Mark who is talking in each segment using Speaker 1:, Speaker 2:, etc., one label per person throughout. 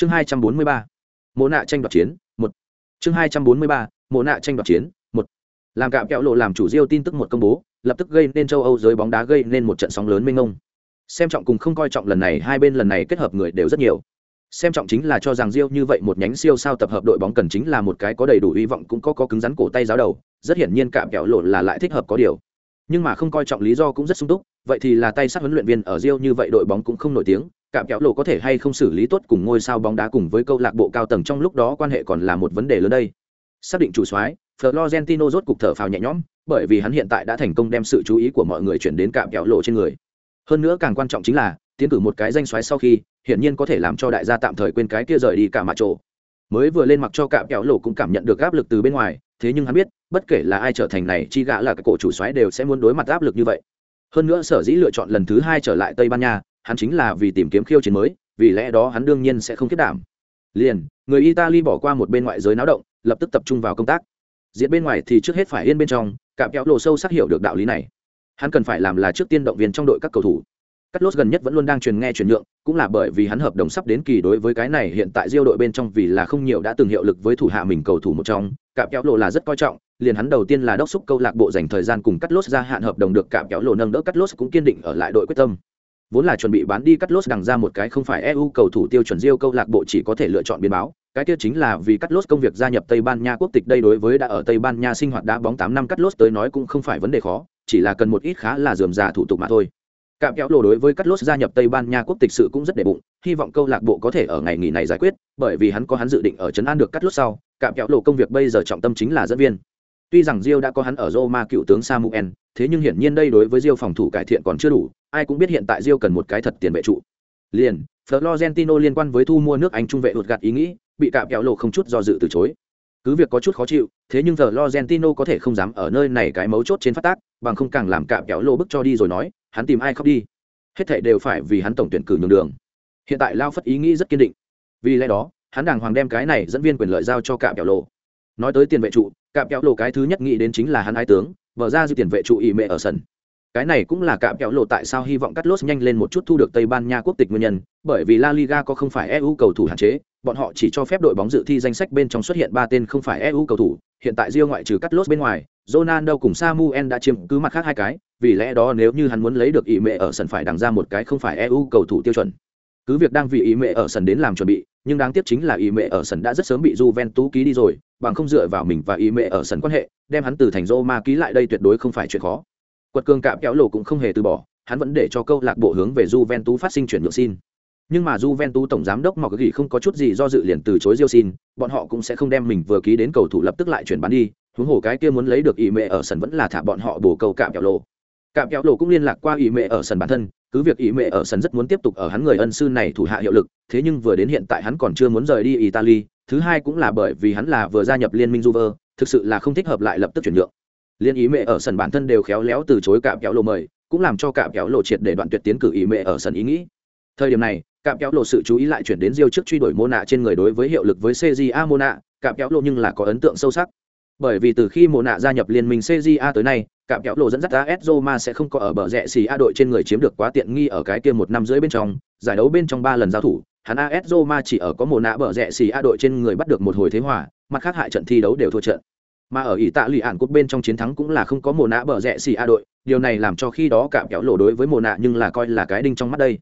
Speaker 1: chương hai trăm bốn mươi ba mộ nạ tranh đoạt chiến một. Chương hai trăm bốn mươi ba mộ nạ tranh đoạt chiến một. Làm cạm kẹo lộ làm chủ diêu tin tức một công bố lập tức gây nên châu âu giới bóng đá gây nên một trận sóng lớn mênh mông. Xem trọng cùng không coi trọng lần này hai bên lần này kết hợp người đều rất nhiều. Xem trọng chính là cho rằng Rio như vậy một nhánh siêu sao tập hợp đội bóng cần chính là một cái có đầy đủ hy vọng cũng có có cứng rắn cổ tay giáo đầu, rất hiển nhiên cạm kẹo lộ là lại thích hợp có điều. Nhưng mà không coi trọng lý do cũng rất sung túc, vậy thì là tay sát huấn luyện viên ở Rio như vậy đội bóng cũng không nổi tiếng, cạm kẹo lộ có thể hay không xử lý tốt cùng ngôi sao bóng đá cùng với câu lạc bộ cao tầng trong lúc đó quan hệ còn là một vấn đề lớn đây. Xác định chủ soái, Florentino rốt cục thở phào nhẹ nhõm, bởi vì hắn hiện tại đã thành công đem sự chú ý của mọi người chuyển đến cạm kẹo lộ trên người. Hơn nữa càng quan trọng chính là, tiến cử một cái danh soái sau khi, hiển nhiên có thể làm cho đại gia tạm thời quên cái kia rời đi cả mạ chỗ. Mới vừa lên mặc cho cạm kẹo lộ cũng cảm nhận được áp lực từ bên ngoài, thế nhưng hắn biết, bất kể là ai trở thành này chi gã là cái cổ chủ soái đều sẽ muốn đối mặt áp lực như vậy. Hơn nữa sở dĩ lựa chọn lần thứ hai trở lại Tây Ban Nha, hắn chính là vì tìm kiếm khiêu chiến mới, vì lẽ đó hắn đương nhiên sẽ không kết đảm. Liền, người Italy bỏ qua một bên ngoại giới náo động, lập tức tập trung vào công tác. Diễn bên ngoài thì trước hết phải yên bên trong, cạm kéo lộ sâu sắc hiểu được đạo lý này. Hắn cần phải làm là trước tiên động viên trong đội các cầu thủ. Cắt lốt gần nhất vẫn luôn đang truyền nghe truyền nhượng, cũng là bởi vì hắn hợp đồng sắp đến kỳ đối với cái này hiện tại Diêu đội bên trong vì là không nhiều đã từng hiệu lực với thủ hạ mình cầu thủ một trong, cạm kéo lộ là rất coi trọng, liền hắn đầu tiên là đốc xúc câu lạc bộ dành thời gian cùng cắt lốt ra hạn hợp đồng được cạm kéo lộ nâng đỡ cắt lốt cũng kiên định ở lại đội quyết tâm vốn là chuẩn bị bán đi cắt lốt đằng ra một cái không phải eu cầu thủ tiêu chuẩn diêu câu lạc bộ chỉ có thể lựa chọn biến báo. Cái kia chính là vì cắt lốt công việc gia nhập tây ban nha quốc tịch đây đối với đã ở tây ban nha sinh hoạt đá bóng tám năm cắt lốt tới nói cũng không phải vấn đề khó chỉ là cần một ít khá là dườm già thủ tục mà thôi. Cạm kéo lộ đối với cắt lốt gia nhập tây ban nha quốc tịch sự cũng rất để bụng hy vọng câu lạc bộ có thể ở ngày nghỉ này giải quyết bởi vì hắn có hắn dự định ở trấn an được cắt lốt sau cạm kéo lộ công việc bây giờ trọng tâm chính là dẫn viên. Tuy rằng Rio đã có hắn ở Roma cựu tướng Samuel, thế nhưng hiển nhiên đây đối với Rio phòng thủ cải thiện còn chưa đủ, ai cũng biết hiện tại Rio cần một cái thật tiền vệ trụ. Liền, Florentino liên quan với thu mua nước Anh trung vệ đột gạt ý nghĩ, bị cạm kẹo lộ không chút do dự từ chối. Cứ việc có chút khó chịu, thế nhưng Florentino có thể không dám ở nơi này cái mấu chốt trên phát tác, bằng không càng làm cạm kẹo lộ bức cho đi rồi nói, hắn tìm ai khóc đi. Hết thảy đều phải vì hắn tổng tuyển cử nhường đường. Hiện tại Lao Phất ý nghĩ rất kiên định. Vì lẽ đó, hắn đàng hoàng đem cái này dẫn viên quyền lợi giao cho cạm kẹo lộ. Nói tới tiền vệ trụ, cạm kẹo lộ cái thứ nhất nghĩ đến chính là hắn ái tướng, vở ra dư tiền vệ trụ ý mẹ ở sân cái này cũng là cạm kéo lộ tại sao hy vọng cắt lốt nhanh lên một chút thu được tây ban nha quốc tịch nguyên nhân bởi vì la liga có không phải eu cầu thủ hạn chế bọn họ chỉ cho phép đội bóng dự thi danh sách bên trong xuất hiện ba tên không phải eu cầu thủ hiện tại riêng ngoại trừ cắt lốt bên ngoài Ronaldo cùng Samuel đã chiếm cứ mặt khác hai cái, vì lẽ đó nếu như hắn muốn lấy được ý mẹ ở sân phải đằng ra một cái không phải EU cầu thủ tiêu chuẩn. Cứ việc đang vì ý mẹ ở sân đến làm chuẩn bị, nhưng đáng tiếc chính là ý mẹ ở sân đã rất sớm bị Juventus ký đi rồi, bằng không dựa vào mình và ý mẹ ở sân quan hệ, đem hắn từ thành Roma ký lại đây tuyệt đối không phải chuyện khó quật cường cạm kéo lộ cũng không hề từ bỏ hắn vẫn để cho câu lạc bộ hướng về Juventus phát sinh chuyển nhượng xin nhưng mà Juventus tổng giám đốc Mọc Gỉ không có chút gì do dự liền từ chối Diêu xin, bọn họ cũng sẽ không đem mình vừa ký đến cầu thủ lập tức lại chuyển bán đi, huống hồ cái kia muốn lấy được ý mẹ ở sân vẫn là thả bọn họ bổ cầu cạm kéo lộ. Cạm kéo lộ cũng liên lạc qua ý mẹ ở sân bản thân, cứ việc ý mẹ ở sân rất muốn tiếp tục ở hắn người ân sư này thủ hạ hiệu lực, thế nhưng vừa đến hiện tại hắn còn chưa muốn rời đi Italy, thứ hai cũng là bởi vì hắn là vừa gia nhập liên minh Juve, thực sự là không thích hợp lại lập tức chuyển nhượng. Liên ý mẹ ở sân bản thân đều khéo léo từ chối cạm kéo lộ mời cũng làm cho cạm kéo lộ triệt để đoạn tuyệt tiến cử ý mẹ ở sân ý nghĩ. Thời điểm này cạm kéo lộ sự chú ý lại chuyển đến diêu trước truy đuổi mô nạ trên người đối với hiệu lực với cja mô nạ cạm kéo lộ nhưng là có ấn tượng sâu sắc bởi vì từ khi mộ nạ gia nhập liên minh cja tới nay cạm kéo lộ dẫn dắt AS Roma sẽ không có ở bờ rẽ xì A đội trên người chiếm được quá tiện nghi ở cái kia một năm rưỡi bên trong, giải đấu bên trong ba lần giao thủ, hắn AS Roma chỉ ở có mồ nạ bờ rẽ xì A đội trên người bắt được một hồi thế hòa, mặt khác hại trận thi đấu đều thua trận. Mà ở Ý tạ lụy Ản cốt bên trong chiến thắng cũng là không có mồ nạ bờ rẽ xì a đội điều này làm cho khi đó cạm kéo lộ đối với mồ nạ nhưng là coi là cái đinh trong mắt đây.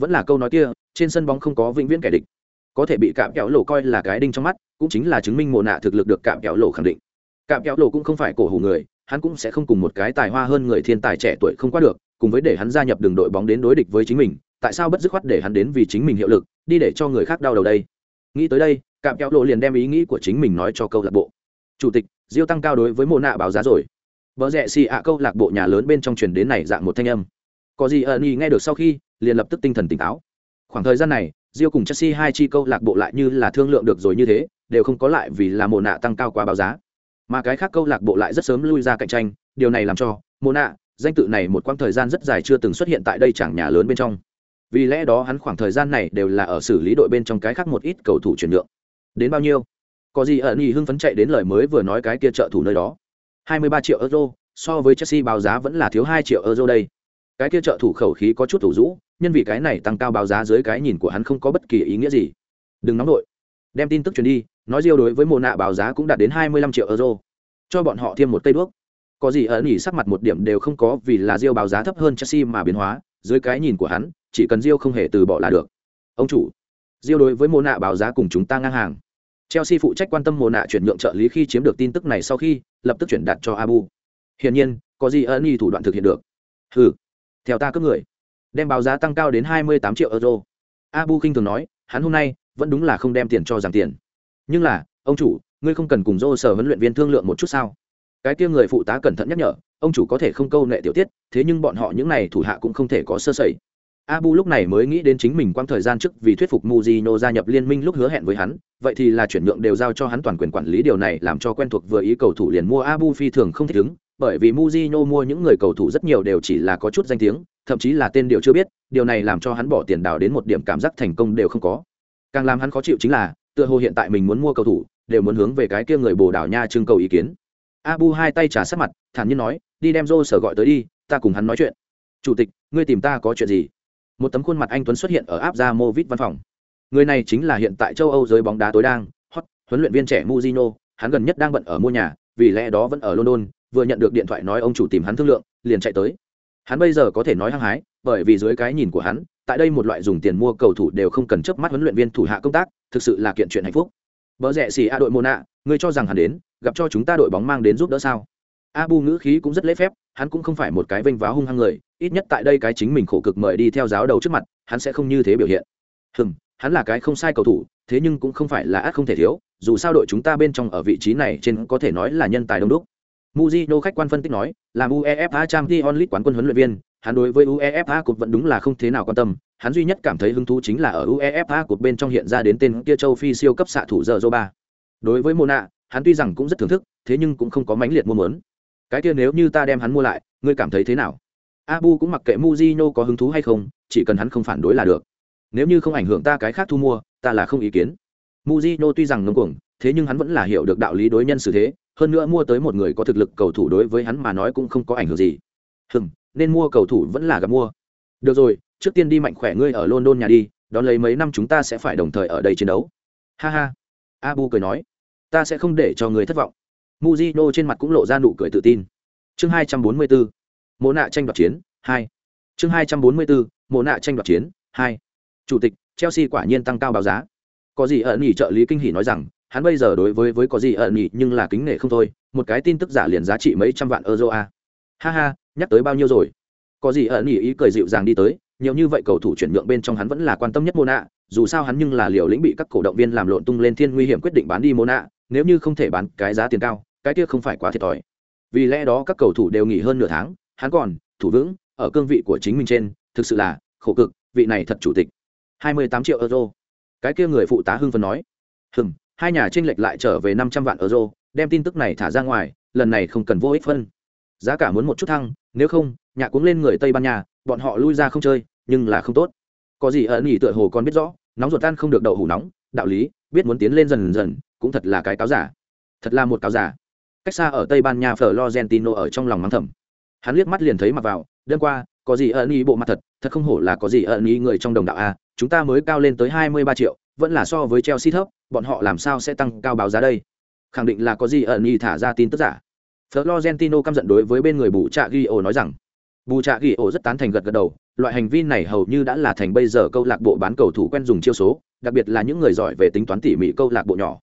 Speaker 1: Vẫn là câu nói kia trên sân bóng không có vĩnh viễn kẻ địch. Có thể bị cạm kéo lộ coi là cái đinh trong mắt cũng chính là chứng minh mồ nạ thực lực được cạm kéo lộ khẳng định cạm kéo lộ cũng không phải cổ hủ người, hắn cũng sẽ không cùng một cái tài hoa hơn người thiên tài trẻ tuổi không qua được, cùng với để hắn gia nhập đường đội bóng đến đối địch với chính mình, tại sao bất dứt khoát để hắn đến vì chính mình hiệu lực, đi để cho người khác đau đầu đây? Nghĩ tới đây, cạm kéo lộ liền đem ý nghĩ của chính mình nói cho câu lạc bộ. Chủ tịch, diêu tăng cao đối với mô nạ báo giá rồi. Vợ rẽ xì ạ câu lạc bộ nhà lớn bên trong truyền đến này dạng một thanh âm. Có gì ẩn ý nghe được sau khi, liền lập tức tinh thần tỉnh táo. Khoảng thời gian này, diêu cùng chelsea hai chi câu lạc bộ lại như là thương lượng được rồi như thế, đều không có lại vì là mồ nạ tăng cao quá báo giá mà cái khác câu lạc bộ lại rất sớm lui ra cạnh tranh, điều này làm cho mô nạ danh tự này một quãng thời gian rất dài chưa từng xuất hiện tại đây chẳng nhà lớn bên trong. Vì lẽ đó hắn khoảng thời gian này đều là ở xử lý đội bên trong cái khác một ít cầu thủ chuyển nhượng. Đến bao nhiêu? Có gì ẩn ý hưng phấn chạy đến lời mới vừa nói cái kia trợ thủ nơi đó. 23 triệu euro, so với chelsea báo giá vẫn là thiếu 2 triệu euro đây. Cái kia trợ thủ khẩu khí có chút thủ rũ, nhân vì cái này tăng cao báo giá dưới cái nhìn của hắn không có bất kỳ ý nghĩa gì. Đừng nóng đội đem tin tức truyền đi, nói riêu đối với mồ nạ báo giá cũng đạt đến hai mươi lăm triệu euro. Cho bọn họ thêm một cây đuốc. Có gì ẩn nghỉ sắc mặt một điểm đều không có, vì là riêu báo giá thấp hơn chelsea mà biến hóa, dưới cái nhìn của hắn, chỉ cần riêu không hề từ bỏ là được. Ông chủ riêu đối với mồ nạ báo giá cùng chúng ta ngang hàng. Chelsea phụ trách quan tâm mồ nạ chuyển nhượng trợ lý khi chiếm được tin tức này sau khi, lập tức chuyển đạt cho abu. Hiển nhiên, có gì ẩn nghỉ thủ đoạn thực hiện được? Ừ theo ta cướp người. Đem báo giá tăng cao đến hai mươi tám triệu euro. Abu khinh thường nói, hắn hôm nay vẫn đúng là không đem tiền cho giảm tiền. Nhưng là, ông chủ, ngươi không cần cùng dô sở huấn luyện viên thương lượng một chút sao? Cái kia người phụ tá cẩn thận nhắc nhở, ông chủ có thể không câu nệ tiểu tiết, thế nhưng bọn họ những này thủ hạ cũng không thể có sơ sẩy. Abu lúc này mới nghĩ đến chính mình quang thời gian trước vì thuyết phục muzino gia nhập liên minh lúc hứa hẹn với hắn, vậy thì là chuyển nhượng đều giao cho hắn toàn quyền quản lý điều này làm cho quen thuộc vừa ý cầu thủ liền mua abu phi thường không thích ứng, bởi vì muzino mua những người cầu thủ rất nhiều đều chỉ là có chút danh tiếng, thậm chí là tên điều chưa biết, điều này làm cho hắn bỏ tiền đào đến một điểm cảm giác thành công đều không có càng làm hắn khó chịu chính là, tựa hồ hiện tại mình muốn mua cầu thủ, đều muốn hướng về cái kia người bồ đào nha trưng cầu ý kiến. Abu hai tay trả sát mặt, thản nhiên nói, đi đem rô sở gọi tới đi, ta cùng hắn nói chuyện. Chủ tịch, ngươi tìm ta có chuyện gì? Một tấm khuôn mặt anh tuấn xuất hiện ở áp ra vít văn phòng. Người này chính là hiện tại châu âu giới bóng đá tối đang, hot, huấn luyện viên trẻ muzino hắn gần nhất đang bận ở mua nhà, vì lẽ đó vẫn ở london, vừa nhận được điện thoại nói ông chủ tìm hắn thương lượng, liền chạy tới. Hắn bây giờ có thể nói hăng hái, bởi vì dưới cái nhìn của hắn tại đây một loại dùng tiền mua cầu thủ đều không cần chớp mắt huấn luyện viên thủ hạ công tác thực sự là kiện chuyện hạnh phúc Bỡ rẻ xì a đội Mona, nạ, ngươi cho rằng hắn đến, gặp cho chúng ta đội bóng mang đến giúp đỡ sao? Abu ngữ khí cũng rất lễ phép, hắn cũng không phải một cái vênh váo hung hăng người, ít nhất tại đây cái chính mình khổ cực mời đi theo giáo đầu trước mặt, hắn sẽ không như thế biểu hiện. Hừm, hắn là cái không sai cầu thủ, thế nhưng cũng không phải là át không thể thiếu, dù sao đội chúng ta bên trong ở vị trí này trên có thể nói là nhân tài đông đúc. Mujino khách quan phân tích nói, làm UEFA Champions League quán quân huấn luyện viên, hắn đối với UEFA Cup vẫn đúng là không thế nào quan tâm, hắn duy nhất cảm thấy hứng thú chính là ở UEFA Cup bên trong hiện ra đến tên kia châu Phi siêu cấp xạ thủ giờ Zoba. Đối với Mona, hắn tuy rằng cũng rất thưởng thức, thế nhưng cũng không có mãnh liệt mua muốn. Cái kia nếu như ta đem hắn mua lại, ngươi cảm thấy thế nào? Abu cũng mặc kệ Mujino có hứng thú hay không, chỉ cần hắn không phản đối là được. Nếu như không ảnh hưởng ta cái khác thu mua, ta là không ý kiến. Mujino tuy rằng ngông cuồng, thế nhưng hắn vẫn là hiểu được đạo lý đối nhân xử thế, hơn nữa mua tới một người có thực lực cầu thủ đối với hắn mà nói cũng không có ảnh hưởng gì. Hừm, nên mua cầu thủ vẫn là gặp mua. Được rồi, trước tiên đi mạnh khỏe ngươi ở London nhà đi, đón lấy mấy năm chúng ta sẽ phải đồng thời ở đây chiến đấu. Ha ha. Abu cười nói, ta sẽ không để cho người thất vọng. Mujino trên mặt cũng lộ ra nụ cười tự tin. Chương 244. Mộ nạ tranh đoạt chiến 2. Chương 244. Mộ nạ tranh đoạt chiến 2. Chủ tịch, Chelsea quả nhiên tăng cao báo giá. Có gì ẩn nhỉ trợ lý kinh hỉ nói rằng, hắn bây giờ đối với với có gì ẩn nhỉ nhưng là kính nể không thôi, một cái tin tức giả liền giá trị mấy trăm vạn euro a. Ha ha, nhắc tới bao nhiêu rồi? Có gì ẩn nhỉ ý cười dịu dàng đi tới, nhiều như vậy cầu thủ chuyển nhượng bên trong hắn vẫn là quan tâm nhất Mona, dù sao hắn nhưng là liều lĩnh bị các cổ động viên làm lộn tung lên thiên nguy hiểm quyết định bán đi Mona, nếu như không thể bán cái giá tiền cao, cái kia không phải quá thiệt thòi. Vì lẽ đó các cầu thủ đều nghỉ hơn nửa tháng, hắn còn thủ vững ở cương vị của chính mình trên, thực sự là khổ cực, vị này thật chủ tịch. 28 triệu euro. Cái kia người phụ tá hưng phấn nói. Hừm, hai nhà tranh lệch lại trở về 500 vạn euro, đem tin tức này thả ra ngoài, lần này không cần vô ích phân. Giá cả muốn một chút thăng, nếu không, nhà cuống lên người Tây Ban Nha, bọn họ lui ra không chơi nhưng là không tốt. Có gì ẩn nhỉ tựa hồ còn biết rõ nóng ruột tan không được đậu hủ nóng đạo lý biết muốn tiến lên dần dần cũng thật là cái cáo giả. Thật là một cáo giả. Cách xa ở tây ban nha florentino ở trong lòng mắng thầm. Hắn liếc mắt liền thấy mặt vào đêm qua có gì ẩn ý bộ mặt thật thật không hổ là có gì ẩn ý người trong đồng đạo a chúng ta mới cao lên tới hai mươi ba triệu vẫn là so với chelsea thấp bọn họ làm sao sẽ tăng cao báo giá đây? Khẳng định là có gì ẩn ý thả ra tin tức giả florentino căm giận đối với bên người bù trạ ghi ổ nói rằng bù trạ ghi ổ rất tán thành gật gật đầu, loại hành vi này hầu như đã là thành bây giờ câu lạc bộ bán cầu thủ quen dùng chiêu số, đặc biệt là những người giỏi về tính toán tỉ mỉ câu lạc bộ nhỏ.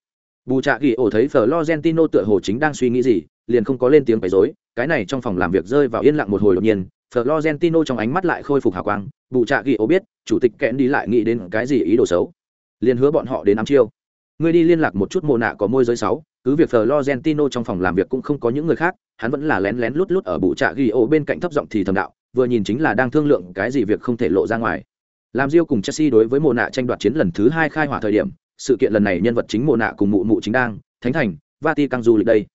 Speaker 1: Bù trạ ghi ổ thấy florentino tựa hồ chính đang suy nghĩ gì, liền không có lên tiếng quấy rối, cái này trong phòng làm việc rơi vào yên lặng một hồi đột nhiên, florentino trong ánh mắt lại khôi phục hào quang bù trạ ghi ổ biết, chủ tịch kẽn đi lại nghĩ đến cái gì ý đồ xấu, liền hứa bọn họ đến ám chiêu. Ngươi đi liên lạc một chút mồ nạ có môi giới sáu cứ việc florentino trong phòng làm việc cũng không có những người khác, hắn vẫn là lén lén lút lút ở bụ trạ ghi ô bên cạnh thấp giọng thì thầm đạo, vừa nhìn chính là đang thương lượng cái gì việc không thể lộ ra ngoài. Làm Rio cùng Chelsea đối với mồ nạ tranh đoạt chiến lần thứ hai khai hỏa thời điểm, sự kiện lần này nhân vật chính mồ nạ cùng mụ mụ chính đang, thánh thành, Vatican du lịch đây.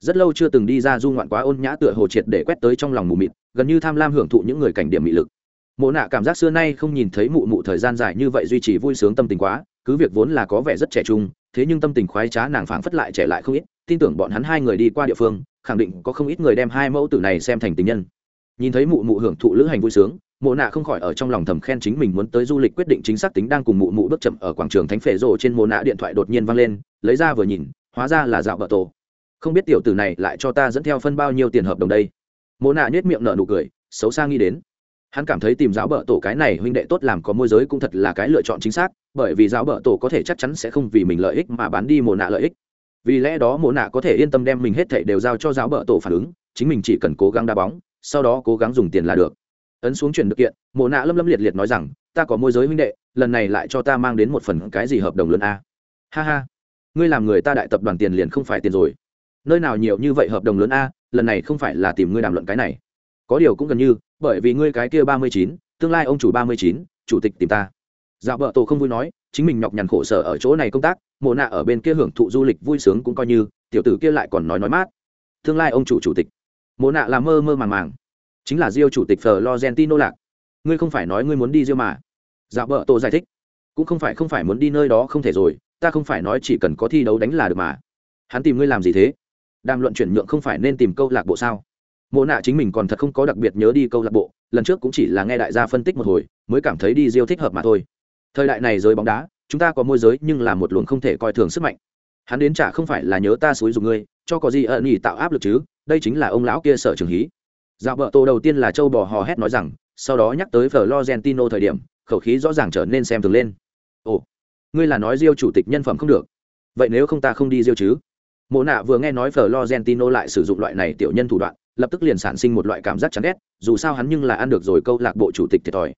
Speaker 1: Rất lâu chưa từng đi ra du ngoạn quá ôn nhã tựa hồ triệt để quét tới trong lòng mù mịt, gần như tham lam hưởng thụ những người cảnh điểm mị lực. Mộ nạ cảm giác xưa nay không nhìn thấy mụ mụ thời gian dài như vậy duy trì vui sướng tâm tình quá cứ việc vốn là có vẻ rất trẻ trung, thế nhưng tâm tình khoái trá nàng phảng phất lại trẻ lại không ít, tin tưởng bọn hắn hai người đi qua địa phương, khẳng định có không ít người đem hai mẫu tử này xem thành tình nhân. Nhìn thấy mụ mụ hưởng thụ lữ hành vui sướng, mộ nạ không khỏi ở trong lòng thầm khen chính mình muốn tới du lịch quyết định chính xác tính đang cùng mụ mụ bước chậm ở quảng trường thánh phệ rồ trên mộ nạ điện thoại đột nhiên văng lên, lấy ra vừa nhìn, hóa ra là dạo vợ tổ. Không biết tiểu tử này lại cho ta dẫn theo phân bao nhiêu tiền hợp đồng đây? Mộ nạ nhếch miệng nở nụ cười, xấu xa nghĩ đến hắn cảm thấy tìm giáo bợ tổ cái này huynh đệ tốt làm có môi giới cũng thật là cái lựa chọn chính xác, bởi vì giáo bợ tổ có thể chắc chắn sẽ không vì mình lợi ích mà bán đi mồ nạ lợi ích. Vì lẽ đó mồ nạ có thể yên tâm đem mình hết thảy đều giao cho giáo bợ tổ phản ứng, chính mình chỉ cần cố gắng đá bóng, sau đó cố gắng dùng tiền là được. Ấn xuống chuyển được kiện, mồ nạ lâm lâm liệt liệt nói rằng, ta có môi giới huynh đệ, lần này lại cho ta mang đến một phần cái gì hợp đồng lớn a? Ha ha, ngươi làm người ta đại tập đoàn tiền liền không phải tiền rồi. Nơi nào nhiều như vậy hợp đồng lớn a, lần này không phải là tìm ngươi đàm luận cái này có điều cũng gần như, bởi vì ngươi cái kia ba mươi chín, tương lai ông chủ ba mươi chín, chủ tịch tìm ta. Dạo vợ tổ không vui nói, chính mình nhọc nhằn khổ sở ở chỗ này công tác, mộ nạ ở bên kia hưởng thụ du lịch vui sướng cũng coi như, tiểu tử kia lại còn nói nói mát. Tương lai ông chủ chủ tịch. Mộ nạ là mơ mơ màng màng. Chính là diêu chủ tịch florentino lạc. Ngươi không phải nói ngươi muốn đi diêu mà. Dạo vợ tổ giải thích. Cũng không phải không phải muốn đi nơi đó không thể rồi, ta không phải nói chỉ cần có thi đấu đánh là được mà. Hắn tìm ngươi làm gì thế? Đàm luận chuyển nhượng không phải nên tìm câu lạc bộ sao? Mộ nạ chính mình còn thật không có đặc biệt nhớ đi câu lạc bộ, lần trước cũng chỉ là nghe đại gia phân tích một hồi, mới cảm thấy đi diêu thích hợp mà thôi. Thời đại này giới bóng đá, chúng ta có môi giới nhưng là một luồng không thể coi thường sức mạnh. Hắn đến chả không phải là nhớ ta xúi dùng ngươi, cho có gì ẩn nhỉ tạo áp lực chứ, đây chính là ông lão kia sở trường hí. Dạo vợ tô đầu tiên là châu bò hò hét nói rằng, sau đó nhắc tới florentino thời điểm, khẩu khí rõ ràng trở nên xem thường lên. Ồ, ngươi là nói diêu chủ tịch nhân phẩm không được. Vậy nếu không ta không đi diêu chứ? Mộ nạ vừa nghe nói florentino lại sử dụng loại này tiểu nhân thủ đoạn lập tức liền sản sinh một loại cảm giác chán ghét, dù sao hắn nhưng là ăn được rồi câu lạc bộ chủ tịch thiệt thòi.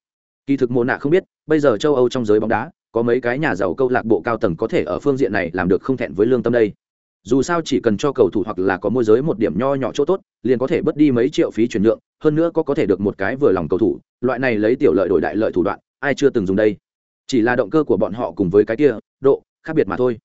Speaker 1: Kỳ thực mộ nạ không biết, bây giờ châu âu trong giới bóng đá, có mấy cái nhà giàu câu lạc bộ cao tầng có thể ở phương diện này làm được không thẹn với lương tâm đây. Dù sao chỉ cần cho cầu thủ hoặc là có môi giới một điểm nho nhỏ chỗ tốt, liền có thể bớt đi mấy triệu phí chuyển nhượng, hơn nữa có có thể được một cái vừa lòng cầu thủ, loại này lấy tiểu lợi đổi đại lợi thủ đoạn, ai chưa từng dùng đây. Chỉ là động cơ của bọn họ cùng với cái kia, độ, khác biệt mà thôi.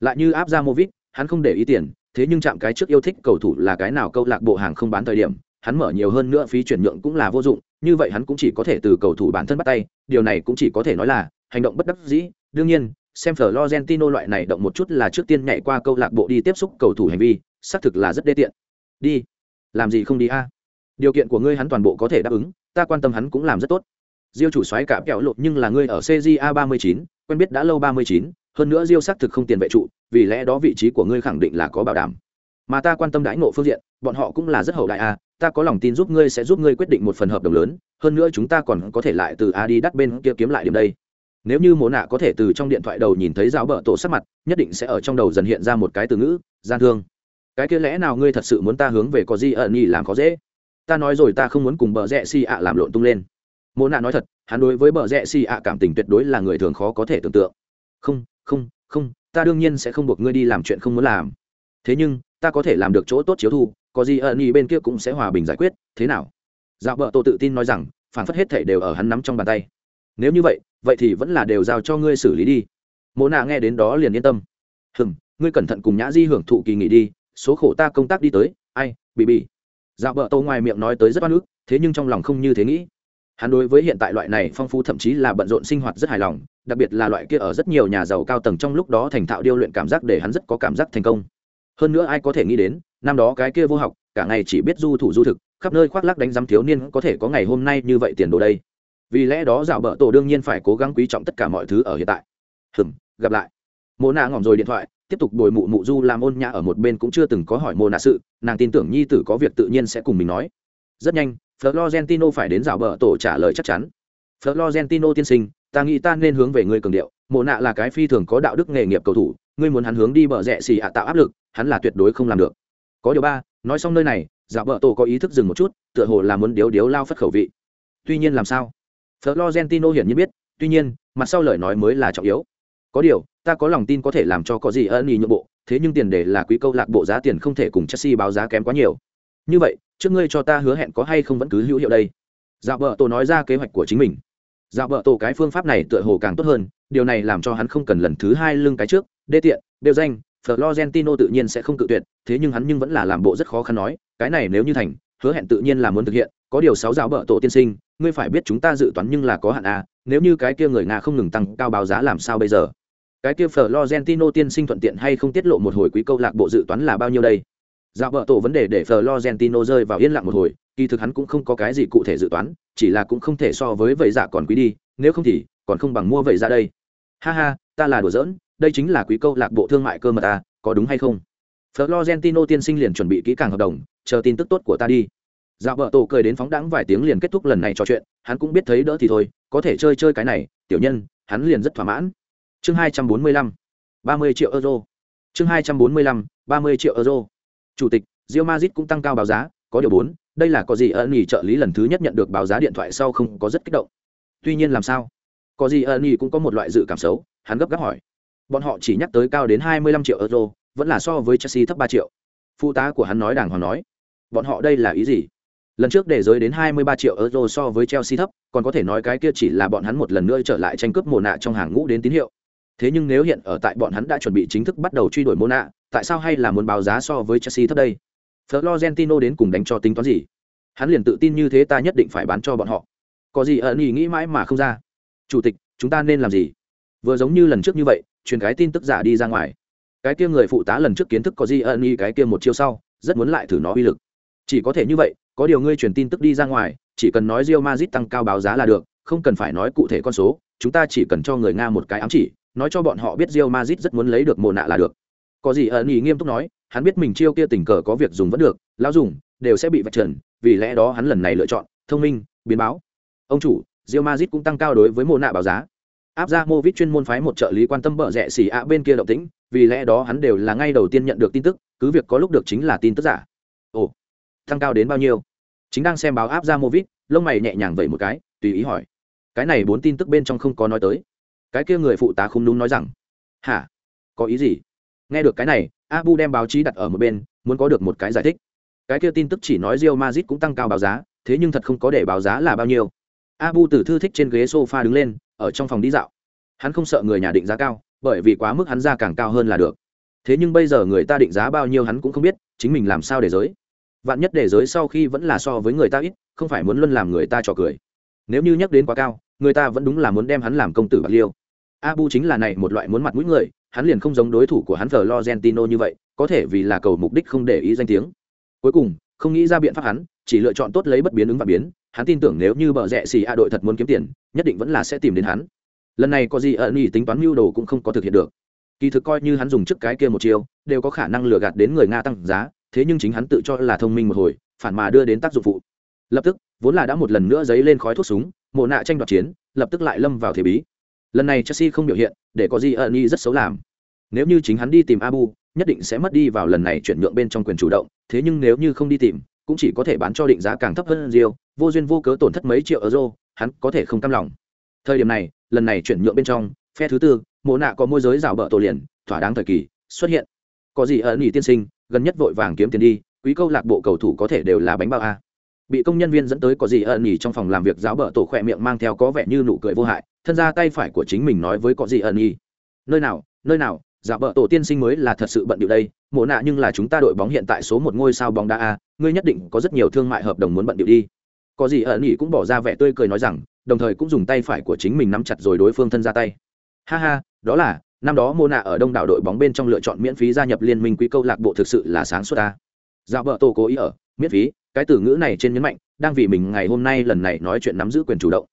Speaker 1: Lại như áp ra movit hắn không để ý tiền thế nhưng chạm cái trước yêu thích cầu thủ là cái nào câu lạc bộ hàng không bán thời điểm, hắn mở nhiều hơn nữa phí chuyển nhượng cũng là vô dụng, như vậy hắn cũng chỉ có thể từ cầu thủ bản thân bắt tay, điều này cũng chỉ có thể nói là hành động bất đắc dĩ. Đương nhiên, xem Florentino loại này động một chút là trước tiên nhảy qua câu lạc bộ đi tiếp xúc cầu thủ hành vi, xác thực là rất đê tiện. Đi. Làm gì không đi a? À? Điều kiện của ngươi hắn toàn bộ có thể đáp ứng, ta quan tâm hắn cũng làm rất tốt. Diêu chủ xoáy cả kẹo lộn nhưng là ngươi ở cja ba mươi chín, quen biết đã lâu ba mươi chín hơn nữa diêu xác thực không tiền vệ trụ, vì lẽ đó vị trí của ngươi khẳng định là có bảo đảm. Mà ta quan tâm đãi ngộ phương diện, bọn họ cũng là rất hậu đại a, ta có lòng tin giúp ngươi sẽ giúp ngươi quyết định một phần hợp đồng lớn, hơn nữa chúng ta còn có thể lại từ a đi đắt bên kia kiếm lại điểm đây. Nếu như mồ nạ có thể từ trong điện thoại đầu nhìn thấy giáo bợ tổ sắc mặt, nhất định sẽ ở trong đầu dần hiện ra một cái từ ngữ, gian thương. Cái kia lẽ nào ngươi thật sự muốn ta hướng về có gì ẩn nhì làm khó dễ? Ta nói rồi ta không muốn cùng bờ rẽ si ạ làm lộn tung lên. Mồ nạ nói thật, hắn đối với bờ rẽ si ạ cảm tình tuyệt đối là người thường khó có thể tưởng tượng. Không không không, ta đương nhiên sẽ không buộc ngươi đi làm chuyện không muốn làm. Thế nhưng, ta có thể làm được chỗ tốt chiếu thu, có gì ẩn ý bên kia cũng sẽ hòa bình giải quyết, thế nào? Dạo vợ tổ tự tin nói rằng, phản phất hết thể đều ở hắn nắm trong bàn tay. Nếu như vậy vậy thì vẫn là đều giao cho ngươi xử lý đi. Mộ nạ nghe đến đó liền yên tâm. Hừm, ngươi cẩn thận cùng nhã di hưởng thụ kỳ nghỉ đi, số khổ ta công tác đi tới, ai, bị bị. Dạo vợ tô ngoài miệng nói tới rất oan ức, thế nhưng trong lòng không như thế nghĩ hắn đối với hiện tại loại này phong phú thậm chí là bận rộn sinh hoạt rất hài lòng, đặc biệt là loại kia ở rất nhiều nhà giàu cao tầng trong lúc đó thành thạo điêu luyện cảm giác để hắn rất có cảm giác thành công. Hơn nữa ai có thể nghĩ đến, năm đó cái kia vô học, cả ngày chỉ biết du thủ du thực, khắp nơi khoác lắc đánh giám thiếu niên có thể có ngày hôm nay như vậy tiền đồ đây. Vì lẽ đó dạo bợ tổ đương nhiên phải cố gắng quý trọng tất cả mọi thứ ở hiện tại. Hừng gặp lại. Mô nạ ngỏm rồi điện thoại, tiếp tục đổi mụ mụ du làm ôn nhã ở một bên cũng chưa từng có hỏi mô nạ sự, nàng tin tưởng nhi tử có việc tự nhiên sẽ cùng mình nói. Rất nhanh florentino phải đến dạo bờ tổ trả lời chắc chắn. Florentino tiên sinh, ta nghĩ ta nên hướng về người cường điệu. Mộ nạ là cái phi thường có đạo đức nghề nghiệp cầu thủ, ngươi muốn hắn hướng đi bờ rẽ xì ạ tạo áp lực, hắn là tuyệt đối không làm được. Có điều ba, nói xong nơi này dạo bờ tổ có ý thức dừng một chút, tựa hồ là muốn điếu điếu lao phất khẩu vị. Tuy nhiên làm sao? Florentino hiển nhiên biết, tuy nhiên, mặt sau lời nói mới là trọng yếu. Có điều, ta có lòng tin có thể làm cho có gì ân ý nhượng bộ, thế nhưng tiền đề là quý câu lạc bộ giá tiền không thể cùng chelsea báo giá kém quá nhiều. Như vậy trước ngươi cho ta hứa hẹn có hay không vẫn cứ hữu hiệu đây. Dạo vợ tổ nói ra kế hoạch của chính mình. Dạo vợ tổ cái phương pháp này tựa hồ càng tốt hơn, điều này làm cho hắn không cần lần thứ hai lưng cái trước, đê tiện, đều danh, florentino tự nhiên sẽ không cự tuyệt, thế nhưng hắn nhưng vẫn là làm bộ rất khó khăn nói, cái này nếu như thành, hứa hẹn tự nhiên là muốn thực hiện, có điều sáu dạo vợ tổ tiên sinh, ngươi phải biết chúng ta dự toán nhưng là có hạn à nếu như cái kia người nga không ngừng tăng cao báo giá làm sao bây giờ? Cái kia florentino tiên sinh thuận tiện hay không tiết lộ một hồi quý câu lạc bộ dự toán là bao nhiêu đây? Dạo vợ tổ vấn đề để florentino rơi vào yên lặng một hồi, kỳ thực hắn cũng không có cái gì cụ thể dự toán, chỉ là cũng không thể so với vậy dạ còn quý đi, nếu không thì còn không bằng mua vậy ra đây. Ha ha, ta là đùa giỡn, đây chính là quý câu lạc bộ thương mại cơ mà ta, có đúng hay không? Florentino tiên sinh liền chuẩn bị kỹ càng hợp đồng, chờ tin tức tốt của ta đi. Dạo vợ tổ cười đến phóng đãng vài tiếng liền kết thúc lần này trò chuyện, hắn cũng biết thấy đỡ thì thôi, có thể chơi chơi cái này, tiểu nhân, hắn liền rất thỏa mãn. Chương hai trăm bốn mươi lăm, ba mươi triệu euro. Chương hai trăm bốn mươi lăm, ba mươi triệu euro chủ tịch rio mazit cũng tăng cao báo giá có điều bốn đây là có gì ân nghỉ trợ lý lần thứ nhất nhận được báo giá điện thoại sau không có rất kích động. Tuy nhiên làm sao? Có gì ân nghỉ cũng có một loại dự cảm xấu hắn gấp gáp hỏi. Bọn họ chỉ nhắc tới cao đến hai mươi lăm triệu euro vẫn là so với chelsea thấp ba triệu. Phụ tá của hắn nói đàng hoàng nói. Bọn họ đây là ý gì? Lần trước để giới đến 23 triệu euro so với Chelsea thấp, còn có thể nói cái kia chỉ là bọn hắn một lần nữa trở lại tranh cướp mùa nạ trong hàng ngũ đến tín hiệu. Thế nhưng nếu hiện ở tại bọn hắn đã chuẩn bị chính thức bắt đầu truy đuổi mùa nạ, tại sao hay là muốn báo giá so với Chelsea thấp đây? Florentino đến cùng đánh cho tính toán gì? Hắn liền tự tin như thế ta nhất định phải bán cho bọn họ. Có gì ẩn ý nghĩ mãi mà không ra. Chủ tịch, chúng ta nên làm gì? Vừa giống như lần trước như vậy, truyền cái tin tức giả đi ra ngoài. Cái kia người phụ tá lần trước kiến thức có gì ẩn ý cái kia một chiêu sau, rất muốn lại thử nó uy lực. Chỉ có thể như vậy, có điều ngươi truyền tin tức đi ra ngoài chỉ cần nói Real Madrid tăng cao báo giá là được không cần phải nói cụ thể con số chúng ta chỉ cần cho người nga một cái ám chỉ nói cho bọn họ biết Real Madrid rất muốn lấy được mồ nạ là được có gì ẩn ý nghiêm túc nói, hắn biết mình chiêu kia tình cờ có việc dùng vẫn được, lão dùng, đều sẽ bị vạch trần, vì lẽ đó hắn lần này lựa chọn, thông minh, biến báo. Ông chủ rio mazit cũng tăng cao đối với mô nạ báo giá. Áp ra movit chuyên môn phái một trợ lý quan tâm bợ rẻ xỉ ạ bên kia động tĩnh, vì lẽ đó hắn đều là ngay đầu tiên nhận được tin tức, cứ việc có lúc được chính là tin tức giả. Ồ, tăng cao đến bao nhiêu? Chính đang xem báo áp ra mô vít lông mày nhẹ nhàng vậy một cái, tùy ý hỏi. Cái này bốn tin tức bên trong không có nói tới. Cái kia người phụ tá không đúng nói rằng, hả? Có ý gì? Nghe được cái này, abu đem báo chí đặt ở một bên, muốn có được một cái giải thích. Cái kia tin tức chỉ nói Real Madrid cũng tăng cao báo giá, thế nhưng thật không có để báo giá là bao nhiêu. Abu từ thư thích trên ghế sofa đứng lên, ở trong phòng đi dạo. Hắn không sợ người nhà định giá cao, bởi vì quá mức hắn ra càng cao hơn là được. Thế nhưng bây giờ người ta định giá bao nhiêu hắn cũng không biết, chính mình làm sao để giới. Vạn nhất để giới sau khi vẫn là so với người ta ít, không phải muốn luôn làm người ta trò cười. Nếu như nhắc đến quá cao, người ta vẫn đúng là muốn đem hắn làm công tử bạc liêu. Abu chính là này một loại muốn mặt mũi người hắn liền không giống đối thủ của hắn Florentino như vậy, có thể vì là cầu mục đích không để ý danh tiếng. Cuối cùng, không nghĩ ra biện pháp hắn, chỉ lựa chọn tốt lấy bất biến ứng và biến, hắn tin tưởng nếu như bờ rẽ xì a đội thật muốn kiếm tiền, nhất định vẫn là sẽ tìm đến hắn. Lần này có gì ẩn ý tính toán mưu đồ cũng không có thực hiện được. Kỳ thực coi như hắn dùng trước cái kia một chiêu, đều có khả năng lừa gạt đến người nga tăng giá, thế nhưng chính hắn tự cho là thông minh một hồi, phản mà đưa đến tác dụng phụ. Lập tức, vốn là đã một lần nữa giấy lên khói thuốc súng mồ nạ tranh đoạt chiến, lập tức lại lâm vào thế bí lần này chelsea không biểu hiện để có gì ẩn y rất xấu làm nếu như chính hắn đi tìm abu nhất định sẽ mất đi vào lần này chuyển nhượng bên trong quyền chủ động thế nhưng nếu như không đi tìm cũng chỉ có thể bán cho định giá càng thấp hơn Rio, vô duyên vô cớ tổn thất mấy triệu euro, hắn có thể không cam lòng. Thời điểm này, lần này chuyển nhượng bên trong, phe thứ tư, Mộ nạ có môi giới rào bợ tổ liền, thỏa đáng thời kỳ, xuất hiện. Có gì ở nhỉ tiên sinh, gần nhất vội vàng kiếm tiền đi quý câu lạc bộ cầu thủ có thể đều là bánh bao a bị công nhân viên dẫn tới có gì ẩn nhỉ trong phòng làm việc, giáo bờ tổ khỏe miệng mang theo có vẻ như nụ cười vô hại, thân ra tay phải của chính mình nói với có gì ẩn nhỉ. Nơi nào nơi nào, giáo bờ tổ tiên sinh mới là thật sự bận điệu đây, mộ nạ nhưng là chúng ta đội bóng hiện tại số một ngôi sao bóng đá a, ngươi nhất định có rất nhiều thương mại hợp đồng muốn bận điệu đi. Có gì ẩn nhỉ cũng bỏ ra vẻ tươi cười nói rằng, đồng thời cũng dùng tay phải của chính mình nắm chặt rồi đối phương thân ra tay. Ha ha, đó là, năm đó mô nạ ở đông đảo đội bóng bên trong lựa chọn miễn phí gia nhập liên minh quý câu lạc bộ thực sự là sáng suốt ta dạo vợ tổ cố ý ở, miễn phí cái từ ngữ này trên nhấn mạnh, đang vì mình ngày hôm nay lần này nói chuyện nắm giữ quyền chủ động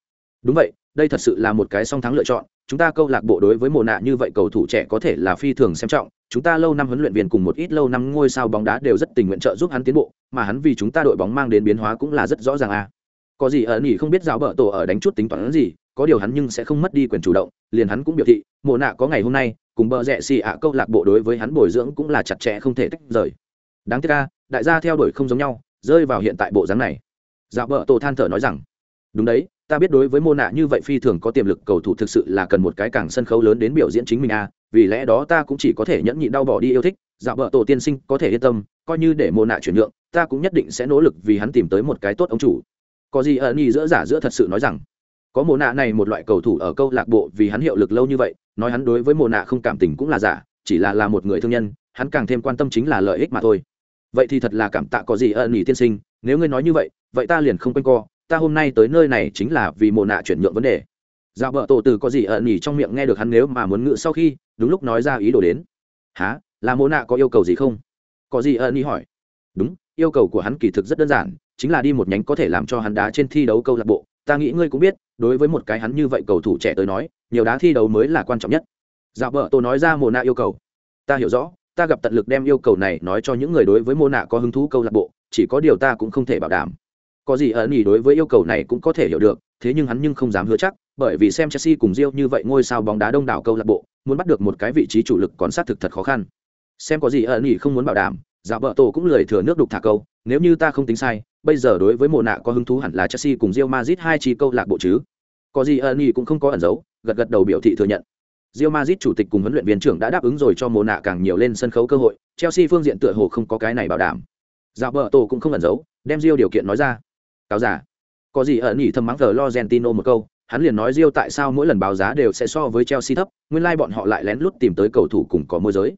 Speaker 1: đúng vậy, đây thật sự là một cái song thắng lựa chọn, chúng ta câu lạc bộ đối với mồ nạ như vậy cầu thủ trẻ có thể là phi thường xem trọng, chúng ta lâu năm huấn luyện viên cùng một ít lâu năm ngôi sao bóng đá đều rất tình nguyện trợ giúp hắn tiến bộ, mà hắn vì chúng ta đội bóng mang đến biến hóa cũng là rất rõ ràng à. có gì ở nghỉ không biết giáo bờ tổ ở đánh chút tính toán gì, có điều hắn nhưng sẽ không mất đi quyền chủ động, liền hắn cũng biểu thị mồ nạ có ngày hôm nay, cùng bờ rẽ xì ạ câu lạc bộ đối với hắn bồi dưỡng cũng là chặt chẽ không thể tách rời đáng tiếc ca đại gia theo đuổi không giống nhau rơi vào hiện tại bộ dáng này. Dạ vợ tổ than thở nói rằng đúng đấy ta biết đối với mô nạ như vậy phi thường có tiềm lực cầu thủ thực sự là cần một cái cảng sân khấu lớn đến biểu diễn chính mình à, vì lẽ đó ta cũng chỉ có thể nhẫn nhịn đau bỏ đi yêu thích. Dạ vợ tổ tiên sinh có thể yên tâm coi như để mô nạ chuyển nhượng ta cũng nhất định sẽ nỗ lực vì hắn tìm tới một cái tốt ông chủ. Có gì ở nhì giữa giả giữa thật sự nói rằng có mồ nạ này một loại cầu thủ ở câu lạc bộ vì hắn hiệu lực lâu như vậy nói hắn đối với mồ nạ không cảm tình cũng là giả chỉ là là một người thương nhân hắn càng thêm quan tâm chính là lợi ích mà thôi vậy thì thật là cảm tạ có gì ân nhỉ tiên sinh, nếu ngươi nói như vậy vậy ta liền không quanh co, ta hôm nay tới nơi này chính là vì mồ nạ chuyển nhượng vấn đề. Dạo vợ tổ từ có gì ẩn nhỉ trong miệng nghe được hắn nếu mà muốn ngự sau khi, đúng lúc nói ra ý đồ đến. Há là mồ nạ có yêu cầu gì không? Có gì ẩn nhỉ hỏi. Đúng, yêu cầu của hắn kỳ thực rất đơn giản, chính là đi một nhánh có thể làm cho hắn đá trên thi đấu câu lạc bộ. Ta nghĩ ngươi cũng biết, đối với một cái hắn như vậy cầu thủ trẻ tới nói, nhiều đá thi đấu mới là quan trọng nhất. Dạo vợ tổ nói ra mồ nạ yêu cầu. Ta hiểu rõ ta gặp tận lực đem yêu cầu này nói cho những người đối với mô nạ có hứng thú câu lạc bộ, chỉ có điều ta cũng không thể bảo đảm. Có gì ẩn ý đối với yêu cầu này cũng có thể hiểu được, thế nhưng hắn nhưng không dám hứa chắc, bởi vì xem chelsea cùng rio như vậy ngôi sao bóng đá đông đảo câu lạc bộ, muốn bắt được một cái vị trí chủ lực còn xác thực thật khó khăn. Xem có gì ẩn ý không muốn bảo đảm dạ giả vợ tổ cũng lười thừa nước đục thả câu, nếu như ta không tính sai, bây giờ đối với mộ nạ có hứng thú hẳn là chelsea cùng rio mazit hai chi câu lạc bộ chứ. Có gì ẩn ý cũng không có ẩn giấu, gật gật đầu biểu thị thừa nhận. Real Madrid chủ tịch cùng huấn luyện viên trưởng đã đáp ứng rồi cho Mộ nạ càng nhiều lên sân khấu cơ hội, Chelsea phương diện tựa hồ không có cái này bảo đảm. Dạ bờ tổ cũng không ẩn giấu, đem Real điều kiện nói ra. Cáo giả. Có gì ẩn nhỉ thầm mắng Florentino một câu, hắn liền nói Real tại sao mỗi lần báo giá đều sẽ so với Chelsea thấp, nguyên lai like bọn họ lại lén lút tìm tới cầu thủ cùng có môi giới.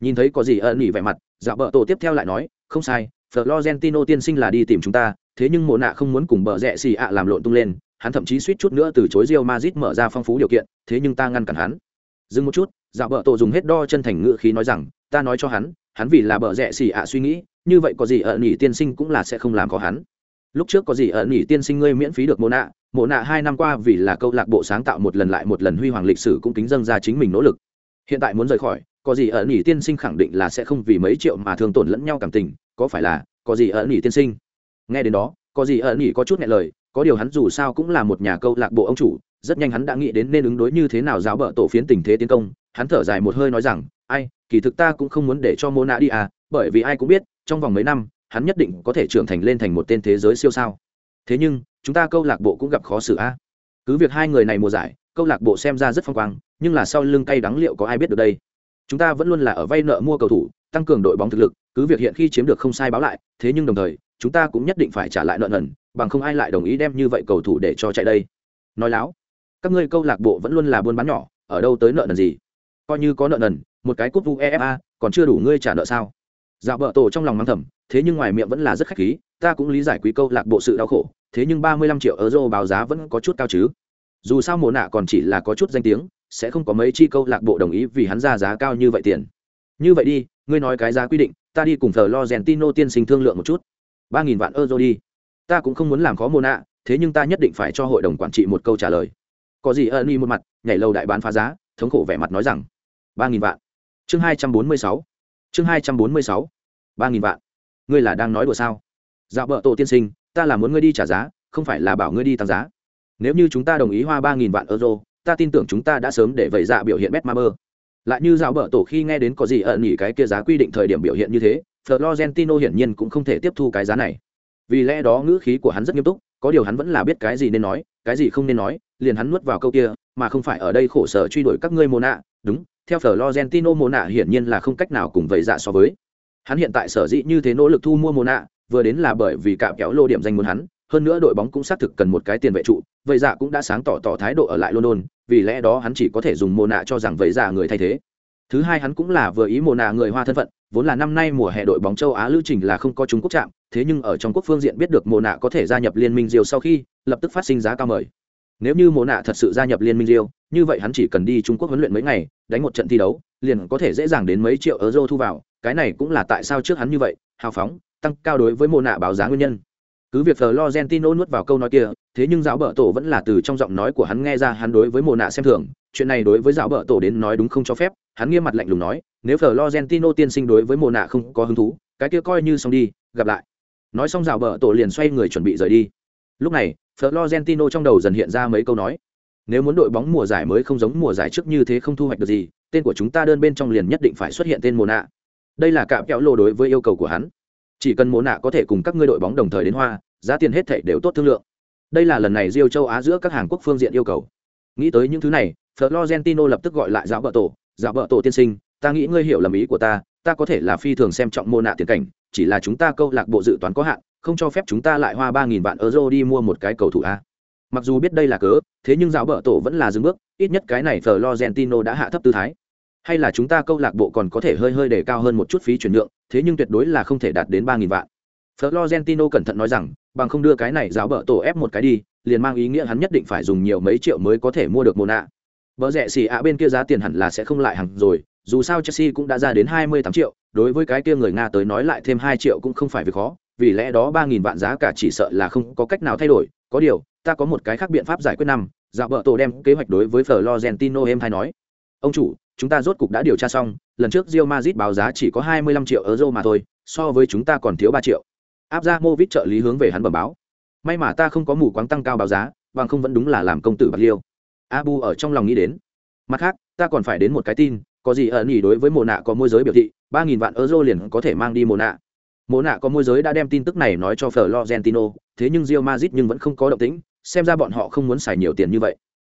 Speaker 1: Nhìn thấy có gì ẩn nhỉ vẻ mặt, Dạ bờ tổ tiếp theo lại nói, không sai, Florentino tiên sinh là đi tìm chúng ta, thế nhưng Mộ nạ không muốn cùng bờ rẻ xì ạ làm lộn tung lên, hắn thậm chí suýt chút nữa từ chối Real Madrid mở ra phong phú điều kiện, thế nhưng ta ngăn cản hắn dừng một chút, dạo bợ tổ dùng hết đo chân thành ngựa khí nói rằng, ta nói cho hắn hắn vì là bợ rẽ xì ạ suy nghĩ, như vậy có gì ở nhỉ tiên sinh cũng là sẽ không làm có hắn. Lúc trước có gì ở nhỉ tiên sinh ngươi miễn phí được mộ nạ mộ nạ hai năm qua vì là câu lạc bộ sáng tạo một lần lại một lần huy hoàng lịch sử cũng kính dâng ra chính mình nỗ lực. Hiện tại muốn rời khỏi, có gì ở nhỉ tiên sinh khẳng định là sẽ không vì mấy triệu mà thường tổn lẫn nhau cảm tình, có phải là, có gì ở nhỉ tiên sinh? Nghe đến đó, có gì ở nhỉ có chút nghe lời, có điều hắn dù sao cũng là một nhà câu lạc bộ ông chủ rất nhanh hắn đã nghĩ đến nên ứng đối như thế nào giáo bợ tổ phiến tình thế tiến công. Hắn thở dài một hơi nói rằng, ai, kỳ thực ta cũng không muốn để cho mô nạ đi à bởi vì ai cũng biết, trong vòng mấy năm, hắn nhất định có thể trưởng thành lên thành một tên thế giới siêu sao. Thế nhưng, chúng ta câu lạc bộ cũng gặp khó xử a cứ việc hai người này mùa giải, câu lạc bộ xem ra rất phong quang, nhưng là sau lưng cay đắng liệu có ai biết được đây? Chúng ta vẫn luôn là ở vay nợ mua cầu thủ, tăng cường đội bóng thực lực, cứ việc hiện khi chiếm được không sai báo lại, thế nhưng đồng thời, chúng ta cũng nhất định phải trả lại nợ nần, bằng không ai lại đồng ý đem như vậy cầu thủ để cho chạy đây. Nói láo các ngươi câu lạc bộ vẫn luôn là buôn bán nhỏ, ở đâu tới nợ nần gì? Coi như có nợ nần, một cái cúp uefa, còn chưa đủ ngươi trả nợ sao? Dạo bợ tổ trong lòng mang thầm, thế nhưng ngoài miệng vẫn là rất khách khí, ta cũng lý giải quý câu lạc bộ sự đau khổ, thế nhưng ba mươi lăm triệu euro báo giá vẫn có chút cao chứ. Dù sao mồ nạ còn chỉ là có chút danh tiếng, sẽ không có mấy chi câu lạc bộ đồng ý vì hắn ra giá cao như vậy tiền. Như vậy đi, ngươi nói cái giá quy định, ta đi cùng thờ lo gentino tiên sinh thương lượng một chút. ba nghìn vạn euro đi. Ta cũng không muốn làm khó mồ nạ, thế nhưng ta nhất định phải cho hội đồng quản trị một câu trả lời có gì ân y một mặt, nhảy lâu đại bán phá giá, thống khổ vẻ mặt nói rằng, ba nghìn vạn. Chương hai trăm bốn mươi sáu. Chương hai trăm bốn mươi sáu. ba nghìn vạn. Ngươi là đang nói đùa sao? Dạo bợ tổ tiên sinh, ta là muốn ngươi đi trả giá, không phải là bảo ngươi đi tăng giá. Nếu như chúng ta đồng ý hoa ba nghìn vạn euro, ta tin tưởng chúng ta đã sớm để vậy dạ biểu hiện bet ma bơ. Lại như dạo bờ tổ khi nghe đến có gì ẩn nhỉ cái kia giá quy định thời điểm biểu hiện như thế, florentino hiển nhiên cũng không thể tiếp thu cái giá này. Vì lẽ đó ngữ khí của hắn rất nghiêm túc, có điều hắn vẫn là biết cái gì nên nói, cái gì không nên nói liền hắn nuốt vào câu kia, mà không phải ở đây khổ sở truy đuổi các ngươi mồ nạ đúng, theo florentino mồ nạ hiển nhiên là không cách nào cùng vậy dạ so với. Hắn hiện tại sở dĩ như thế nỗ lực thu mua mồ nạ vừa đến là bởi vì cạm kéo lô điểm danh muốn hắn, hơn nữa đội bóng cũng xác thực cần một cái tiền vệ trụ, vậy dạ cũng đã sáng tỏ tỏ thái độ ở lại london, vì lẽ đó hắn chỉ có thể dùng mồ nạ cho rằng vậy dạ người thay thế. Thứ hai hắn cũng là vừa ý mồ nạ người hoa thân phận, vốn là năm nay mùa hè đội bóng châu á lưu trình là không có trung quốc chạm, thế nhưng ở trong quốc phương diện biết được mồ nạ có thể gia nhập liên minh diều sau khi lập tức phát sinh giá cao mời nếu như Mộ nạ thật sự gia nhập liên minh rio như vậy hắn chỉ cần đi trung quốc huấn luyện mấy ngày, đánh một trận thi đấu, liền có thể dễ dàng đến mấy triệu euro thu vào. Cái này cũng là tại sao trước hắn như vậy, hào phóng, tăng cao đối với Mộ nạ báo giá nguyên nhân. Cứ việc Florentino nuốt vào câu nói kia, thế nhưng giáo bợ tổ vẫn là từ trong giọng nói của hắn nghe ra hắn đối với Mộ nạ xem thường. Chuyện này đối với giáo bợ tổ đến nói đúng không cho phép, hắn nghiêm mặt lạnh lùng nói, nếu Florentino tiên sinh đối với Mộ nạ không có hứng thú, cái kia coi như xong đi, gặp lại. Nói xong giáo bợ tổ liền xoay người chuẩn bị rời đi. Lúc này florentino trong đầu dần hiện ra mấy câu nói. Nếu muốn đội bóng mùa giải mới không giống mùa giải trước như thế không thu hoạch được gì, tên của chúng ta đơn bên trong liền nhất định phải xuất hiện tên mồ nạ đây là cạm kẹo lô đối với yêu cầu của hắn. Chỉ cần mồ nạ có thể cùng các ngươi đội bóng đồng thời đến hoa, giá tiền hết thảy đều tốt thương lượng. Đây là lần này rio châu á giữa các hàng quốc phương diện yêu cầu. Nghĩ tới những thứ này, florentino lập tức gọi lại giáo vợ tổ, giáo vợ tổ tiên sinh, ta nghĩ ngươi hiểu lầm ý của ta ta có thể là phi thường xem trọng Mona nạ tiền cảnh, chỉ là chúng ta câu lạc bộ dự toán có hạn không cho phép chúng ta lại hoa ba nghìn vạn euro đi mua một cái cầu thủ a. Mặc dù biết đây là cớ thế nhưng giáo bợ tổ vẫn là dừng bước ít nhất cái này florentino đã hạ thấp tư thái. Hay là chúng ta câu lạc bộ còn có thể hơi hơi để cao hơn một chút phí chuyển nhượng thế nhưng tuyệt đối là không thể đạt đến ba nghìn vạn. Florentino cẩn thận nói rằng bằng không đưa cái này giáo bợ tổ ép một cái đi liền mang ý nghĩa hắn nhất định phải dùng nhiều mấy triệu mới có thể mua được mồ nạ Bỡ rẻ xì ạ bên kia giá tiền hẳn là sẽ không lại hẳn rồi, dù sao Chelsea cũng đã ra đến 28 triệu, đối với cái kia người Nga tới nói lại thêm 2 triệu cũng không phải việc khó, vì lẽ đó ba nghìn vạn giá cả chỉ sợ là không có cách nào thay đổi. Có điều, ta có một cái khác biện pháp giải quyết năm. Dạo vợ tổ đem kế hoạch đối với florentino em hay nói. Ông chủ, chúng ta rốt cục đã điều tra xong, lần trước rio mazit báo giá chỉ có hai mươi lăm triệu euro mà thôi, so với chúng ta còn thiếu ba triệu. Áp ra mô vít trợ lý hướng về hắn bẩm báo. May mà ta không có mù quáng tăng cao báo giá, bằng không vẫn đúng là làm công tử bạc liêu. Abu ở trong lòng nghĩ đến. Mặt khác, ta còn phải đến một cái tin, có gì ẩn nhỉ đối với mồ nạ có môi giới biểu thị, ba nghìn vạn euro liền có thể mang đi mồ nạ mộ nạ có môi giới đã đem tin tức này nói cho florentino, thế nhưng Real Madrid nhưng vẫn không có động tĩnh, xem ra bọn họ không muốn xài nhiều tiền như vậy.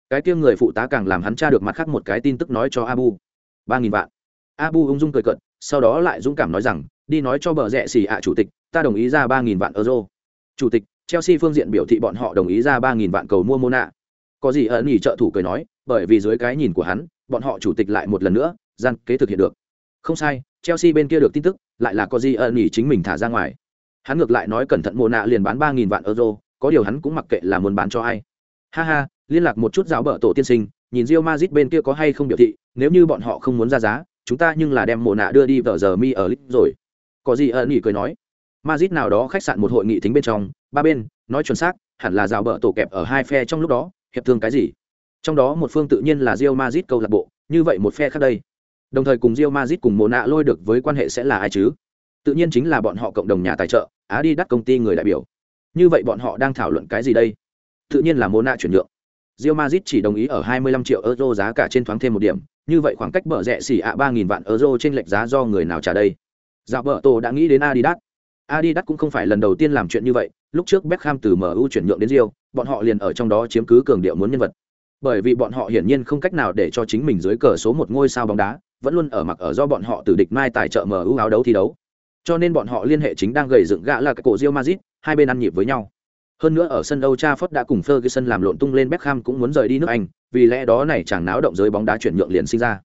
Speaker 1: Cái kia người phụ tá càng làm hắn tra được mặt khác một cái tin tức nói cho abu. Ba nghìn vạn. Abu ung dung cười cận sau đó lại dũng cảm nói rằng, đi nói cho bờ rẹ xỉ ạ chủ tịch, ta đồng ý ra ba nghìn vạn euro. Chủ tịch, chelsea phương diện biểu thị bọn họ đồng ý ra ba nghìn vạn cầu mua mona có gì ẩn nhỉ trợ thủ cười nói, bởi vì dưới cái nhìn của hắn, bọn họ chủ tịch lại một lần nữa, gian kế thực hiện được. Không sai chelsea bên kia được tin tức, lại là có gì ẩn chính mình thả ra ngoài. Hắn ngược lại nói cẩn thận mùa nạ liền bán ba nghìn vạn euro, có điều hắn cũng mặc kệ là muốn bán cho ai. Ha ha, liên lạc một chút giáo bợ tổ tiên sinh, nhìn Real Madrid bên kia có hay không biểu thị, nếu như bọn họ không muốn ra giá, chúng ta nhưng là đem mùa nạ đưa đi vợ giờ mi ở lit rồi. Có gì ẩn nghỉ cười nói. Madrid nào đó khách sạn một hội nghị tính bên trong, ba bên, nói chuẩn xác, hẳn là giáo bợ tổ kẹp ở hai phe trong lúc đó, hiệp thương cái gì? Trong đó một phương tự nhiên là Real Madrid câu lạc bộ, như vậy một phe khác đây đồng thời cùng Real Madrid cùng Mona lôi được với quan hệ sẽ là ai chứ tự nhiên chính là bọn họ cộng đồng nhà tài trợ á đi đắt công ty người đại biểu như vậy bọn họ đang thảo luận cái gì đây tự nhiên là Mona chuyển nhượng Real Madrid chỉ đồng ý ở 25 triệu euro giá cả trên thoáng thêm một điểm, như vậy khoảng cách bở rẻ xỉ ạ 3000 vạn euro trên lệch giá do người nào trả đây? Dạo bở tổ đã nghĩ đến Adidas. Adidas cũng không phải lần đầu tiên làm chuyện như vậy, lúc trước Beckham từ MU chuyển nhượng đến Real, bọn họ liền ở trong đó chiếm cứ cường điệu muốn nhân vật. Bởi vì bọn họ hiển nhiên không cách nào để cho chính mình dưới cờ số một ngôi sao bóng đá, vẫn luôn ở mặc ở do bọn họ từ địch mai tài trợ MU áo đấu thi đấu. Cho nên bọn họ liên hệ chính đang gầy dựng gã là cái cổ Real Madrid, hai bên ăn nhịp với nhau. Hơn nữa ở sân Old Trafford đã cùng Ferguson làm lộn tung lên Beckham cũng muốn rời đi nước Anh, vì lẽ đó này chẳng náo động giới bóng đá chuyển nhượng liền sinh ra.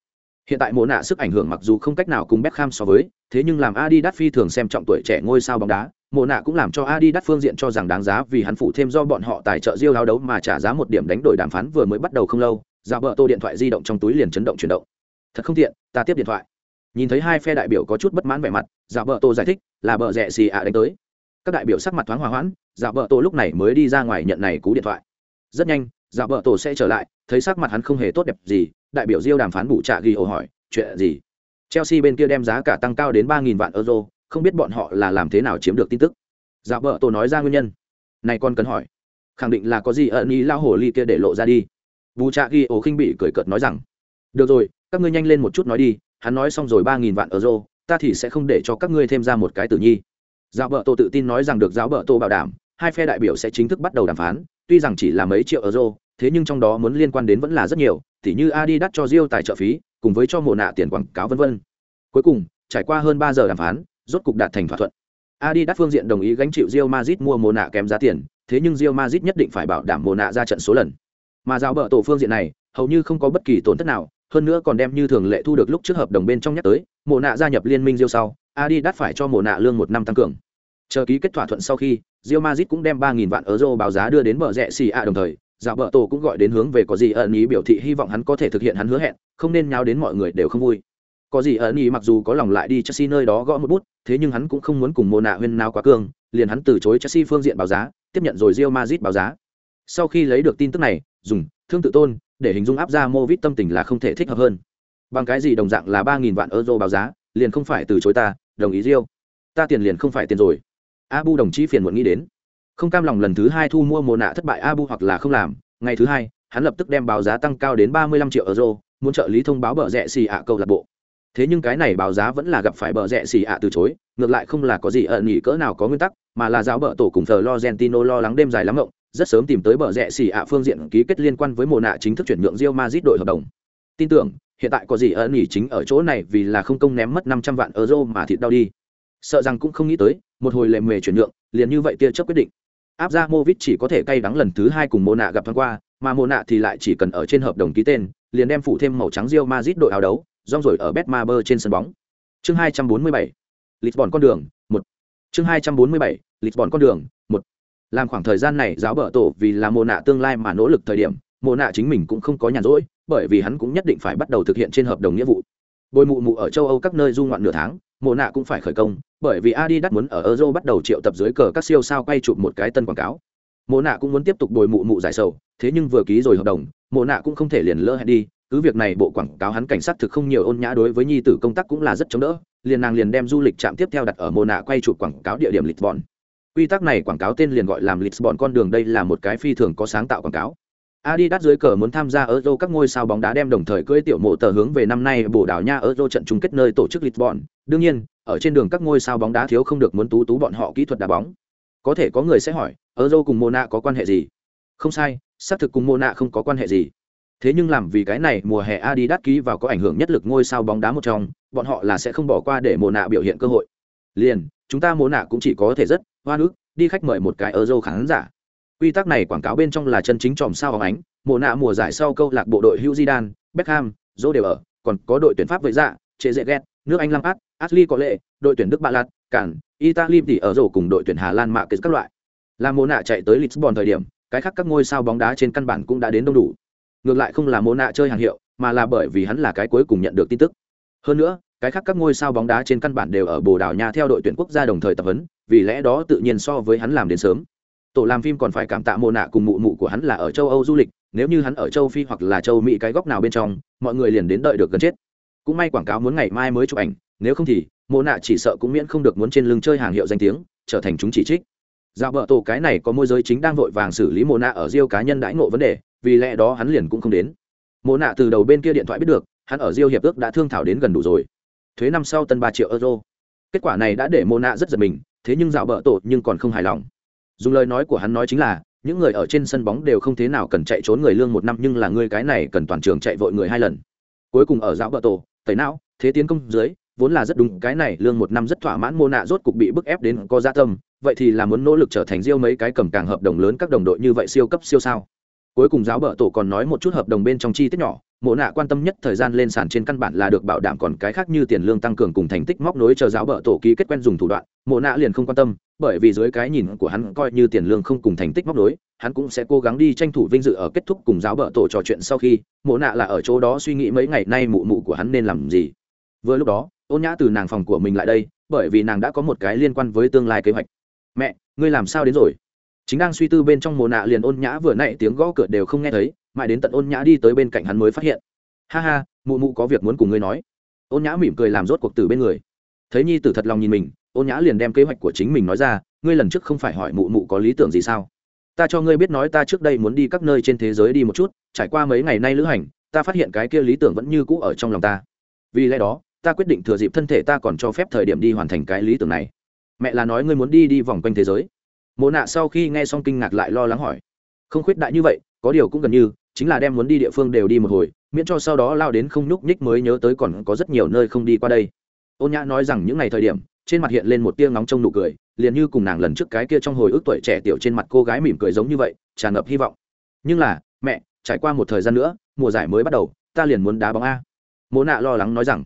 Speaker 1: Hiện tại mùa nạ sức ảnh hưởng mặc dù không cách nào cùng Beckham so với, thế nhưng làm Adidas phi thường xem trọng tuổi trẻ ngôi sao bóng đá, mùa nạ cũng làm cho Adidas phương diện cho rằng đáng giá vì hắn phụ thêm do bọn họ tài trợ Rio áo đấu mà trả giá một điểm đánh đổi đàm phán vừa mới bắt đầu không lâu, Dạ bờ tô điện thoại di động trong túi liền chấn động chuyển động. Thật không tiện, ta tiếp điện thoại. Nhìn thấy hai phe đại biểu có chút bất mãn vẻ mặt, dạ giả bờ tô giải thích, là bờ rẻ xì ạ đánh tới. Các đại biểu sắc mặt thoáng hòa hoãn giả vợ tổ lúc này mới đi ra ngoài nhận này cú điện thoại. Rất nhanh giả vợ tổ sẽ trở lại thấy sắc mặt hắn không hề tốt đẹp gì đại biểu diêu đàm phán bù trạ ghi ổ hỏi chuyện gì? Chelsea bên kia đem giá cả tăng cao đến ba nghìn vạn euro không biết bọn họ là làm thế nào chiếm được tin tức. Giả vợ tổ nói ra nguyên nhân. Này con cần hỏi khẳng định là có gì ẩn ý lao hồ ly kia để lộ ra đi. Bù trạ ghi ổ khinh bị cười cợt nói rằng được rồi các ngươi nhanh lên một chút nói đi, hắn nói xong rồi ba nghìn vạn euro, ta thì sẽ không để cho các ngươi thêm ra một cái tử nhi. Giáo bợ tô tự tin nói rằng được giáo bợ tô bảo đảm, hai phe đại biểu sẽ chính thức bắt đầu đàm phán, tuy rằng chỉ là mấy triệu euro, thế nhưng trong đó muốn liên quan đến vẫn là rất nhiều, tỉ như adidas cho rio tài trợ phí, cùng với cho mồ nạ tiền quảng cáo vân vân. Cuối cùng, trải qua hơn ba giờ đàm phán, rốt cục đạt thành thỏa thuận. Adidas phương diện đồng ý gánh chịu rio mazit mua mồ nạ kém giá tiền, thế nhưng rio mazit nhất định phải bảo đảm mồ nạ ra trận số lần. Mà giáo bợ tổ phương diện này, hầu như không có bất kỳ tổn thất nào hơn nữa còn đem như thường lệ thu được lúc trước hợp đồng bên trong nhắc tới mộ nạ gia nhập liên minh diêu sau Adidas phải cho mộ nạ lương một năm tăng cường. Chờ ký kết thỏa thuận sau khi, Real Madrid cũng đem 3000 vạn euro báo giá đưa đến bờ rẹ xì ạ đồng thời, Dạ bợ tổ cũng gọi đến hướng về có gì ẩn ý biểu thị hy vọng hắn có thể thực hiện hắn hứa hẹn, không nên nháo đến mọi người đều không vui. Có gì ẩn ý mặc dù có lòng lại đi Chelsea nơi đó gõ một bút, thế nhưng hắn cũng không muốn cùng mùa nạ huyên nào quá cường, liền hắn từ chối Chelsea phương diện báo giá, tiếp nhận rồi Real Madrid báo giá. Sau khi lấy được tin tức này, dùng thương tự tôn để hình dung áp ra Movit tâm tình là không thể thích hợp hơn. Bằng cái gì đồng dạng là ba nghìn vạn euro báo giá, liền không phải từ chối ta, đồng ý riêu ta tiền liền không phải tiền rồi. Abu đồng chí phiền muộn nghĩ đến. Không cam lòng lần thứ hai thu mua mồ nạ thất bại abu hoặc là không làm ngày thứ hai hắn lập tức đem báo giá tăng cao đến ba mươi lăm triệu euro muốn trợ lý thông báo bờ rẽ xì ạ câu lạc bộ. Thế nhưng cái này báo giá vẫn là gặp phải bờ rẽ xì ạ từ chối ngược lại không là có gì ẩn nghỉ cỡ nào có nguyên tắc mà là giáo bờ tổ cùng thờ lo gentino lo lắng đêm dài lắm ngộng rất sớm tìm tới bờ rẽ xì ạ phương diện ký kết liên quan với mồ nạ chính thức chuyển nhượng Real Madrid đội hợp đồng. Tin tưởng, hiện tại có gì ẩn nghỉ chính ở chỗ này vì là không công ném mất năm trăm vạn euro mà thịt đau đi. Sợ rằng cũng không nghĩ tới, một hồi lề mề chuyển nhượng, liền như vậy tia chấp quyết định. Áp ra chỉ có thể cay đắng lần thứ hai cùng mô nạ gặp thoáng qua, mà mô nạ thì lại chỉ cần ở trên hợp đồng ký tên, liền đem phụ thêm màu trắng Real Madrid đội áo đấu, rong rồi ở Betmaber trên sân bóng. Chương hai trăm bốn mươi bảy, lisbon con đường, một. Chương hai trăm bốn mươi bảy, lisbon con đường làm khoảng thời gian này giáo bờ tổ vì là mồ nạ tương lai mà nỗ lực thời điểm mồ nạ chính mình cũng không có nhàn rỗi, bởi vì hắn cũng nhất định phải bắt đầu thực hiện trên hợp đồng nghĩa vụ. Bồi mụ mụ ở châu âu các nơi du ngoạn nửa tháng mồ nạ cũng phải khởi công, bởi vì adidas muốn ở euro bắt đầu triệu tập dưới cờ các siêu sao quay chụp một cái tân quảng cáo. Mồ nạ cũng muốn tiếp tục bồi mụ mụ giải sầu, thế nhưng vừa ký rồi hợp đồng mồ nạ cũng không thể liền lỡ hẹn đi, cứ việc này bộ quảng cáo hắn cảnh sát thực không nhiều ôn nhã đối với nhi tử công tác cũng là rất chống đỡ, liền nàng liền đem du lịch trạm tiếp theo đặt ở mồ nạ quay chụp quảng cáo địa điểm lịch vòn quy tắc này quảng cáo tên liền gọi làm lisbon con đường đây là một cái phi thường có sáng tạo quảng cáo Adidas dưới cờ muốn tham gia Euro các ngôi sao bóng đá đem đồng thời cưỡi tiểu mộ tờ hướng về năm nay bổ đảo nha Euro trận chung kết nơi tổ chức Lisbon. Đương nhiên, ở trên đường các ngôi sao bóng đá thiếu không được muốn tú tú bọn họ kỹ thuật đá bóng. Có thể có người sẽ hỏi, Euro cùng Mona có quan hệ gì? Không sai, xác thực cùng Mona không có quan hệ gì. Thế nhưng làm vì cái này mùa hè Adidas ký vào có ảnh hưởng nhất lực ngôi sao bóng đá một trong, bọn họ là sẽ không bỏ qua để Mona biểu hiện cơ hội. Liền, chúng ta Mona cũng chỉ có thể rất hoa nước, đi khách mời một cái ở dâu khán giả quy tắc này quảng cáo bên trong là chân chính tròm sao hóng ánh mùa nạ mùa giải sau câu lạc bộ đội hữu Zidane, Beckham, Joe đều ở, còn có đội tuyển Pháp với dạ, chế dễ ghét, nước Anh Lampard, Ashley có lệ, đội tuyển Đức Ba Lạt, Cản, Italy thì ở rổ cùng đội tuyển Hà Lan mạ kết các loại. Là mùa nạ chạy tới Lisbon thời điểm, cái khác các ngôi sao bóng đá trên căn bản cũng đã đến đông đủ. Ngược lại không là mùa nạ chơi hàng hiệu, mà là bởi vì hắn là cái cuối cùng nhận được tin tức. Hơn nữa, cái khác các ngôi sao bóng đá trên căn bản đều ở Bồ Đào Nha theo đội tuyển quốc gia đồng thời tập huấn, vì lẽ đó tự nhiên so với hắn làm đến sớm. Tổ làm phim còn phải cảm tạ mồ nạ cùng mụ mụ của hắn là ở châu âu du lịch nếu như hắn ở châu phi hoặc là châu mỹ cái góc nào bên trong mọi người liền đến đợi được gần chết. Cũng may quảng cáo muốn ngày mai mới chụp ảnh nếu không thì mồ nạ chỉ sợ cũng miễn không được muốn trên lưng chơi hàng hiệu danh tiếng trở thành chúng chỉ trích. Dạo vợ tổ cái này có môi giới chính đang vội vàng xử lý mồ nạ ở riêu cá nhân đãi ngộ vấn đề vì lẽ đó hắn liền cũng không đến. Mồ nạ từ đầu bên kia điện thoại biết được hắn ở riêu hiệp ước đã thương thảo đến gần đủ rồi thuế năm sau tân ba triệu euro. Kết quả này đã để mồ nạ rất giật mình, thế nhưng dạo bợ tổ nhưng còn không hài lòng. Dùng lời nói của hắn nói chính là, những người ở trên sân bóng đều không thế nào cần chạy trốn người lương một năm, nhưng là người cái này cần toàn trường chạy vội người hai lần. Cuối cùng ở dạo bờ tổ, tẩy não, thế tiến công dưới, vốn là rất đúng, cái này lương một năm rất thỏa mãn mô nạ rốt cục bị bức ép đến có gia tâm, vậy thì là muốn nỗ lực trở thành riêu mấy cái cầm càng hợp đồng lớn các đồng đội như vậy siêu cấp siêu sao. Cuối cùng giáo bờ tổ còn nói một chút hợp đồng bên trong chi tiết nhỏ mộ nạ quan tâm nhất thời gian lên sàn trên căn bản là được bảo đảm còn cái khác như tiền lương tăng cường cùng thành tích móc nối chờ giáo bợ tổ ký kết quen dùng thủ đoạn, mộ nạ liền không quan tâm, bởi vì dưới cái nhìn của hắn coi như tiền lương không cùng thành tích móc nối, hắn cũng sẽ cố gắng đi tranh thủ vinh dự ở kết thúc cùng giáo bợ tổ trò chuyện sau khi, mộ nạ là ở chỗ đó suy nghĩ mấy ngày nay mụ mụ của hắn nên làm gì. Vừa lúc đó, ôn nhã từ nàng phòng của mình lại đây, bởi vì nàng đã có một cái liên quan với tương lai kế hoạch. Mẹ, ngươi làm sao đến rồi? Chính đang suy tư bên trong mồ nạ liền ôn nhã vừa nãy tiếng gõ cửa đều không nghe thấy mãi đến tận ôn nhã đi tới bên cạnh hắn mới phát hiện. Ha ha, mụ mụ có việc muốn cùng ngươi nói. Ôn nhã mỉm cười làm rốt cuộc từ bên người. Thấy nhi tử thật lòng nhìn mình, ôn nhã liền đem kế hoạch của chính mình nói ra, ngươi lần trước không phải hỏi mụ mụ có lý tưởng gì sao? Ta cho ngươi biết nói ta trước đây muốn đi các nơi trên thế giới đi một chút, trải qua mấy ngày nay lữ hành, ta phát hiện cái kia lý tưởng vẫn như cũ ở trong lòng ta. Vì lẽ đó, ta quyết định thừa dịp thân thể ta còn cho phép thời điểm đi hoàn thành cái lý tưởng này. Mẹ là nói ngươi muốn đi đi vòng quanh thế giới. Mộ nạ sau khi nghe xong kinh ngạc lại lo lắng hỏi. Không khuyết đại như vậy, có điều cũng gần như chính là đem muốn đi địa phương đều đi một hồi, miễn cho sau đó lao đến không nhúc nhích mới nhớ tới còn có rất nhiều nơi không đi qua đây. Ôn nhã nói rằng những ngày thời điểm, trên mặt hiện lên một tia ngóng trông nụ cười, liền như cùng nàng lần trước cái kia trong hồi ức tuổi trẻ tiểu trên mặt cô gái mỉm cười giống như vậy, tràn ngập hy vọng. Nhưng là, mẹ, trải qua một thời gian nữa, mùa giải mới bắt đầu, ta liền muốn đá bóng a. Mộ nạ lo lắng nói rằng,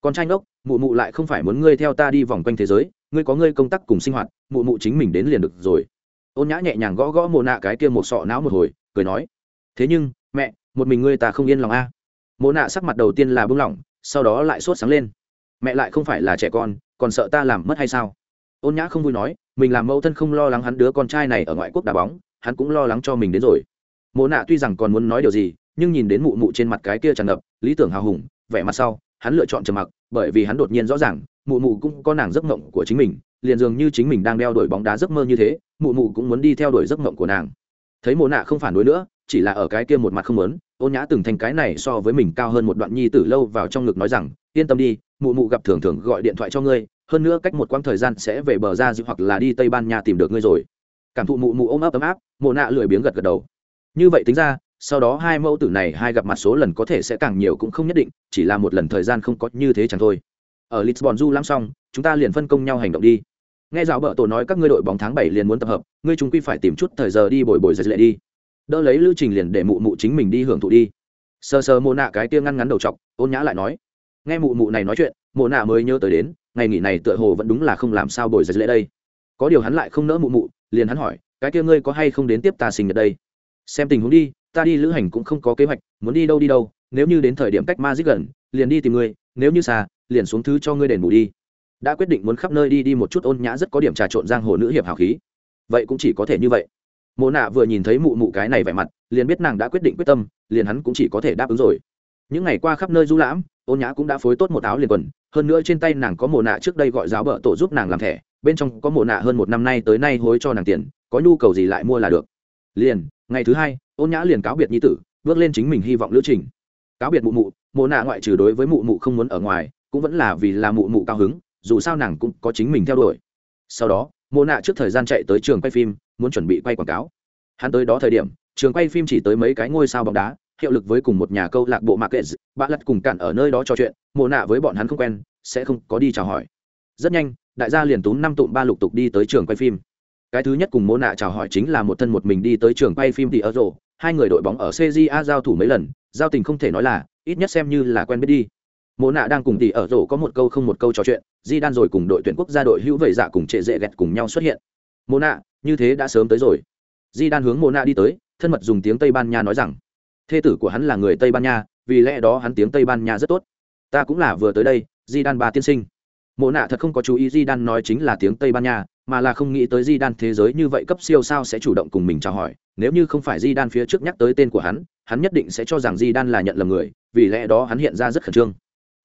Speaker 1: con trai ngốc, mụ mụ lại không phải muốn ngươi theo ta đi vòng quanh thế giới, ngươi có ngươi công tác cùng sinh hoạt, mụ mụ chính mình đến liền được rồi. Ôn nhã nhẹ nhàng gõ gõ mồ nạ cái kia một sọ não một hồi, cười nói thế nhưng, mẹ, một mình ngươi ta không yên lòng a. À. mồ nạ sắc mặt đầu tiên là bưng lỏng, sau đó lại sốt sáng lên. Mẹ lại không phải là trẻ con, còn sợ ta làm mất hay sao? Ôn nhã không vui nói, mình làm mẫu thân không lo lắng hắn đứa con trai này ở ngoại quốc đá bóng, hắn cũng lo lắng cho mình đến rồi. Mỗ nạ tuy rằng còn muốn nói điều gì, nhưng nhìn đến mụ mụ trên mặt cái kia tràn ngập lý tưởng hào hùng, vẻ mặt sau, hắn lựa chọn trầm mặc, bởi vì hắn đột nhiên rõ ràng, mụ mụ cũng có nàng giấc mộng của chính mình, liền dường như chính mình đang đeo đuổi bóng đá giấc mơ như thế, mụ mụ cũng muốn đi theo đuổi giấc mộng của nàng. Thấy mồ nạ không phản đối nữa chỉ là ở cái kia một mặt không muốn, ôn nhã từng thành cái này so với mình cao hơn một đoạn nhi tử lâu vào trong ngực nói rằng, yên tâm đi, mụ mụ gặp thường thường gọi điện thoại cho ngươi, hơn nữa cách một quãng thời gian sẽ về bờ ra dịu hoặc là đi tây ban nha tìm được ngươi rồi. Cảm thụ mụ mụ ôm ấp ấm áp mụ nạ lười biếng gật gật đầu. Như vậy tính ra, sau đó hai mẫu tử này hai gặp mặt số lần có thể sẽ càng nhiều cũng không nhất định, chỉ là một lần thời gian không có như thế chẳng thôi. Ở lisbon du lắm xong, chúng ta liền phân công nhau hành động đi. Nghe giáo bợ tổ nói các ngươi đội bóng tháng bảy liền muốn tập hợp, ngươi chúng quy phải tìm chút thời giờ đi bồi bồi dệt lệ đi đỡ lấy lưu trình liền để mụ mụ chính mình đi hưởng thụ đi. Sờ sờ mồ nạ cái tia ngăn ngắn đầu t ôn nhã lại nói, nghe mụ mụ này nói chuyện mồ nạ mới nhớ tới đến, ngày nghỉ này tựa hồ vẫn đúng là không làm sao bồi giật lễ đây. Có điều hắn lại không nỡ mụ mụ, liền hắn hỏi, cái kia ngươi có hay không đến tiếp ta sinh nhật đây? Xem tình huống đi, ta đi lữ hành cũng không có kế hoạch, muốn đi đâu đi đâu, nếu như đến thời điểm cách ma dít gần, liền đi tìm ngươi, nếu như xa, liền xuống thứ cho ngươi đền bù đi. Đã quyết định muốn khắp nơi đi đi một chút ôn nhã rất có điểm trà trộn giang hồ nữ hiệp hào khí. Vậy cũng chỉ có thể như vậy mộ nạ vừa nhìn thấy mụ mụ cái này vẻ mặt, liền biết nàng đã quyết định quyết tâm, liền hắn cũng chỉ có thể đáp ứng rồi. Những ngày qua khắp nơi du lãm, ôn nhã cũng đã phối tốt một áo liền quần, hơn nữa trên tay nàng có mồ nạ trước đây gọi giáo bợ tổ giúp nàng làm thẻ, bên trong có mồ nạ hơn một năm nay tới nay hối cho nàng tiền, có nhu cầu gì lại mua là được. Liền, ngày thứ hai, ôn nhã liền cáo biệt nhi tử, bước lên chính mình hy vọng lữ trình. Cáo biệt mụ mụ mồ nạ ngoại trừ đối với mụ mụ không muốn ở ngoài, cũng vẫn là vì là mụ mụ cao hứng, dù sao nàng cũng có chính mình theo đuổi. Sau đó mồ nạ trước thời gian chạy tới trường quay phim muốn chuẩn bị quay quảng cáo. Hắn tới đó thời điểm, trường quay phim chỉ tới mấy cái ngôi sao bóng đá, hiệu lực với cùng một nhà câu lạc bộ market bạn lật cùng cạn ở nơi đó trò chuyện mồ nạ với bọn hắn không quen, sẽ không có đi chào hỏi. Rất nhanh, đại gia liền túm năm tụm ba lục tục đi tới trường quay phim. Cái thứ nhất cùng mô nạ chào hỏi chính là một thân một mình đi tới trường quay phim thì ở rổ hai người đội bóng ở cja giao thủ mấy lần, giao tình không thể nói là, ít nhất xem như là quen biết đi. Mô nạ đang cùng thì ở rổ có một câu không một câu trò chuyện di đan rồi cùng đội tuyển quốc gia đội hữu vầy dạ cùng trệ dễ ghẹt cùng nhau xuất hiện. Mô nạ như thế đã sớm tới rồi. Di đan hướng Mộ nạ đi tới, thân mật dùng tiếng tây ban nha nói rằng, thê tử của hắn là người tây ban nha, vì lẽ đó hắn tiếng tây ban nha rất tốt. Ta cũng là vừa tới đây, di đan ba tiên sinh. Mộ nạ thật không có chú ý di đan nói chính là tiếng tây ban nha, mà là không nghĩ tới di đan thế giới như vậy cấp siêu sao sẽ chủ động cùng mình chào hỏi. Nếu như không phải di đan phía trước nhắc tới tên của hắn hắn nhất định sẽ cho rằng di đan là nhận lầm người, vì lẽ đó hắn hiện ra rất khẩn trương.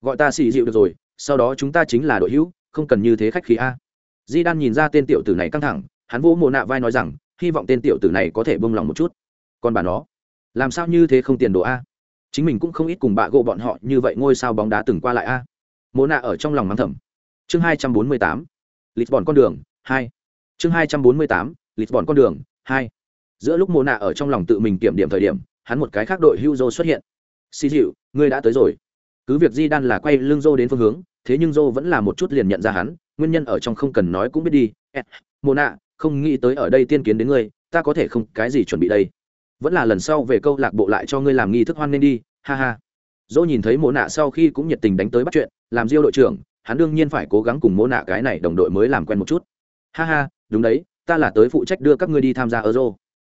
Speaker 1: Gọi ta xì dịu được rồi, sau đó chúng ta chính là đội hữu, không cần như thế khách khí a. Di đan nhìn ra tên tiểu tử này căng thẳng hắn vỗ mộ nạ vai nói rằng, hy vọng tên tiểu tử này có thể bông lòng một chút. Còn bà nó, làm sao như thế không tiền đồ a? Chính mình cũng không ít cùng bạ gộ bọn họ như vậy ngôi sao bóng đá từng qua lại a. Mộ nạ ở trong lòng mắng thầm. Chương hai trăm bốn mươi tám con đường, hai. Chương hai trăm bốn mươi tám con đường, hai. Giữa lúc mộ nạ ở trong lòng tự mình kiểm điểm thời điểm, hắn một cái khác đội hưu dô xuất hiện. Xì dịu, ngươi đã tới rồi. Cứ việc di đan là quay lưng dô đến phương hướng, thế nhưng dô vẫn là một chút liền nhận ra hắn, nguyên nhân ở trong không cần nói cũng biết đi. Mộ nạ không nghĩ tới ở đây tiên kiến đến ngươi, ta có thể không cái gì chuẩn bị đây. Vẫn là lần sau về câu lạc bộ lại cho ngươi làm nghi thức hoan nên đi, ha ha. Dỗ nhìn thấy mỗ nạ sau khi cũng nhiệt tình đánh tới bắt chuyện, làm diêu đội trưởng, hắn đương nhiên phải cố gắng cùng mỗ nạ cái này đồng đội mới làm quen một chút. Ha ha, đúng đấy, ta là tới phụ trách đưa các ngươi đi tham gia euro.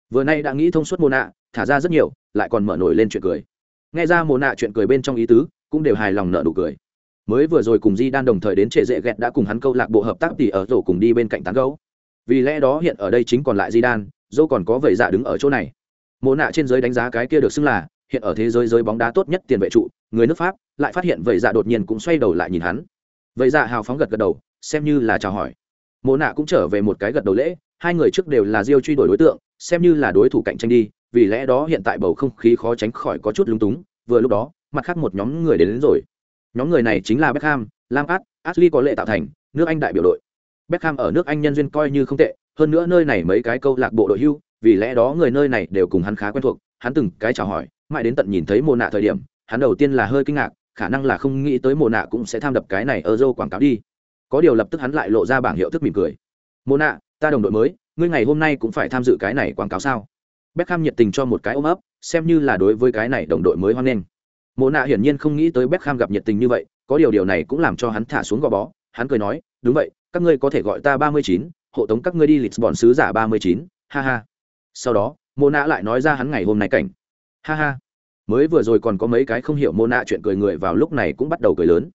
Speaker 1: Vừa nay đã nghĩ thông suốt mỗ nạ, thả ra rất nhiều, lại còn mở nổi lên chuyện cười. Nghe ra mỗ nạ chuyện cười bên trong ý tứ, cũng đều hài lòng nợ nụ cười. Mới vừa rồi cùng di đan đồng thời đến trệ dễ ghẹt đã cùng hắn câu lạc bộ hợp tác tỷ ở rổ cùng đi bên cạnh tán gấu vì lẽ đó hiện ở đây chính còn lại di đan dâu còn có vẩy dạ đứng ở chỗ này. Mồ nạ trên giới đánh giá cái kia được xưng là hiện ở thế giới giới bóng đá tốt nhất tiền vệ trụ người nước pháp lại phát hiện vậy dạ đột nhiên cũng xoay đầu lại nhìn hắn. Vậy dạ hào phóng gật gật đầu xem như là chào hỏi. Mồ nạ cũng trở về một cái gật đầu lễ hai người trước đều là diêu truy đuổi đối tượng xem như là đối thủ cạnh tranh đi vì lẽ đó hiện tại bầu không khí khó tránh khỏi có chút lúng túng vừa lúc đó mặt khác một nhóm người đến, đến rồi. Nhóm người này chính là Beckham, Lampard, Ashley có lệ tạo thành nước Anh đại biểu đội. Beckham ở nước Anh nhân duyên coi như không tệ, hơn nữa nơi này mấy cái câu lạc bộ đội hưu, vì lẽ đó người nơi này đều cùng hắn khá quen thuộc, hắn từng cái chào hỏi, mãi đến tận nhìn thấy Mộ nạ thời điểm hắn đầu tiên là hơi kinh ngạc khả năng là không nghĩ tới Mộ nạ cũng sẽ tham đập cái này ở dâu quảng cáo đi. Có điều lập tức hắn lại lộ ra bảng hiệu thức mỉm cười. "Mộ nạ ta đồng đội mới ngươi ngày hôm nay cũng phải tham dự cái này quảng cáo sao? Beckham nhiệt tình cho một cái ôm ấp xem như là đối với cái này đồng đội mới hoan nghênh. Mộ nạ hiển nhiên không nghĩ tới Beckham gặp nhiệt tình như vậy có điều điều này cũng làm cho hắn thả xuống gò bó hắn cười nói đúng vậy các ngươi có thể gọi ta ba mươi chín, hộ tống các ngươi đi lịch bọn sứ giả ba mươi chín, ha ha. Sau đó, mô nạ lại nói ra hắn ngày hôm nay cảnh. Ha ha. Mới vừa rồi còn có mấy cái không hiểu mô nạ chuyện cười người vào lúc này cũng bắt đầu cười lớn.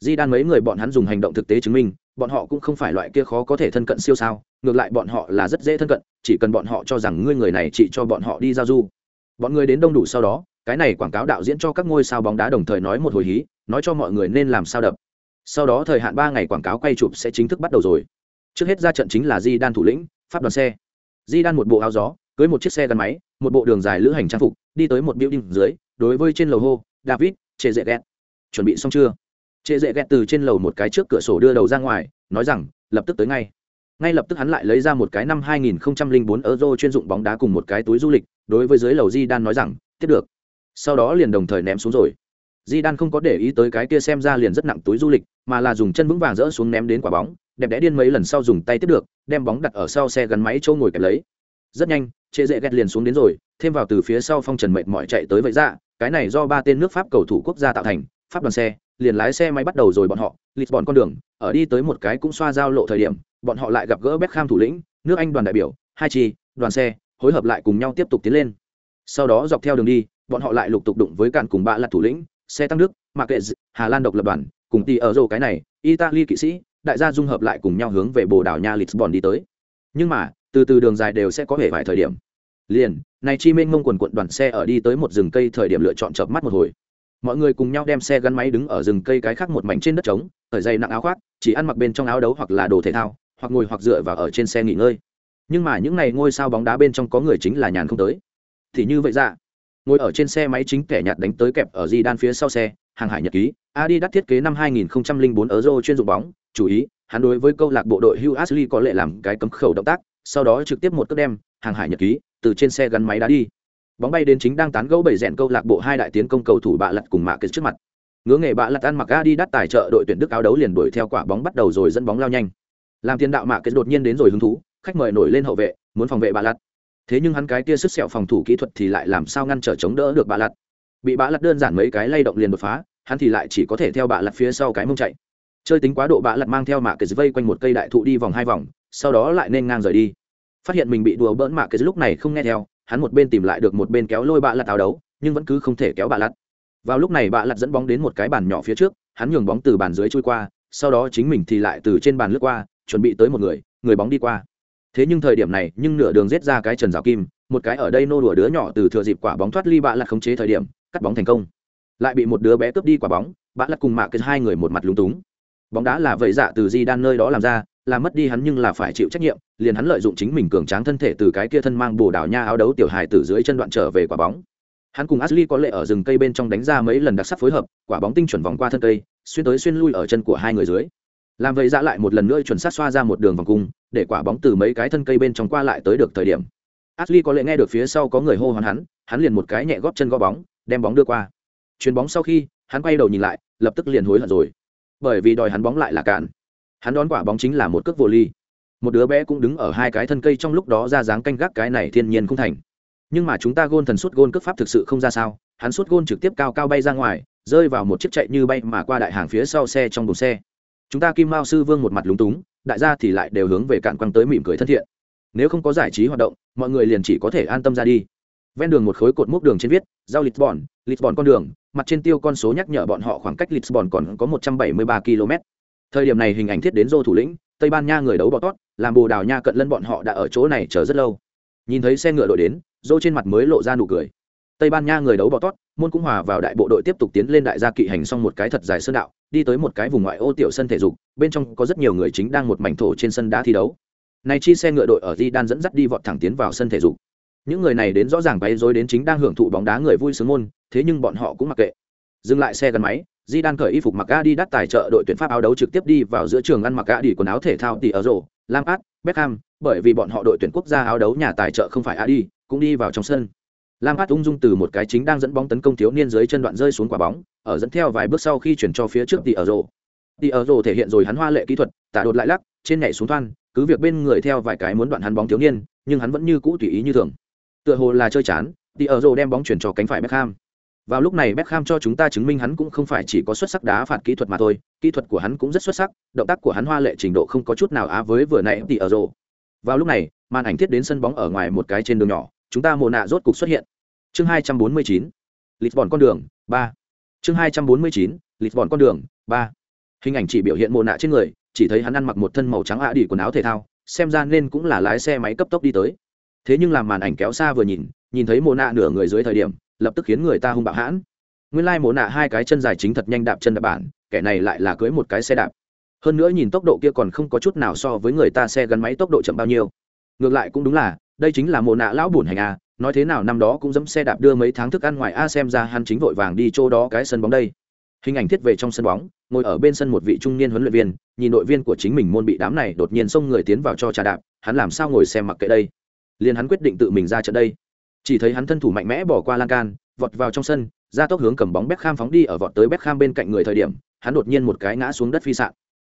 Speaker 1: Di đan mấy người bọn hắn dùng hành động thực tế chứng minh, bọn họ cũng không phải loại kia khó có thể thân cận siêu sao, ngược lại bọn họ là rất dễ thân cận, chỉ cần bọn họ cho rằng ngươi người này chỉ cho bọn họ đi giao du. Bọn người đến đông đủ sau đó, cái này quảng cáo đạo diễn cho các ngôi sao bóng đá đồng thời nói một hồi hí, nói cho mọi người nên làm sao đập sau đó thời hạn ba ngày quảng cáo quay chụp sẽ chính thức bắt đầu rồi. Trước hết ra trận chính là di đan thủ lĩnh, pháp đoàn xe. Di đan một bộ áo gió, cưới một chiếc xe gắn máy, một bộ đường dài lữ hành trang phục, đi tới một building dưới, đối với trên lầu hô, david chệ dễ ghét chuẩn bị xong chưa? Chệ dễ ghét từ trên lầu một cái trước cửa sổ đưa đầu ra ngoài, nói rằng, lập tức tới ngay. Ngay lập tức hắn lại lấy ra một cái năm 2004 euro chuyên dụng bóng đá cùng một cái túi du lịch, đối với dưới lầu di đan nói rằng, tiếp được. Sau đó liền đồng thời ném xuống rồi di đan không có để ý tới cái kia xem ra liền rất nặng túi du lịch, mà là dùng chân vững vàng rỡ xuống ném đến quả bóng, đẹp đẽ điên mấy lần sau dùng tay tiếp được, đem bóng đặt ở sau xe gắn máy châu ngồi kẹp lấy. Rất nhanh chế dễ ghét liền xuống đến rồi, thêm vào từ phía sau phong trần mệt mỏi chạy tới vậy ra, cái này do ba tên nước pháp cầu thủ quốc gia tạo thành, pháp đoàn xe, liền lái xe máy bắt đầu rồi bọn họ lisbon con đường, ở đi tới một cái cũng xoa giao lộ thời điểm, bọn họ lại gặp gỡ Beckham thủ lĩnh, nước anh đoàn đại biểu, hai chi, đoàn xe, hối hợp lại cùng nhau tiếp tục tiến lên. Sau đó dọc theo đường đi, bọn họ lại lục tục đụng với cạn cùng bạ lặt thủ lĩnh xe tăng đức, mạc kệ hà lan độc lập đoàn, cùng tỷ ở rô cái này, italy kỵ sĩ, đại gia dung hợp lại cùng nhau hướng về bồ đảo nha lisbon đi tới. Nhưng mà, từ từ đường dài đều sẽ có hệ vài thời điểm. Liền, này chi Minh mông quần quận đoàn xe ở đi tới một rừng cây thời điểm lựa chọn chợp mắt một hồi. Mọi người cùng nhau đem xe gắn máy đứng ở rừng cây cái khác một mảnh trên đất trống ở dây nặng áo khoác, chỉ ăn mặc bên trong áo đấu hoặc là đồ thể thao, hoặc ngồi hoặc dựa vào ở trên xe nghỉ ngơi. Nhưng mà những ngày ngôi sao bóng đá bên trong có người chính là nhàn không tới. Thì như vậy ra ngồi ở trên xe máy chính kẻ nhạt đánh tới kẹp ở di đan phía sau xe, hàng hải nhật ký adi đắt thiết kế năm 2004 euro chuyên dụng bóng. Chú ý, hắn đối với câu lạc bộ đội Hugh Ashley có lệ làm cái cấm khẩu động tác, sau đó trực tiếp một cước đem hàng hải nhật ký từ trên xe gắn máy đá đi. Bóng bay đến chính đang tán gẫu bảy rèn câu lạc bộ hai đại tiến công cầu thủ bạ lật cùng mạ kết trước mặt. Ngứa nghề bạ lật ăn mặc Adi đắt tài trợ đội tuyển Đức áo đấu liền đuổi theo quả bóng bắt đầu rồi dẫn bóng lao nhanh. Làm tiền đạo mạ kết đột nhiên đến rồi hứng thú, khách mời nổi lên hậu vệ, muốn phòng vệ bạ lật thế nhưng hắn cái kia sức sẹo phòng thủ kỹ thuật thì lại làm sao ngăn trở chống đỡ được bạ lật bị bạ lật đơn giản mấy cái lay động liền đột phá, hắn thì lại chỉ có thể theo bạ lật phía sau cái mông chạy. Chơi tính quá độ bạ lật mang theo mạ kệ vây quanh một cây đại thụ đi vòng hai vòng, sau đó lại nên ngang rời đi. Phát hiện mình bị đùa bỡn mạ kệ lúc này không nghe theo, hắn một bên tìm lại được một bên kéo lôi bạ lật áo đấu, nhưng vẫn cứ không thể kéo bạ lật vào lúc này bạ lật dẫn bóng đến một cái bàn nhỏ phía trước, hắn nhường bóng từ bàn dưới trôi qua, sau đó chính mình thì lại từ trên bàn lướt qua, chuẩn bị tới một người người bóng đi qua thế nhưng thời điểm này, nhưng nửa đường giết ra cái trần rào kim, một cái ở đây nô đùa đứa nhỏ từ thừa dịp quả bóng thoát ly bạ lặt khống chế thời điểm, cắt bóng thành công. Lại bị một đứa bé cướp đi quả bóng, bạ lặt cùng mạ kết hai người một mặt lúng túng. Bóng đá là vậy dạ từ di đan nơi đó làm ra, là mất đi hắn nhưng là phải chịu trách nhiệm, liền hắn lợi dụng chính mình cường tráng thân thể từ cái kia thân mang bồ đào nha áo đấu tiểu hài từ dưới chân đoạn trở về quả bóng. Hắn cùng ashley có lệ ở rừng cây bên trong đánh ra mấy lần đặc sắc phối hợp, quả bóng tinh chuẩn vòng qua thân cây, xuyên tới xuyên lui ở chân của hai người dưới làm vậy ra lại một lần nữa chuẩn sát xoa ra một đường vòng cung, để quả bóng từ mấy cái thân cây bên trong qua lại tới được thời điểm. Ashley có lẽ nghe được phía sau có người hô hoán hắn hắn liền một cái nhẹ góp chân gõ bóng, đem bóng đưa qua. Chuyền bóng sau khi, hắn quay đầu nhìn lại, lập tức liền hối hận rồi. Bởi vì đòi hắn bóng lại là cản hắn đón quả bóng chính là một cước vô ly. Một đứa bé cũng đứng ở hai cái thân cây trong lúc đó ra dáng canh gác cái này thiên nhiên không thành. Nhưng mà chúng ta gôn thần suốt gôn cước pháp thực sự không ra sao, hắn suốt gôn trực tiếp cao cao bay ra ngoài, rơi vào một chiếc chạy như bay mà qua đại hàng phía sau xe trong đồn xe chúng ta kim mao sư vương một mặt lúng túng, đại gia thì lại đều hướng về cạn quăng tới mỉm cười thân thiện. Nếu không có giải trí hoạt động, mọi người liền chỉ có thể an tâm ra đi. Ven đường một khối cột mốc đường trên viết, giao lisbon lisbon con đường, mặt trên tiêu con số nhắc nhở bọn họ khoảng cách lisbon còn có một trăm bảy mươi ba km. Thời điểm này hình ảnh thiết đến dô thủ lĩnh, tây ban nha người đấu bọ tót, làm bồ đào nha cận lân bọn họ đã ở chỗ này chờ rất lâu. Nhìn thấy xe ngựa đội đến dô trên mặt mới lộ ra nụ cười. Tây ban nha người đấu bọ tót môn cũng hòa vào đại bộ đội tiếp tục tiến lên đại gia kỵ hành xong một cái thật dài sơn đạo, đi tới một cái vùng ngoại ô tiểu sân thể dục, bên trong có rất nhiều người chính đang một mảnh thổ trên sân đá thi đấu. Này chi xe ngựa đội ở di đan dẫn dắt đi vọt thẳng tiến vào sân thể dục. Những người này đến rõ ràng bay dối đến chính đang hưởng thụ bóng đá người vui sướng môn, thế nhưng bọn họ cũng mặc kệ. Dừng lại xe gắn máy, di đan cởi y phục mặc a đi đắt tài trợ đội tuyển pháp áo đấu trực tiếp đi vào giữa trường ăn mặc a đi quần áo thể thao tỉ ở rổ lam át, beckham, bởi vì bọn họ đội tuyển quốc gia áo đấu nhà tài trợ không phải a đi cũng đi vào trong sân lam ung dung từ một cái chính đang dẫn bóng tấn công thiếu niên dưới chân đoạn rơi xuống quả bóng ở dẫn theo vài bước sau khi chuyển cho phía trước tỉ ở ở thể hiện rồi hắn hoa lệ kỹ thuật tả đột lại lắc trên nhảy xuống thoan cứ việc bên người theo vài cái muốn đoạn hắn bóng thiếu niên nhưng hắn vẫn như cũ tùy ý như thường tựa hồ là chơi chán tỉ ở đem bóng chuyển cho cánh phải beckham vào lúc này Beckham cho chúng ta chứng minh hắn cũng không phải chỉ có xuất sắc đá phạt kỹ thuật mà thôi, kỹ thuật của hắn cũng rất xuất sắc, động tác của hắn hoa lệ trình độ không có chút nào á với vừa nãy thì ở. Vào lúc này, màn ảnh thiết đến sân bóng ở ngoài một cái trên đường nhỏ, chúng ta mồ nạ rốt cục xuất hiện. Chương 249. bọn con đường, 3. Chương 249. bọn con đường, 3. Hình ảnh chỉ biểu hiện mồ nạ trên người, chỉ thấy hắn ăn mặc một thân màu trắng ạ đỉ quần áo thể thao, xem ra nên cũng là lái xe máy cấp tốc đi tới. Thế nhưng làm màn ảnh kéo xa vừa nhìn, nhìn thấy mồ nạ nửa người dưới thời điểm, lập tức khiến người ta hung bạo hãn nguyên lai mồ nạ hai cái chân dài chính thật nhanh đạp chân đạp bản kẻ này lại là cưới một cái xe đạp hơn nữa nhìn tốc độ kia còn không có chút nào so với người ta xe gắn máy tốc độ chậm bao nhiêu ngược lại cũng đúng là đây chính là mồ nạ lão bùn hành à nói thế nào năm đó cũng dẫm xe đạp đưa mấy tháng thức ăn ngoài a xem ra hắn chính vội vàng đi chỗ đó cái sân bóng đây. Hình ảnh thiết về trong sân bóng, ngồi ở bên sân một vị trung niên huấn luyện viên, nhìn đội viên của chính mình môn bị đám này đột nhiên xông người tiến vào cho trà đạp, hắn làm sao ngồi xem mặc kệ đây? Liền hắn quyết định tự mình ra trận đây. Chỉ thấy hắn thân thủ mạnh mẽ bỏ qua lan can, vọt vào trong sân, ra tốc hướng cầm bóng Beckham phóng đi ở vọt tới Beckham bên cạnh người thời điểm, hắn đột nhiên một cái ngã xuống đất phi sạn.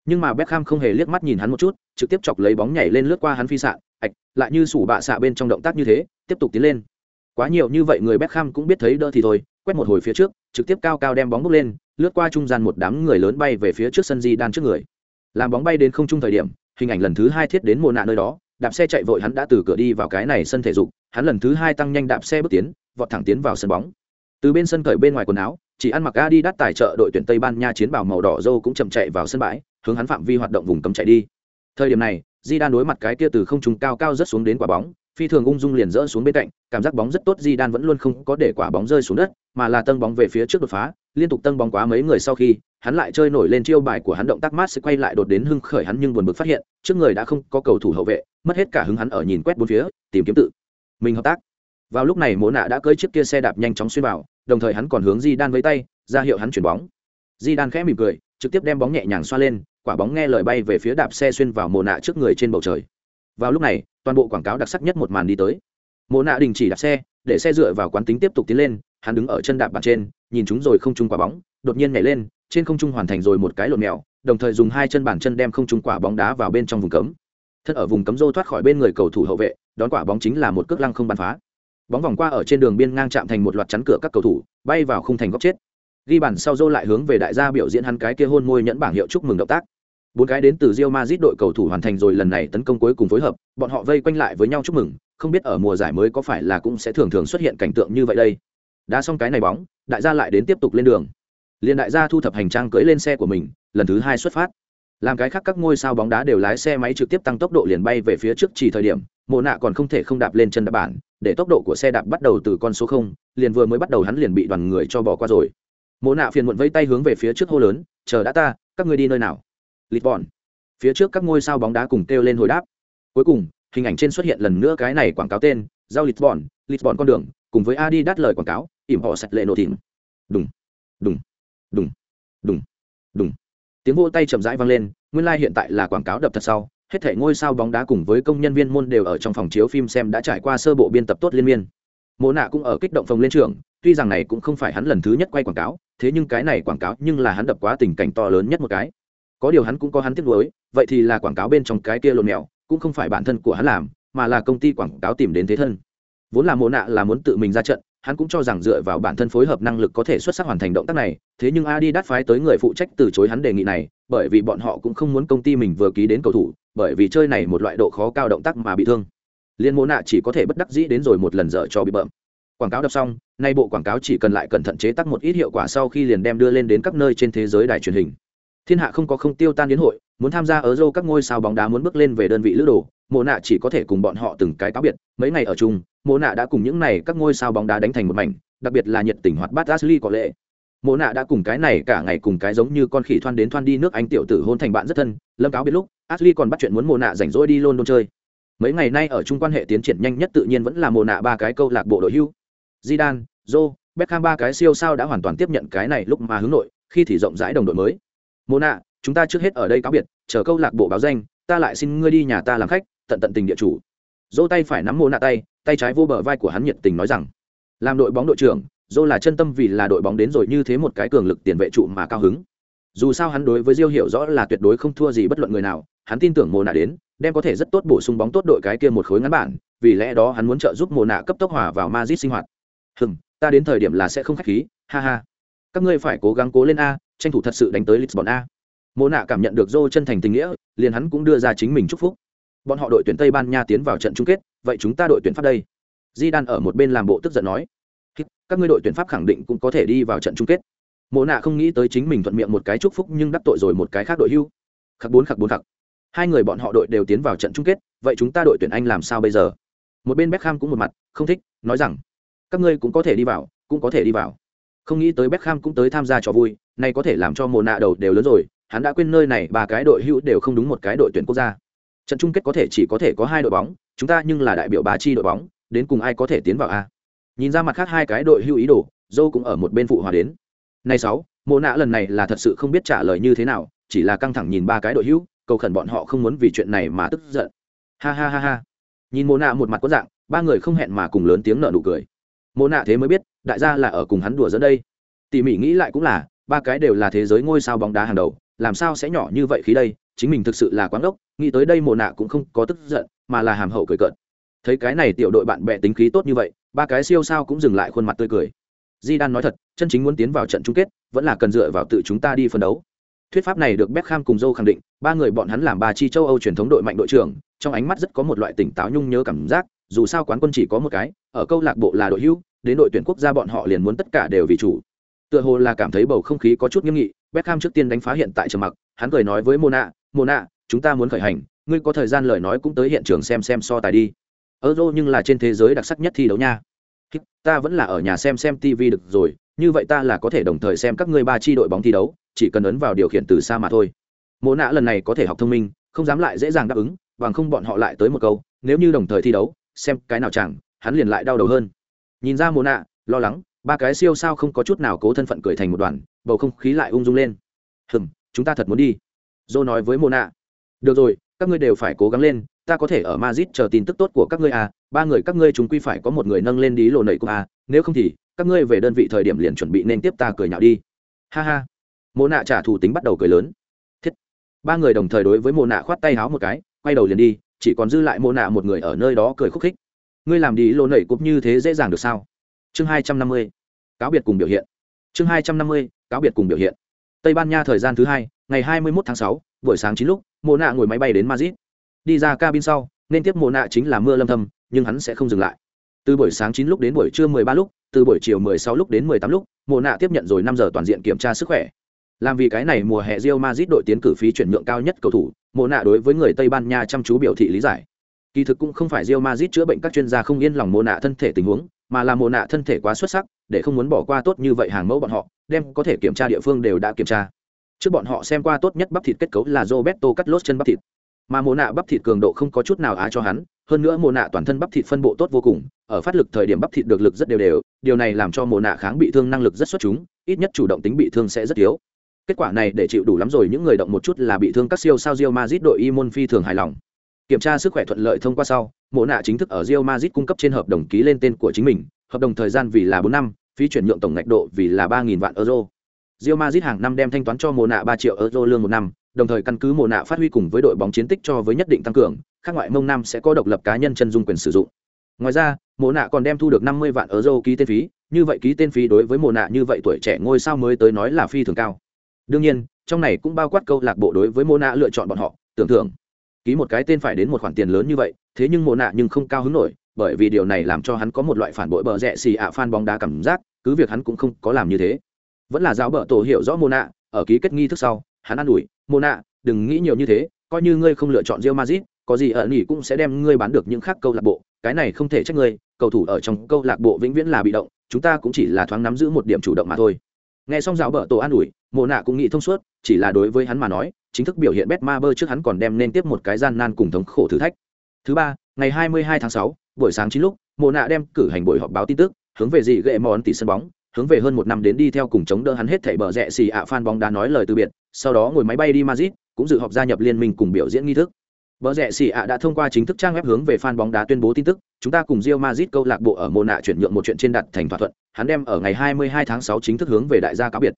Speaker 1: Nhưng mà Beckham không hề liếc mắt nhìn hắn một chút, trực tiếp chọc lấy bóng nhảy lên lướt qua hắn phi sạn ạch lại như sủ bạ xạ bên trong động tác như thế tiếp tục tiến lên. Quá nhiều như vậy người Beckham cũng biết thấy đỡ thì thôi quét một hồi phía trước trực tiếp cao cao đem bóng bốc lên lướt qua trung gian một đám người lớn bay về phía trước sân di đan trước người. Làm bóng bay đến không trung thời điểm hình ảnh lần thứ hai thiết đến mồ nạ nơi đó đạp xe chạy vội hắn đã từ cửa đi vào cái này sân thể dục hắn lần thứ hai tăng nhanh đạp xe bước tiến vọt thẳng tiến vào sân bóng. Từ bên sân cởi bên ngoài quần áo chỉ ăn mặc Adidas tài trợ đội tuyển Tây Ban Nha chiến bào màu đỏ dâu cũng chậm chạy vào sân bãi, hướng hắn phạm vi hoạt động vùng cấm chạy đi. Thời điểm này, Di Đan đối mặt cái kia từ không trung cao cao rất xuống đến quả bóng, phi thường ung dung liền rỡ xuống bên cạnh, cảm giác bóng rất tốt Di Đan vẫn luôn không có để quả bóng rơi xuống đất, mà là tân bóng về phía trước đột phá, liên tục tân bóng quá mấy người sau khi, hắn lại chơi nổi lên chiêu bài của hắn động tác mát sẽ quay lại đột đến hưng khởi hắn nhưng buồn bực phát hiện, trước người đã không có cầu thủ hậu vệ, mất hết cả hứng hắn ở nhìn quét bốn phía, tìm kiếm tự mình hợp tác. Vào lúc này mỗ Nạ đã cưỡi chiếc kia xe đạp nhanh chóng xuyên vào, đồng thời hắn còn hướng Di Đan với tay, ra hiệu hắn chuyển bóng. Di Đan khẽ mỉm cười, trực tiếp đem bóng nhẹ nhàng xoa lên, quả bóng nghe lời bay về phía đạp xe xuyên vào mồ Nạ trước người trên bầu trời. Vào lúc này, toàn bộ quảng cáo đặc sắc nhất một màn đi tới. Mồ Nạ đình chỉ đạp xe, để xe dựa vào quán tính tiếp tục tiến lên, hắn đứng ở chân đạp bàn trên, nhìn chúng rồi không trung quả bóng, đột nhiên nhảy lên, trên không trung hoàn thành rồi một cái lộn mèo, đồng thời dùng hai chân bàn chân đem không trung quả bóng đá vào bên trong vùng cấm. Thân ở vùng cấm rô thoát khỏi bên người cầu thủ hậu vệ, đón quả bóng chính là một cước lăng không bắn phá bóng vòng qua ở trên đường biên ngang chạm thành một loạt chắn cửa các cầu thủ bay vào khung thành góc chết ghi bàn sau rô lại hướng về đại gia biểu diễn hắn cái kia hôn môi nhẫn bảng hiệu chúc mừng động tác bốn cái đến từ Real Madrid đội cầu thủ hoàn thành rồi lần này tấn công cuối cùng phối hợp, bọn họ vây quanh lại với nhau chúc mừng, không biết ở mùa giải mới có phải là cũng sẽ thường thường xuất hiện cảnh tượng như vậy đây. Đã xong cái này bóng, đại gia lại đến tiếp tục lên đường. Liền đại gia thu thập hành trang cưỡi lên xe của mình, lần thứ hai xuất phát. Làm cái khác các ngôi sao bóng đá đều lái xe máy trực tiếp tăng tốc độ liền bay về phía trước chỉ thời điểm, mộ nạ còn không thể không đạp lên chân đạp bản, để tốc độ của xe đạp bắt đầu từ con số không, liền vừa mới bắt đầu hắn liền bị đoàn người cho bỏ qua rồi. Mộ nạ phiền muộn vây tay hướng về phía trước hô lớn, chờ đã ta, các người đi nơi nào? Lisbon. bọn. Phía trước các ngôi sao bóng đá cùng kêu lên hồi đáp. Cuối cùng hình ảnh trên xuất hiện lần nữa cái này quảng cáo tên giao Lisbon, bọn bọn con đường cùng với adi lời quảng cáo ỉm họ sạch lệ nổ thìm đùng đùng đùng đùng đùng. Tiếng vỗ tay chậm rãi vang lên nguyên lai hiện tại là quảng cáo đập thật sau hết thảy ngôi sao bóng đá cùng với công nhân viên môn đều ở trong phòng chiếu phim xem đã trải qua sơ bộ biên tập tốt liên miên. Mộ nạ cũng ở kích động phòng lên trường tuy rằng này cũng không phải hắn lần thứ nhất quay quảng cáo thế nhưng cái này quảng cáo nhưng là hắn đập quá tình cảnh to lớn nhất một cái có điều hắn cũng có hắn tiếp nối vậy thì là quảng cáo bên trong cái kia lộn mèo, cũng không phải bản thân của hắn làm, mà là công ty quảng cáo tìm đến thế thân. Vốn là mộ nạ là muốn tự mình ra trận, hắn cũng cho rằng dựa vào bản thân phối hợp năng lực có thể xuất sắc hoàn thành động tác này, thế nhưng Adi đắt phái tới người phụ trách từ chối hắn đề nghị này, bởi vì bọn họ cũng không muốn công ty mình vừa ký đến cầu thủ, bởi vì chơi này một loại độ khó cao động tác mà bị thương. Liên Mộ nạ chỉ có thể bất đắc dĩ đến rồi một lần dở cho bị bợm. Quảng cáo đọc xong, nay bộ quảng cáo chỉ cần lại cẩn thận chế tác một ít hiệu quả sau khi liền đem đưa lên đến các nơi trên thế giới đài truyền hình thiên hạ không có không tiêu tan đến hội, muốn tham gia ở dâu các ngôi sao bóng đá muốn bước lên về đơn vị lữ đồ, mộ nạ chỉ có thể cùng bọn họ từng cái cáo biệt. Mấy ngày ở chung, mộ nạ đã cùng những này các ngôi sao bóng đá đánh thành một mảnh, đặc biệt là nhiệt tình hoạt bát ashley có lệ. Mộ nạ đã cùng cái này cả ngày cùng cái giống như con khỉ thoan đến thoan đi nước anh tiểu tử hôn thành bạn rất thân. Lâm cáo biết lúc, ashley còn bắt chuyện muốn mộ nạ rảnh rỗi đi london chơi. Mấy ngày nay ở chung quan hệ tiến triển nhanh nhất tự nhiên vẫn là mộ nạ ba cái câu lạc bộ đội hưu. Zidane, joe, beckham ba cái siêu sao đã hoàn toàn tiếp nhận cái này lúc mà hướng nội, khi thì rộng rãi đồng đội mới. Mô nạ, chúng ta trước hết ở đây cáo biệt, chờ câu lạc bộ báo danh, ta lại xin ngươi đi nhà ta làm khách, tận tận tình địa chủ. Dô tay phải nắm Mô nạ tay tay trái vô bờ vai của hắn nhiệt tình nói rằng, làm đội bóng đội trưởng dô là chân tâm vì là đội bóng đến rồi như thế một cái cường lực tiền vệ trụ mà cao hứng. Dù sao hắn đối với diêu hiểu rõ là tuyệt đối không thua gì bất luận người nào, hắn tin tưởng mồ nạ đến, đem có thể rất tốt bổ sung bóng tốt đội cái kia một khối ngắn bản, vì lẽ đó hắn muốn trợ giúp mồ nạ cấp tốc hòa vào mazit sinh hoạt. Hừm, ta đến thời điểm là sẽ không khách khí, ha ha. Các ngươi phải cố gắng cố lên a tranh thủ thật sự đánh tới lisbon a. Mồ nạ cảm nhận được dô chân thành tình nghĩa, liền hắn cũng đưa ra chính mình chúc phúc. Bọn họ đội tuyển tây ban nha tiến vào trận chung kết, vậy chúng ta đội tuyển pháp đây? Di đan ở một bên làm bộ tức giận nói. Các ngươi đội tuyển pháp khẳng định cũng có thể đi vào trận chung kết. Mộ nạ không nghĩ tới chính mình thuận miệng một cái chúc phúc nhưng đắc tội rồi một cái khác đội hưu. Khắc bốn khắc bốn, khắc. Hai người bọn họ đội đều tiến vào trận chung kết, vậy chúng ta đội tuyển anh làm sao bây giờ? Một bên Beckham cũng một mặt, không thích, nói rằng, các ngươi cũng có thể đi vào, cũng có thể đi vào. Không nghĩ tới Beckham cũng tới tham gia trò vui này có thể làm cho mồ nạ đầu đều lớn rồi, hắn đã quên nơi này ba cái đội hữu đều không đúng một cái đội tuyển quốc gia. Trận chung kết có thể chỉ có thể có hai đội bóng, chúng ta nhưng là đại biểu Bá chi đội bóng, đến cùng ai có thể tiến vào a? Nhìn ra mặt khác hai cái đội hưu ý đồ dâu cũng ở một bên phụ hòa đến. Này sáu, mộ nạ lần này là thật sự không biết trả lời như thế nào, chỉ là căng thẳng nhìn ba cái đội hưu cầu khẩn bọn họ không muốn vì chuyện này mà tức giận. Ha ha ha ha. Nhìn mộ nạ một mặt có dạng, ba người không hẹn mà cùng lớn tiếng nợ nụ cười. Mộ nạ thế mới biết, đại gia là ở cùng hắn đùa dẫn đây. Tỉ mỉ nghĩ lại cũng là ba cái đều là thế giới ngôi sao bóng đá hàng đầu làm sao sẽ nhỏ như vậy khi đây? Chính mình thực sự là quán ốc nghĩ tới đây mồ nạ cũng không có tức giận mà là hàm hậu cười cợt. Thấy cái này tiểu đội bạn bè tính khí tốt như vậy ba cái siêu sao cũng dừng lại khuôn mặt tươi cười. Di đan nói thật chân chính muốn tiến vào trận chung kết vẫn là cần dựa vào tự chúng ta đi phân đấu. Thuyết pháp này được Beckham cùng Joe khẳng định, ba người bọn hắn làm ba chi châu Âu truyền thống đội mạnh đội trưởng, trong ánh mắt rất có một loại tỉnh táo nhung nhớ cảm giác, dù sao quán quân chỉ có một cái, ở câu lạc bộ là đội hữu, đến đội tuyển quốc gia bọn họ liền muốn tất cả đều vì chủ tựa hồ là cảm thấy bầu không khí có chút nghiêm nghị, Beckham trước tiên đánh phá hiện tại trầm mặc, hắn cười nói với mona mona, chúng ta muốn khởi hành, ngươi có thời gian lời nói cũng tới hiện trường xem xem so tài đi. Euro nhưng là trên thế giới đặc sắc nhất thi đấu nha. Ta vẫn là ở nhà xem xem tv được rồi, như vậy ta là có thể đồng thời xem các ngươi ba chi đội bóng thi đấu, chỉ cần ấn vào điều khiển từ xa mà thôi. Mộ nạ lần này có thể học thông minh, không dám lại dễ dàng đáp ứng, bằng không bọn họ lại tới một câu, nếu như đồng thời thi đấu, xem cái nào chẳng, hắn liền lại đau đầu hơn. Nhìn ra mộ nạ lo lắng ba cái siêu sao không có chút nào cố thân phận cười thành một đoàn bầu không khí lại ung dung lên hừm chúng ta thật muốn đi dô nói với mô nạ được rồi các ngươi đều phải cố gắng lên ta có thể ở mazit chờ tin tức tốt của các ngươi à, ba người các ngươi chúng quy phải có một người nâng lên đi lộ nảy của à, nếu không thì các ngươi về đơn vị thời điểm liền chuẩn bị nên tiếp ta cười nhạo đi. Ha ha. mô nạ trả thù tính bắt đầu cười lớn. Thiết. Ba người đồng thời đối với mô nạ khoát tay háo một cái, quay đầu liền đi, chỉ còn dư lại mô nạ một người ở nơi đó cười khúc khích. Ngươi làm đi lộ nảy cúp như thế dễ dàng được sao? Chương hai trăm năm mươi Cáo biệt cùng biểu hiện. Chương hai trăm năm mươi Cáo biệt cùng biểu hiện. Tây Ban Nha thời gian thứ hai, ngày hai mươi 21 tháng sáu, buổi sáng chín lúc, Mộ nạ ngồi máy bay đến Madrid đi ra cabin sau nên tiếp mồ nạ chính là mưa lâm thâm nhưng hắn sẽ không dừng lại từ buổi sáng 9 lúc đến buổi trưa 13 lúc từ buổi chiều 16 lúc đến 18 lúc mồ nạ tiếp nhận rồi 5 giờ toàn diện kiểm tra sức khỏe làm vì cái này mùa hè Real Madrid đội tiến cử phí chuyển nhượng cao nhất cầu thủ mồ nạ đối với người Tây Ban Nha chăm chú biểu thị lý giải kỳ thực cũng không phải Real Madrid chữa bệnh các chuyên gia không yên lòng mồ nạ thân thể tình huống mà là mồ nạ thân thể quá xuất sắc, để không muốn bỏ qua tốt như vậy hàng mẫu bọn họ, đem có thể kiểm tra địa phương đều đã kiểm tra. Trước bọn họ xem qua tốt nhất bắp thịt kết cấu là Roberto Carlos chân bắp thịt. Mà mồ nạ bắp thịt cường độ không có chút nào á cho hắn, hơn nữa mồ nạ toàn thân bắp thịt phân bộ tốt vô cùng, ở phát lực thời điểm bắp thịt được lực rất đều đều, điều này làm cho mồ nạ kháng bị thương năng lực rất xuất chúng, ít nhất chủ động tính bị thương sẽ rất yếu. Kết quả này để chịu đủ lắm rồi, những người động một chút là bị thương các siêu sao Real Madrid đội Imon phi thường hài lòng kiểm tra sức khỏe thuận lợi thông qua sau, mộ nạ chính thức ở Real Madrid cung cấp trên hợp đồng ký lên tên của chính mình, hợp đồng thời gian vì là bốn năm, phí chuyển nhượng tổng ngạch độ vì là ba nghìn vạn euro. Real Madrid hàng năm đem thanh toán cho mộ nạ ba triệu euro lương một năm, đồng thời căn cứ mộ nạ phát huy cùng với đội bóng chiến tích cho với nhất định tăng cường, Các ngoại mông nam sẽ có độc lập cá nhân chân dung quyền sử dụng. Ngoài ra, mộ nạ còn đem thu được năm mươi vạn euro ký tên phí, như vậy ký tên phí đối với mộ nạ như vậy tuổi trẻ ngôi sao mới tới nói là phi thường cao. Đương nhiên, trong này cũng bao quát câu lạc bộ đối với mộ nạ lựa chọn bọn họ, tưởng thưởng ký một cái tên phải đến một khoản tiền lớn như vậy, thế nhưng mồ nạ nhưng không cao hứng nổi, bởi vì điều này làm cho hắn có một loại phản bội bờ rẽ xì ạ fan bóng đá cảm giác, cứ việc hắn cũng không có làm như thế. Vẫn là giáo bờ tổ hiểu rõ mồ nạ, ở ký kết nghi thức sau, hắn an ủi mô nạ, đừng nghĩ nhiều như thế, coi như ngươi không lựa chọn rio mazit có gì ở nghỉ cũng sẽ đem ngươi bán được những khác câu lạc bộ, cái này không thể trách ngươi, cầu thủ ở trong câu lạc bộ vĩnh viễn là bị động, chúng ta cũng chỉ là thoáng nắm giữ một điểm chủ động mà thôi. Nghe xong giáo bờ tổ an ủi mộ nạ cũng nghĩ thông suốt chỉ là đối với hắn mà nói chính thức biểu hiện bet ma bơ trước hắn còn đem nên tiếp một cái gian nan cùng thống khổ thử thách thứ ba ngày 22 tháng 6, buổi sáng chín lúc mộ nạ đem cử hành buổi họp báo tin tức hướng về gì gệ món tỷ sân bóng hướng về hơn một năm đến đi theo cùng chống đỡ hắn hết thảy bờ rẽ xì ạ fan bóng đá nói lời từ biệt sau đó ngồi máy bay đi Madrid, cũng dự họp gia nhập liên minh cùng biểu diễn nghi thức. Bờ rẽ xì ạ đã thông qua chính thức trang web hướng về fan bóng đá tuyên bố tin tức, chúng ta cùng Real Madrid câu lạc bộ ở Mona chuyển nhượng một chuyện trên đặt thành thỏa thuận, hắn đem ở ngày 22 tháng 6 chính thức hướng về đại gia cáo biệt.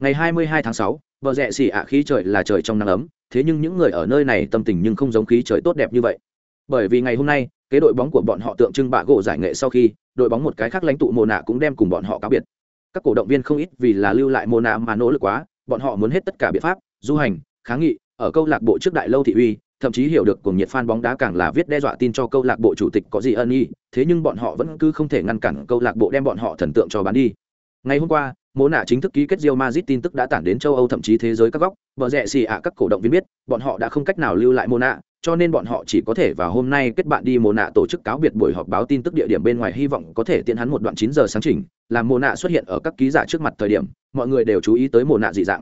Speaker 1: Ngày 22 tháng 6, bờ rẹ xì ạ khí trời là trời trong nắng ấm, thế nhưng những người ở nơi này tâm tình nhưng không giống khí trời tốt đẹp như vậy. Bởi vì ngày hôm nay, kế đội bóng của bọn họ tượng trưng bạ gỗ giải nghệ sau khi, đội bóng một cái khác lãnh tụ Mona cũng đem cùng bọn họ cáo biệt. Các cổ động viên không ít vì là lưu lại Mona mà nỗ lực quá, bọn họ muốn hết tất cả biện pháp, du hành kháng nghị ở câu lạc bộ trước đại lâu thị uy thậm chí hiểu được cùng nhiệt fan bóng đá càng là viết đe dọa tin cho câu lạc bộ chủ tịch có gì ân y thế nhưng bọn họ vẫn cứ không thể ngăn cản câu lạc bộ đem bọn họ thần tượng cho bán đi ngày hôm qua mô nạ chính thức ký kết Real Madrid tin tức đã tản đến châu Âu thậm chí thế giới các góc. Vợ rẻ xì ạ, các cổ động viên biết, bọn họ đã không cách nào lưu lại mô nạ, cho nên bọn họ chỉ có thể vào hôm nay kết bạn đi mô nạ tổ chức cáo biệt buổi họp báo tin tức địa điểm bên ngoài. Hy vọng có thể tiện hắn một đoạn chín giờ sáng chỉnh, làm mô nạ xuất hiện ở các ký giả trước mặt thời điểm, mọi người đều chú ý tới mô nạ dị dạng.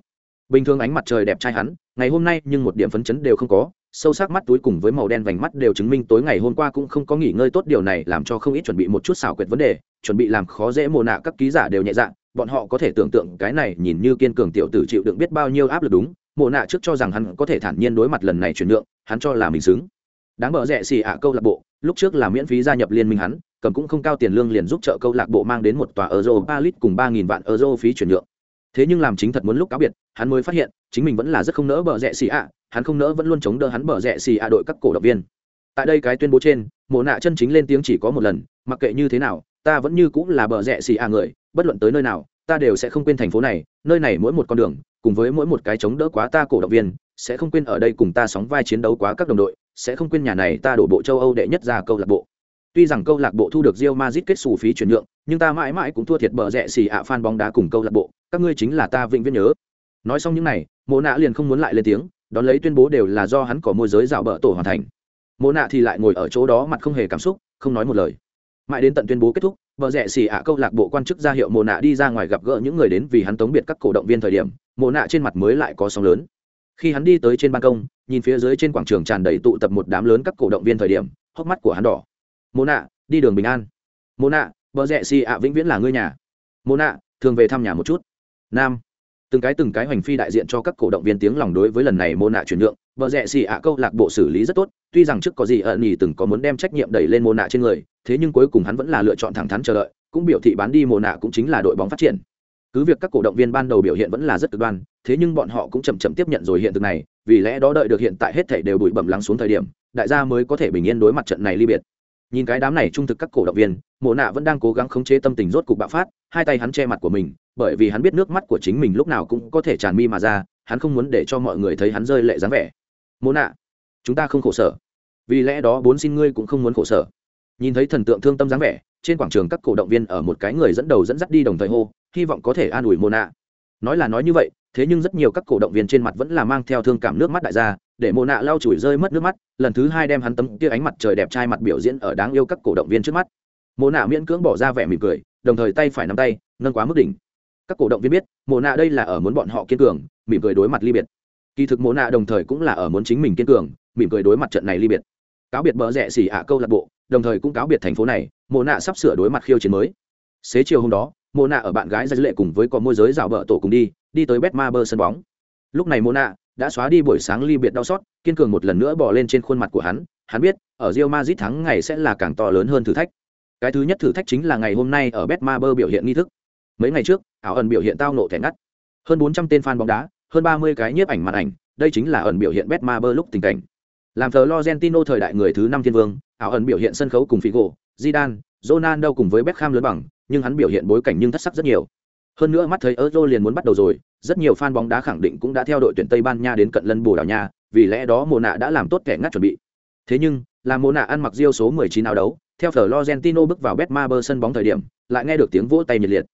Speaker 1: Bình thường ánh mặt trời đẹp trai hắn, ngày hôm nay nhưng một điểm phấn chấn đều không có, sâu sắc mắt túi cùng với màu đen vành mắt đều chứng minh tối ngày hôm qua cũng không có nghỉ ngơi tốt. Điều này làm cho không ít chuẩn bị một chút xảo quyệt vấn đề, chuẩn bị làm khó dễ mồ nạ các ký giả đều nhẹ dạ bọn họ có thể tưởng tượng cái này nhìn như kiên cường tiểu tử chịu đựng biết bao nhiêu áp lực đúng, Mộ nạ trước cho rằng hắn có thể thản nhiên đối mặt lần này chuyển nhượng, hắn cho là mình xứng. Đáng bợ rẻ xì ạ câu lạc bộ, lúc trước là miễn phí gia nhập liên minh hắn, cầm cũng không cao tiền lương liền giúp trợ câu lạc bộ mang đến một tòa euro ba lít cùng ba nghìn vạn euro phí chuyển nhượng. Thế nhưng làm chính thật muốn lúc cáo biệt, hắn mới phát hiện, chính mình vẫn là rất không nỡ bờ rẽ xì ạ, hắn không nỡ vẫn luôn chống đỡ hắn bờ rẽ xì ạ đội các cổ động viên. Tại đây cái tuyên bố trên, mộ nạ chân chính lên tiếng chỉ có một lần, mặc kệ như thế nào ta vẫn như cũng là bờ rẽ xì a người bất luận tới nơi nào ta đều sẽ không quên thành phố này nơi này mỗi một con đường cùng với mỗi một cái chống đỡ quá ta cổ động viên sẽ không quên ở đây cùng ta sóng vai chiến đấu quá các đồng đội sẽ không quên nhà này ta đổ bộ châu âu đệ nhất ra câu lạc bộ. Tuy rằng câu lạc bộ thu được Real Madrid kết xù phí chuyển nhượng, nhưng ta mãi mãi cũng thua thiệt bờ rẽ xì ạ fan bóng đá cùng câu lạc bộ, các ngươi chính là ta vĩnh viễn nhớ. Nói xong những này mộ nạ liền không muốn lại lên tiếng đón lấy tuyên bố đều là do hắn có môi giới rào bờ tổ hoàn thành. Mộ nạ thì lại ngồi ở chỗ đó mặt không hề cảm xúc không nói một lời mãi đến tận tuyên bố kết thúc, vợ rẻ xì ạ câu lạc bộ quan chức ra hiệu mồ nạ đi ra ngoài gặp gỡ những người đến vì hắn tống biệt các cổ động viên thời điểm mồ nạ trên mặt mới lại có sóng lớn. Khi hắn đi tới trên ban công, nhìn phía dưới trên quảng trường tràn đầy tụ tập một đám lớn các cổ động viên thời điểm, hốc mắt của hắn đỏ. Mồ nạ, đi đường bình an. Mồ nạ, vợ rẻ xì ạ vĩnh viễn là ngươi nhà. Mồ nạ, thường về thăm nhà một chút. Nam. Từng cái từng cái hoành phi đại diện cho các cổ động viên tiếng lòng đối với lần này mô nạ chuyển nhượng, vợ rẻ xì ạ câu lạc bộ xử lý rất tốt tuy rằng trước có gì ẩn nhì từng có muốn đem trách nhiệm đẩy lên mồ nạ trên người, thế nhưng cuối cùng hắn vẫn là lựa chọn thẳng thắn chờ đợi, cũng biểu thị bán đi mồ nạ cũng chính là đội bóng phát triển. Cứ việc các cổ động viên ban đầu biểu hiện vẫn là rất cực đoan, thế nhưng bọn họ cũng chậm chậm tiếp nhận rồi hiện thực này, vì lẽ đó đợi được hiện tại hết thể đều bụi bẩm lắng xuống thời điểm, đại gia mới có thể bình yên đối mặt trận này ly biệt. Nhìn cái đám này trung thực các cổ động viên, mộ nạ vẫn đang cố gắng khống chế tâm tình rốt cục bạo phát, hai tay hắn che mặt của mình, bởi vì hắn biết nước mắt của chính mình lúc nào cũng có thể tràn mi mà ra, hắn không muốn để cho mọi người thấy hắn rơi lệ dáng vẻ. Mộ nạ chúng ta không khổ sở. Vì lẽ đó bốn xin ngươi cũng không muốn khổ sở. Nhìn thấy thần tượng thương tâm dáng vẻ, trên quảng trường các cổ động viên ở một cái người dẫn đầu dẫn dắt đi đồng thời hô, hy vọng có thể an ủi mô nạ nói là nói như vậy, thế nhưng rất nhiều các cổ động viên trên mặt vẫn là mang theo thương cảm nước mắt đại gia, để mô nạ lau chùi rơi mất nước mắt, lần thứ hai đem hắn tấm kia ánh mặt trời đẹp trai mặt biểu diễn ở đáng yêu các cổ động viên trước mắt. Mô nạ miễn cưỡng bỏ ra vẻ mỉm cười, đồng thời tay phải nắm tay, nâng quá mức đỉnh. Các cổ động viên biết mô nạ đây là ở muốn bọn họ kiên cường, mỉm cười đối mặt ly biệt. Kỳ thực mô nạ đồng thời cũng là ở muốn chính mình kiên cường mỉm cười đối mặt trận này ly biệt. Cáo biệt bờ rẽ xỉ ạ câu lạc bộ, đồng thời cũng cáo biệt thành phố này, mộ nạ sắp sửa đối mặt khiêu chiến mới. Xế chiều hôm đó, mộ nạ ở bạn gái ra lệ cùng với có môi giới rào vợ tổ cùng đi đi tới bet ma bơ sân bóng. Lúc này mộ nạ đã xóa đi buổi sáng ly biệt đau xót, kiên cường một lần nữa bỏ lên trên khuôn mặt của hắn. Hắn biết, ở rio mazit thắng ngày sẽ là càng to lớn hơn thử thách. Cái thứ nhất thử thách chính là ngày hôm nay ở bet ma bơ biểu hiện nghi thức. Mấy ngày trước, ảo ẩn biểu hiện tao nộ thẻ ngắt. Hơn bốn trăm tên fan bóng đá, hơn ba mươi cái nhiếp ảnh màn ảnh, đây chính là ẩn biểu hiện bet ma bơ lúc tình cảnh làm thờ Lorentino thời đại người thứ năm thiên vương ảo ẩn biểu hiện sân khấu cùng Figo, Zidane, Ronaldo cùng với Beckham lớn bằng nhưng hắn biểu hiện bối cảnh nhưng thất sắc rất nhiều. Hơn nữa mắt thấy Euro liền muốn bắt đầu rồi rất nhiều fan bóng đá khẳng định cũng đã theo đội tuyển Tây Ban Nha đến cận lân Bồ Đào Nha vì lẽ đó Mộ nạ đã làm tốt kẻ ngắt chuẩn bị. Thế nhưng là Mộ nạ ăn mặc Rio số 19 áo đấu theo Florentino bước vào Betmaber sân bóng thời điểm lại nghe được tiếng vỗ tay nhiệt liệt.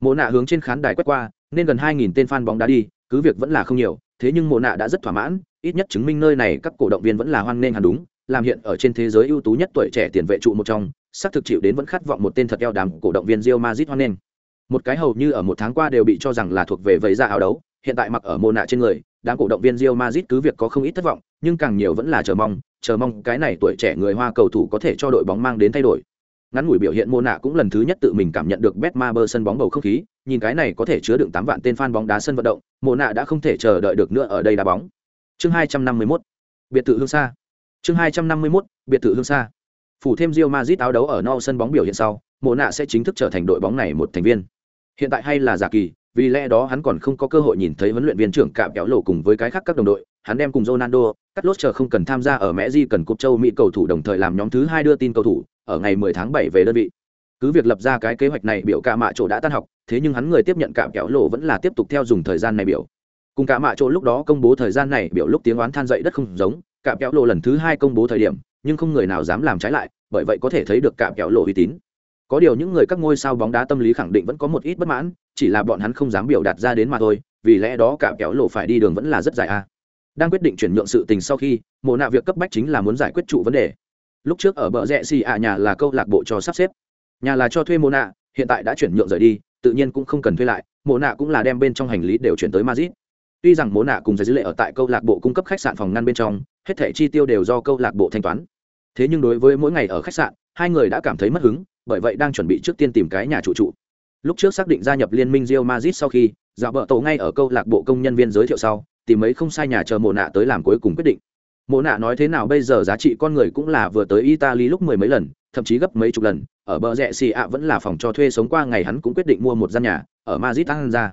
Speaker 1: Mộ nạ hướng trên khán đài quét qua nên gần 2.000 tên fan bóng đá đi cứ việc vẫn là không nhiều thế nhưng Mộ nạ đã rất thỏa mãn ít nhất chứng minh nơi này các cổ động viên vẫn là hoan nghênh hẳn đúng, làm hiện ở trên thế giới ưu tú nhất tuổi trẻ tiền vệ trụ một trong, xác thực chịu đến vẫn khát vọng một tên thật eo đàm cổ động viên Real Madrid hoan nghênh. Một cái hầu như ở một tháng qua đều bị cho rằng là thuộc về vầy ra áo đấu, hiện tại mặc ở mô nạ trên người, đám cổ động viên Real Madrid cứ việc có không ít thất vọng, nhưng càng nhiều vẫn là chờ mong chờ mong cái này tuổi trẻ người hoa cầu thủ có thể cho đội bóng mang đến thay đổi. Ngắn ngủi biểu hiện mô nạ cũng lần thứ nhất tự mình cảm nhận được Betmaber sân bóng bầu không khí, nhìn cái này có thể chứa đựng tám vạn tên fan bóng đá sân vận động, mô nạ đã không thể chờ đợi được nữa ở đây đá bóng chương hai trăm năm mươi 251 biệt thự hương xa chương hai trăm năm mươi 251 biệt thự hương xa phủ thêm Real Madrid áo đấu ở no sân bóng biểu hiện sau, mộ nạ sẽ chính thức trở thành đội bóng này một thành viên. Hiện tại hay là giả kỳ, vì lẽ đó hắn còn không có cơ hội nhìn thấy huấn luyện viên trưởng cạm kéo lộ cùng với cái khác các đồng đội, hắn đem cùng ronaldo cắt lốt chờ không cần tham gia ở mẹ di cần cục châu mỹ cầu thủ đồng thời làm nhóm thứ hai đưa tin cầu thủ, ở ngày 10 tháng 7 về đơn vị. Cứ việc lập ra cái kế hoạch này biểu cả mạ chỗ đã tan học, thế nhưng hắn người tiếp nhận cạm kéo lộ vẫn là tiếp tục theo dùng thời gian này biểu cùng cả mạ chỗ lúc đó công bố thời gian này biểu lúc tiếng oán than dậy đất không giống, Cả kéo lộ lần thứ hai công bố thời điểm, nhưng không người nào dám làm trái lại, bởi vậy có thể thấy được cả kéo lộ uy tín. Có điều những người các ngôi sao bóng đá tâm lý khẳng định vẫn có một ít bất mãn, chỉ là bọn hắn không dám biểu đạt ra đến mà thôi, vì lẽ đó cả kéo lộ phải đi đường vẫn là rất dài a. Đang quyết định chuyển nhượng sự tình sau khi, mộ nạ việc cấp bách chính là muốn giải quyết trụ vấn đề. Lúc trước ở bờ rẽ xì ạ nhà là câu lạc bộ cho sắp xếp. Nhà là cho thuê mộ nạ, hiện tại đã chuyển nhượng rời đi, tự nhiên cũng không cần thuê lại, Mộ nạ cũng là đem bên trong hành lý đều chuyển tới mazit tuy rằng mỗ nạ cùng giải dữ lệ ở tại câu lạc bộ cung cấp khách sạn phòng ngăn bên trong, hết thẻ chi tiêu đều do câu lạc bộ thanh toán. Thế nhưng đối với mỗi ngày ở khách sạn, hai người đã cảm thấy mất hứng, bởi vậy đang chuẩn bị trước tiên tìm cái nhà trụ trụ. Lúc trước xác định gia nhập liên minh Rio Madrid sau khi, dạo vợ tổ ngay ở câu lạc bộ công nhân viên giới thiệu sau, tìm mấy không sai nhà chờ mộ nạ tới làm cuối cùng quyết định. Mộ nạ nói thế nào bây giờ giá trị con người cũng là vừa tới italy lúc mười mấy lần, thậm chí gấp mấy chục lần, ở bờ rẽ xì ạ vẫn là phòng cho thuê sống qua ngày hắn cũng quyết định mua một gian nhà, ở madrid tăng ra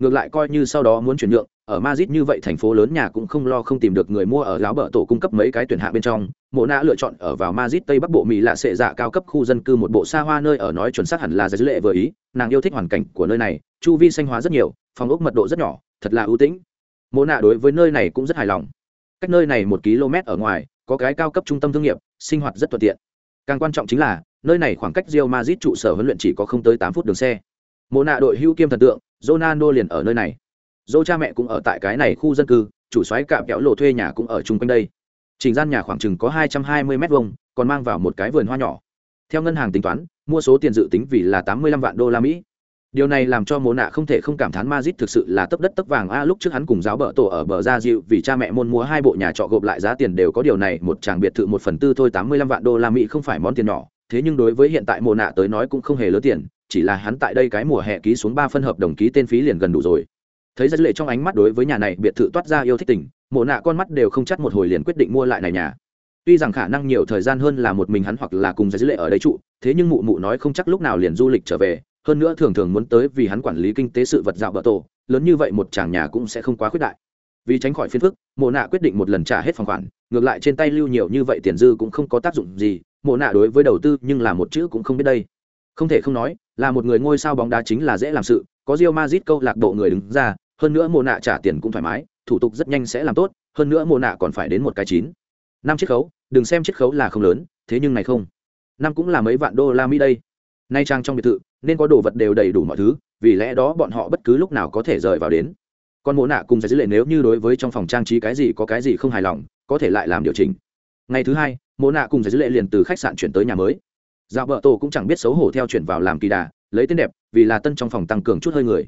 Speaker 1: ngược lại coi như sau đó muốn chuyển nhượng ở Madrid như vậy thành phố lớn nhà cũng không lo không tìm được người mua ở láo bờ tổ cung cấp mấy cái tuyển hạ bên trong. Mộ Na lựa chọn ở vào Madrid Tây Bắc Bộ Mỹ là sẽ dạ cao cấp khu dân cư một bộ xa hoa nơi ở nói chuẩn xác hẳn là dữ lệ vừa ý, nàng yêu thích hoàn cảnh của nơi này, chu vi xanh hóa rất nhiều, phòng ốc mật độ rất nhỏ, thật là ưu tĩnh. Mộ Na đối với nơi này cũng rất hài lòng. Cách nơi này một km ở ngoài, có cái cao cấp trung tâm thương nghiệp, sinh hoạt rất thuận tiện. Càng quan trọng chính là, nơi này khoảng cách Real Madrid trụ sở huấn luyện chỉ có không tới tám phút đường xe. mộ Na đội hưu kiêm thần tượng ronaldo liền ở nơi này dỗ cha mẹ cũng ở tại cái này khu dân cư, chủ xoáy cạm kéo lộ thuê nhà cũng ở chung quanh đây. Trình gian nhà khoảng chừng có hai trăm hai mươi m hai còn mang vào một cái vườn hoa nhỏ. Theo ngân hàng tính toán, mua số tiền dự tính vì là tám mươi lăm vạn đô la mỹ. Điều này làm cho mồ nạ không thể không cảm thán mazit thực sự là tấp đất tấp vàng. A, lúc trước hắn cùng giáo bợ tổ ở bờ gia dịu vì cha mẹ môn mua hai bộ nhà trọ gộp lại giá tiền đều có điều này, một tràng biệt thự một phần tư thôi, tám mươi lăm vạn đô la mỹ không phải món tiền nhỏ. Thế nhưng đối với hiện tại mồ nạ tới nói cũng không hề lớn tiền, chỉ là hắn tại đây cái mùa hè ký xuống ba phân hợp đồng ký tên phí liền gần đủ rồi thấy dân lệ trong ánh mắt đối với nhà này biệt thự toát ra yêu thích tình, mộ nạ con mắt đều không chắc một hồi liền quyết định mua lại này nhà. Tuy rằng khả năng nhiều thời gian hơn là một mình hắn hoặc là cùng giới lệ ở đây trụ, thế nhưng mụ mụ nói không chắc lúc nào liền du lịch trở về, hơn nữa thường thường muốn tới vì hắn quản lý kinh tế sự vật dạo bờ tổ, lớn như vậy một chàng nhà cũng sẽ không quá khuyết đại. Vì tránh khỏi phiền phức, mộ nạ quyết định một lần trả hết phòng khoản, ngược lại trên tay lưu nhiều như vậy tiền dư cũng không có tác dụng gì, mộ nạ đối với đầu tư nhưng là một chữ cũng không biết đây. Không thể không nói, là một người ngôi sao bóng đá chính là dễ làm sự có Real Madrid câu lạc bộ người đứng ra, hơn nữa mộ nạ trả tiền cũng thoải mái, thủ tục rất nhanh sẽ làm tốt, hơn nữa mộ nạ còn phải đến một cái chín. Năm chiếc khấu, đừng xem chiếc khấu là không lớn, thế nhưng này không. Năm cũng là mấy vạn đô la mỹ đây. Nay trang trong biệt thự, nên có đồ vật đều đầy đủ mọi thứ, vì lẽ đó bọn họ bất cứ lúc nào có thể rời vào đến. Còn mộ nạ cùng giải dữ lệ nếu như đối với trong phòng trang trí cái gì có cái gì không hài lòng, có thể lại làm điều chỉnh. Ngày thứ hai mộ nạ cùng giải dữ lệ liền từ khách sạn chuyển tới nhà mới. Dạo vợ tổ cũng chẳng biết xấu hổ theo chuyển vào làm kỳ đà lấy tên đẹp, vì là tân trong phòng tăng cường chút hơi người.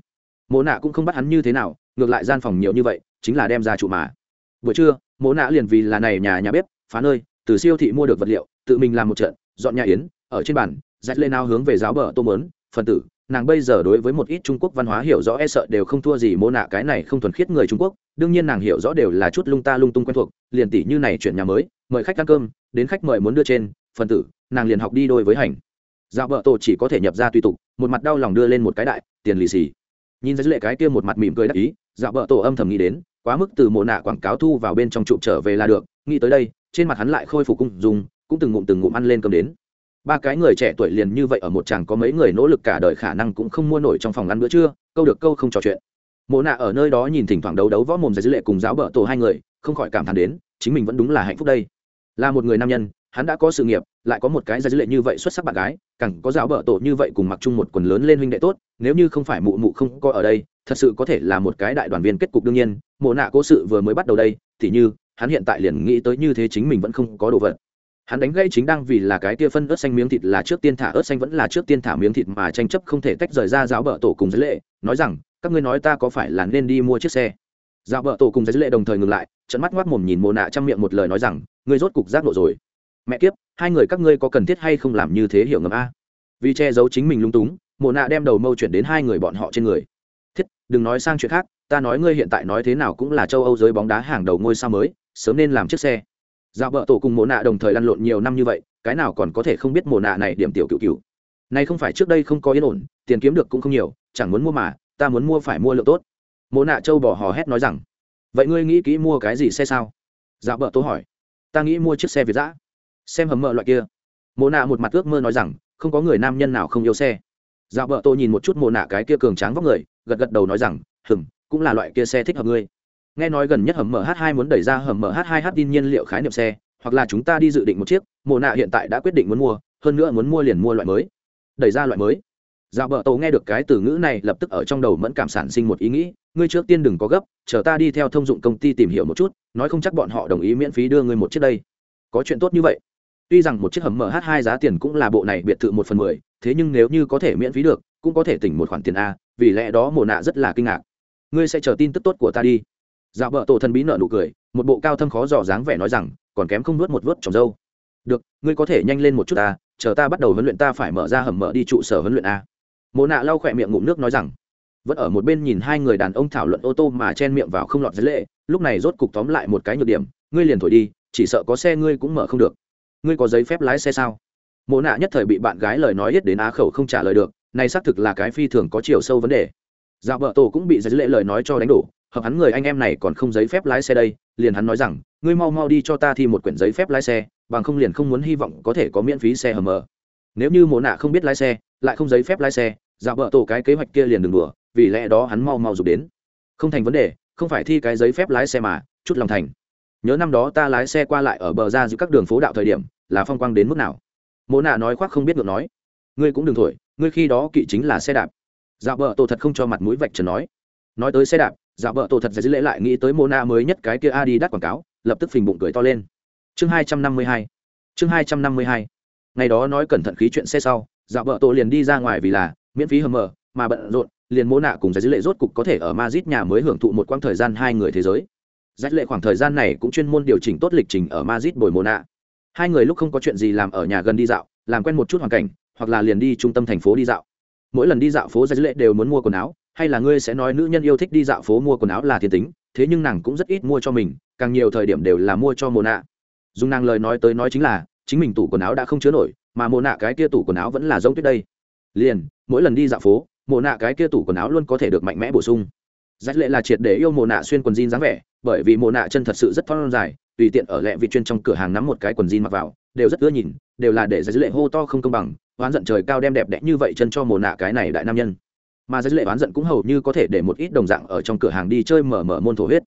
Speaker 1: Mộ nạ cũng không bắt hắn như thế nào, ngược lại gian phòng nhiều như vậy, chính là đem ra trụ mà. Buổi trưa, mộ nạ liền vì là này nhà nhà bếp, phá nơi, từ siêu thị mua được vật liệu, tự mình làm một trận, dọn nhà yến, ở trên bàn, dắt lên ao hướng về giáo bờ tô mớn, phần tử. Nàng bây giờ đối với một ít trung quốc văn hóa hiểu rõ e sợ đều không thua gì mô nạ, cái này không thuần khiết người trung quốc, đương nhiên nàng hiểu rõ đều là chút lung ta lung tung quen thuộc, liền tỷ như này chuyển nhà mới, mời khách ăn cơm, đến khách mời muốn đưa trên, phần tử, nàng liền học đi đôi với hành dạo vợ tổ chỉ có thể nhập ra tùy tục, một mặt đau lòng đưa lên một cái đại, tiền lì xì. Nhìn ra lệ cái kia một mặt mỉm cười đắc ý dạo vợ tổ âm thầm nghĩ đến, quá mức từ mộ nạ quảng cáo thu vào bên trong trụ trở về là được, nghĩ tới đây, trên mặt hắn lại khôi phục cung dùng cũng từng ngụm từng ngụm ăn lên cơm đến. Ba cái người trẻ tuổi liền như vậy ở một chàng có mấy người nỗ lực cả đời khả năng cũng không mua nổi trong phòng ăn bữa trưa, câu được câu không trò chuyện. Mộ nạ ở nơi đó nhìn thỉnh thoảng đấu đấu võ mồm giải dữ lệ cùng giáo bợ tổ hai người, không khỏi cảm thán đến, chính mình vẫn đúng là hạnh phúc đây. Là một người nam nhân hắn đã có sự nghiệp, lại có một cái ra dữ lệ như vậy xuất sắc bạn gái, càng có giáo bợ tổ như vậy cùng mặc chung một quần lớn lên huynh đệ tốt, nếu như không phải mụ mụ không có ở đây, thật sự có thể là một cái đại đoàn viên kết cục đương nhiên, mộ nạ cố sự vừa mới bắt đầu đây, thì như, hắn hiện tại liền nghĩ tới như thế chính mình vẫn không có đồ vật. Hắn đánh gây chính đang vì là cái tia phân ớt xanh miếng thịt là trước tiên thả ớt xanh vẫn là trước tiên thả miếng thịt mà tranh chấp không thể tách rời ra giáo bờ tổ cùng giới lệ, nói rằng, các ngươi nói ta có phải là nên đi mua chiếc xe? Giáo bờ tổ cùng giới lệ đồng thời ngừng lại trận mắt ngoác mồm nhìn mồ nạ trong miệng một lời nói rằng, ngươi rốt cục giác nộ rồi mẹ kiếp, hai người các ngươi có cần thiết hay không làm như thế hiểu ngầm a? Vì che giấu chính mình lung túng, Mộ nạ đem đầu mâu chuyển đến hai người bọn họ trên người. Thiết, đừng nói sang chuyện khác, ta nói ngươi hiện tại nói thế nào cũng là châu âu giới bóng đá hàng đầu ngôi sao mới, sớm nên làm chiếc xe. Dạo vợ tổ cùng Mộ nạ đồng thời lăn lộn nhiều năm như vậy, cái nào còn có thể không biết Mộ nạ này điểm tiểu cựu cựu. Này không phải trước đây không có yên ổn, tiền kiếm được cũng không nhiều, chẳng muốn mua mà, ta muốn mua phải mua lượng tốt. Mộ nạ châu bỏ hò hét nói rằng, vậy ngươi nghĩ kỹ mua cái gì xe sao? Dạo vợ tổ hỏi. Ta nghĩ mua chiếc xe việt giã xem hầm mỡ loại kia. Mồ nạ một mặt ước mơ nói rằng, không có người nam nhân nào không yêu xe. Dạo vợ tôi nhìn một chút mồ nạ cái kia cường tráng vóc người, gật gật đầu nói rằng hừng cũng là loại kia xe thích hợp ngươi. Nghe nói gần nhất hầm mh 2 muốn đẩy ra hầm mh 2 h tin nhiên liệu khái niệm xe, hoặc là chúng ta đi dự định một chiếc mồ nạ hiện tại đã quyết định muốn mua, hơn nữa muốn mua liền mua loại mới. Đẩy ra loại mới. Dạo bờ tôi nghe được cái từ ngữ này lập tức ở trong đầu mẫn cảm sản sinh một ý nghĩ, ngươi trước tiên đừng có gấp, chờ ta đi theo thông dụng công ty tìm hiểu một chút, nói không chắc bọn họ đồng ý miễn phí đưa ngươi một chiếc đây. Có chuyện tốt như vậy tuy rằng một chiếc hầm mh 2 giá tiền cũng là bộ này biệt thự một phần mười, thế nhưng nếu như có thể miễn phí được, cũng có thể tỉnh một khoản tiền a, vì lẽ đó mồ nạ rất là kinh ngạc. Ngươi sẽ chờ tin tức tốt của ta đi. Dạo vợ tổ thần bí nợ nụ cười, một bộ cao thâm khó dò dáng vẻ nói rằng, còn kém không nuốt một vớt trồng dâu. Được, ngươi có thể nhanh lên một chút ta chờ ta bắt đầu huấn luyện ta phải mở ra hầm mở đi trụ sở huấn luyện a. Mộ nạ lau khỏe miệng ngụm nước nói rằng, vẫn ở một bên nhìn hai người đàn ông thảo luận ô tô mà chen miệng vào không lọt giới lệ, lúc này rốt cục tóm lại một cái nhược điểm, ngươi liền thổi đi, chỉ sợ có xe ngươi cũng mở không được ngươi có giấy phép lái xe sao? Mộ nạ nhất thời bị bạn gái lời nói hết đến á khẩu không trả lời được, này xác thực là cái phi thường có chiều sâu vấn đề. Dạo vợ tổ cũng bị giới lệ lời nói cho đánh đổ, hợp hắn người anh em này còn không giấy phép lái xe đây, liền hắn nói rằng, ngươi mau mau đi cho ta thi một quyển giấy phép lái xe, bằng không liền không muốn hy vọng có thể có miễn phí xe hầm mờ. Nếu như mộ nạ không biết lái xe, lại không giấy phép lái xe dạo vợ tổ cái kế hoạch kia liền đừng đùa, vì lẽ đó hắn mau mau dục đến. Không thành vấn đề, không phải thi cái giấy phép lái xe mà, chút lòng thành nhớ năm đó ta lái xe qua lại ở bờ ra giữa các đường phố đạo thời điểm, là phong quang đến mức nào? Mồ nạ nói khoác không biết được nói. Ngươi cũng đừng thổi, ngươi khi đó kỵ chính là xe đạp. Dạo vợ tổ thật không cho mặt mũi vạch trần nói. Nói tới xe đạp dạo vợ tổ thật dễ lễ lại nghĩ tới mona mới nhất cái kia adi đắt quảng cáo, lập tức phình bụng cười to lên. Chương hai trăm năm mươi hai. Chương hai trăm năm mươi hai. Ngày đó nói cẩn thận khí chuyện xe sau dạo vợ tổ liền đi ra ngoài vì là miễn phí hầm mờ, mà bận rộn, liền mô nạ cùng giải dữ lệ rốt cục có thể ở Madrid nhà mới hưởng thụ một quãng thời gian hai người thế giới. Giải lệ khoảng thời gian này cũng chuyên môn điều chỉnh tốt lịch trình ở Madrid bồi mô nạ. Hai người lúc không có chuyện gì làm ở nhà gần đi dạo, làm quen một chút hoàn cảnh, hoặc là liền đi trung tâm thành phố đi dạo. Mỗi lần đi dạo phố giải lệ đều muốn mua quần áo, hay là ngươi sẽ nói nữ nhân yêu thích đi dạo phố mua quần áo là thiên tính, thế nhưng nàng cũng rất ít mua cho mình, càng nhiều thời điểm đều là mua cho mô nạ. Dùng nàng lời nói tới nói chính là, chính mình tủ quần áo đã không chứa nổi, mà mô nạ cái kia tủ quần áo vẫn là giống tuyết đây. Liền, mỗi lần đi dạo phố, mồ nạ cái kia tủ quần áo luôn có thể được mạnh mẽ bổ sung rách lệ là triệt để yêu mồ nạ xuyên quần jean dáng vẻ, bởi vì mồ nạ chân thật sự rất thon dài, tùy tiện ở lệ vị chuyên trong cửa hàng nắm một cái quần jean mặc vào, đều rất ưa nhìn, đều là để rách lệ hô to không công bằng, oán giận trời cao đem đẹp đẽ như vậy chân cho mồ nạ cái này đại nam nhân mà rách lệ oán giận cũng hầu như có thể để một ít đồng dạng ở trong cửa hàng đi chơi mở mở môn thổ huyết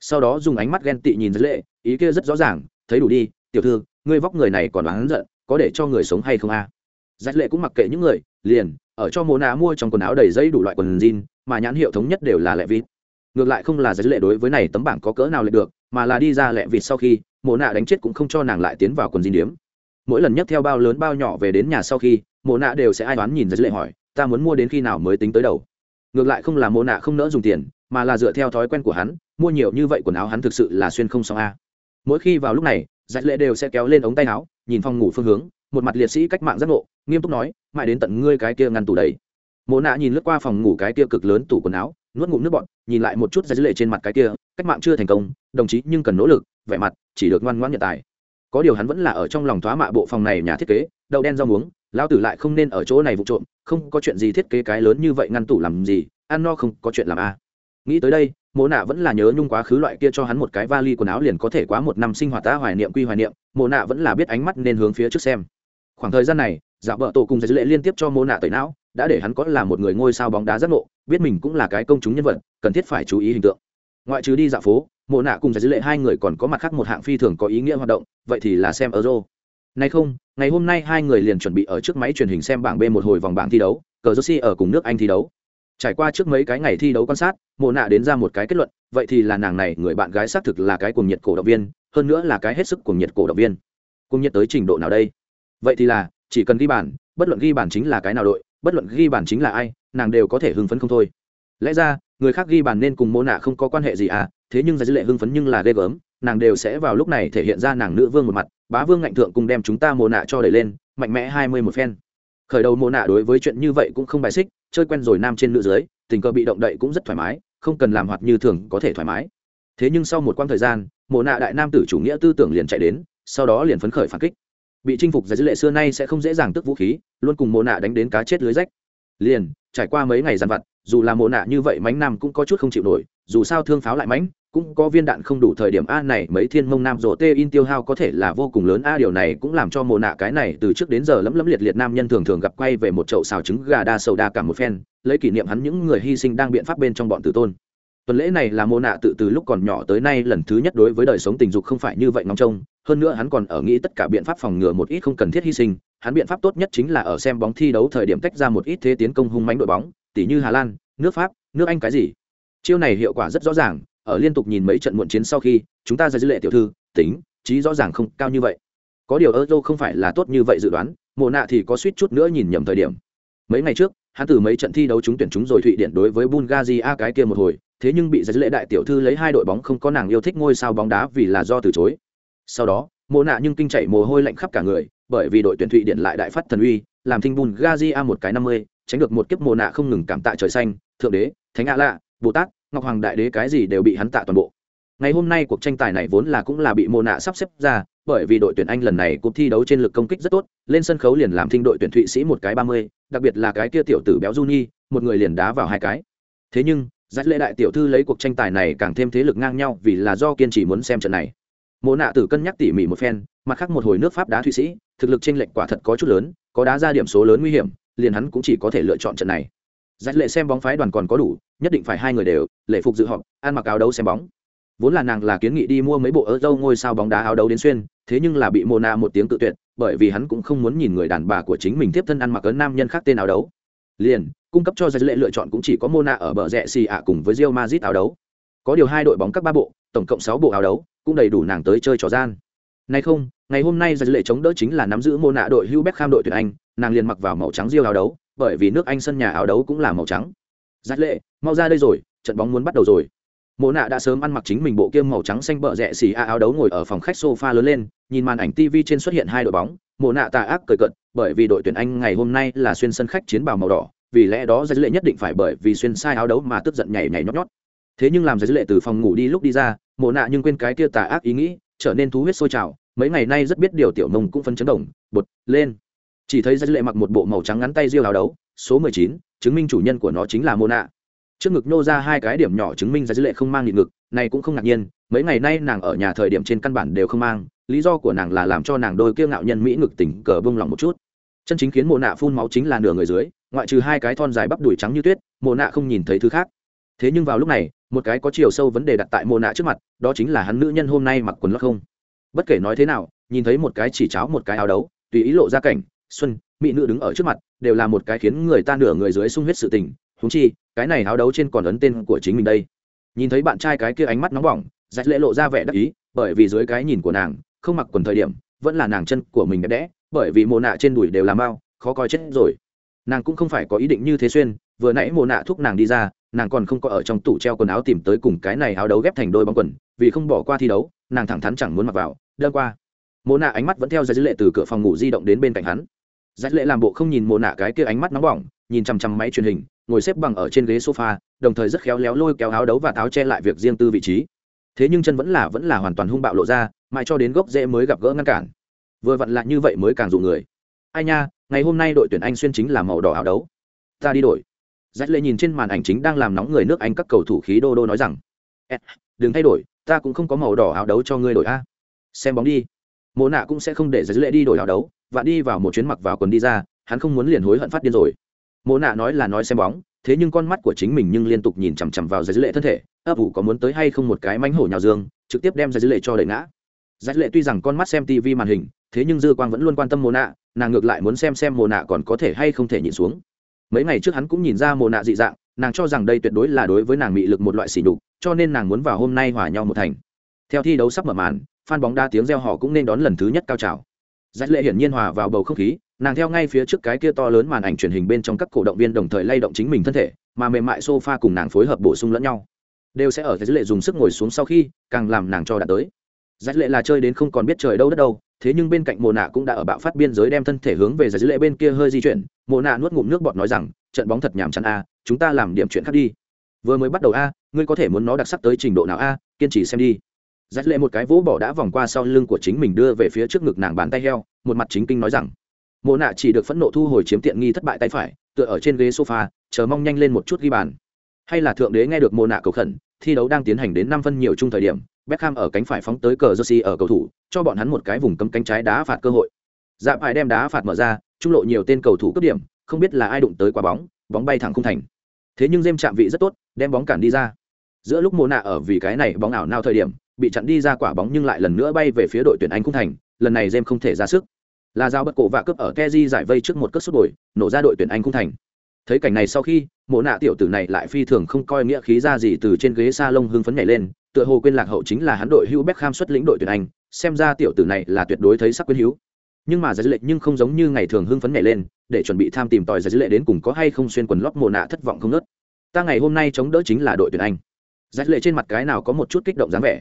Speaker 1: sau đó dùng ánh mắt ghen tị nhìn rách lệ, ý kia rất rõ ràng, thấy đủ đi, tiểu thư, ngươi vóc người này còn oán giận, có để cho người sống hay không a à? lệ cũng mặc kệ những người, liền ở cho mô nạ mua trong quần áo đầy dây đủ loại quần jean, mà nhãn hiệu thống nhất đều là lệ vịt. Ngược lại không là giấy lệ đối với này tấm bảng có cỡ nào lệ được, mà là đi ra lệ vịt sau khi, mô nạ đánh chết cũng không cho nàng lại tiến vào quần jean điếm. Mỗi lần nhấc theo bao lớn bao nhỏ về đến nhà sau khi, mô nạ đều sẽ ai đoán nhìn giấy lệ hỏi, ta muốn mua đến khi nào mới tính tới đầu? Ngược lại không là mô nạ không nỡ dùng tiền, mà là dựa theo thói quen của hắn, mua nhiều như vậy quần áo hắn thực sự là xuyên không xong a. Mỗi khi vào lúc này giấy lệ đều sẽ kéo lên ống tay áo, nhìn phòng ngủ phương hướng một mặt liệt sĩ cách mạng giác ngộ, nghiêm túc nói, mãi đến tận ngươi cái kia ngăn tủ đấy mộ nạ nhìn lướt qua phòng ngủ cái kia cực lớn tủ quần áo, nuốt ngụm nước bọn nhìn lại một chút ra dữ lệ trên mặt cái kia, cách mạng chưa thành công, đồng chí nhưng cần nỗ lực, vẻ mặt chỉ được ngoan ngoãn nhận tài. Có điều hắn vẫn là ở trong lòng thoá mạ bộ phòng này nhà thiết kế, đậu đen rau muống lao tử lại không nên ở chỗ này vụ trộm, không có chuyện gì thiết kế cái lớn như vậy ngăn tủ làm gì, ăn no không có chuyện làm a. À. nghĩ tới đây, mộ nạ vẫn là nhớ nhung quá khứ loại kia cho hắn một cái vali quần áo liền có thể quá một năm sinh hoạt ta hoài niệm quy hoài niệm, mộ nạ vẫn là biết ánh mắt nên hướng phía trước xem khoảng thời gian này, giả vợ tổ cùng giải dữ lệ liên tiếp cho mô nạ tẩy não, đã để hắn có là một người ngôi sao bóng đá giác ngộ, biết mình cũng là cái công chúng nhân vật, cần thiết phải chú ý hình tượng. Ngoại trừ đi dạo phố, mộ nạ cùng giải dữ lệ hai người còn có mặt khác một hạng phi thường có ý nghĩa hoạt động, vậy thì là xem euro. Nay không, ngày hôm nay hai người liền chuẩn bị ở trước máy truyền hình xem bảng b một hồi vòng bảng thi đấu, cờ jersey ở cùng nước anh thi đấu. Trải qua trước mấy cái ngày thi đấu quan sát, mộ nạ đến ra một cái kết luận, vậy thì là nàng này, người bạn gái xác thực là cái cuồng nhiệt cổ động viên, hơn nữa là cái hết sức cuồng nhiệt cổ động viên. Cuồng nhiệt tới trình độ nào đây? Vậy thì là, chỉ cần ghi bàn, bất luận ghi bàn chính là cái nào đội, bất luận ghi bàn chính là ai, nàng đều có thể hưng phấn không thôi. Lẽ ra, người khác ghi bàn nên cùng mô nạ không có quan hệ gì à thế nhưng ra dữ lệ hưng phấn nhưng là ghê gớm, nàng đều sẽ vào lúc này thể hiện ra nàng nữ vương một mặt, bá vương ngạnh thượng cùng đem chúng ta mô nạ cho đẩy lên, mạnh mẽ hai mươi một phen. Khởi đầu mô nạ đối với chuyện như vậy cũng không bài xích, chơi quen rồi nam trên nữ dưới, tình cờ bị động đậy cũng rất thoải mái, không cần làm hoạt như thường có thể thoải mái. Thế nhưng sau một quãng thời gian mộ nạ đại nam tử chủ nghĩa tư tưởng liền chạy đến, sau đó liền phấn khởi phản kích bị chinh phục giải dữ lệ xưa nay sẽ không dễ dàng tức vũ khí, luôn cùng mộ nạ đánh đến cá chết lưới rách. Liền, trải qua mấy ngày dằn vặt, dù là mộ nạ như vậy mánh nam cũng có chút không chịu nổi, dù sao thương pháo lại mánh cũng có viên đạn không đủ thời điểm a này mấy thiên mông nam rổ tê in tiêu hao có thể là vô cùng lớn a, điều này cũng làm cho mồ nạ cái này từ trước đến giờ lấm lấm liệt liệt nam nhân thường thường gặp quay về một chậu xào trứng gà đa sầu đa cả một phen, lấy kỷ niệm hắn những người hy sinh đang biện pháp bên trong bọn tử tôn. Tuần lễ này là mồ nạ tự từ lúc còn nhỏ tới nay lần thứ nhất đối với đời sống tình dục không phải như vậy ngóng trông hơn nữa hắn còn ở nghĩ tất cả biện pháp phòng ngừa một ít không cần thiết hy sinh. Hắn biện pháp tốt nhất chính là ở xem bóng thi đấu thời điểm tách ra một ít thế tiến công hung mánh đội bóng tỷ như hà lan, nước pháp, nước anh cái gì. Chiêu này hiệu quả rất rõ ràng, ở liên tục nhìn mấy trận muộn chiến sau khi, chúng ta ra dữ lệ tiểu thư, tính, trí rõ ràng không cao như vậy. Có điều euro không phải là tốt như vậy dự đoán, mộ nạ thì có suýt chút nữa nhìn nhầm thời điểm. Mấy ngày trước, hắn từ mấy trận thi đấu chúng tuyển chúng rồi thụy điện đối với bulgaria cái kia một hồi, thế nhưng bị giải lệ đại tiểu thư lấy hai đội bóng không có nàng yêu thích ngôi sao bóng đá vì là do từ chối sau đó, mộ nạ nhưng kinh chạy mồ hôi lạnh khắp cả người, bởi vì đội tuyển thụy điện lại đại phát thần uy, làm thinh bùn garia một cái năm mươi, tránh được một kiếp mồ nạ không ngừng cảm tạ trời xanh, thượng đế, thánh a lạ, bồ tát, ngọc hoàng đại đế cái gì đều bị hắn tạ toàn bộ. Ngày hôm nay cuộc tranh tài này vốn là cũng là bị mồ nạ sắp xếp ra, bởi vì đội tuyển anh lần này cuộc thi đấu trên lực công kích rất tốt, lên sân khấu liền làm thinh đội tuyển thụy sĩ một cái ba mươi, đặc biệt là cái kia tiểu tử béo juni, một người liền đá vào hai cái. Thế nhưng dắt lễ đại tiểu thư lấy cuộc tranh tài này càng thêm thế lực ngang nhau vì là do kiên trì muốn xem trận này mộ nạ tử cân nhắc tỉ mỉ một phen, mặt khác một hồi nước pháp đá thụy sĩ, thực lực tranh lệch quả thật có chút lớn, có đá ra điểm số lớn nguy hiểm, liền hắn cũng chỉ có thể lựa chọn trận này. Giải lệ xem bóng phái đoàn còn có đủ, nhất định phải hai người đều, lệ phục dự họp, ăn mặc áo đấu xem bóng. Vốn là nàng là kiến nghị đi mua mấy bộ ớ dâu ngôi sao bóng đá áo đấu đến xuyên, thế nhưng là bị mô na một tiếng tự tuyệt, bởi vì hắn cũng không muốn nhìn người đàn bà của chính mình tiếp thân ăn mặc ấn nam nhân khác tên áo đấu. Liền, cung cấp cho giải lệ lựa chọn cũng chỉ có Mona ở bờ rẽ xì ạ cùng với rio mazit áo đấu. Có điều hai đội bóng các ba bộ, tổng cộng sáu bộ áo đấu cũng đầy đủ nàng tới chơi trò gian. Nay không, ngày hôm nay giải lệ chống đỡ chính là nắm giữ mô nạ đội Hugh Beckham đội tuyển Anh, nàng liền mặc vào màu trắng Real áo đấu, bởi vì nước Anh sân nhà áo đấu cũng là màu trắng. Giải lệ, mau ra đây rồi, trận bóng muốn bắt đầu rồi. Mộ nạ đã sớm ăn mặc chính mình bộ kiêm màu trắng xanh bợ rẽ xì a áo đấu ngồi ở phòng khách sofa lớn lên, nhìn màn ảnh tv trên xuất hiện hai đội bóng mộ nạ tà ác cười cận bởi vì đội tuyển anh ngày hôm nay là xuyên sân khách chiến bào màu đỏ, vì lẽ đó giải lệ nhất định phải bởi vì xuyên sai áo đấu mà tức giận nhảy nhảy nhót nhót. Thế nhưng làm giải lệ từ phòng ngủ đi lúc đi ra mộ nạ nhưng quên cái kia tà ác ý nghĩ, trở nên thú huyết sôi trào, mấy ngày nay rất biết điều tiểu mông cũng phân chấn động, bột, lên. Chỉ thấy giải lệ mặc một bộ màu trắng ngắn tay riêu áo đấu, số mười chín, chứng minh chủ nhân của nó chính là mộ nạ. Trước ngực nô ra hai cái điểm nhỏ chứng minh ra dữ lệ không mang nhịn ngực, này cũng không ngạc nhiên, mấy ngày nay nàng ở nhà thời điểm trên căn bản đều không mang, lý do của nàng là làm cho nàng đôi kiêu ngạo nhân mỹ ngực tỉnh cờ bông lòng một chút. Chân chính khiến mộ nạ phun máu chính là nửa người dưới, ngoại trừ hai cái thon dài bắp đùi trắng như tuyết, mộ nạ không nhìn thấy thứ khác. Thế nhưng vào lúc này một cái có chiều sâu vấn đề đặt tại mồ nạ trước mặt, đó chính là hắn nữ nhân hôm nay mặc quần lót không. Bất kể nói thế nào, nhìn thấy một cái chỉ cháo một cái áo đấu, tùy ý lộ ra cảnh, xuân, mỹ nữ đứng ở trước mặt, đều là một cái khiến người ta nửa người dưới sung huyết sự tình. Húng chi, cái này áo đấu trên còn ấn tên của chính mình đây. Nhìn thấy bạn trai cái kia ánh mắt nóng bỏng, dạch lễ lộ ra vẻ đắc ý, bởi vì dưới cái nhìn của nàng, không mặc quần thời điểm, vẫn là nàng chân của mình đẹp đẽ, bởi vì mồ nạ trên đùi đều làm bao khó coi chết rồi. Nàng cũng không phải có ý định như thế xuyên, vừa nãy mồ nạ thúc nàng đi ra nàng còn không có ở trong tủ treo quần áo tìm tới cùng cái này áo đấu ghép thành đôi bóng quần, vì không bỏ qua thi đấu, nàng thẳng thắn chẳng muốn mặc vào đơn qua. Mồ nạ ánh mắt vẫn theo dây lệ từ cửa phòng ngủ di động đến bên cạnh hắn. Dạy lệ làm bộ không nhìn mồ nạ cái kia ánh mắt nóng bỏng, nhìn chằm chằm máy truyền hình, ngồi xếp bằng ở trên ghế sofa, đồng thời rất khéo léo lôi kéo áo đấu và tháo che lại việc riêng tư vị trí. Thế nhưng chân vẫn là vẫn là hoàn toàn hung bạo lộ ra, mãi cho đến gốc rễ mới gặp gỡ ngăn cản. Vừa vặn lại như vậy mới càng dụ người. Ai nha, ngày hôm nay đội tuyển anh xuyên chính là màu đỏ áo đấu. Ta đi đổi dắt lệ nhìn trên màn ảnh chính đang làm nóng người nước anh các cầu thủ khí đô đô nói rằng đừng thay đổi, ta cũng không có màu đỏ áo đấu cho ngươi đổi a. Xem bóng đi. Mồ nạ cũng sẽ không để dắt lệ đi đổi áo đấu và đi vào một chuyến mặc vào quần đi ra, hắn không muốn liền hối hận phát điên rồi. Mồ nạ nói là nói xem bóng, thế nhưng con mắt của chính mình nhưng liên tục nhìn chằm chằm vào giải lệ thân thể ấp ủ có muốn tới hay không một cái mánh hổ nhào dương, trực tiếp đem giải lệ cho đẩy ngã. Giải lệ tuy rằng con mắt xem tv màn hình, thế nhưng dư quang vẫn luôn quan tâm mồ nạ, nàng ngược lại muốn xem xem mồ nạ còn có thể hay không thể nhịn xuống mấy ngày trước hắn cũng nhìn ra mồ nạ dị dạng, nàng cho rằng đây tuyệt đối là đối với nàng bị lực một loại xỉ đục cho nên nàng muốn vào hôm nay hòa nhau một thành. Theo thi đấu sắp mở màn phan bóng đa tiếng reo họ cũng nên đón lần thứ nhất cao trào. Giải lệ hiển nhiên hòa vào bầu không khí, nàng theo ngay phía trước cái kia to lớn màn ảnh truyền hình bên trong các cổ động viên đồng thời lay động chính mình thân thể, mà mềm mại sofa cùng nàng phối hợp bổ sung lẫn nhau. Đều sẽ ở dưới lệ dùng sức ngồi xuống sau khi, càng làm nàng cho đã tới. Giải lệ là chơi đến không còn biết trời đâu đất đâu, thế nhưng bên cạnh mồ nạ cũng đã ở bạo phát biên giới đem thân thể hướng về giải lệ bên kia hơi di chuyển mộ nạ nuốt ngụm nước bọt nói rằng trận bóng thật nhàm chán a chúng ta làm điểm chuyện khác đi. Vừa mới bắt đầu a ngươi có thể muốn nó đặc sắc tới trình độ nào a kiên trì xem đi. Dắt lệ một cái vỗ bỏ đã vòng qua sau lưng của chính mình đưa về phía trước ngực nàng bàn tay heo một mặt chính kinh nói rằng mộ nạ chỉ được phẫn nộ thu hồi chiếm tiện nghi thất bại tay phải tựa ở trên ghế sofa chờ mong nhanh lên một chút ghi bàn. Hay là thượng đế nghe được mộ nạ cầu khẩn thi đấu đang tiến hành đến năm phân nhiều chung thời điểm Beckham ở cánh phải phóng tới cờ Jersey ở cầu thủ, cho bọn hắn một cái vùng cấm cánh trái đá phạt cơ hội. Dạ phải đem đá phạt mở ra, trung lộ nhiều tên cầu thủ cấp điểm, không biết là ai đụng tới quả bóng, bóng bay thẳng không thành. Thế nhưng Gem chạm vị rất tốt, đem bóng cản đi ra. Giữa lúc Mộ nạ ở vì cái này bóng ảo nào thời điểm, bị chặn đi ra quả bóng nhưng lại lần nữa bay về phía đội tuyển Anh không thành, lần này Gem không thể ra sức là giao bất cổ và cướp ở keji giải vây trước một cất sút đổi nổ ra đội tuyển anh không thành thấy cảnh này sau khi mộ nạ tiểu tử này lại phi thường không coi nghĩa khí ra gì từ trên ghế salon lông hưng phấn nhảy lên tựa hồ quên lạc hậu chính là hắn đội hữu Beckham xuất lĩnh đội tuyển anh xem ra tiểu tử này là tuyệt đối thấy sắc quyến hữu nhưng mà giải dữ lệ nhưng không giống như ngày thường hưng phấn nhảy lên, để chuẩn bị tham tìm tòi giải dữ lệ đến cùng có hay không xuyên quần lót mồ nạ thất vọng không nớt. Ta ngày hôm nay chống đỡ chính là đội tuyển anh. Giải dữ lệ trên mặt cái nào có một chút kích động dáng vẻ.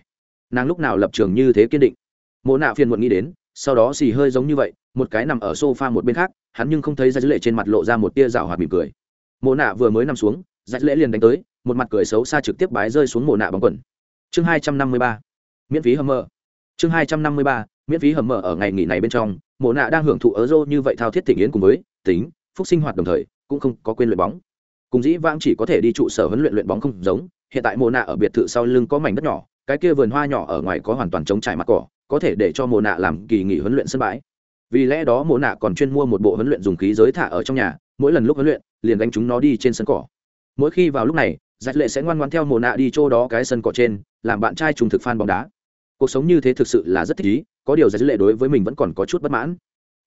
Speaker 1: Nàng lúc nào lập trường như thế kiên định. Mồ nạ phiền muộn nghĩ đến, sau đó xì hơi giống như vậy, một cái nằm ở sofa một bên khác, hắn nhưng không thấy giải dữ lệ trên mặt lộ ra một tia rào hoạt mỉm cười. Mồ nạ vừa mới nằm xuống dạch lệ liền đánh tới, một mặt cười xấu xa trực tiếp bái rơi xuống mồ nạ bóng quần. Chương hai trăm năm mươi ba, miễn phí hầm mơ chương hai trăm năm mươi ba, miễn phí hầm mở ở ngày nghỉ này bên trong Mộ nạ đang hưởng thụ ở rô như vậy thao thiết thịnh yến cùng với tính, phúc sinh hoạt đồng thời, cũng không có quên luyện bóng. Cùng dĩ vãng chỉ có thể đi trụ sở huấn luyện luyện bóng không giống, hiện tại Mộ nạ ở biệt thự sau lưng có mảnh đất nhỏ, cái kia vườn hoa nhỏ ở ngoài có hoàn toàn trống trải mặt cỏ, có thể để cho Mộ nạ làm kỳ nghỉ huấn luyện sân bãi. Vì lẽ đó Mộ nạ còn chuyên mua một bộ huấn luyện dùng khí giới thả ở trong nhà, mỗi lần lúc huấn luyện, liền đánh chúng nó đi trên sân cỏ. Mỗi khi vào lúc này giặt lệ sẽ ngoan ngoan theo mồ nạ đi chỗ đó cái sân cỏ trên, làm bạn trai trùng thực phan bóng đá. Cuộc sống như thế thực sự là rất thích ý có điều giặc lệ đối với mình vẫn còn có chút bất mãn.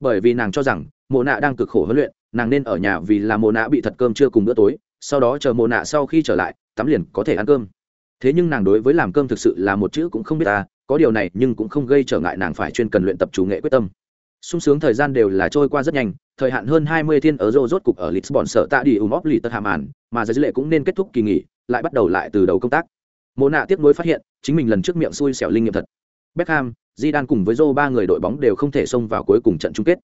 Speaker 1: Bởi vì nàng cho rằng mồ nạ đang cực khổ huấn luyện, nàng nên ở nhà vì là mồ nạ bị thật cơm chưa cùng bữa tối, sau đó chờ mồ nạ sau khi trở lại, tắm liền có thể ăn cơm. Thế nhưng nàng đối với làm cơm thực sự là một chữ cũng không biết ta, có điều này nhưng cũng không gây trở ngại nàng phải chuyên cần luyện tập chủ nghệ quyết tâm. Sung sướng thời gian đều là trôi qua rất nhanh, thời hạn hơn hai mươi thiên ở rô rốt cục ở lisbon sợ tạ đi ùm óp lì tất hàm ản mà giới lệ cũng nên kết thúc kỳ nghỉ, lại bắt đầu lại từ đầu công tác. Mồ nạ tiếp nối phát hiện, chính mình lần trước miệng xui xẻo linh nghiệm thật. Beckham Di Đan cùng với Zô ba người đội bóng đều không thể xông vào cuối cùng trận chung kết.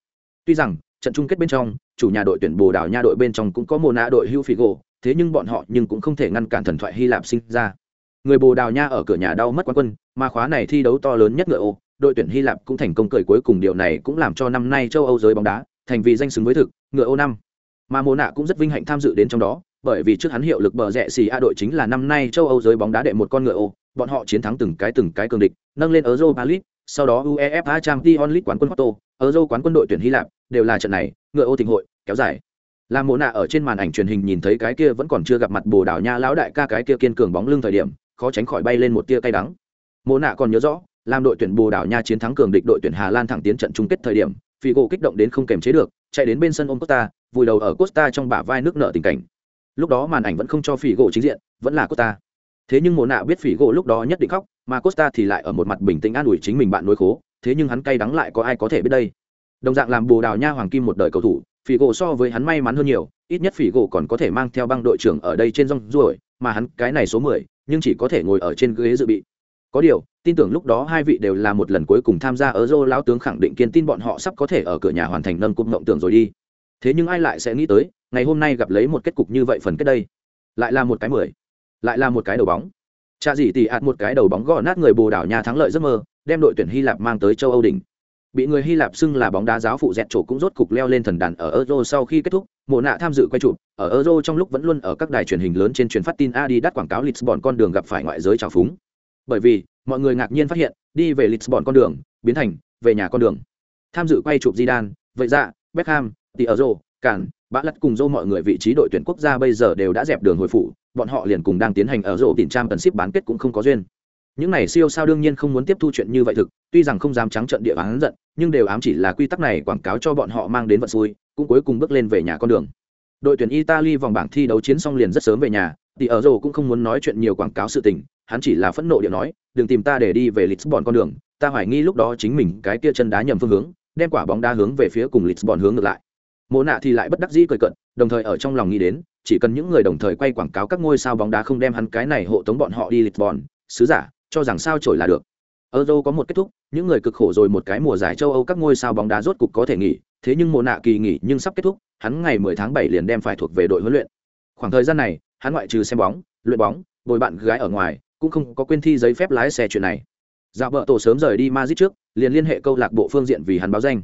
Speaker 1: Tuy rằng, trận chung kết bên trong, chủ nhà đội tuyển Bồ Đào Nha đội bên trong cũng có Mona đội Hugh Figo, thế nhưng bọn họ nhưng cũng không thể ngăn cản thần thoại Hy Lạp sinh ra. Người Bồ Đào Nha ở cửa nhà đau mất quán quân, mà khóa này thi đấu to lớn nhất ngựa ô, đội tuyển Hy Lạp cũng thành công cười cuối cùng điều này cũng làm cho năm nay châu Âu giới bóng đá thành vì danh xứng với thực, ngựa ô năm. Mà Mona cũng rất vinh hạnh tham dự đến trong đó, bởi vì trước hắn hiệu lực bờ rẽ xì A đội chính là năm nay châu Âu giới bóng đá đệ một con ngựa ô, bọn họ chiến thắng từng cái từng cái cường địch, nâng lên Europa League, sau đó UEFA Champions League quán quân Porto, Euro quán quân đội tuyển Hy Lạp, đều là trận này, ngựa ô tình hội, kéo dài. Lam Mộ Na ở trên màn ảnh truyền hình nhìn thấy cái kia vẫn còn chưa gặp mặt Bồ Đào Nha lão đại ca cái kia kiên cường bóng lưng thời điểm, khó tránh khỏi bay lên một tia cay đắng. Mộ Na còn nhớ rõ, làm đội tuyển Bồ Đào Nha chiến thắng cường địch đội tuyển Hà Lan thẳng tiến trận chung kết thời điểm, Figo kích động đến không kềm chế được, chạy đến bên sân ôm Costa, vùi đầu ở Costa trong bả vai nước nợ tình cảnh. Lúc đó màn ảnh vẫn không cho Figo chính diện, vẫn là Costa thế nhưng mồ nạ biết phỉ gỗ lúc đó nhất định khóc mà costa thì lại ở một mặt bình tĩnh an ủi chính mình bạn nối khố thế nhưng hắn cay đắng lại có ai có thể biết đây? Đồng dạng làm bồ đào nha hoàng kim một đời cầu thủ phỉ gỗ so với hắn may mắn hơn nhiều ít nhất phỉ gỗ còn có thể mang theo băng đội trưởng ở đây trên rong ruổi mà hắn cái này số mười nhưng chỉ có thể ngồi ở trên ghế dự bị. Có điều tin tưởng lúc đó hai vị đều là một lần cuối cùng tham gia ở dô lão tướng khẳng định kiên tin bọn họ sắp có thể ở cửa nhà hoàn thành nâng cúp mộng tưởng rồi đi. Thế nhưng ai lại sẽ nghĩ tới, ngày hôm nay gặp lấy một kết cục như vậy phần kết đây, lại là một cái mười lại là một cái đầu bóng. Cha gì tỷ ạt một cái đầu bóng gõ nát người bồ đảo nhà thắng lợi giấc mơ đem đội tuyển hy lạp mang tới châu âu đỉnh. Bị người hy lạp xưng là bóng đá giáo phụ dẹt chỗ cũng rốt cục leo lên thần đàn ở euro sau khi kết thúc mộ nạ tham dự quay chụp ở euro trong lúc vẫn luôn ở các đài truyền hình lớn trên truyền phát tin adi đắt quảng cáo lisbon con đường gặp phải ngoại giới trào phúng. Bởi vì mọi người ngạc nhiên phát hiện đi về lisbon con đường biến thành về nhà con đường. Tham dự quay chụp Zidane, vậy ra Beckham, Tierro, Cản, Bã Lật cùng dô mọi người vị trí đội tuyển quốc gia bây giờ đều đã dẹp đường hồi phủ, bọn họ liền cùng đang tiến hành ở rộ tiền trang tần ship bán kết cũng không có duyên. Những này siêu sao đương nhiên không muốn tiếp thu chuyện như vậy thực, tuy rằng không dám trắng trận địa bán giận, nhưng đều ám chỉ là quy tắc này quảng cáo cho bọn họ mang đến vận xui, cũng cuối cùng bước lên về nhà con đường. Đội tuyển Italy vòng bảng thi đấu chiến xong liền rất sớm về nhà, thì ở rộ cũng không muốn nói chuyện nhiều quảng cáo sự tình, hắn chỉ là phẫn nộ điệu nói, đừng tìm ta để đi về Lisbon con đường, ta hoài nghi lúc đó chính mình cái kia chân đá nhầm phương hướng, đem quả bóng đá hướng về phía cùng Lisbon hướng ngược lại mộ nạ thì lại bất đắc dĩ cười cận đồng thời ở trong lòng nghĩ đến, chỉ cần những người đồng thời quay quảng cáo các ngôi sao bóng đá không đem hắn cái này hộ tống bọn họ đi lisbon, sứ giả, cho rằng sao trổi là được. Euro có một kết thúc, những người cực khổ rồi một cái mùa giải châu âu các ngôi sao bóng đá rốt cục có thể nghỉ, thế nhưng mùa nạ kỳ nghỉ nhưng sắp kết thúc, hắn ngày 10 tháng 7 liền đem phải thuộc về đội huấn luyện. Khoảng thời gian này, hắn ngoại trừ xem bóng, luyện bóng, bồi bạn gái ở ngoài, cũng không có quên thi giấy phép lái xe chuyện này. Dạo vợ tổ sớm rời đi Madrid trước, liền liên hệ câu lạc bộ phương diện vì hắn báo danh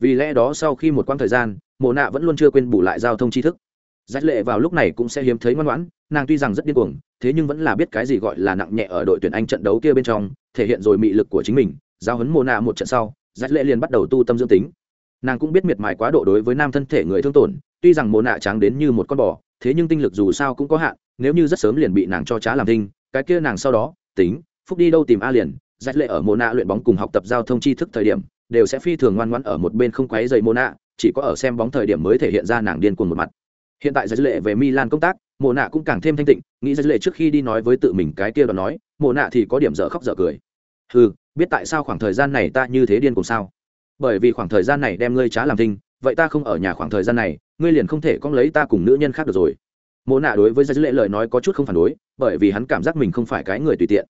Speaker 1: vì lẽ đó sau khi một quãng thời gian, mộ nạ vẫn luôn chưa quên bù lại giao thông tri thức. Rách lệ vào lúc này cũng sẽ hiếm thấy ngoan ngoãn, nàng tuy rằng rất điên cuồng, thế nhưng vẫn là biết cái gì gọi là nặng nhẹ ở đội tuyển anh trận đấu kia bên trong, thể hiện rồi mị lực của chính mình, giao hấn mộ nạ một trận sau, rách lệ liền bắt đầu tu tâm dưỡng tính. Nàng cũng biết miệt mài quá độ đối với nam thân thể người thương tổn, tuy rằng mộ nạ trắng đến như một con bò, thế nhưng tinh lực dù sao cũng có hạn, nếu như rất sớm liền bị nàng cho trá làm thinh, cái kia nàng sau đó, tính, phúc đi đâu tìm a liền, rách lệ ở mộ nạ luyện bóng cùng học tập giao thông tri thức thời điểm đều sẽ phi thường ngoan ngoãn ở một bên không quấy rầy Mona, chỉ có ở xem bóng thời điểm mới thể hiện ra nàng điên cuồng một mặt. Hiện tại giải lệ về milan công tác Mona nạ cũng càng thêm thanh tịnh nghĩ giải lệ trước khi đi nói với tự mình cái kia đó nói Mona nạ thì có điểm dở khóc dở cười. Ừ biết tại sao khoảng thời gian này ta như thế điên cuồng sao? Bởi vì khoảng thời gian này đem ngươi trá làm thinh vậy ta không ở nhà khoảng thời gian này ngươi liền không thể con lấy ta cùng nữ nhân khác được rồi. Mộ nạ đối với giới lệ lời nói có chút không phản đối bởi vì hắn cảm giác mình không phải cái người tùy tiện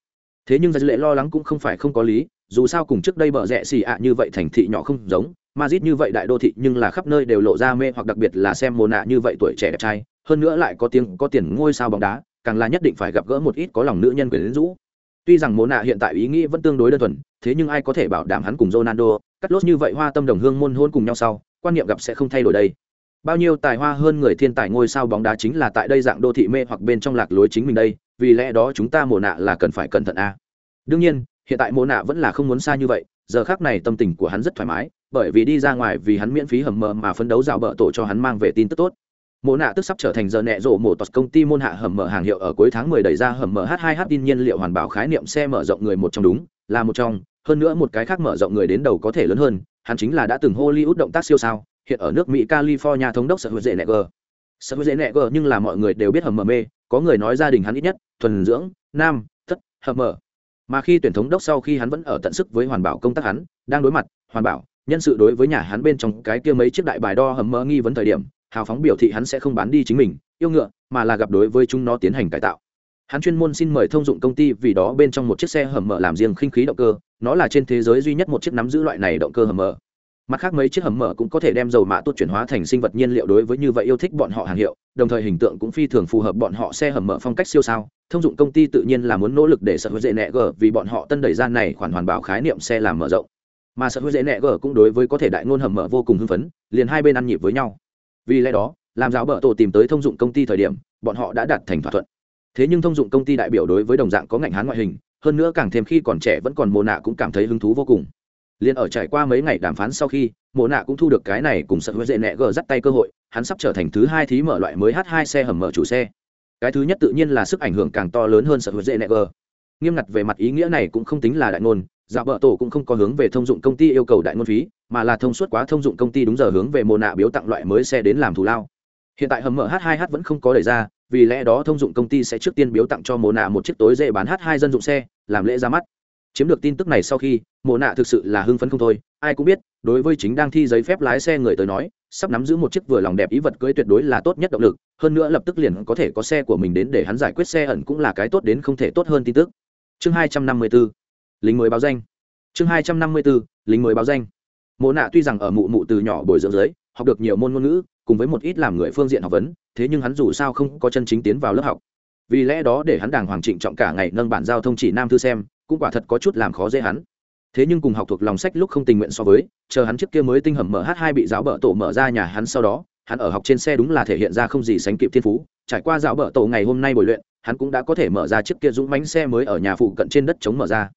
Speaker 1: thế nhưng giải lệ lo lắng cũng không phải không có lý dù sao cùng trước đây bờ rẽ xì ạ như vậy thành thị nhỏ không giống Madrid như vậy đại đô thị nhưng là khắp nơi đều lộ ra mê hoặc đặc biệt là xem mồ nạ như vậy tuổi trẻ đẹp trai, hơn nữa lại có tiếng có tiền ngôi sao bóng đá, càng là nhất định phải gặp gỡ một ít có lòng nữ nhân quyền rũ. Tuy rằng mồ nạ hiện tại ý nghĩ vẫn tương đối đơn thuần, thế nhưng ai có thể bảo đảm hắn cùng Ronaldo, cắt lốt như vậy hoa tâm đồng hương môn hôn cùng nhau sau, quan niệm gặp sẽ không thay đổi đây. Bao nhiêu tài hoa hơn người thiên tài ngôi sao bóng đá chính là tại đây dạng đô thị mê hoặc bên trong lạc lối chính mình đây, vì lẽ đó chúng ta mồ nạ là cần phải cẩn thận a. Đương nhiên, hiện tại mồ nạ vẫn là không muốn xa như vậy, giờ khác này tâm tình của hắn rất thoải mái, bởi vì đi ra ngoài vì hắn miễn phí hầm mờ mà phấn đấu rào bợ tổ cho hắn mang về tin tức tốt mộ nạ tức sắp trở thành giờ nẹ rộ một tọt công ty môn hạ hầm mở hàng hiệu ở cuối tháng 10 đẩy ra hầm mở h 2 h tin nhiên liệu hoàn bảo khái niệm xe mở rộng người một trong đúng là một trong hơn nữa một cái khác mở rộng người đến đầu có thể lớn hơn hắn chính là đã từng hollywood động tác siêu sao hiện ở nước mỹ california thống đốc sở hữu dễ nẹ gờ sở hữu dễ nẹ gờ nhưng là mọi người đều biết hầm mờ mê có người nói gia đình hắn ít nhất, thuần dưỡng, nam, thất hầm mở. Mà khi tuyển thống đốc sau khi hắn vẫn ở tận sức với hoàn bảo công tác hắn, đang đối mặt, hoàn bảo, nhân sự đối với nhà hắn bên trong cái kia mấy chiếc đại bài đo hầm mỡ nghi vấn thời điểm, hào phóng biểu thị hắn sẽ không bán đi chính mình, yêu ngựa, mà là gặp đối với chúng nó tiến hành cải tạo. Hắn chuyên môn xin mời thông dụng công ty vì đó bên trong một chiếc xe hầm mở làm riêng khinh khí động cơ, nó là trên thế giới duy nhất một chiếc nắm giữ loại này động cơ hầm mở mặt khác mấy chiếc hầm mở cũng có thể đem dầu mạ tốt chuyển hóa thành sinh vật nhiên liệu đối với như vậy yêu thích bọn họ hàng hiệu, đồng thời hình tượng cũng phi thường phù hợp bọn họ xe hầm mở phong cách siêu sao. Thông dụng công ty tự nhiên là muốn nỗ lực để sở hữu dễ nẹ gờ vì bọn họ tân đẩy gian này khoản hoàn bảo khái niệm xe làm mở rộng. Mà sở hữu dễ nẹ gờ cũng đối với có thể đại ngôn hầm mở vô cùng hưng phấn, liền hai bên ăn nhịp với nhau. Vì lẽ đó, làm giáo bờ tổ tìm tới thông dụng công ty thời điểm, bọn họ đã đạt thành thỏa thuận. Thế nhưng thông dụng công ty đại biểu đối với đồng dạng có ngành hán ngoại hình, hơn nữa càng thêm khi còn trẻ vẫn còn mồ nạ cũng cảm thấy hứng thú vô cùng liền ở trải qua mấy ngày đàm phán sau khi, Mộ nạ cũng thu được cái này cùng sợ hứa dễ nẹ gờ dắt tay cơ hội, hắn sắp trở thành thứ hai thí mở loại mới h hai xe hầm mở chủ xe. Cái thứ nhất tự nhiên là sức ảnh hưởng càng to lớn hơn sợ hứa dễ nẹ gờ. Nghiêm ngặt về mặt ý nghĩa này cũng không tính là đại ngôn, dạo bờ tổ cũng không có hướng về thông dụng công ty yêu cầu đại ngôn phí, mà là thông suốt quá thông dụng công ty đúng giờ hướng về mồ nạ biếu tặng loại mới xe đến làm thù lao. Hiện tại hầm mở h 2 h vẫn không có đẩy ra, vì lẽ đó thông dụng công ty sẽ trước tiên biếu tặng cho mồ nạ một chiếc tối dễ bán h 2 dân dụng xe, làm lễ ra mắt chiếm được tin tức này sau khi, Mộ nạ thực sự là hưng phấn không thôi. Ai cũng biết, đối với chính đang thi giấy phép lái xe người tới nói, sắp nắm giữ một chiếc vừa lòng đẹp ý vật cưới tuyệt đối là tốt nhất động lực. Hơn nữa lập tức liền có thể có xe của mình đến để hắn giải quyết xe ẩn cũng là cái tốt đến không thể tốt hơn tin tức. Chương 254 lính mới báo danh. Chương 254 lính mới báo danh. Mộ nạ tuy rằng ở mụ mụ từ nhỏ bồi dưỡng dưới học được nhiều môn ngôn ngữ, cùng với một ít làm người phương diện học vấn, thế nhưng hắn dù sao không có chân chính tiến vào lớp học. Vì lẽ đó để hắn đàng hoàng trịnh trọng cả ngày nâng bản giao thông chỉ nam thư xem cũng quả thật có chút làm khó dễ hắn. Thế nhưng cùng học thuộc lòng sách lúc không tình nguyện so với, chờ hắn trước kia mới tinh hầm mở h hai bị giáo bợ tổ mở ra nhà hắn sau đó, hắn ở học trên xe đúng là thể hiện ra không gì sánh kịp thiên phú. Trải qua giáo bợ tổ ngày hôm nay buổi luyện, hắn cũng đã có thể mở ra chiếc kia dũng bánh xe mới ở nhà phụ cận trên đất chống mở ra.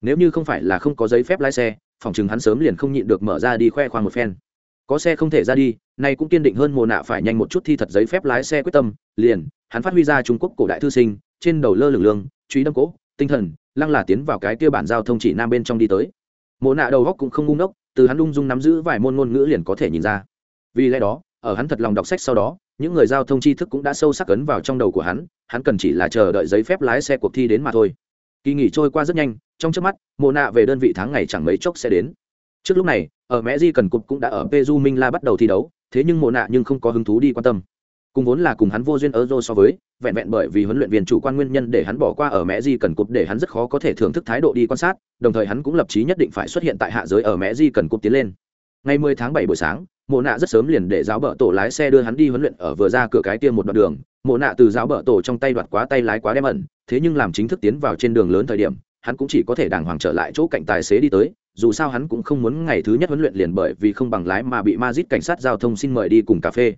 Speaker 1: Nếu như không phải là không có giấy phép lái xe, phòng chừng hắn sớm liền không nhịn được mở ra đi khoe khoang một phen. Có xe không thể ra đi, nay cũng kiên định hơn mồ nạ phải nhanh một chút thi thật giấy phép lái xe quyết tâm, liền, hắn phát huy ra trung quốc cổ đại thư sinh, trên đầu lơ lửng lương truy đâm cỗ tinh thần lăng là tiến vào cái kia bản giao thông chỉ nam bên trong đi tới. Mộ nạ đầu góc cũng không ngu ngốc, từ hắn ung dung nắm giữ vài môn ngôn ngữ liền có thể nhìn ra. Vì lẽ đó, ở hắn thật lòng đọc sách sau đó, những người giao thông tri thức cũng đã sâu sắc ấn vào trong đầu của hắn hắn cần chỉ là chờ đợi giấy phép lái xe cuộc thi đến mà thôi. Kỳ nghỉ trôi qua rất nhanh, trong trước mắt, Mộ nạ về đơn vị tháng ngày chẳng mấy chốc sẽ đến. Trước lúc này, ở mẹ di cần cục cũng đã ở peru minh la bắt đầu thi đấu, thế nhưng Mộ nạ nhưng không có hứng thú đi quan tâm. Cùng vốn là cùng hắn vô duyên ở rô so với vẹn vẹn bởi vì huấn luyện viên chủ quan nguyên nhân để hắn bỏ qua ở mẹ di cần cục để hắn rất khó có thể thưởng thức thái độ đi quan sát đồng thời hắn cũng lập chí nhất định phải xuất hiện tại hạ giới ở mẹ di cần cục tiến lên ngày 10 tháng 7 buổi sáng mộ nạ rất sớm liền để giáo bờ tổ lái xe đưa hắn đi huấn luyện ở vừa ra cửa cái tiêm một đoạn đường mộ nạ từ giáo bờ tổ trong tay đoạt quá tay lái quá đem ẩn thế nhưng làm chính thức tiến vào trên đường lớn thời điểm hắn cũng chỉ có thể đàng hoàng trở lại chỗ cạnh tài xế đi tới dù sao hắn cũng không muốn ngày thứ nhất huấn luyện liền bởi vì không bằng lái mà bị Madrid cảnh sát giao thông xin mời đi cùng cà phê.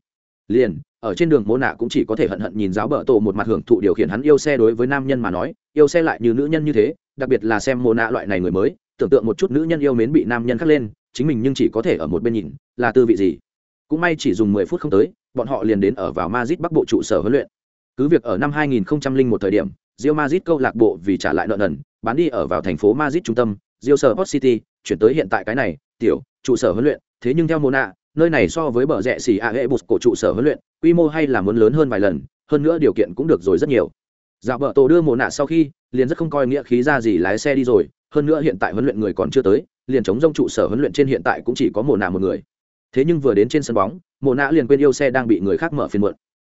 Speaker 1: Liền, ở trên đường mô nạ cũng chỉ có thể hận hận nhìn giáo bờ tổ một mặt hưởng thụ điều khiển hắn yêu xe đối với nam nhân mà nói, yêu xe lại như nữ nhân như thế, đặc biệt là xem mô nạ loại này người mới, tưởng tượng một chút nữ nhân yêu mến bị nam nhân khắc lên, chính mình nhưng chỉ có thể ở một bên nhìn, là tư vị gì. Cũng may chỉ dùng 10 phút không tới, bọn họ liền đến ở vào Madrid Bắc Bộ trụ sở huấn luyện. Cứ việc ở năm 2001 thời điểm, Real Madrid câu lạc bộ vì trả lại nợ nần, bán đi ở vào thành phố Madrid trung tâm, Real Sport City, chuyển tới hiện tại cái này, tiểu, trụ sở huấn luyện, thế nhưng theo Mona, nơi này so với bờ rẽ xì a hệ Aebus cổ trụ sở huấn luyện, quy mô hay là muốn lớn hơn vài lần, hơn nữa điều kiện cũng được rồi rất nhiều. Dạo bờ tổ đưa Mona sau khi, liền rất không coi nghĩa khí ra gì lái xe đi rồi, hơn nữa hiện tại huấn luyện người còn chưa tới, liền chống rông trụ sở huấn luyện trên hiện tại cũng chỉ có Mona một người. Thế nhưng vừa đến trên sân bóng, Mona liền quên yêu xe đang bị người khác mở phiên muộn.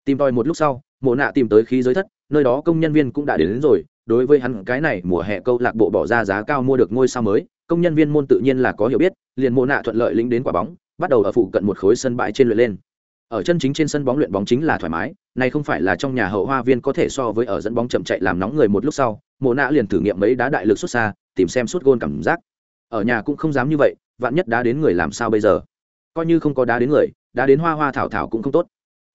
Speaker 1: Tìm tòi một lúc sau, Mona tìm tới khí giới thất, nơi đó công nhân viên cũng đã đến, đến rồi, đối với hắn cái này mùa hè câu lạc bộ bỏ ra giá cao mua được ngôi sao mới công nhân viên môn tự nhiên là có hiểu biết liền mồ nạ thuận lợi lính đến quả bóng bắt đầu ở phụ cận một khối sân bãi trên luyện lên. Ở chân chính trên sân bóng luyện bóng chính là thoải mái, này không phải là trong nhà hậu hoa viên có thể so với ở dẫn bóng chậm chạy làm nóng người một lúc sau, mộ nạ liền thử nghiệm mấy đá đại lực xuất xa, tìm xem suốt gôn cảm giác. Ở nhà cũng không dám như vậy, vạn nhất đá đến người làm sao bây giờ? Coi như không có đá đến người, đá đến hoa hoa thảo thảo cũng không tốt.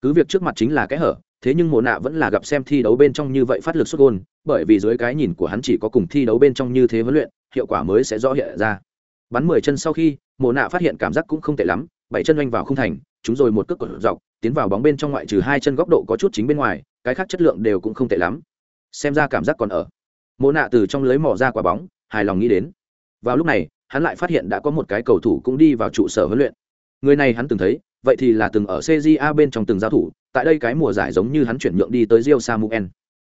Speaker 1: Cứ việc trước mặt chính là cái hở, thế nhưng mộ nạ vẫn là gặp xem thi đấu bên trong như vậy phát lực xuất gôn, bởi vì dưới cái nhìn của hắn chỉ có cùng thi đấu bên trong như thế huấn luyện, hiệu quả mới sẽ rõ hiện ra bắn mười chân sau khi mồ nạ phát hiện cảm giác cũng không tệ lắm, bảy chân oanh vào không thành, chúng rồi một cước cột dọc, tiến vào bóng bên trong ngoại trừ hai chân góc độ có chút chính bên ngoài, cái khác chất lượng đều cũng không tệ lắm. Xem ra cảm giác còn ở. Mồ nạ từ trong lưới mỏ ra quả bóng, hài lòng nghĩ đến. Vào lúc này, hắn lại phát hiện đã có một cái cầu thủ cũng đi vào trụ sở huấn luyện. Người này hắn từng thấy, vậy thì là từng ở cja bên trong từng giao thủ, tại đây cái mùa giải giống như hắn chuyển nhượng đi tới rio samuel.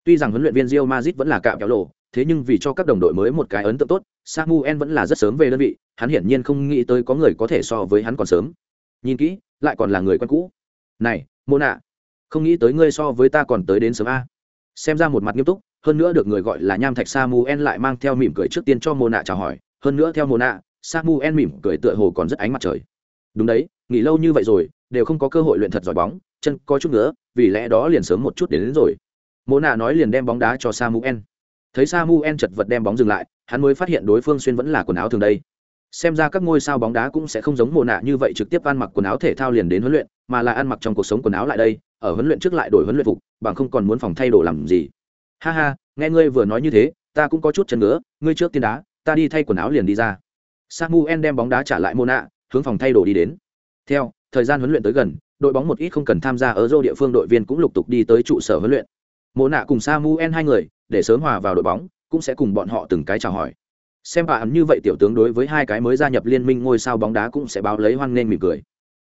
Speaker 1: Tuy rằng huấn luyện viên rio mazit vẫn là cạm kéo lộ, thế nhưng vì cho các đồng đội mới một cái ấn tượng tốt, samuel vẫn là rất sớm về đơn vị hắn hiển nhiên không nghĩ tới có người có thể so với hắn còn sớm. Nhìn kỹ lại còn là người quen cũ. Này mô nạ không nghĩ tới ngươi so với ta còn tới đến sớm a. Xem ra một mặt nghiêm túc hơn nữa được người gọi là nham thạch Sa Mu En lại mang theo mỉm cười trước tiên cho mô nạ chào hỏi. Hơn nữa theo mô nạ En mỉm cười tựa hồ còn rất ánh mặt trời. Đúng đấy nghỉ lâu như vậy rồi đều không có cơ hội luyện thật giỏi bóng chân có chút nữa vì lẽ đó liền sớm một chút đến, đến rồi. Mô nạ nói liền đem bóng đá cho Sa Mu En. thấy Sa Mu En chật vật đem bóng dừng lại hắn mới phát hiện đối phương xuyên vẫn là quần áo thường đây xem ra các ngôi sao bóng đá cũng sẽ không giống mồ nạ như vậy trực tiếp ăn mặc quần áo thể thao liền đến huấn luyện, mà là ăn mặc trong cuộc sống quần áo lại đây, ở huấn luyện trước lại đổi huấn luyện phục, bằng không còn muốn phòng thay đồ làm gì. Ha ha, nghe ngươi vừa nói như thế, ta cũng có chút chân nữa ngươi trước tiên đá, ta đi thay quần áo liền đi ra. Samuel đem bóng đá trả lại mồ nạ hướng phòng thay đồ đi đến. Theo, thời gian huấn luyện tới gần, đội bóng một ít không cần tham gia ở dô địa phương đội viên cũng lục tục đi tới trụ sở huấn luyện. Mồ nạ cùng samuel hai người, để sớm hòa vào đội bóng, cũng sẽ cùng bọn họ từng cái chào hỏi xem bà như vậy tiểu tướng đối với hai cái mới gia nhập liên minh ngôi sao bóng đá cũng sẽ báo lấy hoan nghênh mỉm cười.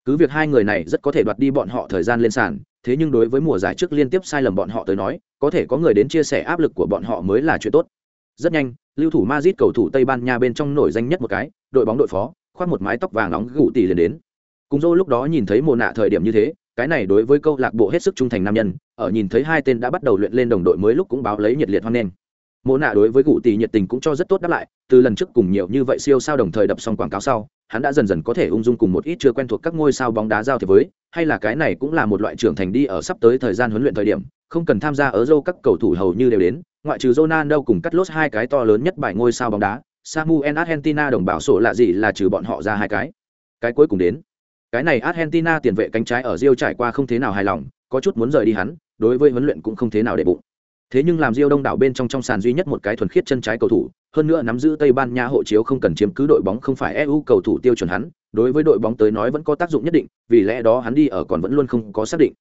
Speaker 1: Cứ việc hai người này rất có thể đoạt đi bọn họ thời gian lên sàn thế nhưng đối với mùa giải trước liên tiếp sai lầm bọn họ tới nói có thể có người đến chia sẻ áp lực của bọn họ mới là chuyện tốt. Rất nhanh lưu thủ Madrid cầu thủ Tây Ban Nha bên trong nổi danh nhất một cái, đội bóng đội phó, khoác một mái tóc vàng nóng gù tỉ liền đến. Cùng Dô lúc đó nhìn thấy mùa nạ thời điểm như thế, cái này đối với câu lạc bộ hết sức trung thành nam nhân, ở nhìn thấy hai tên đã bắt đầu luyện lên đồng đội mới lúc cũng báo lấy nhiệt liệt hoan nghênh mộ nạ đối với cụ tỷ nhiệt tình cũng cho rất tốt đáp lại, từ lần trước cùng nhiều như vậy siêu sao đồng thời đập xong quảng cáo sau, hắn đã dần dần có thể ung dung cùng một ít chưa quen thuộc các ngôi sao bóng đá giao thiệp với, hay là cái này cũng là một loại trưởng thành đi ở sắp tới thời gian huấn luyện thời điểm, không cần tham gia ở dâu các cầu thủ hầu như đều đến, ngoại trừ Ronaldo cùng cắt lốt hai cái to lớn nhất bài ngôi sao bóng đá, Samuel Argentina đồng bảo sổ lạ gì là trừ bọn họ ra hai cái. Cái cuối cùng đến. Cái này Argentina tiền vệ cánh trái ở Rio trải qua không thế nào hài lòng, có chút muốn rời đi hắn, đối với huấn luyện cũng không thế nào để bụng. Thế nhưng làm Rio Đông đảo bên trong trong sàn duy nhất một cái thuần khiết chân trái cầu thủ, hơn nữa nắm giữ Tây Ban Nha hộ chiếu không cần chiếm cứ đội bóng không phải EU cầu thủ tiêu chuẩn hắn, đối với đội bóng tới nói vẫn có tác dụng nhất định, vì lẽ đó hắn đi ở còn vẫn luôn không có xác định.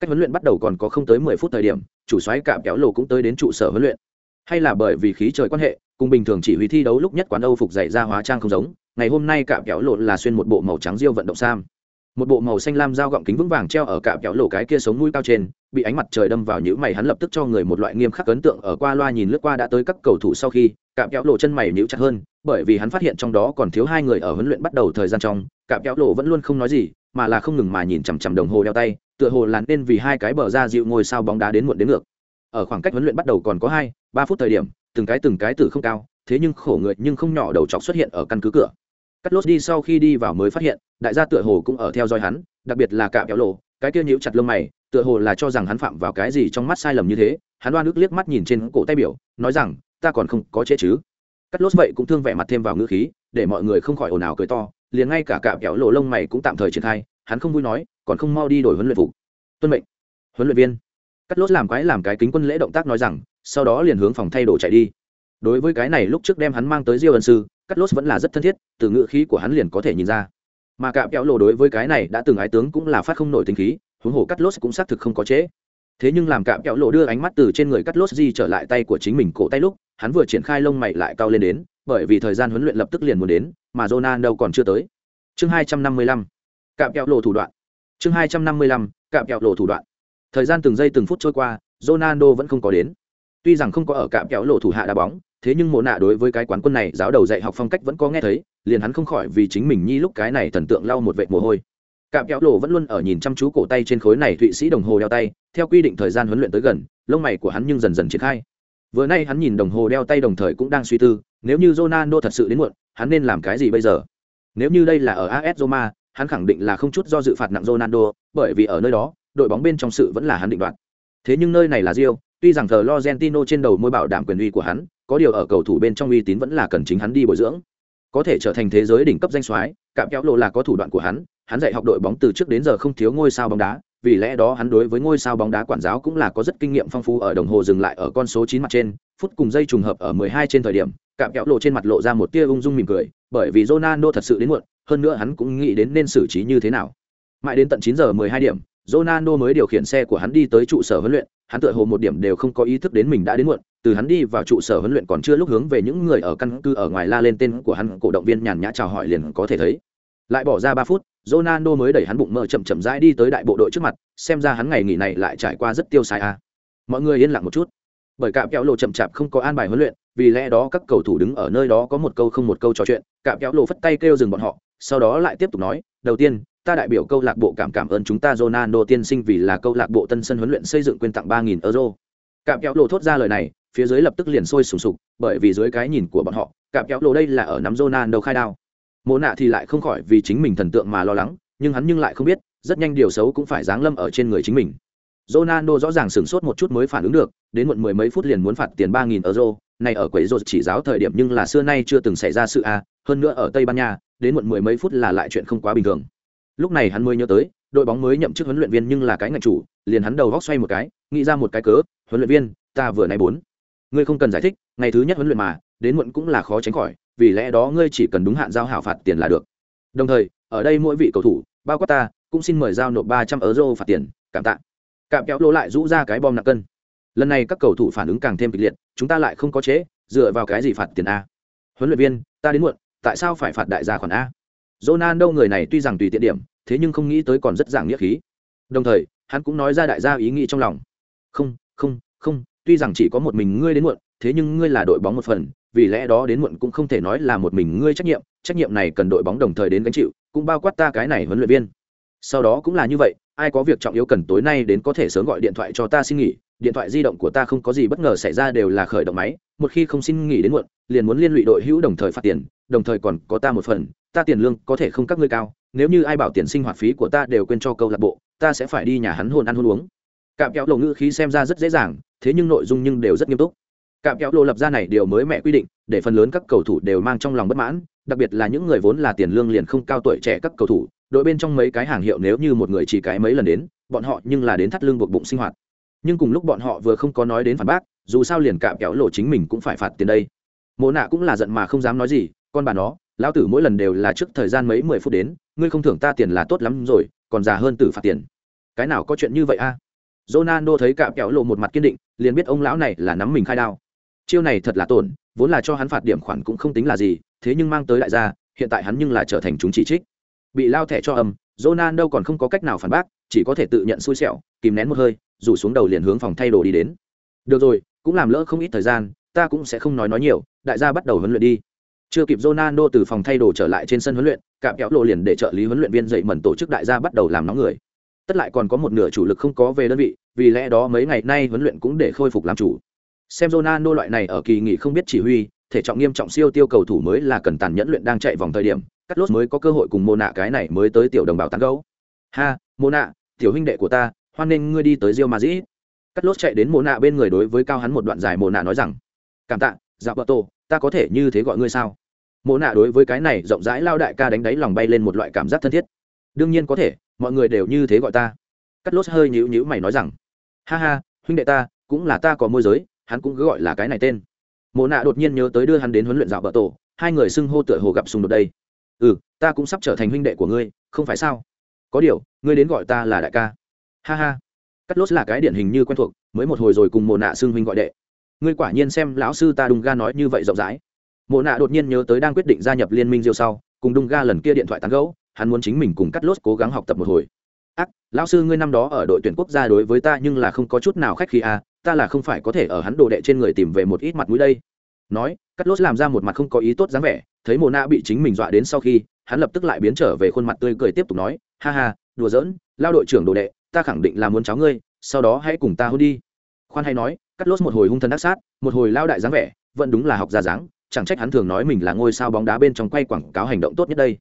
Speaker 1: Cách huấn luyện bắt đầu còn có không tới 10 phút thời điểm, chủ soái cạm kéo lồ cũng tới đến trụ sở huấn luyện. Hay là bởi vì khí trời quan hệ, cùng bình thường chỉ huy thi đấu lúc nhất quán Âu phục dạy ra hóa trang không giống, ngày hôm nay cạm kéo lồ là xuyên một bộ màu trắng Rio vận động sam một bộ màu xanh lam dao gọng kính vững vàng treo ở cạm kéo lỗ cái kia sống mũi cao trên, bị ánh mặt trời đâm vào nhữ mày hắn lập tức cho người một loại nghiêm khắc ấn tượng ở qua loa nhìn lướt qua đã tới các cầu thủ sau khi cạm kéo lỗ chân mày nhữ chặt hơn, bởi vì hắn phát hiện trong đó còn thiếu hai người ở huấn luyện bắt đầu thời gian trong cạm kéo lỗ vẫn luôn không nói gì, mà là không ngừng mà nhìn chằm chằm đồng hồ đeo tay, tựa hồ là nên vì hai cái bờ ra dịu ngôi sao bóng đá đến muộn đến ngược. Ở khoảng cách huấn luyện bắt đầu còn có hai, ba phút thời điểm, từng cái từng cái từ không cao, thế nhưng khổ người nhưng không nhỏ đầu chọc xuất hiện ở căn cứ cửa cắt lốt đi sau khi đi vào mới phát hiện đại gia tựa hồ cũng ở theo dõi hắn đặc biệt là cạm kéo lộ cái kia nhíu chặt lông mày tựa hồ là cho rằng hắn phạm vào cái gì trong mắt sai lầm như thế. Hắn oan ức liếc mắt nhìn trên cổ tay biểu nói rằng ta còn không có chế chứ. Cắt lốt vậy cũng thương vẻ mặt thêm vào ngữ khí để mọi người không khỏi ồn ào cười to liền ngay cả cạm kéo lộ lông mày cũng tạm thời triển khai hắn không vui nói còn không mau đi đổi huấn luyện vụ, tuân mệnh. Huấn luyện viên. Cắt lốt làm cái làm cái kính quân lễ động tác nói rằng sau đó liền hướng phòng thay đồ chạy đi. Đối với cái này lúc trước đem hắn mang tới diêu ân sư cắt lốt vẫn là rất thân thiết, từ ngữ khí của hắn liền có thể nhìn ra. Mà cạm kéo lộ đối với cái này đã từng ái tướng cũng là phát không nổi tính khí, huống hồ cắt lốt cũng xác thực không có chế. thế nhưng làm cạm kéo lộ đưa ánh mắt từ trên người cắt lốt di trở lại tay của chính mình cổ tay lúc, hắn vừa triển khai lông mày lại cao lên đến, bởi vì thời gian huấn luyện lập tức liền muốn đến, mà đâu còn chưa tới. Chương hai trăm năm mươi lăm cạm kéo lộ thủ đoạn. Chương hai trăm năm mươi lăm cạm kéo lộ thủ đoạn. Thời gian từng giây từng phút trôi qua, Ronaldo vẫn không có đến. Tuy rằng không có ở cạm kéo lộ thủ hạ đá bóng thế nhưng mộ nạ đối với cái quán quân này, giáo đầu dạy học phong cách vẫn có nghe thấy, liền hắn không khỏi vì chính mình nhi lúc cái này thần tượng lau một vệt mồ hôi. Cạm kéo lộ vẫn luôn ở nhìn chăm chú cổ tay trên khối này thụy sĩ đồng hồ đeo tay, theo quy định thời gian huấn luyện tới gần, lông mày của hắn nhưng dần dần triển khai. Vừa nay hắn nhìn đồng hồ đeo tay đồng thời cũng đang suy tư, nếu như Ronaldo thật sự đến muộn, hắn nên làm cái gì bây giờ? Nếu như đây là ở AS Roma, hắn khẳng định là không chút do dự phạt nặng Ronaldo, bởi vì ở nơi đó, đội bóng bên trong sự vẫn là hắn định đoạt. Thế nhưng nơi này là Rio tuy rằng thờ Lorentino trên đầu môi bảo đảm quyền uy của hắn có điều ở cầu thủ bên trong uy tín vẫn là cần chính hắn đi bồi dưỡng. Có thể trở thành thế giới đỉnh cấp danh soái, cạm kéo lộ là có thủ đoạn của hắn hắn dạy học đội bóng từ trước đến giờ không thiếu ngôi sao bóng đá, vì lẽ đó hắn đối với ngôi sao bóng đá quản giáo cũng là có rất kinh nghiệm phong phú ở đồng hồ dừng lại ở con số chín mặt trên, phút cùng dây trùng hợp ở mười hai trên thời điểm, cạm kéo lộ trên mặt lộ ra một tia ung dung mỉm cười, bởi vì Ronaldo thật sự đến muộn, hơn nữa hắn cũng nghĩ đến nên xử trí như thế nào. Mãi đến tận chín giờ mười hai điểm Ronaldo mới điều khiển xe của hắn đi tới trụ sở huấn luyện, hắn tựa hồ một điểm đều không có ý thức đến mình đã đến muộn, từ hắn đi vào trụ sở huấn luyện còn chưa lúc hướng về những người ở căn cứ ở ngoài la lên tên của hắn, cổ động viên nhàn nhã chào hỏi liền có thể thấy lại bỏ ra ba phút, ronaldo mới đẩy hắn bụng mỡ chậm chậm rãi đi tới đại bộ đội trước mặt, xem ra hắn ngày nghỉ này lại trải qua rất tiêu xài a à. mọi người yên lặng một chút bởi cạm kéo lộ chậm chạp không có an bài huấn luyện, vì lẽ đó các cầu thủ đứng ở nơi đó có một câu không một câu trò chuyện cạm kéo lộ phất tay kêu dừng bọn họ, sau đó lại tiếp tục nói, đầu tiên ta đại biểu câu lạc bộ cảm cảm ơn chúng ta Ronaldo tiên sinh vì là câu lạc bộ tân sân huấn luyện xây dựng quyên tặng 3000 euro. Cạm kéo lộ thốt ra lời này, phía dưới lập tức liền sôi sùng sục, bởi vì dưới cái nhìn của bọn họ, cạm kéo lộ đây là ở nắm Ronaldo khai đao. Mộ nạ thì lại không khỏi vì chính mình thần tượng mà lo lắng, nhưng hắn nhưng lại không biết, rất nhanh điều xấu cũng phải giáng lâm ở trên người chính mình. Ronaldo rõ ràng sửng sốt một chút mới phản ứng được, đến muộn mười mấy phút liền muốn phạt tiền 3000 euro, này ở quầy rối chỉ giáo thời điểm nhưng là xưa nay chưa từng xảy ra sự a, hơn nữa ở Tây Ban Nha, đến muộn mười mấy phút là lại chuyện không quá bình thường. Lúc này hắn mới nhớ tới, đội bóng mới nhậm chức huấn luyện viên nhưng là cái ngạch chủ, liền hắn đầu góc xoay một cái, nghĩ ra một cái cớ, huấn luyện viên, ta vừa nay bốn. Ngươi không cần giải thích, ngày thứ nhất huấn luyện mà, đến muộn cũng là khó tránh khỏi, vì lẽ đó ngươi chỉ cần đúng hạn giao hảo phạt tiền là được. Đồng thời, ở đây mỗi vị cầu thủ, bao quát ta, cũng xin mời giao nộp 300 euro phạt tiền, cảm tạ cạm kéo lô lại rũ ra cái bom nặng cân lần này các cầu thủ phản ứng càng thêm kịch liệt chúng ta lại không có chế dựa vào cái gì phạt tiền a huấn luyện viên ta đến muộn tại sao phải phạt đại gia khoản a Ronaldo người này tuy rằng tùy tiện điểm, thế nhưng không nghĩ tới còn rất giảng nghĩa khí. Đồng thời, hắn cũng nói ra đại gia ý nghĩ trong lòng. Không không không, tuy rằng chỉ có một mình ngươi đến muộn, thế nhưng ngươi là đội bóng một phần, vì lẽ đó đến muộn cũng không thể nói là một mình ngươi trách nhiệm trách nhiệm này cần đội bóng đồng thời đến gánh chịu, cũng bao quát ta cái này huấn luyện viên. Sau đó cũng là như vậy, ai có việc trọng yếu cần tối nay đến có thể sớm gọi điện thoại cho ta xin nghỉ, điện thoại di động của ta không có gì bất ngờ xảy ra đều là khởi động máy, một khi không xin nghỉ đến muộn, liền muốn liên lụy đội hữu đồng thời phạt tiền, đồng thời còn có ta một phần ta tiền lương có thể không các ngươi cao, nếu như ai bảo tiền sinh hoạt phí của ta đều quên cho câu lạc bộ, ta sẽ phải đi nhà hắn hôn ăn hôn uống. Cạm kéo lộ ngữ khí xem ra rất dễ dàng, thế nhưng nội dung nhưng đều rất nghiêm túc. Cạm kéo lộ lập ra này điều mới mẹ quy định, để phần lớn các cầu thủ đều mang trong lòng bất mãn, đặc biệt là những người vốn là tiền lương liền không cao tuổi trẻ các cầu thủ, đội bên trong mấy cái hàng hiệu nếu như một người chỉ cái mấy lần đến, bọn họ nhưng là đến thắt lưng buộc bụng sinh hoạt. Nhưng cùng lúc bọn họ vừa không có nói đến phản bác, dù sao liền cạm kéo lộ chính mình cũng phải phạt tiền đây. Mộ nạ cũng là giận mà không dám nói gì, con bà nó lão tử mỗi lần đều là trước thời gian mấy mười phút đến, ngươi không thưởng ta tiền là tốt lắm rồi, còn già hơn tử phạt tiền. Cái nào có chuyện như vậy a? À? Ronaldo thấy cạm kéo lộ một mặt kiên định, liền biết ông lão này là nắm mình khai đao. Chiêu này thật là tổn, vốn là cho hắn phạt điểm khoản cũng không tính là gì, thế nhưng mang tới đại gia, hiện tại hắn nhưng là trở thành chúng chỉ trích. Bị lao thẻ cho âm, Ronaldo còn không có cách nào phản bác, chỉ có thể tự nhận xui xẻo, kìm nén một hơi, rủ xuống đầu liền hướng phòng thay đồ đi đến. Được rồi, cũng làm lỡ không ít thời gian, ta cũng sẽ không nói nói nhiều, đại gia bắt đầu huấn luyện đi chưa kịp Ronaldo từ phòng thay đồ trở lại trên sân huấn luyện cạm kéo lộ liền để trợ lý huấn luyện viên dậy mẩn tổ chức đại gia bắt đầu làm nóng người. Tất lại còn có một nửa chủ lực không có về đơn vị, vì lẽ đó mấy ngày nay huấn luyện cũng để khôi phục làm chủ. Xem Ronaldo loại này ở kỳ nghỉ không biết chỉ huy, thể trọng nghiêm trọng siêu tiêu cầu thủ mới là cần tàn nhẫn luyện đang chạy vòng thời điểm cắt lốt mới có cơ hội cùng mô nạ cái này mới tới tiểu đồng bào tán gấu ha mô nạ tiểu huynh đệ của ta, hoan nghênh ngươi đi tới rio Madrid. cắt lốt chạy đến mô nạ bên người đối với cao hắn một đoạn dài mô nạ nói rằng, cảm tạ dạ bờ tô ta có thể như thế gọi ngươi sao? Mộ nạ đối với cái này rộng rãi lao đại ca đánh đáy lòng bay lên một loại cảm giác thân thiết. Đương nhiên có thể, mọi người đều như thế gọi ta. Cắt lốt hơi nhữ nhữ mày nói rằng, ha ha, huynh đệ ta, cũng là ta có môi giới, hắn cũng cứ gọi là cái này tên. Mộ nạ đột nhiên nhớ tới đưa hắn đến huấn luyện dạo bờ tổ, hai người xưng hô tựa hồ gặp xung đột đây. Ừ ta cũng sắp trở thành huynh đệ của ngươi, không phải sao? Có điều, ngươi đến gọi ta là đại ca. Ha ha. Cắt lốt là cái điển hình như quen thuộc, mới một hồi rồi cùng mồ nạ xưng huynh gọi đệ. Ngươi quả nhiên xem lão sư ta đùng ga nói như vậy rộng rãi. Mộ nạ đột nhiên nhớ tới đang quyết định gia nhập liên minh diêu sau, cùng đung ga lần kia điện thoại tán gẫu, hắn muốn chính mình cùng cắt lốt cố gắng học tập một hồi. Ác, lão sư ngươi năm đó ở đội tuyển quốc gia đối với ta nhưng là không có chút nào khách khi à ta là không phải có thể ở hắn đồ đệ trên người tìm về một ít mặt mũi đây. Nói, cắt lốt làm ra một mặt không có ý tốt dáng vẻ, thấy mồ nạ bị chính mình dọa đến sau khi, hắn lập tức lại biến trở về khuôn mặt tươi cười tiếp tục nói, ha ha, đùa giỡn, lao đội trưởng đồ đệ, ta khẳng định là muốn cháu ngươi, sau đó hãy cùng ta hôn đi. Khoan hay nói, cắt lốt một hồi hung thần ác sát, một hồi lao đại dáng vẻ, vẫn đúng là học ra dáng chẳng trách hắn thường nói mình là ngôi sao bóng đá bên trong quay quảng cáo hành động tốt nhất đây.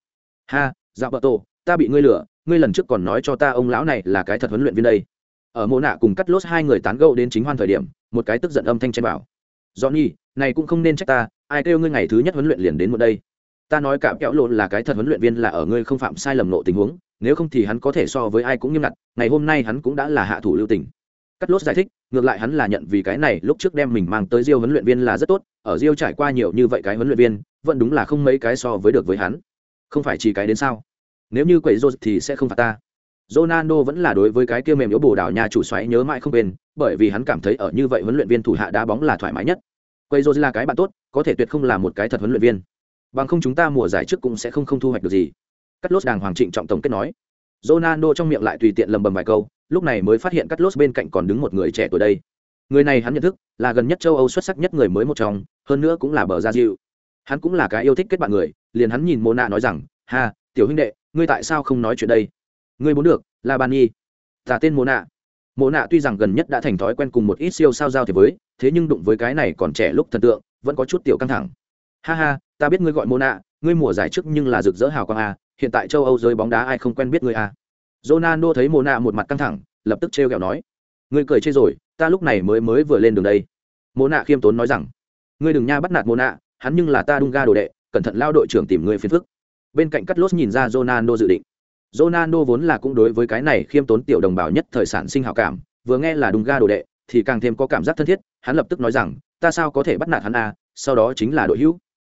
Speaker 1: Ha dạo bờ tổ, ta bị ngươi lừa, ngươi lần trước còn nói cho ta ông lão này là cái thật huấn luyện viên đây. Ở mô nạ cùng cắt lốt hai người tán gẫu đến chính hoan thời điểm, một cái tức giận âm thanh chen vào johnny, này cũng không nên trách ta, ai kêu ngươi ngày thứ nhất huấn luyện liền đến một đây. Ta nói cả kẹo lộn là cái thật huấn luyện viên là ở ngươi không phạm sai lầm nộ tình huống, nếu không thì hắn có thể so với ai cũng nghiêm ngặt, ngày hôm nay hắn cũng đã là hạ thủ lưu tình cắt lốt giải thích ngược lại hắn là nhận vì cái này lúc trước đem mình mang tới diêu huấn luyện viên là rất tốt ở diêu trải qua nhiều như vậy cái huấn luyện viên vẫn đúng là không mấy cái so với được với hắn không phải chỉ cái đến sao nếu như quậy rô thì sẽ không phạt ta Ronaldo vẫn là đối với cái kia mềm yếu bồ đảo nhà chủ xoáy nhớ mãi không quên, bởi vì hắn cảm thấy ở như vậy huấn luyện viên thủ hạ đá bóng là thoải mái nhất. Quay là cái bạn tốt, có thể tuyệt không là một cái thật huấn luyện viên. Bằng không chúng ta mùa giải trước cũng sẽ không không thu hoạch được gì. cắt lốt đàng hoàng trịnh trọng tổng kết nói ronaldo trong miệng lại tùy tiện lầm bầm vài câu lúc này mới phát hiện cắt lốt bên cạnh còn đứng một người trẻ tuổi đây. Người này hắn nhận thức là gần nhất châu âu xuất sắc nhất người mới một trong, hơn nữa cũng là bờ gia diệu hắn cũng là cái yêu thích kết bạn người, liền hắn nhìn mô nạ nói rằng, ha, tiểu huynh đệ, ngươi tại sao không nói chuyện đây? Ngươi muốn được là ban nhi tả tên mô nạ mô nạ tuy rằng gần nhất đã thành thói quen cùng một ít siêu sao giao thì với, thế nhưng đụng với cái này còn trẻ lúc thần tượng, vẫn có chút tiểu căng thẳng. Ha ha, ta biết ngươi gọi mô nạ ngươi mùa giải trước nhưng là rực rỡ hào quang a hiện tại châu âu giới bóng đá ai không quen biết ngươi a ronaldo thấy Mona một mặt căng thẳng lập tức trêu ghẹo nói ngươi cười chê rồi ta lúc này mới mới vừa lên đường đây. Mona khiêm tốn nói rằng ngươi đừng nha bắt nạt Mona, hắn nhưng là ta đung ga đồ đệ cẩn thận lao đội trưởng tìm ngươi phiền phức. Bên cạnh cắt lốt nhìn ra ronaldo dự định. Ronaldo vốn là cũng đối với cái này khiêm tốn tiểu đồng bào nhất thời sản sinh hảo cảm vừa nghe là đung ga đồ đệ thì càng thêm có cảm giác thân thiết hắn lập tức nói rằng ta sao có thể bắt nạt hắn à sau đó chính là đội hữu.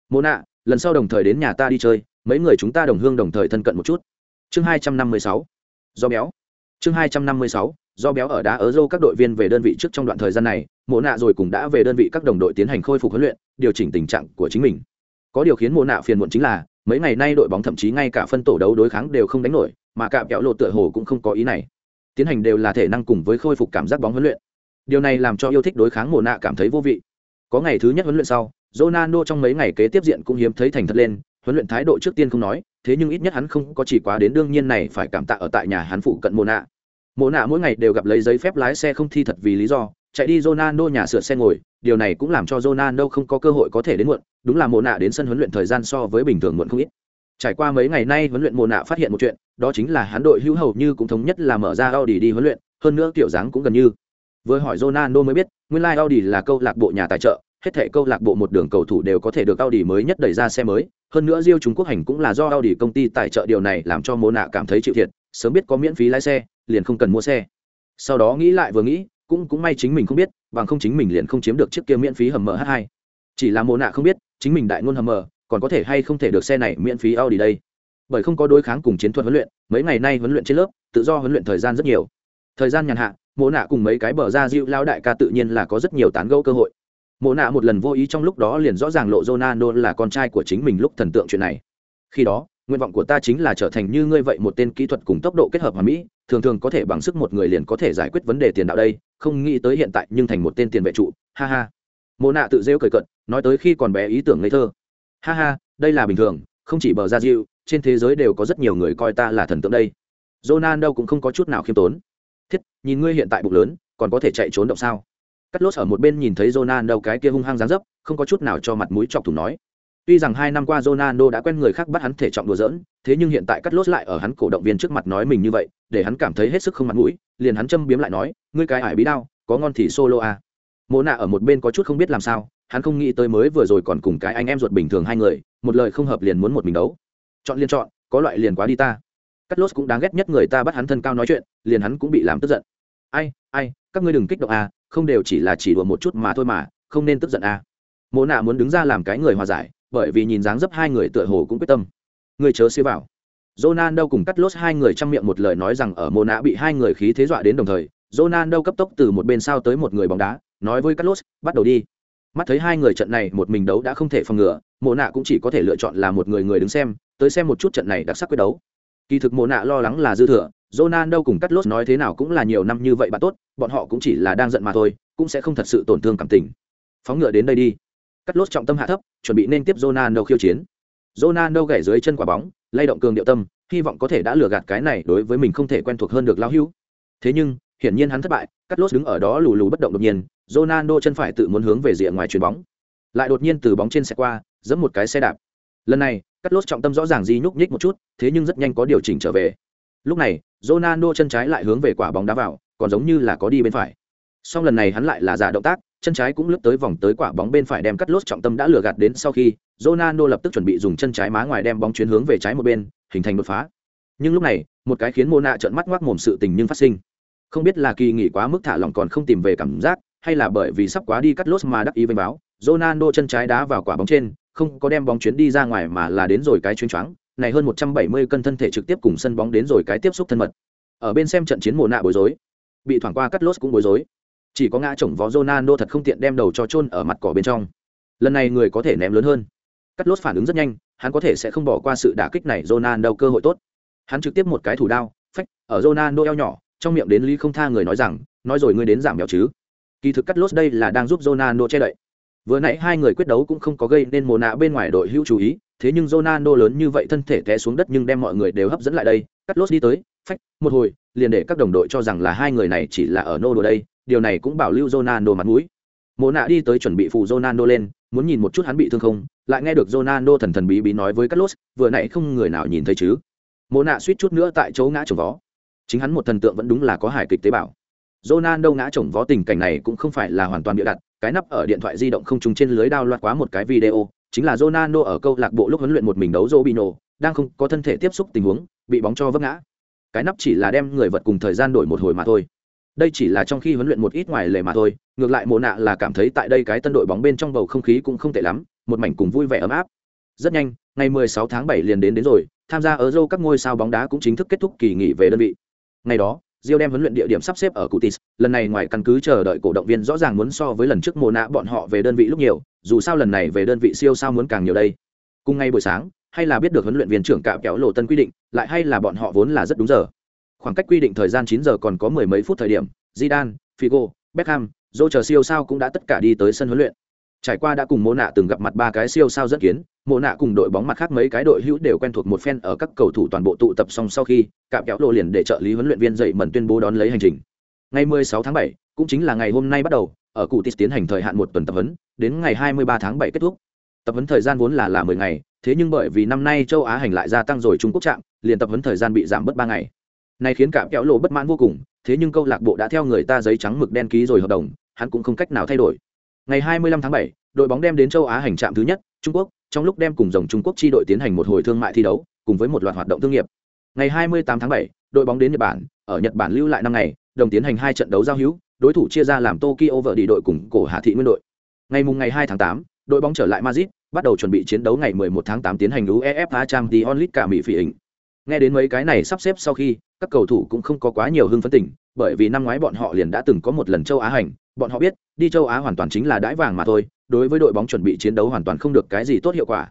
Speaker 1: Mona, lần sau đồng thời đến nhà ta đi chơi mấy người chúng ta đồng hương đồng thời thân cận một chút. Chương hai trăm năm mươi sáu do béo. Chương hai trăm năm mươi sáu, do béo ở đá ở dâu các đội viên về đơn vị trước trong đoạn thời gian này, mộ nạ rồi cũng đã về đơn vị các đồng đội tiến hành khôi phục huấn luyện, điều chỉnh tình trạng của chính mình. Có điều khiến mộ nạ phiền muộn chính là, mấy ngày nay đội bóng thậm chí ngay cả phân tổ đấu đối kháng đều không đánh nổi, mà cả kẹo lộ tựa hồ cũng không có ý này. Tiến hành đều là thể năng cùng với khôi phục cảm giác bóng huấn luyện. Điều này làm cho yêu thích đối kháng mộ nạ cảm thấy vô vị. Có ngày thứ nhất huấn luyện sau, Ronaldo trong mấy ngày kế tiếp diện cũng hiếm thấy thành thật lên huấn luyện thái độ trước tiên không nói, thế nhưng ít nhất hắn không có chỉ quá đến đương nhiên này phải cảm tạ ở tại nhà hắn phụ cận mồ nạ. Mồ nạ mỗi ngày đều gặp lấy giấy phép lái xe không thi thật vì lý do, chạy đi Ronaldo nhà sửa xe ngồi, điều này cũng làm cho Ronaldo không có cơ hội có thể đến muộn, đúng là mộ nạ đến sân huấn luyện thời gian so với bình thường muộn không ít. Trải qua mấy ngày nay huấn luyện mộ nạ phát hiện một chuyện, đó chính là hắn đội hữu hầu như cũng thống nhất là mở ra Audi đi huấn luyện, hơn nữa kiểu dáng cũng gần như. Vừa hỏi Ronaldo mới biết, nguyên lai like Audi là câu lạc bộ nhà tài trợ hết thảy câu lạc bộ một đường cầu thủ đều có thể được Audi mới nhất đẩy ra xe mới, hơn nữa Rio Trung Quốc hành cũng là do Audi công ty tài trợ điều này làm cho Mộ Nạ cảm thấy chịu thiệt, sớm biết có miễn phí lái xe, liền không cần mua xe. Sau đó nghĩ lại vừa nghĩ, cũng cũng may chính mình không biết, bằng không chính mình liền không chiếm được chiếc kia miễn phí hầm MH2. Chỉ là Mộ Nạ không biết, chính mình đại ngôn hầm M, còn có thể hay không thể được xe này miễn phí Audi đây. Bởi không có đối kháng cùng chiến thuật huấn luyện, mấy ngày nay huấn luyện trên lớp, tự do huấn luyện thời gian rất nhiều. Thời gian nhàn hạ, Mộ Nạ cùng mấy cái bờ ra dịu lao đại ca tự nhiên là có rất nhiều tán gẫu cơ hội mộ nạ một lần vô ý trong lúc đó liền rõ ràng lộ Ronaldo là con trai của chính mình lúc thần tượng chuyện này. Khi đó nguyện vọng của ta chính là trở thành như ngươi vậy một tên kỹ thuật cùng tốc độ kết hợp hoàn mỹ thường thường có thể bằng sức một người liền có thể giải quyết vấn đề tiền đạo đây không nghĩ tới hiện tại nhưng thành một tên tiền vệ trụ ha ha. Mộ nạ tự rêu cười cợt, nói tới khi còn bé ý tưởng ngây thơ. Ha ha đây là bình thường không chỉ bờ ra diệu trên thế giới đều có rất nhiều người coi ta là thần tượng đây. Ronaldo cũng không có chút nào khiêm tốn. Thiết nhìn ngươi hiện tại bụng lớn còn có thể chạy trốn động sao? Cắt lốt ở một bên nhìn thấy Ronaldo cái kia hung hăng dáng dấp, không có chút nào cho mặt mũi chọc thủng nói. Tuy rằng hai năm qua Ronaldo đã quen người khác bắt hắn thể trọng đùa giỡn, thế nhưng hiện tại cắt lốt lại ở hắn cổ động viên trước mặt nói mình như vậy, để hắn cảm thấy hết sức không mặt mũi, liền hắn châm biếm lại nói, ngươi cái ải bí đao, có ngon thì solo à. Mộ nạ ở một bên có chút không biết làm sao, hắn không nghĩ tới mới vừa rồi còn cùng cái anh em ruột bình thường hai người, một lời không hợp liền muốn một mình đấu. Chọn liên chọn, có loại liền quá đi ta. Cắt lốt cũng đáng ghét nhất người ta bắt hắn thân cao nói chuyện, liền hắn cũng bị làm tức giận. Ai ai, các ngươi đừng kích động à không đều chỉ là chỉ đùa một chút mà thôi mà, không nên tức giận à. Mộ nạ muốn đứng ra làm cái người hòa giải, bởi vì nhìn dáng dấp hai người tựa hồ cũng quyết tâm. Người chớ xia vào. Ronaldo cùng cắt lốt hai người trong miệng một lời nói rằng ở mộ nạ bị hai người khí thế dọa đến đồng thời, Ronaldo cấp tốc từ một bên sao tới một người bóng đá, nói với cắt lốt bắt đầu đi. Mắt thấy hai người trận này một mình đấu đã không thể phòng ngừa, mộ nạ cũng chỉ có thể lựa chọn là một người người đứng xem, tới xem một chút trận này đặc sắc quyết đấu. Kỳ thực mộ nạ lo lắng là dư thừa Ronaldo cùng Carlos Lốt nói thế nào cũng là nhiều năm như vậy bạn tốt, bọn họ cũng chỉ là đang giận mà thôi, cũng sẽ không thật sự tổn thương cảm tình. Phóng ngựa đến đây đi. Carlos Lốt trọng tâm hạ thấp, chuẩn bị nên tiếp Ronaldo khiêu chiến. Ronaldo gảy dưới chân quả bóng, lay động cường điệu tâm, hy vọng có thể đã lừa gạt cái này đối với mình không thể quen thuộc hơn được lão hữu. Thế nhưng, hiển nhiên hắn thất bại, Carlos Lốt đứng ở đó lù lù bất động đột nhiên, Ronaldo chân phải tự muốn hướng về rìa ngoài chuyền bóng. Lại đột nhiên từ bóng trên xe qua, giẫm một cái xe đạp. Lần này, Carlos Lốt trọng tâm rõ ràng di nhúc nhích một chút, thế nhưng rất nhanh có điều chỉnh trở về. Lúc này, Ronaldo chân trái lại hướng về quả bóng đá vào, còn giống như là có đi bên phải. Song lần này hắn lại là giả động tác, chân trái cũng lướt tới vòng tới quả bóng bên phải đem cắt lốt trọng tâm đã lừa gạt đến sau khi, Ronaldo lập tức chuẩn bị dùng chân trái má ngoài đem bóng chuyến hướng về trái một bên, hình thành đột phá. Nhưng lúc này, một cái khiến Mona trợn mắt ngoác mồm sự tình nhưng phát sinh. Không biết là kỳ nghỉ quá mức thả lỏng còn không tìm về cảm giác, hay là bởi vì sắp quá đi cắt lốt mà đắc ý vênh báo, Ronaldo chân trái đá vào quả bóng trên, không có đem bóng chuyến đi ra ngoài mà là đến rồi cái chuyến choáng, này hơn 170 cân thân thể trực tiếp cùng sân bóng đến rồi cái tiếp xúc thân mật. Ở bên xem trận chiến mùa nạ bối rối, bị thoảng qua cắt lốt cũng bối rối. Chỉ có ngã chồng vó Ronaldo thật không tiện đem đầu cho chôn ở mặt cỏ bên trong. Lần này người có thể ném lớn hơn. Cắt lốt phản ứng rất nhanh, hắn có thể sẽ không bỏ qua sự đả kích này Ronaldo cơ hội tốt. Hắn trực tiếp một cái thủ đao, phách, ở Ronaldo eo nhỏ, trong miệng đến Lý không tha người nói rằng, nói rồi ngươi đến giảm béo chứ. Kỳ thực cắt lốt đây là đang giúp Ronaldo che đậy. Vừa nãy hai người quyết đấu cũng không có gây nên mồ nạ bên ngoài đội hữu chú ý, thế nhưng Ronaldo lớn như vậy thân thể té xuống đất nhưng đem mọi người đều hấp dẫn lại đây, cắt lốt đi tới, phách, một hồi, liền để các đồng đội cho rằng là hai người này chỉ là ở nô đùa đây, điều này cũng bảo lưu Ronaldo mặt mũi. Mộ nạ đi tới chuẩn bị phụ Ronaldo lên, muốn nhìn một chút hắn bị thương không, lại nghe được Ronaldo thần thần bí bí nói với Carlos, vừa nãy không người nào nhìn thấy chứ. Mộ nạ suýt chút nữa tại chỗ ngã chồng vó. Chính hắn một thần tượng vẫn đúng là có hài kịch tế bào. Ronaldo ngã chồng vó tình cảnh này cũng không phải là hoàn toàn bịa đặt, cái nắp ở điện thoại di động không trùng trên lưới đao loạt quá một cái video, chính là Ronaldo ở câu lạc bộ lúc huấn luyện một mình đấu Robinho, đang không có thân thể tiếp xúc tình huống, bị bóng cho vấp ngã. Cái nắp chỉ là đem người vật cùng thời gian đổi một hồi mà thôi. Đây chỉ là trong khi huấn luyện một ít ngoài lề mà thôi ngược lại mộ nạ là cảm thấy tại đây cái tân đội bóng bên trong bầu không khí cũng không tệ lắm một mảnh cùng vui vẻ ấm áp. Rất nhanh ngày 16 tháng 7 liền đến đến rồi tham gia ở Euro các ngôi sao bóng đá cũng chính thức kết thúc kỳ nghỉ về đơn vị. Ngày đó Rio đem huấn luyện địa điểm sắp xếp ở Cutis, lần này ngoài căn cứ chờ đợi cổ động viên rõ ràng muốn so với lần trước mùa nạ bọn họ về đơn vị lúc nhiều, dù sao lần này về đơn vị siêu sao muốn càng nhiều đây. Cùng ngay buổi sáng, hay là biết được huấn luyện viên trưởng cạo kéo lộ tân quy định, lại hay là bọn họ vốn là rất đúng giờ. Khoảng cách quy định thời gian 9 giờ còn có mười mấy phút thời điểm Zidane, Figo, Beckham, dô chờ siêu sao cũng đã tất cả đi tới sân huấn luyện trải qua đã cùng mô nạ từng gặp mặt ba cái siêu sao dẫn kiến mô nạ cùng đội bóng mặt khác mấy cái đội hữu đều quen thuộc một phen ở các cầu thủ toàn bộ tụ tập xong sau khi cạm kéo lộ liền để trợ lý huấn luyện viên dậy mẩn tuyên bố đón lấy hành trình. Ngày 16 tháng 7, cũng chính là ngày hôm nay bắt đầu ở cụ tis tiến hành thời hạn một tuần tập huấn đến ngày 23 tháng 7 kết thúc. Tập huấn thời gian vốn là là 10 ngày thế nhưng bởi vì năm nay châu á hành lại gia tăng rồi trung quốc chạm liền tập huấn thời gian bị giảm bớt ba ngày. Này khiến cạm kéo lộ bất mãn vô cùng thế nhưng câu lạc bộ đã theo người ta giấy trắng mực đen ký rồi hợp đồng hắn cũng không cách nào thay đổi ngày 25 tháng 7, đội bóng đem đến châu á hành trạm thứ nhất trung quốc trong lúc đem cùng dòng trung quốc chi đội tiến hành một hồi thương mại thi đấu cùng với một loạt hoạt động thương nghiệp. Ngày 28 tháng 7, đội bóng đến nhật bản ở nhật bản lưu lại năm ngày đồng tiến hành hai trận đấu giao hữu đối thủ chia ra làm tokyo vợ đi đội cùng cổ Hà thị nguyên đội. Ngày mùng ngày 2 tháng 8, đội bóng trở lại madrid bắt đầu chuẩn bị chiến đấu ngày 11 tháng 8 tiến hành uefa champions league cả mỹ phỉ hình nghe đến mấy cái này sắp xếp sau khi các cầu thủ cũng không có quá nhiều hưng phấn tỉnh bởi vì năm ngoái bọn họ liền đã từng có một lần châu á hành bọn họ biết, đi châu á hoàn toàn chính là đãi vàng mà thôi, đối với đội bóng chuẩn bị chiến đấu hoàn toàn không được cái gì tốt hiệu quả.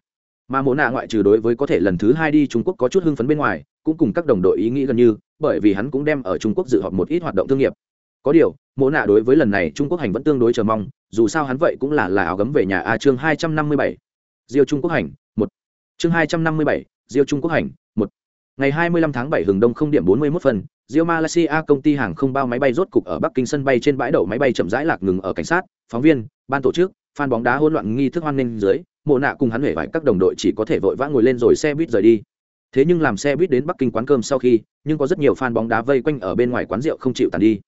Speaker 1: Mà mồ nạ ngoại trừ đối với có thể lần thứ hai đi trung quốc có chút hưng phấn bên ngoài, cũng cùng các đồng đội ý nghĩ gần như, bởi vì hắn cũng đem ở trung quốc dự họp một ít hoạt động thương nghiệp. Có điều mỗ nạ đối với lần này trung quốc hành vẫn tương đối chờ mong, dù sao hắn vậy cũng là là áo gấm về nhà a chương hai trăm năm mươi bảy. Diêu trung quốc hành, một. Chương hai trăm năm mươi bảy, diêu trung quốc hành Ngày 25 tháng 7 hừng đông không điểm 41 phần, Rio Malaysia công ty hàng không bao máy bay rốt cục ở Bắc Kinh sân bay trên bãi đậu máy bay chậm rãi lạc ngừng ở cảnh sát, phóng viên, ban tổ chức, fan bóng đá hỗn loạn nghi thức hoan nghênh dưới, Mộ Nạ cùng hắn huệ vài các đồng đội chỉ có thể vội vã ngồi lên rồi xe buýt rời đi. Thế nhưng làm xe buýt đến Bắc Kinh quán cơm sau khi, nhưng có rất nhiều fan bóng đá vây quanh ở bên ngoài quán rượu không chịu tàn đi.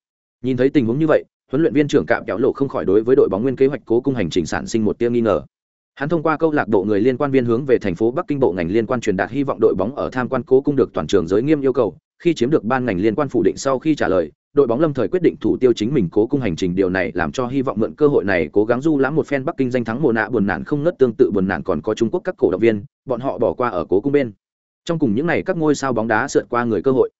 Speaker 1: Nhìn thấy tình huống như vậy, huấn luyện viên trưởng Cạm kéo lộ không khỏi đối với đội bóng nguyên kế hoạch cố cung hành trình sản sinh một tia nghi ngờ. Hắn thông qua câu lạc bộ người liên quan viên hướng về thành phố Bắc Kinh bộ ngành liên quan truyền đạt hy vọng đội bóng ở tham quan cố cung được toàn trường giới nghiêm yêu cầu, khi chiếm được ban ngành liên quan phủ định sau khi trả lời, đội bóng lâm thời quyết định thủ tiêu chính mình cố cung hành trình điều này làm cho hy vọng mượn cơ hội này cố gắng du lãm một phen Bắc Kinh danh thắng mùa nạ buồn nản không ngớt tương tự buồn nản còn có Trung Quốc các cổ động viên, bọn họ bỏ qua ở cố cung bên. Trong cùng những này các ngôi sao bóng đá sượt qua người cơ hội.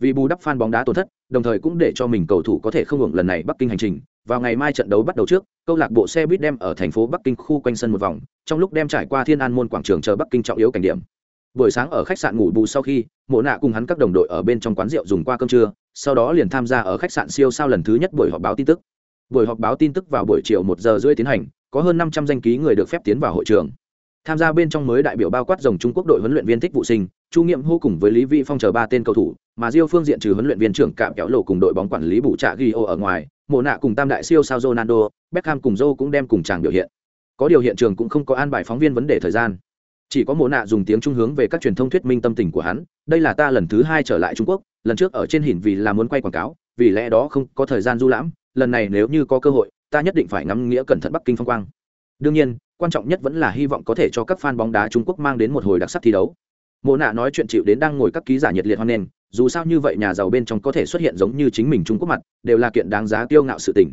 Speaker 1: Vì bù đắp fan bóng đá tổn thất, đồng thời cũng để cho mình cầu thủ có thể không hưởng lần này Bắc Kinh hành trình, vào ngày mai trận đấu bắt đầu trước, câu lạc bộ xe buýt đem ở thành phố bắc kinh khu quanh sân một vòng, trong lúc đem trải qua thiên an môn quảng trường chờ bắc kinh trọng yếu cảnh điểm. Buổi sáng ở khách sạn ngủ bù sau khi, mộ nạ cùng hắn các đồng đội ở bên trong quán rượu dùng qua cơm trưa, sau đó liền tham gia ở khách sạn siêu sao lần thứ nhất buổi họp báo tin tức. Buổi họp báo tin tức vào buổi chiều một giờ rưỡi tiến hành, có hơn năm trăm danh ký người được phép tiến vào hội trường. Tham gia bên trong mới đại biểu bao quát dòng trung quốc đội huấn luyện viên thích vụ sinh, chu nghiệm hô cùng với lý vị phong chờ ba tên cầu thủ mà Rio phương diện trừ huấn luyện viên trưởng cạm kéo lộ cùng đội bóng quản lý bù trạ ghi ở ngoài mồ nạ cùng tam đại siêu sao Ronaldo, Beckham cùng Joe cũng đem cùng chàng biểu hiện. Có điều hiện trường cũng không có an bài phóng viên vấn đề thời gian. Chỉ có mồ nạ dùng tiếng Trung hướng về các truyền thông thuyết minh tâm tình của hắn, đây là ta lần thứ hai trở lại Trung Quốc, lần trước ở trên hình vì là muốn quay quảng cáo, vì lẽ đó không có thời gian du lãm, lần này nếu như có cơ hội, ta nhất định phải ngắm nghĩa cẩn thận Bắc Kinh phong quang. Đương nhiên, quan trọng nhất vẫn là hy vọng có thể cho các fan bóng đá Trung Quốc mang đến một hồi đặc sắc thi đấu. Mộ nạ nói chuyện chịu đến đang ngồi các ký giả nhiệt liệt hoan nghênh, dù sao như vậy nhà giàu bên trong có thể xuất hiện giống như chính mình Trung Quốc mặt, đều là kiện đáng giá tiêu ngạo sự tình.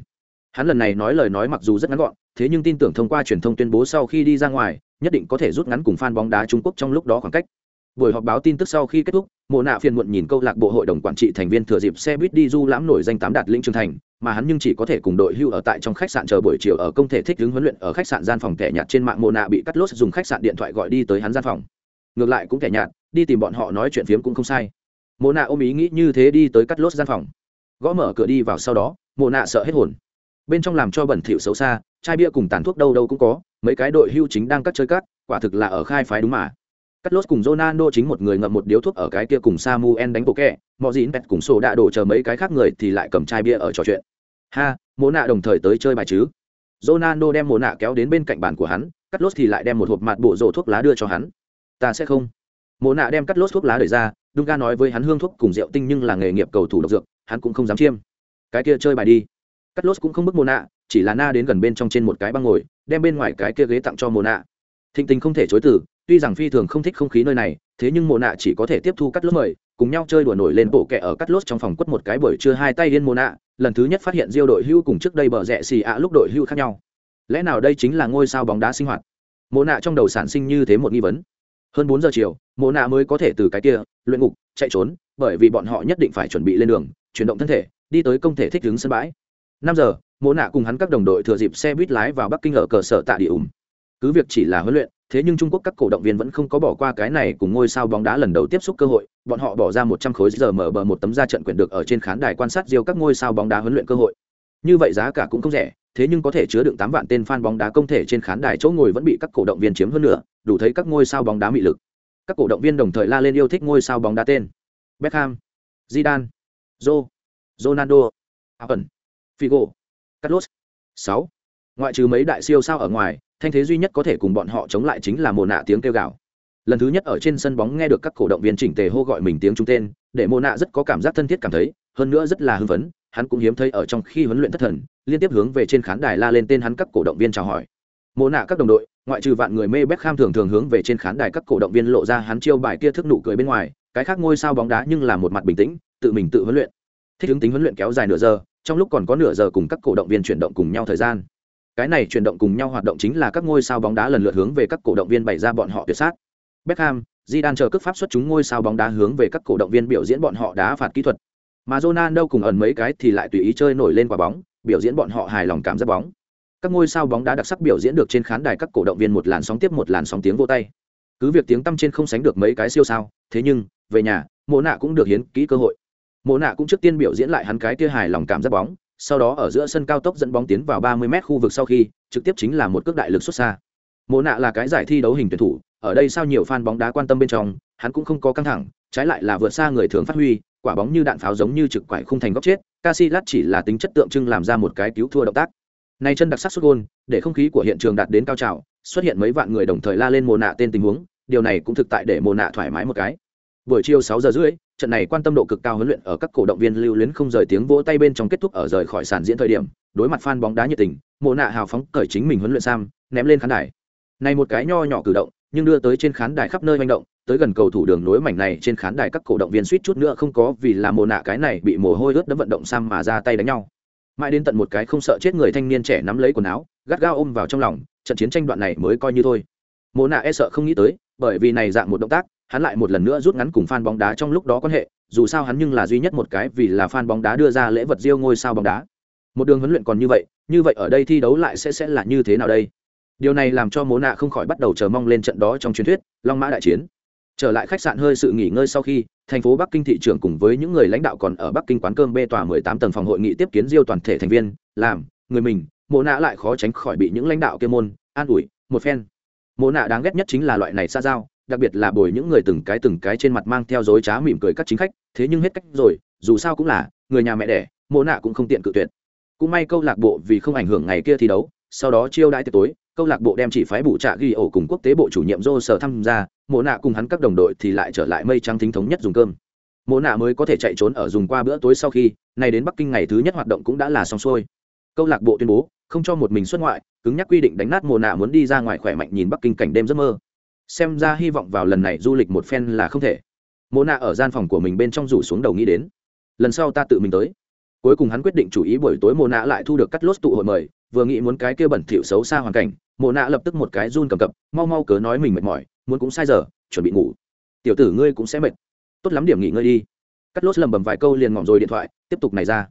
Speaker 1: Hắn lần này nói lời nói mặc dù rất ngắn gọn, thế nhưng tin tưởng thông qua truyền thông tuyên bố sau khi đi ra ngoài, nhất định có thể rút ngắn cùng fan bóng đá Trung Quốc trong lúc đó khoảng cách. Buổi họp báo tin tức sau khi kết thúc, Mộ Nạ phiền muộn nhìn câu lạc bộ hội đồng quản trị thành viên thừa dịp xe buýt đi du lãm nổi danh tám đạt lĩnh trường thành, mà hắn nhưng chỉ có thể cùng đội hưu ở tại trong khách sạn chờ buổi chiều ở công thể thích đứng huấn luyện ở khách sạn gian phòng thẻ nhạt trên mạng Mộ nạ bị cắt lốt dùng khách sạn điện thoại gọi đi tới hắn gian phòng ngược lại cũng kẻ nhạt đi tìm bọn họ nói chuyện phiếm cũng không sai mồ nạ ôm ý nghĩ như thế đi tới cắt lốt gian phòng gõ mở cửa đi vào sau đó mồ nạ sợ hết hồn bên trong làm cho bẩn thỉu xấu xa chai bia cùng tàn thuốc đâu đâu cũng có mấy cái đội hưu chính đang cắt chơi cắt quả thực là ở khai phái đúng mà cắt lốt cùng Ronaldo chính một người ngậm một điếu thuốc ở cái kia cùng Samuel đánh bộ kẹ, mọi dịn pet cùng sổ đạ đổ chờ mấy cái khác người thì lại cầm chai bia ở trò chuyện. Ha, mồ nạ đồng thời tới chơi bài chứ. Ronaldo đem mồ nạ kéo đến bên cạnh bàn của hắn, cắt lốt thì lại đem một hộp mặt bộ rổ thuốc lá đưa cho hắn. Ta sẽ không. mộ nạ đem cắt lốt thuốc lá đẩy ra, Dunga nói với hắn hương thuốc cùng rượu tinh nhưng là nghề nghiệp cầu thủ độc dược, hắn cũng không dám chiêm. Cái kia chơi bài đi. Cắt lốt cũng không bức mộ nạ, chỉ là na đến gần bên trong trên một cái băng ngồi, đem bên ngoài cái kia ghế tặng cho mộ nạ. Thịnh tình không thể chối từ, tuy rằng phi thường không thích không khí nơi này thế nhưng mộ nạ chỉ có thể tiếp thu cắt lốt mời cùng nhau chơi đùa nổi lên bộ kẹ ở cắt lốt trong phòng quất một cái buổi trưa hai tay liên mộ nạ lần thứ nhất phát hiện diêu đội hưu cùng trước đây bờ rẽ xì ạ lúc đội hưu khác nhau lẽ nào đây chính là ngôi sao bóng đá sinh hoạt mộ nạ trong đầu sản sinh như thế một nghi vấn hơn bốn giờ chiều, Mộ nạ mới có thể từ cái kia, luyện ngục, chạy trốn, bởi vì bọn họ nhất định phải chuẩn bị lên đường, chuyển động thân thể, đi tới công thể thích ứng sân bãi. Năm giờ, Mộ nạ cùng hắn các đồng đội thừa dịp xe buýt lái vào bắc kinh ở cơ sở tạ địa ủng. Cứ việc chỉ là huấn luyện, thế nhưng trung quốc các cổ động viên vẫn không có bỏ qua cái này cùng ngôi sao bóng đá lần đầu tiếp xúc cơ hội. Bọn họ bỏ ra một trăm khối giờ mở bờ một tấm ra trận quyền được ở trên khán đài quan sát diêu các ngôi sao bóng đá huấn luyện cơ hội như vậy giá cả cũng không rẻ thế nhưng có thể chứa đựng tám vạn tên fan bóng đá công thể trên khán đài chỗ ngồi vẫn bị các cổ động viên chiếm hơn nữa đủ thấy các ngôi sao bóng đá mị lực các cổ động viên đồng thời la lên yêu thích ngôi sao bóng đá tên Beckham, Zidane, Joe, Ronaldo, Allen, Figo, Carlos. 6. Ngoại trừ mấy đại siêu sao ở ngoài, thanh thế duy nhất có thể cùng bọn họ chống lại chính là mồ nạ tiếng kêu gào lần thứ nhất ở trên sân bóng nghe được các cổ động viên chỉnh tề hô gọi mình tiếng trung tên để mồ nạ rất có cảm giác thân thiết cảm thấy hơn nữa rất là hưng phấn hắn cũng hiếm thấy ở trong khi huấn luyện thất thần liên tiếp hướng về trên khán đài la lên tên hắn các cổ động viên chào hỏi. Mô nạ các đồng đội ngoại trừ vạn người mê Beckham thường thường hướng về trên khán đài các cổ động viên lộ ra hắn chiêu bài kia thức nụ cười bên ngoài cái khác ngôi sao bóng đá nhưng là một mặt bình tĩnh tự mình tự huấn luyện. Thích ứng tính huấn luyện kéo dài nửa giờ trong lúc còn có nửa giờ cùng các cổ động viên chuyển động cùng nhau thời gian. Cái này chuyển động cùng nhau hoạt động chính là các ngôi sao bóng đá lần lượt hướng về các cổ động viên bày ra bọn họ tuyệt sát. Beckham, Zidane chờ cước pháp xuất chúng ngôi sao bóng đá hướng về các cổ động viên biểu diễn bọn họ đá phạt kỹ thuật. Mà Ronaldo cùng ẩn mấy cái thì lại tùy ý chơi nổi lên quả bóng, biểu diễn bọn họ hài lòng cảm giác bóng. Các ngôi sao bóng đá đặc sắc biểu diễn được trên khán đài các cổ động viên một làn sóng tiếp một làn sóng tiếng vô tay. Cứ việc tiếng tăm trên không sánh được mấy cái siêu sao, thế nhưng, về nhà, Mộ nạ cũng được hiến kỹ cơ hội. Mộ nạ cũng trước tiên biểu diễn lại hắn cái kia hài lòng cảm giác bóng, sau đó ở giữa sân cao tốc dẫn bóng tiến vào 30 m khu vực sau khi, trực tiếp chính là một cước đại lực xuất xa. Mộ nạ là cái giải thi đấu hình tuyển thủ, ở đây sao nhiều fan bóng đá quan tâm bên trong, hắn cũng không có căng thẳng, trái lại là vượt xa người thường phát huy, quả bóng như đạn pháo giống như trực quải khung thành góc chết, Casillas chỉ là tính chất tượng trưng làm ra một cái cứu thua động tác. Này chân đặc sắc sút gôn, để không khí của hiện trường đạt đến cao trào, xuất hiện mấy vạn người đồng thời la lên mồ nạ tên tình huống, điều này cũng thực tại để mồ nạ thoải mái một cái. Buổi chiều 6 giờ rưỡi, trận này quan tâm độ cực cao huấn luyện ở các cổ động viên lưu luyến không rời tiếng vỗ tay bên trong kết thúc ở rời khỏi sàn diễn thời điểm đối mặt fan bóng đá nhiệt tình mồ nạ hào phóng cởi chính mình huấn luyện sam ném lên khán đài này một cái nho nhỏ cử động nhưng đưa tới trên khán đài khắp nơi manh động tới gần cầu thủ đường nối mảnh này trên khán đài các cổ động viên suýt chút nữa không có vì là mồ nạ cái này bị mồ hôi ướt đấm vận động sam mà ra tay đánh nhau mãi đến tận một cái không sợ chết người thanh niên trẻ nắm lấy quần áo gắt gao ôm vào trong lòng trận chiến tranh đoạn này mới coi như thôi mồ nạ e sợ không nghĩ tới bởi vì này dạng một động tác hắn lại một lần nữa rút ngắn cùng fan bóng đá trong lúc đó quan hệ, dù sao hắn nhưng là duy nhất một cái vì là fan bóng đá đưa ra lễ vật riêu ngôi sao bóng đá. Một đường huấn luyện còn như vậy, như vậy ở đây thi đấu lại sẽ sẽ là như thế nào đây? Điều này làm cho Mộ Nạ không khỏi bắt đầu chờ mong lên trận đó trong truyền thuyết, Long Mã đại chiến. Trở lại khách sạn hơi sự nghỉ ngơi sau khi, thành phố Bắc Kinh thị trưởng cùng với những người lãnh đạo còn ở Bắc Kinh quán cơm B tòa 18 tầng phòng hội nghị tiếp kiến Diêu toàn thể thành viên, làm người mình, Mộ Nạ lại khó tránh khỏi bị những lãnh đạo kia môn an ủi, một phen. Mộ Nạ đáng ghét nhất chính là loại này xa giao, đặc biệt là bồi những người từng cái từng cái trên mặt mang theo dối trá mỉm cười các chính khách thế nhưng hết cách rồi dù sao cũng là người nhà mẹ đẻ mộ nạ cũng không tiện cự tuyệt cũng may câu lạc bộ vì không ảnh hưởng ngày kia thi đấu sau đó chiêu đãi tiệc tối câu lạc bộ đem chỉ phái bù trạ ghi ổ cùng quốc tế bộ chủ nhiệm dô sở tham gia, mộ nạ cùng hắn các đồng đội thì lại trở lại mây trắng thính thống nhất dùng cơm. Mộ nạ mới có thể chạy trốn ở dùng qua bữa tối sau khi này đến bắc kinh ngày thứ nhất hoạt động cũng đã là xong xuôi. Câu lạc bộ tuyên bố, không cho một mình xuất ngoại, cứng nhắc quy định đánh nát mộ nạ muốn đi ra ngoài khỏe mạnh nhìn bắc kinh cảnh đêm giấc mơ. Xem ra hy vọng vào lần này du lịch một phen là không thể. Mộ nạ ở gian phòng của mình bên trong rủ xuống đầu nghĩ đến. Lần sau ta tự mình tới. Cuối cùng hắn quyết định chủ ý buổi tối Mộ nạ lại thu được cắt lốt tụ hội mời, vừa nghĩ muốn cái kia bẩn thỉu xấu xa hoàn cảnh Mộ nạ lập tức một cái run cầm cập, mau mau cớ nói mình mệt mỏi, muốn cũng sai giờ, chuẩn bị ngủ. Tiểu tử ngươi cũng sẽ mệt. Tốt lắm điểm nghỉ ngơi đi. Cắt lốt lầm bầm vài câu liền ngỏm rồi điện thoại, tiếp tục này ra.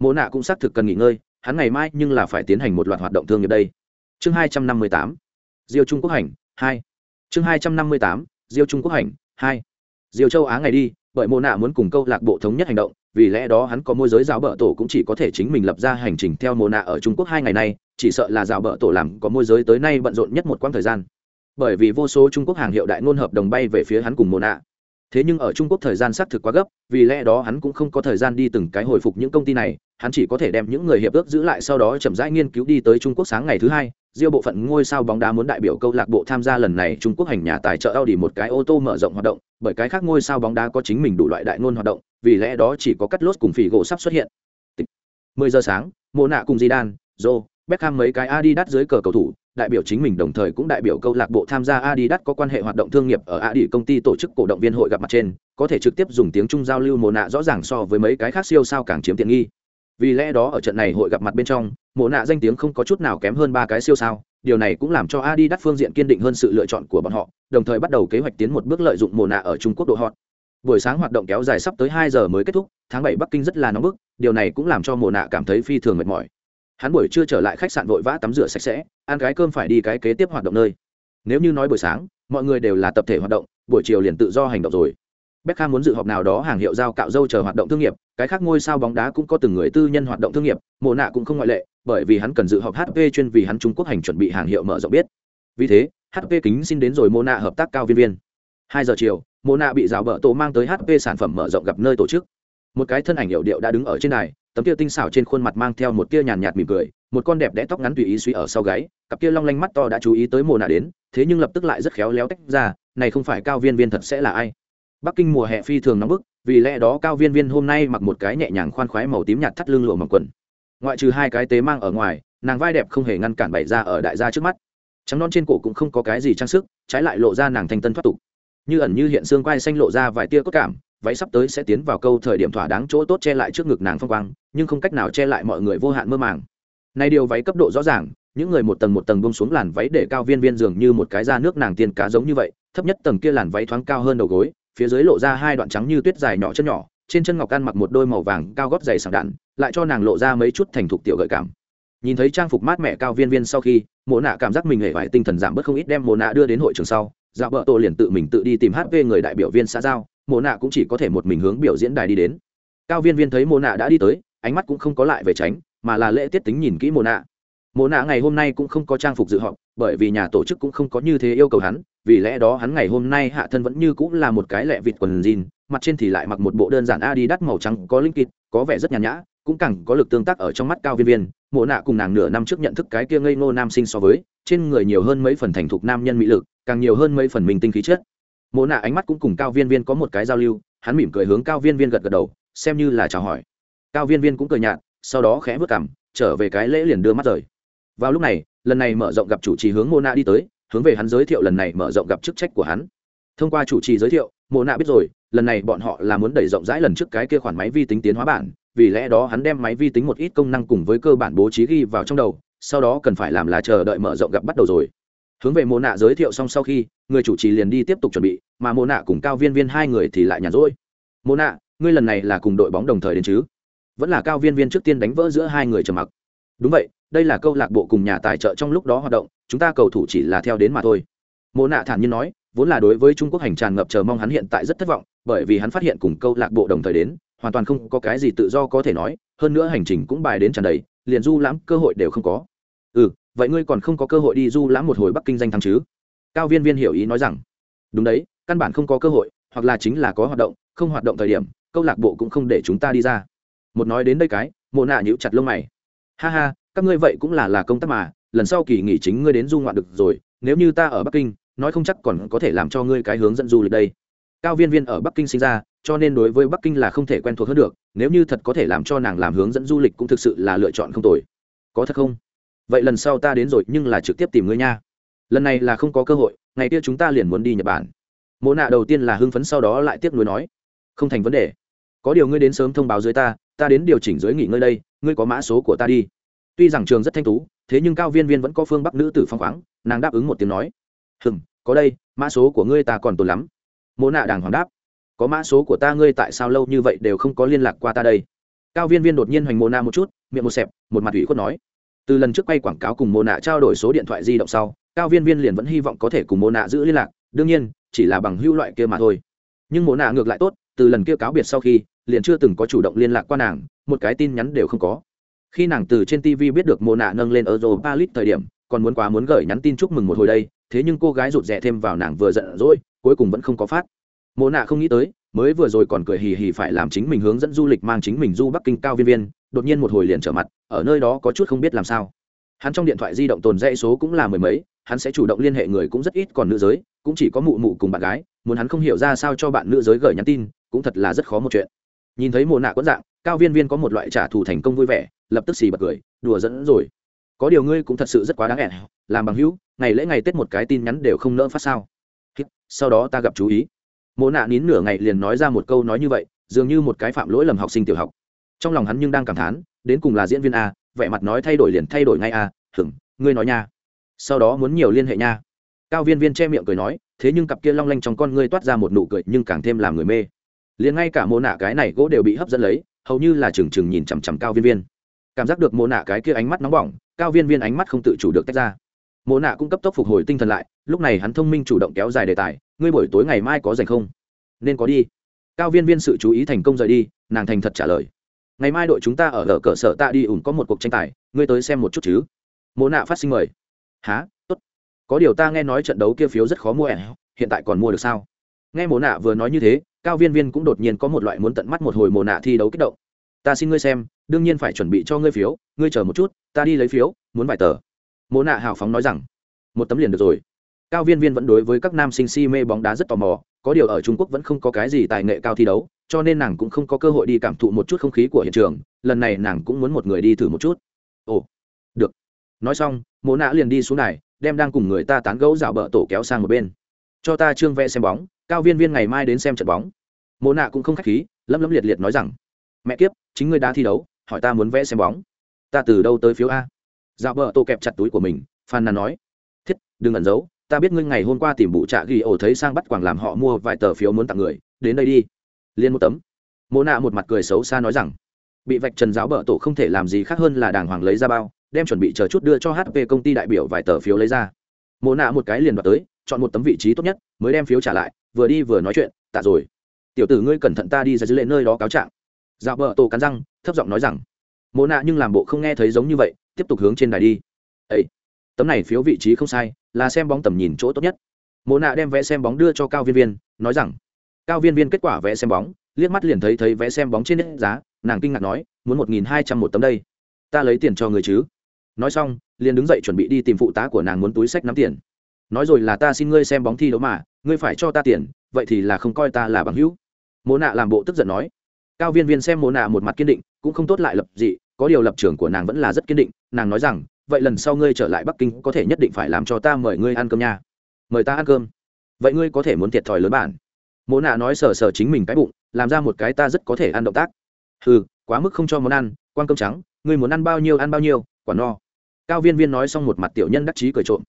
Speaker 1: Mộ nạ cũng xác thực cần nghỉ ngơi, hắn ngày mai nhưng là phải tiến hành một loạt hoạt động thương nghiệp đây. Chương hai trăm năm mươi tám. Diêu trung quốc hành, hai. Chương hai trăm năm mươi tám, diêu trung quốc hành, hai. Diêu châu á ngày đi, bởi mộ nạ muốn cùng câu lạc bộ thống nhất hành động, vì lẽ đó hắn có môi giới giáo bợ tổ cũng chỉ có thể chính mình lập ra hành trình theo Mộ nạ ở trung quốc hai ngày nay chỉ sợ là rào bợ tổ làm có môi giới tới nay bận rộn nhất một quãng thời gian. Bởi vì vô số trung quốc hàng hiệu đại ngôn hợp đồng bay về phía hắn cùng mồ nạ. Thế nhưng ở trung quốc thời gian xác thực quá gấp vì lẽ đó hắn cũng không có thời gian đi từng cái hồi phục những công ty này hắn chỉ có thể đem những người hiệp ước giữ lại sau đó chậm rãi nghiên cứu đi tới trung quốc sáng ngày thứ hai riêng bộ phận ngôi sao bóng đá muốn đại biểu câu lạc bộ tham gia lần này trung quốc hành nhà tài trợ audi một cái ô tô mở rộng hoạt động bởi cái khác ngôi sao bóng đá có chính mình đủ loại đại ngôn hoạt động vì lẽ đó chỉ có cắt lốt cùng phỉ gỗ sắp xuất hiện. 10 giờ sáng mồ nạ cùng Zidane, Joe, Beckham mấy cái Adidas dưới cờ cầu thủ đại biểu chính mình đồng thời cũng đại biểu câu lạc bộ tham gia Adidas có quan hệ hoạt động thương nghiệp ở Adidas công ty tổ chức cổ động viên hội gặp mặt trên, có thể trực tiếp dùng tiếng Trung giao lưu mồ nạ rõ ràng so với mấy cái khác siêu sao càng chiếm tiện nghi. Vì lẽ đó ở trận này hội gặp mặt bên trong, mồ nạ danh tiếng không có chút nào kém hơn ba cái siêu sao, điều này cũng làm cho Adidas phương diện kiên định hơn sự lựa chọn của bọn họ, đồng thời bắt đầu kế hoạch tiến một bước lợi dụng mồ nạ ở Trung Quốc độ hot. Buổi sáng hoạt động kéo dài sắp tới hai giờ mới kết thúc, tháng bảy Bắc Kinh rất là nóng bức, điều này cũng làm cho mồ nạ cảm thấy phi thường mệt mỏi hắn buổi trưa trở lại khách sạn vội vã tắm rửa sạch sẽ ăn cái cơm phải đi cái kế tiếp hoạt động nơi nếu như nói buổi sáng mọi người đều là tập thể hoạt động buổi chiều liền tự do hành động rồi Beckham muốn dự họp nào đó hàng hiệu giao cạo dâu chờ hoạt động thương nghiệp, cái khác ngôi sao bóng đá cũng có từng người tư nhân hoạt động thương nghiệp, Mộ Nạ cũng không ngoại lệ, bởi vì hắn cần dự họp HP chuyên vì hắn Trung Quốc hành chuẩn bị hàng hiệu mở rộng biết. Vì thế, HP kính xin đến rồi Mộ Nạ hợp tác cao viên viên. Hai giờ chiều, Mộ Nạ bị giáo bợ tổ mang tới HP sản phẩm mở rộng gặp nơi tổ chức. Một cái thân ảnh hiệu điệu đã đứng ở trên này tấm kia tinh xảo trên khuôn mặt mang theo một tia nhàn nhạt mỉm cười, một con đẹp đẽ tóc ngắn tùy ý suy ở sau gáy cặp kia long lanh mắt to đã chú ý tới mùa nạ đến thế nhưng lập tức lại rất khéo léo tách ra này không phải cao viên viên thật sẽ là ai? Bắc kinh mùa hè phi thường nóng bức vì lẽ đó cao viên viên hôm nay mặc một cái nhẹ nhàng khoan khoái màu tím nhạt thắt lưng lụa mặc quần. Ngoại trừ hai cái tế mang ở ngoài nàng vai đẹp không hề ngăn cản bày ra ở đại gia trước mắt. Trắng non trên cổ cũng không có cái gì trang sức trái lại lộ ra nàng thanh tân thoát tục. Như ẩn như hiện xương quai xanh lộ ra vài tia cốt cảm váy sắp tới sẽ tiến vào câu thời điểm thỏa đáng chỗ tốt che lại trước ngực nàng phong quang, nhưng không cách nào che lại mọi người vô hạn mơ màng. Này điều váy cấp độ rõ ràng, những người một tầng một tầng bông xuống làn váy để cao viên viên dường như một cái da nước nàng tiền cá giống như vậy, thấp nhất tầng kia làn váy thoáng cao hơn đầu gối, phía dưới lộ ra hai đoạn trắng như tuyết dài nhỏ chân nhỏ, trên chân ngọc ăn mặc một đôi màu vàng cao gót dày sảng đạn, lại cho nàng lộ ra mấy chút thành thục tiểu gợi cảm. Nhìn thấy trang phục mát mẹ cao viên viên sau khi, mộ nạ cảm giác mình hề vải tinh thần giảm bớt không ít đem mộ nạ đưa đến hội trường sau dạo vợ tổ liền tự mình tự đi tìm hp người đại biểu viên xã giao mộ nạ cũng chỉ có thể một mình hướng biểu diễn đài đi đến. Cao viên viên thấy mộ nạ đã đi tới, ánh mắt cũng không có lại về tránh, mà là lễ tiết tính nhìn kỹ mộ nạ. Mộ nạ ngày hôm nay cũng không có trang phục dự họp, bởi vì nhà tổ chức cũng không có như thế yêu cầu hắn, vì lẽ đó hắn ngày hôm nay hạ thân vẫn như cũng là một cái lẹ vịt quần jean, mặt trên thì lại mặc một bộ đơn giản Adidas màu trắng, có linh kịt, có vẻ rất nhàn nhã, cũng càng có lực tương tác ở trong mắt cao viên viên. Mộ nạ cùng nàng nửa năm trước nhận thức cái kia ngây ngô nam sinh so với, trên người nhiều hơn mấy phần thành thục nam nhân mỹ lực, càng nhiều hơn mấy phần minh tinh khí chất mộ nạ ánh mắt cũng cùng cao viên viên có một cái giao lưu, hắn mỉm cười hướng cao viên viên gật gật đầu, xem như là chào hỏi. Cao viên viên cũng cười nhạt, sau đó khẽ vớt cằm, trở về cái lễ liền đưa mắt rời. Vào lúc này, lần này mở rộng gặp chủ trì hướng mô nạ đi tới, hướng về hắn giới thiệu lần này mở rộng gặp chức trách của hắn. Thông qua chủ trì giới thiệu mô nạ biết rồi, lần này bọn họ là muốn đẩy rộng rãi lần trước cái kia khoản máy vi tính tiến hóa bản, vì lẽ đó hắn đem máy vi tính một ít công năng cùng với cơ bản bố trí ghi vào trong đầu, sau đó cần phải làm là chờ đợi mở rộng gặp bắt đầu rồi hướng về mồ nạ giới thiệu xong sau khi, người chủ trì liền đi tiếp tục chuẩn bị, mà mồ nạ cùng cao viên viên hai người thì lại nhàn rỗi. Mồ nạ, ngươi lần này là cùng đội bóng đồng thời đến chứ? Vẫn là cao viên viên trước tiên đánh vỡ giữa hai người trầm mặc. Đúng vậy, đây là câu lạc bộ cùng nhà tài trợ trong lúc đó hoạt động, chúng ta cầu thủ chỉ là theo đến mà thôi. Mộ nạ thản nhiên nói, vốn là đối với trung quốc hành tràn ngập chờ mong hắn hiện tại rất thất vọng, bởi vì hắn phát hiện cùng câu lạc bộ đồng thời đến, hoàn toàn không có cái gì tự do có thể nói, hơn nữa hành trình cũng bài đến tràn đầy, liền du lãm cơ hội đều không có. Ừ vậy ngươi còn không có cơ hội đi du lãm một hồi bắc kinh danh thắng chứ? Cao viên viên hiểu ý nói rằng, đúng đấy, căn bản không có cơ hội, hoặc là chính là có hoạt động, không hoạt động thời điểm, câu lạc bộ cũng không để chúng ta đi ra. Một nói đến đây cái, mộ nạ nhíu chặt lông mày. Ha ha, các ngươi vậy cũng là là công tác mà, lần sau kỳ nghỉ chính ngươi đến du ngoạn được rồi, nếu như ta ở bắc kinh, nói không chắc còn có thể làm cho ngươi cái hướng dẫn du lịch đây. Cao viên viên ở bắc kinh sinh ra, cho nên đối với bắc kinh là không thể quen thuộc hơn được, nếu như thật có thể làm cho nàng làm hướng dẫn du lịch cũng thực sự là lựa chọn không tồi. Có thật không? Vậy lần sau ta đến rồi nhưng là trực tiếp tìm ngươi nha. Lần này là không có cơ hội, ngày kia chúng ta liền muốn đi nhật bản. Mộ nạ đầu tiên là hưng phấn sau đó lại tiếp nối nói, không thành vấn đề. Có điều ngươi đến sớm thông báo dưới ta ta đến điều chỉnh dưới nghỉ ngơi đây, ngươi có mã số của ta đi. Tuy rằng trường rất thanh tú, thế nhưng cao viên viên vẫn có phương bắc nữ tử phong khoáng, nàng đáp ứng một tiếng nói hừng có đây, mã số của ngươi ta còn tồn lắm. Mộ nạ đàng hoàng đáp, có mã số của ta ngươi tại sao lâu như vậy đều không có liên lạc qua ta đây? Cao viên viên đột nhiên hoành mộ nạ một chút, miệng một xẹp, một mặt ủy khuất nói từ lần trước quay quảng cáo cùng mô nạ trao đổi số điện thoại di động sau, cao viên viên liền vẫn hy vọng có thể cùng mô nạ giữ liên lạc, đương nhiên, chỉ là bằng hưu loại kia mà thôi. Nhưng mô nạ ngược lại tốt, từ lần kia cáo biệt sau khi, liền chưa từng có chủ động liên lạc qua nàng, một cái tin nhắn đều không có. Khi nàng từ trên tv biết được mô nạ nâng lên ở rô palit thời điểm, còn muốn quá muốn gửi nhắn tin chúc mừng một hồi đây, thế nhưng cô gái rụt rè thêm vào nàng vừa giận dỗi, cuối cùng vẫn không có phát. Mô nạ không nghĩ tới mới vừa rồi còn cười hì hì phải làm chính mình hướng dẫn du lịch mang chính mình du bắc kinh cao viên viên, đột nhiên một hồi liền trở mặt, ở nơi đó có chút không biết làm sao. Hắn trong điện thoại di động tồn dãy số cũng là mười mấy, hắn sẽ chủ động liên hệ người cũng rất ít còn nữ giới, cũng chỉ có mụ mụ cùng bạn gái, muốn hắn không hiểu ra sao cho bạn nữ giới gửi nhắn tin, cũng thật là rất khó một chuyện. Nhìn thấy mồ nạ quẫn dạng, cao viên viên có một loại trả thù thành công vui vẻ, lập tức xì bật cười, đùa dẫn rồi. Có điều ngươi cũng thật sự rất quá đáng ghét làm bằng hữu, ngày lễ ngày tết một cái tin nhắn đều không nỡ phát sao. Sau đó ta gặp chú ý mộ nạ nín nửa ngày liền nói ra một câu nói như vậy, dường như một cái phạm lỗi lầm học sinh tiểu học. Trong lòng hắn nhưng đang cảm thán, đến cùng là diễn viên a, vẻ mặt nói thay đổi liền thay đổi ngay a hửng ngươi nói nha. Sau đó muốn nhiều liên hệ nha. Cao viên viên che miệng cười nói, thế nhưng cặp kia long lanh trong con ngươi toát ra một nụ cười nhưng càng thêm làm người mê. Liền ngay cả mô nạ cái này gỗ đều bị hấp dẫn lấy, hầu như là trừng trừng nhìn chằm chằm cao viên viên. Cảm giác được mô nạ cái kia ánh mắt nóng bỏng, cao viên viên ánh mắt không tự chủ được tách ra. Mô nạ cũng cấp tốc phục hồi tinh thần lại, lúc này hắn thông minh chủ động kéo dài đề tài ngươi buổi tối ngày mai có dành không? Nên có đi. Cao viên viên sự chú ý thành công rời đi, nàng thành thật trả lời. Ngày mai đội chúng ta ở ở cơ sở ta đi ủng có một cuộc tranh tài, ngươi tới xem một chút chứ. Mô nạ phát sinh mời. Há tốt. Có điều ta nghe nói trận đấu kia phiếu rất khó mua ẻn, hiện tại còn mua được sao? Nghe mô nạ vừa nói như thế, cao viên viên cũng đột nhiên có một loại muốn tận mắt một hồi mồ nạ thi đấu kích động. Ta xin ngươi xem, đương nhiên phải chuẩn bị cho ngươi phiếu, ngươi chờ một chút, ta đi lấy phiếu, muốn vài tờ. Mồ nạ hào phóng nói rằng, một tấm liền được rồi cao viên viên vẫn đối với các nam sinh si mê bóng đá rất tò mò, có điều ở trung quốc vẫn không có cái gì tài nghệ cao thi đấu, cho nên nàng cũng không có cơ hội đi cảm thụ một chút không khí của hiện trường, lần này nàng cũng muốn một người đi thử một chút. Ồ, được. Nói xong, Mộ nạ liền đi xuống này đem đang cùng người ta tán gẫu dạo bờ tổ kéo sang một bên. Cho ta trương vẽ xem bóng, cao viên viên ngày mai đến xem trận bóng. Mộ nạ cũng không k h á c h khí, lấm lấm liệt liệt nói rằng, mẹ kiếp, chính ngươi đã thi đấu, hỏi ta muốn vẽ xem bóng. Ta từ đâu tới phiếu a? Dạo bờ tổ kẹp chặt túi của mình phan nàn nói, thiết, đừng ẩn giấu ta biết ngươi ngày hôm qua tìm bụ trạ ghi ổ thấy sang bắt quảng làm họ mua vài tờ phiếu muốn tặng người, đến đây đi. Liên một tấm. Mô nạ một mặt cười xấu xa nói rằng, bị vạch trần giáo bợ tổ không thể làm gì khác hơn là đàng hoàng lấy ra bao, đem chuẩn bị chờ chút đưa cho hp công ty đại biểu vài tờ phiếu lấy ra. Mô nạ một cái liền vào tới, chọn một tấm vị trí tốt nhất, mới đem phiếu trả lại, vừa đi vừa nói chuyện, tạ rồi. Tiểu tử ngươi cẩn thận ta đi ra dưới lệ nơi đó cáo trạng. Giáo bợ tổ cắn răng, thấp giọng nói rằng mô nạ nhưng làm bộ không nghe thấy giống như vậy, tiếp tục hướng trên đài đi. Ấy tấm này phiếu vị trí không sai là xem bóng tầm nhìn chỗ tốt nhất. Mộ nạ đem vé xem bóng đưa cho cao viên viên nói rằng cao viên viên kết quả vé xem bóng. Liếc mắt liền thấy thấy vé xem bóng trên đất giá nàng kinh ngạc nói muốn một nghìn hai trăm một tấm đây ta lấy tiền cho người chứ? Nói xong liền đứng dậy chuẩn bị đi tìm phụ tá của nàng muốn túi sách nắm tiền. Nói rồi là ta xin ngươi xem bóng thi đấu mà ngươi phải cho ta tiền vậy thì là không coi ta là bằng hữu. Mộ nạ làm bộ tức giận nói. Cao viên viên xem mộ nạ một mặt kiên định cũng không tốt lại lập dị, có điều lập trường của nàng vẫn là rất kiên định nàng nói rằng vậy lần sau ngươi trở lại bắc kinh có thể nhất định phải làm cho ta mời ngươi ăn cơm nha. Mời ta ăn cơm. Vậy ngươi có thể muốn thiệt thòi lớn bản. Mỗ nạ nói sờ sờ chính mình cái bụng, làm ra một cái ta rất có thể ăn động tác. Ừ quá mức không cho món ăn quan cơm trắng, ngươi muốn ăn bao nhiêu ăn bao nhiêu, quả no. Cao viên viên nói xong một mặt tiểu nhân đắc chí cười trộm.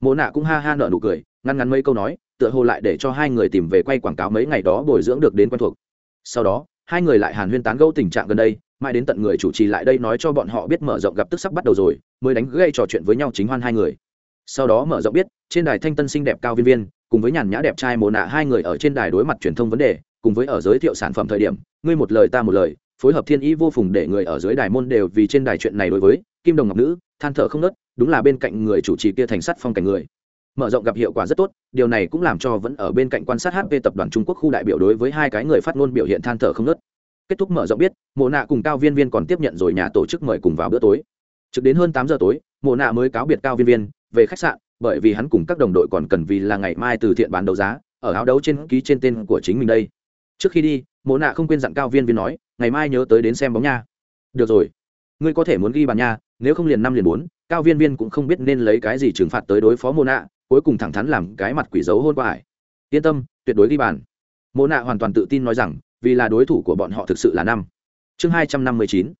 Speaker 1: Mỗ nạ cũng ha ha nở nụ cười, ngăn ngắn mấy câu nói, tựa hồ lại để cho hai người tìm về quay quảng cáo mấy ngày đó bồi dưỡng được đến quen thuộc. Sau đó, hai người lại hàn huyên tán gẫu tình trạng gần đây mãi đến tận người chủ trì lại đây nói cho bọn họ biết mở rộng gặp tức sắc bắt đầu rồi, mới đánh gây trò chuyện với nhau chính hoan hai người. Sau đó mở rộng biết, trên đài thanh tân xinh đẹp cao viên viên, cùng với nhàn nhã đẹp trai mồ nạ hai người ở trên đài đối mặt truyền thông vấn đề, cùng với ở giới thiệu sản phẩm thời điểm, ngươi một lời ta một lời, phối hợp thiên ý vô phùng để người ở dưới đài môn đều vì trên đài chuyện này đối với, kim đồng ngọc nữ, than thở không nớt đúng là bên cạnh người chủ trì kia thành sắt phong cảnh người. Mở rộng gặp hiệu quả rất tốt, điều này cũng làm cho vẫn ở bên cạnh quan sát hp tập đoàn trung quốc khu đại biểu đối với hai cái người phát ngôn biểu hiện than thở không nớt kết thúc mở rộng biết, mộ nạ cùng cao viên viên còn tiếp nhận rồi nhà tổ chức mời cùng vào bữa tối. Trực đến hơn tám giờ tối, mộ nạ mới cáo biệt cao viên viên, về khách sạn, bởi vì hắn cùng các đồng đội còn cần vì là ngày mai từ thiện bán đấu giá, ở áo đấu trên ký trên tên của chính mình đây. Trước khi đi, mộ nạ không quên dặn cao viên viên nói, ngày mai nhớ tới đến xem bóng nha. Được rồi. Ngươi có thể muốn ghi bàn nha, nếu không liền năm liền bốn. Cao viên viên cũng không biết nên lấy cái gì trừng phạt tới đối phó mộ nạ, cuối cùng thẳng thắn làm cái mặt quỷ dấu hôn qua hải yên tâm, tuyệt đối ghi bàn. Mộ nạ hoàn toàn tự tin nói rằng vì là đối thủ của bọn họ thực sự là năm. Chương hai trăm năm mươi chín.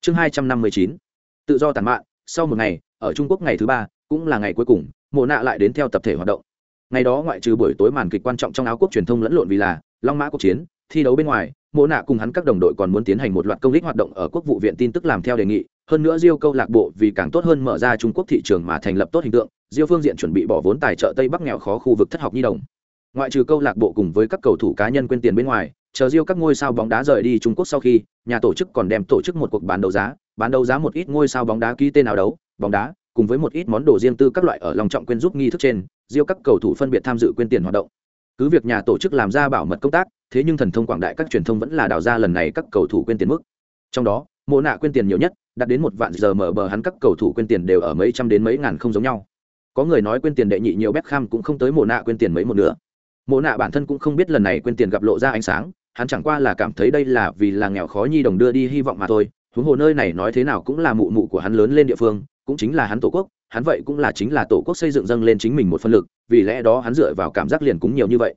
Speaker 1: Chương hai trăm năm mươi chín. Tự do tàn mạn, sau một ngày, ở trung quốc ngày thứ ba, cũng là ngày cuối cùng, mộ nạ lại đến theo tập thể hoạt động. Ngày đó ngoại trừ buổi tối màn kịch quan trọng trong áo quốc truyền thông lẫn lộn vì là long mã quốc chiến, thi đấu bên ngoài, mộ nạ cùng hắn các đồng đội còn muốn tiến hành một loạt công lý hoạt động ở quốc vụ viện tin tức làm theo đề nghị, hơn nữa diêu câu lạc bộ vì càng tốt hơn mở ra trung quốc thị trường mà thành lập tốt hình tượng, diêu phương diện chuẩn bị bỏ vốn tài trợ tây bắc nghèo khó khu vực thất học nhi đồng. Ngoại trừ câu lạc bộ cùng với các cầu thủ cá nhân quên tiền bên ngoài chờ diêu các ngôi sao bóng đá rời đi trung quốc sau khi, nhà tổ chức còn đem tổ chức một cuộc bán đấu giá, bán đấu giá một ít ngôi sao bóng đá ký tên nào đấu, bóng đá, cùng với một ít món đồ riêng tư các loại ở lòng trọng quên giúp nghi thức trên, diêu các cầu thủ phân biệt tham dự quyên tiền hoạt động. Cứ việc nhà tổ chức làm ra bảo mật công tác, thế nhưng thần thông quảng đại các truyền thông vẫn là đào ra lần này các cầu thủ quyên tiền mức. Trong đó, mộ nạ quyên tiền nhiều nhất, đạt đến một vạn giờ mở bờ hắn các cầu thủ quyên tiền đều ở mấy trăm đến mấy ngàn không giống nhau. Có người nói quyên tiền đệ nhị nhiều Beckham cũng không tới mộ nạ quyên tiền mấy một nữa mộ nạ bản thân cũng không biết lần này quên tiền gặp lộ ra ánh sáng hắn chẳng qua là cảm thấy đây là vì là nghèo khó nhi đồng đưa đi hy vọng mà thôi, huống hồ nơi này nói thế nào cũng là mụ mụ của hắn lớn lên địa phương, cũng chính là hắn tổ quốc, hắn vậy cũng là chính là tổ quốc xây dựng dâng lên chính mình một phân lực, vì lẽ đó hắn dựa vào cảm giác liền cũng nhiều như vậy.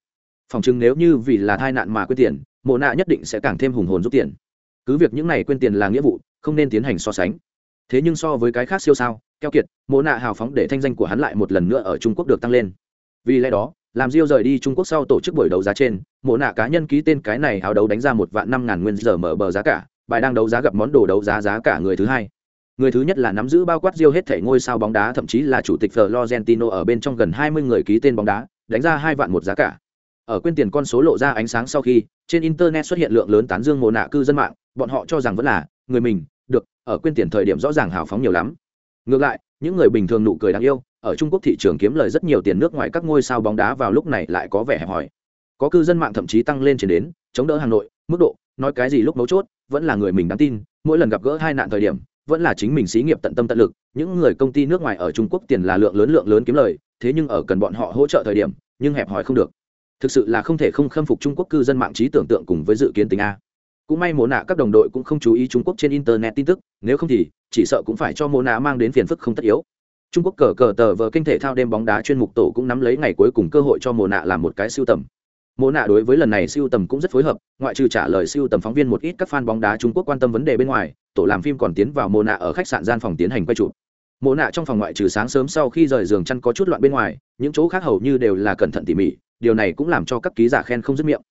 Speaker 1: Phòng chừng nếu như vì là tai nạn mà quyết tiền, mộ nạ nhất định sẽ càng thêm hùng hồn rút tiền. Cứ việc những này quên tiền là nghĩa vụ, không nên tiến hành so sánh. Thế nhưng so với cái khác siêu sao, keo kiệt, mộ nạ hào phóng để thanh danh của hắn lại một lần nữa ở trung quốc được tăng lên. Vì lẽ đó làm diêu rời đi trung quốc sau tổ chức buổi đấu giá trên, mộ nạ cá nhân ký tên cái này hào đấu đánh ra một vạn năm ngàn nguyên giờ mở bờ giá cả, bài đang đấu giá gặp món đồ đấu giá giá cả người thứ hai. Người thứ nhất là nắm giữ bao quát diêu hết thể ngôi sao bóng đá, thậm chí là chủ tịch florentino ở bên trong gần hai mươi người ký tên bóng đá, đánh ra hai vạn một giá cả. Ở quên tiền con số lộ ra ánh sáng sau khi, trên internet xuất hiện lượng lớn tán dương mồ nạ cư dân mạng, bọn họ cho rằng vẫn là, người mình, được, ở quên tiền thời điểm rõ ràng hào phóng nhiều lắm. Ngược lại, những người bình thường nụ cười đáng yêu ở trung quốc thị trường kiếm lời rất nhiều tiền nước ngoài các ngôi sao bóng đá vào lúc này lại có vẻ hẹp hòi. Có cư dân mạng thậm chí tăng lên trên đến, chống đỡ hà nội, mức độ, nói cái gì lúc mấu chốt, vẫn là người mình đáng tin, mỗi lần gặp gỡ hai nạn thời điểm, vẫn là chính mình xí nghiệp tận tâm tận lực, những người công ty nước ngoài ở trung quốc tiền là lượng lớn lượng lớn kiếm lời, thế nhưng ở cần bọn họ hỗ trợ thời điểm, nhưng hẹp hòi không được. Thực sự là không thể không khâm phục trung quốc cư dân mạng trí tưởng tượng cùng với dự kiến tính a. Cũng may mồ nạ các đồng đội cũng không chú ý trung quốc trên internet tin tức, nếu không thì chỉ sợ cũng phải cho mồ nạ mang đến phiền phức không tất yếu trung quốc cờ cờ tờ vờ kinh thể thao đêm bóng đá chuyên mục tổ cũng nắm lấy ngày cuối cùng cơ hội cho Mộ nạ làm một cái siêu tầm. Mộ nạ đối với lần này siêu tầm cũng rất phối hợp, ngoại trừ trả lời siêu tầm phóng viên một ít các fan bóng đá trung quốc quan tâm vấn đề bên ngoài, tổ làm phim còn tiến vào Mộ nạ ở khách sạn gian phòng tiến hành quay chụp. Mộ nạ trong phòng ngoại trừ sáng sớm sau khi rời giường chăn có chút loạn bên ngoài, những chỗ khác hầu như đều là cẩn thận tỉ mỉ, điều này cũng làm cho các ký giả khen không dứt miệng.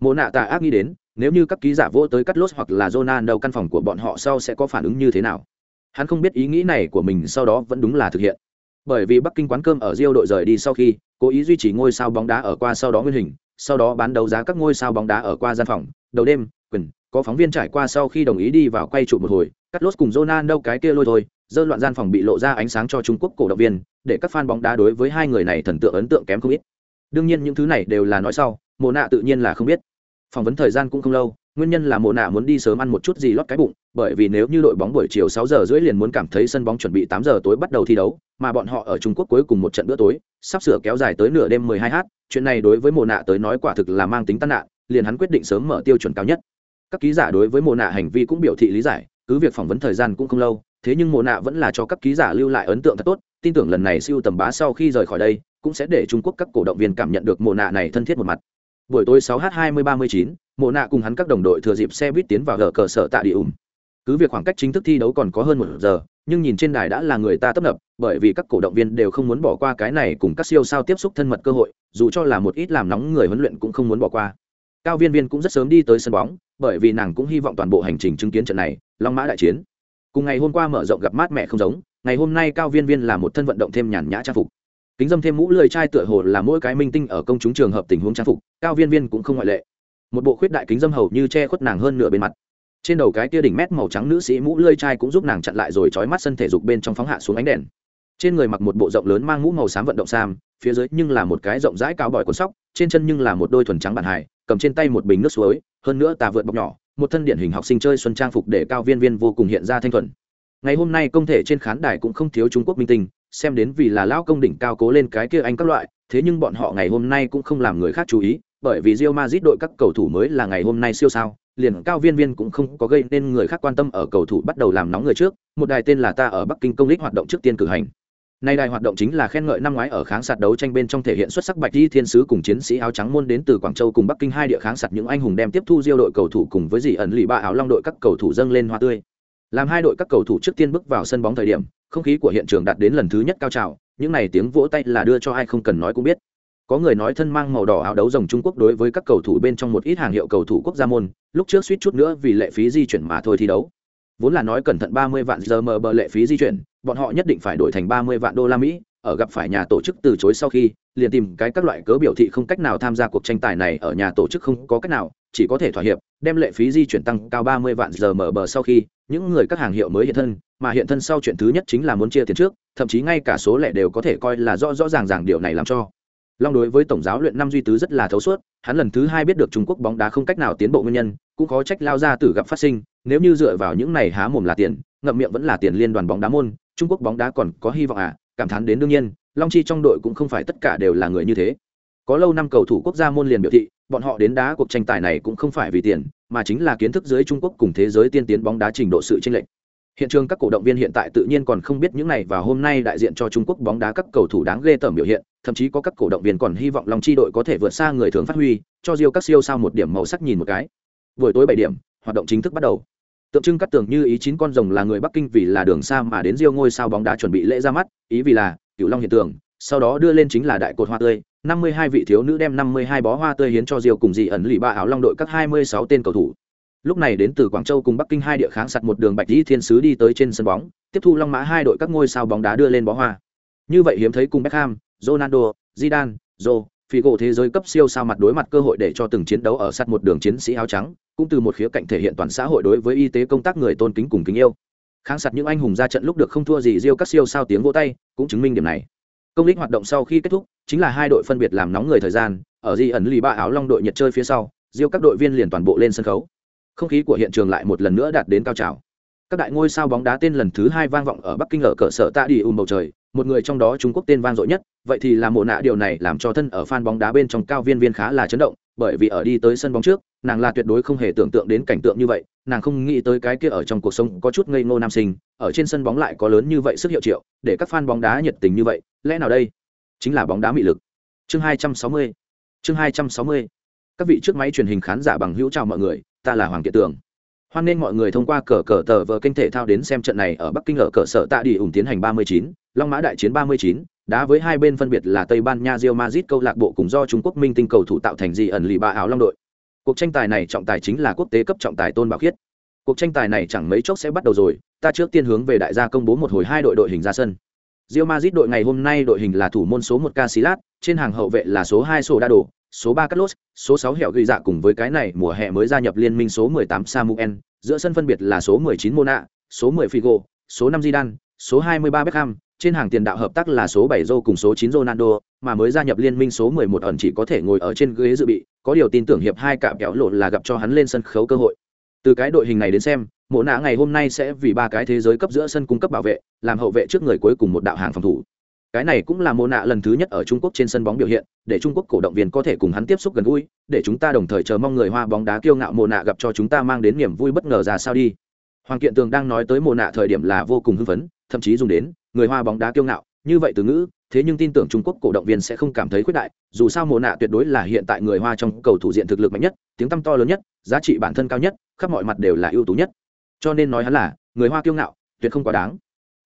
Speaker 1: Mộ nạ tà ác nghĩ đến, nếu như các ký giả vô tới cắt lốt hoặc là Ronaldo đầu căn phòng của bọn họ sau sẽ có phản ứng như thế nào? Hắn không biết ý nghĩ này của mình sau đó vẫn đúng là thực hiện. Bởi vì bắc kinh quán cơm ở rio đội rời đi sau khi, cố ý duy trì ngôi sao bóng đá ở qua sau đó nguyên hình, sau đó bán đấu giá các ngôi sao bóng đá ở qua gian phòng, đầu đêm quyền có phóng viên trải qua sau khi đồng ý đi vào quay trụ một hồi, cắt lốt cùng Jonah đâu cái kia lôi thôi, dơ loạn gian phòng bị lộ ra ánh sáng cho trung quốc cổ động viên, để các fan bóng đá đối với hai người này thần tượng ấn tượng kém không ít. Đương nhiên những thứ này đều là nói sau mồ nạ tự nhiên là không biết. Phỏng vấn thời gian cũng không lâu nguyên nhân là Mộ nạ muốn đi sớm ăn một chút gì lót cái bụng, bởi vì nếu như đội bóng buổi chiều sáu giờ rưỡi liền muốn cảm thấy sân bóng chuẩn bị tám giờ tối bắt đầu thi đấu, mà bọn họ ở trung quốc cuối cùng một trận bữa tối, sắp sửa kéo dài tới nửa đêm mười hai h chuyện này đối với Mộ nạ tới nói quả thực là mang tính tân nạn, liền hắn quyết định sớm mở tiêu chuẩn cao nhất. Các ký giả đối với Mộ nạ hành vi cũng biểu thị lý giải, cứ việc phỏng vấn thời gian cũng không lâu, thế nhưng Mộ nạ vẫn là cho các ký giả lưu lại ấn tượng thật tốt, tin tưởng lần này siêu tầm bá sau khi rời khỏi đây, cũng sẽ để trung quốc các cổ động viên cảm nhận được Mộ nạ này thân thiết một mặt. Buổi tối 6 Mộ nạ cùng hắn các đồng đội thừa dịp xe buýt tiến vào gờ cờ sở tạ địa ủng cứ việc khoảng cách chính thức thi đấu còn có hơn một giờ, nhưng nhìn trên đài đã là người ta tấp nập, bởi vì các cổ động viên đều không muốn bỏ qua cái này cùng các siêu sao tiếp xúc thân mật cơ hội, dù cho là một ít làm nóng người huấn luyện cũng không muốn bỏ qua. Cao viên viên cũng rất sớm đi tới sân bóng, bởi vì nàng cũng hy vọng toàn bộ hành trình chứng kiến trận này, long mã đại chiến. Cùng ngày hôm qua mở rộng gặp mát mẹ không giống, ngày hôm nay cao viên viên là một thân vận động thêm nhàn nhã trang phục. Kính dâm thêm mũ lười trai tựa hồ là mỗi cái minh tinh ở công chúng trường hợp tình huống trang phục, cao viên viên cũng không ngoại lệ một bộ khuyết đại kính dâm hầu như che khuất nàng hơn nửa bên mặt. Trên đầu cái tia đỉnh mét màu trắng nữ sĩ mũ lơi trai cũng giúp nàng chặn lại rồi trói mắt sân thể dục bên trong phóng hạ xuống ánh đèn. Trên người mặc một bộ rộng lớn mang mũ màu xám vận động sam, phía dưới nhưng là một cái rộng rãi cao bòi cuốn sóc, trên chân nhưng là một đôi thuần trắng bản hải cầm trên tay một bình nước suối, hơn nữa tà vượt bọc nhỏ, một thân điển hình học sinh chơi xuân trang phục để cao viên viên vô cùng hiện ra thanh thuần. Ngày hôm nay công thể trên khán đài cũng không thiếu trung quốc minh tinh, xem đến vì là lão công đỉnh cao cố lên cái kia anh các loại, thế nhưng bọn họ ngày hôm nay cũng không làm người khác chú ý bởi vì Real Madrid đội các cầu thủ mới là ngày hôm nay siêu sao liền cao viên viên cũng không có gây nên người khác quan tâm ở cầu thủ bắt đầu làm nóng người trước một đài tên là ta ở bắc kinh công lích hoạt động trước tiên cử hành Nay đài hoạt động chính là khen ngợi năm ngoái ở kháng sạt đấu tranh bên trong thể hiện xuất sắc bạch di thiên sứ cùng chiến sĩ áo trắng môn đến từ Quảng Châu cùng Bắc Kinh hai địa kháng sạt những anh hùng đem tiếp thu diêu đội cầu thủ cùng với dị ẩn lì ba áo long đội các cầu thủ dâng lên hoa tươi. Làm hai đội các cầu thủ trước tiên bước vào sân bóng thời điểm, không khí của hiện trường đạt đến lần thứ nhất cao trào, những này tiếng vỗ tay là đưa cho ai không cần nói cũng biết. Có người nói thân mang màu đỏ áo đấu rồng Trung Quốc đối với các cầu thủ bên trong một ít hàng hiệu cầu thủ quốc gia môn, lúc trước suýt chút nữa vì lệ phí di chuyển mà thôi thi đấu. Vốn là nói cẩn thận ba mươi vạn giờ mờ bờ lệ phí di chuyển bọn họ nhất định phải đổi thành ba mươi vạn đô la mỹ ở gặp phải nhà tổ chức từ chối sau khi liền tìm cái các loại cớ biểu thị không cách nào tham gia cuộc tranh tài này ở nhà tổ chức không có cách nào chỉ có thể thỏa hiệp đem lệ phí di chuyển tăng cao ba mươi vạn giờ mở bờ sau khi những người các hàng hiệu mới hiện thân mà hiện thân sau chuyện thứ nhất chính là muốn chia tiền trước thậm chí ngay cả số lẻ đều có thể coi là rõ rõ ràng ràng điều này làm cho long đối với tổng giáo luyện năm duy tứ rất là thấu suốt, hắn lần thứ hai biết được trung quốc bóng đá không cách nào tiến bộ nguyên nhân, cũng có trách lao ra từ gặp phát sinh, nếu như dựa vào những này há mồm là tiền, ngậm miệng vẫn là tiền liên đoàn bóng đá môn, trung quốc bóng đá còn có hy vọng à cảm thán đến đương nhiên, long chi trong đội cũng không phải tất cả đều là người như thế. Có lâu năm cầu thủ quốc gia môn liền biểu thị, bọn họ đến đá cuộc tranh tài này cũng không phải vì tiền, mà chính là kiến thức dưới trung quốc cùng thế giới tiên tiến bóng đá trình độ sự chênh lệch. Hiện trường các cổ động viên hiện tại tự nhiên còn không biết những này và hôm nay đại diện cho trung quốc bóng đá các cầu thủ đáng ghê tởm biểu hiện thậm chí có các cổ động viên còn hy vọng lòng chi đội có thể vượt xa người thường phát huy, cho riêu các siêu sao một điểm màu sắc nhìn một cái. Buổi tối bảy điểm, hoạt động chính thức bắt đầu. Tượng trưng cắt tường như ý chín con rồng là người bắc kinh vì là đường xa mà đến riêu ngôi sao bóng đá chuẩn bị lễ ra mắt, ý vì là cửu long hiện tượng, sau đó đưa lên chính là đại cột hoa tươi. Năm mươi hai vị thiếu nữ đem năm mươi hai bó hoa tươi hiến cho diêu cùng dị ẩn lì ba áo long đội các hai mươi sáu tên cầu thủ. Lúc này đến từ quảng châu cùng bắc kinh hai địa kháng sặt một đường bạch di thiên sứ đi tới trên sân bóng, tiếp thu long mã hai đội các ngôi sao bóng đá đưa lên bó hoa. Như vậy hiếm thấy cùng beckham ronaldo zidane Zo, Figo thế giới cấp siêu sao mặt đối mặt cơ hội để cho từng chiến đấu ở sát một đường chiến sĩ áo trắng, cũng từ một khía cạnh thể hiện toàn xã hội đối với y tế công tác người tôn kính cùng kính yêu. Kháng sạt những anh hùng ra trận lúc được không thua gì Rio các siêu sao tiếng vỗ tay, cũng chứng minh điểm này. Công lý hoạt động sau khi kết thúc, chính là hai đội phân biệt làm nóng người thời gian, ở Di ẩn lì ba áo long đội nhiệt chơi phía sau, Rio các đội viên liền toàn bộ lên sân khấu. Không khí của hiện trường lại một lần nữa đạt đến cao trào. Các đại ngôi sao bóng đá tên lần thứ hai vang vọng ở Bắc Kinh ở cỡ sở tạ đi ùm bầu trời, một người trong đó Trung Quốc tên vang dội nhất, vậy thì là mộ nạ điều này làm cho thân ở fan bóng đá bên trong cao viên viên khá là chấn động, bởi vì ở đi tới sân bóng trước, nàng là tuyệt đối không hề tưởng tượng đến cảnh tượng như vậy, nàng không nghĩ tới cái kia ở trong cuộc sống có chút ngây ngô nam sinh, ở trên sân bóng lại có lớn như vậy sức hiệu triệu, để các fan bóng đá nhiệt tình như vậy, lẽ nào đây chính là bóng đá mị lực. Chương 260. Chương 260. Các vị trước máy truyền hình khán giả bằng hữu chào mọi người, ta là Hoàng Kiệt Tường hoan nên mọi người thông qua cờ cờ tờ vờ kênh thể thao đến xem trận này ở bắc kinh ở cờ sở tạ đi ủng tiến hành 39, long mã đại chiến 39, đá với hai bên phân biệt là tây ban nha rio Madrid câu lạc bộ cùng do trung quốc minh tinh cầu thủ tạo thành gì ẩn lì ba áo long đội. Cuộc tranh tài này trọng tài chính là quốc tế cấp trọng tài tôn bảo khiết. Cuộc tranh tài này chẳng mấy chốc sẽ bắt đầu rồi ta trước tiên hướng về đại gia công bố một hồi hai đội đội hình ra sân. Real Madrid đội ngày hôm nay đội hình là thủ môn số 1 Casillas, trên hàng hậu vệ là số 2 đồ số 3 Carlos, số 6 Hẻo ghi dạ cùng với cái này mùa hè mới gia nhập liên minh số 18 Samuel, giữa sân phân biệt là số 19 Mona, số 10 Figo, số 5 Zidane, số 23 Beckham, trên hàng tiền đạo hợp tác là số 7 Zô cùng số 9 Ronaldo, mà mới gia nhập liên minh số 11 ẩn chỉ có thể ngồi ở trên ghế dự bị, có điều tin tưởng hiệp hai cạm kéo lộn là gặp cho hắn lên sân khấu cơ hội. Từ cái đội hình này đến xem, Mộ nạ ngày hôm nay sẽ vì ba cái thế giới cấp giữa sân cung cấp bảo vệ, làm hậu vệ trước người cuối cùng một đạo hàng phòng thủ cái này cũng là mô nạ lần thứ nhất ở trung quốc trên sân bóng biểu hiện, để trung quốc cổ động viên có thể cùng hắn tiếp xúc gần gũi, để chúng ta đồng thời chờ mong người hoa bóng đá kiêu ngạo mô nạ gặp cho chúng ta mang đến niềm vui bất ngờ ra sao đi. Hoàng kiện tường đang nói tới mô nạ thời điểm là vô cùng hưng phấn, thậm chí dùng đến, người hoa bóng đá kiêu ngạo, như vậy từ ngữ, thế nhưng tin tưởng trung quốc cổ động viên sẽ không cảm thấy khuyết đại, dù sao mồ nạ tuyệt đối là hiện tại người hoa trong cầu thủ diện thực lực mạnh nhất, tiếng tăm to lớn nhất, giá trị bản thân cao nhất, khắp mọi mặt đều là ưu tú nhất. Cho nên nói hắn là, người hoa kiêu ngạo, tuyệt không quá đáng.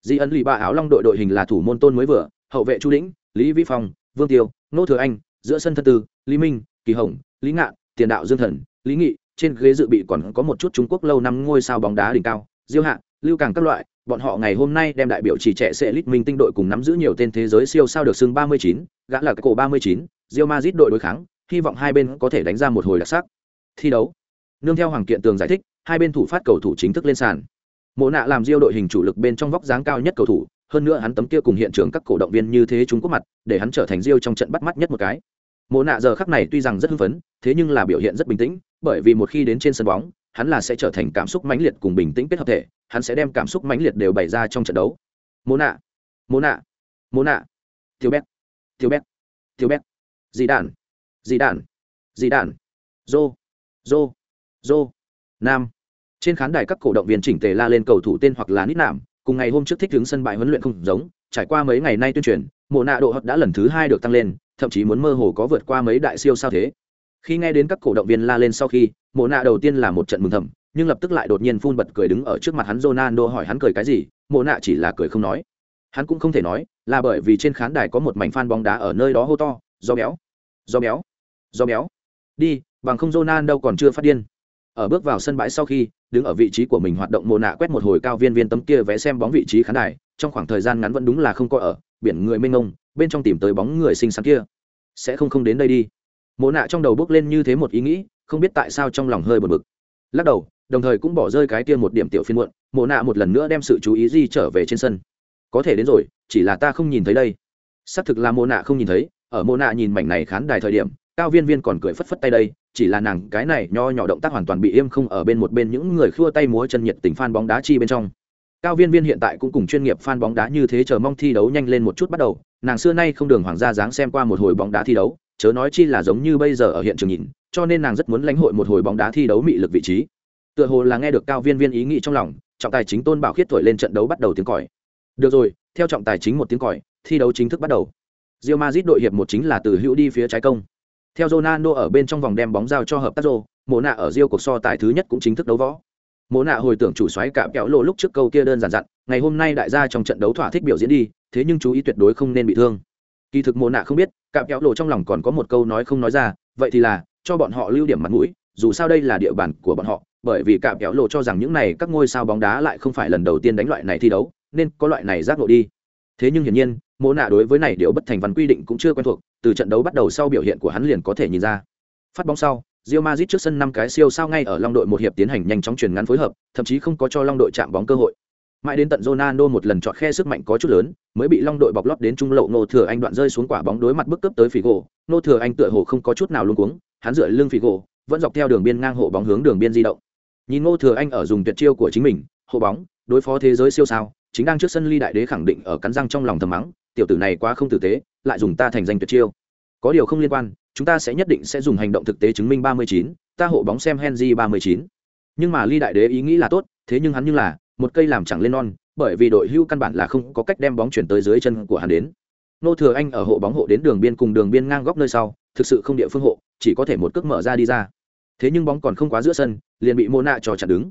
Speaker 1: Di ấn lì ba áo long đội đội hình là thủ môn tôn mới vừa hậu vệ chu lĩnh lý vĩ phong vương tiêu nô thừa anh giữa sân thân tư lý minh kỳ hồng lý ngạn tiền đạo dương thần lý nghị trên ghế dự bị còn có một chút trung quốc lâu năm ngôi sao bóng đá đỉnh cao diêu hạ lưu càng các loại bọn họ ngày hôm nay đem đại biểu chỉ trẻ sẽ lít minh tinh đội cùng nắm giữ nhiều tên thế giới siêu sao được xưng 39, gã là cổ 39, Real Madrid đội đối kháng, hy vọng hai bên có thể đánh ra một hồi đặc sắc. Thi đấu. Nương theo Hoàng Kiện Tường giải thích, hai bên thủ phát cầu thủ chính thức lên sàn. Mộ nạ làm Real đội hình chủ lực bên trong vóc dáng cao nhất cầu thủ, hơn nữa hắn tấm kia cùng hiện trường các cổ động viên như thế chúng quốc mặt để hắn trở thành Rio trong trận bắt mắt nhất một cái. Mộ nạ giờ khắc này tuy rằng rất hưng phấn thế nhưng là biểu hiện rất bình tĩnh bởi vì một khi đến trên sân bóng hắn là sẽ trở thành cảm xúc mãnh liệt cùng bình tĩnh kết hợp thể hắn sẽ đem cảm xúc mãnh liệt đều bày ra trong trận đấu. Mộ nạ mộ nạ mộ nạ. Thiếu bét thiếu bét thiếu bét. Dì đạn, dì đạn, dì đạn. Zô, Zô, Zô. nam. Trên khán đài các cổ động viên chỉnh tề la lên cầu thủ tên hoặc là nít nạm cùng ngày hôm trước thích đứng sân bãi huấn luyện không giống, trải qua mấy ngày nay tuyên truyền, mộ nạ độ hot đã lần thứ hai được tăng lên, thậm chí muốn mơ hồ có vượt qua mấy đại siêu sao thế. Khi nghe đến các cổ động viên la lên sau khi, mộ nạ đầu tiên là một trận mừng thầm, nhưng lập tức lại đột nhiên phun bật cười đứng ở trước mặt hắn Ronaldo hỏi hắn cười cái gì, mộ nạ chỉ là cười không nói. Hắn cũng không thể nói, là bởi vì trên khán đài có một mảnh fan bóng đá ở nơi đó hô to do béo do béo do béo. Đi, bằng không Ronaldo còn chưa phát điên. Ở bước vào sân bãi sau khi đứng ở vị trí của mình hoạt động mồ nạ quét một hồi cao viên viên tấm kia vé xem bóng vị trí khán đài, trong khoảng thời gian ngắn vẫn đúng là không có ở, biển người mênh mông, bên trong tìm tới bóng người xinh xắn kia. Sẽ không không đến đây đi. Mồ nạ trong đầu bước lên như thế một ý nghĩ, không biết tại sao trong lòng hơi buồn bực. Lắc đầu, đồng thời cũng bỏ rơi cái kia một điểm tiểu phiên muộn mồ nạ một lần nữa đem sự chú ý di trở về trên sân. Có thể đến rồi, chỉ là ta không nhìn thấy đây. Xác thực là mồ nạ không nhìn thấy, ở mồ nạ nhìn mảnh này khán đài thời điểm, cao viên viên còn cười phất phất tay đây chỉ là nàng cái này nho nhỏ động tác hoàn toàn bị im không ở bên một bên những người khua tay múa chân nhiệt tình fan bóng đá chi bên trong. Cao viên viên hiện tại cũng cùng chuyên nghiệp fan bóng đá như thế chờ mong thi đấu nhanh lên một chút bắt đầu, nàng xưa nay không đường hoàng gia dáng xem qua một hồi bóng đá thi đấu, chớ nói chi là giống như bây giờ ở hiện trường nhìn, cho nên nàng rất muốn lãnh hội một hồi bóng đá thi đấu mị lực vị trí. Tựa hồ là nghe được cao viên viên ý nghĩ trong lòng, trọng tài chính tôn bảo khiết thổi lên trận đấu bắt đầu tiếng còi. Được rồi, theo trọng tài chính một tiếng còi, thi đấu chính thức bắt đầu. Real Madrid đội hiệp một chính là từ hữu đi phía trái công theo Ronaldo ở bên trong vòng đem bóng giao cho hợp tác rô, Mộ nạ ở Rio cuộc so tài thứ nhất cũng chính thức đấu võ. Mộ nạ hồi tưởng chủ soái cạm kéo lộ lúc trước câu kia đơn giản dặn, ngày hôm nay đại gia trong trận đấu thỏa thích biểu diễn đi, thế nhưng chú ý tuyệt đối không nên bị thương. Kỳ thực Mộ nạ không biết, cạm kéo lộ trong lòng còn có một câu nói không nói ra, vậy thì là cho bọn họ lưu điểm mặt mũi, dù sao đây là địa bàn của bọn họ, bởi vì cạm kéo lộ cho rằng những này các ngôi sao bóng đá lại không phải lần đầu tiên đánh loại này thi đấu, nên có loại này giác ngộ đi. Thế nhưng hiển nhiên, mỗ nạ đối với này điều bất thành văn quy định cũng chưa quen thuộc, từ trận đấu bắt đầu sau biểu hiện của hắn liền có thể nhìn ra. Phát bóng sau, Real Madrid trước sân năm cái siêu sao ngay ở Long đội một hiệp tiến hành nhanh chóng chuyển ngắn phối hợp, thậm chí không có cho Long đội chạm bóng cơ hội. Mãi đến tận Ronaldo một lần chọn khe sức mạnh có chút lớn, mới bị Long đội bọc lót đến trung lộ Ngô Thừa Anh đoạn rơi xuống quả bóng đối mặt bức cấp tới Figo. Ngô Thừa Anh tựa hồ không có chút nào luống cuống, hắn dựa lưng Figo, vẫn dọc theo đường biên ngang hộ bóng hướng đường biên di động. Nhìn Ngô Thừa Anh ở dùng tuyệt chiêu của chính mình, hộ bóng, đối phó thế giới siêu sao, chính đang trước sân ly đại đế khẳng định ở cắn răng trong lòng thầm mắng, tiểu tử này quá không tử tế, lại dùng ta thành danh tuyệt chiêu. Có điều không liên quan chúng ta sẽ nhất định sẽ dùng hành động thực tế chứng minh ba mươi chín ta hộ bóng xem henry ba mươi chín. Nhưng mà ly đại đế ý nghĩ là tốt thế nhưng hắn như là một cây làm chẳng lên non bởi vì đội hưu căn bản là không có cách đem bóng chuyển tới dưới chân của hắn đến. Nô thừa anh ở hộ bóng hộ đến đường biên cùng đường biên ngang góc nơi sau thực sự không địa phương hộ chỉ có thể một cước mở ra đi ra. Thế nhưng bóng còn không quá giữa sân liền bị mô nạ cho chặn đứng.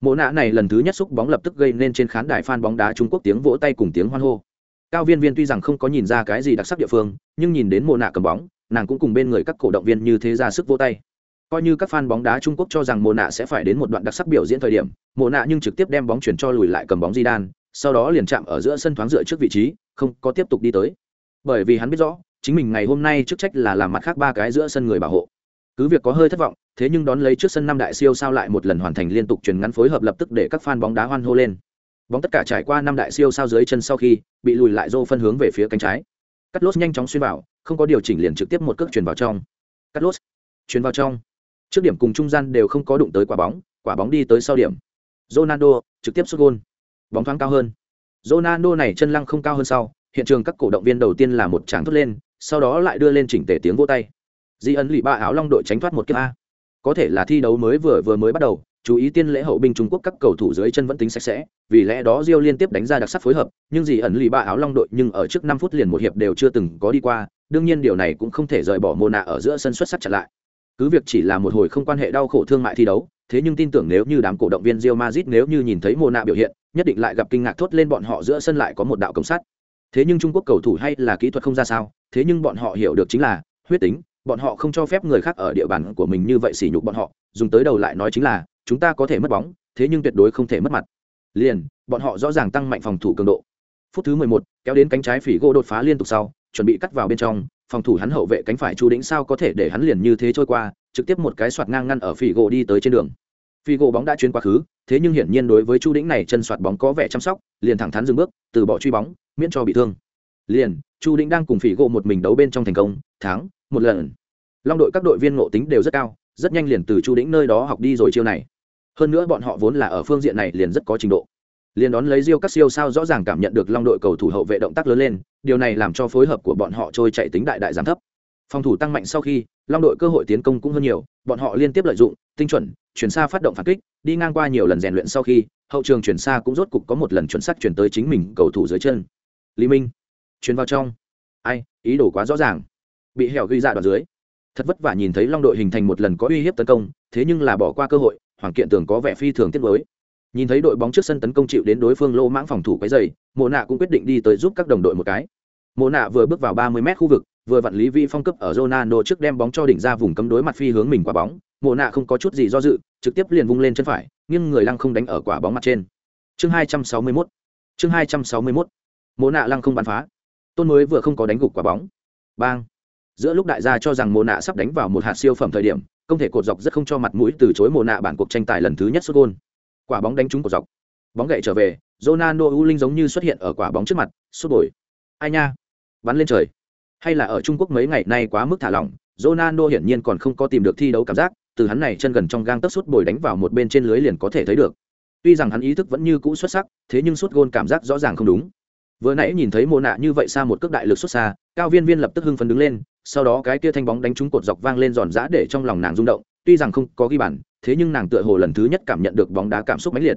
Speaker 1: Mộ nạ này lần thứ nhất xúc bóng lập tức gây nên trên khán đài fan bóng đá trung quốc tiếng vỗ tay cùng tiếng hoan hô. Cao viên viên tuy rằng không có nhìn ra cái gì đặc sắc địa phương, nhưng nhìn đến Mộ nạ cầm bóng, nàng cũng cùng bên người các cổ động viên như thế ra sức vỗ tay. Coi như các fan bóng đá trung quốc cho rằng Mộ nạ sẽ phải đến một đoạn đặc sắc biểu diễn thời điểm, Mộ nạ nhưng trực tiếp đem bóng chuyển cho lùi lại cầm bóng di đan sau đó liền chạm ở giữa sân thoáng dựa trước vị trí, không có tiếp tục đi tới. Bởi vì hắn biết rõ, chính mình ngày hôm nay chức trách là làm mặt khác ba cái giữa sân người bảo hộ. Cứ việc có hơi thất vọng thế nhưng đón lấy trước sân năm đại siêu sao lại một lần hoàn thành liên tục truyền ngắn phối hợp lập tức để các fan bóng đá hoan hô lên. Bóng tất cả trải qua năm đại siêu sao dưới chân sau khi, bị lùi lại dô phân hướng về phía cánh trái. Cắt lốt nhanh chóng xuyên vào, không có điều chỉnh liền trực tiếp một cước truyền vào trong. Cắt lốt truyền vào trong. Trước điểm cùng trung gian đều không có đụng tới quả bóng quả bóng đi tới sau điểm. Ronaldo, trực tiếp xuất gôn. Bóng thoáng cao hơn. Ronaldo này chân lăng không cao hơn sau, hiện trường các cổ động viên đầu tiên là một tràng thốt lên, sau đó lại đưa lên chỉnh tề tiếng vô tay. Di ấn lụy ba áo long đội tránh thoát một kiếp a có thể là thi đấu mới vừa vừa mới bắt đầu chú ý tiên lễ hậu binh Trung Quốc các cầu thủ dưới chân vẫn tính sạch sẽ, vì lẽ đó Rio liên tiếp đánh ra đặc sắc phối hợp, nhưng gì ẩn lì ba áo long đội nhưng ở trước 5 phút liền một hiệp đều chưa từng có đi qua, đương nhiên điều này cũng không thể rời bỏ Mona ở giữa sân xuất sắc chặn lại. Cứ việc chỉ là một hồi không quan hệ đau khổ thương mại thi đấu, thế nhưng tin tưởng nếu như đám cổ động viên Real Madrid nếu như nhìn thấy Mona biểu hiện, nhất định lại gặp kinh ngạc thốt lên bọn họ giữa sân lại có một đạo công sát. Thế nhưng Trung Quốc cầu thủ hay là kỹ thuật không ra sao, thế nhưng bọn họ hiểu được chính là huyết tính, bọn họ không cho phép người khác ở địa bàn của mình như vậy sỉ nhục bọn họ, dùng tới đầu lại nói chính là chúng ta có thể mất bóng thế nhưng tuyệt đối không thể mất mặt. Liền bọn họ rõ ràng tăng mạnh phòng thủ cường độ. Phút thứ mười một kéo đến cánh trái phỉ gỗ đột phá liên tục sau chuẩn bị cắt vào bên trong phòng thủ hắn hậu vệ cánh phải chu đĩnh sao có thể để hắn liền như thế trôi qua trực tiếp một cái soạt ngang ngăn ở phỉ gỗ đi tới trên đường. Phỉ gỗ bóng đã chuyến quá khứ thế nhưng hiển nhiên đối với chu đĩnh này chân soạt bóng có vẻ chăm sóc liền thẳng thắn dừng bước từ bỏ truy bóng miễn cho bị thương. Liền chu đĩnh đang cùng phỉ gỗ một mình đấu bên trong thành công thắng một lần. Long đội các đội viên ngộ tính đều rất cao, rất nhanh liền từ chu đĩnh nơi đó học đi rồi chiêu này. Hơn nữa bọn họ vốn là ở phương diện này liền rất có trình độ. Liền đón lấy riêu các siêu sao rõ ràng cảm nhận được long đội cầu thủ hậu vệ động tác lớn lên, điều này làm cho phối hợp của bọn họ trôi chạy tính đại đại giảm thấp. Phòng thủ tăng mạnh sau khi, long đội cơ hội tiến công cũng hơn nhiều, bọn họ liên tiếp lợi dụng, tinh chuẩn, chuyển xa phát động phản kích, đi ngang qua nhiều lần rèn luyện sau khi, hậu trường chuyển xa cũng rốt cục có một lần chuẩn xác chuyển tới chính mình cầu thủ dưới chân. Lý minh, chuyển vào trong. Ai, ý đồ quá rõ ràng bị hẻo ghi ra đoạn dưới. Thật vất vả nhìn thấy long đội hình thành một lần có uy hiếp tấn công, thế nhưng là bỏ qua cơ hội, hoàng kiện tường có vẻ phi thường tiết mới nhìn thấy đội bóng trước sân tấn công chịu đến đối phương lô mãng phòng thủ cái dày mộ nạ cũng quyết định đi tới giúp các đồng đội một cái. Mộ nạ vừa bước vào ba mươi mét khu vực, vừa vặn lý vi phong cấp ở ronaldo trước đem bóng cho đỉnh ra vùng cấm đối mặt phi hướng mình quả bóng. Mộ nạ không có chút gì do dự, trực tiếp liền vung lên chân phải nhưng người lăng không đánh ở quả bóng mặt trên. Chương hai trăm sáu mươi 261 chương hai trăm sáu mươi 261 mộ nạ lăng không bắn phá. Tôn mới vừa không có đánh gục quả bóng. Bang giữa lúc đại gia cho rằng mồ nạ sắp đánh vào một hạt siêu phẩm thời điểm không thể cột dọc rất không cho mặt mũi từ chối mồ nạ bản cuộc tranh tài lần thứ nhất xuất gôn quả bóng đánh trúng cột dọc bóng gậy trở về Ronaldo U Linh giống như xuất hiện ở quả bóng trước mặt, sút bồi. Ai nha, bắn lên trời. Hay là ở Trung Quốc mấy ngày nay quá mức thả lỏng, Ronaldo hiển nhiên còn không có tìm được thi đấu cảm giác, từ hắn này chân gần trong gang tấc sút bồi đánh vào một bên trên lưới liền có thể thấy được. Tuy rằng hắn ý thức vẫn như cũ xuất sắc, thế nhưng sút gôn cảm giác rõ ràng không đúng. Vừa nãy nhìn thấy Mộ Nạ như vậy xa một cước đại lực xuất xa, Cao Viên Viên lập tức hưng phấn đứng lên, sau đó cái kia thanh bóng đánh trúng cột dọc vang lên giòn giã để trong lòng nàng rung động, tuy rằng không có ghi bàn, thế nhưng nàng tựa hồ lần thứ nhất cảm nhận được bóng đá cảm xúc mãnh liệt.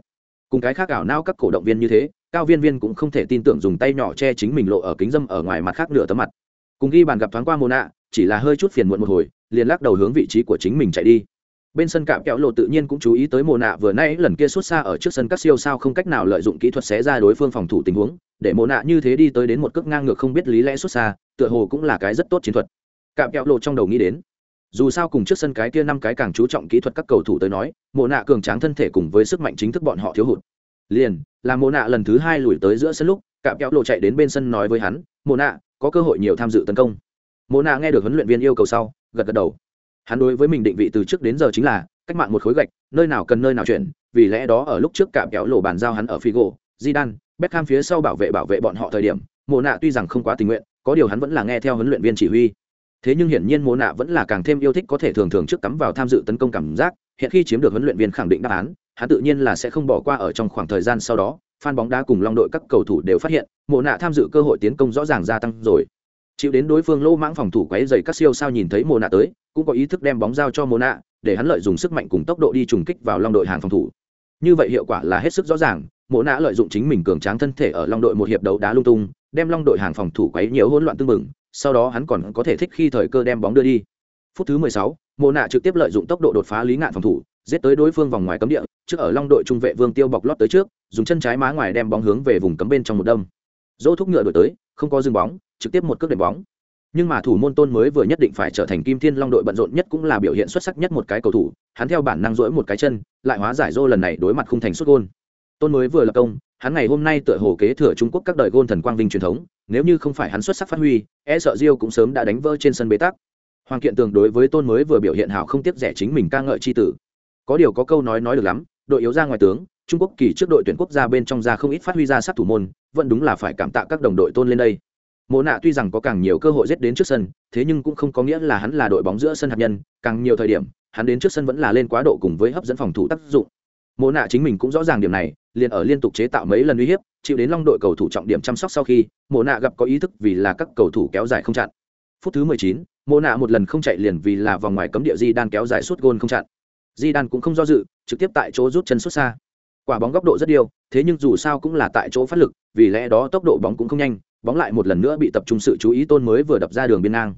Speaker 1: Cùng cái khác ảo nao các cổ động viên như thế cao viên viên cũng không thể tin tưởng dùng tay nhỏ che chính mình lộ ở kính dâm ở ngoài mặt khác nửa tấm mặt. Cùng ghi bàn gặp thoáng qua mồ nạ chỉ là hơi chút phiền muộn một hồi liền lắc đầu hướng vị trí của chính mình chạy đi. Bên sân cạm kẹo lộ tự nhiên cũng chú ý tới mồ nạ vừa nay lần kia xuất xa ở trước sân các siêu sao không cách nào lợi dụng kỹ thuật xé ra đối phương phòng thủ tình huống để mồ nạ như thế đi tới đến một cước ngang ngược không biết lý lẽ xuất xa tựa hồ cũng là cái rất tốt chiến thuật cạm kẹo lộ trong đầu nghĩ đến. Dù sao cùng trước sân cái kia năm cái càng chú trọng kỹ thuật các cầu thủ tới nói, Mộ nạ cường tráng thân thể cùng với sức mạnh chính thức bọn họ thiếu hụt. Liền, là Mộ nạ lần thứ hai lùi tới giữa sân lúc, cạm kẹo lộ chạy đến bên sân nói với hắn, Mộ nạ, có cơ hội nhiều tham dự tấn công. Mộ nạ nghe được huấn luyện viên yêu cầu sau, gật gật đầu. Hắn đối với mình định vị từ trước đến giờ chính là, cách mạng một khối gạch, nơi nào cần nơi nào chuyển, vì lẽ đó ở lúc trước cạm kẹo lộ bàn giao hắn ở figo, zidane, beckham phía sau bảo vệ bảo vệ bọn họ thời điểm, Mộ nạ tuy rằng không quá tình nguyện, có điều hắn vẫn là nghe theo huấn luyện viên chỉ huy thế nhưng hiển nhiên mô nạ vẫn là càng thêm yêu thích có thể thường thường trước cắm vào tham dự tấn công cảm giác, hiện khi chiếm được huấn luyện viên khẳng định đáp án, hắn tự nhiên là sẽ không bỏ qua ở trong khoảng thời gian sau đó, fan bóng đá cùng long đội các cầu thủ đều phát hiện mồ nạ tham dự cơ hội tiến công rõ ràng gia tăng rồi. Chịu đến đối phương lô mãng phòng thủ quấy dày các siêu sao nhìn thấy mồ nạ tới, cũng có ý thức đem bóng giao cho mồ nạ, để hắn lợi dụng sức mạnh cùng tốc độ đi trùng kích vào long đội hàng phòng thủ. Như vậy hiệu quả là hết sức rõ ràng mồ nạ lợi dụng chính mình cường tráng thân thể ở long đội một hiệp đấu đá lung tung, đem long đội hàng phòng thủ quấy nhiều hỗn loạn tương mừng sau đó hắn còn có thể thích khi thời cơ đem bóng đưa đi. Phút thứ 16, Mộ nạ trực tiếp lợi dụng tốc độ đột phá lý ngạn phòng thủ giết tới đối phương vòng ngoài cấm địa trước ở long đội trung vệ vương tiêu bọc lót tới trước dùng chân trái má ngoài đem bóng hướng về vùng cấm bên trong một đâm. Dỗ thúc ngựa đổi tới không có dừng bóng trực tiếp một cước đệm bóng. Nhưng mà thủ môn tôn mới vừa nhất định phải trở thành kim thiên long đội bận rộn nhất cũng là biểu hiện xuất sắc nhất một cái cầu thủ hắn theo bản năng duỗi một cái chân lại hóa giải dô lần này đối mặt khung thành sút gôn. Tôn mới vừa lập công hắn ngày hôm nay tựa hồ kế thừa trung quốc các đời gôn thần quang vinh truyền thống, nếu như không phải hắn xuất sắc phát huy e sợ diêu cũng sớm đã đánh vỡ trên sân bế tắc. Hoàng kiện tường đối với tôn mới vừa biểu hiện hảo không tiếc rẻ chính mình ca ngợi chi tử. Có điều có câu nói nói được lắm, đội yếu ra ngoài tướng, trung quốc kỳ trước đội tuyển quốc gia bên trong ra không ít phát huy ra sát thủ môn, vẫn đúng là phải cảm tạ các đồng đội tôn lên đây. Mộ nạ tuy rằng có càng nhiều cơ hội giết đến trước sân, thế nhưng cũng không có nghĩa là hắn là đội bóng giữa sân hạt nhân, càng nhiều thời điểm, hắn đến trước sân vẫn là lên quá độ cùng với hấp dẫn phòng thủ tác dụng. Mộ nạ chính mình cũng rõ ràng điểm này liền ở liên tục chế tạo mấy lần uy hiếp chịu đến long đội cầu thủ trọng điểm chăm sóc sau khi mộ nạ gặp có ý thức vì là các cầu thủ kéo dài không chặn. Phút thứ 19, mộ nạ một lần không chạy liền vì là vòng ngoài cấm địa di đan kéo dài suốt gôn không chặn. Di đan cũng không do dự trực tiếp tại chỗ rút chân xuất xa. Quả bóng góc độ rất điều, thế nhưng dù sao cũng là tại chỗ phát lực vì lẽ đó tốc độ bóng cũng không nhanh bóng lại một lần nữa bị tập trung sự chú ý tôn mới vừa đập ra đường biên ngang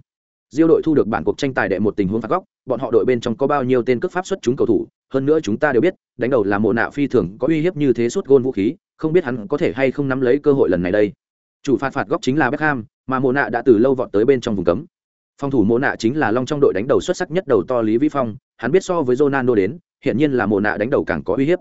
Speaker 1: diêu đội thu được bản cuộc tranh tài đệ một tình huống phạt góc, bọn họ đội bên trong có bao nhiêu tên cướp pháp xuất chúng cầu thủ, hơn nữa chúng ta đều biết, đánh đầu là mộ nạ phi thường có uy hiếp như thế suốt gôn vũ khí, không biết hắn có thể hay không nắm lấy cơ hội lần này đây. Chủ phạt phạt góc chính là beckham, mà mộ nạ đã từ lâu vọt tới bên trong vùng cấm. Phòng thủ mộ nạ chính là long trong đội đánh đầu xuất sắc nhất đầu to lý vĩ phong, hắn biết so với ronaldo đến hiện nhiên là mộ nạ đánh đầu càng có uy hiếp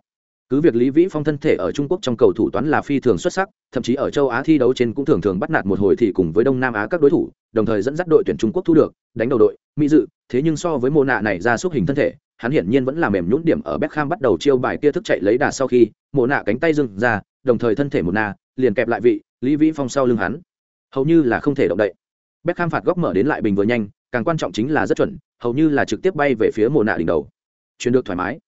Speaker 1: cứ việc lý vĩ phong thân thể ở trung quốc trong cầu thủ toán là phi thường xuất sắc, thậm chí ở châu á thi đấu trên cũng thường thường bắt nạt một hồi thì cùng với đông nam á các đối thủ, đồng thời dẫn dắt đội tuyển trung quốc thu được, đánh đầu đội, mỹ dự. Thế nhưng so với mô nạ này ra xúc hình thân thể, hắn hiển nhiên vẫn là mềm nhũn điểm ở Beckham bắt đầu chiêu bài kia thức chạy lấy đà sau khi mộ nạ cánh tay dừng ra, đồng thời thân thể một nà liền kẹp lại vị, lý vĩ phong sau lưng hắn. Hầu như là không thể động đậy. Beckham phạt góc mở đến lại bình vừa nhanh, càng quan trọng chính là rất chuẩn, hầu như là trực tiếp bay về phía mộ nạ đỉnh đầu. Chuyển được thoải mái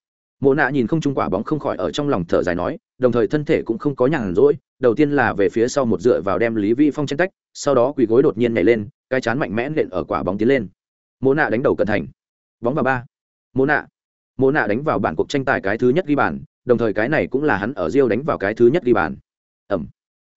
Speaker 1: mộ nạ nhìn không trung quả bóng không khỏi ở trong lòng thở dài nói, đồng thời thân thể cũng không có nhàn rỗi, đầu tiên là về phía sau một dựa vào đem lý vi phong tranh tách, sau đó quỳ gối đột nhiên nhảy lên, cái chán mạnh mẽ nện ở quả bóng tiến lên. Mộ nạ đánh đầu cẩn thành. Bóng vào ba. Mộ nạ. Mộ nạ đánh vào bản cuộc tranh tài cái thứ nhất ghi bàn, đồng thời cái này cũng là hắn ở riêu đánh vào cái thứ nhất ghi bàn. Ẩm.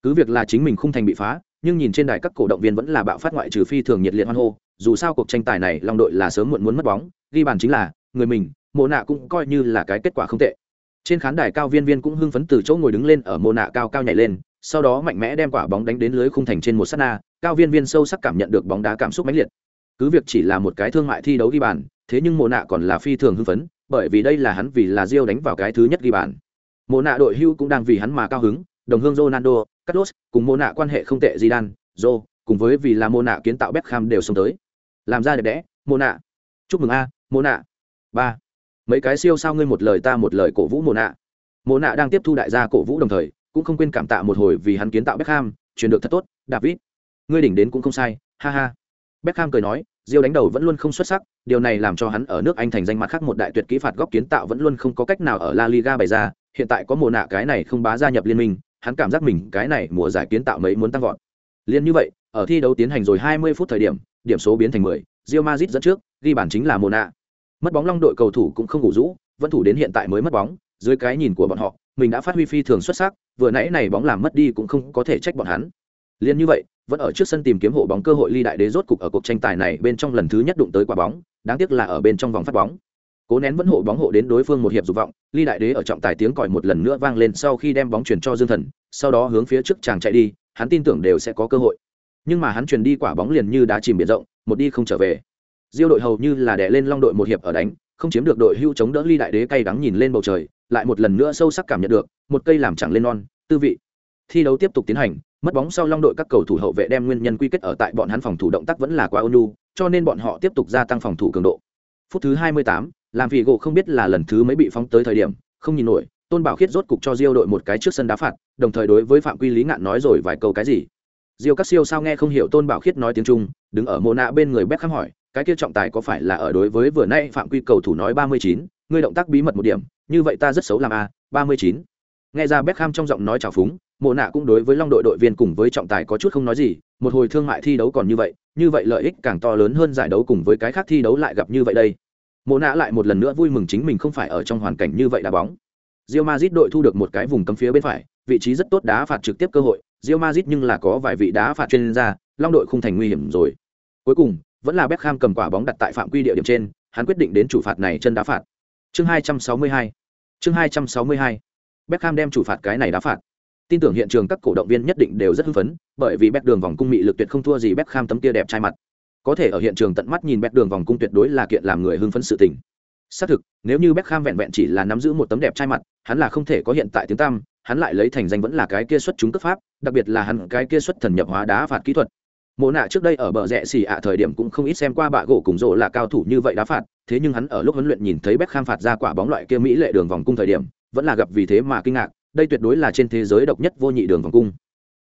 Speaker 1: Cứ việc là chính mình không thành bị phá, nhưng nhìn trên đài các cổ động viên vẫn là bạo phát ngoại trừ phi thường nhiệt liệt hoan hô, dù sao cuộc tranh tài này long đội là sớm muộn muốn mất bóng, ghi bàn chính là, người mình mộ nạ cũng coi như là cái kết quả không tệ trên khán đài cao viên viên cũng hưng phấn từ chỗ ngồi đứng lên ở mộ nạ cao cao nhảy lên sau đó mạnh mẽ đem quả bóng đánh đến lưới khung thành trên một s á t na cao viên viên sâu sắc cảm nhận được bóng đá cảm xúc mãnh liệt cứ việc chỉ là một cái thương mại thi đấu ghi bàn thế nhưng mộ nạ còn là phi thường hưng phấn bởi vì đây là hắn vì là Rio đánh vào cái thứ nhất ghi bàn. Mộ nạ đội hưu cũng đang vì hắn mà cao hứng, đồng hương Ronaldo, Carlos, cùng mô nạ quan hệ không tệ Zidane, Joe, cùng với vì là mô nạ kiến tạo Beckham đều xông tới. Làm ra đẹp đẽ, mô nạ. Chúc mừng a, mô nạ. ba Mấy cái siêu sao ngươi một lời ta một lời cổ vũ mồ nạ. mồ nạ đang tiếp thu đại gia cổ vũ đồng thời, cũng không quên cảm tạ một hồi vì hắn kiến tạo Beckham, truyền được thật tốt, David. Ngươi đỉnh đến cũng không sai, ha ha. Beckham cười nói, Diêu đánh đầu vẫn luôn không xuất sắc, điều này làm cho hắn ở nước Anh thành danh mặt khác một đại tuyệt kỹ phạt góc kiến tạo vẫn luôn không có cách nào ở La Liga bày ra, hiện tại có mùa nạ cái này không bá gia nhập liên minh, hắn cảm giác mình cái này mùa giải kiến tạo mấy muốn tăng vọt. Liên như vậy, ở thi đấu tiến hành rồi 20 phút thời điểm, điểm số biến thành 10, Real Madrid dẫn trước, ghi bàn chính là Mona. Mất bóng Long đội cầu thủ cũng không ngủ rũ, vẫn thủ đến hiện tại mới mất bóng, dưới cái nhìn của bọn họ, mình đã phát huy phi thường xuất sắc, vừa nãy này bóng làm mất đi cũng không có thể trách bọn hắn. Liên như vậy, vẫn ở trước sân tìm kiếm hộ bóng cơ hội ly đại đế rốt cục ở cuộc tranh tài này bên trong lần thứ nhất đụng tới quả bóng, đáng tiếc là ở bên trong vòng phát bóng. Cố nén vẫn hộ bóng hộ đến đối phương một hiệp dục vọng, ly đại đế ở trọng tài tiếng còi một lần nữa vang lên sau khi đem bóng chuyển cho Dương Thần, sau đó hướng phía trước chàng chạy đi, hắn tin tưởng đều sẽ có cơ hội. Nhưng mà hắn chuyển đi quả bóng liền như đá chìm biển rộng, một đi không trở về. Diêu đội hầu như là đè lên Long đội một hiệp ở đánh, không chiếm được đội hưu chống đỡ ly đại đế cay đắng nhìn lên bầu trời, lại một lần nữa sâu sắc cảm nhận được một cây làm chẳng lên non, tư vị. Thi đấu tiếp tục tiến hành, mất bóng sau Long đội các cầu thủ hậu vệ đem nguyên nhân quy kết ở tại bọn hắn phòng thủ động tác vẫn là quá ôn cho nên bọn họ tiếp tục gia tăng phòng thủ cường độ. Phút thứ 28, làm vì gỗ không biết là lần thứ mấy bị phóng tới thời điểm, không nhìn nổi, Tôn Bảo Khiết rốt cục cho Diêu đội một cái trước sân đá phạt, đồng thời đối với Phạm Quy Lý Ngạn nói rồi vài câu cái gì. Diêu các siêu sao nghe không hiểu Tôn Bảo Khiết nói tiếng Trung, đứng ở mồ nạ bên người Beckham hỏi, cái kia trọng tài có phải là ở đối với vừa nay Phạm Quy cầu thủ nói 39, ngươi động tác bí mật một điểm, như vậy ta rất xấu làm a, 39. Nghe ra Beckham trong giọng nói trào phúng, Mộ nạ cũng đối với long đội đội viên cùng với trọng tài có chút không nói gì, một hồi thương mại thi đấu còn như vậy, như vậy lợi ích càng to lớn hơn giải đấu cùng với cái khác thi đấu lại gặp như vậy đây. Mộ nạ lại một lần nữa vui mừng chính mình không phải ở trong hoàn cảnh như vậy đá bóng. Real Madrid đội thu được một cái vùng cấm phía bên phải, vị trí rất tốt đá phạt trực tiếp cơ hội, Real Madrid nhưng là có vài vị đá phạt chuyên gia, long đội không thành nguy hiểm rồi. Cuối cùng, vẫn là Beckham cầm quả bóng đặt tại phạm quy địa điểm trên, hắn quyết định đến chủ phạt này chân đá phạt. Chương 262. Chương 262. Beckham đem chủ phạt cái này đá phạt. Tin tưởng hiện trường các cổ động viên nhất định đều rất hưng phấn, bởi vì Beck đường vòng cung mị lực tuyệt không thua gì Beckham tấm kia đẹp trai mặt. Có thể ở hiện trường tận mắt nhìn Beck đường vòng cung tuyệt đối là kiện làm người hưng phấn sự tình. Xác thực, nếu như Beckham vẹn vẹn chỉ là nắm giữ một tấm đẹp trai mặt, hắn là không thể có hiện tại tiếng tăm, hắn lại lấy thành danh vẫn là cái kia xuất chúng cấp pháp, đặc biệt là hắn cái kia xuất thần nhập hóa đá phạt kỹ thuật. Mộ nạ trước đây ở bờ rẽ xì ạ thời điểm cũng không ít xem qua bạ gỗ cùng rộ là cao thủ như vậy đá phạt, thế nhưng hắn ở lúc huấn luyện nhìn thấy Beckham phạt ra quả bóng loại kia mỹ lệ đường vòng cung thời điểm, vẫn là gặp vì thế mà kinh ngạc, đây tuyệt đối là trên thế giới độc nhất vô nhị đường vòng cung.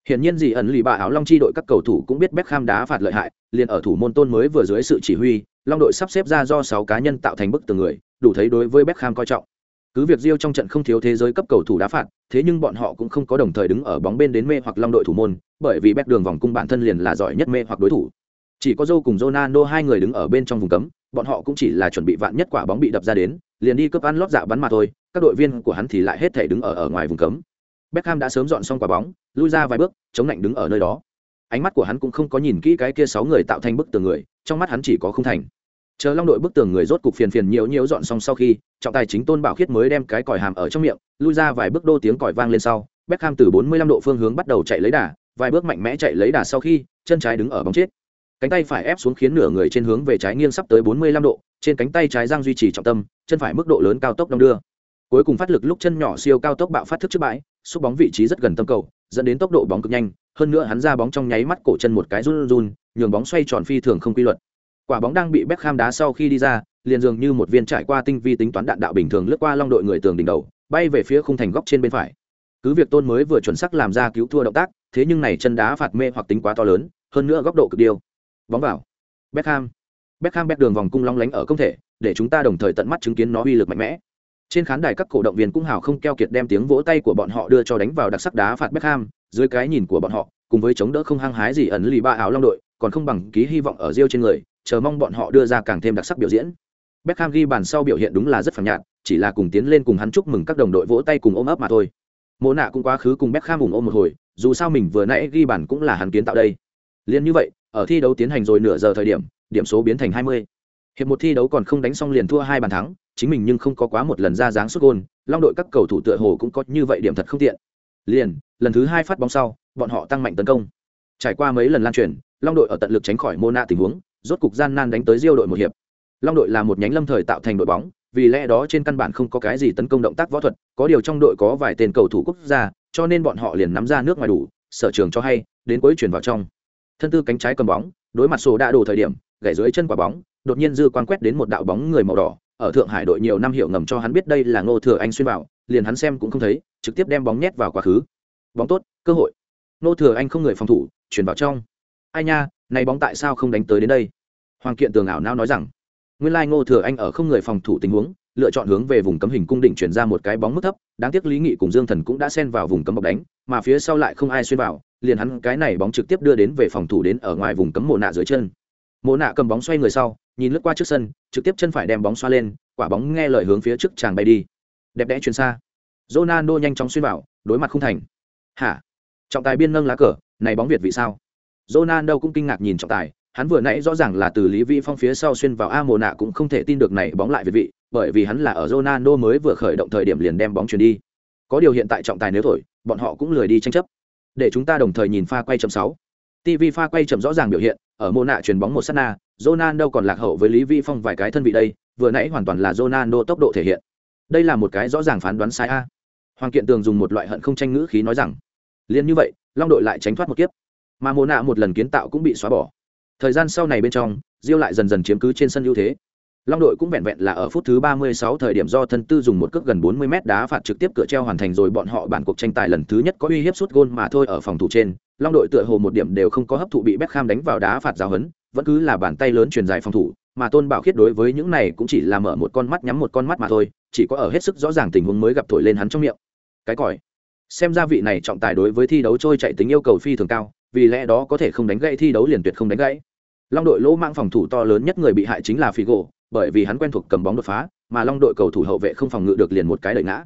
Speaker 1: Hiển nhiên gì ẩn lì bạ áo long chi đội các cầu thủ cũng biết Beckham đá phạt lợi hại, liền ở thủ môn tôn mới vừa dưới sự chỉ huy, long đội sắp xếp ra do 6 cá nhân tạo thành bức tường người, đủ thấy đối với Beckham coi trọng. Cứ việc Rio trong trận không thiếu thế giới cấp cầu thủ đá phạt, thế nhưng bọn họ cũng không có đồng thời đứng ở bóng bên đến mê hoặc long đội thủ môn, bởi vì bét đường vòng cung bản thân liền là giỏi nhất mê hoặc đối thủ. Chỉ có Joe cùng Ronaldo hai người đứng ở bên trong vùng cấm, bọn họ cũng chỉ là chuẩn bị vạn nhất quả bóng bị đập ra đến, liền đi cướp ăn lót dạ bắn mà thôi, các đội viên của hắn thì lại hết thể đứng ở ở ngoài vùng cấm. Beckham đã sớm dọn xong quả bóng, lui ra vài bước, chống lạnh đứng ở nơi đó. Ánh mắt của hắn cũng không có nhìn kỹ cái kia sáu người tạo thành bức tường người, trong mắt hắn chỉ có không thành chờ long đội bức tường người rốt cục phiền phiền nhiều nhiều dọn xong sau khi, trọng tài chính tôn bảo khiết mới đem cái còi hàm ở trong miệng, lui ra vài bước đô tiếng còi vang lên sau, Beckham từ 45 độ phương hướng bắt đầu chạy lấy đà, vài bước mạnh mẽ chạy lấy đà sau khi, chân trái đứng ở bóng chết. Cánh tay phải ép xuống khiến nửa người trên hướng về trái nghiêng sắp tới 45 độ, trên cánh tay trái giang duy trì trọng tâm, chân phải mức độ lớn cao tốc đong đưa. Cuối cùng phát lực lúc chân nhỏ siêu cao tốc bạo phát thức trước bãi, xúc bóng vị trí rất gần tâm cầu, dẫn đến tốc độ bóng cực nhanh, hơn nữa hắn ra bóng trong nháy mắt cổ chân một cái run run, nhường bóng xoay tròn phi thường không quy luật. Quả bóng đang bị Beckham đá sau khi đi ra, liền dường như một viên trải qua tinh vi tính toán đạn đạo bình thường lướt qua long đội người tường đỉnh đầu, bay về phía khung thành góc trên bên phải. Cứ việc Tôn mới vừa chuẩn xác làm ra cứu thua động tác, thế nhưng này chân đá phạt mê hoặc tính quá to lớn, hơn nữa góc độ cực điêu. Bóng vào. Beckham. Beckham bét đường vòng cung long lánh ở công thể, để chúng ta đồng thời tận mắt chứng kiến nó uy lực mạnh mẽ. Trên khán đài các cổ động viên cũng hào không keo kiệt đem tiếng vỗ tay của bọn họ đưa cho đánh vào đặc sắc đá phạt Beckham, dưới cái nhìn của bọn họ, cùng với chống đỡ không hăng hái gì ẩn lì ba áo long đội, còn không bằng ký hy vọng ở Rio trên người, chờ mong bọn họ đưa ra càng thêm đặc sắc biểu diễn. Beckham ghi bàn sau biểu hiện đúng là rất phàm nhạt, chỉ là cùng tiến lên cùng hắn chúc mừng các đồng đội vỗ tay cùng ôm ấp mà thôi. Mộ nạ cũng quá khứ cùng Beckham ủng ôm một hồi, dù sao mình vừa nãy ghi bàn cũng là hắn kiến tạo đây. Liên như vậy, ở thi đấu tiến hành rồi nửa giờ thời điểm, điểm số biến thành 20. Hiệp một thi đấu còn không đánh xong liền thua hai bàn thắng, chính mình nhưng không có quá một lần ra dáng sút gol, long đội các cầu thủ tựa hồ cũng có như vậy điểm thật không tiện. Liền, lần thứ hai phát bóng sau, bọn họ tăng mạnh tấn công. Trải qua mấy lần lan truyền, long đội ở tận lực tránh khỏi Mona tình huống, rốt cục gian nan đánh tới Diêu đội một hiệp. Long đội là một nhánh lâm thời tạo thành đội bóng, vì lẽ đó trên căn bản không có cái gì tấn công động tác võ thuật có điều trong đội có vài tên cầu thủ quốc gia cho nên bọn họ liền nắm ra nước ngoài đủ sở trường cho hay đến cuối chuyển vào trong. Thân tư cánh trái cầm bóng đối mặt sổ đã đổ thời điểm gãy dưới chân quả bóng đột nhiên dư quan quét đến một đạo bóng người màu đỏ ở thượng hải đội nhiều năm hiểu ngầm cho hắn biết đây là ngô thừa anh xuyên vào liền hắn xem cũng không thấy trực tiếp đem bóng nhét vào quá khứ. Bóng tốt cơ hội. Ngô thừa anh không người phòng thủ chuyển vào trong. Ai nha này bóng tại sao không đánh tới đến đây? Hoàng kiện tường ảo nao nói rằng, nguyên lai ngô thừa anh ở không người phòng thủ tình huống, lựa chọn hướng về vùng cấm hình cung đỉnh chuyển ra một cái bóng mức thấp, đáng tiếc lý nghị cùng dương thần cũng đã xen vào vùng cấm bọc đánh, mà phía sau lại không ai xuyên vào, liền hắn cái này bóng trực tiếp đưa đến về phòng thủ đến ở ngoài vùng cấm mồ nạ dưới chân. Mồ nạ cầm bóng xoay người sau, nhìn lướt qua trước sân, trực tiếp chân phải đem bóng xoa lên, quả bóng nghe lời hướng phía trước chàng bay đi. Đẹp đẽ chuyển xa. Ronaldo nhanh chóng xuyên vào, đối mặt không thành. Hả? Trọng tài biên nâng lá cờ, này bóng việt vị sao? Ronaldo cũng kinh ngạc nhìn trọng tài hắn vừa nãy rõ ràng là từ lý vĩ phong phía sau xuyên vào a Mộ nạ cũng không thể tin được này bóng lại việt vị bởi vì hắn là ở Ronaldo mới vừa khởi động thời điểm liền đem bóng chuyển đi có điều hiện tại trọng tài nếu thổi bọn họ cũng lười đi tranh chấp để chúng ta đồng thời nhìn pha quay chậm sáu TV pha quay chậm rõ ràng biểu hiện ở Mộ nạ chuyền bóng một sát na Ronaldo còn lạc hậu với Lý Vĩ Phong vài cái thân vị đây, vừa nãy hoàn toàn là Ronaldo tốc độ thể hiện. Đây là một cái rõ ràng phán đoán sai a. Hoàng Kiện Tường dùng một loại hận không tranh ngữ khí nói rằng, liên như vậy, Long đội lại tránh thoát một kiếp, mà mồ nạ một lần kiến tạo cũng bị xóa bỏ. Thời gian sau này bên trong, Diêu lại dần dần chiếm cứ trên sân ưu thế. Long đội cũng vẹn vẹn là ở phút thứ 36 thời điểm do thân tư dùng một cước gần 40 mét đá phạt trực tiếp cửa treo hoàn thành rồi bọn họ bản cuộc tranh tài lần thứ nhất có uy hiếp sút gôn mà thôi ở phòng thủ trên. Long đội tựa hồ một điểm đều không có hấp thụ bị Beckham đánh vào đá phạt giáo hấn, vẫn cứ là bàn tay lớn truyền dài phòng thủ mà tôn bảo khiết đối với những này cũng chỉ là mở một con mắt nhắm một con mắt mà thôi chỉ có ở hết sức rõ ràng tình huống mới gặp thổi lên hắn trong miệng cái còi xem ra vị này trọng tài đối với thi đấu trôi chạy tính yêu cầu phi thường cao vì lẽ đó có thể không đánh gãy thi đấu liền tuyệt không đánh gãy. Long đội lỗ mang phòng thủ to lớn nhất người bị hại chính là figo, bởi vì hắn quen thuộc cầm bóng đột phá, mà long đội cầu thủ hậu vệ không phòng ngự được liền một cái đợi ngã.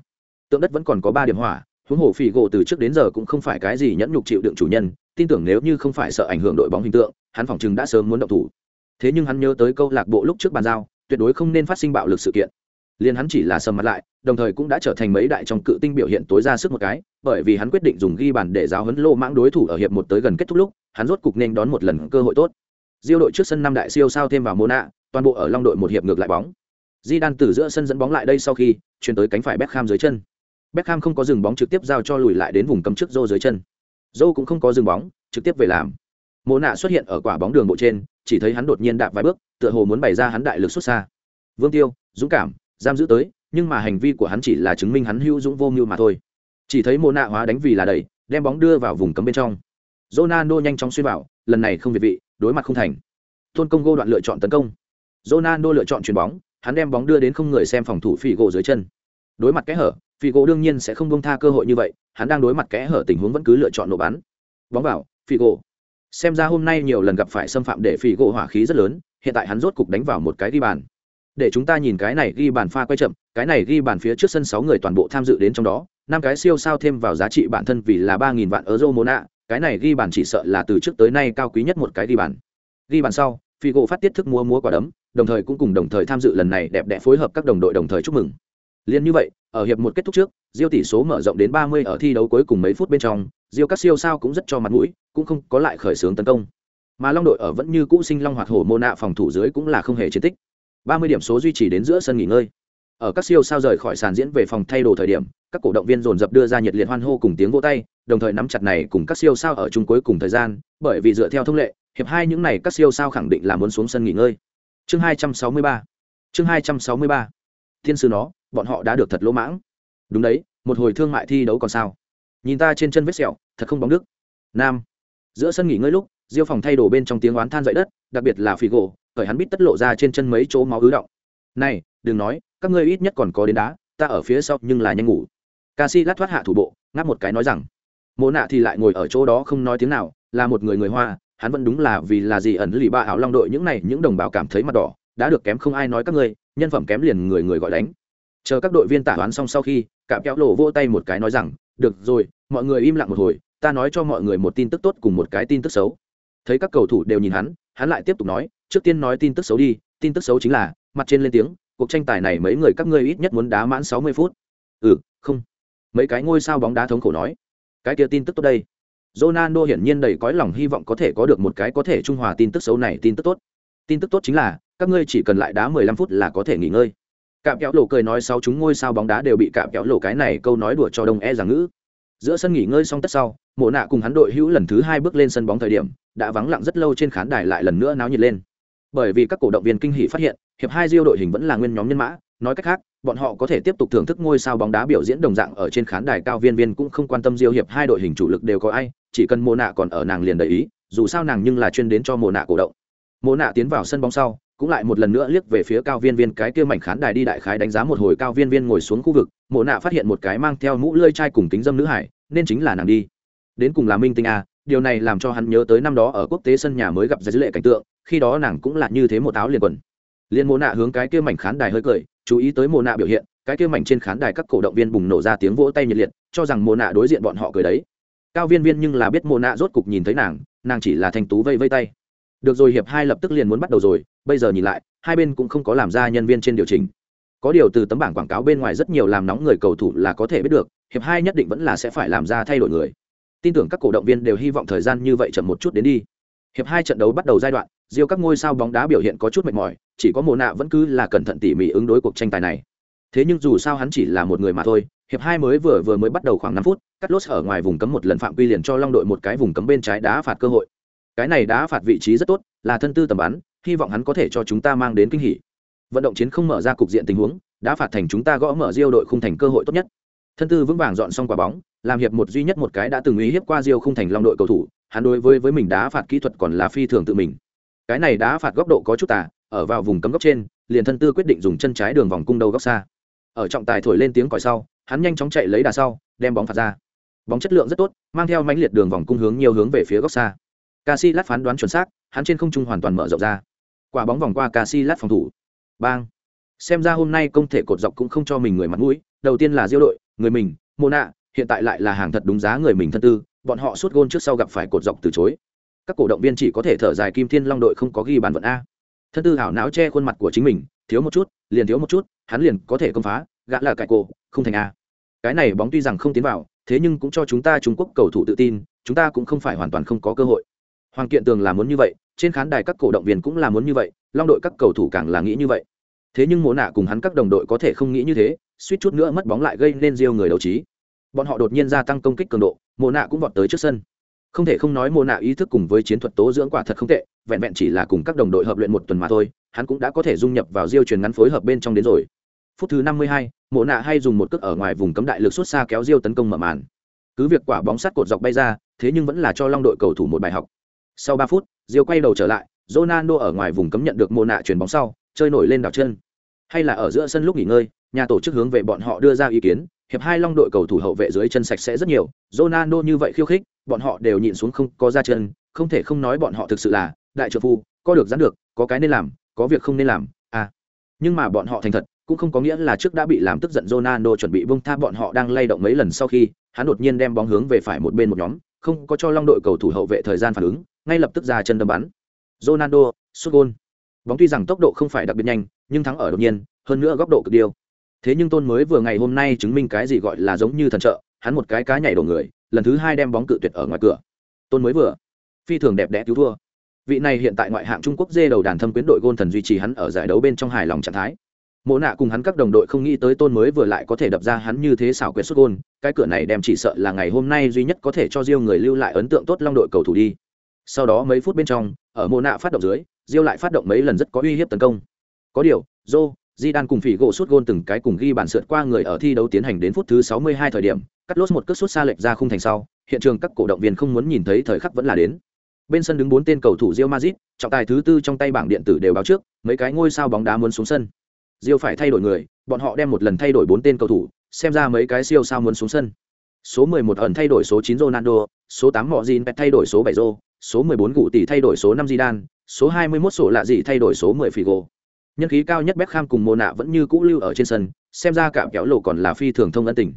Speaker 1: Tượng đất vẫn còn có ba điểm hỏa, huống hồ figo từ trước đến giờ cũng không phải cái gì nhẫn nhục chịu đựng chủ nhân, tin tưởng nếu như không phải sợ ảnh hưởng đội bóng hình tượng, hắn phỏng chừng đã sớm muốn động thủ. Thế nhưng hắn nhớ tới câu lạc bộ lúc trước bàn giao, tuyệt đối không nên phát sinh bạo lực sự kiện. Liền hắn chỉ là sầm mặt lại đồng thời cũng đã trở thành mấy đại trong cự tinh biểu hiện tối ra sức một cái, bởi vì hắn quyết định dùng ghi bàn để giáo huấn lô mãng đối thủ ở hiệp một tới gần kết thúc lúc, hắn rốt cục nên đón một lần cơ hội tốt. Diêu đội trước sân năm đại siêu sao thêm vào mona, toàn bộ ở long đội một hiệp ngược lại bóng. Di đan từ giữa sân dẫn bóng lại đây sau khi, chuyển tới cánh phải Beckham dưới chân. Beckham không có dừng bóng trực tiếp giao cho lùi lại đến vùng cấm trước rô dưới chân. Rô cũng không có dừng bóng, trực tiếp về làm. Mồ nạ xuất hiện ở quả bóng đường bộ trên, chỉ thấy hắn đột nhiên đạp vài bước, tựa hồ muốn bày ra hắn đại lực xuất xa. Vương tiêu, dũng cảm, giam giữ tới nhưng mà hành vi của hắn chỉ là chứng minh hắn hữu dũng vô mưu mà thôi. Chỉ thấy mồ nạ hóa đánh vì là đẩy, đem bóng đưa vào vùng cấm bên trong. Ronaldo nhanh chóng xuyên vào, lần này không việt vị, đối mặt không thành. Tôn công gô đoạn lựa chọn tấn công. Ronaldo lựa chọn chuyền bóng, hắn đem bóng đưa đến không người xem phòng thủ phỉ gỗ dưới chân. Đối mặt kẽ hở, phỉ gỗ đương nhiên sẽ không bông tha cơ hội như vậy, hắn đang đối mặt kẽ hở tình huống vẫn cứ lựa chọn nổ bắn. Bóng vào, phỉ gỗ. Xem ra hôm nay nhiều lần gặp phải xâm phạm để phỉ gỗ hỏa khí rất lớn, hiện tại hắn rốt cục đánh vào một cái ghi bàn để chúng ta nhìn cái này ghi bàn pha quay chậm, cái này ghi bàn phía trước sân sáu người toàn bộ tham dự đến trong đó, năm cái siêu sao thêm vào giá trị bản thân vì là ba nghìn vạn euro mona, cái này ghi bàn chỉ sợ là từ trước tới nay cao quý nhất một cái ghi bàn. Ghi bàn sau phi gỗ phát tiết thức mua mua quả đấm, đồng thời cũng cùng đồng thời tham dự lần này đẹp đẽ phối hợp các đồng đội đồng thời chúc mừng. Liên như vậy, ở hiệp một kết thúc trước, diêu tỷ số mở rộng đến ba mươi ở thi đấu cuối cùng mấy phút bên trong, diêu các siêu sao cũng rất cho mặt mũi, cũng không có lại khởi xướng tấn công. Mà long đội ở vẫn như cũ sinh long hoạt hổ mô nạ phòng thủ dưới cũng là không hề chiến tích ba mươi điểm số duy trì đến giữa sân nghỉ ngơi. Ở các siêu sao rời khỏi sàn diễn về phòng thay đồ thời điểm các cổ động viên dồn dập đưa ra nhiệt liệt hoan hô cùng tiếng vỗ tay đồng thời nắm chặt này cùng các siêu sao ở chung cuối cùng thời gian bởi vì dựa theo thông lệ hiệp hai những này các siêu sao khẳng định là muốn xuống sân nghỉ ngơi. Chương hai trăm sáu mươi ba. Chương hai trăm sáu mươi ba. Thiên sư nó bọn họ đã được thật lỗ mãng. Đúng đấy một hồi thương mại thi đấu còn sao? Nhìn ta trên chân vết sẹo thật không bóng đức nam. Giữa sân nghỉ ngơi lúc diêu phòng thay đồ bên trong tiếng oán than dậy đất đặc biệt là Figo, gỗ khởi hắn bít tất lộ ra trên chân mấy chỗ máu ứ động. Này, đừng nói, các ngươi ít nhất còn có đến đá, ta ở phía sau nhưng là nhanh ngủ. Ca si lát thoát hạ thủ bộ, ngáp một cái nói rằng, mộ nạ thì lại ngồi ở chỗ đó không nói tiếng nào, là một người người hoa, hắn vẫn đúng là vì là gì ẩn lì ba ảo long đội những này, những đồng bào cảm thấy mặt đỏ, đã được kém không ai nói các ngươi, nhân phẩm kém liền người người gọi đánh. Chờ các đội viên tả toán xong sau khi, cạm kéo lộ vỗ tay một cái nói rằng, được rồi, mọi người im lặng một hồi, ta nói cho mọi người một tin tức tốt cùng một cái tin tức xấu. Thấy các cầu thủ đều nhìn hắn hắn lại tiếp tục nói, trước tiên nói tin tức xấu đi, tin tức xấu chính là, mặt trên lên tiếng, cuộc tranh tài này mấy người các ngươi ít nhất muốn đá mãn sáu mươi phút. Ừ không. Mấy cái ngôi sao bóng đá thống khổ nói, cái kia tin tức tốt đây. Ronaldo hiển nhiên đầy cõi lòng hy vọng có thể có được một cái có thể trung hòa tin tức xấu này tin tức tốt. Tin tức tốt chính là, các ngươi chỉ cần lại đá mười lăm phút là có thể nghỉ ngơi. Cạm kéo lộ cười nói sau chúng ngôi sao bóng đá đều bị cạm kéo lộ cái này câu nói đùa cho đông e rằng ngữ giữa sân nghỉ ngơi xong tất sau, mộ nạ cùng hắn đội hữu lần thứ hai bước lên sân bóng thời điểm, đã vắng lặng rất lâu trên khán đài lại lần nữa náo nhiệt lên. Bởi vì các cổ động viên kinh hỷ phát hiện, hiệp hai diêu đội hình vẫn là nguyên nhóm nhân mã, nói cách khác, bọn họ có thể tiếp tục thưởng thức ngôi sao bóng đá biểu diễn đồng dạng ở trên khán đài cao viên viên cũng không quan tâm diêu hiệp hai đội hình chủ lực đều có ai, chỉ cần mộ nạ còn ở nàng liền đầy ý, dù sao nàng nhưng là chuyên đến cho mộ nạ cổ động. Mộ nạ tiến vào sân bóng sau cũng lại một lần nữa liếc về phía cao viên viên cái kia mảnh khán đài đi đại khái đánh giá một hồi cao viên viên ngồi xuống khu vực, mộ nạ phát hiện một cái mang theo mũ lơi chai cùng kính dâm nữ hải, nên chính là nàng đi. Đến cùng là minh tinh a, điều này làm cho hắn nhớ tới năm đó ở quốc tế sân nhà mới gặp giải dữ lệ cảnh tượng, khi đó nàng cũng là như thế một áo liền quần. Liên mộ nạ hướng cái kia mảnh khán đài hơi cười, chú ý tới mộ nạ biểu hiện, cái kia mảnh trên khán đài các cổ động viên bùng nổ ra tiếng vỗ tay nhiệt liệt, cho rằng mộ nạ đối diện bọn họ cười đấy. Cao viên viên nhưng là biết mộ nạ rốt cục nhìn thấy nàng nàng chỉ là thanh tú vây vây tay được rồi, hiệp hai lập tức liền muốn bắt đầu rồi. Bây giờ nhìn lại, hai bên cũng không có làm ra nhân viên trên điều chỉnh. Có điều từ tấm bảng quảng cáo bên ngoài rất nhiều làm nóng người cầu thủ là có thể biết được, hiệp hai nhất định vẫn là sẽ phải làm ra thay đổi người. Tin tưởng các cổ động viên đều hy vọng thời gian như vậy chậm một chút đến đi. Hiệp hai trận đấu bắt đầu giai đoạn riêng các ngôi sao bóng đá biểu hiện có chút mệt mỏi, chỉ có mồ nạ vẫn cứ là cẩn thận tỉ mỉ ứng đối cuộc tranh tài này. Thế nhưng dù sao hắn chỉ là một người mà thôi, hiệp hai mới vừa vừa mới bắt đầu khoảng năm phút cắt lốt ở ngoài vùng cấm một lần phạm quy liền cho long đội một cái vùng cấm bên trái đá phạt cơ hội cái này đã phạt vị trí rất tốt, là thân tư tầm bắn, hy vọng hắn có thể cho chúng ta mang đến kinh hỉ. Vận động chiến không mở ra cục diện tình huống, đã phạt thành chúng ta gõ mở diêu đội khung thành cơ hội tốt nhất. Thân tư vững vàng dọn xong quả bóng, làm hiệp một duy nhất một cái đã từng uy hiếp qua diêu khung thành long đội cầu thủ, hắn đối với với mình đá phạt kỹ thuật còn là phi thường tự mình. Cái này đá phạt góc độ có chút tà, ở vào vùng cấm góc trên, liền thân tư quyết định dùng chân trái đường vòng cung đầu góc xa. Ở trọng tài thổi lên tiếng còi sau, hắn nhanh chóng chạy lấy đà sau, đem bóng phạt ra. Bóng chất lượng rất tốt, mang theo mãnh liệt đường vòng cung hướng nhiều hướng về phía góc xa. Casillas phán đoán chuẩn xác, hắn trên không trung hoàn toàn mở rộng ra. Quả bóng vòng qua Casillas phòng thủ. Bang. Xem ra hôm nay công thể cột dọc cũng không cho mình người mặt mũi, đầu tiên là Diêu đội, người mình, Mona, hiện tại lại là hàng thật đúng giá người mình thân tư, bọn họ suốt gôn trước sau gặp phải cột dọc từ chối. Các cổ động viên chỉ có thể thở dài Kim Thiên Long đội không có ghi bàn vận a. Thân tư hảo não che khuôn mặt của chính mình, thiếu một chút, liền thiếu một chút, hắn liền có thể công phá, gã là cải cổ, không thành a. Cái này bóng tuy rằng không tiến vào, thế nhưng cũng cho chúng ta Trung Quốc cầu thủ tự tin, chúng ta cũng không phải hoàn toàn không có cơ hội hoàng kiện tường là muốn như vậy trên khán đài các cổ động viên cũng là muốn như vậy long đội các cầu thủ càng là nghĩ như vậy. Thế nhưng mộ nạ cùng hắn các đồng đội có thể không nghĩ như thế suýt chút nữa mất bóng lại gây nên riêu người đấu trí. Bọn họ đột nhiên gia tăng công kích cường độ mộ nạ cũng vọt tới trước sân. Không thể không nói mộ nạ ý thức cùng với chiến thuật tố dưỡng quả thật không tệ vẹn vẹn chỉ là cùng các đồng đội hợp luyện một tuần mà thôi hắn cũng đã có thể dung nhập vào diêu truyền ngắn phối hợp bên trong đến rồi. Phút thứ năm mươi hai, mộ nạ hay dùng một cước ở ngoài vùng cấm đại lực xuất xa kéo diêu tấn công mở màn. Cứ việc quả bóng sắt cột dọc bay ra thế nhưng vẫn là cho long đội cầu thủ một bài học sau ba phút, Diêu quay đầu trở lại, Ronaldo ở ngoài vùng cấm nhận được mô nạ chuyển bóng sau, chơi nổi lên đảo chân. Hay là ở giữa sân lúc nghỉ ngơi, nhà tổ chức hướng về bọn họ đưa ra ý kiến, hiệp hai long đội cầu thủ hậu vệ dưới chân sạch sẽ rất nhiều, Ronaldo như vậy khiêu khích, bọn họ đều nhịn xuống không có ra chân, không thể không nói bọn họ thực sự là đại trợ phu, có được dán được, có cái nên làm, có việc không nên làm, à. Nhưng mà bọn họ thành thật, cũng không có nghĩa là trước đã bị làm tức giận Ronaldo chuẩn bị bung tha bọn họ đang lay động mấy lần sau khi, hắn đột nhiên đem bóng hướng về phải một bên một nhóm, không có cho long đội cầu thủ hậu vệ thời gian phản ứng, ngay lập tức ra chân đâm bắn. Ronaldo, sút gôn. Bóng tuy rằng tốc độ không phải đặc biệt nhanh, nhưng thắng ở đột nhiên, hơn nữa góc độ cực điêu. Thế nhưng tôn mới vừa ngày hôm nay chứng minh cái gì gọi là giống như thần trợ, hắn một cái cá nhảy đổ người, lần thứ hai đem bóng cự tuyệt ở ngoài cửa. Tôn mới vừa. Phi thường đẹp đẽ cứu thua. Vị này hiện tại ngoại hạng trung quốc dê đầu đàn thâm quyến đội gôn thần duy trì hắn ở giải đấu bên trong hài lòng trạng thái. Mộ nạ cùng hắn các đồng đội không nghĩ tới tôn mới vừa lại có thể đập ra hắn như thế xảo quyệt xuất gôn, cái cửa này đem chỉ sợ là ngày hôm nay duy nhất có thể cho riêng người lưu lại ấn tượng tốt long đội cầu thủ đi sau đó mấy phút bên trong ở mô nạ phát động dưới diêu lại phát động mấy lần rất có uy hiếp tấn công có điều dô di đan cùng phỉ gỗ suốt gôn từng cái cùng ghi bàn sượt qua người ở thi đấu tiến hành đến phút thứ 62 thời điểm cắt lốt một cước sút xa lệch ra khung thành sau hiện trường các cổ động viên không muốn nhìn thấy thời khắc vẫn là đến bên sân đứng bốn tên cầu thủ Real Madrid, trọng tài thứ tư trong tay bảng điện tử đều báo trước, mấy cái ngôi sao bóng đá muốn xuống sân. Real phải thay đổi người, bọn họ đem một lần thay đổi bốn tên cầu thủ, xem ra mấy cái siêu sao muốn xuống sân. Số 11 ẩn thay đổi số 9 Ronaldo, số 8 Mojin thay đổi số 7 Zô, số 14 gụ tỷ thay đổi số 5 Zidane, số 21 sổ lạ gì thay đổi số 10 Figo. Nhân khí cao nhất Beckham cùng Mona vẫn như cũ lưu ở trên sân, xem ra cả kéo lộ còn là phi thường thông ân tình.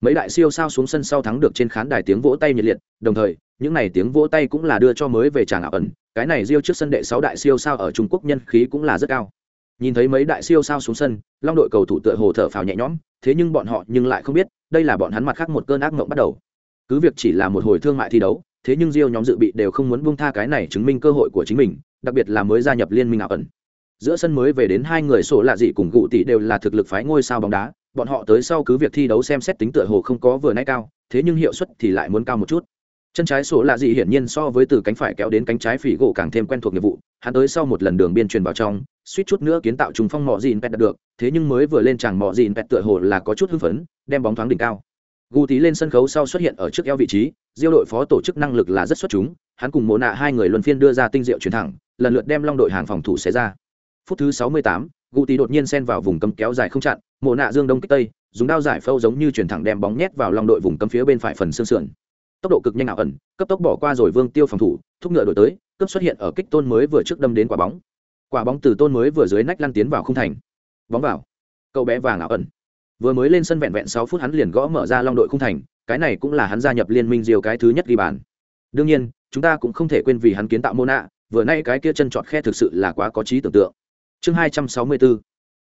Speaker 1: Mấy đại siêu sao xuống sân sau thắng được trên khán đài tiếng vỗ tay nhiệt liệt, đồng thời, những này tiếng vỗ tay cũng là đưa cho mới về chàng ảo ẩn, cái này riêu trước sân đệ 6 đại siêu sao ở Trung Quốc nhân khí cũng là rất cao. Nhìn thấy mấy đại siêu sao xuống sân, Long đội cầu thủ tựa hồ thở phào nhẹ nhõm, thế nhưng bọn họ nhưng lại không biết, đây là bọn hắn mặt khác một cơn ác mộng bắt đầu. Cứ việc chỉ là một hồi thương mại thi đấu, thế nhưng Rio nhóm dự bị đều không muốn buông tha cái này chứng minh cơ hội của chính mình, đặc biệt là mới gia nhập liên minh ảo ẩn. giữa sân mới về đến hai người sổ lạ dị cùng gụ tỷ đều là thực lực phái ngôi sao bóng đá bọn họ tới sau cứ việc thi đấu xem xét tính tựa hồ không có vừa nãy cao thế nhưng hiệu suất thì lại muốn cao một chút chân trái sổ lạ dị hiển nhiên so với từ cánh phải kéo đến cánh trái phỉ gỗ càng thêm quen thuộc nghiệp vụ hắn tới sau một lần đường biên truyền vào trong suýt chút nữa kiến tạo trùng phong mọ dìn pet được thế nhưng mới vừa lên chàng mọ dìn pet tựa hồ là có chút hưng phấn đem bóng thoáng đỉnh cao gu tí lên sân khấu sau xuất hiện ở trước eo vị trí diêu đội phó tổ chức năng lực là rất xuất chúng hắn cùng mộ nạ hai người luân phiên đưa ra tinh diệu chuyển thẳng lần lượt đem long đội hàng phòng thủ xé ra. Phút thứ sáu mươi tám, gu tì đột nhiên xen vào vùng cấm kéo dài không chặn mộ nạ dương đông kích tây dùng đao giải phâu giống như chuyển thẳng đem bóng nhét vào long đội vùng cấm phía bên phải phần xương sườn. Tốc độ cực nhanh ảo ẩn cấp tốc bỏ qua rồi vương tiêu phòng thủ thúc ngựa đổi tới cấp xuất hiện ở kích tôn mới vừa trước đâm đến quả bóng. Quả bóng từ tôn mới vừa dưới nách lăn tiến vào không thành. Bóng vào. Cậu bé vàng ảo ẩn. Vừa mới lên sân vẹn vẹn sáu phút hắn liền gõ mở ra long đội không thành cái này cũng là hắn gia nhập liên minh diều cái thứ nhất ghi bàn. Đương nhiên, chúng ta cũng không thể quên vì hắn kiến tạo mô nạ vừa nay cái kia chân trọt khe thực sự là quá có trí tưởng tượng. Chương hai trăm sáu mươi bốn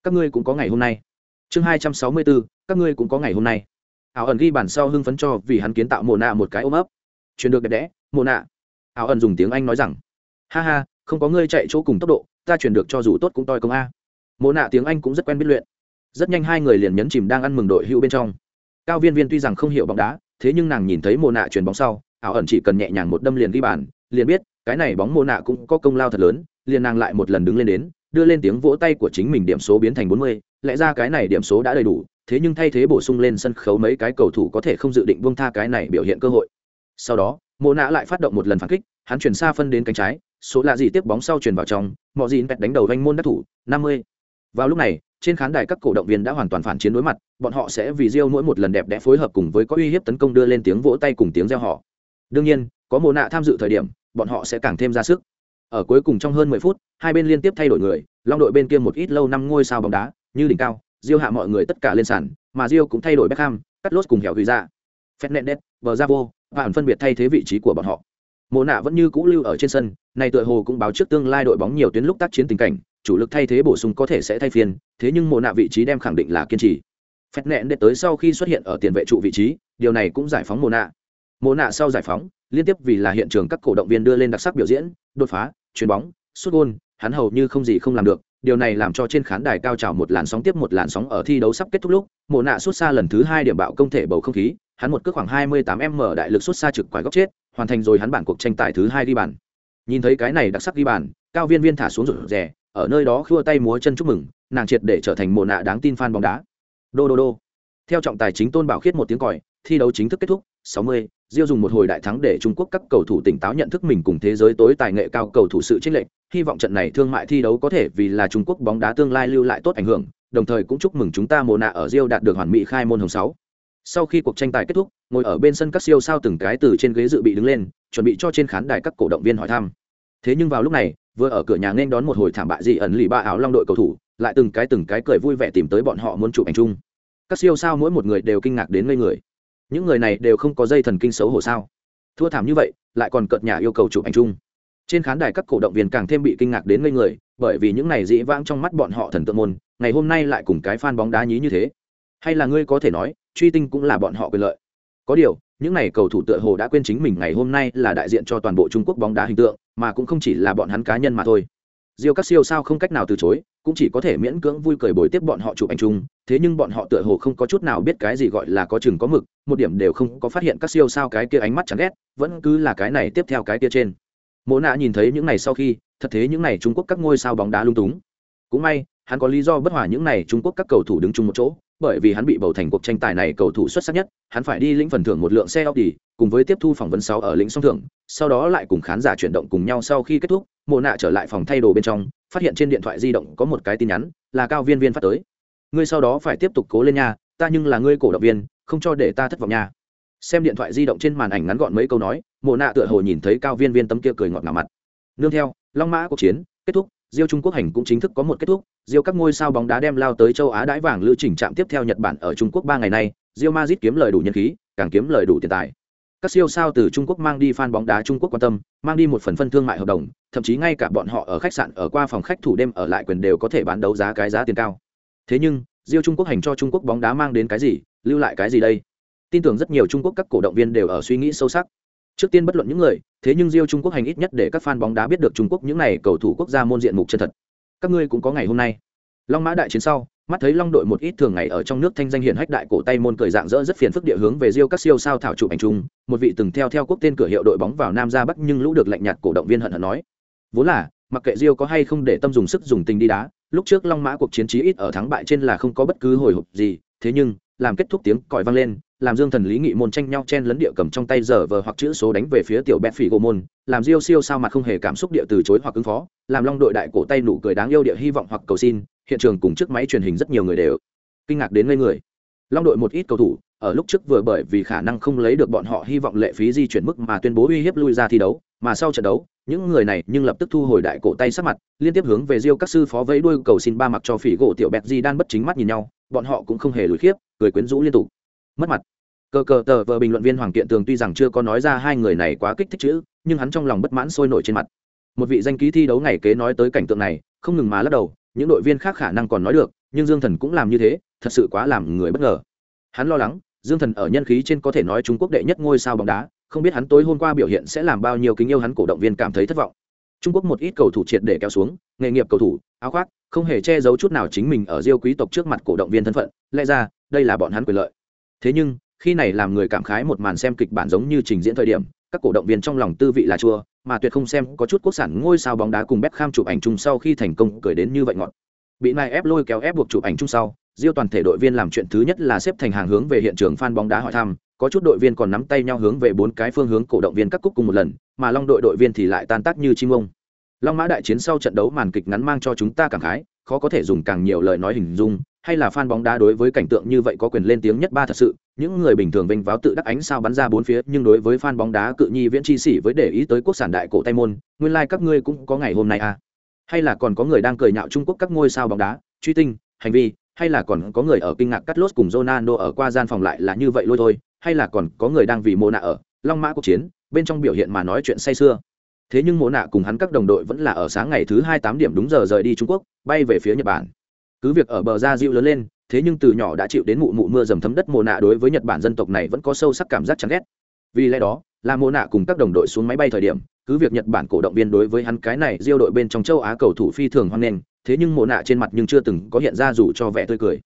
Speaker 1: các ngươi cũng có ngày hôm nay. Chương hai trăm sáu mươi bốn các ngươi cũng có ngày hôm nay. Ảo ẩn ghi bản sau hưng phấn cho vì hắn kiến tạo mồ nạ một cái ôm ấp. Truyền được đẹp đẽ mồ nạ ảo ẩn dùng tiếng anh nói rằng, ha ha, không có ngươi chạy chỗ cùng tốc độ, ta truyền được cho dù tốt cũng toi công a. Mồ nạ tiếng anh cũng rất quen biết luyện. Rất nhanh hai người liền nhấn chìm đang ăn mừng đội hữu bên trong cao viên viên tuy rằng không hiểu bóng đá, thế nhưng nàng nhìn thấy mồ nạ chuyền bóng sau, ảo ẩn chỉ cần nhẹ nhàng một đâm liền ghi bàn, liền biết, cái này bóng mồ nạ cũng có công lao thật lớn, liền nàng lại một lần đứng lên đến, đưa lên tiếng vỗ tay của chính mình điểm số biến thành bốn mươi, lẽ ra cái này điểm số đã đầy đủ, thế nhưng thay thế bổ sung lên sân khấu mấy cái cầu thủ có thể không dự định buông tha cái này biểu hiện cơ hội. Sau đó mồ nạ lại phát động một lần phản kích, hắn chuyển xa phân đến cánh trái, số lạ gì tiếp bóng sau chuyển vào trong mọi gì đánh đầu vanh môn đắc thủ, năm mươi. Vào lúc này trên khán đài các cổ động viên đã hoàn toàn phản chiến đối mặt, bọn họ sẽ vì Rio mỗi một lần đẹp đẽ phối hợp cùng với có uy hiếp tấn công đưa lên tiếng vỗ tay cùng tiếng reo họ đương nhiên, có mồ nạ tham dự thời điểm, bọn họ sẽ càng thêm ra sức. Ở cuối cùng trong hơn mười phút, hai bên liên tiếp thay đổi người, long đội bên kia một ít lâu năm ngôi sao bóng đá, như đỉnh cao Rio hạ mọi người tất cả lên sàn, mà Rio cũng thay đổi Beckham, cắt lốt cùng hẻo hủy ra dạ. fernandez, bờ ra vô, và ẩn phân biệt thay thế vị trí của bọn họ. Mồ nạ vẫn như cũ lưu ở trên sân, này tựa hồ cũng báo trước tương lai đội bóng nhiều tuyến lúc tác chiến tình cảnh chủ lực thay thế bổ sung có thể sẽ thay phiên, thế nhưng mồ nạ vị trí đem khẳng định là kiên trì. Phẹt nẹn đến tới sau khi xuất hiện ở tiền vệ trụ vị trí, điều này cũng giải phóng mồ nạ. Mồ nạ sau giải phóng, liên tiếp vì là hiện trường các cổ động viên đưa lên đặc sắc biểu diễn, đột phá, chuyền bóng, sút gôn, hắn hầu như không gì không làm được, điều này làm cho trên khán đài cao trào một làn sóng tiếp một làn sóng ở thi đấu sắp kết thúc lúc mồ nạ sút xa lần thứ hai điểm bạo công thể bầu không khí, hắn một cước khoảng 28 m đại lực sút xa trực quải góc chết, hoàn thành rồi hắn bản cuộc tranh tài thứ hai đi bàn. Nhìn thấy cái này đặc sắc đi bàn, cao viên viên thả xuống rụt rè ở nơi đó khua tay múa chân chúc mừng nàng triệt để trở thành mồ nạ đáng tin fan bóng đá đô đô đô theo trọng tài chính tôn bảo khiết một tiếng còi thi đấu chính thức kết thúc 60, Diêu dùng một hồi đại thắng để Trung Quốc các cầu thủ tỉnh táo nhận thức mình cùng thế giới tối tài nghệ cao cầu thủ sự chênh lệch, hy vọng trận này thương mại thi đấu có thể vì là Trung Quốc bóng đá tương lai lưu lại tốt ảnh hưởng, đồng thời cũng chúc mừng chúng ta mồ nạ ở Diêu đạt được hoàn mỹ khai môn hồng 6. Sau khi cuộc tranh tài kết thúc, ngồi ở bên sân các siêu sao từng cái từ trên ghế dự bị đứng lên, chuẩn bị cho trên khán đài các cổ động viên hỏi thăm. Thế nhưng vào lúc này, vừa ở cửa nhà nên đón một hồi thảm bại gì ẩn lì ba áo long đội cầu thủ, lại từng cái từng cái cười vui vẻ tìm tới bọn họ muốn chụp ảnh chung. Các siêu sao mỗi một người đều kinh ngạc đến ngây người. Những người này đều không có dây thần kinh xấu hổ sao? Thua thảm như vậy, lại còn cợt nhà yêu cầu chụp ảnh chung. Trên khán đài các cổ động viên càng thêm bị kinh ngạc đến ngây người, bởi vì những này dĩ vãng trong mắt bọn họ thần tượng môn, ngày hôm nay lại cùng cái fan bóng đá nhí như thế. Hay là ngươi có thể nói, truy tinh cũng là bọn họ quyền lợi. Có điều, những n à y cầu thủ tựa hồ đã quên chính mình ngày hôm nay là đại diện cho toàn bộ trung quốc bóng đá hình tượng mà cũng không chỉ là bọn hắn cá nhân mà thôi Diêu các siêu sao không cách nào từ chối, cũng chỉ có thể miễn cưỡng vui cười bồi tiếp bọn họ chụp ảnh chung, thế nhưng bọn họ tựa hồ không có chút nào biết cái gì gọi là có chừng có mực, một điểm đều không có phát hiện các siêu sao cái kia ánh mắt chán ghét, vẫn cứ là cái này tiếp theo cái kia trên. mỗ nạ nhìn thấy những này sau khi, thật thế những này Trung Quốc các ngôi sao bóng đá lung túng. Cũng may, hắn có lý do bất hòa những này Trung Quốc các cầu thủ đứng chung một chỗ, bởi vì hắn bị bầu thành cuộc tranh tài này cầu thủ xuất sắc nhất, hắn phải đi lĩnh phần thưởng một lượng xe Audi, cùng với tiếp thu phỏng vấn 6 ở lĩnh song thưởng, sau đó lại cùng khán giả chuyển động cùng nhau sau khi kết thúc, Mộ Nạ trở lại phòng thay đồ bên trong, phát hiện trên điện thoại di động có một cái tin nhắn, là cao viên viên phát tới. Ngươi sau đó phải tiếp tục cố lên nha, ta nhưng là ngươi cổ động viên, không cho để ta thất vọng nha. Xem điện thoại di động trên màn ảnh ngắn gọn mấy câu nói, Mộ Nạ tựa hồ nhìn thấy cao viên viên tấm kia cười ngọt ngào mặt. Nương theo, Long Mã cuộc chiến kết thúc, Diêu Trung Quốc hành cũng chính thức có một kết thúc, Diêu các ngôi sao bóng đá đem lao tới châu Á đãi vàng lưu trình trạm tiếp theo Nhật Bản ở Trung Quốc ba ngày nay, Diêu Madrid kiếm lời đủ nhân khí, càng kiếm lời đủ tiền tài. Các siêu sao từ Trung Quốc mang đi fan bóng đá Trung Quốc quan tâm, mang đi một phần phân thương mại hợp đồng, thậm chí ngay cả bọn họ ở khách sạn ở qua phòng khách thủ đêm ở lại quyền đều có thể bán đấu giá cái giá tiền cao. Thế nhưng, Diêu Trung Quốc hành cho Trung Quốc bóng đá mang đến cái gì, lưu lại cái gì đây? Tin tưởng rất nhiều Trung Quốc các cổ động viên đều ở suy nghĩ sâu sắc. Trước tiên bất luận những người, thế nhưng Diêu Trung Quốc hành ít nhất để các fan bóng đá biết được Trung Quốc những này cầu thủ quốc gia môn diện mục chân thật. Các ngươi cũng có ngày hôm nay. Long mã đại chiến sau mắt thấy long đội một ít thường ngày ở trong nước thanh danh hiển hách đại cổ tay môn cười dạng dỡ rất phiền phức địa hướng về riêu các siêu sao thảo chụp ảnh chung một vị từng theo theo quốc tên cửa hiệu đội bóng vào nam ra bắc nhưng lũ được lạnh nhạt cổ động viên hận hận nói. Vốn là mặc kệ riêu có hay không để tâm dùng sức dùng tình đi đá lúc trước long mã cuộc chiến trí ít ở thắng bại trên là không có bất cứ hồi hộp gì thế nhưng làm kết thúc tiếng còi vang lên làm dương thần lý nghị môn tranh nhau chen lấn địa cầm trong tay giờ vờ hoặc chữ số đánh về phía tiểu bét phỉ gỗ môn, làm diêu siêu sao mặt không hề cảm xúc địa từ chối hoặc ứng phó, làm long đội đại cổ tay nụ cười đáng yêu địa hy vọng hoặc cầu xin, hiện trường cùng chiếc máy truyền hình rất nhiều người đều kinh ngạc đến ngây người. Long đội một ít cầu thủ, ở lúc trước vừa bởi vì khả năng không lấy được bọn họ hy vọng lệ phí di chuyển mức mà tuyên bố uy hiếp lui ra thi đấu, mà sau trận đấu, những người này nhưng lập tức thu hồi đại cổ tay sát mặt, liên tiếp hướng về diêu các sư phó vẫy đuôi cầu xin ba mặc cho phỉ gỗ tiểu bẹt di đan bất chính mắt nhìn nhau, bọn họ cũng không hề lùi khiếp, cười quyến rũ liên tục mất mặt. Cờ cờ tờ vờ bình luận viên hoàng kiện tường tuy rằng chưa có nói ra hai người này quá kích thích chữ, nhưng hắn trong lòng bất mãn sôi nổi trên mặt. Một vị danh ký thi đấu ngày kế nói tới cảnh tượng này, không ngừng mà lắc đầu, những đội viên khác khả năng còn nói được, nhưng dương thần cũng làm như thế, thật sự quá làm người bất ngờ. Hắn lo lắng, dương thần ở nhân khí trên có thể nói trung quốc đệ nhất ngôi sao bóng đá, không biết hắn tối hôm qua biểu hiện sẽ làm bao nhiêu kính yêu hắn cổ động viên cảm thấy thất vọng. Trung quốc một ít cầu thủ triệt để kéo xuống, nghề nghiệp cầu thủ, áo khoác, không hề che giấu chút nào chính mình ở diêu quý tộc trước mặt cổ động viên thân phận, lẽ ra, đây là bọn hắn quyền lợi thế nhưng, khi này làm người cảm khái một màn xem kịch bản giống như trình diễn thời điểm, các cổ động viên trong lòng tư vị là chua, mà tuyệt không xem có chút quốc sản ngôi sao bóng đá cùng Beckham chụp ảnh chung sau khi thành công cười đến như vậy ngọt. Bị này ép lôi kéo ép buộc chụp ảnh chung sau diêu toàn thể đội viên làm chuyện thứ nhất là xếp thành hàng hướng về hiện trường fan bóng đá hỏi thăm, có chút đội viên còn nắm tay nhau hướng về bốn cái phương hướng cổ động viên các cúc cùng một lần, mà long đội đội viên thì lại tan tác như chim ông. Long mã đại chiến sau trận đấu màn kịch ngắn mang cho chúng ta cảm khái, khó có thể dùng càng nhiều lời nói hình dung hay là fan bóng đá đối với cảnh tượng như vậy có quyền lên tiếng nhất ba thật sự, những người bình thường vinh váo tự đắc ánh sao bắn ra bốn phía, nhưng đối với fan bóng đá cự nhi viễn chi sĩ với để ý tới quốc sản đại cổ tay môn, nguyên lai like các ngươi cũng có ngày hôm nay à hay là còn có người đang cười nhạo trung quốc các ngôi sao bóng đá, truy tinh, hành vi, hay là còn có người ở kinh ngạc cắt lốt cùng Ronaldo ở qua gian phòng lại là như vậy lôi thôi, hay là còn có người đang vì mô nạ ở, long mã cuộc chiến, bên trong biểu hiện mà nói chuyện say xưa. thế nhưng mô nạ cùng hắn các đồng đội vẫn là ở sáng ngày thứ hai tám điểm đúng giờ rời đi trung quốc, bay về phía nhật bản cứ việc ở bờ ra dịu lớn lên, thế nhưng từ nhỏ đã chịu đến mụ mụ mưa dầm thấm đất mồ nạ đối với nhật bản dân tộc này vẫn có sâu sắc cảm giác chán ghét. Vì lẽ đó, là mồ nạ cùng các đồng đội xuống máy bay thời điểm, cứ việc nhật bản cổ động viên đối với hắn cái này diêu đội bên trong châu á cầu thủ phi thường hoan nghênh, thế nhưng mồ nạ trên mặt nhưng chưa từng có hiện ra dù cho vẻ tươi cười.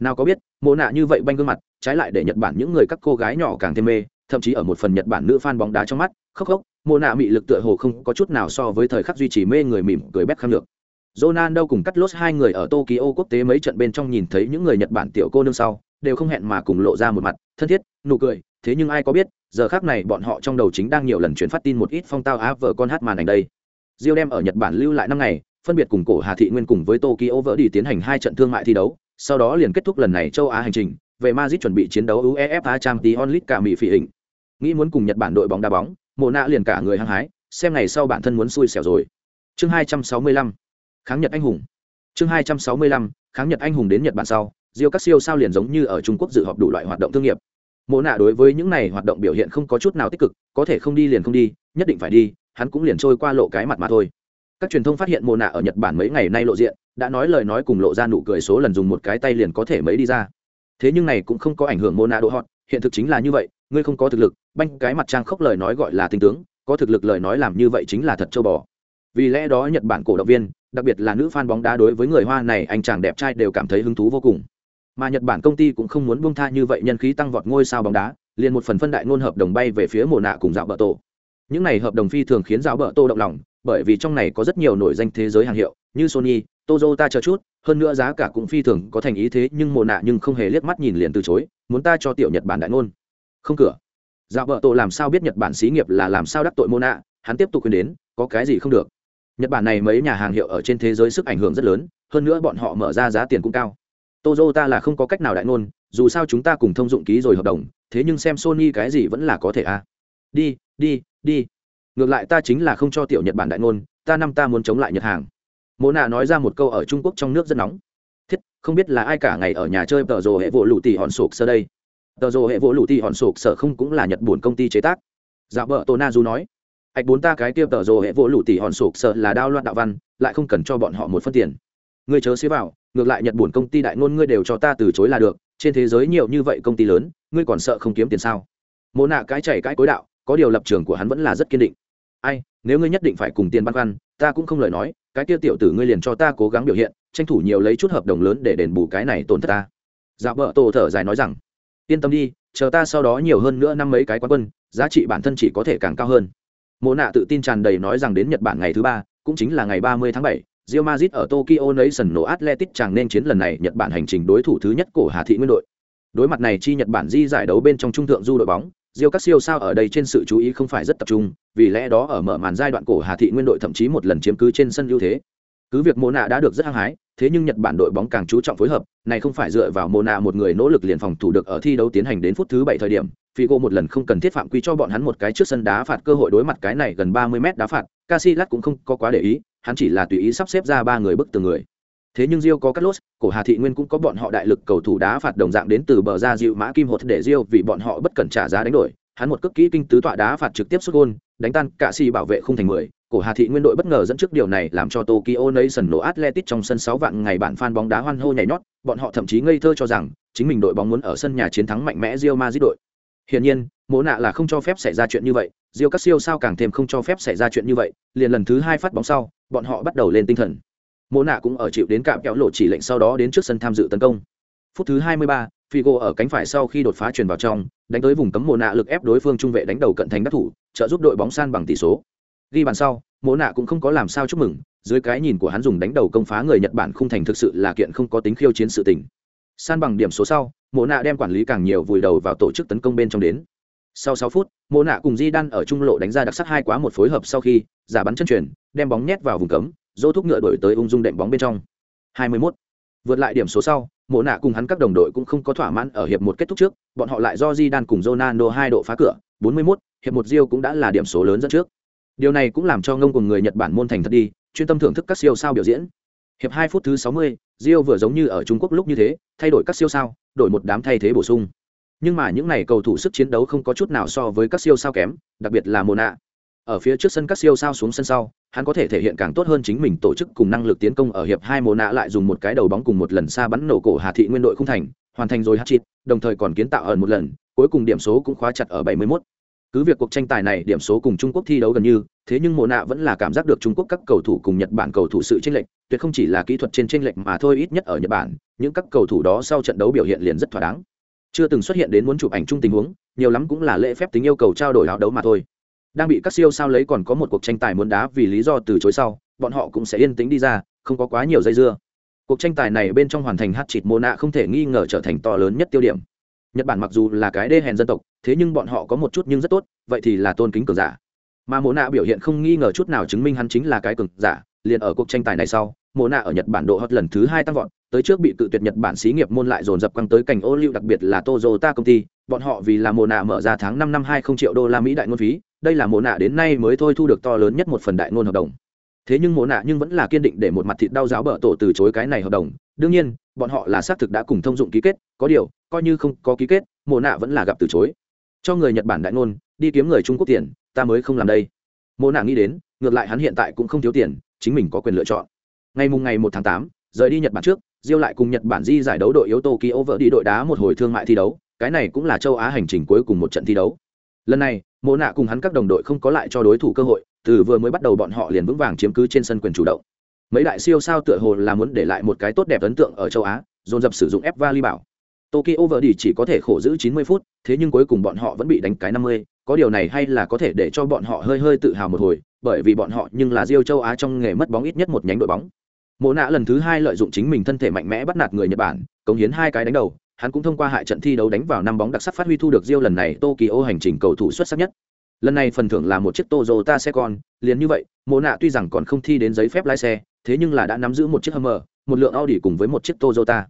Speaker 1: Nào có biết, mồ nạ như vậy banh gương mặt, trái lại để nhật bản những người các cô gái nhỏ càng thêm mê, thậm chí ở một phần nhật bản nữ fan bóng đá trong mắt khóc khóc mồ nạ mị lực tựa hồ không có chút nào so với thời khắc duy trì mê người mỉm cười bét khăng được Ronaldo cùng cắt lốt hai người ở Tokyo quốc tế mấy trận bên trong nhìn thấy những người Nhật Bản tiểu cô nương sau, đều không hẹn mà cùng lộ ra một mặt thân thiết, nụ cười, thế nhưng ai có biết, giờ khác này bọn họ trong đầu chính đang nhiều lần chuyển phát tin một ít phong tao áp vợ con hát màn ảnh đây. Diêu đem ở Nhật Bản lưu lại năm ngày, phân biệt cùng cổ Hà Thị Nguyên cùng với Tokyo vỡ đi tiến hành hai trận thương mại thi đấu, sau đó liền kết thúc lần này châu Á hành trình, về Madrid chuẩn bị chiến đấu UEFA Champions League cả Mỹ phỉ hình. Nghĩ muốn cùng Nhật Bản đội bóng đá bóng, Mộ Nạ liền cả người hăng hái, xem ngày sau bản thân muốn xui xẻo rồi. Chương 265 kháng nhật anh hùng. Chương hai trăm sáu mươi lăm, kháng nhật anh hùng đến nhật bản sau, diêu các siêu sao liền giống như ở trung quốc dự họp đủ loại hoạt động thương nghiệp. Mộ nạ đối với những này hoạt động biểu hiện không có chút nào tích cực, có thể không đi liền không đi, nhất định phải đi, hắn cũng liền trôi qua lộ cái mặt mà thôi. Các truyền thông phát hiện mộ nạ ở nhật bản mấy ngày nay lộ diện, đã nói lời nói cùng lộ ra nụ cười số lần dùng một cái tay liền có thể mấy đi ra. Thế nhưng này cũng không có ảnh hưởng mộ nạ độ hot, hiện thực chính là như vậy, ngươi không có thực lực, banh cái mặt trang khốc lời nói gọi là tinh tướng, có thực lực lời nói làm như vậy chính là thật châu bò. Vì lẽ đó nhật bản cổ động viên đặc biệt là nữ fan bóng đá đối với người hoa này, anh chàng đẹp trai đều cảm thấy hứng thú vô cùng. Mà nhật bản công ty cũng không muốn buông tha như vậy nhân khí tăng vọt ngôi sao bóng đá, liền một phần phân đại ngôn hợp đồng bay về phía Mộ nạ cùng dạo bờ tổ. Những này hợp đồng phi thường khiến dạo bờ tô động lòng, bởi vì trong này có rất nhiều nổi danh thế giới hàng hiệu, như sony, toyota chờ chút, hơn nữa giá cả cũng phi thường có thành ý thế, nhưng Mộ nạ nhưng không hề liếc mắt nhìn liền từ chối, muốn ta cho tiểu nhật bản đại ngôn. Không cửa. Dạo bờ tổ làm sao biết nhật bản xí nghiệp là làm sao đắc tội Mộ nạ, hắn tiếp tục khuyên đến, có cái gì không được nhật bản này mấy nhà hàng hiệu ở trên thế giới sức ảnh hưởng rất lớn, hơn nữa bọn họ mở ra giá tiền cũng cao. Toyota là không có cách nào đại ngôn, dù sao chúng ta cùng thông dụng ký rồi hợp đồng, thế nhưng xem sony cái gì vẫn là có thể à. Đi đi đi. Ngược lại ta chính là không cho tiểu nhật bản đại ngôn, ta năm ta muốn chống lại nhật hàng. Mô nạ nói ra một câu ở trung quốc trong nước rất nóng. Thiết, không biết là ai cả ngày ở nhà chơi tờ rồ hệ vỗ lụ tỷ hòn sộp sơ đây. Tờ rồ hệ vỗ lụ tỷ hòn sộp sở không cũng là nhật buồn công ty chế tác. Dạ vợ tô na du nói ạch bốn ta cái kia tờ rồ hệ vỗ lụ tỉ hòn sụp sợ là đao loạn đạo văn, lại không cần cho bọn họ một phân tiền. Ngươi chớ xế vào, ngược lại nhật bổn công ty đại ngôn ngươi đều cho ta từ chối là được, trên thế giới nhiều như vậy công ty lớn, ngươi còn sợ không kiếm tiền sao? Mộ nạ cái chảy cái cối đạo, có điều lập trường của hắn vẫn là rất kiên định. Ai, nếu ngươi nhất định phải cùng tiền băn khoăn, ta cũng không lời nói, cái kia tiểu tử ngươi liền cho ta cố gắng biểu hiện, tranh thủ nhiều lấy chút hợp đồng lớn để đền bù cái này tổn thất ta. Dạ vợ tổ thở dài nói rằng, yên tâm đi, chờ ta sau đó nhiều hơn nữa năm mấy cái quán quân, giá trị bản thân chỉ có thể càng cao hơn mộ nạ tự tin tràn đầy nói rằng đến nhật bản ngày thứ ba cũng chính là ngày ba mươi tháng 7, Real Madrid ở Tokyo Nation No Athletic chẳng nên chiến lần này Nhật Bản hành trình đối thủ thứ nhất của Hà Thị Nguyên đội. Đối mặt này chi Nhật Bản di giải đấu bên trong trung thượng du đội bóng, Real các siêu sao ở đây trên sự chú ý không phải rất tập trung, vì lẽ đó ở mở màn giai đoạn cổ Hà Thị Nguyên đội thậm chí một lần chiếm cứ trên sân ưu thế. Cứ việc Mộ đã được rất hăng hái, thế nhưng Nhật Bản đội bóng càng chú trọng phối hợp, này không phải dựa vào Mộ một người nỗ lực liền phòng thủ được ở thi đấu tiến hành đến phút thứ bảy thời điểm, Figo một lần không cần thiết phạm quy cho bọn hắn một cái trước sân đá phạt cơ hội đối mặt cái này gần ba mươi mét đá phạt, Casillas cũng không có quá để ý, hắn chỉ là tùy ý sắp xếp ra ba người bức từng người. Thế nhưng Rio có Carlos, cổ Hà Thị Nguyên cũng có bọn họ đại lực cầu thủ đá phạt đồng dạng đến từ bờ ra dịu mã kim hột để Rio vì bọn họ bất cẩn trả giá đánh đổi, hắn một cước kỹ kinh tứ tọa đá phạt trực tiếp sút gôn, đánh tan cả si bảo vệ không thành mười. Cổ Hà Thị Nguyên đội bất ngờ dẫn trước điều này làm cho Tokyo Nation nổ Athletic trong sân sáu vạn ngày bản fan bóng đá hoan hô nhảy nhót, bọn họ thậm chí ngây thơ cho rằng chính mình đội bóng muốn ở sân nhà chiến thắng mạnh mẽ Real Madrid đội. Hiển nhiên, mỗ nạ là không cho phép xảy ra chuyện như vậy, Diêu các siêu sao càng thêm không cho phép xảy ra chuyện như vậy, liền lần thứ hai phát bóng sau, bọn họ bắt đầu lên tinh thần. Mỗ nạ cũng ở chịu đến cạm kéo lộ chỉ lệnh sau đó đến trước sân tham dự tấn công. Phút thứ 23, Figo ở cánh phải sau khi đột phá truyền vào trong, đánh tới vùng cấm Mộ nạ lực ép đối phương trung vệ đánh đầu cận thành đắc thủ, trợ giúp đội bóng san bằng tỷ số. Ghi bàn sau, Mộ nạ cũng không có làm sao chúc mừng, dưới cái nhìn của hắn dùng đánh đầu công phá người Nhật Bản không thành thực sự là kiện không có tính khiêu chiến sự tình. San bằng điểm số sau, Mộ nạ đem quản lý càng nhiều vùi đầu vào tổ chức tấn công bên trong đến. Sau 6 phút, Mộ nạ cùng Di Đan ở trung lộ đánh ra đặc sắc hai quá một phối hợp sau khi, giả bắn chân truyền, đem bóng nhét vào vùng cấm, dỗ thúc ngựa đổi tới ung dung đệm bóng bên trong. 21. Vượt lại điểm số sau, Mộ nạ cùng hắn các đồng đội cũng không có thỏa mãn ở hiệp một kết thúc trước, bọn họ lại do Di Đan cùng Ronaldo hai độ phá cửa, 41, hiệp một Rio cũng đã là điểm số lớn dẫn trước. Điều này cũng làm cho ngông cùng người Nhật Bản môn thành thật đi, chuyên tâm thưởng thức các siêu sao biểu diễn. Hiệp 2 phút thứ 60, Rio vừa giống như ở Trung Quốc lúc như thế, thay đổi các siêu sao, đổi một đám thay thế bổ sung nhưng mà những này cầu thủ sức chiến đấu không có chút nào so với các siêu sao kém đặc biệt là Mona. ở phía trước sân các siêu sao xuống sân sau hắn có thể thể hiện càng tốt hơn chính mình tổ chức cùng năng lực tiến công ở hiệp hai Mona lại dùng một cái đầu bóng cùng một lần xa bắn nổ cổ hà thị nguyên đội không thành hoàn thành rồi hat-trick, đồng thời còn kiến tạo ẩn một lần cuối cùng điểm số cũng khóa chặt ở 71. cứ việc cuộc tranh tài này điểm số cùng trung quốc thi đấu gần như thế nhưng Mộ nạ vẫn là cảm giác được trung quốc các cầu thủ cùng nhật bản cầu thủ sự chênh lệch tuyệt không chỉ là kỹ thuật trên chênh lệch mà thôi, ít nhất ở nhật bản, những các cầu thủ đó sau trận đấu biểu hiện liền rất thỏa đáng. Chưa từng xuất hiện đến muốn chụp ảnh chung tình huống, nhiều lắm cũng là lễ phép tính yêu cầu trao đổi áo đấu mà thôi. Đang bị các siêu sao lấy còn có một cuộc tranh tài muốn đá vì lý do từ chối sau, bọn họ cũng sẽ yên tĩnh đi ra, không có quá nhiều dây dưa. Cuộc tranh tài này bên trong hoàn thành hát chịt Mona không thể nghi ngờ trở thành to lớn nhất tiêu điểm. Nhật bản mặc dù là cái đê hèn dân tộc, thế nhưng bọn họ có một chút nhưng rất tốt, vậy thì là tôn kính cường giả. Mà Mona biểu hiện không nghi ngờ chút nào chứng minh hắn chính là cái cường giả liền ở cuộc tranh tài này sau mô nạ ở nhật bản độ hot lần thứ hai tăng vọt, tới trước bị cự tuyệt nhật bản xí nghiệp môn lại dồn dập quăng tới cảnh ô liu, đặc biệt là Tozota công ty, bọn họ vì là mồ nạ mở ra tháng năm năm hai không triệu đô la mỹ đại ngôn phí, đây là mồ nạ đến nay mới thôi thu được to lớn nhất một phần đại ngôn hợp đồng. Thế nhưng mồ nạ nhưng vẫn là kiên định để một mặt thịt đau giáo bở tổ từ chối cái này hợp đồng, đương nhiên, bọn họ là xác thực đã cùng thông dụng ký kết, có điều, coi như không có ký kết mồ nạ vẫn là gặp từ chối. Cho người nhật bản đại ngôn, đi kiếm người trung quốc tiền, ta mới không làm đây. Mồ nạ nghĩ đến, ngược lại hắn hiện tại cũng không thiếu tiền chính mình có quyền lựa chọn. Ngày mùng ngày một tháng tám rời đi nhật bản trước diêu lại cùng nhật bản di giải đấu đội yếu tokyo vợ đi đội đá một hồi thương mại thi đấu cái này cũng là châu á hành trình cuối cùng một trận thi đấu. Lần này mộ nạ cùng hắn các đồng đội không có lại cho đối thủ cơ hội từ vừa mới bắt đầu bọn họ liền vững vàng chiếm cứ trên sân quyền chủ động. Mấy đại siêu sao tựa hồ là muốn để lại một cái tốt đẹp ấn tượng ở châu á dồn dập sử dụng ép vali bảo. Tokyo vợ đi chỉ có thể khổ giữ 90 phút thế nhưng cuối cùng bọn họ vẫn bị đánh cái 50, có điều này hay là có thể để cho bọn họ hơi hơi tự hào một hồi bởi vì bọn họ nhưng là Diêu châu Á trong nghề mất bóng ít nhất một nhánh đội bóng. Mộ nạ lần thứ hai lợi dụng chính mình thân thể mạnh mẽ bắt nạt người nhật bản cống hiến hai cái đánh đầu hắn cũng thông qua hại trận thi đấu đánh vào năm bóng đặc sắc phát huy thu được Diêu lần này tokyo hành trình cầu thủ xuất sắc nhất. Lần này phần thưởng là một chiếc Toyota Secon, liền như vậy mộ nạ tuy rằng còn không thi đến giấy phép lái xe thế nhưng là đã nắm giữ một chiếc Hummer một lượng Audi cùng với một chiếc Toyota.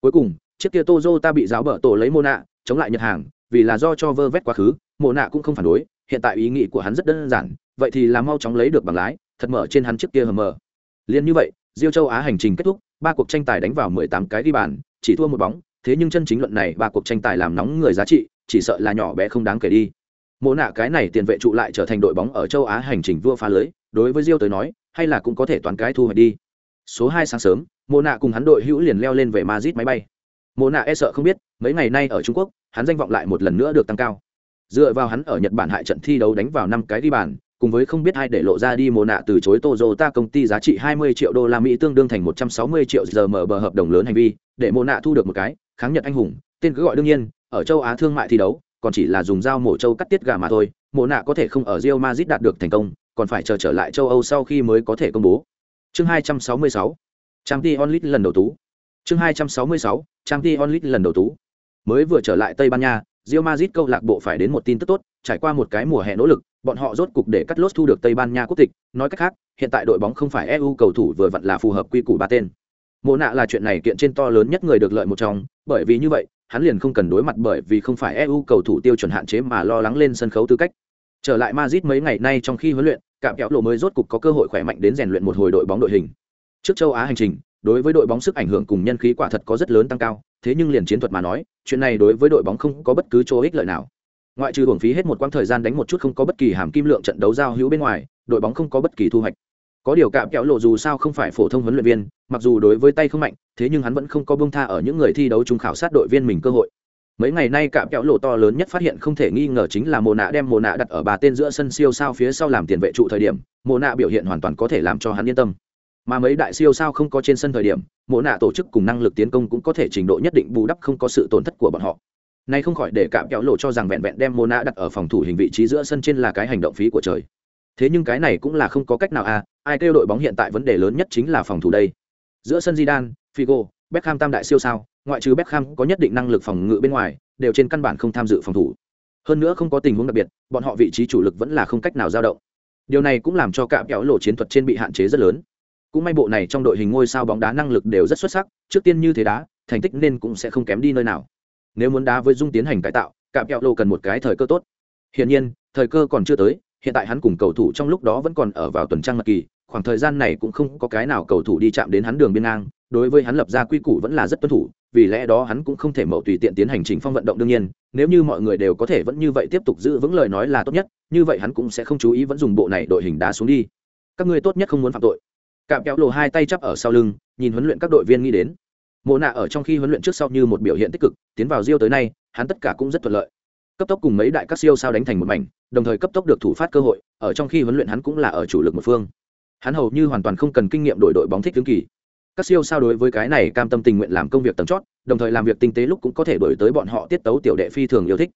Speaker 1: Cuối cùng chiếc kia Toyota bị giáo bở tổ lấy mộ nạ chống lại nhật hàng vì là do cho vơ vét quá khứ mộ nạ cũng không phản đối hiện tại ý nghĩ của hắn rất đơn giản vậy thì là mau chóng lấy được bằng lái thật mở trên hắn chiếc kia Hummer liền như vậy Diêu châu Á hành trình kết thúc, ba cuộc tranh tài đánh vào 18 cái ghi bàn, chỉ thua một bóng, thế nhưng chân chính luận này ba cuộc tranh tài làm nóng người giá trị, chỉ sợ là nhỏ bé không đáng kể đi. mỗ nạ cái này tiền vệ trụ lại trở thành đội bóng ở châu Á hành trình vua phá lưới, đối với Diêu tới nói, hay là cũng có thể toán cái thu hoạch đi. Số hai sáng sớm, mỗ nạ cùng hắn đội hữu liền leo lên về Madrid máy bay. mỗ nạ e sợ không biết, mấy ngày nay ở Trung Quốc, hắn danh vọng lại một lần nữa được tăng cao. Dựa vào hắn ở Nhật Bản hại trận thi đấu đánh vào năm cái ghi bàn, cùng với không biết ai để lộ ra đi mồ nạ từ chối Toyota công ty giá trị 20 triệu đô la Mỹ tương đương thành 160 triệu giờ mở bờ hợp đồng lớn hành vi, để mồ nạ thu được một cái kháng Nhật anh hùng, tên cứ gọi đương nhiên, ở châu Á thương mại thi đấu, còn chỉ là dùng dao mổ châu cắt tiết gà mà thôi, mồ nạ có thể không ở Real Madrid đạt được thành công, còn phải chờ trở lại châu Âu sau khi mới có thể công bố. Chương 266. Champions League lần đầu tú. Chương 266. Champions League lần đầu tú. Mới vừa trở lại Tây Ban Nha, Real Madrid câu lạc bộ phải đến một tin tức tốt, trải qua một cái mùa hè nỗ lực, bọn họ rốt cục để cắt lốt thu được Tây Ban Nha quốc tịch, nói cách khác, hiện tại đội bóng không phải EU cầu thủ vừa vặn là phù hợp quy củ ba tên. Mộ nạ là chuyện này kiện trên to lớn nhất người được lợi một trong, bởi vì như vậy, hắn liền không cần đối mặt bởi vì không phải EU cầu thủ tiêu chuẩn hạn chế mà lo lắng lên sân khấu tư cách. Trở lại Madrid mấy ngày nay trong khi huấn luyện, cạm kéo lộ mới rốt cục có cơ hội khỏe mạnh đến rèn luyện một hồi đội bóng đội hình. Trước châu Á hành trình, đối với đội bóng sức ảnh hưởng cùng nhân khí quả thật có rất lớn tăng cao, thế nhưng liền chiến thuật mà nói, chuyện này đối với đội bóng không có bất cứ chỗ ích lợi nào. Ngoại trừ hưởng phí hết một quãng thời gian đánh một chút không có bất kỳ hàm kim lượng trận đấu giao hữu bên ngoài, đội bóng không có bất kỳ thu hoạch. Có điều cạm kéo lộ dù sao không phải phổ thông huấn luyện viên, mặc dù đối với tay không mạnh, thế nhưng hắn vẫn không có buông tha ở những người thi đấu chung khảo sát đội viên mình cơ hội. Mấy ngày nay cạm kéo lộ to lớn nhất phát hiện không thể nghi ngờ chính là Mộ Nạ đem Mộ Nạ đặt ở bà tên giữa sân siêu sao phía sau làm tiền vệ trụ thời điểm, Mộ Nạ biểu hiện hoàn toàn có thể làm cho hắn yên tâm mà mấy đại siêu sao không có trên sân thời điểm mộ nạ tổ chức cùng năng lực tiến công cũng có thể trình độ nhất định bù đắp không có sự tổn thất của bọn họ. Nay không khỏi để cạm kéo lộ cho rằng vẹn vẹn đem mô nạ đặt ở phòng thủ hình vị trí giữa sân trên là cái hành động phí của trời. Thế nhưng cái này cũng là không có cách nào à ai kêu đội bóng hiện tại vấn đề lớn nhất chính là phòng thủ đây. Giữa sân Zidane, Figo, Beckham tam đại siêu sao ngoại trừ Beckham có nhất định năng lực phòng ngự bên ngoài đều trên căn bản không tham dự phòng thủ. Hơn nữa không có tình huống đặc biệt bọn họ vị trí chủ lực vẫn là không cách nào dao động. Điều này cũng làm cho cạm kéo lộ chiến thuật trên bị hạn chế rất lớn cũng may bộ này trong đội hình ngôi sao bóng đá năng lực đều rất xuất sắc, trước tiên như thế đá, thành tích nên cũng sẽ không kém đi nơi nào. Nếu muốn đá với dung tiến hành cải tạo, cạm kẹo lô cần một cái thời cơ tốt. Hiển nhiên, thời cơ còn chưa tới, hiện tại hắn cùng cầu thủ trong lúc đó vẫn còn ở vào tuần trăng mật kỳ, khoảng thời gian này cũng không có cái nào cầu thủ đi chạm đến hắn đường biên ngang, đối với hắn lập ra quy củ vẫn là rất tuân thủ, vì lẽ đó hắn cũng không thể mậu tùy tiện tiến hành trình phong vận động đương nhiên, nếu như mọi người đều có thể vẫn như vậy tiếp tục giữ vững lời nói là tốt nhất, như vậy hắn cũng sẽ không chú ý vẫn dùng bộ này đội hình đá xuống đi. Các ngươi tốt nhất không muốn phạm tội cạm kéo lộ hai tay chắp ở sau lưng, nhìn huấn luyện các đội viên nghĩ đến. Mộ nạ ở trong khi huấn luyện trước sau như một biểu hiện tích cực, tiến vào riêu tới nay, hắn tất cả cũng rất thuận lợi. Cấp tốc cùng mấy đại các siêu sao đánh thành một mảnh, đồng thời cấp tốc được thủ phát cơ hội, ở trong khi huấn luyện hắn cũng là ở chủ lực một phương. Hắn hầu như hoàn toàn không cần kinh nghiệm đổi đội bóng thích tướng kỳ. Các siêu sao đối với cái này cam tâm tình nguyện làm công việc tầm chót, đồng thời làm việc tinh tế lúc cũng có thể đổi tới bọn họ tiết tấu tiểu đệ phi thường yêu thích.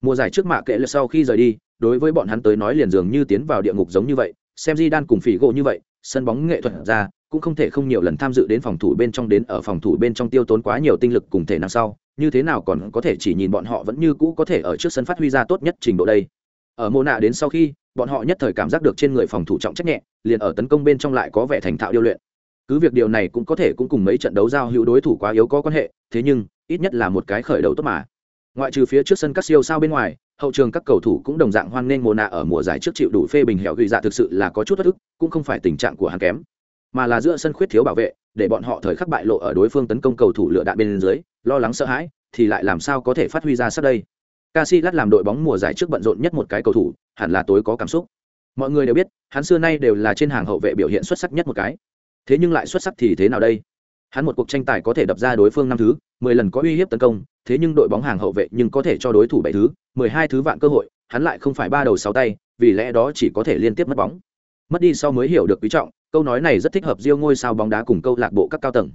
Speaker 1: Mùa giải trước mạ kệ lượt sau khi rời đi, đối với bọn hắn tới nói liền dường như tiến vào địa ngục giống như vậy xem di đan cùng phỉ gỗ như vậy, sân bóng nghệ thuật ra, cũng không thể không nhiều lần tham dự đến phòng thủ bên trong đến ở phòng thủ bên trong tiêu tốn quá nhiều tinh lực cùng thể năng sau, như thế nào còn có thể chỉ nhìn bọn họ vẫn như cũ có thể ở trước sân phát huy ra tốt nhất trình độ đây. Ở mô nạ đến sau khi, bọn họ nhất thời cảm giác được trên người phòng thủ trọng trách nhẹ, liền ở tấn công bên trong lại có vẻ thành thạo điêu luyện. Cứ việc điều này cũng có thể cũng cùng mấy trận đấu giao hữu đối thủ quá yếu có quan hệ, thế nhưng, ít nhất là một cái khởi đầu tốt mà. Ngoại trừ phía trước sân các siêu sao bên ngoài hậu trường các cầu thủ cũng đồng dạng hoan nghênh mùa nạ ở mùa giải trước chịu đủ phê bình hẻo ghi dạ thực sự là có chút thất ức, cũng không phải tình trạng của hắn kém, mà là giữa sân khuyết thiếu bảo vệ, để bọn họ thời khắc bại lộ ở đối phương tấn công cầu thủ lựa đạn bên dưới, lo lắng sợ hãi, thì lại làm sao có thể phát huy ra sát đây. Casillas làm đội bóng mùa giải trước bận rộn nhất một cái cầu thủ, hẳn là tối có cảm xúc. Mọi người đều biết, hắn xưa nay đều là trên hàng hậu vệ biểu hiện xuất sắc nhất một cái. Thế nhưng lại xuất sắc thì thế nào đây? Hắn một cuộc tranh tài có thể đập ra đối phương năm thứ, mười lần có uy hiếp tấn công thế nhưng đội bóng hàng hậu vệ nhưng có thể cho đối thủ bảy thứ, mười hai thứ vạn cơ hội, hắn lại không phải ba đầu sáu tay, vì lẽ đó chỉ có thể liên tiếp mất bóng. Mất đi sau mới hiểu được quý trọng, câu nói này rất thích hợp riêng ngôi sao bóng đá cùng câu lạc bộ các cao tầng.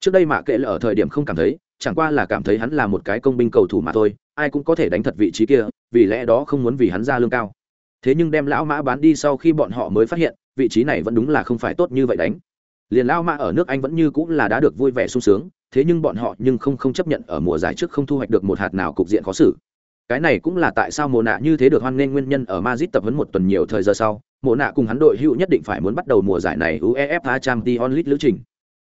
Speaker 1: Trước đây mạ kệ là ở thời điểm không cảm thấy, chẳng qua là cảm thấy hắn là một cái công binh cầu thủ mà thôi, ai cũng có thể đánh thật vị trí kia, vì lẽ đó không muốn vì hắn ra lương cao. Thế nhưng đem lão mã bán đi sau khi bọn họ mới phát hiện, vị trí này vẫn đúng là không phải tốt như vậy đánh. Liền lao mã ở nước anh vẫn như cũng là đã được vui vẻ sung sướng thế nhưng bọn họ nhưng không không chấp nhận ở mùa giải trước không thu hoạch được một hạt nào cục diện khó xử. Cái này cũng là tại sao mùa nạ như thế được hoan nghênh nguyên nhân ở Madrid tập huấn một tuần nhiều thời giờ sau mùa nạ cùng hắn đội hữu nhất định phải muốn bắt đầu mùa giải này UEFA Champions League lữ trình.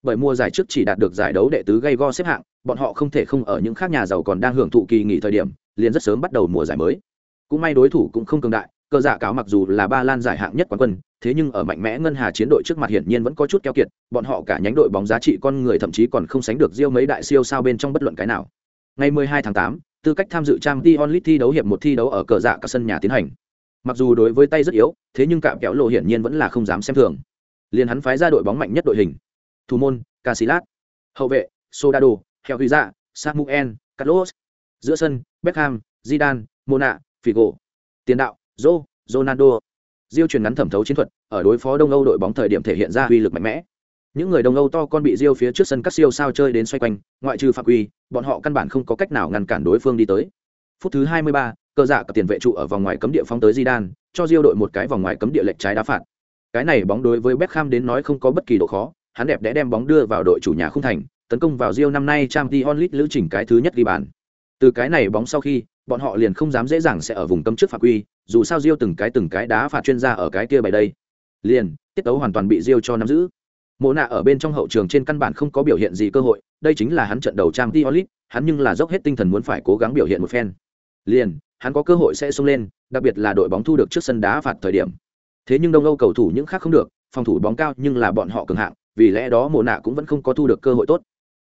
Speaker 1: Bởi mùa giải trước chỉ đạt được giải đấu đệ tứ gây go xếp hạng, bọn họ không thể không ở những khác nhà giàu còn đang hưởng thụ kỳ nghỉ thời điểm, liền rất sớm bắt đầu mùa giải mới. Cũng may đối thủ cũng không cường đại cơ dạ cáo mặc dù là ba lan giải hạng nhất quán quân thế nhưng ở mạnh mẽ ngân hà chiến đội trước mặt hiển nhiên vẫn có chút keo kiệt bọn họ cả nhánh đội bóng giá trị con người thậm chí còn không sánh được riêu mấy đại siêu sao bên trong bất luận cái nào. Ngày 12 tháng 8, tư cách tham dự trang t onlit thi đấu hiệp một thi đấu ở cờ dạ cả sân nhà tiến hành. Mặc dù đối với tay rất yếu thế nhưng cạm kéo lộ hiển nhiên vẫn là không dám xem thường. Liền hắn phái ra đội bóng mạnh nhất đội hình. Thủ môn casilat hậu vệ sodado heo huy dạ samuel carlos. Giữa sân beckham zidane mona figo. Tiền đạo Zô, ronaldo Diêu truyền ngắn thẩm thấu chiến thuật, ở đối phó Đông Âu đội bóng thời điểm thể hiện ra uy lực mạnh mẽ. Những người Đông Âu to con bị Diêu phía trước sân các siêu sao chơi đến xoay quanh, ngoại trừ phạm quy, bọn họ căn bản không có cách nào ngăn cản đối phương đi tới. Phút thứ 23, cơ dạ cặp tiền vệ trụ ở vòng ngoài cấm địa phóng tới Zidane, cho Diêu đội một cái vòng ngoài cấm địa lệch trái đá phạt. Cái này bóng đối với Beckham đến nói không có bất kỳ độ khó, hắn đẹp đẽ đem bóng đưa vào đội chủ nhà không thành, tấn công vào Diêu năm nay Champions League lữ trình cái thứ nhất ghi bàn. Từ cái này bóng sau khi, bọn họ liền không dám dễ dàng sẽ ở vùng cấm trước phạm quy, dù sao Diêu từng cái từng cái đá phạt chuyên gia ở cái kia bày đây. Liền, tiết tấu hoàn toàn bị Diêu cho nắm giữ. Mộ nạ ở bên trong hậu trường trên căn bản không có biểu hiện gì cơ hội, đây chính là hắn trận đầu Champions League, hắn nhưng là dốc hết tinh thần muốn phải cố gắng biểu hiện một phen. Liền, hắn có cơ hội sẽ xông lên, đặc biệt là đội bóng thu được trước sân đá phạt thời điểm. Thế nhưng Đông Âu cầu thủ những khác không được, phòng thủ bóng cao nhưng là bọn họ cường hạng, vì lẽ đó Mộ nạ cũng vẫn không có thu được cơ hội tốt.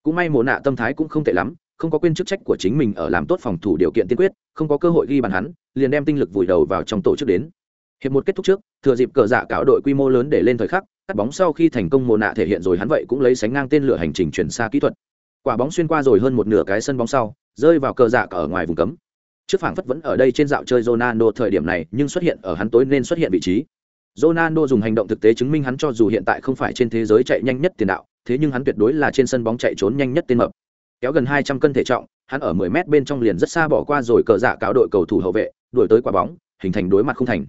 Speaker 1: Cũng may Mộ nạ tâm thái cũng không tệ lắm, không có quên chức trách của chính mình ở làm tốt phòng thủ điều kiện tiên quyết, không có cơ hội ghi bàn hắn, liền đem tinh lực vùi đầu vào trong tổ chức đến. Hiệp một kết thúc trước, thừa dịp cờ dạ cáo đội quy mô lớn để lên thời khắc, cắt bóng sau khi thành công mồ nạ thể hiện rồi hắn vậy cũng lấy sánh ngang tên lửa hành trình chuyển xa kỹ thuật. Quả bóng xuyên qua rồi hơn một nửa cái sân bóng sau, rơi vào cờ dạ ở ngoài vùng cấm. Trước phảng phất vẫn ở đây trên dạo chơi Ronaldo thời điểm này, nhưng xuất hiện ở hắn tối nên xuất hiện vị trí. Ronaldo dùng hành động thực tế chứng minh hắn cho dù hiện tại không phải trên thế giới chạy nhanh nhất tiền đạo, thế nhưng hắn tuyệt đối là trên sân bóng chạy trốn nhanh nhất tên mập. Kéo gần 200 cân thể trọng, hắn ở 10 mét bên trong liền rất xa bỏ qua rồi cờ dạ cáo đội cầu thủ hậu vệ, đuổi tới quả bóng, hình thành đối mặt không thành.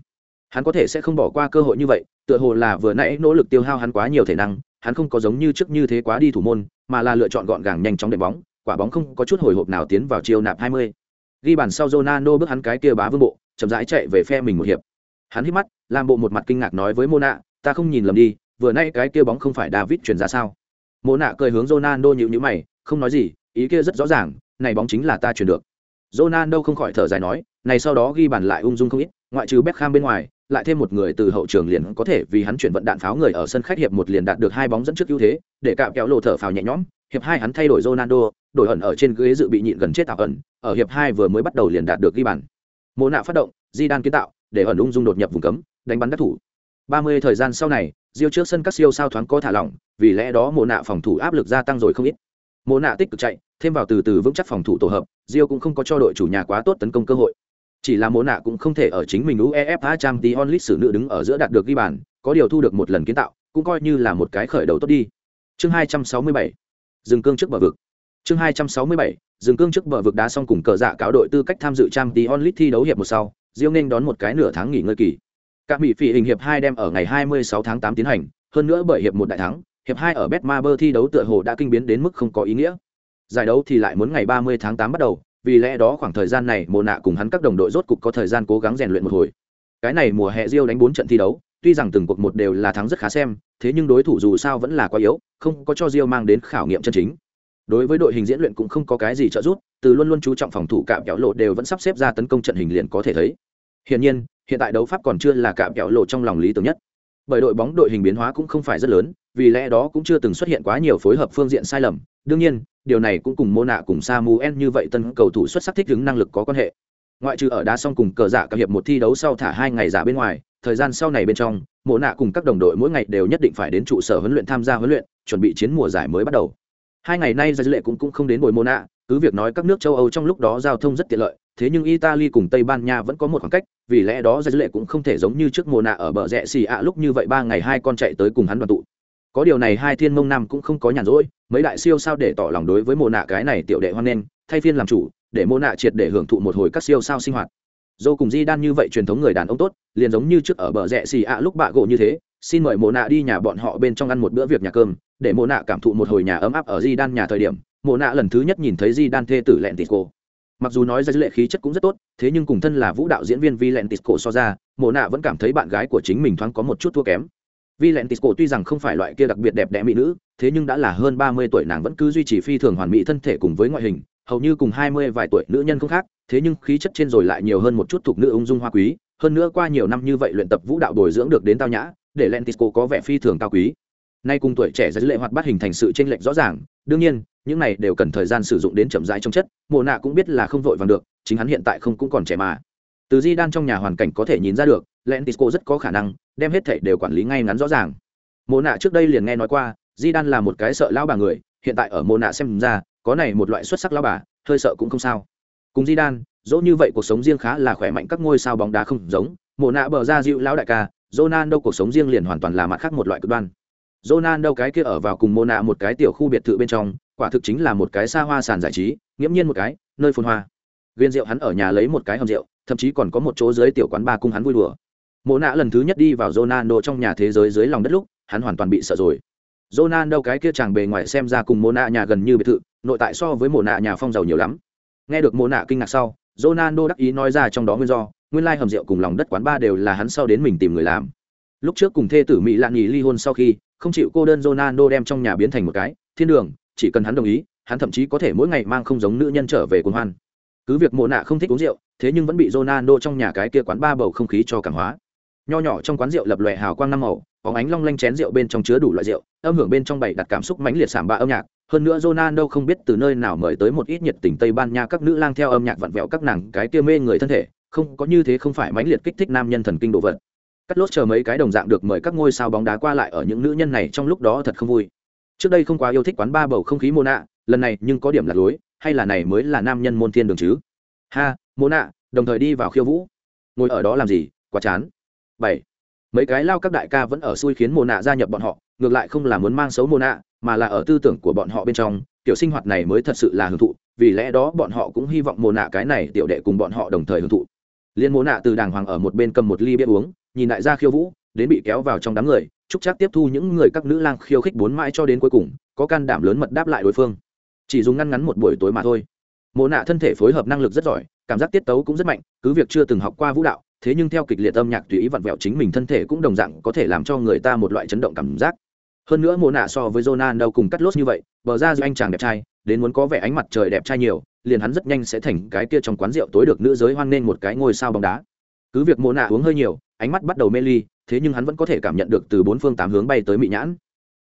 Speaker 1: Hắn có thể sẽ không bỏ qua cơ hội như vậy, tựa hồ là vừa nãy nỗ lực tiêu hao hắn quá nhiều thể năng, hắn không có giống như trước như thế quá đi thủ môn, mà là lựa chọn gọn gàng nhanh chóng đệm bóng, quả bóng không có chút hồi hộp nào tiến vào chiêu nạp 20. Ghi bàn sau Ronaldo bước hắn cái kia bá vương bộ, chậm rãi chạy về phe mình một hiệp. Hắn hít mắt, làm bộ một mặt kinh ngạc nói với Mona, ta không nhìn lầm đi, vừa nãy cái kia bóng không phải David chuyển ra sao? Mona cười hướng Ronaldo nhíu nhíu mày, không nói gì, ý kia rất rõ ràng, này bóng chính là ta chuyển được. Ronaldo không khỏi thở dài nói, này sau đó ghi bàn lại ung dung không ít, ngoại trừ Beckham bên ngoài, lại thêm một người từ hậu trường liền có thể vì hắn chuyển vận đạn pháo người ở sân khách hiệp một liền đạt được hai bóng dẫn trước ưu thế, để cạm kéo lộ thở phào nhẹ nhõm, hiệp hai hắn thay đổi Ronaldo, đổi ẩn ở trên ghế dự bị nhịn gần chết tạo ẩn, ở hiệp hai vừa mới bắt đầu liền đạt được ghi bàn. Mộ nạ phát động, Di kiến tạo, để ẩn ung dung đột nhập vùng cấm, đánh bắn đắc thủ. 30 thời gian sau này, Diêu trước sân các siêu sao thoáng có thả lỏng, vì lẽ đó Mộ nạ phòng thủ áp lực gia tăng rồi không ít. Mộ nạ tích cực chạy, thêm vào từ từ vững chắc phòng thủ tổ hợp, Diêu cũng không có cho đội chủ nhà quá tốt tấn công cơ hội. Chỉ là Mộ nạ cũng không thể ở chính mình UEFA Champions League sử nữ đứng ở giữa đạt được ghi bàn, có điều thu được một lần kiến tạo, cũng coi như là một cái khởi đầu tốt đi. Chương 267, dừng cương trước bờ vực. Chương 267, dừng cương trước bờ vực đá xong cùng cờ dạ cáo đội tư cách tham dự Champions League thi đấu hiệp một sau, Diêu nên đón một cái nửa tháng nghỉ ngơi kỳ. Các mỹ phỉ hình hiệp 2 đem ở ngày 26 tháng 8 tiến hành, hơn nữa bởi hiệp một đại thắng, hiệp 2 ở Betmaber thi đấu tựa hồ đã kinh biến đến mức không có ý nghĩa. Giải đấu thì lại muốn ngày 30 tháng 8 bắt đầu, vì lẽ đó khoảng thời gian này mồ Nạ cùng hắn các đồng đội rốt cục có thời gian cố gắng rèn luyện một hồi. Cái này mùa hè Rio đánh 4 trận thi đấu, tuy rằng từng cuộc một đều là thắng rất khá xem, thế nhưng đối thủ dù sao vẫn là quá yếu, không có cho Rio mang đến khảo nghiệm chân chính. Đối với đội hình diễn luyện cũng không có cái gì trợ giúp, từ luôn luôn chú trọng phòng thủ cạm kéo lộ đều vẫn sắp xếp ra tấn công trận hình liền có thể thấy. Hiển nhiên, hiện tại đấu pháp còn chưa là cạm kéo lộ trong lòng lý tưởng nhất. Bởi đội bóng đội hình biến hóa cũng không phải rất lớn, vì lẽ đó cũng chưa từng xuất hiện quá nhiều phối hợp phương diện sai lầm. Đương nhiên, điều này cũng cùng Mona cùng Samuel như vậy tân cầu thủ xuất sắc thích ứng năng lực có quan hệ. Ngoại trừ ở đá xong cùng cờ giả cả hiệp một thi đấu sau thả hai ngày giả bên ngoài, thời gian sau này bên trong, Mona cùng các đồng đội mỗi ngày đều nhất định phải đến trụ sở huấn luyện tham gia huấn luyện, chuẩn bị chiến mùa giải mới bắt đầu. Hai ngày nay Giải lệ cũng cũng không đến buổi mô nạ, cứ việc nói các nước châu Âu trong lúc đó giao thông rất tiện lợi, thế nhưng Italy cùng Tây Ban Nha vẫn có một khoảng cách, vì lẽ đó Giải lệ cũng không thể giống như trước mùa nạ ở bờ rẽ xì ạ lúc như vậy ba ngày hai con chạy tới cùng hắn đoàn tụ. Có điều này hai thiên mông nam cũng không có nhàn rỗi, mấy đại siêu sao để tỏ lòng đối với mùa nạ cái này tiểu đệ hoan nghênh, thay phiên làm chủ, để mô nạ triệt để hưởng thụ một hồi các siêu sao sinh hoạt. Dô cùng Di đan như vậy truyền thống người đàn ông tốt, liền giống như trước ở bờ rẽ xì ạ lúc bạ gỗ như thế, xin mời mùa nạ đi nhà bọn họ bên trong ăn một bữa việc nhà cơm, để mùa nạ cảm thụ một hồi nhà ấm áp ở Di đan nhà thời điểm, mùa nạ lần thứ nhất nhìn thấy Di đan thê tử lẹn tịt cô mặc dù nói ra lệ khí chất cũng rất tốt thế nhưng cùng thân là vũ đạo diễn viên vi lẹn tịt cổ so ra mộ nạ vẫn cảm thấy bạn gái của chính mình thoáng có một chút thua kém vi lẹn tisco tuy rằng không phải loại kia đặc biệt đẹp đẽ mỹ nữ, thế nhưng đã là hơn ba mươi tuổi nàng vẫn cứ duy trì phi thường hoàn mỹ thân thể cùng với ngoại hình, hầu như cùng hai mươi vài tuổi nữ nhân không khác, thế nhưng khí chất trên rồi lại nhiều hơn một chút thuộc nữ ung dung hoa quý, hơn nữa qua nhiều năm như vậy luyện tập vũ đạo bồi dưỡng được đến tao nhã, để lentisco có vẻ phi thường cao quý. Nay cùng tuổi trẻ giới lệ hoạt bát hình thành sự chênh lệch rõ ràng, đương nhiên, những này đều cần thời gian sử dụng đến chậm rãi trong chất, mộ nạ cũng biết là không vội vàng được, chính hắn hiện tại không cũng còn trẻ mà. Từ di đan trong nhà hoàn cảnh có thể nhìn ra được lentisco rất có khả năng đem hết thể đều quản lý ngay ngắn rõ ràng mộ nạ trước đây liền nghe nói qua di đan là một cái sợ lão bà người hiện tại ở mộ nạ xem ra có này một loại xuất sắc lão bà hơi sợ cũng không sao cùng di đan dỗ như vậy cuộc sống riêng khá là khỏe mạnh các ngôi sao bóng đá không giống mộ nạ bờ ra dịu lão đại ca Ronaldo cuộc sống riêng liền hoàn toàn là mặt khác một loại cực đoan. Ronaldo cái kia ở vào cùng Mona một cái tiểu khu biệt thự bên trong, quả thực chính là một cái xa hoa sàn giải trí, nghiễm nhiên một cái nơi phồn hoa. Viên rượu hắn ở nhà lấy một cái hầm rượu, thậm chí còn có một chỗ dưới tiểu quán ba cung hắn vui đùa. Mona lần thứ nhất đi vào Ronaldo trong nhà thế giới dưới lòng đất lúc, hắn hoàn toàn bị sợ rồi. Ronaldo cái kia chàng bề ngoài xem ra cùng Mona nhà gần như biệt thự, nội tại so với Mona nhà phong giàu nhiều lắm. Nghe được Mona kinh ngạc sau, Ronaldo đắc ý nói ra trong đó nguyên do, nguyên lai hầm rượu cùng lòng đất quán ba đều là hắn sau đến mình tìm người làm. Lúc trước cùng thê tử Mỹ Lạn nghỉ ly hôn sau khi, không chịu cô đơn Ronaldo đem trong nhà biến thành một cái thiên đường, chỉ cần hắn đồng ý, hắn thậm chí có thể mỗi ngày mang không giống nữ nhân trở về cuồng hoan. Cứ việc Mộ Nạ không thích uống rượu, thế nhưng vẫn bị Ronaldo trong nhà cái kia quán ba bầu không khí cho cảm hóa. Nho nhỏ trong quán rượu lập lòe hào quang năm màu, có ánh long lanh chén rượu bên trong chứa đủ loại rượu, âm hưởng bên trong bảy đặt cảm xúc mãnh liệt sảm bạ âm nhạc, hơn nữa Ronaldo không biết từ nơi nào mời tới một ít nhiệt tình Tây Ban Nha các nữ lang theo âm nhạc vặn vẹo các nàng cái kia mê người thân thể, không có như thế không phải mãnh liệt kích thích nam nhân thần kinh độ vật. Cắt lốt chờ mấy cái đồng dạng được mời các ngôi sao bóng đá qua lại ở những nữ nhân này trong lúc đó thật không vui. Trước đây không quá yêu thích quán ba bầu không khí Mona, lần này nhưng có điểm là lối, hay là này mới là nam nhân môn thiên đường chứ? Ha, Mona, đồng thời đi vào khiêu vũ. Ngồi ở đó làm gì, quá chán. Bảy. Mấy cái lao các đại ca vẫn ở xui khiến mồ nạ gia nhập bọn họ, ngược lại không là muốn mang xấu mồ nạ, mà là ở tư tưởng của bọn họ bên trong, tiểu sinh hoạt này mới thật sự là hưởng thụ, vì lẽ đó bọn họ cũng hy vọng mồ nạ cái này tiểu đệ cùng bọn họ đồng thời hưởng thụ. Liên mồ nạ từ đàng hoàng ở một bên cầm một ly bia uống, nhìn đại gia khiêu vũ, đến bị kéo vào trong đám người, chúc chắc tiếp thu những người các nữ lang khiêu khích bốn mãi cho đến cuối cùng, có can đảm lớn mật đáp lại đối phương. Chỉ dùng ngăn ngắn một buổi tối mà thôi. Mồ nạ thân thể phối hợp năng lực rất giỏi, cảm giác tiết tấu cũng rất mạnh, cứ việc chưa từng học qua vũ đạo thế nhưng theo kịch liệt âm nhạc tùy ý vặn vẹo chính mình thân thể cũng đồng dạng có thể làm cho người ta một loại chấn động cảm giác. Hơn nữa mồ nạ so với Ronaldo cùng cắt lốt như vậy, bờ ra giữa anh chàng đẹp trai, đến muốn có vẻ ánh mặt trời đẹp trai nhiều, liền hắn rất nhanh sẽ thành cái kia trong quán rượu tối được nữ giới hoan nên một cái ngôi sao bóng đá. Cứ việc mồ nạ uống hơi nhiều, ánh mắt bắt đầu mê ly, thế nhưng hắn vẫn có thể cảm nhận được từ bốn phương tám hướng bay tới mị nhãn.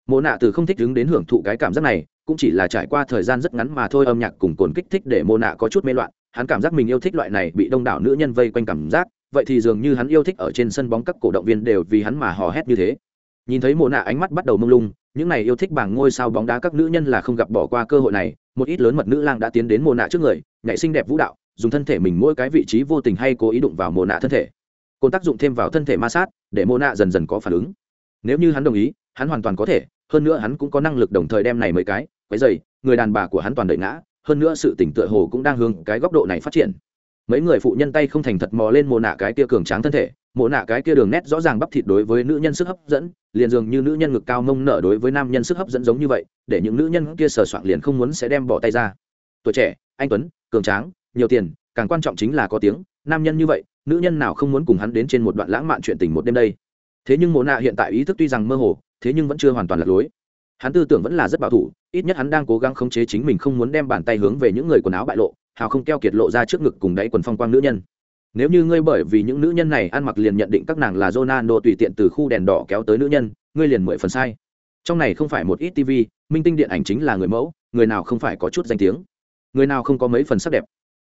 Speaker 1: Mồ nạ từ không thích đứng đến hưởng thụ cái cảm giác này, cũng chỉ là trải qua thời gian rất ngắn mà thôi âm nhạc cùng cồn kích thích để mồ nạ có chút mê loạn. Hắn cảm giác mình yêu thích loại này bị đông đảo nữ nhân vây quanh cảm giác vậy thì dường như hắn yêu thích ở trên sân bóng các cổ động viên đều vì hắn mà hò hét như thế. Nhìn thấy mồ nạ ánh mắt bắt đầu mông lung, những này yêu thích bảng ngôi sao bóng đá các nữ nhân là không gặp bỏ qua cơ hội này, một ít lớn mật nữ lang đã tiến đến mồ nạ trước người, nhảy xinh đẹp vũ đạo, dùng thân thể mình mỗi cái vị trí vô tình hay cố ý đụng vào mồ nạ thân thể. Côn tác dụng thêm vào thân thể ma sát, để mồ nạ dần dần có phản ứng. Nếu như hắn đồng ý, hắn hoàn toàn có thể, hơn nữa hắn cũng có năng lực đồng thời đem này mấy cái, quấy dày người đàn bà của hắn toàn đợi ngã, hơn nữa sự tỉnh tựa hồ cũng đang hướng cái góc độ này phát triển mấy người phụ nhân tay không thành thật mò lên mồ nạ cái kia cường tráng thân thể, mồ nạ cái kia đường nét rõ ràng bắp thịt đối với nữ nhân sức hấp dẫn, liền dường như nữ nhân ngực cao mông nở đối với nam nhân sức hấp dẫn giống như vậy, để những nữ nhân kia sờ soạn liền không muốn sẽ đem bỏ tay ra. Tuổi trẻ, anh tuấn, cường tráng, nhiều tiền, càng quan trọng chính là có tiếng, nam nhân như vậy, nữ nhân nào không muốn cùng hắn đến trên một đoạn lãng mạn chuyện tình một đêm đây. Thế nhưng mồ nạ hiện tại ý thức tuy rằng mơ hồ, thế nhưng vẫn chưa hoàn toàn lạc lối. Hắn tư tưởng vẫn là rất bảo thủ, ít nhất hắn đang cố gắng khống chế chính mình không muốn đem bàn tay hướng về những người quần áo bại lộ hào không keo kiệt lộ ra trước ngực cùng đáy quần phong quang nữ nhân. Nếu như ngươi bởi vì những nữ nhân này ăn mặc liền nhận định các nàng là Ronaldo tùy tiện từ khu đèn đỏ kéo tới nữ nhân, ngươi liền mười phần sai. Trong này không phải một ít tv minh tinh điện ảnh chính là người mẫu, người nào không phải có chút danh tiếng? Người nào không có mấy phần sắc đẹp?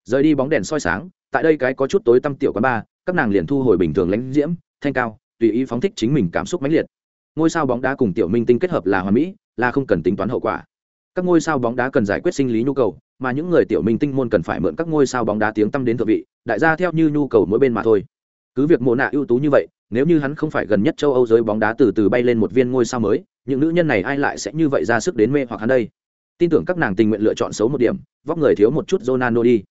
Speaker 1: Rời đi bóng đèn soi sáng, tại đây cái có chút tối tăm tiểu quán ba các nàng liền thu hồi bình thường lãnh diễm, thanh cao, tùy ý phóng thích chính mình cảm xúc mãnh liệt. Ngôi sao bóng đá cùng tiểu minh tinh kết hợp là hoàn mỹ, là không cần tính toán hậu quả các ngôi sao bóng đá cần giải quyết sinh lý nhu cầu, mà những người tiểu minh tinh môn cần phải mượn các ngôi sao bóng đá tiếng tăm đến thượng vị, đại gia theo như nhu cầu mỗi bên mà thôi. Cứ việc mộ nạ ưu tú như vậy, nếu như hắn không phải gần nhất châu âu giới bóng đá từ từ bay lên một viên ngôi sao mới, những nữ nhân này ai lại sẽ như vậy ra sức đến mê hoặc hắn đây? Tin tưởng các nàng tình nguyện lựa chọn xấu một điểm, vóc người thiếu một chút Ronaldo đi.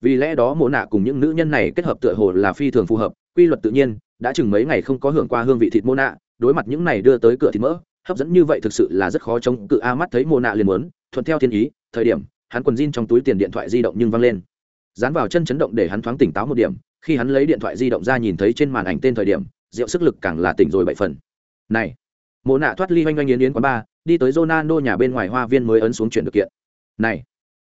Speaker 1: Vì lẽ đó mộ nạ cùng những nữ nhân này kết hợp tựa hồ là phi thường phù hợp, quy luật tự nhiên, đã chừng mấy ngày không có hưởng qua hương vị thịt mô nạ, đối mặt những này đưa tới cửa thịt mỡ hấp dẫn như vậy thực sự là rất khó chống cự. A mắt thấy mồ nạ liền muốn thuận theo thiên ý, thời điểm, hắn quần jean trong túi tiền điện thoại di động nhưng văng lên. Dán vào chân chấn động để hắn thoáng tỉnh táo một điểm, khi hắn lấy điện thoại di động ra nhìn thấy trên màn ảnh tên thời điểm, rượu sức lực càng là tỉnh rồi bảy phần. Này mộ nạ thoát ly oanh oanh yến yến quán ba đi tới Ronaldo nhà bên ngoài hoa viên mới ấn xuống chuyển được kiện. Này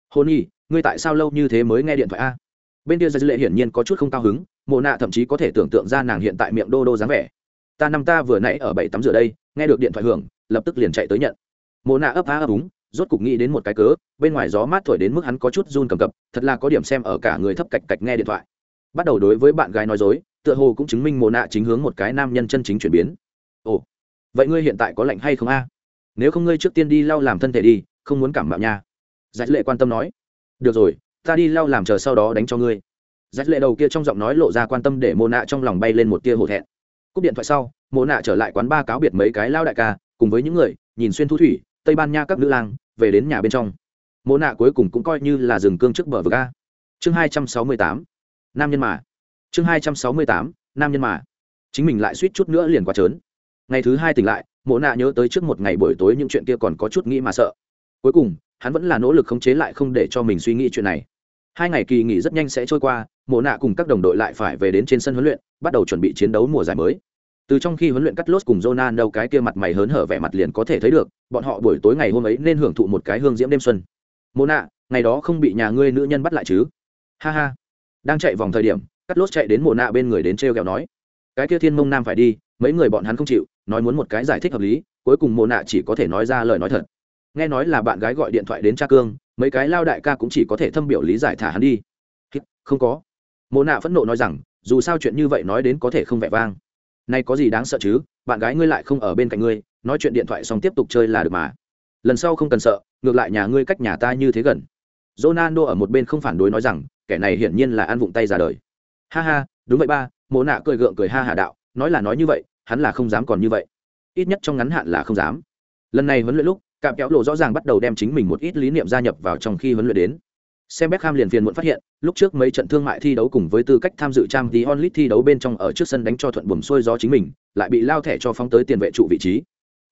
Speaker 1: hôn nhi ngươi tại sao lâu như thế mới nghe điện thoại a? Bên kia dư lệ hiển nhiên có chút không cao hứng mộ nạ thậm chí có thể tưởng tượng ra nàng hiện tại miệng đô đô dáng vẻ ta năm ta vừa nãy ở bảy tắm rửa đây, nghe được điện thoại hưởng, lập tức liền chạy tới nhận. Mồ nạ ấp á ấp úng, rốt cục nghĩ đến một cái cớ, bên ngoài gió mát thổi đến mức hắn có chút run cầm cập, thật là có điểm xem ở cả người thấp cạch cạch nghe điện thoại. Bắt đầu đối với bạn gái nói dối, tựa hồ cũng chứng minh mồ nạ chính hướng một cái nam nhân chân chính chuyển biến. Ồ, vậy ngươi hiện tại có lạnh hay không a? Nếu không ngươi trước tiên đi lau làm thân thể đi, không muốn cảm mạo nha. Giải lệ quan tâm nói. Được rồi, ta đi lau làm chờ sau đó đánh cho ngươi. Giải lệ đầu kia trong giọng nói lộ ra quan tâm để mồ nạ trong lòng bay lên một tia hổ thẹn cúp điện thoại sau, mộ nạ trở lại quán ba cáo biệt mấy cái lao đại ca, cùng với những người, nhìn xuyên thu thủy, tây ban nha các nữ lang, về đến nhà bên trong. Mộ nạ cuối cùng cũng coi như là rừng cương trước bờ vực a. Chương hai trăm sáu mươi tám, nam nhân mà. Chương hai trăm sáu mươi tám, nam nhân mà. Chính mình lại suýt chút nữa liền quá trớn. Ngày thứ hai tỉnh lại, mộ nạ nhớ tới trước một ngày buổi tối những chuyện kia còn có chút nghĩ mà sợ. Cuối cùng, hắn vẫn là nỗ lực khống chế lại không để cho mình suy nghĩ chuyện này hai ngày kỳ nghỉ rất nhanh sẽ trôi qua mộ nạ cùng các đồng đội lại phải về đến trên sân huấn luyện bắt đầu chuẩn bị chiến đấu mùa giải mới từ trong khi huấn luyện cắt lốt cùng Jonah đâu cái kia mặt mày hớn hở vẻ mặt liền có thể thấy được, bọn họ buổi tối ngày hôm ấy nên hưởng thụ một cái hương diễm đêm xuân. Mộ nạ, ngày đó không bị nhà ngươi nữ nhân bắt lại chứ? Ha ha. Đang chạy vòng thời điểm, cắt lốt chạy đến mộ nạ bên người đến treo kẹo nói, cái kia thiên mông nam phải đi, mấy người bọn hắn không chịu, nói muốn một cái giải thích hợp lý, cuối cùng mộ nạ chỉ có thể nói ra lời nói thật. Nghe nói là bạn gái gọi điện thoại đến cha cương, mấy cái lao đại ca cũng chỉ có thể thâm biểu lý giải thả hắn đi. Không có. mồ nạ phẫn nộ nói rằng, dù sao chuyện như vậy nói đến có thể không vẻ vang. Nay có gì đáng sợ chứ bạn gái ngươi lại không ở bên cạnh ngươi nói chuyện điện thoại xong tiếp tục chơi là được mà. Lần sau không cần sợ ngược lại nhà ngươi cách nhà ta như thế gần. Ronaldo ở một bên không phản đối nói rằng kẻ này hiển nhiên là ăn vụng tay ra đời. Ha ha đúng vậy ba mồ nạ cười gượng cười ha hà đạo nói là nói như vậy hắn là không dám còn như vậy. Ít nhất trong ngắn hạn là không dám. Lần này huấn luyện lúc cạm kéo lộ rõ ràng bắt đầu đem chính mình một ít lý niệm gia nhập vào trong khi huấn luyện đến xem Beckham liền phiền muộn phát hiện, lúc trước mấy trận thương mại thi đấu cùng với tư cách tham dự trang tí onlit thi đấu bên trong ở trước sân đánh cho thuận buồm xuôi gió chính mình, lại bị lao thẻ cho phóng tới tiền vệ trụ vị trí.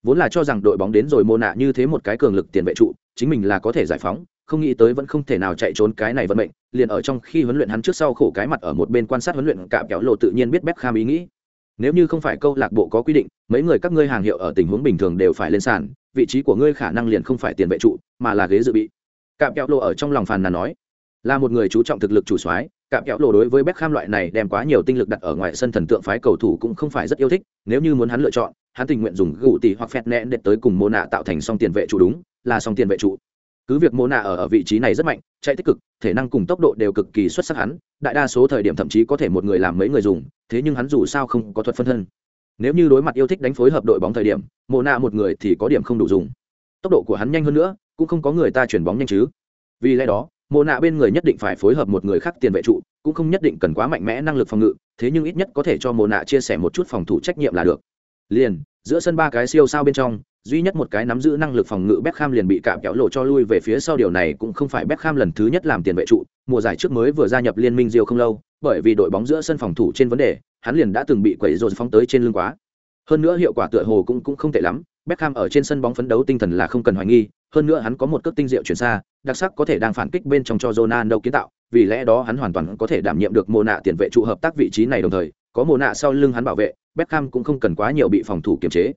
Speaker 1: Vốn là cho rằng đội bóng đến rồi mô nạ như thế một cái cường lực tiền vệ trụ, chính mình là có thể giải phóng, không nghĩ tới vẫn không thể nào chạy trốn cái này vận mệnh, liền ở trong khi huấn luyện hắn trước sau khổ cái mặt ở một bên quan sát huấn luyện cạm kéo lộ tự nhiên biết Beckham ý nghĩ. Nếu như không phải câu lạc bộ có quy định, mấy người các ngươi hàng hiệu ở tình huống bình thường đều phải lên sàn, vị trí của ngươi khả năng liền không phải tiền vệ trụ, mà là ghế dự bị. Cạm Kẹo lộ ở trong lòng phàn nàn nói, là một người chú trọng thực lực chủ soái cạm Kẹo lộ đối với Beckham loại này đem quá nhiều tinh lực đặt ở ngoài sân thần tượng phái cầu thủ cũng không phải rất yêu thích nếu như muốn hắn lựa chọn hắn tình nguyện dùng gù tì hoặc phẹt nẹn để tới cùng mô nạ tạo thành song tiền vệ trụ đúng là song tiền vệ trụ. Cứ việc mô nạ ở ở vị trí này rất mạnh chạy tích cực thể năng cùng tốc độ đều cực kỳ xuất sắc hắn đại đa số thời điểm thậm chí có thể một người làm mấy người dùng thế nhưng hắn dù sao không có thuật phân thân nếu như đối mặt yêu thích đánh phối hợp đội bóng thời điểm mộ nạ một người thì có điểm không đủ dùng. Tốc độ của hắn nhanh hơn nữa cũng không có người ta chuyển bóng nhanh chứ. Vì lẽ đó mộ nạ bên người nhất định phải phối hợp một người khác tiền vệ trụ cũng không nhất định cần quá mạnh mẽ năng lực phòng ngự thế nhưng ít nhất có thể cho mộ nạ chia sẻ một chút phòng thủ trách nhiệm là được. Liền giữa sân ba cái siêu sao bên trong duy nhất một cái nắm giữ năng lực phòng ngự Beckham liền bị cạm kéo lộ cho lui về phía sau điều này cũng không phải Beckham lần thứ nhất làm tiền vệ trụ, mùa giải trước mới vừa gia nhập liên minh Rio không lâu, bởi vì đội bóng giữa sân phòng thủ trên vấn đề, hắn liền đã từng bị quẩy rồi phóng tới trên lưng quá. Hơn nữa hiệu quả tựa hồ cũng cũng không tệ lắm, Beckham ở trên sân bóng phấn đấu tinh thần là không cần hoài nghi, hơn nữa hắn có một cước tinh diệu chuyển xa, đặc sắc có thể đang phản kích bên trong cho Ronaldo kiến tạo, vì lẽ đó hắn hoàn toàn có thể đảm nhiệm được mồ nạ tiền vệ trụ hợp tác vị trí này đồng thời, có mồ nạ sau lưng hắn bảo vệ, Beckham cũng không cần quá nhiều bị phòng thủ kiềm chế.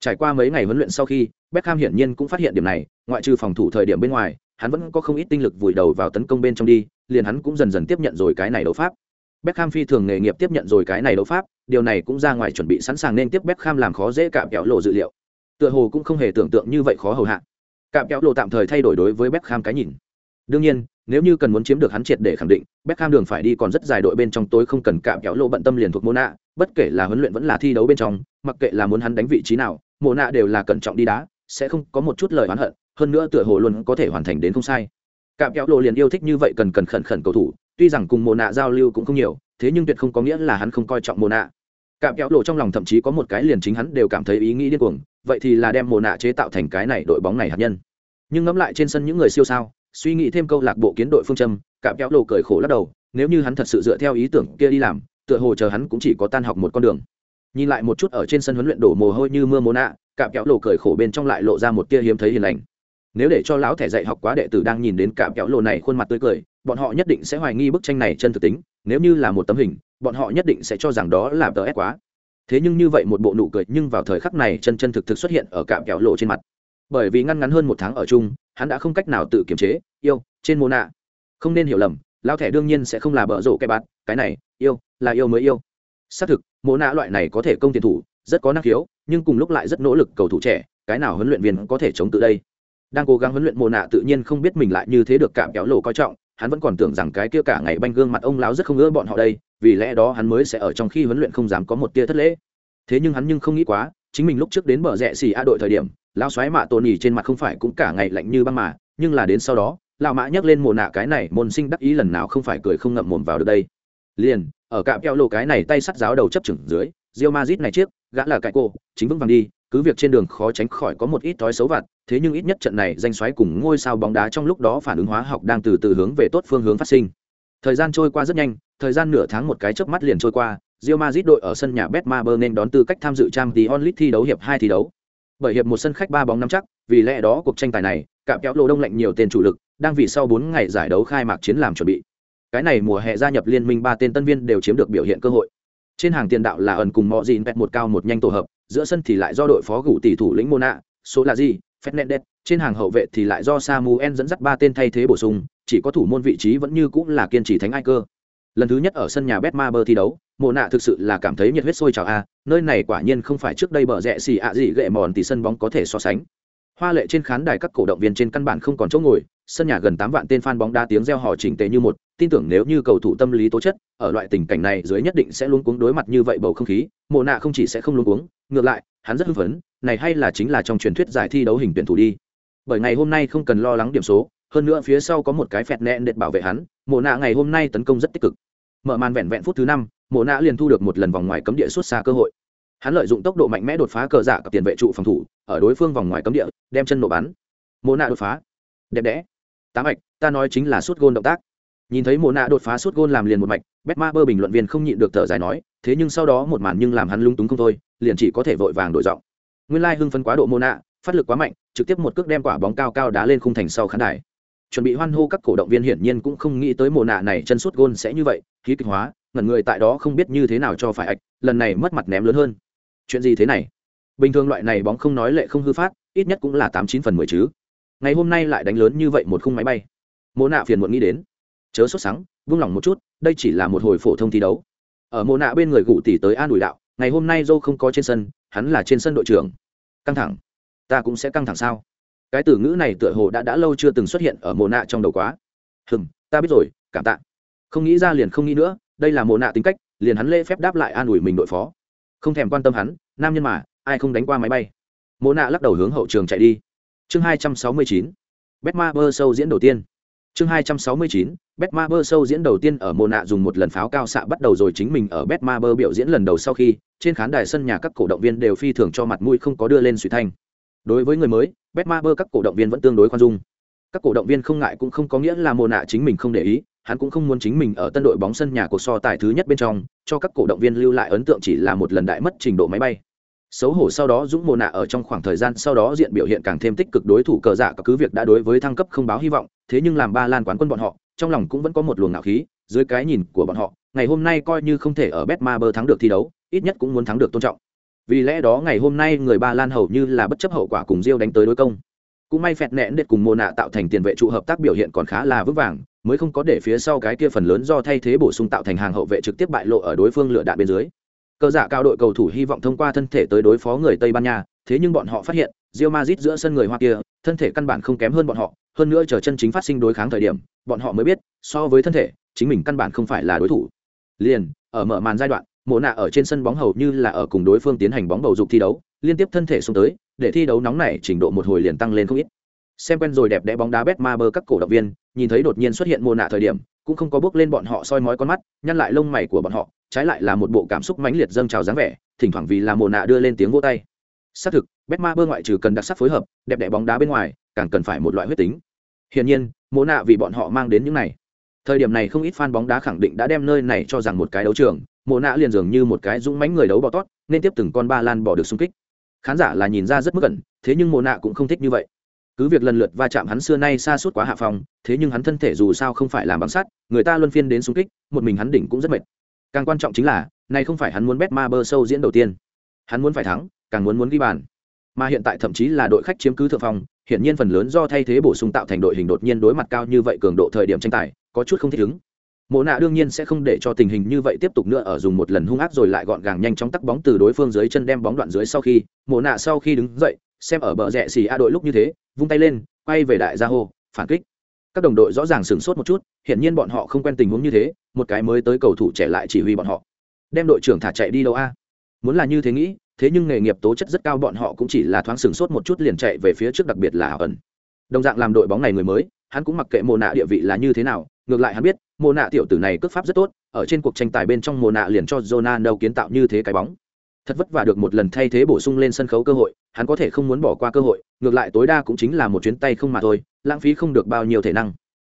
Speaker 1: Trải qua mấy ngày huấn luyện sau khi, Beckham hiển nhiên cũng phát hiện điểm này, ngoại trừ phòng thủ thời điểm bên ngoài, hắn vẫn có không ít tinh lực vùi đầu vào tấn công bên trong đi, liền hắn cũng dần dần tiếp nhận rồi cái này đấu pháp. Beckham phi thường nghề nghiệp tiếp nhận rồi cái này đấu pháp, điều này cũng ra ngoài chuẩn bị sẵn sàng nên tiếp Beckham làm khó dễ cạm kéo lộ dự liệu. Tựa hồ cũng không hề tưởng tượng như vậy khó hầu hạ. Cạm kéo lộ tạm thời thay đổi đối với Beckham cái nhìn. Đương nhiên, nếu như cần muốn chiếm được hắn triệt để khẳng định, Beckham đường phải đi còn rất dài đội bên trong tối không cần cạm kéo lộ bận tâm liền thuộc Mona, bất kể là huấn luyện vẫn là thi đấu bên trong, mặc kệ là muốn hắn đánh vị trí nào, Mona đều là cẩn trọng đi đá, sẽ không có một chút lời oán hận, hơn nữa tựa hồ luôn có thể hoàn thành đến không sai. Cạm kéo lộ liền yêu thích như vậy cần cần khẩn khẩn cầu thủ, tuy rằng cùng Mona giao lưu cũng không nhiều, thế nhưng tuyệt không có nghĩa là hắn không coi trọng Mona. Cạm kéo lộ trong lòng thậm chí có một cái liền chính hắn đều cảm thấy ý nghĩ điên cuồng, vậy thì là đem Mona chế tạo thành cái này đội bóng này hạt nhân. Nhưng ngẫm lại trên sân những người siêu sao suy nghĩ thêm câu lạc bộ kiến đội phương châm cạm kéo lộ cười khổ lắc đầu nếu như hắn thật sự dựa theo ý tưởng kia đi làm tựa hồ chờ hắn cũng chỉ có tan học một con đường. Nhìn lại một chút ở trên sân huấn luyện đổ mồ hôi như mưa mồ nạ cạm kéo lộ cười khổ bên trong lại lộ ra một tia hiếm thấy hiền lành nếu để cho lão thẻ dạy học quá đệ tử đang nhìn đến cạm kéo lộ này khuôn mặt tươi cười, bọn họ nhất định sẽ hoài nghi bức tranh này chân thực tính, nếu như là một tấm hình, bọn họ nhất định sẽ cho rằng đó là tờ ép quá. Thế nhưng như vậy một bộ nụ cười nhưng vào thời khắc này chân chân thực thực xuất hiện ở cạm kẹo lộ trên mặt. Bởi vì ngăn ngắn hơn một tháng ở chung, hắn đã không cách nào tự kiềm chế, yêu, trên mô nạ. Không nên hiểu lầm lao thẻ đương nhiên sẽ không là bợ rộ cái bạt, cái này, yêu, là yêu mới yêu. Xác thực, mô nạ loại này có thể công tiền thủ, rất có năng khiếu, nhưng cùng lúc lại rất nỗ lực cầu thủ trẻ, cái nào huấn luyện viên có thể chống tự đây? Đang cố gắng huấn luyện mồ nạ tự nhiên không biết mình lại như thế được cảm kéo lộ coi trọng hắn vẫn còn tưởng rằng cái kia cả ngày banh gương mặt ông lão rất không ưa bọn họ đây vì lẽ đó hắn mới sẽ ở trong khi huấn luyện không dám có một tia thất lễ. Thế nhưng hắn nhưng không nghĩ quá chính mình lúc trước đến bờ rẽ xì a đội thời điểm lão xoáy mạ tổ nhì trên mặt không phải cũng cả ngày lạnh như băng mà nhưng là đến sau đó lão mã nhắc lên mồ nạ cái này môn sinh đắc ý lần nào không phải cười không ngậm mồm vào được đây. Liền ở cạm keo lộ cái này tay sắt giáo đầu chấp chừng dưới rio mazit này chiếc, gã là cãi cô, chính vững vàng đi, cứ việc trên đường khó tránh khỏi có một ít thói xấu vặt, thế nhưng ít nhất trận này danh xoáy cùng ngôi sao bóng đá trong lúc đó phản ứng hóa học đang từ từ hướng về tốt phương hướng phát sinh. Thời gian trôi qua rất nhanh, thời gian nửa tháng một cái chớp mắt liền trôi qua, Real Madrid đội ở sân nhà Betmaber nên đón tư cách tham dự Champions League thi đấu hiệp 2 thi đấu. Bởi hiệp một sân khách ba bóng nắm chắc, vì lẽ đó cuộc tranh tài này, cạm kéo lô đông lạnh nhiều tên chủ lực, đang vì sau 4 ngày giải đấu khai mạc chiến làm chuẩn bị. Cái này mùa hè gia nhập liên minh ba tên tân viên đều chiếm được biểu hiện cơ hội. Trên hàng tiền đạo là ẩn cùng Mọ Dìn Pet một cao một nhanh tổ hợp, giữa sân thì lại do đội phó gủ tỷ thủ lĩnh Mona, số là gì, Fernandez, trên hàng hậu vệ thì lại do Samuel dẫn dắt ba tên thay thế bổ sung, chỉ có thủ môn vị trí vẫn như cũng là kiên trì thánh ai cơ. Lần thứ nhất ở sân nhà Betmaber thi đấu, Mộ nạ thực sự là cảm thấy nhiệt huyết sôi trào a, nơi này quả nhiên không phải trước đây bờ rẽ xì ạ gì gệ mòn thì sân bóng có thể so sánh. Hoa lệ trên khán đài các cổ động viên trên căn bản không còn chỗ ngồi, sân nhà gần tám vạn tên fan bóng đá tiếng reo hò chỉnh tề như một, tin tưởng nếu như cầu thủ tâm lý tố chất, ở loại tình cảnh này dưới nhất định sẽ luôn cuống đối mặt như vậy bầu không khí, Mộ nạ không chỉ sẽ không luôn cuống, ngược lại, hắn rất hưng phấn, này hay là chính là trong truyền thuyết giải thi đấu hình tuyển thủ đi. Bởi ngày hôm nay không cần lo lắng điểm số, hơn nữa phía sau có một cái phẹt nện để bảo vệ hắn, Mộ nạ ngày hôm nay tấn công rất tích cực. Mở màn vẹn vẹn phút thứ năm, Mộ nạ liền thu được một lần vòng ngoài cấm địa suốt xa cơ hội. Hắn lợi dụng tốc độ mạnh mẽ đột phá cờ giả dạ cặp tiền vệ trụ phòng thủ, ở đối phương vòng ngoài cấm địa, đem chân nổ bắn. Mộ nạ đột phá. Đẹp đẽ. Tám mạch, ta nói chính là suốt gôn động tác. Nhìn thấy Mộ nạ đột phá suốt gôn làm liền một mạch, Betmaber bình luận viên không nhịn được thở dài nói, thế nhưng sau đó một màn nhưng làm hắn lung túng không thôi, liền chỉ có thể vội vàng đổi giọng. Nguyên lai hưng phấn quá độ Mộ nạ, phát lực quá mạnh, trực tiếp một cước đem quả bóng cao cao đá lên khung thành sau khán đài. Chuẩn bị hoan hô các cổ động viên hiển nhiên cũng không nghĩ tới Mộ nạ này chân suốt gôn sẽ như vậy, khí kịch hóa, ngẩn người tại đó không biết như thế nào cho phải ạch, lần này mất mặt ném lớn hơn. Chuyện gì thế này? Bình thường loại này bóng không nói lệ không hư phát, ít nhất cũng là tám chín phần mười chứ. Ngày hôm nay lại đánh lớn như vậy một khung máy bay. Mộ nạ phiền muộn nghĩ đến, chớ sốt sắng, vung lòng một chút, đây chỉ là một hồi phổ thông thi đấu. Ở Mộ nạ bên người gụ tỷ tới an ủi đạo, ngày hôm nay dâu không có trên sân, hắn là trên sân đội trưởng. Căng thẳng, ta cũng sẽ căng thẳng sao? Cái từ ngữ này tựa hồ đã đã lâu chưa từng xuất hiện ở Mộ nạ trong đầu quá. Hừm, ta biết rồi, cảm tạ. Không nghĩ ra liền không nghĩ nữa, đây là Mộ nạ tính cách, liền hắn lễ phép đáp lại an ủi mình đội phó. Không thèm quan tâm hắn, nam nhân mà, ai không đánh qua máy bay. Mộ nạ lắc đầu hướng hậu trường chạy đi. Chương hai trăm sáu mươi chín, Betmaber sâu diễn đầu tiên. Chương hai trăm sáu mươi chín betmaber sâu diễn đầu tiên ở mồ nạ dùng một lần pháo cao xạ bắt đầu rồi chính mình ở betmaber biểu diễn lần đầu sau khi trên khán đài sân nhà các cổ động viên đều phi thường cho mặt mũi không có đưa lên suy thanh. Đối với người mới betmaber các cổ động viên vẫn tương đối khoan dung. Các cổ động viên không ngại cũng không có nghĩa là mồ nạ chính mình không để ý hắn cũng không muốn chính mình ở tân đội bóng sân nhà cuộc so tài thứ nhất bên trong cho các cổ động viên lưu lại ấn tượng chỉ là một lần đại mất trình độ máy bay xấu hổ sau đó dũng mồ nạ ở trong khoảng thời gian sau đó diện biểu hiện càng thêm tích cực đối thủ cờ dạ các cứ việc đã đối với thăng cấp không báo hy vọng, thế nhưng làm ba lan quán quân bọn họ, trong lòng cũng vẫn có một luồng ngạo khí, dưới cái nhìn của bọn họ, ngày hôm nay coi như không thể ở betmaber thắng được thi đấu, ít nhất cũng muốn thắng được tôn trọng. Vì lẽ đó ngày hôm nay người ba lan hầu như là bất chấp hậu quả cùng diêu đánh tới đối công. Cũng may phẹt nẹn để cùng mồ nạ tạo thành tiền vệ trụ hợp tác biểu hiện còn khá là vững vàng, mới không có để phía sau cái kia phần lớn do thay thế bổ sung tạo thành hàng hậu vệ trực tiếp bại lộ ở đối phương lựa đạn bên dưới. Cơ giả cao đội cầu thủ hy vọng thông qua thân thể tới đối phó người Tây Ban Nha, thế nhưng bọn họ phát hiện, Real Madrid giữa sân người Hoa kia, thân thể căn bản không kém hơn bọn họ, hơn nữa chờ chân chính phát sinh đối kháng thời điểm, bọn họ mới biết, so với thân thể, chính mình căn bản không phải là đối thủ. Liền, ở mở màn giai đoạn, Mộ nạ ở trên sân bóng hầu như là ở cùng đối phương tiến hành bóng bầu dục thi đấu, liên tiếp thân thể xuống tới, để thi đấu nóng này trình độ một hồi liền tăng lên không ít. Xem quen rồi đẹp đẽ bóng đá Betmaber các cổ động viên, nhìn thấy đột nhiên xuất hiện Mộ nạ thời điểm, cũng không có bước lên bọn họ soi mói con mắt, nhăn lại lông mày của bọn họ, trái lại là một bộ cảm xúc mãnh liệt dâng trào dáng vẻ, thỉnh thoảng vì là mồ nạ đưa lên tiếng vô tay. Xác thực betma bơ ngoại trừ cần đặc sắc phối hợp, đẹp đẽ bóng đá bên ngoài, càng cần phải một loại huyết tính. Hiển nhiên mồ nạ vì bọn họ mang đến những này. Thời điểm này không ít fan bóng đá khẳng định đã đem nơi này cho rằng một cái đấu trường mồ nạ liền dường như một cái dũng mãnh người đấu bò tót, nên tiếp từng con ba lan bỏ được xung kích. Khán giả là nhìn ra rất mức cẩn, thế nhưng mồ nạ cũng không thích như vậy. Cứ việc lần lượt va chạm hắn xưa nay xa suốt quá hạ phòng thế nhưng hắn thân thể dù sao không phải làm bằng sắt, người ta luân phiên đến xung kích, một mình hắn đỉnh cũng rất mệt càng quan trọng chính là này không phải hắn muốn bet ma bơ sâu diễn đầu tiên. Hắn muốn phải thắng, càng muốn muốn ghi bàn. Mà hiện tại thậm chí là đội khách chiếm cứ thượng phong, hiển nhiên phần lớn do thay thế bổ sung tạo thành đội hình đột nhiên đối mặt cao như vậy cường độ thời điểm tranh tài, có chút không thích ứng. Mộ nạ đương nhiên sẽ không để cho tình hình như vậy tiếp tục nữa ở dùng một lần hung ác rồi lại gọn gàng nhanh chóng tắc bóng từ đối phương dưới chân đem bóng đoạn dưới sau khi, mộ nạ sau khi đứng dậy, xem ở bờ rẽ xì a đội lúc như thế, vung tay lên, quay về đại gia hô, phản kích các đồng đội rõ ràng sửng sốt một chút, hiển nhiên bọn họ không quen tình huống như thế, một cái mới tới cầu thủ trẻ lại chỉ huy bọn họ. Đem đội trưởng thả chạy đi đâu a? Muốn là như thế nghĩ, thế nhưng nghề nghiệp tố chất rất cao bọn họ cũng chỉ là thoáng sửng sốt một chút liền chạy về phía trước đặc biệt là ẩn. Đồng dạng làm đội bóng này người mới, hắn cũng mặc kệ mồ nạ địa vị là như thế nào, ngược lại hắn biết mồ nạ tiểu tử này cướp pháp rất tốt, ở trên cuộc tranh tài bên trong mồ nạ liền cho Ronaldo kiến tạo như thế cái bóng thật vất vả được một lần thay thế bổ sung lên sân khấu cơ hội, hắn có thể không muốn bỏ qua cơ hội, ngược lại tối đa cũng chính là một chuyến tay không mà thôi, lãng phí không được bao nhiêu thể năng.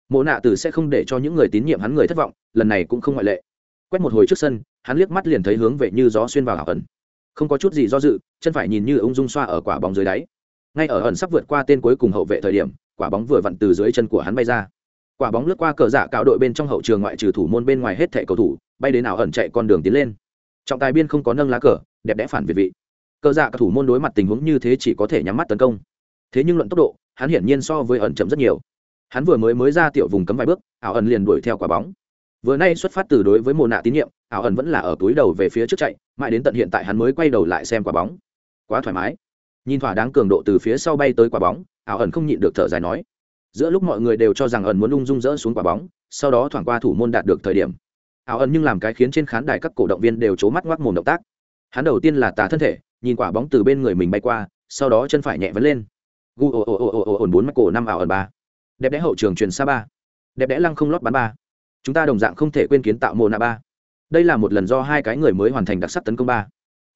Speaker 1: Mộ nạ tử sẽ không để cho những người tín nhiệm hắn người thất vọng, lần này cũng không ngoại lệ. Quét một hồi trước sân, hắn liếc mắt liền thấy hướng về như gió xuyên vào ảo ẩn. Không có chút gì do dự, chân phải nhìn như ung dung xoa ở quả bóng dưới đáy. Ngay ở ẩn sắp vượt qua tên cuối cùng hậu vệ thời điểm, quả bóng vừa vặn từ dưới chân của hắn bay ra. Quả bóng lướt qua cờ giả cạo đội bên trong hậu trường ngoại trừ thủ môn bên ngoài hết thẻ cầu thủ, bay đến ảo ẩn chạy con đường tiến lên trọng tài biên không có nâng lá cờ, đẹp đẽ phản việt vị. Cờ dạ các thủ môn đối mặt tình huống như thế chỉ có thể nhắm mắt tấn công. Thế nhưng luận tốc độ, hắn hiển nhiên so với ẩn chậm rất nhiều. Hắn vừa mới mới ra tiểu vùng cấm vài bước, ảo ẩn liền đuổi theo quả bóng. Vừa nay xuất phát từ đối với mồ nạ tín nhiệm, ảo ẩn vẫn là ở túi đầu về phía trước chạy, mãi đến tận hiện tại hắn mới quay đầu lại xem quả bóng. Quá thoải mái. Nhìn thỏa đáng cường độ từ phía sau bay tới quả bóng, ảo ẩn không nhịn được thở dài nói. Giữa lúc mọi người đều cho rằng ẩn muốn ung dung dỡ xuống quả bóng, sau đó thoảng qua thủ môn đạt được thời điểm ảo ẩn nhưng làm cái khiến trên khán đài các cổ động viên đều c mắt ngoác mồm động tác. Hắn đầu tiên là tà thân thể, nhìn quả bóng từ bên người mình bay qua, sau đó chân phải nhẹ vấn lên. Gu ồ ồ ồ ồ ồ ồn bốn mắt cổ năm ảo ẩn ba. Đẹp đẽ hậu trường truyền xa ba. Đẹp đẽ lăng không lót bán ba. Chúng ta đồng dạng không thể quên kiến tạo mồ nạ ba. Đây là một lần do hai cái người mới hoàn thành đặc sắc tấn công ba.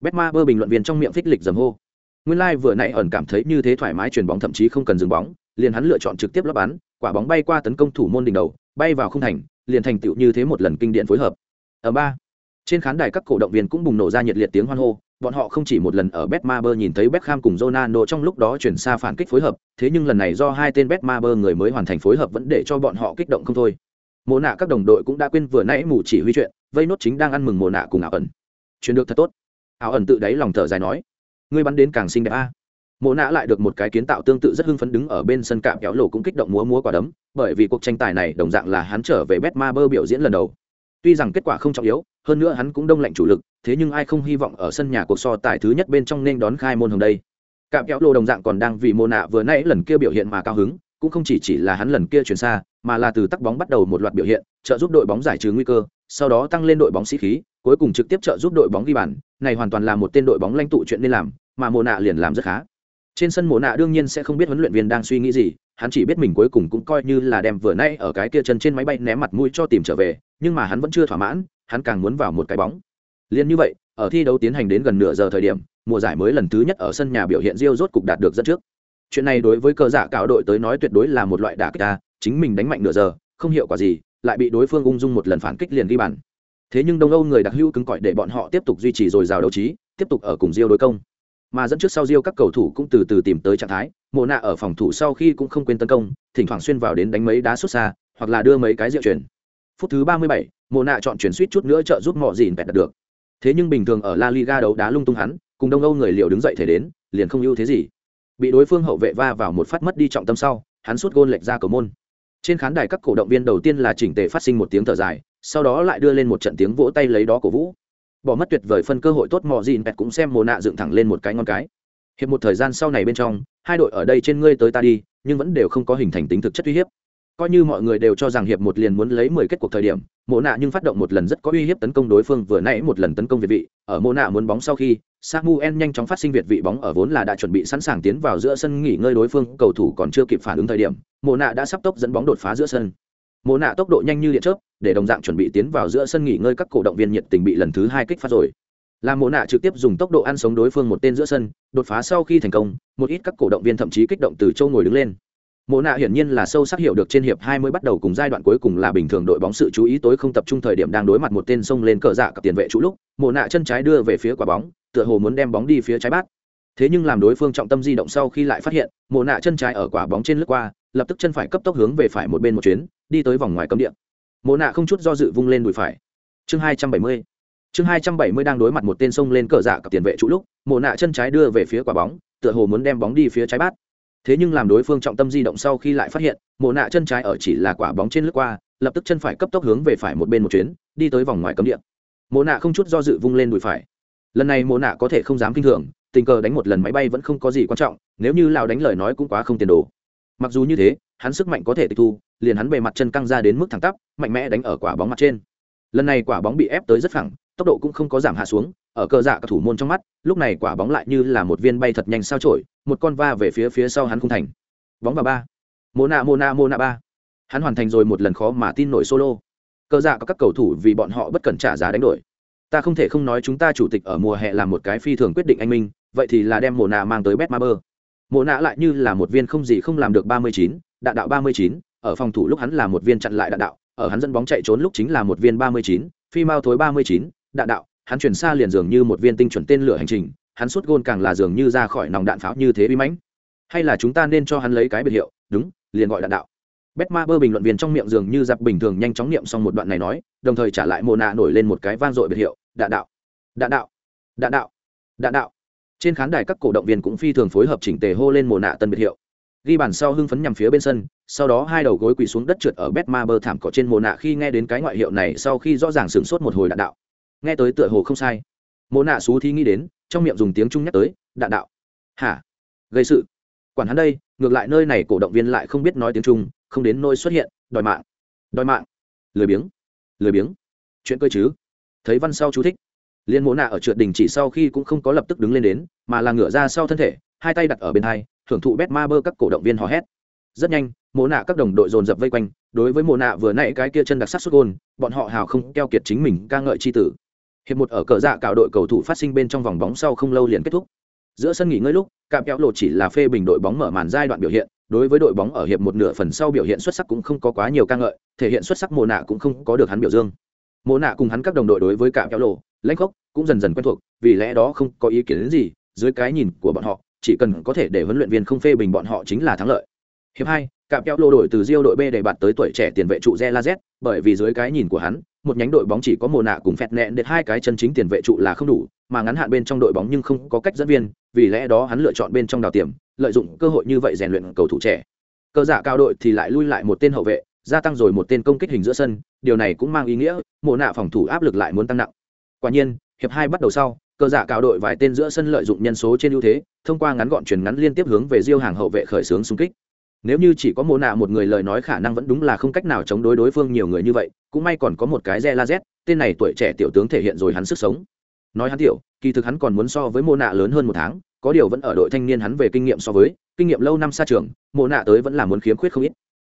Speaker 1: Betma bơ bình luận viên trong miệng phích lịch dầm hô. Nguyên lai vừa nãy ẩn cảm thấy như thế thoải mái chuyền bóng thậm chí không cần dừng bóng, liền hắn lựa chọn trực tiếp lót bắn, quả bóng bay qua tấn công thủ môn đỉnh đầu, bay vào không thành liền thành tựu như thế một lần kinh điển phối hợp ở ba trên khán đài các cổ động viên cũng bùng nổ ra nhiệt liệt tiếng hoan hô bọn họ không chỉ một lần ở Betmaber nhìn thấy Beckham cùng Ronaldo trong lúc đó chuyển xa phản kích phối hợp, thế nhưng lần này do hai tên Betmaber người mới hoàn thành phối hợp vẫn để cho bọn họ kích động không thôi. Mộ nạ các đồng đội cũng đã quên vừa nãy mù chỉ huy chuyện, vây nốt chính đang ăn mừng mộ nạ cùng ảo ẩn. Chuyển được thật tốt. Ảo ẩn tự đáy lòng thở dài nói, ngươi bắn đến càng xinh đẹp a. Mộ nạ lại được một cái kiến tạo tương tự rất hưng phấn đứng ở bên sân cạm kéo lỗ cũng kích động múa múa quả đấm, bởi vì cuộc tranh tài này đồng dạng là hắn trở về Betmaber biểu diễn lần đầu. Tuy rằng kết quả không trọng yếu, hơn nữa hắn cũng đông lạnh chủ lực, thế nhưng ai không hy vọng ở sân nhà cuộc so tài thứ nhất bên trong nên đón khai môn hồng đây. Cạm kéo lộ đồng dạng còn đang vì mộ nạ vừa nãy lần kia biểu hiện mà cao hứng, cũng không chỉ chỉ là hắn lần kia chuyển xa, mà là từ tắc bóng bắt đầu một loạt biểu hiện, trợ giúp đội bóng giải trừ nguy cơ, sau đó tăng lên đội bóng sĩ khí, cuối cùng trực tiếp trợ giúp đội bóng ghi bàn, này hoàn toàn là một tên đội bóng lãnh tụ chuyện nên làm, mà mộ nạ liền làm rất khá. Trên sân mộ nạ đương nhiên sẽ không biết huấn luyện viên đang suy nghĩ gì, hắn chỉ biết mình cuối cùng cũng coi như là đem vừa nay ở cái kia chân trên máy bay ném mặt mũi cho tìm trở về, nhưng mà hắn vẫn chưa thỏa mãn, hắn càng muốn vào một cái bóng. Liên như vậy, ở thi đấu tiến hành đến gần nửa giờ thời điểm, mùa giải mới lần thứ nhất ở sân nhà biểu hiện Rio rốt cục đạt được dẫn trước. Chuyện này đối với cơ giả cạo đội tới nói tuyệt đối là một loại đả kích ta, chính mình đánh mạnh nửa giờ, không hiệu quả gì, lại bị đối phương ung dung một lần phản kích liền ghi bàn. Thế nhưng Đông Âu người đặc hữu cứng cỏi để bọn họ tiếp tục duy trì rồi rào đấu trí, tiếp tục ở cùng Rio đối công. Mà dẫn trước sau Rio các cầu thủ cũng từ từ tìm tới trạng thái, Mộ nạ ở phòng thủ sau khi cũng không quên tấn công, thỉnh thoảng xuyên vào đến đánh mấy đá xuất xa, hoặc là đưa mấy cái rượu chuyển. Phút thứ 37, Mộ nạ chọn chuyển suýt chút nữa trợ giúp mọi gì bẹt được. Thế nhưng bình thường ở La Liga đấu đá lung tung hắn, cùng Đông Âu người liệu đứng dậy thể đến, liền không ưu thế gì. Bị đối phương hậu vệ va vào một phát mất đi trọng tâm sau, hắn sút gôn lệch ra cầu môn. Trên khán đài các cổ động viên đầu tiên là chỉnh tề phát sinh một tiếng thở dài, sau đó lại đưa lên một trận tiếng vỗ tay lấy đó cổ vũ. Bỏ mất tuyệt vời phân cơ hội tốt mò dìn bẹt cũng xem Mộ nạ dựng thẳng lên một cái ngon cái. Hiệp một thời gian sau này bên trong, hai đội ở đây trên ngươi tới ta đi, nhưng vẫn đều không có hình thành tính thực chất uy hiếp coi như mọi người đều cho rằng hiệp một liền muốn lấy mười kết cuộc thời điểm mộ nạ nhưng phát động một lần rất có uy hiếp tấn công đối phương vừa nãy một lần tấn công việt vị ở mộ nạ muốn bóng sau khi samuel nhanh chóng phát sinh việt vị bóng ở vốn là đã chuẩn bị sẵn sàng tiến vào giữa sân nghỉ ngơi đối phương cầu thủ còn chưa kịp phản ứng thời điểm mộ nạ đã sắp tốc dẫn bóng đột phá giữa sân mộ nạ tốc độ nhanh như điện chớp để đồng dạng chuẩn bị tiến vào giữa sân nghỉ ngơi các cổ động viên nhiệt tình bị lần thứ hai kích phát rồi là mộ nạ trực tiếp dùng tốc độ ăn sống đối phương một tên giữa sân đột phá sau khi thành công một ít các cổ động viên thậm chí kích động từ châu ngồi đứng lên Mộ nạ hiển nhiên là sâu sắc hiểu được trên hiệp 20 bắt đầu cùng giai đoạn cuối cùng là bình thường đội bóng sự chú ý tối không tập trung thời điểm đang đối mặt một tên sông lên cờ dạ cặp tiền vệ trụ lúc, Mộ nạ chân trái đưa về phía quả bóng, tựa hồ muốn đem bóng đi phía trái bát. Thế nhưng làm đối phương trọng tâm di động sau khi lại phát hiện, Mộ nạ chân trái ở quả bóng trên lướt qua, lập tức chân phải cấp tốc hướng về phải một bên một chuyến, đi tới vòng ngoài cấm địa. Mộ nạ không chút do dự vung lên đùi phải. Chương 270. Chương 270 đang đối mặt một tên sông lên cờ dạ cặp tiền vệ trụ lúc, Mộ nạ chân trái đưa về phía quả bóng, tựa hồ muốn đem bóng đi phía trái bát thế nhưng làm đối phương trọng tâm di động sau khi lại phát hiện mộ nạ chân trái ở chỉ là quả bóng trên lướt qua lập tức chân phải cấp tốc hướng về phải một bên một chuyến đi tới vòng ngoài cấm địa mộ nạ không chút do dự vung lên đùi phải lần này mộ nạ có thể không dám kinh thường tình cờ đánh một lần máy bay vẫn không có gì quan trọng nếu như lào đánh lời nói cũng quá không tiền đồ mặc dù như thế hắn sức mạnh có thể tịch thu, liền hắn bề mặt chân căng ra đến mức thẳng tắp, mạnh mẽ đánh ở quả bóng mặt trên. Lần này quả bóng bị ép tới rất phẳng, tốc độ cũng không có giảm hạ xuống, ở cờ dạ các thủ môn trong mắt, lúc này quả bóng lại như là một viên bay thật nhanh sao trổi một con va về phía phía sau hắn không thành. Bóng vào ba. Mô nạ mô nạ mô nạ ba. Hắn hoàn thành rồi một lần khó mà tin nổi solo. Cờ dạ có các cầu thủ vì bọn họ bất cần trả giá đánh đổi. Ta không thể không nói chúng ta chủ tịch ở mùa hè làm một cái phi thường quyết định anh minh, vậy thì là đem mồ nạ mang tới betmaber mồ nạ lại như là một viên không gì không làm được ba mươi chín đạn đạo ba mươi chín ở phòng thủ lúc hắn là một viên chặn lại đạn đạo ở hắn dẫn bóng chạy trốn lúc chính là một viên ba mươi chín phi mao thối ba mươi chín đạn đạo hắn chuyển xa liền dường như một viên tinh chuẩn tên lửa hành trình hắn suốt gôn càng là dường như ra khỏi nòng đạn pháo như thế bí mãnh hay là chúng ta nên cho hắn lấy cái biệt hiệu đúng liền gọi đạn đạo Betma bình luận viên trong miệng dường như giặc bình thường nhanh chóng niệm xong một đoạn này nói, đồng thời trả lại Mộ nạ nổi lên một cái vang dội biệt hiệu, đạn đạo. Đạn đạo. Đạn đạo. Đạn đạo. Trên khán đài các cổ động viên cũng phi thường phối hợp chỉnh tề hô lên mồ nạ tân biệt hiệu. Ghi bàn sau hưng phấn nhằm phía bên sân, sau đó hai đầu gối quỳ xuống đất trượt ở Betma thảm cỏ trên mồ nạ khi nghe đến cái ngoại hiệu này sau khi rõ ràng sửng sốt một hồi đạn đạo. Nghe tới tựa hồ không sai. mồ nạ xú thi nghĩ đến, trong miệng dùng tiếng Trung nhắc tới, đạn đạo. Hả? Gây sự. Quản hắn đây, ngược lại nơi này cổ động viên lại không biết nói tiếng Trung, không đến nơi xuất hiện đòi mạng đòi mạng lười biếng lười biếng chuyện cơ chứ thấy văn sau chú thích liên mộ nạ ở trượt đình chỉ sau khi cũng không có lập tức đứng lên đến mà là ngửa ra sau thân thể hai tay đặt ở bên hai hưởng thụ bét ma bơ các cổ động viên hò hét. Rất nhanh mồ nạ các đồng đội dồn dập vây quanh, đối với mồ nạ vừa nãy cái kia chân đặc sắc xuất gôn, bọn họ hào không keo kiệt chính mình ca ngợi c h i tử. Hiệp một ở cờ dạ cạo đội cầu thủ phát sinh bên trong vòng bóng sau không lâu liền kết thúc. Giữa sân nghỉ ngơi lúc, cạm kéo lộ chỉ là phê bình đội bóng mở màn giai đoạn biểu hiện, đối với đội bóng ở hiệp một nửa phần sau biểu hiện xuất sắc cũng không có quá nhiều ca ngợi, thể hiện xuất sắc mồ nạ cũng không có được hắn biểu dương. Mồ nạ cùng hắn các đồng đội đối với cạm kéo lộ, lãnh khốc cũng dần dần quen thuộc, vì lẽ đó không có ý kiến gì, dưới cái nhìn của bọn họ chỉ cần có thể để huấn luyện viên không phê bình bọn họ chính là thắng lợi hiệp hai cạm kéo lô đổi từ Rio đội B để bạt tới tuổi trẻ tiền vệ trụ Zelazet, bởi vì dưới cái nhìn của hắn, một nhánh đội bóng chỉ có mồ nạ cùng phẹt nẹn đệt hai cái chân chính tiền vệ trụ là không đủ, mà ngắn hạn bên trong đội bóng nhưng không có cách dẫn viên, vì lẽ đó hắn lựa chọn bên trong đào tiềm, lợi dụng cơ hội như vậy rèn luyện cầu thủ trẻ. Cơ giả cao đội thì lại lui lại một tên hậu vệ, gia tăng rồi một tên công kích hình giữa sân, điều này cũng mang ý nghĩa, mồ nạ phòng thủ áp lực lại muốn tăng nặng. Quả nhiên, hiệp hai bắt đầu sau, cơ giả cao đội vài tên giữa sân lợi dụng nhân số trên ưu thế, thông qua ngắn gọn truyền ngắn liên tiếp hướng về Diêu hàng hậu vệ khởi xướng xung kích. Nếu như chỉ có mô nạ một người lời nói khả năng vẫn đúng là không cách nào chống đối đối phương nhiều người như vậy cũng may còn có một cái re la z tên này tuổi trẻ tiểu tướng thể hiện rồi hắn sức sống. Nói hắn tiểu kỳ thực hắn còn muốn so với mô nạ lớn hơn một tháng có điều vẫn ở đội thanh niên hắn về kinh nghiệm so với kinh nghiệm lâu năm xa trường mô nạ tới vẫn là muốn khiếm khuyết không ít.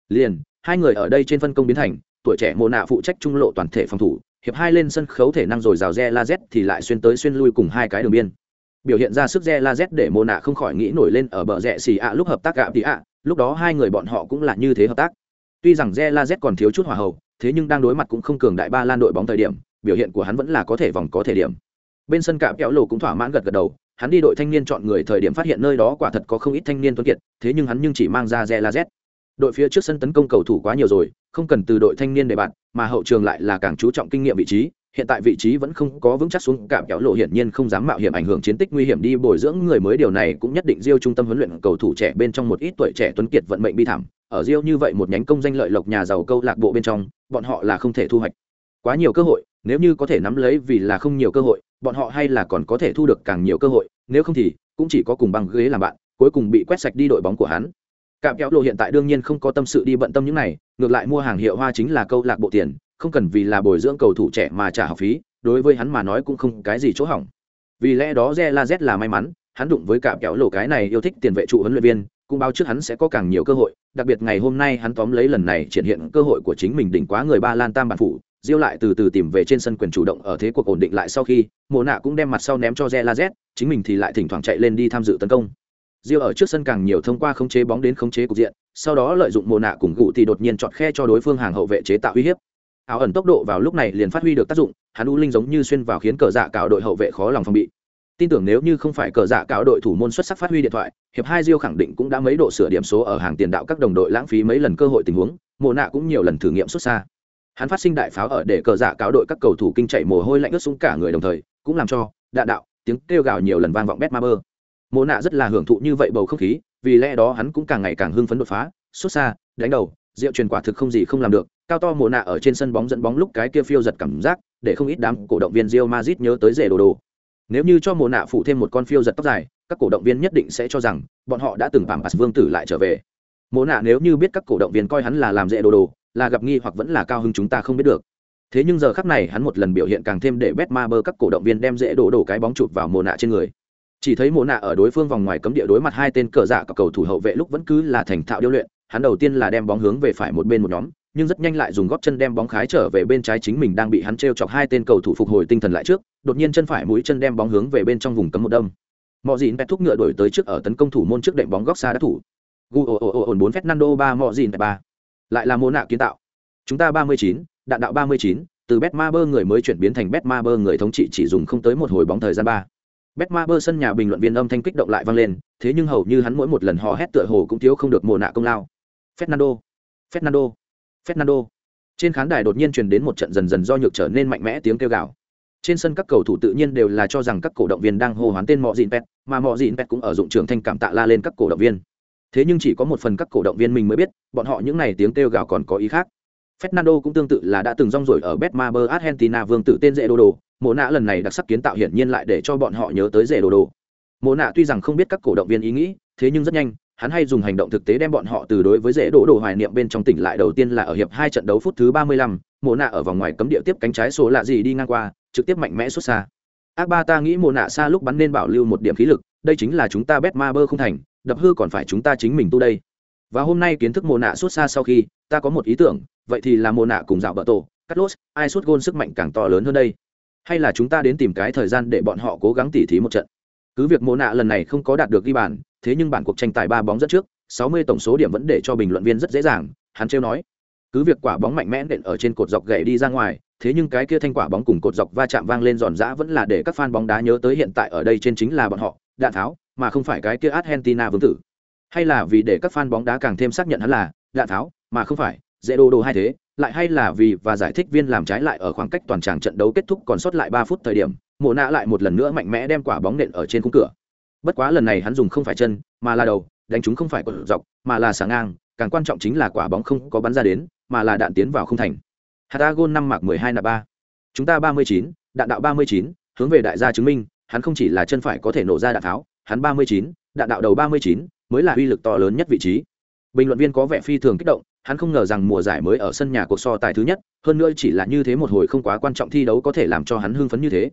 Speaker 1: Liền hai người ở đây trên phân công biến thành tuổi trẻ mô nạ phụ trách trung lộ toàn thể phòng thủ hiệp hai lên sân khấu thể năng rồi rào re la z thì lại xuyên tới xuyên lui cùng hai cái đường biên. Biểu hiện ra sức re la z để mô nạ không khỏi nghĩ nổi lên ở bờ rẽ xì ạ lúc hợp tác gạ tị ạ, lúc đó hai người bọn họ cũng là như thế hợp tác. Tuy rằng re la z còn thiếu chút hỏa hậu thế nhưng đang đối mặt cũng không cường đại ba lan đội bóng thời điểm, biểu hiện của hắn vẫn là có thể vòng có thể điểm. Bên sân cạm kéo lộ cũng thỏa mãn gật gật đầu, hắn đi đội thanh niên chọn người thời điểm phát hiện nơi đó quả thật có không ít thanh niên tuấn kiệt, thế nhưng hắn nhưng chỉ mang ra re la z đội phía trước sân tấn công cầu thủ quá nhiều rồi, không cần từ đội thanh niên để bạn, mà hậu trường lại là càng chú trọng kinh nghiệm vị trí, hiện tại vị trí vẫn không có vững chắc xuống cảm kéo lộ hiển nhiên không dám mạo hiểm ảnh hưởng chiến tích nguy hiểm đi, bồi dưỡng người mới điều này cũng nhất định Rio trung tâm huấn luyện cầu thủ trẻ bên trong một ít tuổi trẻ tuấn kiệt vận mệnh bi thảm, ở Rio như vậy một nhánh công danh lợi lộc nhà giàu câu lạc bộ bên trong, bọn họ là không thể thu hoạch quá nhiều cơ hội, nếu như có thể nắm lấy vì là không nhiều cơ hội, bọn họ hay là còn có thể thu được càng nhiều cơ hội, nếu không thì cũng chỉ có cùng băng ghế làm bạn, cuối cùng bị quét sạch đi đội bóng của hắn cạm kéo lộ hiện tại đương nhiên không có tâm sự đi bận tâm những này, ngược lại mua hàng hiệu hoa chính là câu lạc bộ tiền, không cần vì là bồi dưỡng cầu thủ trẻ mà trả học phí, đối với hắn mà nói cũng không cái gì chỗ hỏng. Vì lẽ đó re la z là may mắn, hắn đụng với cạm kéo lộ cái này yêu thích tiền vệ trụ huấn luyện viên, cũng báo trước hắn sẽ có càng nhiều cơ hội, đặc biệt ngày hôm nay hắn tóm lấy lần này triển hiện cơ hội của chính mình đỉnh quá người ba lan tam bản phủ, diêu lại từ từ tìm về trên sân quyền chủ động ở thế cuộc ổn định lại sau khi mồ nạ cũng đem mặt sau ném cho re la z chính mình thì lại thỉnh thoảng chạy lên đi tham dự tấn công diêu ở trước sân càng nhiều thông qua khống chế bóng đến khống chế cục diện, sau đó lợi dụng mồ nạ cùng gụ thì đột nhiên chọn khe cho đối phương hàng hậu vệ chế tạo uy hiếp. Áo ẩn tốc độ vào lúc này liền phát huy được tác dụng, hắn u linh giống như xuyên vào khiến cờ dạ cạo đội hậu vệ khó lòng phòng bị. Tin tưởng nếu như không phải cờ dạ cạo đội thủ môn xuất sắc phát huy điện thoại, hiệp hai diêu khẳng định cũng đã mấy độ sửa điểm số ở hàng tiền đạo các đồng đội lãng phí mấy lần cơ hội tình huống, mồ nạ cũng nhiều lần thử nghiệm xuất xa. Hắn phát sinh đại pháo ở để cờ dạ cáo đội các cầu thủ kinh chạy mồ hôi lạnh ướt sũng cả người đồng thời, cũng làm cho đạn đạo, tiếng kêu gào nhiều lần vang vọng bét mộ nạ rất là hưởng thụ như vậy bầu không khí, vì lẽ đó hắn cũng càng ngày càng hưng phấn đột phá xuất xa, đánh đầu diệu truyền quả thực không gì không làm được, cao to mộ nạ ở trên sân bóng dẫn bóng lúc cái kia phiêu giật cảm giác, để không ít đám cổ động viên rio mazit nhớ tới rể đồ đồ. Nếu như cho mộ nạ phụ thêm một con phiêu giật tóc dài, các cổ động viên nhất định sẽ cho rằng bọn họ đã từng phạm bạc vương tử lại trở về. Mộ nạ nếu như biết các cổ động viên coi hắn là làm dễ đồ đồ, là gặp nghi hoặc vẫn là cao hứng chúng ta không biết được. Thế nhưng giờ khắc này hắn một lần biểu hiện càng thêm để bet ma bơ các cổ động viên đem dễ đổ đổ cái bóng chụp vào mồ nạ trên người chỉ thấy mộ nạ ở đối phương vòng ngoài cấm địa đối mặt hai tên cờ dạ cả cầu thủ hậu vệ lúc vẫn cứ là thành thạo điêu luyện, hắn đầu tiên là đem bóng hướng về phải một bên một nhóm, nhưng rất nhanh lại dùng góp chân đem bóng khái trở về bên trái chính mình đang bị hắn t chọc hai tên cầu thủ phục hồi tinh thần lại trước, đột nhiên chân phải mũi chân đem bóng hướng về bên trong vùng cấm một đâm. Mọi dịn pet thúc ngựa đổi tới trước ở tấn công thủ môn trước đệm bóng góc xa đã thủ. Gu ồ ồ ồ ồn bốn fernando ba mọi dịn ba. Lại là mô nạ kiến tạo. Chúng ta ba mươi chín, đạn đạo ba mươi chín, từ bet ma bơ người mới chuyển biến thành bet ma bơ người thống trị chỉ dùng không tới một hồi bóng thời gian ba bet ma bơ sân nhà bình luận viên âm thanh kích động lại vang lên, thế nhưng hầu như hắn mỗi một lần hò hét tựa hồ cũng thiếu không được mồ nạ công lao. Fernando fernando fernando. Trên khán đài đột nhiên truyền đến một trận dần dần do nhược trở nên mạnh mẽ tiếng kêu gào. Trên sân các cầu thủ tự nhiên đều là cho rằng các cổ động viên đang hô hoán tên mọ dịn pet mà mọ dịn pet cũng ở dụng trường thanh cảm tạ la lên các cổ động viên. Thế nhưng chỉ có một phần các cổ động viên mình mới biết, bọn họ những này tiếng kêu gào còn có ý khác. Fernando cũng tương tự là đã từng rong rổi ở betmaber argentina vương tử tên dễ đồ đồ mộ nạ lần này đặc sắc kiến tạo hiển nhiên lại để cho bọn họ nhớ tới dễ đồ đồ. Mộ nạ tuy rằng không biết các cổ động viên ý nghĩ thế nhưng rất nhanh hắn hay dùng hành động thực tế đem bọn họ từ đối với dễ đổ đồ hoài niệm bên trong tỉnh lại đầu tiên là ở hiệp hai trận đấu phút thứ ba mươi lăm, mộ nạ ở vòng ngoài cấm địa tiếp cánh trái số lạ gì đi ngang qua trực tiếp mạnh mẽ xuất xa. Ác ba ta nghĩ mộ nạ xa lúc bắn nên bảo lưu một điểm khí lực đây chính là chúng ta bet ma bơ không thành đập hư còn phải chúng ta chính mình tu đây. Và hôm nay kiến thức mộ nạ xuất xa sau khi ta có một ý tưởng vậy thì là mộ nạ cùng dạo bợ tổ cắt lốt ai suốt gôn sức mạnh càng to lớn hơn đây? Hay là chúng ta đến tìm cái thời gian để bọn họ cố gắng tỉ thí một trận? Cứ việc mộ nạ lần này không có đạt được ghi bàn, thế nhưng bản cuộc tranh tài ba bóng rất trước 60 tổng số điểm vẫn để cho bình luận viên rất dễ dàng, hắn trêu nói. Cứ việc quả bóng mạnh mẽ nện ở trên cột dọc gậy đi ra ngoài, thế nhưng cái kia thanh quả bóng cùng cột dọc va chạm vang lên giòn giã vẫn là để các fan bóng đá nhớ tới hiện tại ở đây trên chính là bọn họ, đạn tháo, mà không phải cái kia argentina vương tử. Hay là vì để các fan bóng đá càng thêm xác nhận hắn là đạn tháo, mà không phải dễ đồ đồ hay thế lại hay là vì và giải thích viên làm trái lại ở khoảng cách toàn tràng trận đấu kết thúc còn sót lại ba phút thời điểm, mộ na lại một lần nữa mạnh mẽ đem quả bóng nện ở trên khung cửa. Bất quá lần này hắn dùng không phải chân, mà là đầu, đánh chúng không phải cột dọc, mà là sáng ngang, càng quan trọng chính là quả bóng không có bắn ra đến, mà là đạn tiến vào không thành. Hatagon năm mạc mười hai nạp ba. Chúng ta ba mươi chín, đạn đạo ba mươi chín, hướng về đại gia chứng minh, hắn không chỉ là chân phải có thể nổ ra đạn tháo, hắn ba mươi chín, đạn đạo đầu ba mươi chín mới là uy lực to lớn nhất vị trí. Bình luận viên có vẻ phi thường kích động hắn không ngờ rằng mùa giải mới ở sân nhà cuộc so tài thứ nhất, hơn nữa chỉ là như thế một hồi không quá quan trọng thi đấu có thể làm cho hắn hưng phấn như thế.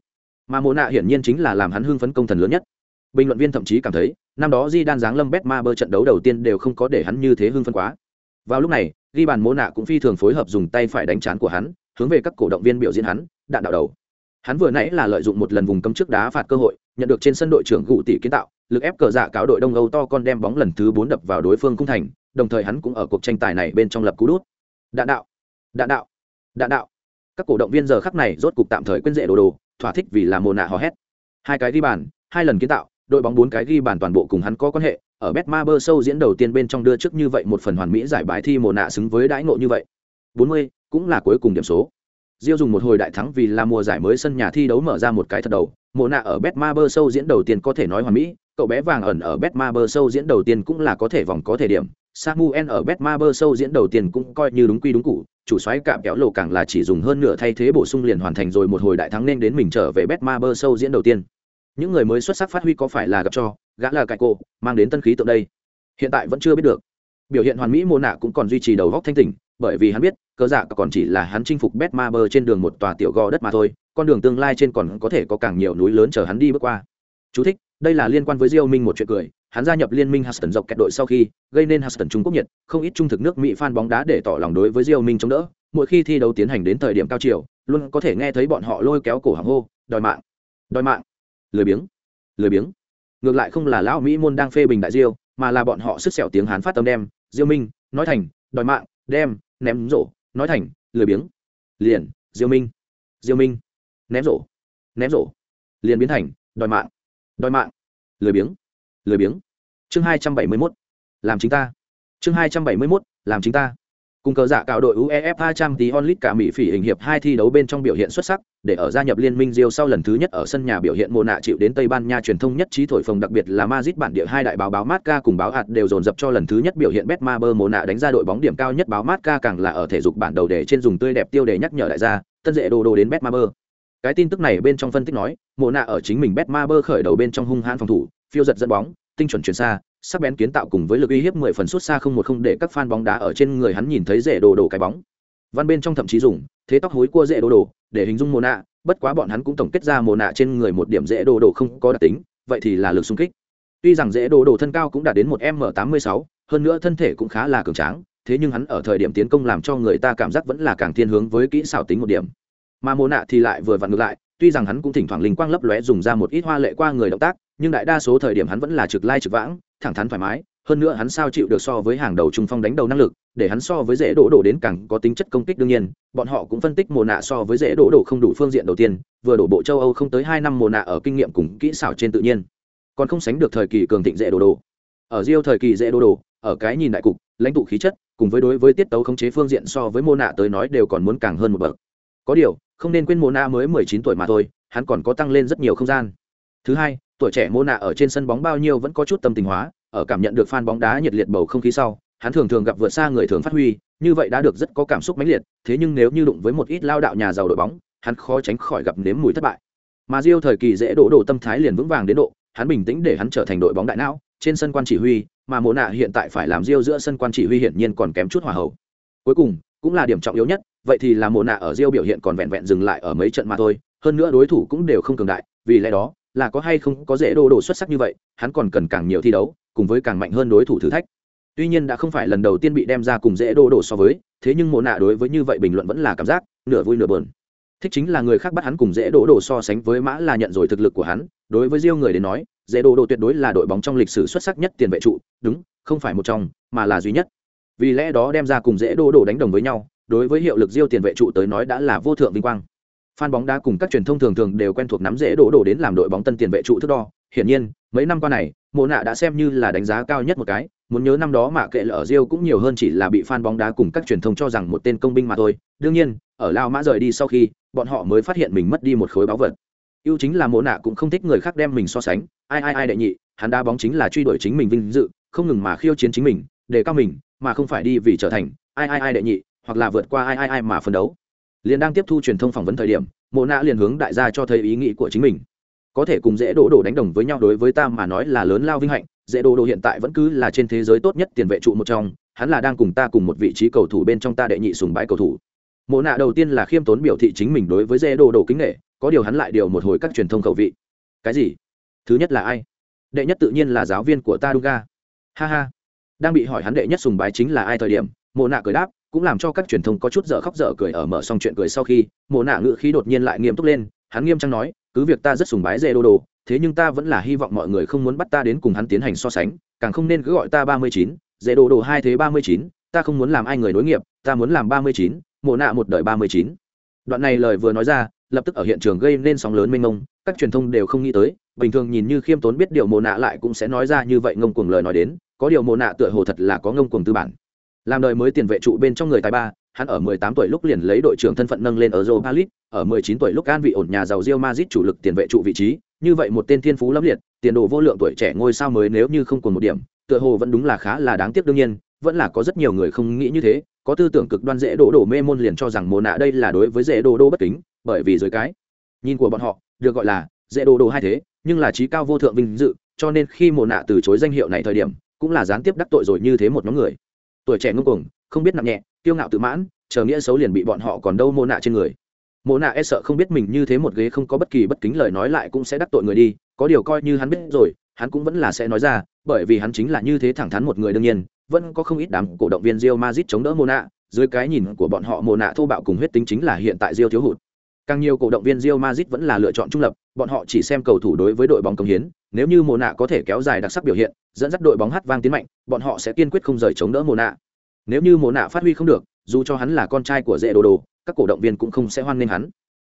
Speaker 1: Mà mồ nạ hiển nhiên chính là làm hắn hưng phấn công thần lớn nhất. Bình luận viên thậm chí cảm thấy, năm đó di đan giáng lâm bet ma bơ trận đấu đầu tiên đều không có để hắn như thế hưng phấn quá. Vào lúc này, ghi bàn mô nạ cũng phi thường phối hợp dùng tay phải đánh chán của hắn, hướng về các cổ động viên biểu diễn hắn, đạn đạo đầu. Hắn vừa nãy là lợi dụng một lần vùng cấm trước đá phạt cơ hội, nhận được trên sân đội trưởng gụ tỷ kiến tạo, lực ép cờ dạ cáo đội đông âu to con đem bóng lần thứ bốn đập vào đối phương cung thành đồng thời hắn cũng ở cuộc tranh tài này bên trong lập cú đút. Đạn đạo đạn đạo đạn đạo. Các cổ động viên giờ khắc này rốt cục tạm thời quên dễ đồ đồ thỏa thích vì là mồ nạ hò hét. Hai cái ghi bàn hai lần kiến tạo đội bóng bốn cái ghi bàn toàn bộ cùng hắn có quan hệ ở Betmaber sâu diễn đầu tiên bên trong đưa trước như vậy một phần hoàn mỹ giải bài thi mồ nạ xứng với đãi ngộ như vậy. 40 cũng là cuối cùng điểm số. Diêu dùng một hồi đại thắng vì là mùa giải mới sân nhà thi đấu mở ra một cái thật đầu, mồ nạ ở Betmaber sâu diễn đầu tiên có thể nói hoàn mỹ, cậu bé vàng ẩn ở Betmaber sâu diễn đầu tiên cũng là có thể vòng có thể điểm. Samuel ở Betmaber sâu diễn đầu tiên cũng coi như đúng quy đúng cũ, chủ soái cạm kéo lộ càng là chỉ dùng hơn nửa thay thế bổ sung liền hoàn thành rồi một hồi đại thắng nên đến mình trở về Betmaber sâu diễn đầu tiên. Những người mới xuất sắc phát huy có phải là gặp cho gã là cải cô mang đến tân khí tượng đây. Hiện tại vẫn chưa biết được. Biểu hiện hoàn mỹ mô nạ cũng còn duy trì đầu góc thanh tỉnh bởi vì hắn biết cơ dạ còn chỉ là hắn chinh phục Betmaber trên đường một tòa tiểu gò đất mà thôi con đường tương lai trên còn có thể có càng nhiều núi lớn chờ hắn đi bước qua. Chú thích, đây là liên quan với diêu minh một chuyện cười, hắn gia nhập liên minh Huston dọc kẹt đội sau khi gây nên Huston Trung Quốc nhiệt không ít trung thực nước Mỹ fan bóng đá để tỏ lòng đối với diêu minh chống đỡ. Mỗi khi thi đấu tiến hành đến thời điểm cao chiều, luôn có thể nghe thấy bọn họ lôi kéo cổ hàng hô, đòi mạng đòi mạng. Lười biếng lười biếng. Ngược lại không là lão mỹ môn đang phê bình đại diêu, mà là bọn họ sức sẹo tiếng hán phát tâm đem, diêu minh, nói thành, đòi mạng, đem, ném rổ, nói thành, lười biếng. Liền, diêu minh diêu minh, ném rổ ném rổ. Liền biến thành, đòi mạng đòi mạng. Lười biếng. Lười biếng. Chương hai trăm bảy mươi mốt. Làm chính ta. Chương hai trăm bảy mươi mốt. Làm chính ta. Cùng cờ dạ cạo đội uefa trang tí onlit cả mỹ phỉ hình hiệp hai thi đấu bên trong biểu hiện xuất sắc, để ở gia nhập liên minh rio sau lần thứ nhất ở sân nhà biểu hiện mồ nạ chịu đến tây ban nha truyền thông nhất trí thổi phồng, đặc biệt là mazit bản địa hai đại báo báo Marca cùng báo hạt đều dồn dập cho lần thứ nhất biểu hiện betmaber mồ nạ đánh ra đội bóng điểm cao nhất báo Marca càng là ở thể dục bản đầu để trên dùng tươi đẹp tiêu đề nhắc nhở đại gia tân dễ đồ đồ đến betmaber cái tin tức này bên trong phân tích nói mộ nạ ở chính mình betmaber khởi đầu bên trong hung hãn phòng thủ phiêu giật dẫn bóng tinh chuẩn chuyển xa sắc bén kiến tạo cùng với lực uy hiếp mười phần xuất xa không một không để các fan bóng đá ở trên người hắn nhìn thấy rễ đồ đồ cái bóng. Văn bên trong thậm chí dùng thế tóc hối cua rễ đồ đồ để hình dung mồ nạ, bất quá bọn hắn cũng tổng kết ra mồ nạ trên người một điểm rễ đồ đồ không có đặc tính, vậy thì là lực xung kích. Tuy rằng rễ đồ đồ thân cao cũng đạt đến một m tám mươi sáu, hơn nữa thân thể cũng khá là cường tráng, thế nhưng hắn ở thời điểm tiến công làm cho người ta cảm giác vẫn là càng thiên hướng với kỹ xảo tính một điểm mà mồ nạ thì lại vừa vặn ngược lại, tuy rằng hắn cũng thỉnh thoảng linh quang lấp lóe dùng ra một ít hoa lệ qua người động tác, nhưng đại đa số thời điểm hắn vẫn là trực lai trực vãng, thẳng thắn thoải mái, hơn nữa hắn sao chịu được so với hàng đầu trung phong đánh đầu năng lực, để hắn so với dễ đổ đổ đến càng có tính chất công kích đương nhiên, bọn họ cũng phân tích mồ nạ so với dễ đổ đổ không đủ phương diện đầu tiên, vừa đổ bộ châu âu không tới hai năm mồ nạ ở kinh nghiệm cùng kỹ xảo trên tự nhiên, còn không sánh được thời kỳ cường thịnh dễ đổ đổ. Ở riêu thời kỳ dễ đổ đổ, ở cái nhìn đại cục, lãnh tụ khí chất, cùng với đối với tiết tấu khống chế phương diện so với mô nạ tới nói đều còn muốn càng hơn một bậc. Có điều không nên quên mô Na mới mười chín tuổi mà thôi, hắn còn có tăng lên rất nhiều không gian. Thứ hai, tuổi trẻ mô nạ ở trên sân bóng bao nhiêu vẫn có chút tâm tình hóa, ở cảm nhận được fan bóng đá nhiệt liệt bầu không khí sau, hắn thường thường gặp vượt xa người thường phát huy, như vậy đã được rất có cảm xúc mãnh liệt, thế nhưng nếu như đụng với một ít lao đạo nhà giàu đội bóng, hắn khó tránh khỏi gặp nếm mùi thất bại. Mà Rio thời kỳ dễ đổ đổ tâm thái liền vững vàng đến độ, hắn bình tĩnh để hắn trở thành đội bóng đại não, trên sân quan chỉ huy, mà mộ nạ hiện tại phải làm Rio giữa sân quan chỉ huy hiển nhiên còn kém chút hòa hậu. Cuối cùng, cũng là điểm trọng yếu nhất vậy thì là mộ nạ ở Rio biểu hiện còn vẹn vẹn dừng lại ở mấy trận mà thôi, hơn nữa đối thủ cũng đều không cường đại, vì lẽ đó, là có hay không có dễ đồ đồ xuất sắc như vậy, hắn còn cần càng nhiều thi đấu, cùng với càng mạnh hơn đối thủ thử thách. Tuy nhiên đã không phải lần đầu tiên bị đem ra cùng dễ đồ đồ so với, thế nhưng mộ nạ đối với như vậy bình luận vẫn là cảm giác nửa vui nửa buồn. Thích chính là người khác bắt hắn cùng dễ đồ đồ so sánh với mã là nhận rồi thực lực của hắn, đối với Rio người đến nói, dễ đồ đồ tuyệt đối là đội bóng trong lịch sử xuất sắc nhất tiền vệ trụ, đúng, không phải một trong, mà là duy nhất. Vì lẽ đó đem ra cùng dễ đồ đồ đánh đồng với nhau đối với hiệu lực Rio tiền vệ trụ tới nói đã là vô thượng vinh quang. Fan bóng đá cùng các truyền thông thường thường đều quen thuộc nắm dễ đổ đổ đến làm đội bóng tân tiền vệ trụ thước đo. Hiển nhiên, mấy năm qua này, mộ nạ đã xem như là đánh giá cao nhất một cái. Muốn nhớ năm đó mà kệ là ở Rio cũng nhiều hơn chỉ là bị fan bóng đá cùng các truyền thông cho rằng một tên công binh mà thôi. Đương nhiên, ở lao mã rời đi sau khi, bọn họ mới phát hiện mình mất đi một khối báu vật. Yêu chính là mộ nạ cũng không thích người khác đem mình so sánh. Ai ai ai đệ nhị, hắn đá bóng chính là truy đuổi chính mình vinh dự, không ngừng mà khiêu chiến chính mình để cao mình, mà không phải đi vì trở thành. Ai ai ai đệ nhị hoặc là vượt qua ai ai ai mà phấn đấu. Liền đang tiếp thu truyền thông phỏng vấn thời điểm, mộ nạ liền hướng đại gia cho thấy ý nghĩ của chính mình. Có thể cùng dễ đổ đổ đánh đồng với nhau đối với ta mà nói là lớn lao vinh hạnh, dễ đổ đổ hiện tại vẫn cứ là trên thế giới tốt nhất tiền vệ trụ một trong, hắn là đang cùng ta cùng một vị trí cầu thủ bên trong ta đệ nhị sùng bãi cầu thủ. Mộ nạ đầu tiên là khiêm tốn biểu thị chính mình đối với dễ đổ đổ kính nghệ có điều hắn lại điều một hồi các truyền thông khẩu vị. Cái gì? Thứ nhất là ai? Đệ nhất tự nhiên là giáo viên của ta duga ha ha. Đang bị hỏi hắn đệ nhất sùng bái chính là ai thời điểm, mộ nạ cười đáp cũng làm cho các truyền thông có chút dở khóc dở cười ở mở xong chuyện cười sau khi, mộ nạ ngự khí đột nhiên lại nghiêm túc lên, hắn nghiêm trang nói, cứ việc ta rất sùng bái dê đô đồ thế nhưng ta vẫn là hy vọng mọi người không muốn bắt ta đến cùng hắn tiến hành so sánh, càng không nên cứ gọi ta ba mươi chín dê đô đồ hai thế ba mươi chín, ta không muốn làm ai người nối nghiệp, ta muốn làm ba mươi chín, mộ nạ một đời ba mươi chín. Đoạn này lời vừa nói ra, lập tức ở hiện trường gây nên sóng lớn mênh mông, các truyền thông đều không nghĩ tới, bình thường nhìn như khiêm tốn biết điều mồ nạ lại cũng sẽ nói ra như vậy ngông cuồng lời nói đến, có điều mồ nạ tựa hồ thật là có ngông cuồng tư bản làm đời mới tiền vệ trụ bên trong người tài ba hắn ở 18 tuổi lúc liền lấy đội trưởng thân phận nâng lên ở Europa League, ở 19 tuổi lúc an vị ổn nhà giàu Real Madrid chủ lực tiền vệ trụ vị trí, như vậy một tên thiên phú lẫm liệt, tiền đồ vô lượng tuổi trẻ ngôi sao mới nếu như không còn một điểm, tựa hồ vẫn đúng là khá là đáng tiếc đương nhiên, vẫn là có rất nhiều người không nghĩ như thế, có tư tưởng cực đoan dễ đổ đổ mê môn liền cho rằng mồ nạ đây là đối với dễ đồ đô bất kính, bởi vì dưới cái nhìn của bọn họ, được gọi là dễ đồ đồ hai thế, nhưng là trí cao vô thượng vinh dự, cho nên khi mồ nạ từ chối danh hiệu này thời điểm, cũng là gián tiếp đắc tội rồi như thế một nhóm người. Tuổi trẻ ngông cuồng, không biết nặng nhẹ, kiêu ngạo tự mãn, chờ nghĩa xấu liền bị bọn họ còn đâu mô nạ trên người mô nạ e sợ không biết mình như thế một ghế không có bất kỳ bất kính lời nói lại cũng sẽ đắc tội người đi có điều coi như hắn biết rồi hắn cũng vẫn là sẽ nói ra bởi vì hắn chính là như thế thẳng thắn một người đương nhiên vẫn có không ít đám cổ động viên Real Madrid chống đỡ Mona, dưới cái nhìn của bọn họ Mona thô bạo cùng huyết tính chính là hiện tại Real thiếu hụt. Càng nhiều cổ động viên Real Madrid vẫn là lựa chọn trung lập, bọn họ chỉ xem cầu thủ đối với đội bóng công hiến, nếu như Mona có thể kéo dài đặc sắc biểu hiện, dẫn dắt đội bóng hát vang tiến mạnh, bọn họ sẽ kiên quyết không rời chống đỡ Mona. Nếu như Mona phát huy không được, dù cho hắn là con trai của dễ đồ đồ các cổ động viên cũng không sẽ hoan nghênh hắn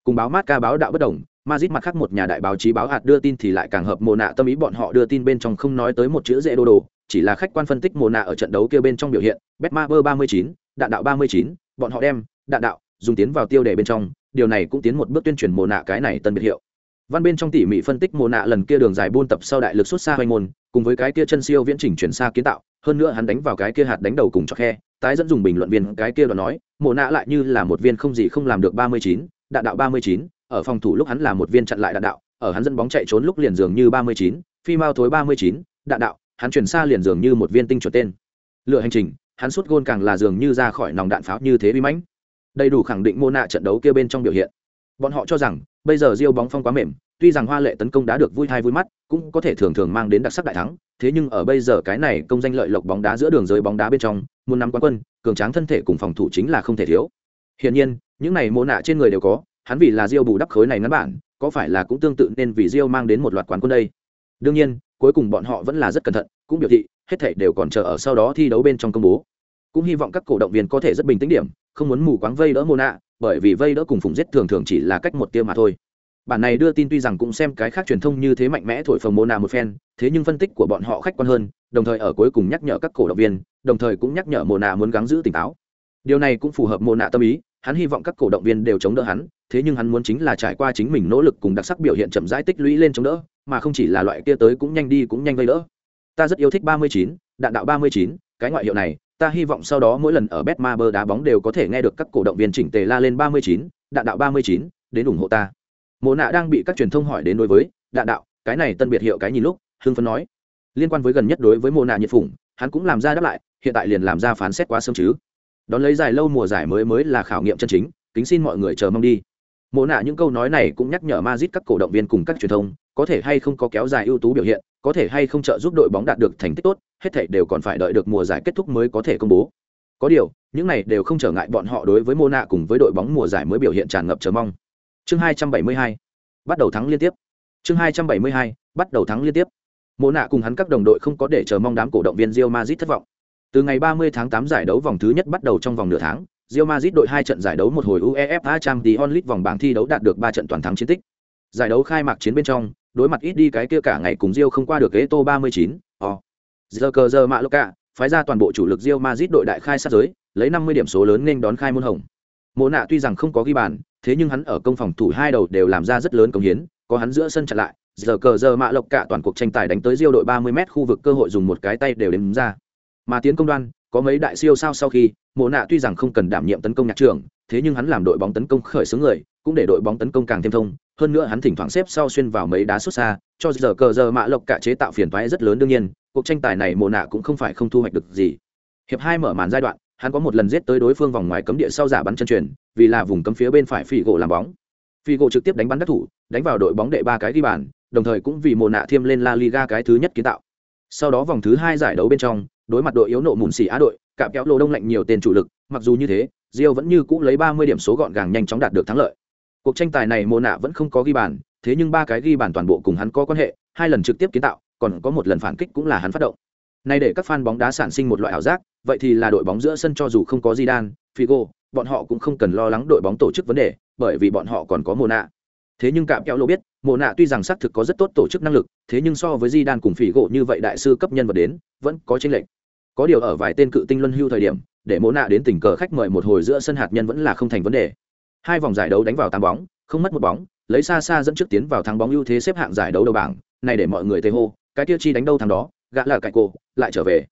Speaker 1: cùng báo Marca báo đạo bất đồng Madrid mặt khác một nhà đại báo chí báo hạt đưa tin thì lại càng hợp mồ nạ tâm ý bọn họ đưa tin bên trong không nói tới một chữ dễ đồ đồ chỉ là khách quan phân tích mồ nạ ở trận đấu kia bên trong biểu hiện Betmaber 39, đạn đạo 39, bọn họ đem đạn đạo dùng tiến vào tiêu đề bên trong điều này cũng tiến một bước tuyên truyền mồ nạ cái này tân biệt hiệu. Văn bên trong tỉ mỉ phân tích mồ nạ lần kia đường dài buôn tập sau đại lực xuất xa hoành môn, cùng với cái kia chân siêu viễn trình chuyển xa kiến tạo, hơn nữa hắn đánh vào cái kia hạt đánh đầu cùng cho khe, tái dẫn dùng bình luận viên cái kia đó nói mồ nạ lại như là một viên không gì không làm được ba mươi chín, đạn đạo ba mươi chín, ở phòng thủ lúc hắn là một viên chặn lại đạn đạo, ở hắn dẫn bóng chạy trốn lúc liền dường như ba mươi chín, phi mao thối ba mươi chín, đạn đạo, hắn chuyển xa liền dường như một viên tinh chuẩn tên. Lựa hành trình, hắn suốt gôn càng là dường như ra khỏi nòng đạn pháo như thế bí mãnh đầy đủ khẳng định mô nạ trận đấu kia bên trong biểu hiện. Bọn họ cho rằng, bây giờ diêu bóng phong quá mềm, tuy rằng hoa lệ tấn công đã được vui thai vui mắt, cũng có thể thường thường mang đến đặc sắc đại thắng, thế nhưng ở bây giờ cái này công danh lợi lộc bóng đá giữa đường giới bóng đá bên trong, muốn nắm quán quân, cường tráng thân thể cùng phòng thủ chính là không thể thiếu. Hiển nhiên, những này mô nạ trên người đều có, hắn vì là diêu bù đắp khối này ngắn bản, có phải là cũng tương tự nên vì diêu mang đến một loạt quán quân đây? Đương nhiên, cuối cùng bọn họ vẫn là rất cẩn thận, cũng biểu thị, hết thảy đều còn chờ ở sau đó thi đấu bên trong công bố. Cũng hy vọng các cổ động viên có thể rất bình tĩnh điểm không muốn mù quáng vây đỡ mô nạ bởi vì vây đỡ cùng phùng giết thường thường chỉ là cách một tiêu mà thôi. Bản này đưa tin tuy rằng cũng xem cái khác truyền thông như thế mạnh mẽ thổi phồng mô nạ một phen, thế nhưng phân tích của bọn họ khách quan hơn, đồng thời ở cuối cùng nhắc nhở các cổ động viên, đồng thời cũng nhắc nhở mô nạ muốn gắng giữ tỉnh táo. Điều này cũng phù hợp mô nạ tâm ý, hắn hy vọng các cổ động viên đều chống đỡ hắn, thế nhưng hắn muốn chính là trải qua chính mình nỗ lực cùng đặc sắc biểu hiện chậm rãi tích lũy lên chống đỡ, mà không chỉ là loại kia tới cũng nhanh đi cũng nhanh vây đỡ. Ta rất yêu thích ba mươi chín, đạn đạo ba mươi chín, cái ngoại hiệu này ta hy vọng sau đó mỗi lần ở Betmaber đá bóng đều có thể nghe được các cổ động viên chỉnh tề la lên ba mươi chín đạn đạo ba mươi chín đến ủng hộ ta. Mộ nạ đang bị các truyền thông hỏi đến đối với đạn đạo cái này tân biệt hiệu cái nhìn lúc? Hưng phấn nói. Liên quan với gần nhất đối với mộ nạ nhiệt phụng, hắn cũng làm ra đáp lại hiện tại liền làm ra phán xét quá sớm chứ. Đón lấy dài lâu mùa giải mới mới là khảo nghiệm chân chính kính xin mọi người chờ mong đi mộ nạ những câu nói này cũng nhắc nhở Madrid các cổ động viên cùng các truyền thông, có thể hay không có kéo dài ưu tú biểu hiện, có thể hay không trợ giúp đội bóng đạt được thành tích tốt, hết thảy đều còn phải đợi được mùa giải kết thúc mới có thể công bố. Có điều, những này đều không trở ngại bọn họ đối với Mona cùng với đội bóng mùa giải mới biểu hiện tràn ngập chờ mong. Chương 272 bắt đầu thắng liên tiếp. Chương 272 bắt đầu thắng liên tiếp. Mona cùng hắn các đồng đội không có để chờ mong đám cổ động viên Real Madrid thất vọng. Từ ngày 30 tháng 8 giải đấu vòng thứ nhất bắt đầu trong vòng nửa tháng Real Madrid đội hai trận giải đấu một hồi UEFA Champions League vòng bảng thi đấu đạt được ba trận toàn thắng chiến tích giải đấu khai mạc chiến bên trong đối mặt ít đi cái kia cả ngày cùng Real không qua được Eto 39, Oh, Giờ cờ giờ mạ phái ra toàn bộ chủ lực Real Madrid đội đại khai sát giới, lấy 50 điểm số lớn nên đón khai môn hồng. Mộ nạ tuy rằng không có ghi bàn, thế nhưng hắn ở công phòng thủ hai đầu đều làm ra rất lớn công hiến, có hắn giữa sân chặn lại, giờ cờ giờ mạ lộc cả toàn cuộc tranh tài đánh tới Real đội 30m khu vực cơ hội dùng một cái tay đều đếm ra. Mà tiến công đoan, có mấy đại siêu sao sau khi, Mộ nạ tuy rằng không cần đảm nhiệm tấn công nhạc trưởng, thế nhưng hắn làm đội bóng tấn công khởi xướng người, cũng để đội bóng tấn công càng thêm thông, hơn nữa hắn thỉnh thoảng xếp sau xuyên vào mấy đá xuất xa cho giờ cờ giờ mạ lộc cả chế tạo phiền toái rất lớn đương nhiên cuộc tranh tài này Mộ nạ cũng không phải không thu hoạch được gì. Hiệp hai mở màn giai đoạn hắn có một lần giết tới đối phương vòng ngoài cấm địa sau giả bắn chân truyền vì là vùng cấm phía bên phải phi gỗ làm bóng. Phi gỗ trực tiếp đánh bắn đắc thủ đánh vào đội bóng đệ ba cái ghi bàn đồng thời cũng vì mồ nạ thêm lên la liga cái thứ nhất kiến tạo. Sau đó vòng thứ hai giải đấu bên trong đối mặt đội yếu nộ mùn xì á đội cạm kéo lô đông lạnh nhiều tên chủ lực mặc dù như thế rio vẫn như cũ lấy ba mươi điểm số gọn gàng nhanh chóng đạt được thắng lợi. Cuộc tranh tài này mô nạ vẫn không có ghi bàn thế nhưng ba cái ghi bàn toàn bộ cùng hắn có quan hệ hai lần trực tiếp kiến tạo còn có một lần phản kích cũng là hắn phát động. Nay để các fan bóng đá sản sinh một loại ảo giác vậy thì là đội bóng giữa sân cho dù không có Zidane, Figo, bọn họ cũng không cần lo lắng đội bóng tổ chức vấn đề bởi vì bọn họ còn có mô nạ. Thế nhưng cạm kéo lô biết mô nạ tuy rằng xác thực có rất tốt tổ chức năng lực thế nhưng so với di đan cùng Figo như vậy đại sư cấp nhân vật đến vẫn có chênh lệch có điều ở vài tên cự tinh luân hưu thời điểm, để mỗ nạ đến tình cờ khách mời một hồi giữa sân hạt nhân vẫn là không thành vấn đề. Hai vòng giải đấu đánh vào tám bóng, không mất một bóng, lấy xa xa dẫn trước tiến vào thắng bóng ưu thế xếp hạng giải đấu đầu bảng, này để mọi người tê hô, cái tiêu chi đánh đâu thằng đó, gã là cạnh cổ, lại trở về.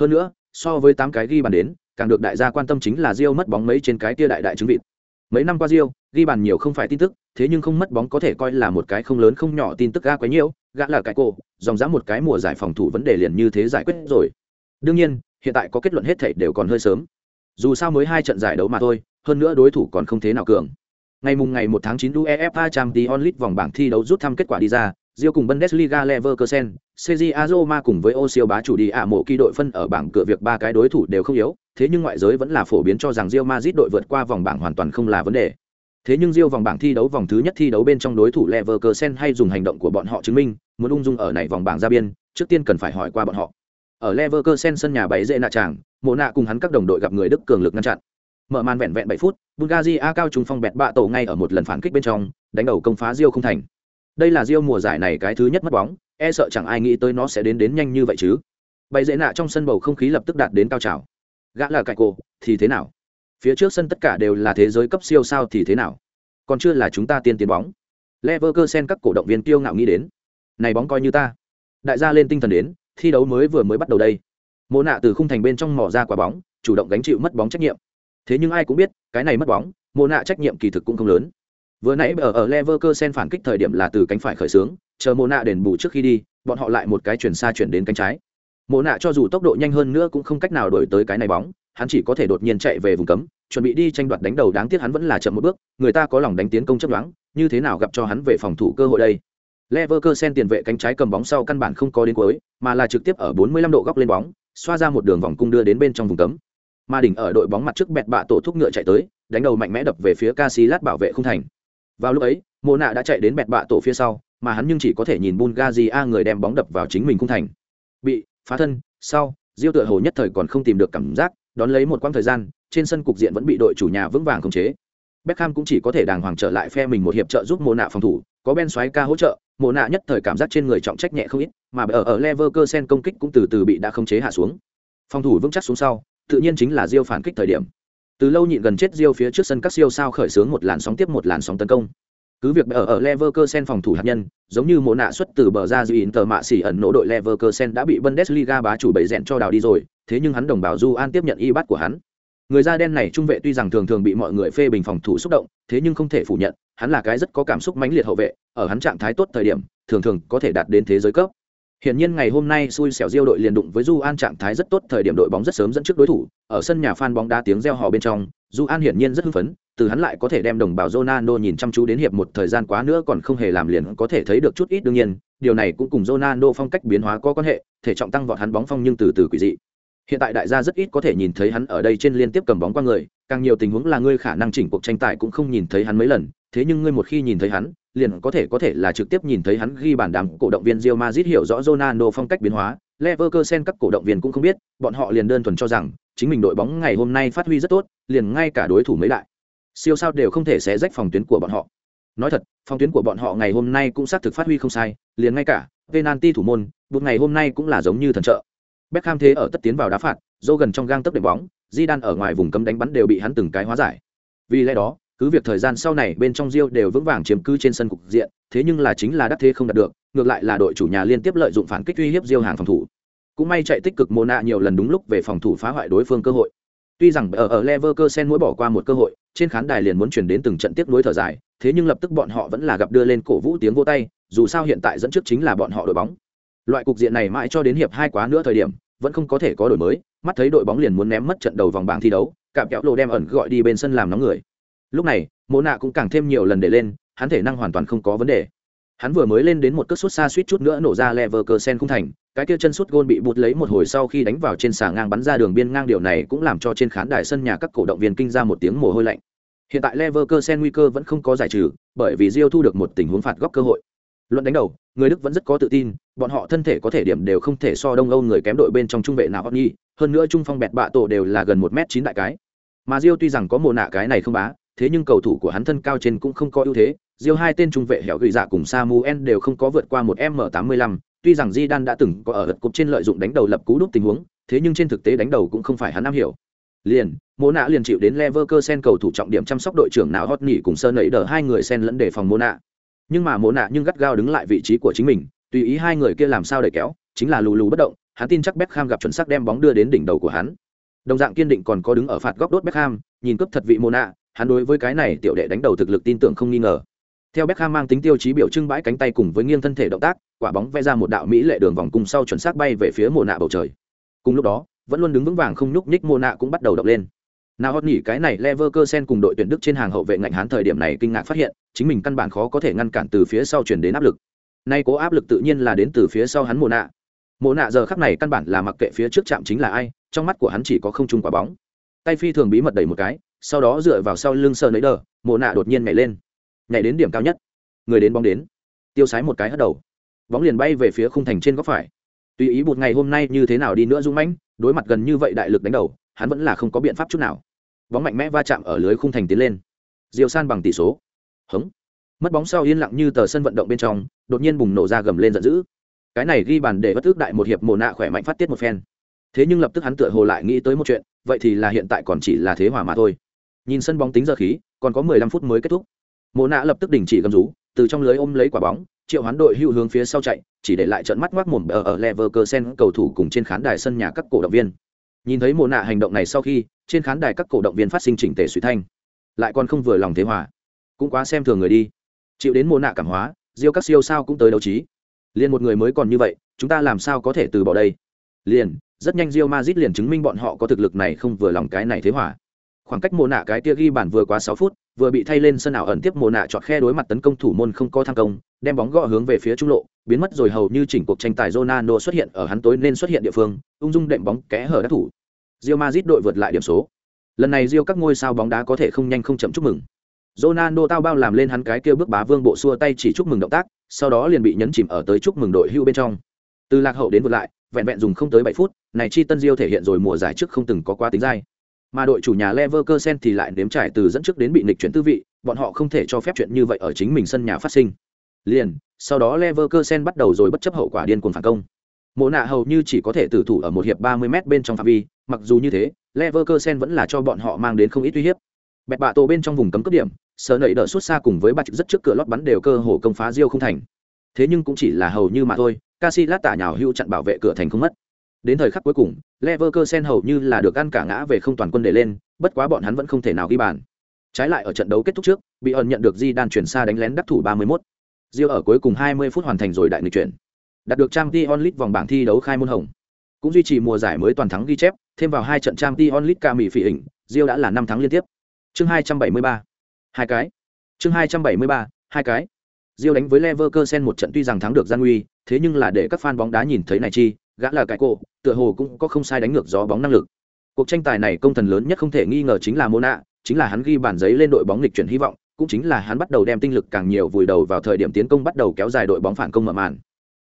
Speaker 1: Hơn nữa, so với tám cái ghi bàn đến, càng được đại gia quan tâm chính là Rio mất bóng mấy trên cái tia đại đại chứng vịt. Mấy năm qua Rio ghi bàn nhiều không phải tin tức, thế nhưng không mất bóng có thể coi là một cái không lớn không nhỏ tin tức ga quấy nhiều gã là cạnh cổ, dòng dã một cái mùa giải phòng thủ vấn đề liền như thế giải quyết rồi đương nhiên hiện tại có kết luận hết thảy đều còn hơi sớm dù sao mới hai trận giải đấu mà thôi hơn nữa đối thủ còn không thế nào cường ngày mùng ngày 1 tháng 9 UEFA Champions League vòng bảng thi đấu rút thăm kết quả đi ra Real cùng Bundesliga Leverkusen, CJA Azoma cùng với Osiel bá chủ đi ạ mộ kỳ đội phân ở bảng cửa việc ba cái đối thủ đều không yếu, thế nhưng ngoại giới vẫn là phổ biến cho rằng Real Madrid đội vượt qua vòng bảng hoàn toàn không là vấn đề. Thế nhưng Real vòng bảng thi đấu vòng thứ nhất thi đấu bên trong đối thủ Leverkusen hay dùng hành động của bọn họ chứng minh, muốn ung dung ở này vòng bảng ra biên, trước tiên cần phải hỏi qua bọn họ. Ở Leverkusen sân nhà bảy dễ nạ chàng, Mộ nạ cùng hắn các đồng đội gặp người Đức cường lực ngăn chặn. Mở màn vẹn vẹn bảy phút bulgaria cao trung phong bẹt bạ tổ ngay ở một lần phản kích bên trong đánh đầu công phá rio không thành. Đây là rio mùa giải này cái thứ nhất mất bóng e sợ chẳng ai nghĩ tới nó sẽ đến đến nhanh như vậy chứ. Bảy dễ nạ trong sân bầu không khí lập tức đạt đến cao trào. Gã là cải cổ thì thế nào? Phía trước sân tất cả đều là thế giới cấp siêu sao thì thế nào? Còn chưa là chúng ta tiên tiến bóng. Leverkusen các cổ động viên tiêu ngạo nghĩ đến. Này bóng coi như ta. Đại gia lên tinh thần đến thi đấu mới vừa mới bắt đầu đây. Mộ nạ từ khung thành bên trong mỏ ra quả bóng, chủ động gánh chịu mất bóng trách nhiệm. Thế nhưng ai cũng biết, cái này mất bóng, mộ nạ trách nhiệm kỳ thực cũng không lớn. Vừa nãy ở ở Leverkusen phản kích thời điểm là từ cánh phải khởi xướng, chờ mộ nạ đền bù trước khi đi, bọn họ lại một cái chuyển xa chuyển đến cánh trái. Mộ nạ cho dù tốc độ nhanh hơn nữa cũng không cách nào đổi tới cái này bóng, hắn chỉ có thể đột nhiên chạy về vùng cấm, chuẩn bị đi tranh đoạt đánh đầu, đáng tiếc hắn vẫn là chậm một bước, người ta có lòng đánh tiến công chấp đoán, như thế nào gặp cho hắn về phòng thủ cơ hội đây? Leverkusen tiền vệ cánh trái cầm bóng sau căn bản không có đến cuối mà là trực tiếp ở 45 độ góc lên bóng xoa ra một đường vòng cung đưa đến bên trong vùng cấm. Ma đỉnh ở đội bóng mặt trước bẹt bạ tổ thúc ngựa chạy tới đánh đầu mạnh mẽ đập về phía Casillas bảo vệ không thành. Vào lúc ấy Mộ nạ đã chạy đến bẹt bạ tổ phía sau mà hắn nhưng chỉ có thể nhìn bulgaria người đem bóng đập vào chính mình không thành. Bị phá thân sau diêu tựa hồ nhất thời còn không tìm được cảm giác đón lấy một quãng thời gian trên sân cục diện vẫn bị đội chủ nhà vững vàng khống chế. Beckham cũng chỉ có thể đàng hoàng trở lại phe mình một hiệp trợ giúp Mộ nạ phòng thủ, có Ben xoáy ca hỗ trợ, Mộ nạ nhất thời cảm giác trên người trọng trách nhẹ không ít, mà ở ở Leverkusen công kích cũng từ từ bị đã không chế hạ xuống. Phòng thủ vững chắc xuống sau, tự nhiên chính là Diêu phản kích thời điểm. Từ lâu nhịn gần chết Diêu phía trước sân các siêu sao khởi xướng một làn sóng tiếp một làn sóng tấn công. Cứ việc ở ở Leverkusen phòng thủ hạt nhân, giống như Mộ nạ xuất từ bờ ra dư tờ mạ xỉ ẩn nổ đội Leverkusen đã bị Bundesliga bá chủ bảy rèn cho đào đi rồi, thế nhưng hắn đồng bào Juan An tiếp nhận y bắt của hắn người da đen này trung vệ tuy rằng thường thường bị mọi người phê bình phòng thủ xúc động thế nhưng không thể phủ nhận hắn là cái rất có cảm xúc mãnh liệt hậu vệ ở hắn trạng thái tốt thời điểm thường thường có thể đạt đến thế giới cấp. Hiển nhiên ngày hôm nay xui xẻo Diêu đội liền đụng với Du An trạng thái rất tốt, thời điểm đội bóng rất sớm dẫn trước đối thủ, ở sân nhà fan bóng đá tiếng reo hò bên trong, Du An hiển nhiên rất hưng phấn, từ hắn lại có thể đem đồng bào Ronaldo nhìn chăm chú đến hiệp một thời gian quá nữa còn không hề làm liền có thể thấy được chút ít đương nhiên, điều này cũng cùng Ronaldo phong cách biến hóa có quan hệ, thể trọng tăng vọt hắn bóng phong nhưng từ từ quỷ dị hiện tại đại gia rất ít có thể nhìn thấy hắn ở đây trên liên tiếp cầm bóng qua người, càng nhiều tình huống là ngươi khả năng chỉnh cuộc tranh tài cũng không nhìn thấy hắn mấy lần, thế nhưng ngươi một khi nhìn thấy hắn, liền có thể có thể là trực tiếp nhìn thấy hắn ghi bàn đám cổ động viên Real Madrid hiểu rõ Ronaldo phong cách biến hóa, Leverkusen các cổ động viên cũng không biết, bọn họ liền đơn thuần cho rằng, chính mình đội bóng ngày hôm nay phát huy rất tốt, liền ngay cả đối thủ mấy đại, siêu sao đều không thể xé rách phòng tuyến của bọn họ. Nói thật, phòng tuyến của bọn họ ngày hôm nay cũng xác thực phát huy không sai, liền ngay cả penalty thủ môn, một ngày hôm nay cũng là giống như thần trợ. Beckham thế ở tất tiến vào đá phạt, dô gần trong gang tấc đệm bóng, Zidane ở ngoài vùng cấm đánh bắn đều bị hắn từng cái hóa giải. Vì lẽ đó, cứ việc thời gian sau này bên trong Rio đều vững vàng chiếm cứ trên sân cục diện, thế nhưng là chính là đắc thế không đạt được, ngược lại là đội chủ nhà liên tiếp lợi dụng phản kích uy hiếp Rio hàng phòng thủ. Cũng may chạy tích cực Mona nhiều lần đúng lúc về phòng thủ phá hoại đối phương cơ hội. Tuy rằng ở ở Leverkusen mỗi bỏ qua một cơ hội, trên khán đài liền muốn chuyển đến từng trận tiếp nối thở dài, thế nhưng lập tức bọn họ vẫn là gặp đưa lên cổ vũ tiếng vỗ tay, dù sao hiện tại dẫn trước chính là bọn họ đội bóng loại cục diện này mãi cho đến hiệp hai quá nữa thời điểm, vẫn không có thể có đổi mới. Mắt thấy đội bóng liền muốn ném mất trận đầu vòng bảng thi đấu, cạm kéo lộ đem ẩn gọi đi bên sân làm nóng người. Lúc này, mộ nạ cũng càng thêm nhiều lần để lên, hắn thể năng hoàn toàn không có vấn đề. Hắn vừa mới lên đến một cất sút xa suýt chút nữa nổ ra lever cờ sen không thành, cái kia chân sút gôn bị bụt lấy một hồi sau khi đánh vào trên xà ngang bắn ra đường biên ngang, điều này cũng làm cho trên khán đài sân nhà các cổ động viên kinh ra một tiếng mồ hôi lạnh. Hiện tại lever cơ sen nguy cơ vẫn không có giải trừ, bởi vì rio thu được một tình huống phạt góc cơ hội luận đánh đầu, người đức vẫn rất có tự tin, bọn họ thân thể có thể điểm đều không thể so đông âu người kém đội bên trong trung vệ nào nhi, hơn nữa trung phong bẹt bạ tổ đều là gần một m chín đại cái. Mà diêu tuy rằng có mồ nạ cái này không bá, thế nhưng cầu thủ của hắn thân cao trên cũng không có ưu thế, diêu hai tên trung vệ hẻo gửi dạ cùng samuel đều không có vượt qua một m tám mươi lăm, tuy rằng di đan đã từng có ở gật cục trên lợi dụng đánh đầu lập cú đúc tình huống, thế nhưng trên thực tế đánh đầu cũng không phải hắn am hiểu. Liền mô nạ liền chịu đến leverkusen cầu thủ trọng điểm chăm sóc đội trưởng nào hot nỉ cùng sơn nấy đờ, hai người sen lẫn đề phòng mô nạ nhưng mà mộ nạ nhưng gắt gao đứng lại vị trí của chính mình, tùy ý hai người kia làm sao để kéo, chính là lù lù bất động, hắn tin chắc Beckham gặp chuẩn xác đem bóng đưa đến đỉnh đầu của hắn. Đồng dạng kiên định còn có đứng ở phạt góc đốt Beckham, nhìn cướp thật vị mộ nạ, hắn đối với cái này tiểu đệ đánh đầu thực lực tin tưởng không nghi ngờ. Theo Beckham mang tính tiêu chí biểu trưng bãi cánh tay cùng với nghiêng thân thể động tác, quả bóng vẽ ra một đạo mỹ lệ đường vòng cung sau chuẩn xác bay về phía mộ nạ bầu trời. Cùng lúc đó, vẫn luôn đứng vững vàng không nhúc nhích mộ nạ cũng bắt đầu động lên nào hót nhỉ cái này Leverkusen cùng đội tuyển Đức trên hàng hậu vệ ngạnh hán thời điểm này kinh ngạc phát hiện, chính mình căn bản khó có thể ngăn cản từ phía sau chuyển đến áp lực. Nay cố áp lực tự nhiên là đến từ phía sau hắn Mộ nạ. Mộ nạ giờ khắc này căn bản là mặc kệ phía trước chạm chính là ai, trong mắt của hắn chỉ có không trung quả bóng. Tay phi thường bí mật đẩy một cái, sau đó dựa vào sau lưng sờ nấy đờ, Mộ nạ đột nhiên nhảy lên, nhảy đến điểm cao nhất. Người đến bóng đến, tiêu sái một cái hất đầu, bóng liền bay về phía khung thành trên góc phải. Tùy ý một ngày hôm nay như thế nào đi nữa dũng mãnh, đối mặt gần như vậy đại lực đánh đầu, hắn vẫn là không có biện pháp chút nào bóng mạnh mẽ va chạm ở lưới khung thành tiến lên. Diều san bằng tỷ số. Hống. Mất bóng sau yên lặng như tờ sân vận động bên trong, đột nhiên bùng nổ ra gầm lên giận dữ. Cái này ghi bàn để bất ước đại một hiệp mồ nạ khỏe mạnh phát tiết một phen. Thế nhưng lập tức hắn tựa hồ lại nghĩ tới một chuyện, vậy thì là hiện tại còn chỉ là thế hòa mà thôi. Nhìn sân bóng tính giờ khí, còn có mười lăm phút mới kết thúc. Mồ nạ lập tức đình chỉ gầm rú, từ trong lưới ôm lấy quả bóng, triệu hoán đội hữu hướng phía sau chạy, chỉ để lại trận mắt ngoác mồm ở ở leverkusen cầu thủ cùng trên khán đài sân nhà các cổ động viên nhìn thấy mồ nạ hành động này sau khi, trên khán đài các cổ động viên phát sinh chỉnh tề suy thanh. Lại còn không vừa lòng thế hòa. Cũng quá xem thường người đi. Chịu đến mồ nạ cảm hóa, diêu các siêu sao cũng tới đấu trí. Liền một người mới còn như vậy, chúng ta làm sao có thể từ bỏ đây? Liền, rất nhanh Real Madrid liền chứng minh bọn họ có thực lực này không vừa lòng cái này thế hòa khoảng cách mồ nạ cái tia ghi bản vừa quá sáu phút vừa bị thay lên sân ảo ẩn tiếp mồ nạ chọn khe đối mặt tấn công thủ môn không có tham công đem bóng gõ hướng về phía trung lộ biến mất rồi hầu như chỉnh cuộc tranh tài Ronaldo xuất hiện ở hắn tối nên xuất hiện địa phương ung dung đệm bóng kẽ hở đắc thủ Real Madrid đội vượt lại điểm số. Lần này Real các ngôi sao bóng đá có thể không nhanh không chậm chúc mừng. Ronaldo tao bao làm lên hắn cái kia bước bá vương bộ xua tay chỉ chúc mừng động tác, sau đó liền bị nhấn chìm ở tới chúc mừng đội hưu bên trong. Từ lạc hậu đến vượt lại, vẹn vẹn dùng không tới 7 phút, này chi tân Real thể hiện rồi mùa giải trước không từng có quá tính dai. Mà đội chủ nhà Leverkusen thì lại nếm trải từ dẫn trước đến bị nghịch chuyển tư vị, bọn họ không thể cho phép chuyện như vậy ở chính mình sân nhà phát sinh. Liền, sau đó Leverkusen bắt đầu rồi bất chấp hậu quả điên cuồng phản công. Mộ nạ hầu như chỉ có thể tử thủ ở một hiệp 30m bên trong phạm vi, mặc dù như thế, Leverkusen vẫn là cho bọn họ mang đến không ít uy hiếp. Bẹt bạ tổ bên trong vùng cấm cấp điểm, sờ nảy đỡ suốt xa cùng với ba trực rất trước cửa lót bắn đều cơ hồ công phá Rio không thành. Thế nhưng cũng chỉ là hầu như mà thôi, Casillas tả nhào hưu chặn bảo vệ cửa thành không mất. Đến thời khắc cuối cùng, Leverkusen hầu như là được ăn cả ngã về không toàn quân để lên, bất quá bọn hắn vẫn không thể nào ghi bàn. Trái lại ở trận đấu kết thúc trước, bị ẩn nhận được Di đan chuyển xa đánh lén đắc thủ 31. Diêu ở cuối cùng 20 phút hoàn thành rồi đại nghịch chuyển. Đạt được Champions League vòng bảng thi đấu khai môn hồng. Cũng duy trì mùa giải mới toàn thắng ghi chép, thêm vào hai trận Champions League ca mỹ phỉ hình, Diêu đã là năm thắng liên tiếp. Chương 273. Hai cái. Chương 273. Hai cái. Diêu đánh với Leverkusen một trận tuy rằng thắng được gian nguy, thế nhưng là để các fan bóng đá nhìn thấy này chi, gã là cái cổ, tựa hồ cũng có không sai đánh ngược gió bóng năng lực. Cuộc tranh tài này công thần lớn nhất không thể nghi ngờ chính là Mona, chính là hắn ghi bàn giấy lên đội bóng lịch chuyển hy vọng, cũng chính là hắn bắt đầu đem tinh lực càng nhiều vùi đầu vào thời điểm tiến công bắt đầu kéo dài đội bóng phản công mở màn.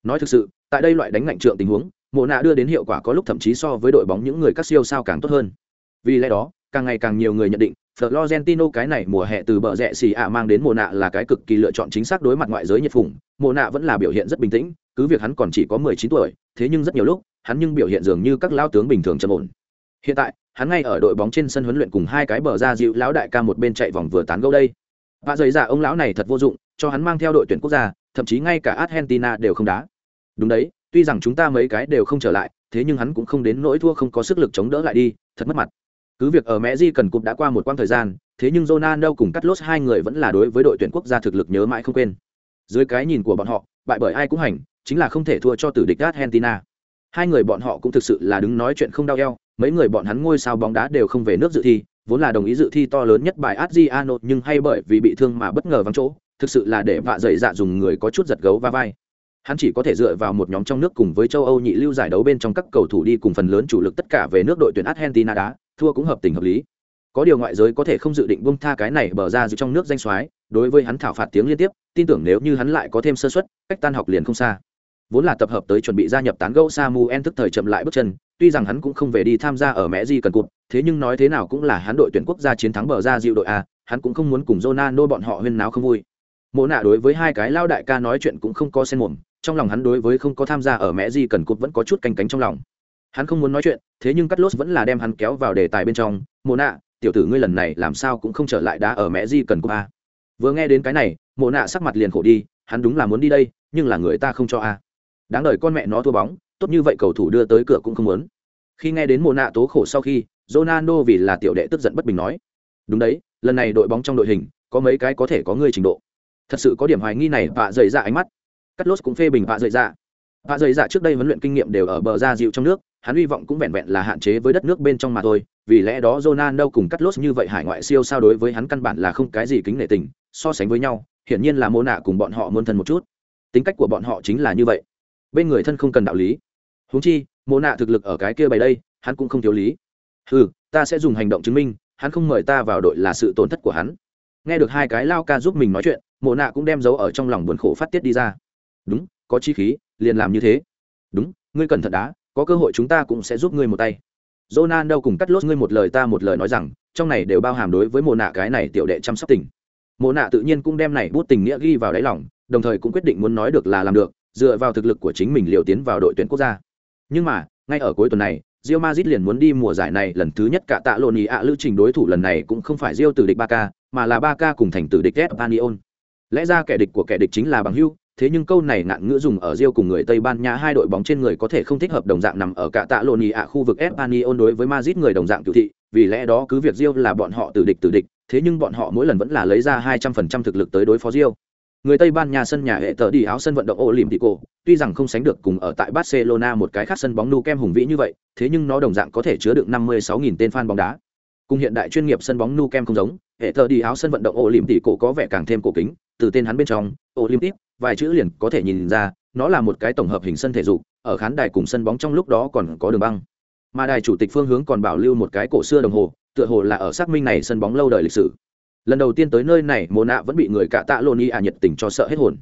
Speaker 1: Nói thực sự, tại đây loại đánh ngạnh trượng tình huống, Mona đưa đến hiệu quả có lúc thậm chí so với đội bóng những người các siêu sao càng tốt hơn. Vì lẽ đó, càng ngày càng nhiều người nhận định, Florentino cái này mùa hè từ bờ rẽ xì ạ mang đến mùa nạ là cái cực kỳ lựa chọn chính xác đối mặt ngoại giới nhiệt phủng, mùa nạ vẫn là biểu hiện rất bình tĩnh, cứ việc hắn còn chỉ có 19 tuổi, thế nhưng rất nhiều lúc, hắn nhưng biểu hiện dường như các lao tướng bình thường trầm ổn. Hiện tại, hắn ngay ở đội bóng trên sân huấn luyện cùng hai cái bờ ra dịu lão đại ca một bên chạy vòng vừa tán gẫu đây. Và giấy giả dạ ông lão này thật vô dụng, cho hắn mang theo đội tuyển quốc gia, thậm chí ngay cả Argentina đều không đá. Đúng đấy, tuy rằng chúng ta mấy cái đều không trở lại, thế nhưng hắn cũng không đến nỗi thua không có sức lực chống đỡ lại đi, thật mất mặt. Cứ việc ở Mẹ Di cần cúp đã qua một quãng thời gian, thế nhưng Ronaldo cùng Carlos hai người vẫn là đối với đội tuyển quốc gia thực lực nhớ mãi không quên. Dưới cái nhìn của bọn họ, bại bởi ai cũng hành, chính là không thể thua cho tử địch Argentina. Hai người bọn họ cũng thực sự là đứng nói chuyện không đau eo, mấy người bọn hắn ngôi sao bóng đá đều không về nước dự thi, vốn là đồng ý dự thi to lớn nhất bài Adriano nhưng hay bởi vì bị thương mà bất ngờ vắng chỗ, thực sự là để vạ dậy dạ dùng người có chút giật gấu va vai. Hắn chỉ có thể dựa vào một nhóm trong nước cùng với châu Âu nhị lưu giải đấu bên trong các cầu thủ đi cùng phần lớn chủ lực tất cả về nước đội tuyển Argentina đá, thua cũng hợp tình hợp lý. Có điều ngoại giới có thể không dự định bông tha cái này bờ ra giữ trong nước danh soái, đối với hắn thảo phạt tiếng liên tiếp, tin tưởng nếu như hắn lại có thêm sơ suất, cách tan học liền không xa. Vốn là tập hợp tới chuẩn bị gia nhập tán gẫu Samuel tức thời chậm lại bước chân, tuy rằng hắn cũng không về đi tham gia ở mẹ gì cần cụt, thế nhưng nói thế nào cũng là hắn đội tuyển quốc gia chiến thắng bờ ra dịu đội a, hắn cũng không muốn cùng Ronaldo bọn họ huyên náo không vui. Mộ nạ đối với hai cái lao đại ca nói chuyện cũng không có sen mồm, trong lòng hắn đối với không có tham gia ở mẹ gì cần cụt vẫn có chút canh cánh trong lòng hắn không muốn nói chuyện, thế nhưng cắt lốt vẫn là đem hắn kéo vào đề tài bên trong. Mồ nạ, tiểu tử ngươi lần này làm sao cũng không trở lại đá ở mẹ di cần cô a? Vừa nghe đến cái này mồ nạ sắc mặt liền khổ đi. Hắn đúng là muốn đi đây, nhưng là người ta không cho a. Đáng đời con mẹ nó thua bóng, tốt như vậy cầu thủ đưa tới cửa cũng không muốn. Khi nghe đến mồ nạ tố khổ sau khi, Ronaldo vì là tiểu đệ tức giận bất bình nói, đúng đấy, lần này đội bóng trong đội hình, có mấy cái có thể có ngươi trình độ. Thật sự có điểm hoài nghi này, vạ dày ra ánh mắt. Cắt lốt cũng phê bình vạ dày ra vạ dày ra trước đây huấn luyện kinh nghiệm đều ở bờ ra dịu trong nước hắn hy vọng cũng vẹn vẹn là hạn chế với đất nước bên trong mà thôi, vì lẽ đó Ronaldo cùng cắt lốt như vậy hải ngoại siêu sao đối với hắn căn bản là không cái gì kính nể tình, so sánh với nhau, hiển nhiên là mô nạ cùng bọn họ muốn thân một chút. Tính cách của bọn họ chính là như vậy. Bên người thân không cần đạo lý. Huống chi, mô nạ thực lực ở cái kia bày đây, hắn cũng không thiếu lý. Ừ, ta sẽ dùng hành động chứng minh, hắn không mời ta vào đội là sự tổn thất của hắn. Nghe được hai cái lao ca giúp mình nói chuyện, mộ nạ cũng đem dấu ở trong lòng buồn khổ phát tiết đi ra. Đúng, có chi khí, liền làm như thế. Đúng, ngươi cẩn thận đá, có cơ hội chúng ta cũng sẽ giúp ngươi một tay Ronaldo cùng cắt lốt ngươi một lời ta một lời nói rằng, trong này đều bao hàm đối với mồ nạ cái này tiểu đệ chăm sóc tình. Mồ nạ tự nhiên cũng đem này bút tình nghĩa ghi vào đáy lòng, đồng thời cũng quyết định muốn nói được là làm được, dựa vào thực lực của chính mình liều tiến vào đội tuyển quốc gia. Nhưng mà, ngay ở cuối tuần này, Real Madrid liền muốn đi mùa giải này lần thứ nhất cả tạ lộn ý ạ lưu trình đối thủ lần này cũng không phải Real từ địch Barca, mà là Barca cùng thành tử địch Espanyol. Lẽ ra kẻ địch của kẻ địch chính là bằng hữu, thế nhưng câu này ngạn ngữ dùng ở Rio cùng người Tây Ban Nha hai đội bóng trên người có thể không thích hợp đồng dạng nằm ở cả tạ lộn ạ khu vực Espanyol đối với Madrid người đồng dạng cửu thị, vì lẽ đó cứ việc Rio là bọn họ tử địch tử địch, thế nhưng bọn họ mỗi lần vẫn là lấy ra 200% thực lực tới đối phó Rio. Người Tây Ban Nha sân nhà hệ tờ đi áo sân vận động Olympico, tuy rằng không sánh được cùng ở tại Barcelona một cái khác sân bóng Nou Camp hùng vĩ như vậy, thế nhưng nó đồng dạng có thể chứa được 56.000 tên fan bóng đá. Cùng hiện đại chuyên nghiệp sân bóng Nou Camp không giống, hệ thờ đi áo sân vận động Olympico có vẻ càng thêm cổ kính, từ tên hắn bên trong, ô liêm tiếp vài chữ liền có thể nhìn ra nó là một cái tổng hợp hình sân thể dục ở khán đài cùng sân bóng trong lúc đó còn có đường băng. Mà đài chủ tịch phương hướng còn bảo lưu một cái cổ xưa đồng hồ tựa hồ là ở xác minh này sân bóng lâu đời lịch sử. Lần đầu tiên tới nơi này mồ nạ vẫn bị người cạ tạ lô ni à nhiệt tình cho sợ hết hồn.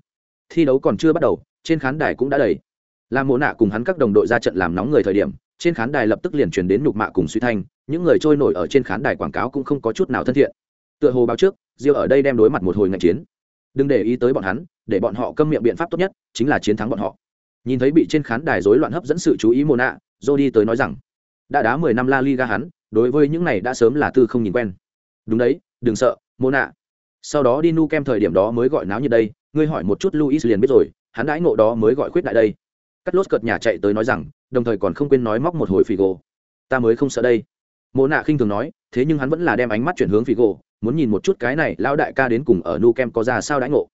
Speaker 1: Thi đấu còn chưa bắt đầu trên khán đài cũng đã đầy. Là mồ nạ cùng hắn các đồng đội ra trận làm nóng người thời điểm trên khán đài lập tức liền truyền đến nhục mạ cùng suy thanh những người trôi nổi ở trên khán đài quảng cáo cũng không có chút nào thân thiện tựa hồ báo trước, diêu ở đây đem đối mặt một hồi ngạch chiến. Đừng để ý tới bọn hắn, để bọn họ câm miệng biện pháp tốt nhất, chính là chiến thắng bọn họ. Nhìn thấy bị trên khán đài rối loạn hấp dẫn sự chú ý mồ nạ dô đi tới nói rằng, đã đá mười năm la liga hắn, đối với những này đã sớm là tư không nhìn quen. Đúng đấy, đừng sợ mồ nạ sau đó đi nu kem thời điểm đó mới gọi náo như đây, ngươi hỏi một chút luis liền biết rồi, hắn đãi ngộ đó mới gọi khuyết đại đây. Cắt lốt cợt nhà chạy tới nói rằng, đồng thời còn không quên nói móc một hồi figo. Ta mới không sợ đây. Mồ nạ khinh thường nói, thế nhưng hắn vẫn là đem ánh mắt chuyển hướng figo muốn nhìn một chút cái này lão đại ca đến cùng ở nu kem có ra sao đãi ngộ.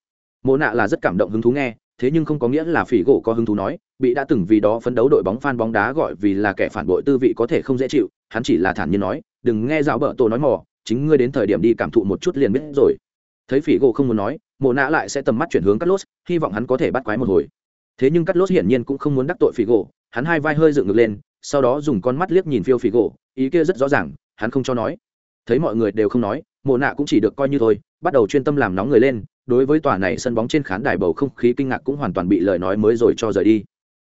Speaker 1: Mộ nạ là rất cảm động hứng thú nghe, thế nhưng không có nghĩa là phỉ gỗ có hứng thú nói, bị đã từng vì đó phấn đấu đội bóng phan bóng đá gọi vì là kẻ phản bội tư vị có thể không dễ chịu, hắn chỉ là thản nhiên nói, đừng nghe dạo bợ tổ nói mò, chính ngươi đến thời điểm đi cảm thụ một chút liền biết rồi. Thấy phỉ gỗ không muốn nói, Mộ nạ lại sẽ tầm mắt chuyển hướng cắt lốt hy vọng hắn có thể bắt quái một hồi. Thế nhưng cắt lốt hiển nhiên cũng không muốn đắc tội phỉ gỗ, hắn hai vai hơi dựng ngược lên, sau đó dùng con mắt liếc nhìn phiêu phỉ gỗ, ý kia rất rõ ràng, hắn không cho nói thấy mọi người đều không nói mồ nạ cũng chỉ được coi như thôi, bắt đầu chuyên tâm làm nóng người lên, đối với tòa này sân bóng trên khán đài bầu không khí kinh ngạc cũng hoàn toàn bị lời nói mới rồi cho rời đi.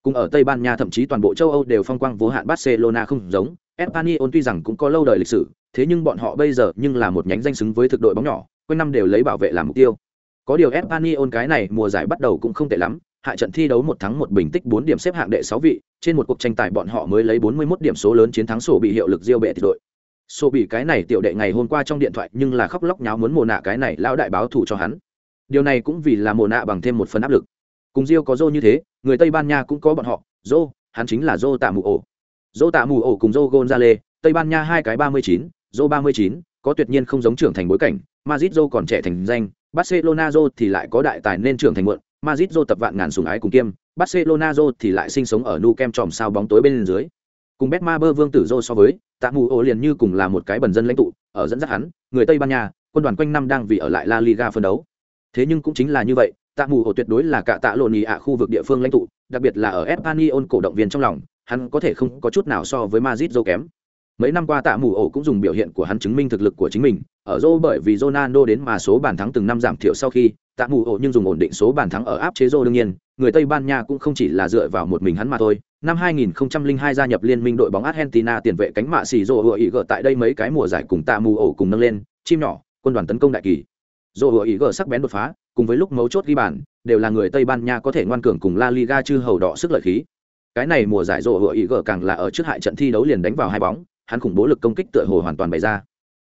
Speaker 1: Cùng ở tây ban nha thậm chí toàn bộ châu âu đều phong quang vô hạn barcelona không giống espanyol tuy rằng cũng có lâu đời lịch sử, thế nhưng bọn họ bây giờ nhưng là một nhánh danh xứng với thực đội bóng nhỏ, quanh năm đều lấy bảo vệ làm mục tiêu. Có điều espanyol cái này mùa giải bắt đầu cũng không tệ lắm, hạ trận thi đấu một thắng một bình tích bốn điểm xếp hạng đệ sáu vị, trên một cuộc tranh tài bọn họ mới lấy bốn mươi 41 điểm số lớn chiến thắng sổ bị hiệu lực diêu bệ thì đội sổ bị cái này tiểu đệ ngày hôm qua trong điện thoại nhưng là khóc lóc nháo muốn mồ nạ cái này lão đại báo thù cho hắn. Điều này cũng vì là mồ nạ bằng thêm một phần áp lực. Cùng diêu có dô như thế, người tây ban nha cũng có bọn họ, dô, hắn chính là dô tạ mù ổ. Dô tạ mù ổ cùng dô gonzale tây ban nha hai cái ba mươi chín, dô ba mươi chín, có tuyệt nhiên không giống trưởng thành bối cảnh mazit dô còn trẻ thành danh, barcelona dô thì lại có đại tài nên trưởng thành muộn mazit dô tập vạn ngàn sùng ái cùng kiêm, barcelona dô thì lại sinh sống ở nu kem tròm sao bóng tối bên dưới cùng betma bơ vương tử dô so với, tạ mù ô liền như cùng là một cái bần dân lãnh tụ, ở dẫn dắt hắn, người tây ban nha, quân đoàn quanh năm đang vì ở lại la liga phân đấu. Thế nhưng cũng chính là như vậy, tạ mù ô tuyệt đối là cả tạ lộn nhì ạ khu vực địa phương lãnh tụ, đặc biệt là ở espanyol cổ động viên trong lòng, hắn có thể không có chút nào so với mazit dô kém mấy năm qua tạ mù ổ cũng dùng biểu hiện của hắn chứng minh thực lực của chính mình. Ở dô bởi vì Ronaldo đến mà số bàn thắng từng năm giảm thiểu sau khi, tạ mù ổ nhưng dùng ổn định số bàn thắng ở áp chế dô đương nhiên. Người tây ban nha cũng không chỉ là dựa vào một mình hắn mà thôi. Năm 2002 gia nhập liên minh đội bóng argentina tiền vệ cánh mạ xì dô hựa ý gỡ tại đây mấy cái mùa giải cùng tạ mù ổ cùng nâng lên. Chim nhỏ, quân đoàn tấn công đại kỳ. Dô hựa ý gỡ sắc bén đột phá, cùng với lúc mấu chốt ghi bàn, đều là người tây ban nha có thể ngoan cường cùng la liga chư hầu đỏ sức lợi khí. Cái này mùa giải rộ hựa ý gỡ càng là ở trước hại trận thi đấu liền đánh vào hai bóng hắn khủng bố lực công kích tựa hồ hoàn toàn bày ra.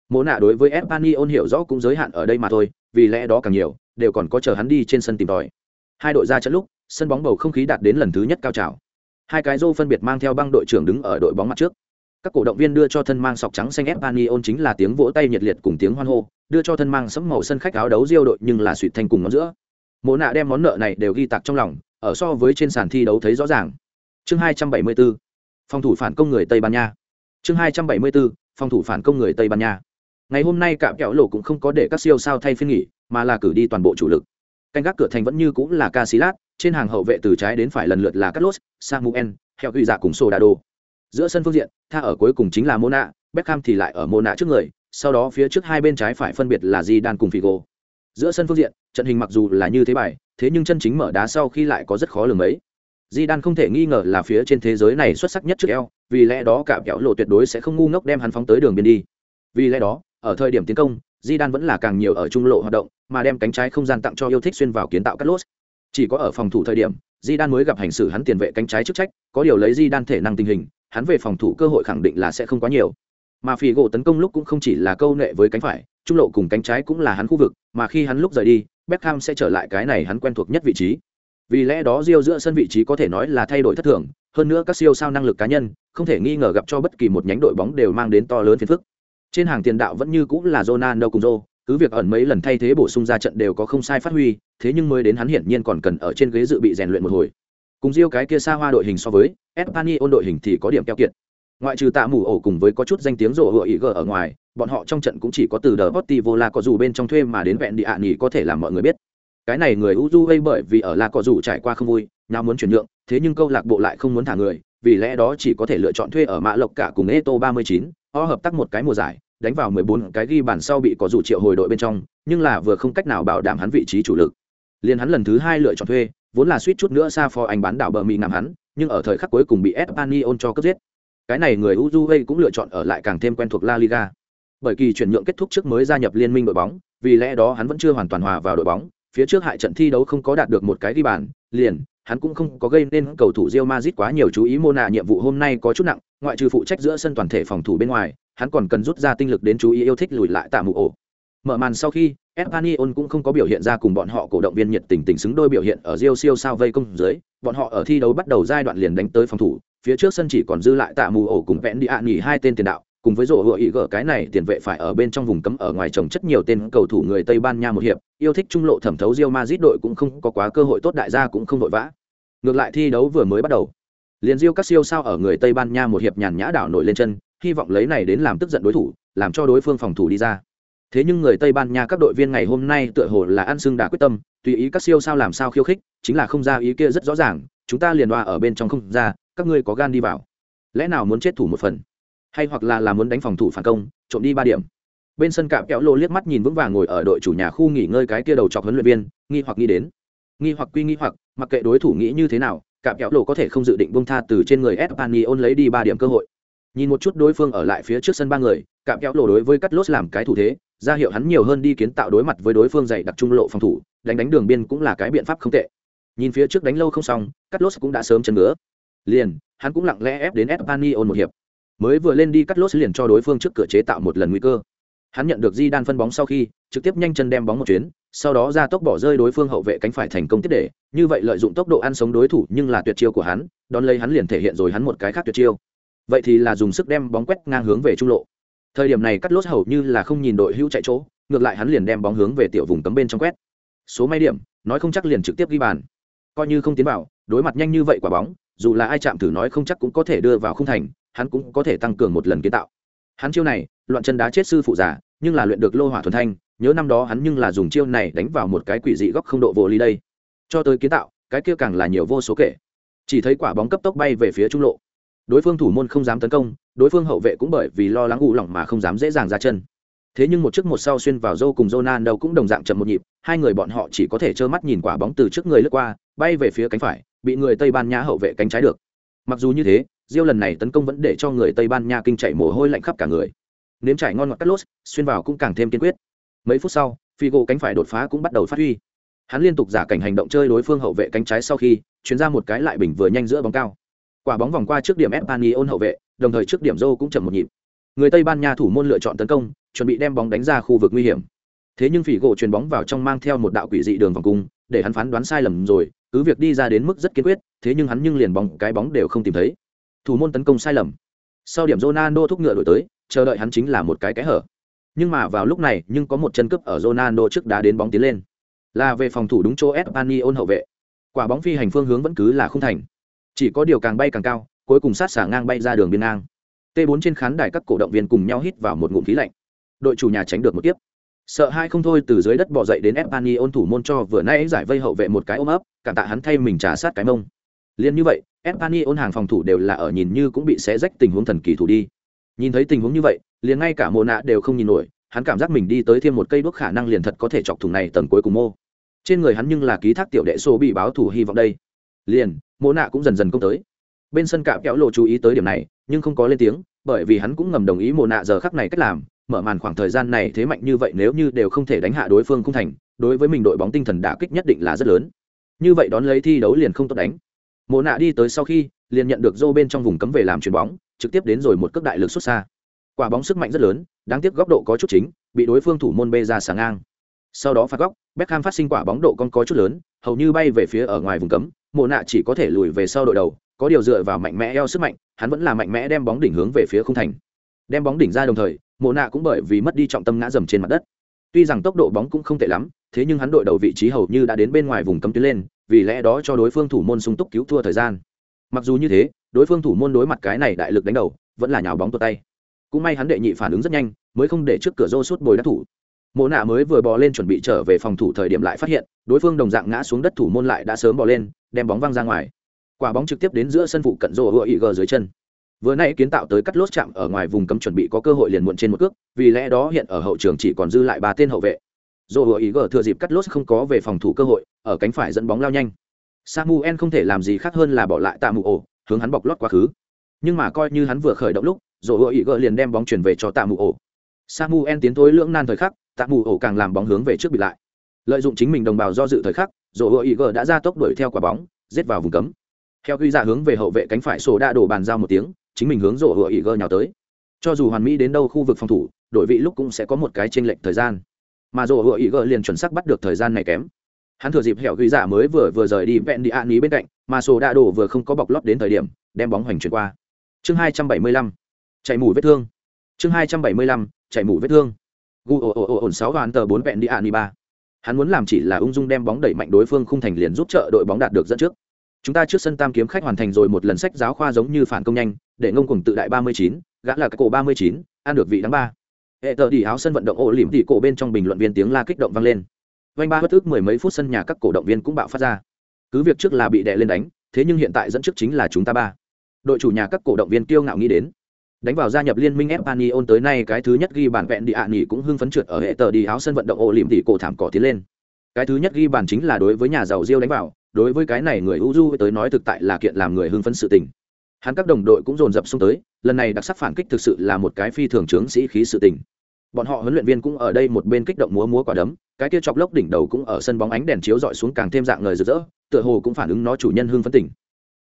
Speaker 1: Mộ nạ đối với espanyol hiểu rõ cũng giới hạn ở đây mà thôi, vì lẽ đó càng nhiều, đều còn có chờ hắn đi trên sân tìm tòi. Hai đội ra trận lúc, sân bóng bầu không khí đạt đến lần thứ nhất cao trào. Hai cái rô phân biệt mang theo băng đội trưởng đứng ở đội bóng mặt trước. Các cổ động viên đưa cho thân mang sọc trắng xanh espanyol chính là tiếng vỗ tay nhiệt liệt cùng tiếng hoan hô, đưa cho thân mang sẫm màu sân khách áo đấu diêu đội nhưng là suy thành cùng ngón giữa. Mộ nạ đem món nợ này đều ghi tạc trong lòng, ở so với trên sàn thi đấu thấy rõ ràng. Chương 274 phòng thủ phản công người tây ban nha chương 274 phòng thủ phản công người tây ban nha ngày hôm nay cạm kẹo lộ cũng không có để các siêu sao thay phiên nghỉ mà là cử đi toàn bộ chủ lực canh gác cửa thành vẫn như cũng là Casillas, trên hàng hậu vệ từ trái đến phải lần lượt là Carlos, Samuel, Heo Ghi Dạ cùng Soldado. Giữa sân phương diện, tha ở cuối cùng chính là Mona, Beckham thì lại ở Mona trước người, sau đó phía trước hai bên trái phải phân biệt là Zidane cùng Figo. Giữa sân phương diện, trận hình mặc dù là như thế bài, thế nhưng chân chính mở đá sau khi lại có rất khó lường mấy di đan không thể nghi ngờ là phía trên thế giới này xuất sắc nhất trước eo, vì lẽ đó cả kẹo lộ tuyệt đối sẽ không ngu ngốc đem hắn phóng tới đường biên đi. Vì lẽ đó, ở thời điểm tiến công, di đan vẫn là càng nhiều ở trung lộ hoạt động, mà đem cánh trái không gian tặng cho yêu thích xuyên vào kiến tạo cắt lốt. Chỉ có ở phòng thủ thời điểm, di đan mới gặp hành xử hắn tiền vệ cánh trái chức trách, có điều lấy di đan thể năng tình hình, hắn về phòng thủ cơ hội khẳng định là sẽ không quá nhiều mà phì gỗ tấn công lúc cũng không chỉ là câu nệ với cánh phải trung lộ cùng cánh trái cũng là hắn khu vực mà khi hắn lúc rời đi Beckham sẽ trở lại cái này hắn quen thuộc nhất vị trí vì lẽ đó Rio giữa sân vị trí có thể nói là thay đổi thất thường hơn nữa các siêu sao năng lực cá nhân không thể nghi ngờ gặp cho bất kỳ một nhánh đội bóng đều mang đến to lớn phiền phức. Trên hàng tiền đạo vẫn như cũng là Ronaldo cùng Joe, cứ việc ẩn mấy lần thay thế bổ sung ra trận đều có không sai phát huy thế nhưng mới đến hắn hiển nhiên còn cần ở trên ghế dự bị rèn luyện một hồi. Cùng Rio cái kia xa hoa đội hình so với Espanyol đội hình thì có điểm keo kiệt. Ngoại trừ tạ mù ổ cùng với có chút danh tiếng rộ hựa ý gờ ở ngoài bọn họ trong trận cũng chỉ có từ đờ potti vô la có dù bên trong thuê mà đến vẹn địa ạ nghỉ có thể làm mọi người biết cái này người uzu gây bởi vì ở la cỏ dù trải qua không vui nhau muốn chuyển nhượng thế nhưng câu lạc bộ lại không muốn thả người vì lẽ đó chỉ có thể lựa chọn thuê ở mạ lộc cả cùng eto 39, họ hợp tác một cái mùa giải đánh vào 14 cái ghi bàn sau bị có dù triệu hồi đội bên trong nhưng là vừa không cách nào bảo đảm hắn vị trí chủ lực. Liền hắn lần thứ hai lựa chọn thuê vốn là suýt chút nữa xa phó anh bán đảo bờ mỹ ngắm hắn nhưng ở thời khắc cuối cùng bị espanyol cho cướp giết. Cái này người uruguay cũng lựa chọn ở lại càng thêm quen thuộc la liga. Bởi kỳ chuyển nhượng kết thúc trước mới gia nhập liên minh đội bóng vì lẽ đó hắn vẫn chưa hoàn toàn hòa vào đội bóng phía trước hại trận thi đấu không có đạt được một cái ghi bàn liền hắn cũng không có gây nên cầu thủ Real Madrid quá nhiều chú ý mô nạ nhiệm vụ hôm nay có chút nặng, ngoại trừ phụ trách giữa sân toàn thể phòng thủ bên ngoài, hắn còn cần rút ra tinh lực đến chú ý yêu thích lùi lại tạ mụ ổ. Mở màn sau khi, Espanyol cũng không có biểu hiện ra cùng bọn họ cổ động viên nhiệt tình tình xứng đôi biểu hiện ở Real siêu sao vây công dưới, bọn họ ở thi đấu bắt đầu giai đoạn liền đánh tới phòng thủ, phía trước sân chỉ còn dư lại tạ mù ổ cùng vẹn đi ạ nghỉ hai tên tiền đạo, cùng với rổ hựa ý gở cái này tiền vệ phải ở bên trong vùng cấm ở ngoài trồng chất nhiều tên cầu thủ người Tây Ban Nha một hiệp, yêu thích trung lộ thẩm thấu Real Madrid đội cũng không có quá cơ hội tốt đại gia cũng không vội vã. Ngược lại thi đấu vừa mới bắt đầu, liền Real các siêu sao ở người Tây Ban Nha một hiệp nhàn nhã đảo nổi lên chân, hy vọng lấy này đến làm tức giận đối thủ, làm cho đối phương phòng thủ đi ra. Thế nhưng người Tây Ban Nha các đội viên ngày hôm nay tựa hồ là ăn xương đã quyết tâm, tùy ý các siêu sao làm sao khiêu khích, chính là không ra ý kia rất rõ ràng, chúng ta liền đoa ở bên trong không ra, các ngươi có gan đi vào. Lẽ nào muốn chết thủ một phần? Hay hoặc là là muốn đánh phòng thủ phản công, trộm đi ba điểm. Bên sân cạm kéo lô liếc mắt nhìn vững vàng ngồi ở đội chủ nhà khu nghỉ ngơi cái kia đầu chọc huấn luyện viên, nghi hoặc nghi đến. Nghi hoặc quy nghi hoặc, mặc kệ đối thủ nghĩ như thế nào cạm kéo lô có thể không dự định bông tha từ trên người ôn lấy đi ba điểm cơ hội. Nhìn một chút đối phương ở lại phía trước sân ba người cạm kéo lô đối với cắt lốt làm cái thủ thế, ra hiệu hắn nhiều hơn đi kiến tạo đối mặt với đối phương dày đặc trung lộ phòng thủ, đánh đánh đường biên cũng là cái biện pháp không tệ. Nhìn phía trước đánh lâu không xong cắt lốt cũng đã sớm chân ngứa. Liền, hắn cũng lặng lẽ ép đến ôn một hiệp mới vừa lên đi cắt lốt liền cho đối phương trước cửa chế tạo một lần nguy cơ. Hắn nhận được di đan phân bóng sau khi, trực tiếp nhanh chân đem bóng một chuyến, sau đó ra tốc bỏ rơi đối phương hậu vệ cánh phải thành công tiếp để. Như vậy lợi dụng tốc độ ăn sống đối thủ nhưng là tuyệt chiêu của hắn, đón lấy hắn liền thể hiện rồi hắn một cái khác tuyệt chiêu. Vậy thì là dùng sức đem bóng quét ngang hướng về trung lộ. Thời điểm này cắt lốt hầu như là không nhìn đội hữu chạy chỗ, ngược lại hắn liền đem bóng hướng về tiểu vùng cấm bên trong quét. Số may điểm, nói không chắc liền trực tiếp ghi bàn. Coi như không tiến vào, đối mặt nhanh như vậy quả bóng, dù là ai chạm thử nói không chắc cũng có thể đưa vào không thành hắn cũng có thể tăng cường một lần kiến tạo. Hắn chiêu này, loạn chân đá chết sư phụ giả nhưng là luyện được lô hỏa thuần thanh, nhớ năm đó hắn nhưng là dùng chiêu này đánh vào một cái quỷ dị góc không độ vô ly đây. Cho tới kiến tạo, cái kia càng là nhiều vô số kể. Chỉ thấy quả bóng cấp tốc bay về phía trung lộ. Đối phương thủ môn không dám tấn công, đối phương hậu vệ cũng bởi vì lo lắng ủ lỏng mà không dám dễ dàng ra chân. Thế nhưng một trước một sau xuyên vào dâu cùng Jonan đâu cũng đồng dạng chậm một nhịp, hai người bọn họ chỉ có thể trơ mắt nhìn quả bóng từ trước người lướt qua, bay về phía cánh phải, bị người tây ban nha hậu vệ cánh trái được. Mặc dù như thế Diêu lần này tấn công vẫn để cho người Tây Ban Nha kinh chạy mồ hôi lạnh khắp cả người. Nếm trải ngon ngọt cắt lốt, xuyên vào cũng càng thêm kiên quyết. Mấy phút sau, Figo cánh phải đột phá cũng bắt đầu phát huy. Hắn liên tục giả cảnh hành động chơi đối phương hậu vệ cánh trái sau khi, chuyển ra một cái lại bình vừa nhanh giữa bóng cao. Quả bóng vòng qua trước điểm Espanyol hậu vệ, đồng thời trước điểm Zhou cũng chậm một nhịp. Người Tây Ban Nha thủ môn lựa chọn tấn công, chuẩn bị đem bóng đánh ra khu vực nguy hiểm. Thế nhưng Figo truyền bóng vào trong mang theo một đạo quỷ dị đường vòng cung, để hắn phán đoán sai lầm rồi, cứ việc đi ra đến mức rất kiên quyết, thế nhưng hắn nhưng liền bóng cái bóng đều không tìm thấy thủ môn tấn công sai lầm. Sau điểm Ronaldo thúc ngựa đổi tới, chờ đợi hắn chính là một cái cái hở. Nhưng mà vào lúc này, nhưng có một chân cướp ở Ronaldo trước đá đến bóng tiến lên. Là về phòng thủ đúng chỗ Espanyol hậu vệ. Quả bóng phi hành phương hướng vẫn cứ là không thành. Chỉ có điều càng bay càng cao, cuối cùng sát xả ngang bay ra đường biên ngang. T4 trên khán đài các cổ động viên cùng nhau hít vào một ngụm khí lạnh. Đội chủ nhà tránh được một tiếp sợ hai không thôi từ dưới đất bò dậy đến Espanyol thủ môn cho vừa nãy giải vây hậu vệ một cái ôm ấp, cảm tạ hắn thay mình trả sát cái mông. Liên như vậy, Espanyol hàng phòng thủ đều là ở nhìn như cũng bị xé rách tình huống thần kỳ thủ đi. Nhìn thấy tình huống như vậy, liền ngay cả Mộ Nạ đều không nhìn nổi, hắn cảm giác mình đi tới thêm một cây đuốc khả năng liền thật có thể chọc thủng này tầng cuối cùng mô. Trên người hắn nhưng là ký thác tiểu đệ số bị báo thủ hy vọng đây. Liền, Mộ Nạ cũng dần dần công tới. Bên sân cạm kéo lộ chú ý tới điểm này, nhưng không có lên tiếng, bởi vì hắn cũng ngầm đồng ý Mộ Nạ giờ khắc này cách làm, mở màn khoảng thời gian này thế mạnh như vậy nếu như đều không thể đánh hạ đối phương không thành, đối với mình đội bóng tinh thần đả kích nhất định là rất lớn. Như vậy đón lấy thi đấu liền không tốt đánh mộ nạ đi tới sau khi, liền nhận được dô bên trong vùng cấm về làm chuyền bóng, trực tiếp đến rồi một cước đại lực xuất xa. Quả bóng sức mạnh rất lớn, đáng tiếc góc độ có chút chính, bị đối phương thủ môn bê ra sáng ngang. Sau đó phạt góc, Beckham phát sinh quả bóng độ con có chút lớn, hầu như bay về phía ở ngoài vùng cấm. Mộ nạ chỉ có thể lùi về sau đội đầu, có điều dựa vào mạnh mẽ eo sức mạnh, hắn vẫn là mạnh mẽ đem bóng đỉnh hướng về phía không thành. Đem bóng đỉnh ra đồng thời, mộ nạ cũng bởi vì mất đi trọng tâm ngã dầm trên mặt đất tuy rằng tốc độ bóng cũng không tệ lắm, thế nhưng hắn đội đầu vị trí hầu như đã đến bên ngoài vùng cấm tuyến lên, vì lẽ đó cho đối phương thủ môn sung túc cứu thua thời gian. Mặc dù như thế, đối phương thủ môn đối mặt cái này đại lực đánh đầu, vẫn là nhào bóng tuột tay. Cũng may hắn đệ nhị phản ứng rất nhanh, mới không để trước cửa rô suốt bồi đắc thủ. Mộ nạ mới vừa bò lên chuẩn bị trở về phòng thủ thời điểm lại phát hiện, đối phương đồng dạng ngã xuống đất thủ môn lại đã sớm bò lên, đem bóng văng ra ngoài. Quả bóng trực tiếp đến giữa sân phụ cận rô hựa ý gờ dưới chân vừa nay kiến tạo tới cắt lốt chạm ở ngoài vùng cấm chuẩn bị có cơ hội liền muộn trên một cước, vì lẽ đó hiện ở hậu trường chỉ còn dư lại ba tên hậu vệ. Rổ hựa ý gờ thừa dịp cắt lốt không có về phòng thủ cơ hội, ở cánh phải dẫn bóng lao nhanh. Samuel không thể làm gì khác hơn là bỏ lại tạ mụ ổ, hướng hắn bọc lót quá khứ. Nhưng mà coi như hắn vừa khởi động lúc rổ hựa ý gờ liền đem bóng chuyển về cho tạ mụ ổ. Samuel tiến thối lưỡng nan thời khắc, tạ mụ ổ càng làm bóng hướng về trước bị lại. Lợi dụng chính mình đồng bào do dự thời khắc rổ hựa ý gờ đã ra tốc đuổi theo quả bóng, giết vào vùng cấm. Theo ghi ra dạ hướng về hậu vệ cánh phải sổ đã đổ bàn giao một tiếng chính mình hướng rổ hựa ý gơ nhào tới. Cho dù hoàn mỹ đến đâu khu vực phòng thủ, đổi vị lúc cũng sẽ có một cái chênh lệch thời gian. Mà rổ hựa ý gơ liền chuẩn xác bắt được thời gian này kém. Hắn thừa dịp hẻo ghi giả mới vừa vừa rời đi vẹn đi an ní bên cạnh, mà sổ đã đổ vừa không có bọc lót đến thời điểm, đem bóng hoành chuyển qua. Chương hai trăm bảy mươi lăm. Chạy mù vết thương. Chương hai trăm bảy mươi lăm. Chạy mù vết thương. Gu ồ ồ ồ ổn sáu hoàn tờ bốn vẹn đi an ní ba. Hắn muốn làm chỉ là ung dung đem bóng đẩy mạnh đối phương khung thành liền giúp trợ đội bóng đạt được dẫn trước chúng ta trước sân tam kiếm khách hoàn thành rồi một lần sách giáo khoa giống như phản công nhanh, để ngông cùng tự đại ba mươi chín, gã là cái cổ ba mươi chín, ăn được vị đáng ba. Hệ tờ đi áo sân vận động ổ lỉm tỉ cổ bên trong bình luận viên tiếng la kích động vang lên. Vanh ba bất ước mười mấy phút sân nhà các cổ động viên cũng bạo phát ra. Cứ việc trước là bị đè lên đánh, thế nhưng hiện tại dẫn trước chính là chúng ta ba. Đội chủ nhà các cổ động viên kiêu ngạo nghĩ đến. Đánh vào gia nhập liên minh Espanyol tới nay cái thứ nhất ghi bản vẹn địa ạ nghỉ cũng hưng phấn trượt ở hệ tờ đi áo sân vận động ổ lỉm tỉ cổ thảm cỏ tiến lên cái thứ nhất ghi bàn chính là đối với nhà giàu Diêu đánh vào, đối với cái này người Uju tới nói thực tại là kiện làm người hưng phấn sự tình. Hắn các đồng đội cũng dồn dập xông tới, lần này đặc sắc phản kích thực sự là một cái phi thường trướng sĩ khí sự tình. Bọn họ huấn luyện viên cũng ở đây một bên kích động múa múa quả đấm, cái kia chọc lốc đỉnh đầu cũng ở sân bóng ánh đèn chiếu dọi xuống càng thêm dạng người rực rỡ, tựa hồ cũng phản ứng nó chủ nhân hưng phấn tỉnh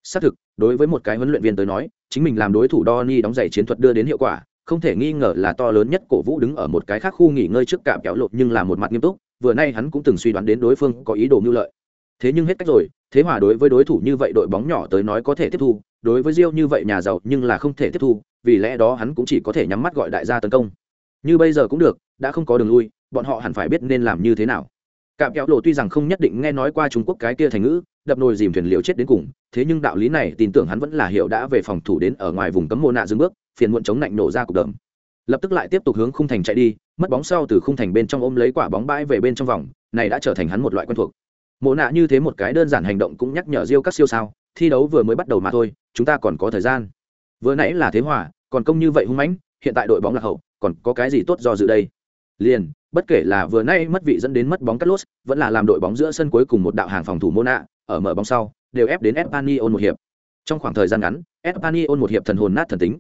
Speaker 1: xác thực, đối với một cái huấn luyện viên tới nói, chính mình làm đối thủ Donny đóng giày chiến thuật đưa đến hiệu quả, không thể nghi ngờ là to lớn nhất cổ vũ đứng ở một cái khác khu nghỉ ngơi trước cạm kéo lột nhưng là một mặt nghiêm túc vừa nay hắn cũng từng suy đoán đến đối phương có ý đồ mưu lợi. Thế nhưng hết cách rồi, thế hòa đối với đối thủ như vậy đội bóng nhỏ tới nói có thể tiếp thu, đối với Rio như vậy nhà giàu nhưng là không thể tiếp thu, vì lẽ đó hắn cũng chỉ có thể nhắm mắt gọi đại gia tấn công. Như bây giờ cũng được, đã không có đường lui, bọn họ hẳn phải biết nên làm như thế nào. Cạm kéo lộ tuy rằng không nhất định nghe nói qua trung quốc cái kia thành ngữ, đập nồi dìm thuyền liều chết đến cùng, thế nhưng đạo lý này tin tưởng hắn vẫn là hiểu đã về phòng thủ đến ở ngoài vùng cấm mô nạ dừng bước, phiền muộn chống lạnh nổ ra cục đầm lập tức lại tiếp tục hướng khung thành chạy đi, mất bóng sau từ khung thành bên trong ôm lấy quả bóng bãi về bên trong vòng, này đã trở thành hắn một loại quen thuộc. Mộ nạ như thế một cái đơn giản hành động cũng nhắc nhở riêu các siêu sao, thi đấu vừa mới bắt đầu mà thôi, chúng ta còn có thời gian. Vừa nãy là thế hòa, còn công như vậy hung mãnh, hiện tại đội bóng lạc hậu, còn có cái gì tốt do dự đây? Liền, bất kể là vừa nay mất vị dẫn đến mất bóng cắt lốt vẫn là làm đội bóng giữa sân cuối cùng một đạo hàng phòng thủ mô nạ, ở mở bóng sau, đều ép đến espanyol một hiệp. Trong khoảng thời gian ngắn, espanyol một hiệp thần hồn nát thần tính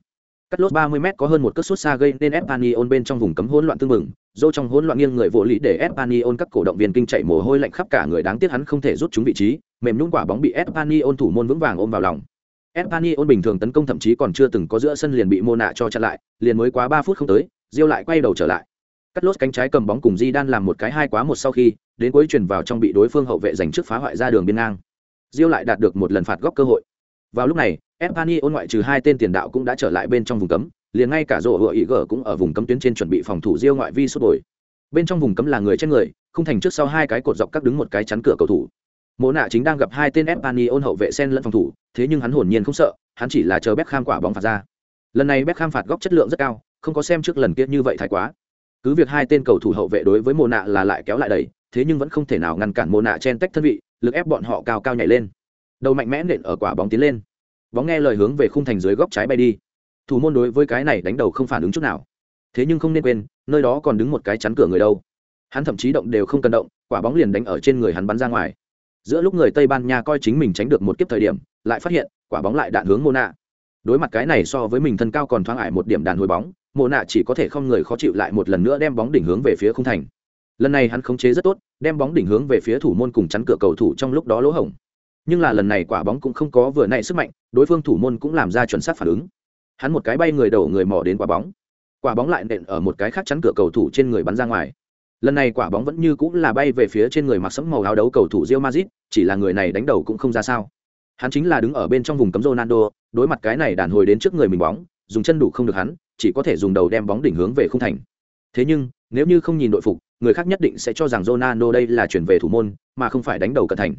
Speaker 1: cắt lốt 30 m có hơn một cước sút xa gây nên espanyol bên trong vùng cấm hỗn loạn tương mừng. Dô trong hỗn loạn nghiêng người vô lý để espanyol các cổ động viên kinh chạy mồ hôi lạnh khắp cả người đáng tiếc hắn không thể rút chúng vị trí. Mềm nhún quả bóng bị espanyol thủ môn vững vàng ôm vào lòng. Espanyol bình thường tấn công thậm chí còn chưa từng có giữa sân liền bị Mona nạ cho chặn lại, liền mới quá ba phút không tới, Diêu lại quay đầu trở lại. Cắt lốt cánh trái cầm bóng cùng di đan làm một cái hai quá một sau khi, đến cuối chuyển vào trong bị đối phương hậu vệ giành trước phá hoại ra đường biên ngang. Diêu lại đạt được một lần phạt góc cơ hội vào lúc này epani ôn ngoại trừ hai tên tiền đạo cũng đã trở lại bên trong vùng cấm, liền ngay cả rổ hựa ý gở cũng ở vùng cấm tuyến trên chuẩn bị phòng thủ riêng ngoại vi sút bồi bên trong vùng cấm là người trên người, không thành trước sau hai cái cột dọc các đứng một cái chắn cửa cầu thủ. Mộ nạ chính đang gặp hai tên epani ôn hậu vệ sen lẫn phòng thủ, thế nhưng hắn hồn nhiên không sợ, hắn chỉ là chờ Beckham quả bóng phạt ra. Lần này Beckham phạt góc chất lượng rất cao, không có xem trước lần kia như vậy thái quá. Cứ việc hai tên cầu thủ hậu vệ đối với mộ nạ là lại kéo lại đầy thế nhưng vẫn không thể nào ngăn cản mộ nạ chen tách thân vị, lực ép bọn họ cao cao nhảy lên đầu mạnh mẽ nện ở quả bóng tiến lên. Bóng nghe lời hướng về khung thành dưới góc trái bay đi. Thủ môn đối với cái này đánh đầu không phản ứng chút nào. Thế nhưng không nên quên, nơi đó còn đứng một cái chắn cửa người đâu. Hắn thậm chí động đều không cần động, quả bóng liền đánh ở trên người hắn bắn ra ngoài. Giữa lúc người tây ban nha coi chính mình tránh được một kiếp thời điểm, lại phát hiện, quả bóng lại đạn hướng mô nạ đối mặt cái này so với mình thân cao còn thoáng ải một điểm đàn hồi bóng mộ nạ chỉ có thể không người khó chịu lại một lần nữa đem bóng đỉnh hướng về phía khung thành. Lần này hắn khống chế rất tốt, đem bóng đỉnh hướng về phía thủ môn cùng chắn cửa cầu thủ trong lúc đó lỗ hổng nhưng là lần này quả bóng cũng không có vừa nãy sức mạnh, đối phương thủ môn cũng làm ra chuẩn xác phản ứng. Hắn một cái bay người đầu người mò đến quả bóng. Quả bóng lại nện ở một cái khác chắn cửa cầu thủ trên người bắn ra ngoài. Lần này quả bóng vẫn như cũng là bay về phía trên người mặc sẫm màu áo đấu cầu thủ Real Madrid, chỉ là người này đánh đầu cũng không ra sao. Hắn chính là đứng ở bên trong vùng cấm Ronaldo, đối mặt cái này đàn hồi đến trước người mình bóng, dùng chân đủ không được hắn, chỉ có thể dùng đầu đem bóng đỉnh hướng về khung thành. Thế nhưng, nếu như không nhìn đội phục, người khác nhất định sẽ cho rằng Ronaldo đây là chuyển về thủ môn, mà không phải đánh đầu cận thành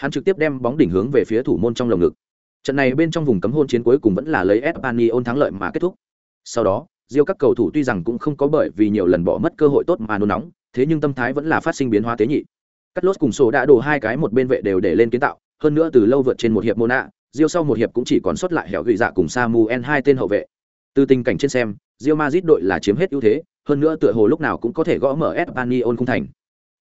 Speaker 1: hắn trực tiếp đem bóng đỉnh hướng về phía thủ môn trong lồng ngực trận này bên trong vùng cấm hôn chiến cuối cùng vẫn là lấy Espanyol thắng lợi mà kết thúc sau đó Diêu các cầu thủ tuy rằng cũng không có bởi vì nhiều lần bỏ mất cơ hội tốt mà nôn nóng thế nhưng tâm thái vẫn là phát sinh biến hóa tế nhị cắt lốt cùng sổ đã đổ hai cái một bên vệ đều để lên kiến tạo hơn nữa từ lâu vượt trên một hiệp Mona, nạ sau một hiệp cũng chỉ còn sót lại hẻo gửi dạ cùng Samuel hai tên hậu vệ. Từ tình cảnh trên xem, Real Madrid đội là chiếm hết ưu thế, hơn nữa tựa hồ lúc nào cũng có thể gõ mở Espanyol không thành.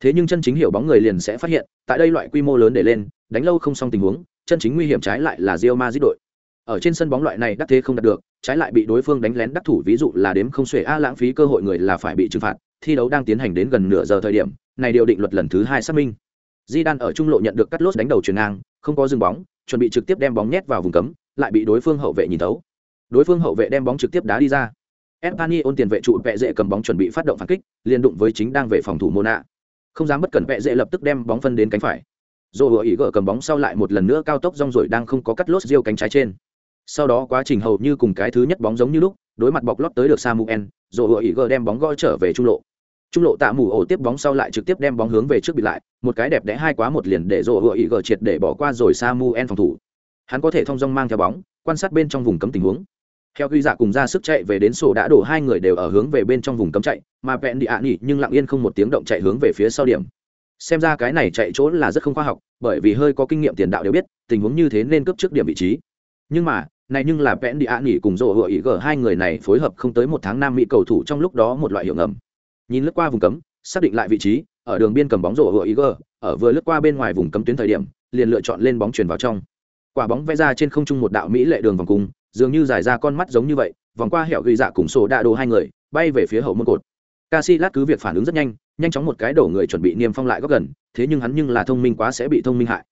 Speaker 1: Thế nhưng chân chính hiểu bóng người liền sẽ phát hiện, tại đây loại quy mô lớn để lên, đánh lâu không xong tình huống, chân chính nguy hiểm trái lại là rio mazit đội. Ở trên sân bóng loại này đắc thế không đạt được, trái lại bị đối phương đánh lén đắc thủ ví dụ là đếm không xuể a lãng phí cơ hội người là phải bị trừng phạt, thi đấu đang tiến hành đến gần nửa giờ thời điểm, này điều định luật lần thứ hai xác minh. di đan ở trung lộ nhận được cắt lốt đánh đầu chuyền ngang, không có dừng bóng, chuẩn bị trực tiếp đem bóng nhét vào vùng cấm, lại bị đối phương hậu vệ nhìn thấu. Đối phương hậu vệ đem bóng trực tiếp đá đi ra. Espanyol tiền vệ trụ vẽ dễ cầm bóng chuẩn bị phát động phản kích, liền đụng với chính đang về phòng thủ Mona. Không dám bất cẩn vẽ dễ lập tức đem bóng phân đến cánh phải. dồ hựa ý gỡ cầm bóng sau lại một lần nữa cao tốc rong rồi đang không có cắt lốt riêu cánh trái trên. Sau đó quá trình hầu như cùng cái thứ nhất bóng giống như lúc, đối mặt bọc lót tới được Samuel, dồ hựa ý gỡ đem bóng gõ trở về trung lộ. Trung lộ tạ mù ổ tiếp bóng sau lại trực tiếp đem bóng hướng về trước bị lại, một cái đẹp đẽ hai quá một liền để dồ hựa ý gỡ triệt để bỏ qua rồi Samuel phòng thủ. Hắn có thể thông dong mang theo bóng, quan sát bên trong vùng cấm tình huống theo ghi dạ cùng ra sức chạy về đến sổ đã đổ, hai người đều ở hướng về bên trong vùng cấm chạy, mà vẹn đi ạ nghỉ nhưng lặng yên không một tiếng động chạy hướng về phía sau điểm. Xem ra cái này chạy chỗ là rất không khoa học, bởi vì hơi có kinh nghiệm tiền đạo đều biết, tình huống như thế nên cướp trước điểm vị trí. Nhưng mà, này nhưng là vẹn đi ạ nghỉ cùng rổ hựa ý gờ, hai người này phối hợp không tới một tháng nam mỹ cầu thủ trong lúc đó một loại hiệu ngầm. Nhìn lướt qua vùng cấm, xác định lại vị trí, ở đường biên cầm bóng rổ hựa ý gờ, ở vừa lướt qua bên ngoài vùng cấm tuyến thời điểm, liền lựa chọn lên bóng chuyển vào trong. Quả bóng vẽ ra trên không trung một đạo mỹ lệ đường vòng cung dường như dài ra con mắt giống như vậy, vòng qua hẻo ghi dạ cùng sổ đạ đồ hai người, bay về phía hậu môn cột. Casillas cứ việc phản ứng rất nhanh nhanh chóng một cái đổ người chuẩn bị niêm phong lại góc gần, thế nhưng hắn nhưng là thông minh quá sẽ bị thông minh hại.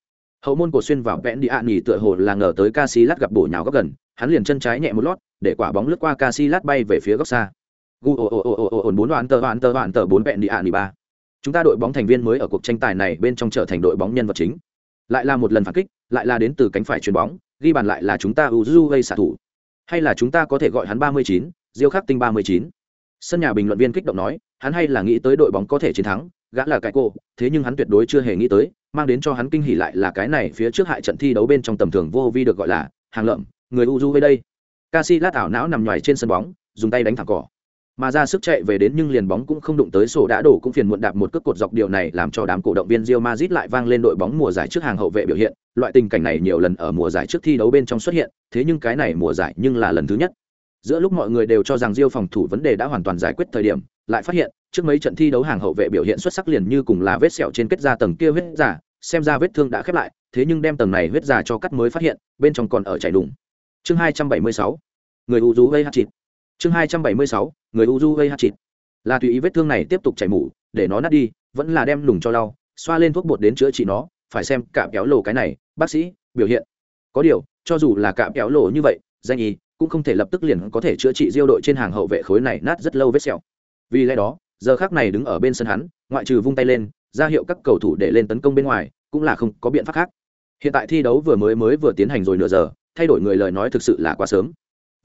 Speaker 1: Hậu môn cột xuyên vào vẽn đi ạ nghỉ tựa hồ là ngờ tới Casillas gặp bổ nhào góc gần, hắn liền chân trái nhẹ một lót, để quả bóng lướt qua Casillas bay về phía góc xa. Gu ồ ồ ồ ồ ồ bốn đoạn tờ đoạn tờ đoạn tờ bốn vẹn đi ạ nghỉ ba. Chúng ta đội bóng thành viên mới ở cuộc tranh tài này bên trong trở thành đội bóng nhân vật chính. Lại là một lần phản kích, lại là đến từ cánh phải chuyền bóng ghi bàn lại là chúng ta uzu gây xạ thủ. Hay là chúng ta có thể gọi hắn ba mươi chín, diêu khắc tinh ba mươi chín? Sân nhà bình luận viên kích động nói, hắn hay là nghĩ tới đội bóng có thể chiến thắng, gã là cái cô, thế nhưng hắn tuyệt đối chưa hề nghĩ tới, mang đến cho hắn kinh hỉ lại là cái này phía trước hại trận thi đấu bên trong tầm thường vô vi được gọi là hàng lợm, người uzu đây. Casillas ảo não nằm nhòi trên sân bóng, dùng tay đánh thẳng cỏ mà ra sức chạy về đến nhưng liền bóng cũng không đụng tới sổ đã đổ cũng phiền muộn đạp một cước cột dọc điều này làm cho đám cổ động viên Real Madrid lại vang lên đội bóng mùa giải trước hàng hậu vệ biểu hiện, loại tình cảnh này nhiều lần ở mùa giải trước thi đấu bên trong xuất hiện, thế nhưng cái này mùa giải nhưng là lần thứ nhất. Giữa lúc mọi người đều cho rằng Real phòng thủ vấn đề đã hoàn toàn giải quyết thời điểm, lại phát hiện, trước mấy trận thi đấu hàng hậu vệ biểu hiện xuất sắc liền như cùng là vết sẹo trên kết da tầng kia vết giả, xem ra vết thương đã khép lại, thế nhưng đem tầng này vết giả cho cắt mới phát hiện, bên trong còn ở chảy đùng. Chương 276. Người Uju gây hạt chít chương hai trăm bảy mươi sáu, người uzu gây hát chịt. Là tùy ý vết thương này tiếp tục chảy mủ, để nó nát đi, vẫn là đem lùng cho lau, xoa lên thuốc bột đến chữa trị nó, phải xem cả kéo lồ cái này, bác sĩ, biểu hiện. Có điều, cho dù là cả kéo lồ như vậy, danh y cũng không thể lập tức liền có thể chữa trị diêu đội trên hàng hậu vệ khối này nát rất lâu vết sẹo. Vì lẽ đó, giờ khác này đứng ở bên sân hắn, ngoại trừ vung tay lên, ra hiệu các cầu thủ để lên tấn công bên ngoài, cũng là không có biện pháp khác. Hiện tại thi đấu vừa mới mới vừa tiến hành rồi nửa giờ, thay đổi người lời nói thực sự là quá sớm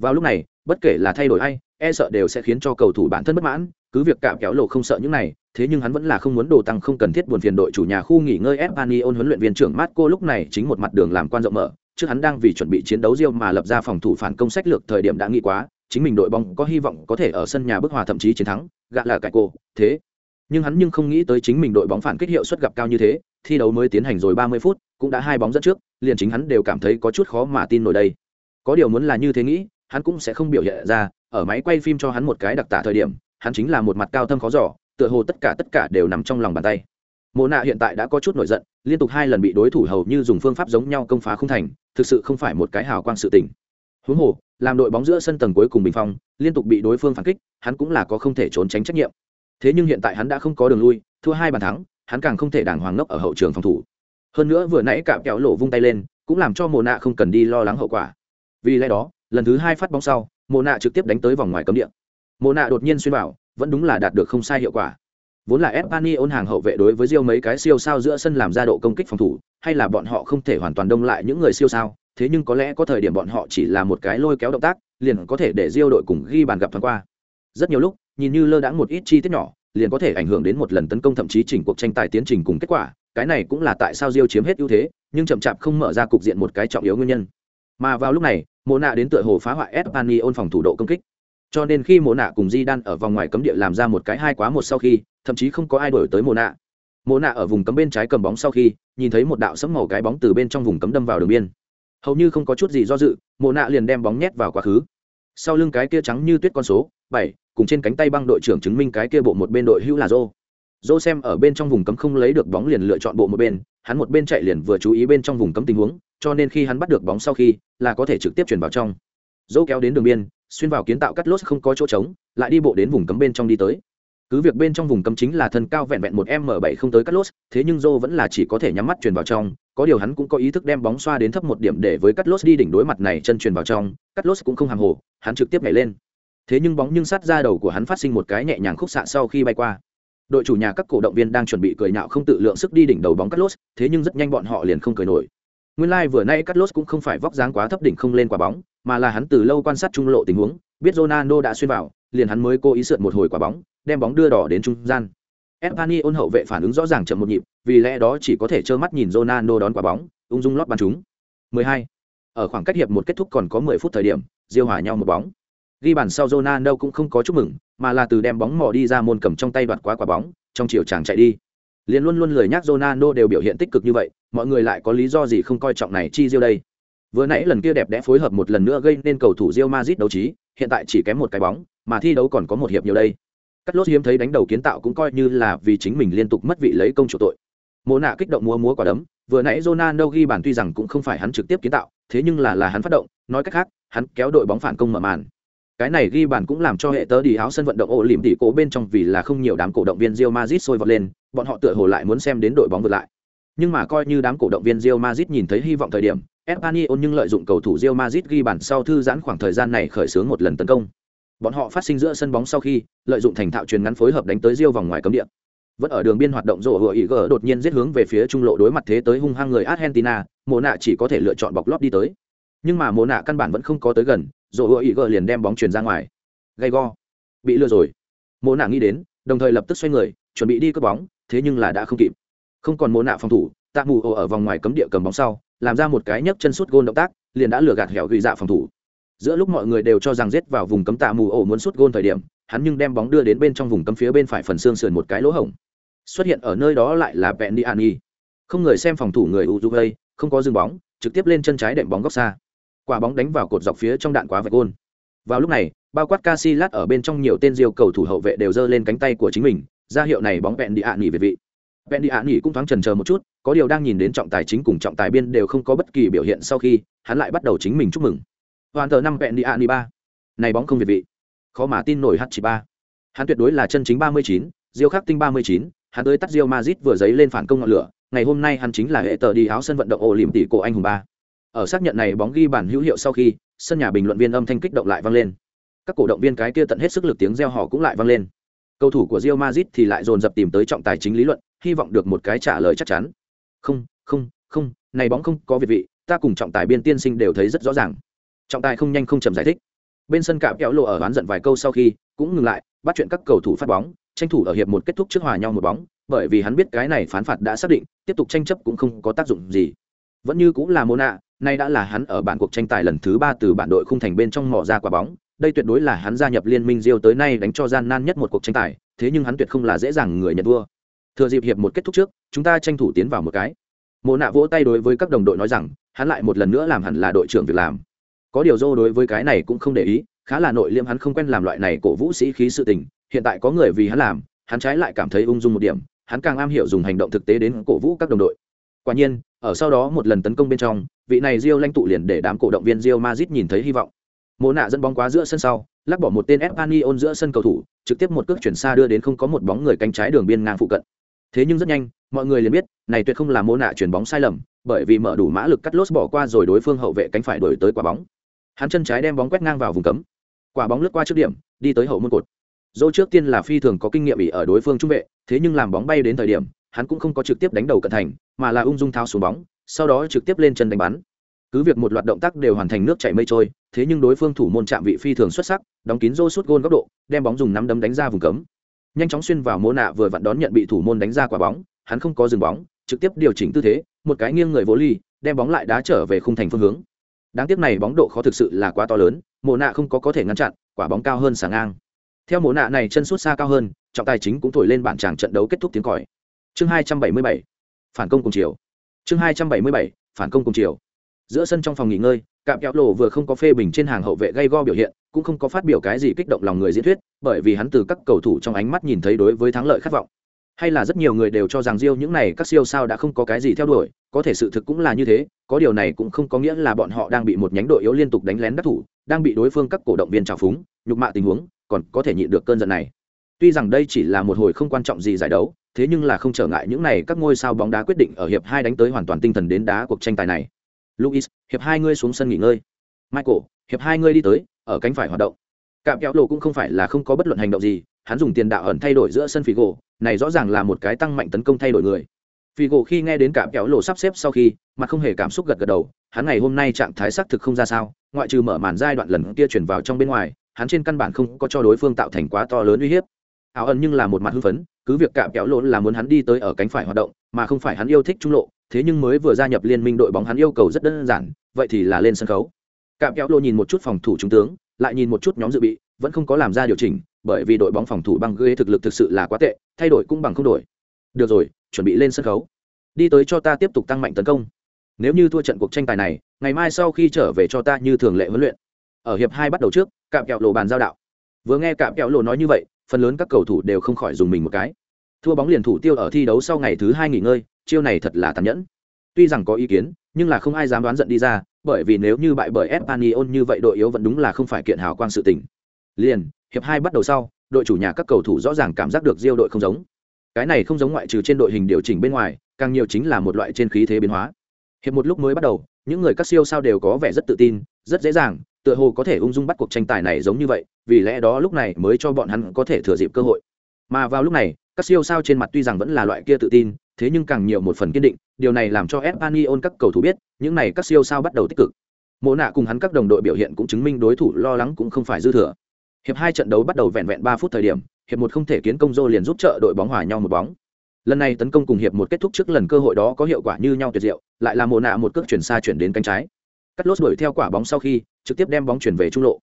Speaker 1: vào lúc này, bất kể là thay đổi hay e sợ đều sẽ khiến cho cầu thủ bản thân bất mãn, cứ việc cạm kéo lộ không sợ những này, thế nhưng hắn vẫn là không muốn đồ tăng không cần thiết buồn phiền đội chủ nhà khu nghỉ ngơi Espanyol huấn luyện viên trưởng Marco lúc này chính một mặt đường làm quan rộng mở, trước hắn đang vì chuẩn bị chiến đấu riêng mà lập ra phòng thủ phản công sách lược thời điểm đã nghĩ quá, chính mình đội bóng có hy vọng có thể ở sân nhà bức hòa thậm chí chiến thắng, gạ là cải cô, thế. Nhưng hắn nhưng không nghĩ tới chính mình đội bóng phản kích hiệu suất gặp cao như thế, thi đấu mới tiến hành rồi 30 phút, cũng đã hai bóng dẫn trước, liền chính hắn đều cảm thấy có chút khó mà tin nổi đây. Có điều muốn là như thế nghĩ hắn cũng sẽ không biểu hiện ra, ở máy quay phim cho hắn một cái đặc tả thời điểm, hắn chính là một mặt cao thâm khó giỏ tựa hồ tất cả tất cả đều nằm trong lòng bàn tay. Mộ nạ hiện tại đã có chút nổi giận, liên tục hai lần bị đối thủ hầu như dùng phương pháp giống nhau công phá không thành, thực sự không phải một cái hào quang sự tình. Huống hồ, làm đội bóng giữa sân tầng cuối cùng bình phong, liên tục bị đối phương phản kích, hắn cũng là có không thể trốn tránh trách nhiệm. Thế nhưng hiện tại hắn đã không có đường lui, thua hai bàn thắng, hắn càng không thể đàng hoàng ngốc ở hậu trường phòng thủ. Hơn nữa vừa nãy cạm kéo lộ vung tay lên, cũng làm cho mồ nạ không cần đi lo lắng hậu quả. Vì lẽ đó lần thứ hai phát bóng sau mộ nạ trực tiếp đánh tới vòng ngoài cấm địa mộ nạ đột nhiên xuyên vào vẫn đúng là đạt được không sai hiệu quả vốn là Espany ôn hàng hậu vệ đối với Rio mấy cái siêu sao giữa sân làm ra độ công kích phòng thủ, hay là bọn họ không thể hoàn toàn đông lại những người siêu sao, thế nhưng có lẽ có thời điểm bọn họ chỉ là một cái lôi kéo động tác, liền có thể để Rio đội cùng ghi bàn gặp thoáng qua. Rất nhiều lúc, nhìn như lơ đãng một ít chi tiết nhỏ, liền có thể ảnh hưởng đến một lần tấn công thậm chí chỉnh cuộc tranh tài tiến trình cùng kết quả, cái này cũng là tại sao Rio chiếm hết ưu thế, nhưng chậm chạp không mở ra cục diện một cái trọng yếu nguyên nhân. Mà vào lúc này, mộ nạ đến tựa hồ phá hoại Espanyol phòng thủ độ công kích. Cho nên khi mộ nạ cùng Di Đan ở vòng ngoài cấm địa làm ra một cái hai quá một sau khi, thậm chí không có ai đổi tới mộ nạ. Mộ nạ ở vùng cấm bên trái cầm bóng sau khi, nhìn thấy một đạo sấm màu cái bóng từ bên trong vùng cấm đâm vào đường biên. hầu như không có chút gì do dự mộ nạ liền đem bóng nhét vào quá khứ sau lưng cái kia trắng như tuyết con số bảy cùng trên cánh tay băng đội trưởng chứng minh cái kia bộ một bên đội hữu là rô rô xem ở bên trong vùng cấm không lấy được bóng liền lựa chọn bộ một bên hắn một bên chạy liền vừa chú ý bên trong vùng cấm tình huống cho nên khi hắn bắt được bóng sau khi, là có thể trực tiếp chuyển vào trong. Rô kéo đến đường biên, xuyên vào kiến tạo cắt lốt không có chỗ trống, lại đi bộ đến vùng cấm bên trong đi tới. Cứ việc bên trong vùng cấm chính là thân cao vẹn vẹn một m bảy không tới cắt lốt, thế nhưng dô vẫn là chỉ có thể nhắm mắt truyền vào trong. Có điều hắn cũng có ý thức đem bóng xoa đến thấp một điểm để với cắt lốt đi đỉnh đối mặt này chân truyền vào trong, cắt lốt cũng không hàng hồ, hắn trực tiếp nhảy lên. Thế nhưng bóng nhưng sát ra đầu của hắn phát sinh một cái nhẹ nhàng khúc xạ sau khi bay qua. Đội chủ nhà các cổ động viên đang chuẩn bị cười nhạo không tự lượng sức đi đỉnh đầu bóng cắt lốt, thế nhưng rất nhanh bọn họ liền không cười nổi nguyên lai vừa nay cắt lốt cũng không phải vóc dáng quá thấp đỉnh không lên quả bóng mà là hắn từ lâu quan sát trung lộ tình huống biết Ronaldo đã xuyên vào liền hắn mới cố ý sượt một hồi quả bóng đem bóng đưa đỏ đến trung gian Espanyol hậu vệ phản ứng rõ ràng chậm một nhịp, vì lẽ đó chỉ có thể trơ mắt nhìn Ronaldo đón quả bóng, ung dung lót bàn chúng. 12. Ở khoảng cách hiệp một kết thúc còn có 10 phút thời điểm, diêu hòa nhau một bóng. Ghi bàn sau Ronaldo cũng không có chúc mừng, mà là từ đem bóng mò đi ra môn cầm trong tay đoạt quá quả bóng, trong chiều chàng chạy đi. Liên luôn luôn lời nhắc Ronaldo đều biểu hiện tích cực như vậy, mọi người lại có lý do gì không coi trọng này chi diêu đây. Vừa nãy lần kia đẹp đẽ phối hợp một lần nữa gây nên cầu thủ Real Madrid đấu trí, hiện tại chỉ kém một cái bóng, mà thi đấu còn có một hiệp nhiều đây. Cắt lốt hiếm thấy đánh đầu kiến tạo cũng coi như là vì chính mình liên tục mất vị lấy công chủ tội. Mỗ nạ kích động múa múa quả đấm vừa nãy Ronaldo ghi bàn tuy rằng cũng không phải hắn trực tiếp kiến tạo thế nhưng là là hắn phát động nói cách khác hắn kéo đội bóng phản công mở màn cái này ghi bàn cũng làm cho hệ tớ đi áo sân vận động ổ lỉm tỉ cổ bên trong vì là không nhiều đám cổ động viên Real Madrid sôi vọt lên, bọn họ tựa hồ lại muốn xem đến đội bóng vượt lại. Nhưng mà coi như đám cổ động viên Real Madrid nhìn thấy hy vọng thời điểm Espanyol nhưng lợi dụng cầu thủ Real Madrid ghi bàn sau thư giãn khoảng thời gian này khởi xướng một lần tấn công. Bọn họ phát sinh giữa sân bóng sau khi, lợi dụng thành thạo truyền ngắn phối hợp đánh tới Real vòng ngoài cấm địa. Vẫn ở đường biên hoạt động rổ hựa ý gờ đột nhiên giết hướng về phía trung lộ đối mặt thế tới hung hăng người argentina Mộ nạ chỉ có thể lựa chọn bọc lót đi tới. Nhưng mà Mộ nạ căn bản vẫn không có tới gần rồi hựa ý gờ liền đem bóng truyền ra ngoài. Gay go. Bị lừa rồi. Mồ nạ nghĩ đến, đồng thời lập tức xoay người, chuẩn bị đi cướp bóng, thế nhưng là đã không kịp. Không còn mồ nạ phòng thủ, tạ mù ồ ở vòng ngoài cấm địa cầm bóng sau, làm ra một cái nhấc chân sút gôn động tác, liền đã lừa gạt hẻo ghi dạ phòng thủ. Giữa lúc mọi người đều cho rằng giết vào vùng cấm tạ mù ồ muốn sút gôn thời điểm, hắn nhưng đem bóng đưa đến bên trong vùng cấm phía bên phải phần xương sườn một cái lỗ hổng. Xuất hiện ở nơi đó lại là vẹn đi an y không người xem phòng thủ người uruguay, không có dừng bóng, trực tiếp lên chân trái đệm bóng góc xa quả bóng đánh vào cột dọc phía trong đạn quá vạch gôn. Vào lúc này, bao quát Casillas ở bên trong nhiều tên diêu cầu thủ hậu vệ đều giơ lên cánh tay của chính mình, ra hiệu này bóng vẹn đi ạ nghỉ về vị. Vẹn đi ạ nghỉ cũng thoáng trần chờ một chút, có điều đang nhìn đến trọng tài chính cùng trọng tài biên đều không có bất kỳ biểu hiện sau khi, hắn lại bắt đầu chính mình chúc mừng. Hoàn tờ năm vẹn đi ạ nghỉ ba. Này bóng không việt vị. Khó mà tin nổi h chỉ ba hắn tuyệt đối là chân chính ba mươi chín, diêu khắc tinh ba mươi chín, hắn tới tắt diêu mazit vừa dấy lên phản công ngọn lửa, ngày hôm nay hắn chính là hệ tờ đi áo sân vận động ổ liềm tỷ cổ anh hùng ba ở xác nhận này bóng ghi bàn hữu hiệu sau khi, sân nhà bình luận viên âm thanh kích động lại vang lên. Các cổ động viên cái kia tận hết sức lực tiếng reo hò cũng lại vang lên. Cầu thủ của Real Madrid thì lại dồn dập tìm tới trọng tài chính lý luận, hy vọng được một cái trả lời chắc chắn. Không không không, này bóng không có việt vị, ta cùng trọng tài biên tiên sinh đều thấy rất rõ ràng. Trọng tài không nhanh không chậm giải thích. Bên sân cạm kéo lộ ở oán giận vài câu sau khi, cũng ngừng lại, bắt chuyện các cầu thủ phát bóng, tranh thủ ở hiệp một kết thúc trước hòa nhau một bóng, bởi vì hắn biết cái này phán phạt đã xác định, tiếp tục tranh chấp cũng không có tác dụng gì. Vẫn như cũng là mô nạ nay đã là hắn ở bản cuộc tranh tài lần thứ ba từ bản đội khung thành bên trong mỏ ra quả bóng. Đây tuyệt đối là hắn gia nhập liên minh Rio tới nay đánh cho gian nan nhất một cuộc tranh tài, thế nhưng hắn tuyệt không là dễ dàng người nhận vua thừa dịp hiệp một kết thúc trước, chúng ta tranh thủ tiến vào một cái. Mộ nạ vỗ tay đối với các đồng đội nói rằng, hắn lại một lần nữa làm hẳn là đội trưởng việc làm. Có điều dô đối với cái này cũng không để ý, khá là nội liêm hắn không quen làm loại này cổ vũ sĩ khí sự tình. Hiện tại có người vì hắn làm, hắn trái lại cảm thấy ung dung một điểm, hắn càng am hiểu dùng hành động thực tế đến cổ vũ các đồng đội. Quả nhiên, ở sau đó một lần tấn công bên trong vị này rio lãnh tụ liền để đám cổ động viên rio Madrid nhìn thấy hy vọng. Mô nạ dẫn bóng quá giữa sân sau, lắc bỏ một tên Espanyol giữa sân cầu thủ, trực tiếp một cước chuyển xa đưa đến không có một bóng người cánh trái đường biên ngang phụ cận. Thế nhưng rất nhanh, mọi người liền biết, này tuyệt không là Mô nạ chuyển bóng sai lầm, bởi vì mở đủ mã lực cắt lốt bỏ qua rồi đối phương hậu vệ cánh phải đổi tới quả bóng. Hắn chân trái đem bóng quét ngang vào vùng cấm. Quả bóng lướt qua trước điểm, đi tới hậu môn cột. Dỗ trước tiên là phi thường có kinh nghiệm bị ở đối phương trung vệ, thế nhưng làm bóng bay đến thời điểm, hắn cũng không có trực tiếp đánh đầu cận thành, mà là ung dung thao xuống bóng sau đó trực tiếp lên chân đánh bắn. Cứ việc một loạt động tác đều hoàn thành nước chảy mây trôi, thế nhưng đối phương thủ môn chạm vị phi thường xuất sắc, đóng kín rô suốt gôn góc độ, đem bóng dùng nắm đấm đánh ra vùng cấm. Nhanh chóng xuyên vào mô nạ vừa vặn đón nhận bị thủ môn đánh ra quả bóng, hắn không có dừng bóng, trực tiếp điều chỉnh tư thế, một cái nghiêng người vô ly, đem bóng lại đá trở về khung thành phương hướng. Đáng tiếc này bóng độ khó thực sự là quá to lớn mồ nạ không có có thể ngăn chặn, quả bóng cao hơn sáng ngang. Theo mồ nạ này chân suốt xa cao hơn, trọng tài chính cũng thổi lên bản tràng trận đấu kết thúc tiếng còi. Chương hai trăm bảy mươi bảy, phản công cùng chiều chương hai trăm bảy mươi bảy phản công cùng chiều giữa sân trong phòng nghỉ ngơi cạm kéo lộ vừa không có phê bình trên hàng hậu vệ gây go biểu hiện cũng không có phát biểu cái gì kích động lòng người diễn thuyết bởi vì hắn từ các cầu thủ trong ánh mắt nhìn thấy đối với thắng lợi khát vọng hay là rất nhiều người đều cho rằng riêu những này các siêu sao đã không có cái gì theo đuổi, có thể sự thực cũng là như thế, có điều này cũng không có nghĩa là bọn họ đang bị một nhánh đội yếu liên tục đánh lén đắc thủ, đang bị đối phương các cổ động viên trào phúng, nhục mạ tình huống, còn có thể nhịn được cơn giận này. Tuy rằng đây chỉ là một hồi không quan trọng gì giải đấu, thế nhưng là không trở ngại những này các ngôi sao bóng đá quyết định ở hiệp hai đánh tới hoàn toàn tinh thần đến đá cuộc tranh tài này. Luis, hiệp hai ngươi xuống sân nghỉ ngơi. Michael, hiệp hai ngươi đi tới, ở cánh phải hoạt động. Cạm kéo lộ cũng không phải là không có bất luận hành động gì, hắn dùng tiền đạo ẩn thay đổi giữa sân Figo, này rõ ràng là một cái tăng mạnh tấn công thay đổi người. Figo khi nghe đến cạm kéo lộ sắp xếp sau khi, mặt không hề cảm xúc gật gật đầu, hắn ngày hôm nay trạng thái sắc thực không ra sao, ngoại trừ mở màn giai đoạn lần kia chuyển vào trong bên ngoài, hắn trên căn bản không có cho đối phương tạo thành quá to lớn uy hiếp. Áo ẩn nhưng là một mặt hưng phấn, cứ việc cạm kéo lộ là muốn hắn đi tới ở cánh phải hoạt động, mà không phải hắn yêu thích trung lộ, thế nhưng mới vừa gia nhập liên minh đội bóng hắn yêu cầu rất đơn giản, vậy thì là lên sân khấu. Cạm kéo Lỗ nhìn một chút phòng thủ trung tướng, lại nhìn một chút nhóm dự bị, vẫn không có làm ra điều chỉnh, bởi vì đội bóng phòng thủ băng ghế thực lực thực sự là quá tệ thay đổi cũng bằng không đổi. Được rồi chuẩn bị lên sân khấu. Đi tới cho ta tiếp tục tăng mạnh tấn công. Nếu như thua trận cuộc tranh tài này ngày mai sau khi trở về cho ta như thường lệ huấn luyện. Ở hiệp hai bắt đầu trước cạm kẹo lộ bàn giao đạo. Vừa nghe cạm kẹo lộ nói như vậy phần lớn các cầu thủ đều không khỏi dùng mình một cái. Thua bóng liền thủ tiêu ở thi đấu sau ngày thứ hai nghỉ ngơi, chiêu này thật là tàn nhẫn. Tuy rằng có ý kiến, nhưng là không ai dám đoán giận đi ra, bởi vì nếu như bại bởi espanyol như vậy đội yếu vẫn đúng là không phải kiện hào quang sự tình. Liền, hiệp hai bắt đầu sau, đội chủ nhà các cầu thủ rõ ràng cảm giác được diêu đội không giống. Cái này không giống ngoại trừ trên đội hình điều chỉnh bên ngoài, càng nhiều chính là một loại trên khí thế biến hóa. Hiệp một lúc mới bắt đầu, những người các siêu sao đều có vẻ rất tự tin, rất dễ dàng tựa hồ có thể ung dung bắt cuộc tranh tài này giống như vậy vì lẽ đó lúc này mới cho bọn hắn có thể thừa dịp cơ hội mà vào lúc này các siêu sao trên mặt tuy rằng vẫn là loại kia tự tin thế nhưng càng nhiều một phần kiên định điều này làm cho espanyol các cầu thủ biết những này các siêu sao bắt đầu tích cực mộ nạ cùng hắn các đồng đội biểu hiện cũng chứng minh đối thủ lo lắng cũng không phải dư thừa Hiệp hai trận đấu bắt đầu vẹn vẹn ba phút thời điểm, hiệp một không thể kiến công Zô liền giúp trợ đội bóng hòa nhau một bóng. Lần này tấn công cùng hiệp một kết thúc trước lần cơ hội đó có hiệu quả như nhau tuyệt diệu, lại là Mộ nạ một cước chuyển xa chuyển đến cánh trái. Cắt lốt đuổi theo quả bóng sau khi, trực tiếp đem bóng chuyển về trung lộ.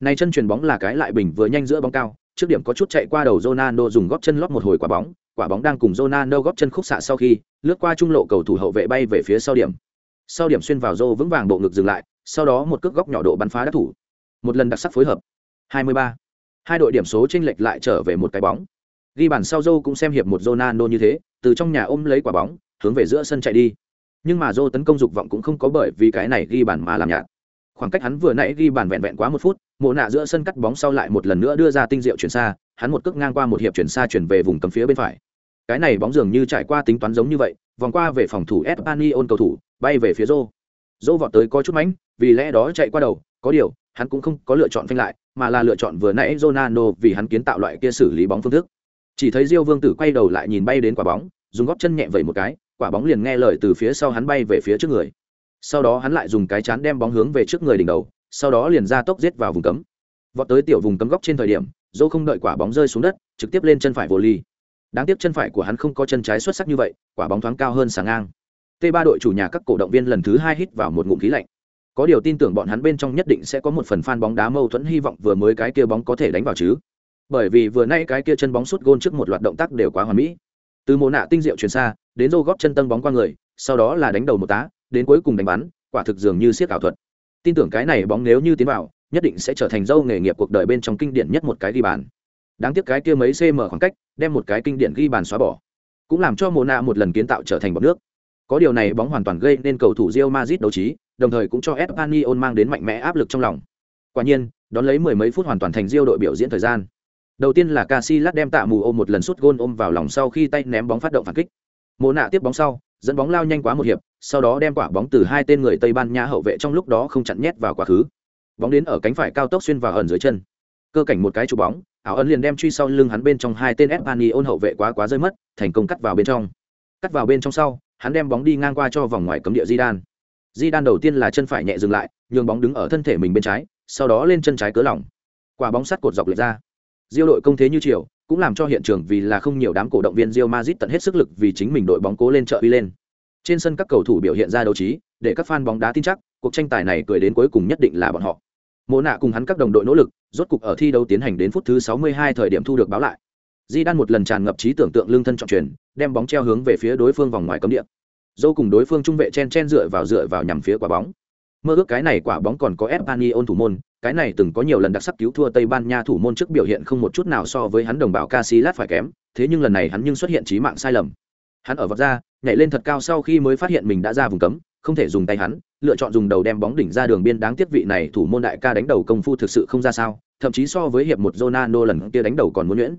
Speaker 1: Này chân chuyển bóng là cái lại bình vừa nhanh giữa bóng cao, trước điểm có chút chạy qua đầu Ronaldo dùng gót chân lót một hồi quả bóng, quả bóng đang cùng Ronaldo gót chân khúc xạ sau khi, lướt qua trung lộ cầu thủ hậu vệ bay về phía sau điểm. Sau điểm xuyên vào rô vững vàng bộ ngực dừng lại, sau đó một cước góc nhỏ độ bắn phá đắc thủ. Một lần đặc sắc phối hợp. 23. Hai đội điểm số chênh lệch lại trở về một cái bóng. Ghi bàn sau rô cũng xem hiệp một Ronaldo như thế, từ trong nhà ôm lấy quả bóng, hướng về giữa sân chạy đi. Nhưng mà dô tấn công dục vọng cũng không có bởi vì cái này ghi bàn mà làm nhạt. Khoảng cách hắn vừa nãy ghi bàn vẹn vẹn quá một phút, Mộ nạ giữa sân cắt bóng sau lại một lần nữa đưa ra tinh diệu chuyển xa, hắn một cước ngang qua một hiệp chuyển xa chuyển về vùng cấm phía bên phải. Cái này bóng dường như trải qua tính toán giống như vậy, vòng qua về phòng thủ Espanyol cầu thủ, bay về phía rô rô vọt tới có chút mánh, vì lẽ đó chạy qua đầu, có điều, hắn cũng không có lựa chọn phanh lại, mà là lựa chọn vừa nãy Ronaldo vì hắn kiến tạo loại kia xử lý bóng phương thức. Chỉ thấy Diêu Vương Tử quay đầu lại nhìn bay đến quả bóng, dùng gót chân nhẹ vẩy một cái, quả bóng liền nghe lời từ phía sau hắn bay về phía trước người. Sau đó hắn lại dùng cái chán đem bóng hướng về trước người đỉnh đầu, sau đó liền ra tốc giết vào vùng cấm. Vọt tới tiểu vùng cấm góc trên thời điểm, Dô không đợi quả bóng rơi xuống đất, trực tiếp lên chân phải vô ly. Đáng tiếc chân phải của hắn không có chân trái xuất sắc như vậy, quả bóng thoáng cao hơn sáng ngang. T3 đội chủ nhà các cổ động viên lần thứ hai hít vào một ngụm khí lạnh có điều tin tưởng bọn hắn bên trong nhất định sẽ có một phần fan bóng đá mâu thuẫn hy vọng vừa mới cái kia bóng có thể đánh vào chứ bởi vì vừa nay cái kia chân bóng sút gôn trước một loạt động tác đều quá hoàn mỹ từ mồ nạ tinh diệu chuyển xa đến rô góp chân tân bóng qua người sau đó là đánh đầu một tá đến cuối cùng đánh bắn quả thực dường như siết ảo thuật tin tưởng cái này bóng nếu như tiến vào nhất định sẽ trở thành dâu nghề nghiệp cuộc đời bên trong kinh điển nhất một cái ghi bàn đáng tiếc cái kia mấy cm khoảng cách đem một cái kinh điển ghi bàn xóa bỏ cũng làm cho mồ nạ một lần kiến tạo trở thành bọc nước có điều này bóng hoàn toàn gây nên cầu thủ Real Madrid đấu trí đồng thời cũng cho Espanyol mang đến mạnh mẽ áp lực trong lòng. Quả nhiên, đón lấy mười mấy phút hoàn toàn thành Rio đội biểu diễn thời gian. Đầu tiên là Casillas đem tạ mù ôm một lần sút gôn ôm vào lòng sau khi tay ném bóng phát động phản kích mồ nạ tiếp bóng sau, dẫn bóng lao nhanh quá một hiệp, sau đó đem quả bóng từ hai tên người Tây Ban Nha hậu vệ trong lúc đó không chặn nhét vào quá khứ. Bóng đến ở cánh phải cao tốc xuyên vào ẩn dưới chân. Cơ cảnh một cái chụp bóng, áo ấn liền đem truy sau lưng hắn bên trong hai tên Espanyol hậu vệ quá quá rơi mất, thành công cắt vào bên trong. Cắt vào bên trong sau, hắn đem bóng đi ngang qua cho vòng ngoài cấm địa di đan di đan đầu tiên là chân phải nhẹ dừng lại nhường bóng đứng ở thân thể mình bên trái sau đó lên chân trái cớ lỏng quả bóng sắt cột dọc lệch ra diêu đội công thế như chiều cũng làm cho hiện trường vì là không nhiều đám cổ động viên Real Madrid tận hết sức lực vì chính mình đội bóng cố lên trợ uy lên. Trên sân các cầu thủ biểu hiện ra đấu trí, để các fan bóng đá tin chắc, cuộc tranh tài này cười đến cuối cùng nhất định là bọn họ. Mộ nạ cùng hắn các đồng đội nỗ lực, rốt cục ở thi đấu tiến hành đến phút thứ 62 thời điểm thu được báo lại. Di Đan một lần tràn ngập trí tưởng tượng lương thân trọng truyền, đem bóng treo hướng về phía đối phương vòng ngoài cấm địa dâu cùng đối phương trung vệ chen chen dựa vào dựa vào nhằm phía quả bóng Mơ ước cái này quả bóng còn có Espanyol thủ môn, cái này từng có nhiều lần đặc sắc cứu thua Tây Ban Nha thủ môn trước biểu hiện không một chút nào so với hắn đồng bào Casillas phải kém, thế nhưng lần này hắn nhưng xuất hiện chí mạng sai lầm. Hắn ở vật ra, nhảy lên thật cao sau khi mới phát hiện mình đã ra vùng cấm, không thể dùng tay hắn, lựa chọn dùng đầu đem bóng đỉnh ra đường biên đáng tiếc vị này thủ môn đại ca đánh đầu công phu thực sự không ra sao, thậm chí so với hiệp một Ronaldo lần kia đánh đầu còn muốn nhuyễn.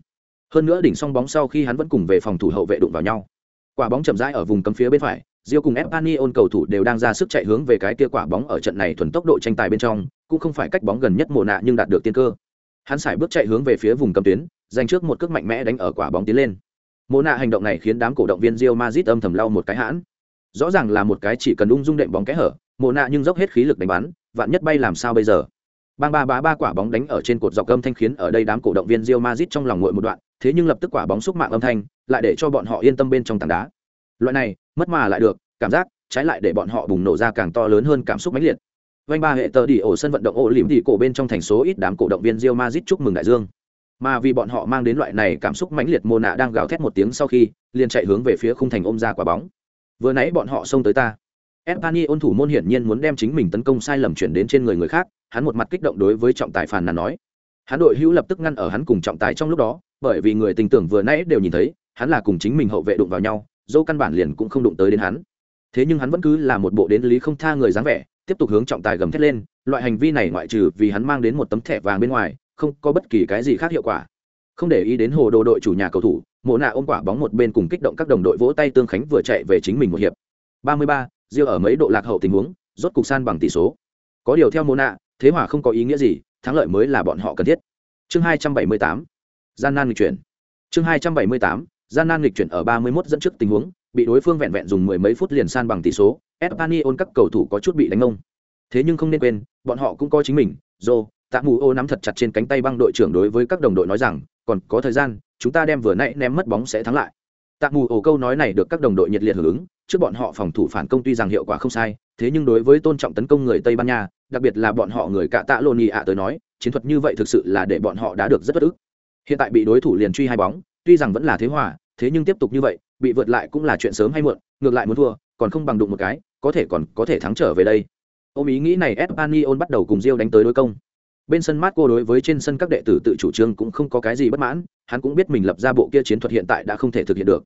Speaker 1: Hơn nữa đỉnh xong bóng sau khi hắn vẫn cùng về phòng thủ hậu vệ đụng vào nhau. Quả bóng chậm rãi ở vùng cấm phía bên phải, Diêu cùng Espanyol cầu thủ đều đang ra sức chạy hướng về cái kia quả bóng ở trận này thuần tốc độ tranh tài bên trong, cũng không phải cách bóng gần nhất mồ nạ nhưng đạt được tiên cơ. Hắn sải bước chạy hướng về phía vùng cấm tuyến, giành trước một cước mạnh mẽ đánh ở quả bóng tiến lên. Mồ nạ hành động này khiến đám cổ động viên Real Madrid âm thầm lau một cái hãn. Rõ ràng là một cái chỉ cần ung dung đệm bóng kẽ hở, mồ nạ nhưng dốc hết khí lực đánh bắn, vạn nhất bay làm sao bây giờ? Bang ba bá ba quả bóng đánh ở trên cột dọc âm thanh khiến ở đây đám cổ động viên Real Madrid trong lòng nguội một đoạn, thế nhưng lập tức quả bóng xúc mạng âm thanh, lại để cho bọn họ yên tâm bên trong tảng đá. Loại này, mất mà lại được, cảm giác trái lại để bọn họ bùng nổ ra càng to lớn hơn cảm xúc mãnh liệt. Vanh ba hệ tờ đi ổ sân vận động ổ lỉm thì cổ bên trong thành số ít đám cổ động viên rio mazit chúc mừng đại dương. Mà vì bọn họ mang đến loại này cảm xúc mãnh liệt mô nạ đang gào thét một tiếng sau khi liền chạy hướng về phía khung thành ôm ra quả bóng. Vừa nãy bọn họ xông tới ta. Espany ôn thủ môn hiển nhiên muốn đem chính mình tấn công sai lầm chuyển đến trên người người khác hắn một mặt kích động đối với trọng tài phàn nàn nói. Hắn đội hữu lập tức ngăn ở hắn cùng trọng tài trong lúc đó bởi vì người tình tưởng vừa nãy đều nhìn thấy hắn là cùng chính mình hậu vệ đụng vào nhau dâu căn bản liền cũng không đụng tới đến hắn. Thế nhưng hắn vẫn cứ là một bộ đến lý không tha người dáng vẻ tiếp tục hướng trọng tài gầm thét lên loại hành vi này ngoại trừ vì hắn mang đến một tấm thẻ vàng bên ngoài không có bất kỳ cái gì khác hiệu quả. Không để ý đến hồ đồ đội chủ nhà cầu thủ mộ nạ ôm quả bóng một bên cùng kích động các đồng đội vỗ tay tương khánh vừa chạy về chính mình một hiệp. 33, riêng ở mấy độ lạc hậu tình huống rốt cục san bằng tỷ số. Có điều theo mộ nạ thế hòa không có ý nghĩa gì thắng lợi mới là bọn họ cần thiết. Chương 278, gian nan người chuyển. Chương 278, gian nan lịch chuyển ở 31 dẫn trước tình huống bị đối phương vẹn vẹn dùng mười mấy phút liền san bằng tỷ số espanyol các cầu thủ có chút bị đánh ngông. Thế nhưng không nên quên bọn họ cũng có chính mình. Zô, tạ mù ô nắm thật chặt trên cánh tay băng đội trưởng đối với các đồng đội nói rằng còn có thời gian chúng ta đem vừa nãy ném mất bóng sẽ thắng lại. Tạ mù Ô câu nói này được các đồng đội nhiệt liệt hưởng ứng trước bọn họ phòng thủ phản công tuy rằng hiệu quả không sai thế nhưng đối với tôn trọng tấn công người tây ban nha đặc biệt là bọn họ người Cả tạ lô ạ tới nói chiến thuật như vậy thực sự là để bọn họ đã được rất bất ức. Hiện tại bị đối thủ liền truy hai bóng tuy rằng vẫn là thế hòa thế nhưng tiếp tục như vậy, bị vượt lại cũng là chuyện sớm hay muộn, ngược lại muốn thua, còn không bằng đụng một cái, có thể còn có thể thắng trở về đây. Ôm ý nghĩ này, espanyol bắt đầu cùng rio đánh tới đối công. Bên sân marco đối với trên sân các đệ tử tự chủ trương cũng không có cái gì bất mãn, hắn cũng biết mình lập ra bộ kia chiến thuật hiện tại đã không thể thực hiện được.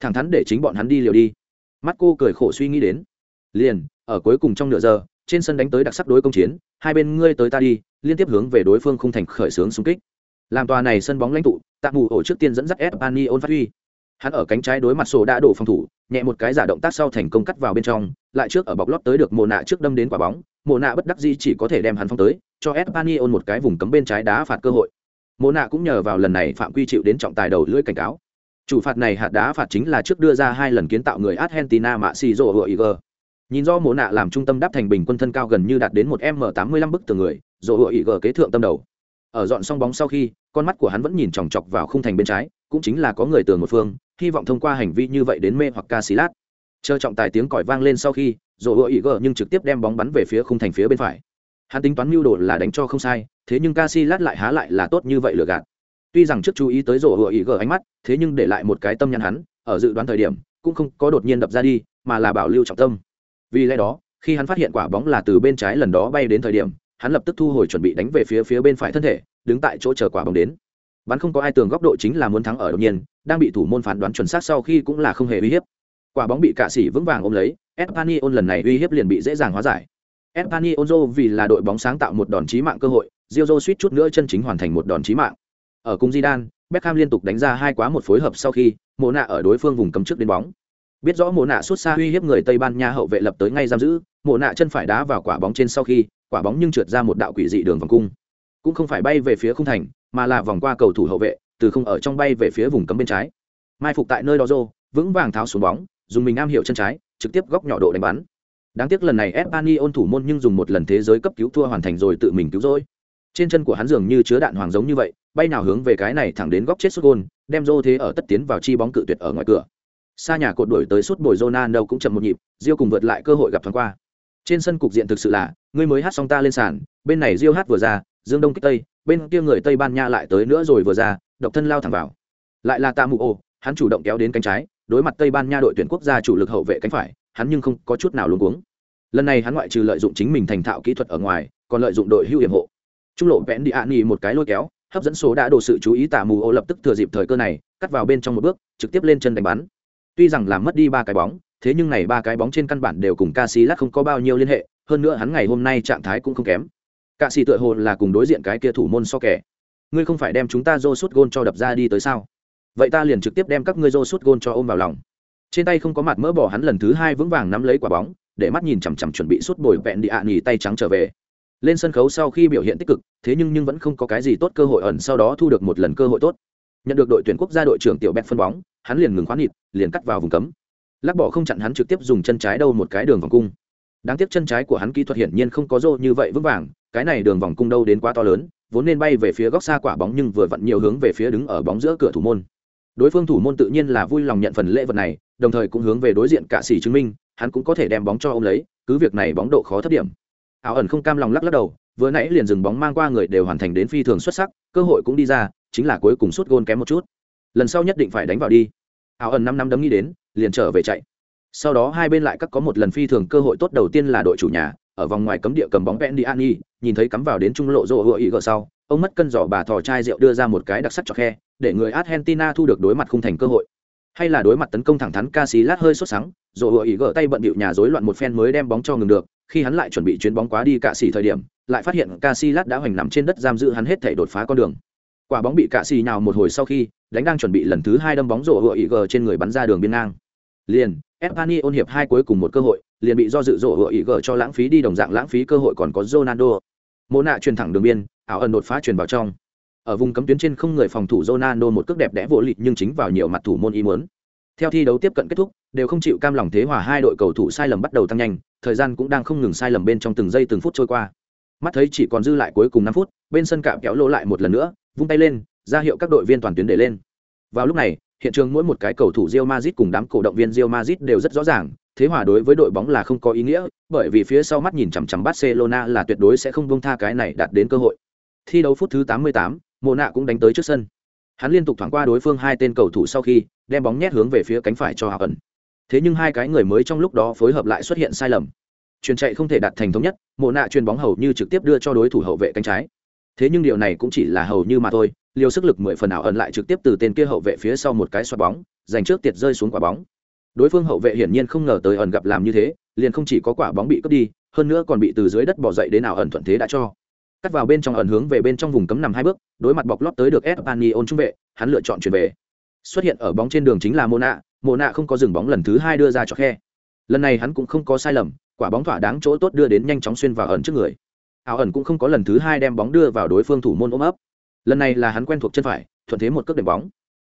Speaker 1: Thẳng thắn để chính bọn hắn đi liều đi. Marco cười khổ suy nghĩ đến. Liền, ở cuối cùng trong nửa giờ, trên sân đánh tới đặc sắc đối công chiến, hai bên ngươi tới ta đi, liên tiếp hướng về đối phương không thành khởi xướng xung kích. Làm tòa này sân bóng lãnh tụ, tạm mù ổ trước tiên dẫn dắt espanyol phát huy hắn ở cánh trái đối mặt sổ đã đổ phòng thủ, nhẹ một cái giả động tác sau thành công cắt vào bên trong, lại trước ở bọc lót tới được mồ nạ trước đâm đến quả bóng. Mồ nạ bất đắc dĩ chỉ có thể đem hắn phong tới, cho espanyol một cái vùng cấm bên trái đá phạt cơ hội. Mồ nạ cũng nhờ vào lần này phạm quy chịu đến trọng tài đầu lưỡi cảnh cáo. Chủ phạt này hạt đá phạt chính là trước đưa ra hai lần kiến tạo người argentina mạ xì rộ hựa ig nhìn do mồ nạ làm trung tâm đáp thành bình quân thân cao gần như đạt đến một m tám mươi lăm bức từ người rộ hựa ig kế thượng tâm đầu. Ở dọn xong bóng sau khi, con mắt của hắn vẫn nhìn chòng chọc vào khung thành bên trái, cũng chính là có người tường một phương hy vọng thông qua hành vi như vậy đến mê hoặc ca sĩ lát. Chờ trọng tài tiếng còi vang lên sau khi rổ hựa ý gờ nhưng trực tiếp đem bóng bắn về phía khung thành phía bên phải. Hắn tính toán mưu đồ là đánh cho không sai, thế nhưng ca sĩ lát lại há lại là tốt như vậy lừa gạt. Tuy rằng trước chú ý tới rổ hựa ý gờ ánh mắt, thế nhưng để lại một cái tâm nhắn hắn, ở dự đoán thời điểm, cũng không có đột nhiên đập ra đi, mà là bảo lưu trọng tâm. Vì lẽ đó, khi hắn phát hiện quả bóng là từ bên trái lần đó bay đến thời điểm, hắn lập tức thu hồi chuẩn bị đánh về phía phía bên phải thân thể, đứng tại chỗ chờ quả bóng đến bắn không có ai tường góc độ chính là muốn thắng ở đột nhiên đang bị thủ môn phán đoán chuẩn xác sau khi cũng là không hề uy hiếp. Quả bóng bị cạ sĩ vững vàng ôm lấy espanyol lần này uy hiếp liền bị dễ dàng hóa giải. Espanyol vì là đội bóng sáng tạo một đòn chí mạng cơ hội rio suýt chút nữa chân chính hoàn thành một đòn chí mạng. Ở cung Zidane, Beckham liên tục đánh ra hai quá một phối hợp sau khi mồ nạ ở đối phương vùng cấm trước đến bóng. Biết rõ mồ nạ xuất xa uy hiếp người tây ban nha hậu vệ lập tới ngay giam giữ mồ nạ chân phải đá vào quả bóng trên sau khi quả bóng nhưng trượt ra một đạo quỷ dị đường vòng cung. Cũng không phải bay về phía khung thành mà là vòng qua cầu thủ hậu vệ, từ không ở trong bay về phía vùng cấm bên trái. Mai phục tại nơi đó rô vững vàng tháo xuống bóng, dùng mình am hiểu chân trái, trực tiếp góc nhỏ độ đánh bắn. Đáng tiếc lần này espany ôn thủ môn nhưng dùng một lần thế giới cấp cứu thua hoàn thành rồi tự mình cứu rỗi. Trên chân của hắn dường như chứa đạn hoàng giống như vậy, bay nào hướng về cái này thẳng đến góc chết sút gôn, đem rô thế ở tất tiến vào chi bóng cự tuyệt ở ngoài cửa. Xa nhà cột đuổi tới suốt bồi Ronaldo cũng chậm một nhịp Rio cùng vượt lại cơ hội gặp thoáng qua. Trên sân cục diện thực sự là, ngươi mới hát xong ta lên sàn, bên này Rio hát vừa ra, dương đông kích tây bên kia người tây ban nha lại tới nữa rồi vừa ra, độc thân lao thẳng vào. Lại là tạ mù ô, hắn chủ động kéo đến cánh trái, đối mặt tây ban nha đội tuyển quốc gia chủ lực hậu vệ cánh phải, hắn nhưng không có chút nào luống cuống. Lần này hắn ngoại trừ lợi dụng chính mình thành thạo kỹ thuật ở ngoài, còn lợi dụng đội hưu hiểm hộ. Trung lộ vẽn đi ạ nghỉ một cái lôi kéo, hấp dẫn số đã đổ sự chú ý tả mù ô lập tức thừa dịp thời cơ này, cắt vào bên trong một bước, trực tiếp lên chân đánh bắn. Tuy rằng làm mất đi ba cái bóng, thế nhưng này ba cái bóng trên căn bản đều cùng Casillas không có bao nhiêu liên hệ, hơn nữa hắn ngày hôm nay trạng thái cũng không kém cạ sĩ tựa hồ là cùng đối diện cái kia thủ môn so kẻ. Ngươi không phải đem chúng ta dô suốt gôn cho đập ra đi tới sao? Vậy ta liền trực tiếp đem các ngươi dô suốt gôn cho ôm vào lòng. Trên tay không có mặt mỡ bỏ hắn lần thứ hai vững vàng nắm lấy quả bóng, để mắt nhìn chằm chằm chuẩn bị suốt bồi vẹn đi ạ à tay trắng trở về. Lên sân khấu sau khi biểu hiện tích cực, thế nhưng nhưng vẫn không có cái gì tốt cơ hội ẩn sau đó thu được một lần cơ hội tốt. Nhận được đội tuyển quốc gia đội trưởng tiểu bẹt phân bóng, hắn liền ngừng khoán nhịp liền cắt vào vùng cấm. Lắc bỏ không chặn hắn trực tiếp dùng chân trái đâu một cái đường vòng cung đáng tiếc chân trái của hắn kỹ thuật hiển nhiên không có rô như vậy vững vàng, cái này đường vòng cung đâu đến quá to lớn, vốn nên bay về phía góc xa quả bóng nhưng vừa vặn nhiều hướng về phía đứng ở bóng giữa cửa thủ môn. Đối phương thủ môn tự nhiên là vui lòng nhận phần lễ vật này, đồng thời cũng hướng về đối diện cả xỉ chứng minh, hắn cũng có thể đem bóng cho ông lấy, cứ việc này bóng độ khó thấp điểm. Ảo ẩn không cam lòng lắc lắc đầu, vừa nãy liền dừng bóng mang qua người đều hoàn thành đến phi thường xuất sắc, cơ hội cũng đi ra, chính là cuối cùng suốt gôn kém một chút. Lần sau nhất định phải đánh vào đi. Ảo ẩn năm năm đấm nghĩ đến, liền trở về chạy sau đó hai bên lại các có một lần phi thường cơ hội tốt đầu tiên là đội chủ nhà ở vòng ngoài cấm địa cầm bóng vẽn đi an Ani, nhìn thấy cắm vào đến trung lộ rộ hựa ý gờ sau, ông mất cân giỏ bà thò chai rượu đưa ra một cái đặc sắc cho khe, để người Argentina thu được đối mặt khung thành cơ hội. Hay là đối mặt tấn công thẳng thắn Casillas hơi sốt sắng, rộ hựa ý gờ tay bận bịu nhà rối loạn một phen mới đem bóng cho ngừng được, khi hắn lại chuẩn bị chuyến bóng quá đi cả xỉ thời điểm, lại phát hiện Casillas đã hoành nằm trên đất giam giữ hắn hết thể đột phá con đường. Quả bóng bị cạ xỉ nào một hồi sau khi, đánh đang chuẩn bị lần thứ hai đâm bóng rộ hựa ý gờ trên người bắn ra đường biên ngang. Liền, Espany ôn hiệp hai cuối cùng một cơ hội, liền bị do dự dỗ hựa ý gở cho lãng phí đi đồng dạng lãng phí cơ hội còn có Ronaldo. Mộ nạ truyền thẳng đường biên, ảo ẩn đột phá truyền vào trong. Ở vùng cấm tuyến trên không người phòng thủ Ronaldo một cước đẹp đẽ vô lịch nhưng chính vào nhiều mặt thủ môn ý muốn. Theo thi đấu tiếp cận kết thúc, đều không chịu cam lòng thế hòa hai đội cầu thủ sai lầm bắt đầu tăng nhanh, thời gian cũng đang không ngừng sai lầm bên trong từng giây từng phút trôi qua. Mắt thấy chỉ còn dư lại cuối cùng năm phút, bên sân cạm kéo lỗ lại một lần nữa, vung tay lên, ra hiệu các đội viên toàn tuyến để lên. Vào lúc này, hiện trường mỗi một cái cầu thủ Real Madrid cùng đám cổ động viên Real Madrid đều rất rõ ràng, thế hòa đối với đội bóng là không có ý nghĩa, bởi vì phía sau mắt nhìn chằm chằm Barcelona là tuyệt đối sẽ không buông tha cái này đạt đến cơ hội. Thi đấu phút thứ 88, Mona nạ cũng đánh tới trước sân. Hắn liên tục thoảng qua đối phương hai tên cầu thủ sau khi đem bóng nhét hướng về phía cánh phải cho Hà ẩn. Thế nhưng hai cái người mới trong lúc đó phối hợp lại xuất hiện sai lầm. Chuyền chạy không thể đạt thành thống nhất, Mộ nạ chuyền bóng hầu như trực tiếp đưa cho đối thủ hậu vệ cánh trái. Thế nhưng điều này cũng chỉ là hầu như mà thôi, liều sức lực mười phần ảo ẩn lại trực tiếp từ tên kia hậu vệ phía sau một cái xoạt bóng, giành trước tiệt rơi xuống quả bóng. Đối phương hậu vệ hiển nhiên không ngờ tới ẩn gặp làm như thế liền không chỉ có quả bóng bị cướp đi hơn nữa còn bị từ dưới đất bỏ dậy đến nào ẩn thuận thế đã cho. Cắt vào bên trong ẩn hướng về bên trong vùng cấm nằm hai bước đối mặt bọc lót tới được Espanyol trung vệ hắn lựa chọn chuyển về. Xuất hiện ở bóng trên đường chính là Mona Mona không có dừng bóng lần thứ hai đưa ra cho khe. Lần này hắn cũng không có sai lầm quả bóng thỏa đáng chỗ tốt đưa đến nhanh chóng xuyên vào ẩn trước người. Ảo ẩn cũng không có lần thứ hai đem bóng đưa vào đối phương thủ môn ôm ấp lần này là hắn quen thuộc chân phải, thuận thế một cước đệm bóng.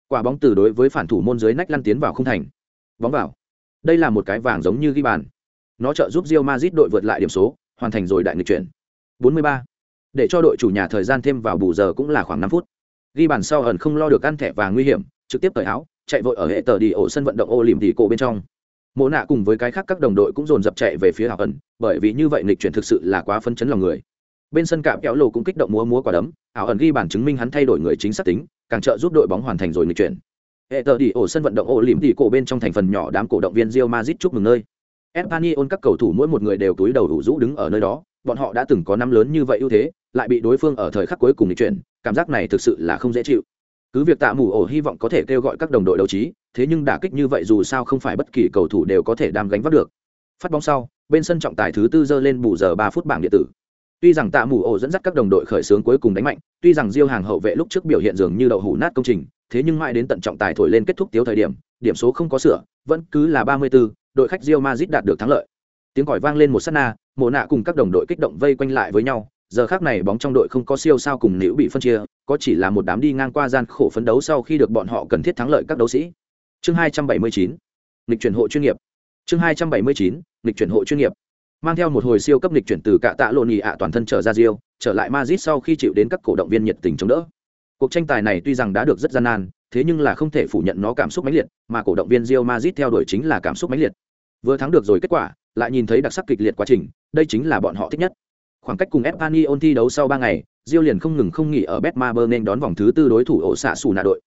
Speaker 1: Quả bóng từ đối với phản thủ môn dưới nách lăn tiến vào không thành. Bóng vào. Đây là một cái vàng giống như ghi bàn. Nó trợ giúp Real Madrid đội vượt lại điểm số, hoàn thành rồi đại nghịch chuyển. 43. để cho đội chủ nhà thời gian thêm vào bù giờ cũng là khoảng 5 phút. Ghi bàn sau ẩn không lo được ăn thẻ vàng nguy hiểm, trực tiếp cởi áo, chạy vội ở hệ tờ đi ổ sân vận động ô lìm thì cổ bên trong. Mộ nạ cùng với cái khác các đồng đội cũng dồn dập chạy về phía hảo ẩn bởi vì như vậy nghịch chuyển thực sự là quá phấn chấn lòng người. Bên sân cạm kéo lồ cũng kích động múa múa quả đấm ảo ẩn ghi bản chứng minh hắn thay đổi người chính xác tính, càng trợ giúp đội bóng hoàn thành rồi nghịch chuyển. Hệ tờ đi ổ sân vận động ổ lìm tỉ cổ bên trong thành phần nhỏ đám cổ động viên Real Madrid chúc mừng nơi. Espanyol các cầu thủ mỗi một người đều túi đầu đủ rũ đứng ở nơi đó, bọn họ đã từng có năm lớn như vậy ưu thế, lại bị đối phương ở thời khắc cuối cùng nghịch chuyển, cảm giác này thực sự là không dễ chịu. Cứ việc tạ mù ổ hy vọng có thể kêu gọi các đồng đội đấu trí, thế nhưng đả kích như vậy dù sao không phải bất kỳ cầu thủ đều có thể đam gánh vác được. Phát bóng sau, bên sân trọng tài thứ tư giơ lên bù giờ ba phút bảng điện tử. Tuy rằng Tạ Mù Ổ dẫn dắt các đồng đội khởi xướng cuối cùng đánh mạnh, tuy rằng Diêu hàng hậu vệ lúc trước biểu hiện dường như đậu hủ nát công trình, thế nhưng mãi đến tận trọng tài thổi lên kết thúc tiếu thời điểm, điểm số không có sửa, vẫn cứ là 34, đội khách Real Madrid đạt được thắng lợi. Tiếng còi vang lên một sát na, Mộ Nạ cùng các đồng đội kích động vây quanh lại với nhau, giờ khác này bóng trong đội không có siêu sao cùng nữ bị phân chia, có chỉ là một đám đi ngang qua gian khổ phấn đấu sau khi được bọn họ cần thiết thắng lợi các đấu sĩ. Chương 279, lịch chuyển hộ chuyên nghiệp. Chương 279, lịch chuyển hộ chuyên nghiệp mang theo một hồi siêu cấp lịch chuyển từ cả tạ lộn nhị ạ toàn thân trở ra Rio, trở lại Madrid sau khi chịu đến các cổ động viên nhiệt tình chống đỡ. Cuộc tranh tài này tuy rằng đã được rất gian nan, thế nhưng là không thể phủ nhận nó cảm xúc mãnh liệt, mà cổ động viên Real Madrid theo đuổi chính là cảm xúc mãnh liệt. Vừa thắng được rồi kết quả, lại nhìn thấy đặc sắc kịch liệt quá trình, đây chính là bọn họ thích nhất. Khoảng cách cùng Espanyol thi đấu sau ba ngày, Real liền không ngừng không nghỉ ở Betmaber nên đón vòng thứ tư đối thủ ổ xạ sủ nạ đội.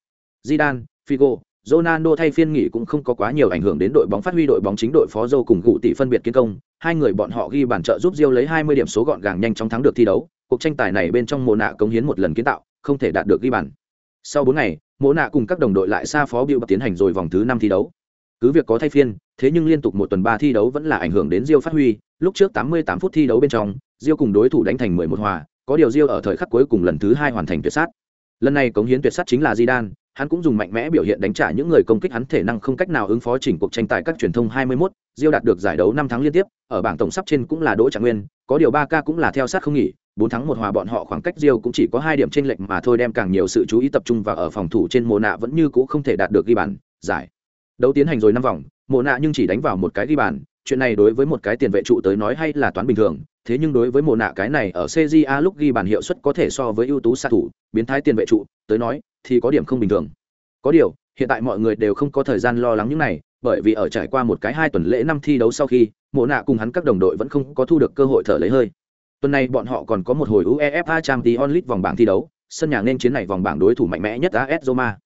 Speaker 1: Zidane, Figo, Ronaldo thay phiên nghỉ cũng không có quá nhiều ảnh hưởng đến đội bóng phát huy đội bóng chính đội phó dâu cùng gụ tỷ phân biệt kiến công, hai người bọn họ ghi bàn trợ giúp Rio lấy 20 điểm số gọn gàng nhanh chóng thắng được thi đấu, cuộc tranh tài này bên trong Mộ nạ cống hiến một lần kiến tạo, không thể đạt được ghi bàn. Sau 4 ngày, Mộ nạ cùng các đồng đội lại xa phó biểu tiến hành rồi vòng thứ 5 thi đấu. Cứ việc có thay phiên, thế nhưng liên tục một tuần 3 thi đấu vẫn là ảnh hưởng đến Rio phát huy, lúc trước 88 phút thi đấu bên trong, Rio cùng đối thủ đánh thành 11 hòa, có điều Rio ở thời khắc cuối cùng lần thứ 2 hoàn thành tuyệt sát. Lần này cống hiến tuyệt sát chính là Zidane, hắn cũng dùng mạnh mẽ biểu hiện đánh trả những người công kích hắn thể năng không cách nào ứng phó chỉnh cuộc tranh tài các truyền thông 21, Diêu đạt được giải đấu 5 tháng liên tiếp, ở bảng tổng sắp trên cũng là Đỗ Trạng Nguyên, có điều 3K cũng là theo sát không nghỉ, 4 tháng một hòa bọn họ khoảng cách Diêu cũng chỉ có 2 điểm trên lệnh mà thôi đem càng nhiều sự chú ý tập trung vào ở phòng thủ trên mồ nạ vẫn như cũ không thể đạt được ghi bàn, giải. Đấu tiến hành rồi 5 vòng, mồ nạ nhưng chỉ đánh vào một cái ghi bàn, chuyện này đối với một cái tiền vệ trụ tới nói hay là toán bình thường, thế nhưng đối với mồ nạ cái này ở CJA lúc ghi bàn hiệu suất có thể so với ưu tú sát thủ, biến thái tiền vệ trụ, tới nói thì có điểm không bình thường. Có điều, hiện tại mọi người đều không có thời gian lo lắng những này, bởi vì ở trải qua một cái hai tuần lễ năm thi đấu sau khi, mộ nạ cùng hắn các đồng đội vẫn không có thu được cơ hội thở lấy hơi. Tuần này bọn họ còn có một hồi uefa champions league vòng bảng thi đấu, sân nhà nên chiến này vòng bảng đối thủ mạnh mẽ nhất as roma.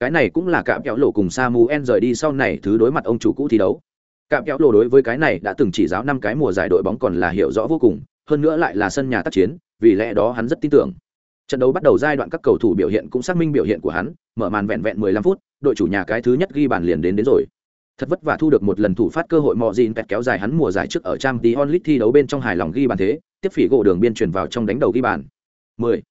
Speaker 1: Cái này cũng là cạm kéo lộ cùng samuel rời đi sau này thứ đối mặt ông chủ cũ thi đấu. Cạm kéo lộ đối với cái này đã từng chỉ giáo năm cái mùa giải đội bóng còn là hiểu rõ vô cùng, hơn nữa lại là sân nhà tác chiến, vì lẽ đó hắn rất tin tưởng trận đấu bắt đầu giai đoạn các cầu thủ biểu hiện cũng xác minh biểu hiện của hắn, mở màn vẹn vẹn 15 phút, đội chủ nhà cái thứ nhất ghi bàn liền đến đến rồi thật vất vả thu được một lần thủ phát cơ hội mò gìn pẹt kéo dài hắn mùa giải trước ở trang tí onlit thi đấu bên trong hài lòng ghi bàn thế, tiếp phỉ gỗ đường biên chuyển vào trong đánh đầu ghi bàn 10.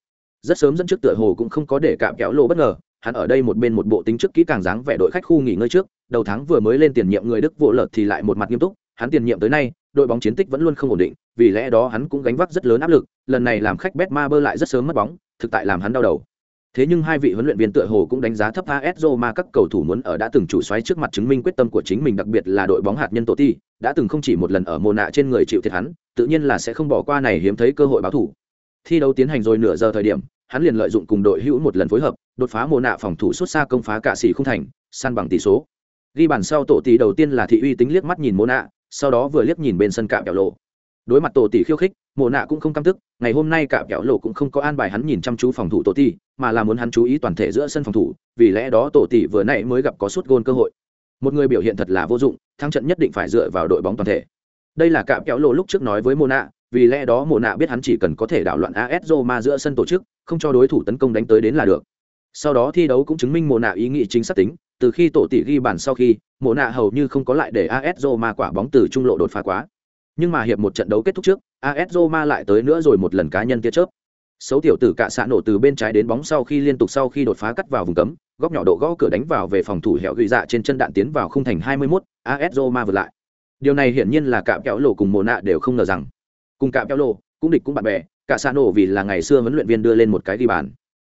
Speaker 1: rất sớm dẫn trước tựa hồ cũng không có để cạm kéo lộ bất ngờ, hắn ở đây một bên một bộ tính trước kỹ càng dáng vẻ đội khách khu nghỉ ngơi trước, đầu tháng vừa mới lên tiền nhiệm người đức vụ lợt thì lại một mặt nghiêm túc, hắn tiền nhiệm tới nay, đội bóng chiến tích vẫn luôn không ổn định vì lẽ đó hắn cũng gánh vác rất lớn áp lực, lần này làm khách Betma bơ lại rất sớm mất bóng, thực tại làm hắn đau đầu. Thế nhưng hai vị huấn luyện viên tựa hồ cũng đánh giá thấp AS Roma các cầu thủ muốn ở đã từng chủ xoáy trước mặt chứng minh quyết tâm của chính mình, đặc biệt là đội bóng hạt nhân tổ ti đã từng không chỉ một lần ở mồ nạ trên người chịu thiệt hắn, tự nhiên là sẽ không bỏ qua này hiếm thấy cơ hội báo thủ. Thi đấu tiến hành rồi nửa giờ thời điểm, hắn liền lợi dụng cùng đội hữu một lần phối hợp, đột phá mồ nạ phòng thủ xuất xa công phá cả sĩ không thành săn bằng tỷ số. Ghi bàn sau tổ tỷ đầu tiên là thị uy tính liếc mắt nhìn mồ nạ sau đó vừa liếc nhìn bên sân cạm kẹo lộ đối mặt tổ tỷ khiêu khích, mộ nạ cũng không căm tức, ngày hôm nay cả kẹo lộ cũng không có an bài hắn nhìn chăm chú phòng thủ tổ tỷ, mà là muốn hắn chú ý toàn thể giữa sân phòng thủ, vì lẽ đó tổ tỷ vừa nãy mới gặp có suốt gôn cơ hội. Một người biểu hiện thật là vô dụng, thắng trận nhất định phải dựa vào đội bóng toàn thể. Đây là cạm kéo lộ lúc trước nói với mộ nạ, vì lẽ đó mộ nạ biết hắn chỉ cần có thể đảo loạn as roma giữa sân tổ chức, không cho đối thủ tấn công đánh tới đến là được. Sau đó thi đấu cũng chứng minh mộ nạ ý nghĩ chính xác tính, từ khi tổ tỷ ghi bàn sau khi, mộ nạ hầu như không có lại để as roma quả bóng từ trung lộ đột phá quá nhưng mà hiệp một trận đấu kết thúc trước as roma lại tới nữa rồi một lần cá nhân tia chớp xấu tiểu tử cạ xạ nổ từ bên trái đến bóng sau khi liên tục sau khi đột phá cắt vào vùng cấm góc nhỏ độ gõ cửa đánh vào về phòng thủ hẻo ghi dạ trên chân đạn tiến vào khung thành 21, AS Roma vượt lại. Điều này hiển nhiên là cạm kéo lộ cùng mồ nạ đều không ngờ rằng. Cùng cạm kéo lộ, cũng địch cũng bạn bè, cả xã nổ vì là ngày xưa huấn luyện viên đưa lên một cái ghi bàn.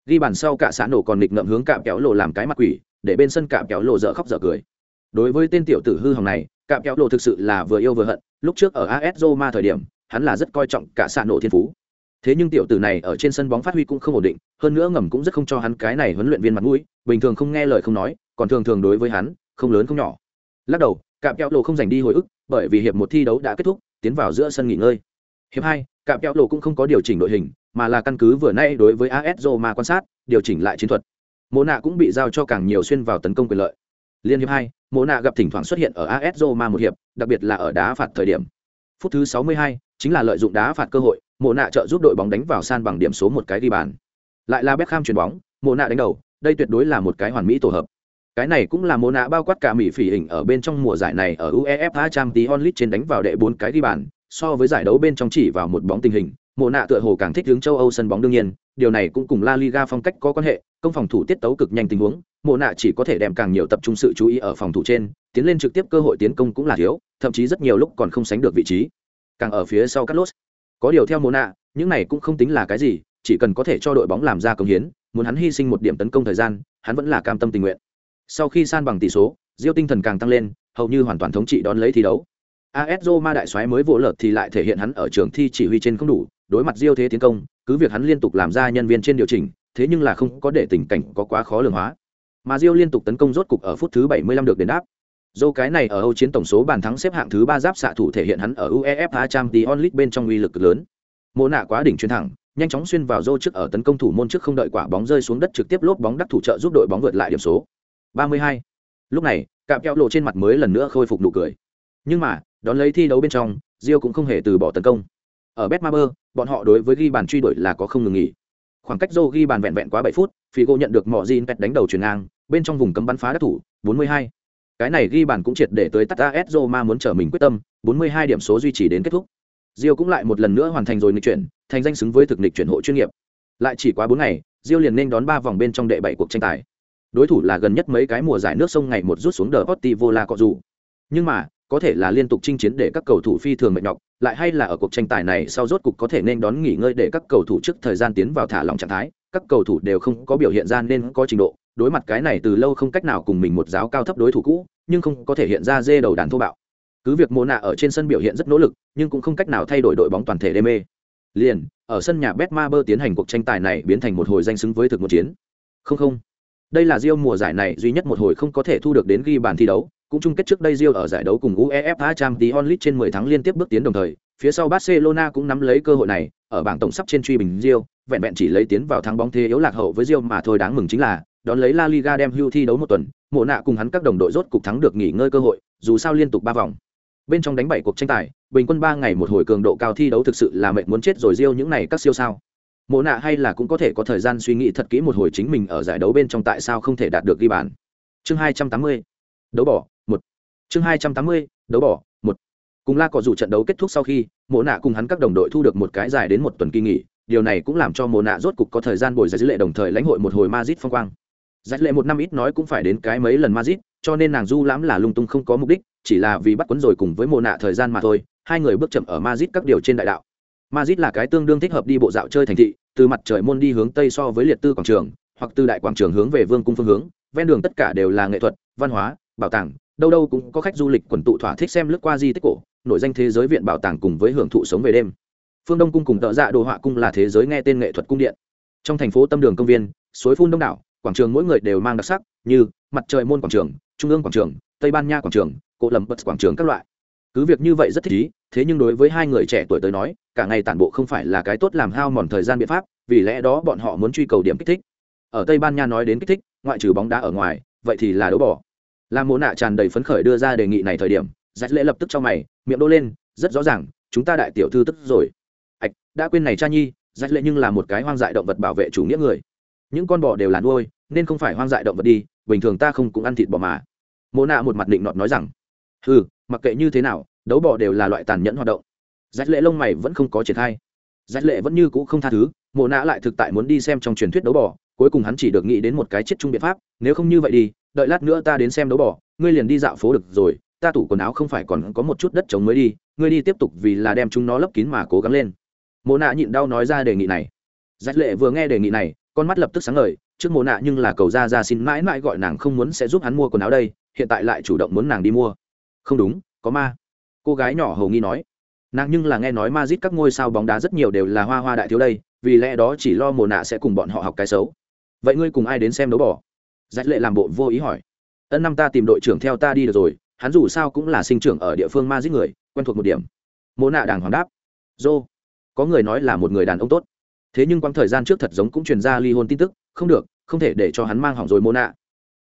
Speaker 1: Ghi bàn sau cả xã nổ còn địch ngậm hướng cạm kéo lộ làm cái mặt quỷ, để bên sân cạm kéo lộ dở khóc dở cười. Đối với tên tiểu tử hư hỏng này, cạm kéo lộ thực sự là vừa yêu vừa hận, lúc trước ở AS Roma thời điểm, hắn là rất coi trọng cả xạ nổ thiên phú. Thế nhưng tiểu tử này ở trên sân bóng phát huy cũng không ổn định hơn nữa ngầm cũng rất không cho hắn cái này huấn luyện viên mặt mũi bình thường không nghe lời không nói còn thường thường đối với hắn không lớn không nhỏ. Lắc đầu cạm kéo lộ không dành đi hồi ức bởi vì hiệp một thi đấu đã kết thúc tiến vào giữa sân nghỉ ngơi. Hiệp hai cạm kéo lộ cũng không có điều chỉnh đội hình mà là căn cứ vừa nay đối với as roma quan sát điều chỉnh lại chiến thuật. Mô nạ cũng bị giao cho càng nhiều xuyên vào tấn công quyền lợi. Liên hiệp hai mộ nạ gặp thỉnh thoảng xuất hiện ở as roma một hiệp đặc biệt là ở đá phạt thời điểm. Phút thứ 62, chính là lợi dụng đá phạt cơ hội mộ nạ trợ giúp đội bóng đánh vào san bằng điểm số một cái ghi bàn. Lại là Beckham chuyền bóng mộ nạ đánh đầu đây tuyệt đối là một cái hoàn mỹ tổ hợp. Cái này cũng là mộ nạ bao quát cả mỹ phỉ hình ở bên trong mùa giải này ở uefa champions league trên đánh vào đệ bốn cái ghi bàn so với giải đấu bên trong chỉ vào một bóng tình hình mộ nạ tựa hồ càng thích hướng châu âu sân bóng đương nhiên điều này cũng cùng la liga phong cách có quan hệ công phòng thủ tiết tấu cực nhanh tình huống mộ nạ chỉ có thể đem càng nhiều tập trung sự chú ý ở phòng thủ trên tiến lên trực tiếp cơ hội tiến công cũng là thiếu thậm chí rất nhiều lúc còn không sánh được vị trí càng ở phía sau Carlos. Có điều theo Mona, những này cũng không tính là cái gì, chỉ cần có thể cho đội bóng làm ra công hiến, muốn hắn hy sinh một điểm tấn công thời gian, hắn vẫn là cam tâm tình nguyện. Sau khi san bằng tỷ số, Diêu tinh thần càng tăng lên, hầu như hoàn toàn thống trị đón lấy thi đấu. AS Roma đại soái mới vỗ lợt thì lại thể hiện hắn ở trường thi chỉ huy trên không đủ, đối mặt Diêu thế tiến công, cứ việc hắn liên tục làm ra nhân viên trên điều chỉnh, thế nhưng là không có để tình cảnh có quá khó lường hóa. Mà Diêu liên tục tấn công rốt cục ở phút thứ 75 được đền đáp, Dâu cái này ở Âu chiến tổng số bàn thắng xếp hạng thứ ba giáp xạ thủ thể hiện hắn ở UEFA Champions League bên trong uy lực cực lớn. Mộ nạ quá đỉnh chuyên thẳng, nhanh chóng xuyên vào Dâu trước ở tấn công thủ môn trước không đợi quả bóng rơi xuống đất trực tiếp lốp bóng đắc thủ trợ giúp đội bóng vượt lại điểm số. 32. lúc này cạm kẹo lộ trên mặt mới lần nữa khôi phục nụ cười nhưng mà đón lấy thi đấu bên trong rio cũng không hề từ bỏ tấn công ở betmaber bọn họ đối với ghi bàn truy đuổi là có không ngừng nghỉ. Khoảng cách Zhou ghi bàn vẹn vẹn quá bảy phút, figo nhận được mỏ Jin pet đánh đầu chuyền ngang, bên trong vùng cấm bắn phá đất thủ 42. cái này ghi bàn cũng triệt để tới tắt as roma muốn trở mình quyết tâm 42 điểm số duy trì đến kết thúc. Rio cũng lại một lần nữa hoàn thành rồi nghịch chuyển, thành danh xứng với thực nghịch chuyển hộ chuyên nghiệp. Lại chỉ quá bốn ngày Rio liền nên đón ba vòng bên trong đệ bảy cuộc tranh tài. Đối thủ là gần nhất mấy cái mùa giải nước sông ngày một rút xuống đờ Portivo La Cọ nhưng mà, có thể là liên tục chinh chiến để các cầu thủ phi thường mệt nhọc lại hay là ở cuộc tranh tài này sau rốt cục có thể nên đón nghỉ ngơi để các cầu thủ trước thời gian tiến vào thả lỏng trạng thái, các cầu thủ đều không có biểu hiện ra nên có trình độ. Đối mặt cái này từ lâu không cách nào cùng mình một giáo cao thấp đối thủ cũ, nhưng không có thể hiện ra dê đầu đàn thô bạo. Cứ việc mô nạ ở trên sân biểu hiện rất nỗ lực, nhưng cũng không cách nào thay đổi đội bóng toàn thể đê mê. Liền, ở sân nhà betmaber tiến hành cuộc tranh tài này biến thành một hồi danh xứng với thực một chiến. Không không. Đây là Rio mùa giải này duy nhất một hồi không có thể thu được đến ghi bàn thi đấu cũng chung kết trước đây Rio ở giải đấu cùng UEFA Champions League trên 10 tháng liên tiếp bước tiến đồng thời, phía sau Barcelona cũng nắm lấy cơ hội này, ở bảng tổng sắp trên truy bình Rio, vẹn vẹn chỉ lấy tiến vào thắng bóng thế yếu lạc hậu với Rio mà thôi đáng mừng chính là, đón lấy La Liga đem hưu thi đấu một tuần, mộ nạ cùng hắn các đồng đội rốt cục thắng được nghỉ ngơi cơ hội, dù sao liên tục 3 vòng. Bên trong đánh bảy cuộc tranh tài, bình quân 3 ngày một hồi cường độ cao thi đấu thực sự là mệt muốn chết rồi Rio những này các siêu sao. Mộ nạ hay là cũng có thể có thời gian suy nghĩ thật kỹ một hồi chính mình ở giải đấu bên trong tại sao không thể đạt được ghi bàn. Chương 280. Đấu bỏ, chương hai trăm tám mươi, đấu bỏ, một. Cùng la cọ dù trận đấu kết thúc sau khi, mộ nạ cùng hắn các đồng đội thu được một cái dài đến một tuần kỳ nghỉ. Điều này cũng làm cho mộ nạ rốt cục có thời gian bồi giải dữ lệ đồng thời lãnh hội một hồi mazit phong quang. Giải lệ một năm ít nói cũng phải đến cái mấy lần mazit cho nên nàng du lãm là lung tung không có mục đích, chỉ là vì bắt quấn rồi cùng với mộ nạ thời gian mà thôi. Hai người bước chậm ở mazit các điều trên đại đạo. Mazit là cái tương đương thích hợp đi bộ dạo chơi thành thị, từ mặt trời môn đi hướng tây so với liệt tư quảng trường, hoặc từ đại quảng trường hướng về vương cung phương hướng. Ven đường tất cả đều là nghệ thuật, văn hóa, bảo tàng đâu đâu cũng có khách du lịch quần tụ thỏa thích xem lướt qua di tích cổ, nổi danh thế giới viện bảo tàng cùng với hưởng thụ sống về đêm. Phương đông cung cùng tợ dạ đồ họa cung là thế giới nghe tên nghệ thuật cung điện. Trong thành phố tâm đường công viên, suối phun đông đảo, quảng trường mỗi người đều mang đặc sắc như mặt trời môn quảng trường, trung ương quảng trường, tây ban nha quảng trường cộ lầm bật quảng trường các loại. Cứ việc như vậy rất thích ý thế nhưng đối với hai người trẻ tuổi tới nói, cả ngày tản bộ không phải là cái tốt làm hao mòn thời gian biện pháp, vì lẽ đó bọn họ muốn truy cầu điểm kích thích. Ở tây ban nha nói đến kích thích, ngoại trừ bóng đá ở ngoài, vậy thì là đấu bỏ làm mộ nạ tràn đầy phấn khởi đưa ra đề nghị này thời điểm, dạch lễ lập tức cho mày, miệng đô lên, rất rõ ràng, chúng ta đại tiểu thư tức rồi. Ạch, đã quên này cha nhi, dạch lễ nhưng là một cái hoang dại động vật bảo vệ chủ nghĩa người. Những con bò đều là nuôi, nên không phải hoang dại động vật đi, bình thường ta không cũng ăn thịt bò mà. Mộ nạ một mặt định nọt nói rằng ừ mặc kệ như thế nào, đấu bò đều là loại tàn nhẫn hoạt động. Dạch lễ lông mày vẫn không có triển khai. Dạch lệ vẫn như cũ không tha thứ mộ nạ lại thực tại muốn đi xem trong truyền thuyết đấu bò, cuối cùng hắn chỉ được nghĩ đến một cái chết chung biện pháp, nếu không như vậy đi đợi lát nữa ta đến xem đấu bỏ ngươi liền đi dạo phố được rồi, ta tủ quần áo không phải còn có một chút đất trống mới đi, ngươi đi tiếp tục vì là đem chúng nó lấp kín mà cố gắng lên. Mộ nạ nhịn đau nói ra đề nghị này. Giác lệ vừa nghe đề nghị này, con mắt lập tức sáng ngời, trước mộ nạ nhưng là cầu ra ra xin mãi mãi gọi nàng không muốn sẽ giúp hắn mua quần áo đây, hiện tại lại chủ động muốn nàng đi mua. Không đúng, có ma. Cô gái nhỏ hầu nghi nói. Nàng nhưng là nghe nói ma dít các ngôi sao bóng đá rất nhiều đều là hoa hoa đại thiếu đây, vì lẽ đó chỉ lo mồ nạ sẽ cùng bọn họ học cái xấu. Vậy ngươi cùng ai đến xem đấu bỏ giải lệ làm bộ vô ý hỏi. Ân năm ta tìm đội trưởng theo ta đi được rồi, hắn dù sao cũng là sinh trưởng ở địa phương ma giết người, quen thuộc một điểm. Mô nạ đàng hoàng đáp. Dô, có người nói là một người đàn ông tốt. Thế nhưng quãng thời gian trước thật giống cũng truyền ra ly hôn tin tức, không được, không thể để cho hắn mang hỏng rồi mô nạ.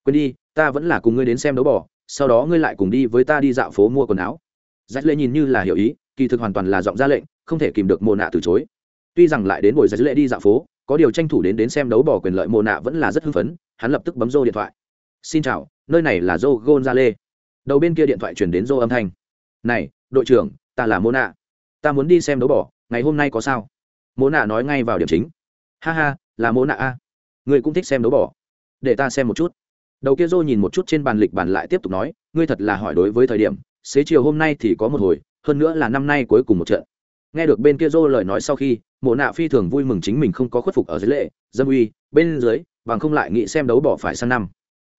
Speaker 1: Quên đi, ta vẫn là cùng ngươi đến xem đấu bỏ sau đó ngươi lại cùng đi với ta đi dạo phố mua quần áo. Giải lệ nhìn như là hiểu ý, kỳ thực hoàn toàn là giọng ra lệnh, không thể kìm được mô nạ từ chối. Tuy rằng lại đến buổi giải lệ đi dạo phố có điều tranh thủ đến đến xem đấu bỏ quyền lợi mồ nạ vẫn là rất hưng phấn, hắn lập tức bấm rô điện thoại. Xin chào, nơi này là rô gonzale đầu bên kia điện thoại chuyển đến rô âm thanh. Này, đội trưởng, ta là mô nạ. Ta muốn đi xem đấu bỏ ngày hôm nay có sao? Mô nạ nói ngay vào điểm chính. Ha ha, là mô nạ a. Người cũng thích xem đấu bỏ để ta xem một chút. Đầu kia rô nhìn một chút trên bàn lịch bàn lại tiếp tục nói, ngươi thật là hỏi đối với thời điểm, xế chiều hôm nay thì có một hồi, hơn nữa là năm nay cuối cùng một trận nghe được bên kia dô lời nói sau khi, mộ nạ phi thường vui mừng chính mình không có khuất phục ở dưới lệ, dâm uy, bên dưới, bằng không lại nghĩ xem đấu bỏ phải sang năm.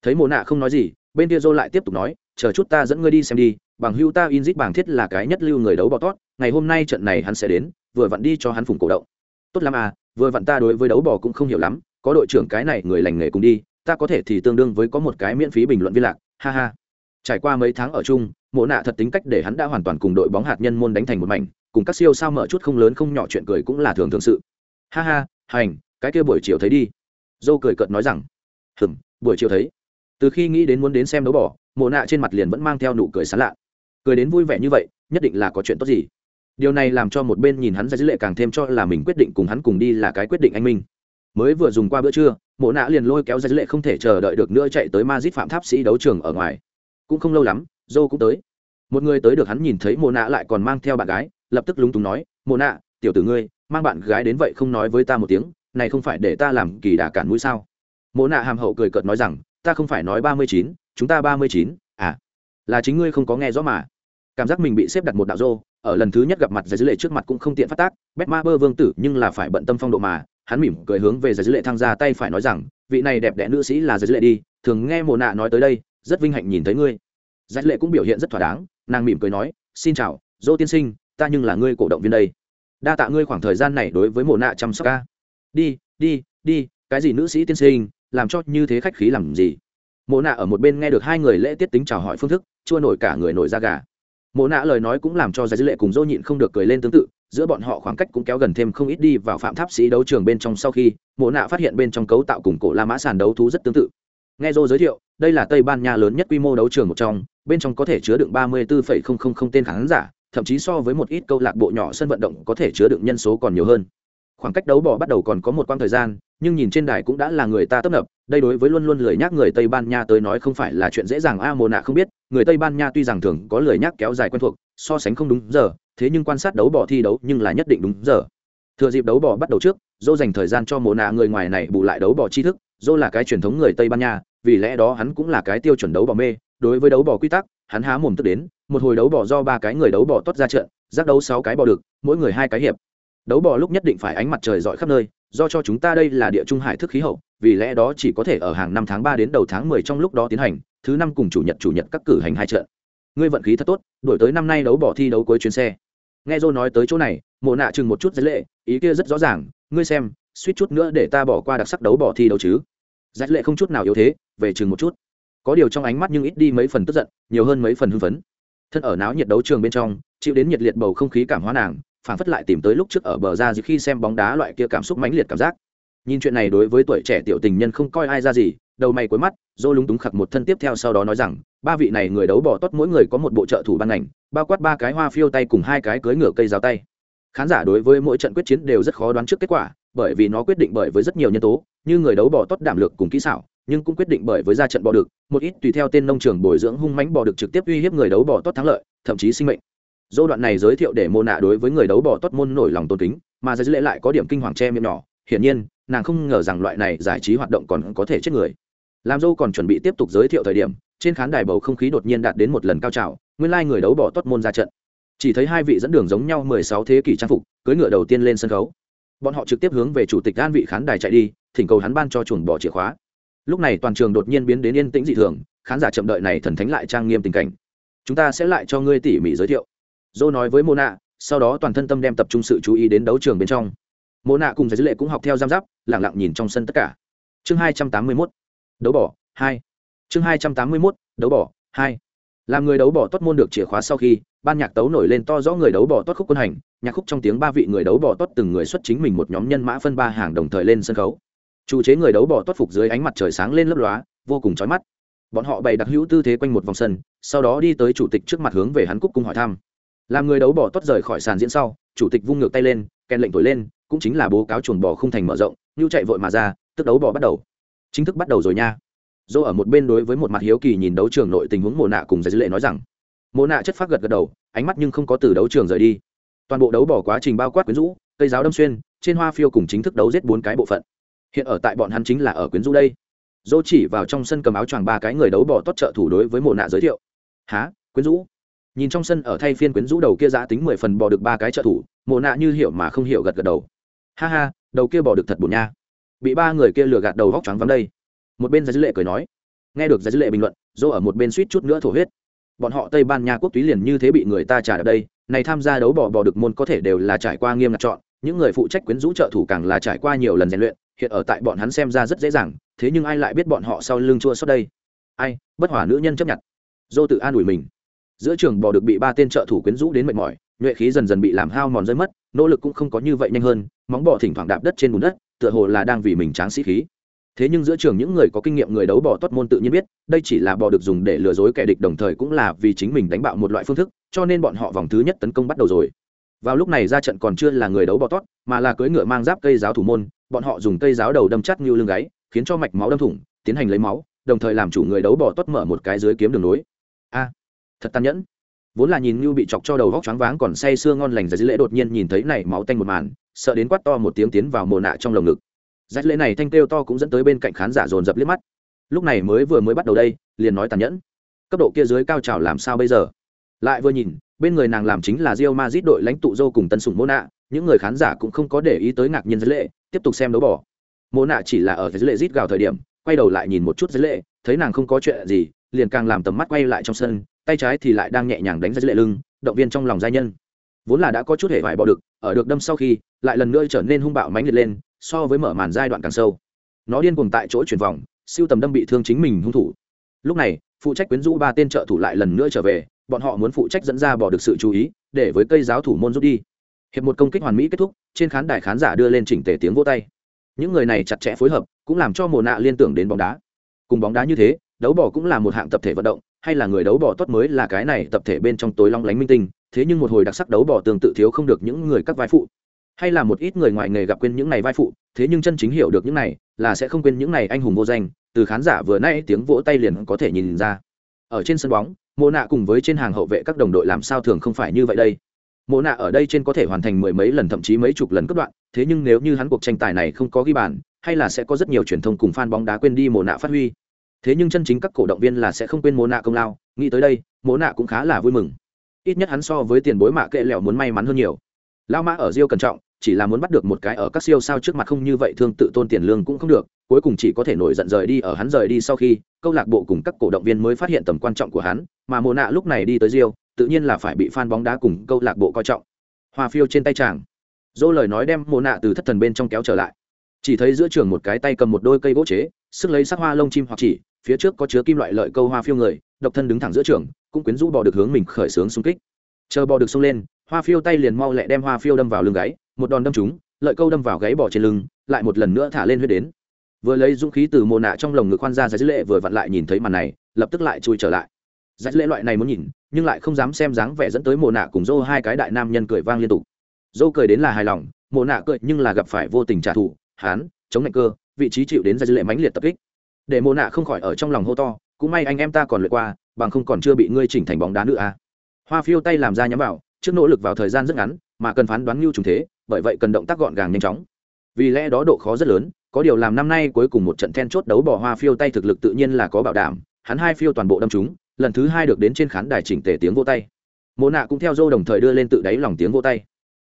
Speaker 1: Thấy mộ nạ không nói gì, bên kia dô lại tiếp tục nói, chờ chút ta dẫn ngươi đi xem đi, bằng hưu ta in dít bảng thiết là cái nhất lưu người đấu bỏ tốt, ngày hôm nay trận này hắn sẽ đến, vừa vặn đi cho hắn phùng cổ động. Tốt lắm à vừa vặn ta đối với đấu bỏ cũng không hiểu lắm, có đội trưởng cái này người lành nghề cùng đi, ta có thể thì tương đương với có một cái miễn phí bình luận viên lạc, ha ha. Trải qua mấy tháng ở chung, mộ nạ thật tính cách để hắn đã hoàn toàn cùng đội bóng hạt nhân môn đánh thành một mảnh cùng các siêu sao mở chút không lớn không nhỏ chuyện cười cũng là thường thường sự. Ha ha, hành, cái kia buổi chiều thấy đi. Dâu cười cợt nói rằng, hừm, buổi chiều thấy. Từ khi nghĩ đến muốn đến xem đấu bỏ mộ nạ trên mặt liền vẫn mang theo nụ cười sán lạ. Cười đến vui vẻ như vậy, nhất định là có chuyện tốt gì. Điều này làm cho một bên nhìn hắn ra dữ lệ càng thêm cho là mình quyết định cùng hắn cùng đi là cái quyết định anh minh. Mới vừa dùng qua bữa trưa, mộ nạ liền lôi kéo ra dữ lệ không thể chờ đợi được nữa chạy tới ma dít phạm tháp sĩ đấu trường ở ngoài. Cũng không lâu lắm, dâu cũng tới. Một người tới được hắn nhìn thấy mộ nạ lại còn mang theo bạn gái lập tức lúng túng nói, mộ nạ, tiểu tử ngươi, mang bạn gái đến vậy không nói với ta một tiếng, này không phải để ta làm kỳ đà cản mũi sao? Mộ nạ hàm hậu cười cợt nói rằng, ta không phải nói ba mươi chín, chúng ta ba mươi chín à là chính ngươi không có nghe rõ mà. Cảm giác mình bị xếp đặt một đạo rô, ở lần thứ nhất gặp mặt giải dữ lệ trước mặt cũng không tiện phát tác, bét ma bơ vương tử nhưng là phải bận tâm phong độ mà. Hắn mỉm cười hướng về giải dữ lệ thăng ra tay phải nói rằng, vị này đẹp đẽ nữ sĩ là giải dữ lệ đi, thường nghe mồ nạ nói tới đây, rất vinh hạnh nhìn thấy ngươi. Giải dữ lệ cũng biểu hiện rất thỏa đáng, nàng mỉm cười nói, xin chào dô tiên sinh ta nhưng là ngươi cổ động viên đây. Đa tạ ngươi khoảng thời gian này đối với mồ nạ chăm sóc ca. Đi đi đi, cái gì nữ sĩ tiên sinh, làm cho như thế khách khí làm gì? Mộ nạ ở một bên nghe được hai người lễ tiết tính chào hỏi phương thức, chua nổi cả người nổi da gà. Mộ nạ lời nói cũng làm cho giải dữ lệ cùng dô nhịn không được cười lên tương tự, giữa bọn họ khoảng cách cũng kéo gần thêm không ít đi vào phạm tháp sĩ đấu trường bên trong sau khi, mộ nạ phát hiện bên trong cấu tạo cùng cổ la mã sàn đấu thú rất tương tự. Nghe dô giới thiệu, đây là tây ban nha lớn nhất quy mô đấu trường một trong, bên trong có thể chứa đựng ba mươi bốn tên khán giả thậm chí so với một ít câu lạc bộ nhỏ sân vận động có thể chứa đựng nhân số còn nhiều hơn. Khoảng cách đấu bỏ bắt đầu còn có một quãng thời gian, nhưng nhìn trên đài cũng đã là người ta tấp nập, đây đối với luôn luôn lười nhác người tây ban nha tới nói không phải là chuyện dễ dàng, a mồ nạ không biết, người tây ban nha tuy rằng thường có lười nhác kéo dài quen thuộc, so sánh không đúng giờ, thế nhưng quan sát đấu bỏ thi đấu nhưng là nhất định đúng giờ. Thừa dịp đấu bỏ bắt đầu trước dô dành thời gian cho mồ nạ người ngoài này bù lại đấu bỏ tri thức dô là cái truyền thống người tây ban nha, vì lẽ đó hắn cũng là cái tiêu chuẩn đấu bỏ mê, đối với đấu bỏ quy tắc hắn há mồm tức đến, một hồi đấu bỏ do ba cái người đấu bỏ tốt ra trận giác đấu sáu cái bỏ được, mỗi người hai cái hiệp. Đấu bò lúc nhất định phải ánh mặt trời rọi khắp nơi, do cho chúng ta đây là địa trung hải thức khí hậu, vì lẽ đó chỉ có thể ở hàng năm tháng ba đến đầu tháng mười trong lúc đó tiến hành, thứ năm cùng chủ nhật chủ nhật các cử hành hai trận. Ngươi vận khí thật tốt, đổi tới năm nay đấu bỏ thi đấu cuối chuyến xe. Nghe dô nói tới chỗ này, mộ nạ chừng một chút giấy lệ, ý kia rất rõ ràng, ngươi xem, suýt chút nữa để ta bỏ qua đặc sắc đấu bỏ thi đấu chứ. Giấy lệ không chút nào yếu thế, về chừng một chút có điều trong ánh mắt nhưng ít đi mấy phần tức giận, nhiều hơn mấy phần hưng phấn. Thân ở náo nhiệt đấu trường bên trong, chịu đến nhiệt liệt bầu không khí cảm hóa nàng, phản phất lại tìm tới lúc trước ở bờ ra khi xem bóng đá loại kia cảm xúc mãnh liệt cảm giác. Nhìn chuyện này đối với tuổi trẻ tiểu tình nhân không coi ai ra gì, đầu mày cuối mắt, dô lúng túng khặc một thân tiếp theo sau đó nói rằng, ba vị này người đấu bỏ tốt mỗi người có một bộ trợ thủ ban ngành, bao quát ba cái hoa phiêu tay cùng hai cái cưới ngựa cây giáo tay. Khán giả đối với mỗi trận quyết chiến đều rất khó đoán trước kết quả, bởi vì nó quyết định bởi với rất nhiều nhân tố, như người đấu bỏ tốt đảm lược cùng kỹ xảo nhưng cũng quyết định bởi với ra trận bỏ được một ít tùy theo tên nông trường bồi dưỡng hung mãnh bỏ được trực tiếp uy hiếp người đấu bỏ tốt thắng lợi, thậm chí sinh mệnh. Dô đoạn này giới thiệu để mô nạ đối với người đấu bỏ tốt môn nổi lòng tôn kính, mà giải lễ lại có điểm kinh hoàng che miệng nhỏ, hiển nhiên, nàng không ngờ rằng loại này giải trí hoạt động còn có thể chết người. Làm dâu còn chuẩn bị tiếp tục giới thiệu thời điểm, trên khán đài bầu không khí đột nhiên đạt đến một lần cao trào, nguyên lai người đấu bỏ tốt môn ra trận. Chỉ thấy hai vị dẫn đường giống nhau mười sáu thế kỷ trang phục cưới ngựa đầu tiên lên sân khấu. Bọn họ trực tiếp hướng về chủ tịch an vị khán đài chạy đi, thỉnh cầu hắn ban cho chuồng bỏ chìa khóa lúc này toàn trường đột nhiên biến đến yên tĩnh dị thường, khán giả chậm đợi này thần thánh lại trang nghiêm tình cảnh. Chúng ta sẽ lại cho ngươi tỉ mỉ giới thiệu. Dô nói với mô nạ sau đó toàn thân tâm đem tập trung sự chú ý đến đấu trường bên trong. Mô nạ cùng giải dữ lệ cũng học theo giam giáp lẳng lặng nhìn trong sân tất cả. Chương hai trăm tám mươi mốt, đấu bỏ, hai. Chương hai trăm tám mươi mốt, đấu bỏ, hai. Làm người đấu bỏ tốt môn được chìa khóa sau khi, ban nhạc tấu nổi lên to rõ người đấu bỏ tốt khúc quân hành, nhạc khúc trong tiếng ba vị người đấu bỏ tốt từng người xuất chính mình một nhóm nhân mã phân ba hàng đồng thời lên sân khấu chủ chế người đấu bỏ tốt phục dưới ánh mặt trời sáng lên lấp lóa, vô cùng chói mắt. Bọn họ bày đặc hữu tư thế quanh một vòng sân, sau đó đi tới chủ tịch trước mặt hướng về hắn cúc cung hỏi thăm. Làm người đấu bỏ tốt rời khỏi sàn diễn sau, chủ tịch vung ngược tay lên, kèn lệnh thổi lên, cũng chính là bố cáo chuồn bò không thành mở rộng, như chạy vội mà ra, tức đấu bỏ bắt đầu. Chính thức bắt đầu rồi nha. Dô ở một bên đối với một mặt hiếu kỳ nhìn đấu trường nội tình huống mồ nạ cùng giải dữ lệ nói rằng mồ nạ chất phát gật gật đầu, ánh mắt nhưng không có từ đấu trường rời đi. Toàn bộ đấu bỏ quá trình bao quát quyến rũ, cây giáo đâm xuyên, trên hoa phiêu cùng chính thức đấu giết bốn cái bộ phận hiện ở tại bọn hắn chính là ở quyến du đây. Dô chỉ vào trong sân cầm áo choàng ba cái người đấu bỏ tốt trợ thủ đối với mộ nạ giới thiệu. Há quyến rũ? Nhìn trong sân ở thay phiên quyến rũ đầu kia giã tính mười phần bỏ được ba cái trợ thủ, mộ nạ như hiểu mà không hiểu gật gật đầu. Ha ha, đầu kia bỏ được thật bùn nha. Bị ba người kia lừa gạt đầu vóc choáng vắng đây. Một bên giải dữ lệ cười nói, nghe được giải dữ lệ bình luận dô ở một bên suýt chút nữa thổ huyết. Bọn họ tây ban nha quốc túy liền như thế bị người ta trả ở đây, này tham gia đấu bỏ bỏ được môn có thể đều là trải qua nghiêm ngặt chọn, những người phụ trách quyến rũ trợ thủ càng là trải qua nhiều lần rèn luyện hiện ở tại bọn hắn xem ra rất dễ dàng, thế nhưng ai lại biết bọn họ sau lưng chua xuất đây? Ai, bất hỏa nữ nhân chấp nhận. Dô tự an ủi mình. Giữa trường bò được bị ba tên trợ thủ quyến rũ đến mệt mỏi, nhuệ khí dần dần bị làm hao mòn rơi mất, nỗ lực cũng không có như vậy nhanh hơn, móng bò thỉnh thoảng đạp đất trên bùn đất, tựa hồ là đang vì mình tráng sĩ khí. Thế nhưng giữa trường những người có kinh nghiệm người đấu bò tốt môn tự nhiên biết, đây chỉ là bò được dùng để lừa dối kẻ địch đồng thời cũng là vì chính mình đánh bạo một loại phương thức, cho nên bọn họ vòng thứ nhất tấn công bắt đầu rồi. Vào lúc này ra trận còn chưa là người đấu bò tốt, mà là cưỡi ngựa mang giáp cây giáo thủ môn bọn họ dùng cây giáo đầu đâm chắt như lưng gáy, khiến cho mạch máu đâm thủng, tiến hành lấy máu, đồng thời làm chủ người đấu bỏ tuất mở một cái dưới kiếm đường nối. A, thật tàn nhẫn. Vốn là nhìn như bị chọc cho đầu góc choáng váng còn say sưa ngon lành giải lễ đột nhiên nhìn thấy này máu tanh một màn, sợ đến quát to một tiếng tiến vào mồ nạ trong lồng ngực. Giải lễ này thanh kêu to cũng dẫn tới bên cạnh khán giả dồn dập liếc mắt. Lúc này mới vừa mới bắt đầu đây, liền nói tàn nhẫn. Cấp độ kia dưới cao trào làm sao bây giờ? Lại vừa nhìn, bên người nàng làm chính là rio mazit đội lãnh tụ dô cùng tân sủng mô nạ những người khán giả cũng không có để ý tới ngạc nhiên giới lệ tiếp tục xem đấu bỏ mô nạ chỉ là ở dưới lệ rít gào thời điểm, quay đầu lại nhìn một chút dưới lệ, thấy nàng không có chuyện gì, liền càng làm tầm mắt quay lại trong sân, tay trái thì lại đang nhẹ nhàng đánh dưới lệ lưng, động viên trong lòng giai nhân. Vốn là đã có chút hệ vải bỏ được, ở được đâm sau khi, lại lần nữa trở nên hung bạo mãnh liệt lên, so với mở màn giai đoạn càng sâu. Nó điên cuồng tại chỗ chuyển vòng, siêu tầm đâm bị thương chính mình hung thủ. Lúc này, phụ trách quyến rũ ba tên trợ thủ lại lần nữa trở về, bọn họ muốn phụ trách dẫn ra bỏ được sự chú ý, để với cây giáo thủ môn rút đi hiệp một công kích hoàn mỹ kết thúc, trên khán đài khán giả đưa lên chỉnh tề tiếng vỗ tay. Những người này chặt chẽ phối hợp, cũng làm cho mồ nạ liên tưởng đến bóng đá. Cùng bóng đá như thế, đấu bỏ cũng là một hạng tập thể vận động, hay là người đấu bỏ tốt mới là cái này tập thể bên trong tối long lánh minh tinh, thế nhưng một hồi đặc sắc đấu bỏ tương tự thiếu không được những người các vai phụ. Hay là một ít người ngoài nghề gặp quên những này vai phụ, thế nhưng chân chính hiểu được những này, là sẽ không quên những này anh hùng vô danh, từ khán giả vừa nay tiếng vỗ tay liền có thể nhìn ra. Ở trên sân bóng, mộ nạ cùng với trên hàng hậu vệ các đồng đội làm sao thường không phải như vậy đây? Mộ nạ ở đây trên có thể hoàn thành mười mấy lần thậm chí mấy chục lần cất đoạn, thế nhưng nếu như hắn cuộc tranh tài này không có ghi bàn, hay là sẽ có rất nhiều truyền thông cùng fan bóng đá quên đi mộ nạ phát huy. Thế nhưng chân chính các cổ động viên là sẽ không quên mộ nạ công lao, nghĩ tới đây, mộ nạ cũng khá là vui mừng. Ít nhất hắn so với tiền bối mạ kệ lẹo muốn may mắn hơn nhiều. Lao mã ở rio cẩn trọng, chỉ là muốn bắt được một cái ở các siêu sao trước mặt không như vậy, thương tự tôn tiền lương cũng không được cuối cùng chỉ có thể nổi giận rời đi ở hắn rời đi sau khi, câu lạc bộ cùng các cổ động viên mới phát hiện tầm quan trọng của hắn, mà mồ nạ lúc này đi tới rio tự nhiên là phải bị fan bóng đá cùng câu lạc bộ coi trọng. Hoa phiêu trên tay chàng. Dỗ lời nói đem mồ nạ từ thất thần bên trong kéo trở lại. Chỉ thấy giữa trường một cái tay cầm một đôi cây gỗ chế, sức lấy sắc hoa lông chim hoặc chỉ, phía trước có chứa kim loại lợi câu hoa phiêu người, độc thân đứng thẳng giữa trường, cũng quyến rũ bò được hướng mình khởi xướng xung kích. Chờ bò được xông lên, hoa phiêu tay liền mau lẹ đem hoa phiêu đâm vào lưng gáy, một đòn đâm trúng, lợi câu đâm vào gáy bỏ trên lưng, lại một lần nữa thả lên huyết đến vừa lấy dũng khí từ mồ nạ trong lồng ngực khoan ra giải lệ vừa vặn lại nhìn thấy màn này, lập tức lại chui trở lại. Giải lệ loại này muốn nhìn, nhưng lại không dám xem dáng vẻ dẫn tới mồ nạ cùng dô hai cái đại nam nhân cười vang liên tục. Dô cười đến là hài lòng mồ nạ cười nhưng là gặp phải vô tình trả thù, hán, chống lại cơ, vị trí chịu đến giải lệ mãnh liệt tập kích. Để mồ nạ không khỏi ở trong lòng hô to, cũng may anh em ta còn lượt qua, bằng không còn chưa bị ngươi chỉnh thành bóng đá nữa à hoa phiêu tay làm ra nhắm vào, trước nỗ lực vào thời gian rất ngắn, mà cần phán đoán lưu trùng thế, bởi vậy cần động tác gọn gàng nhanh chóng. Vì lẽ đó độ khó rất lớn có điều làm năm nay cuối cùng một trận then chốt đấu bỏ hoa phiêu tay thực lực tự nhiên là có bảo đảm, hắn hai phiêu toàn bộ đâm chúng lần thứ hai được đến trên khán đài chỉnh tề tiếng vô tay. Mộ nạ cũng theo dô đồng thời đưa lên tự đáy lòng tiếng vô tay.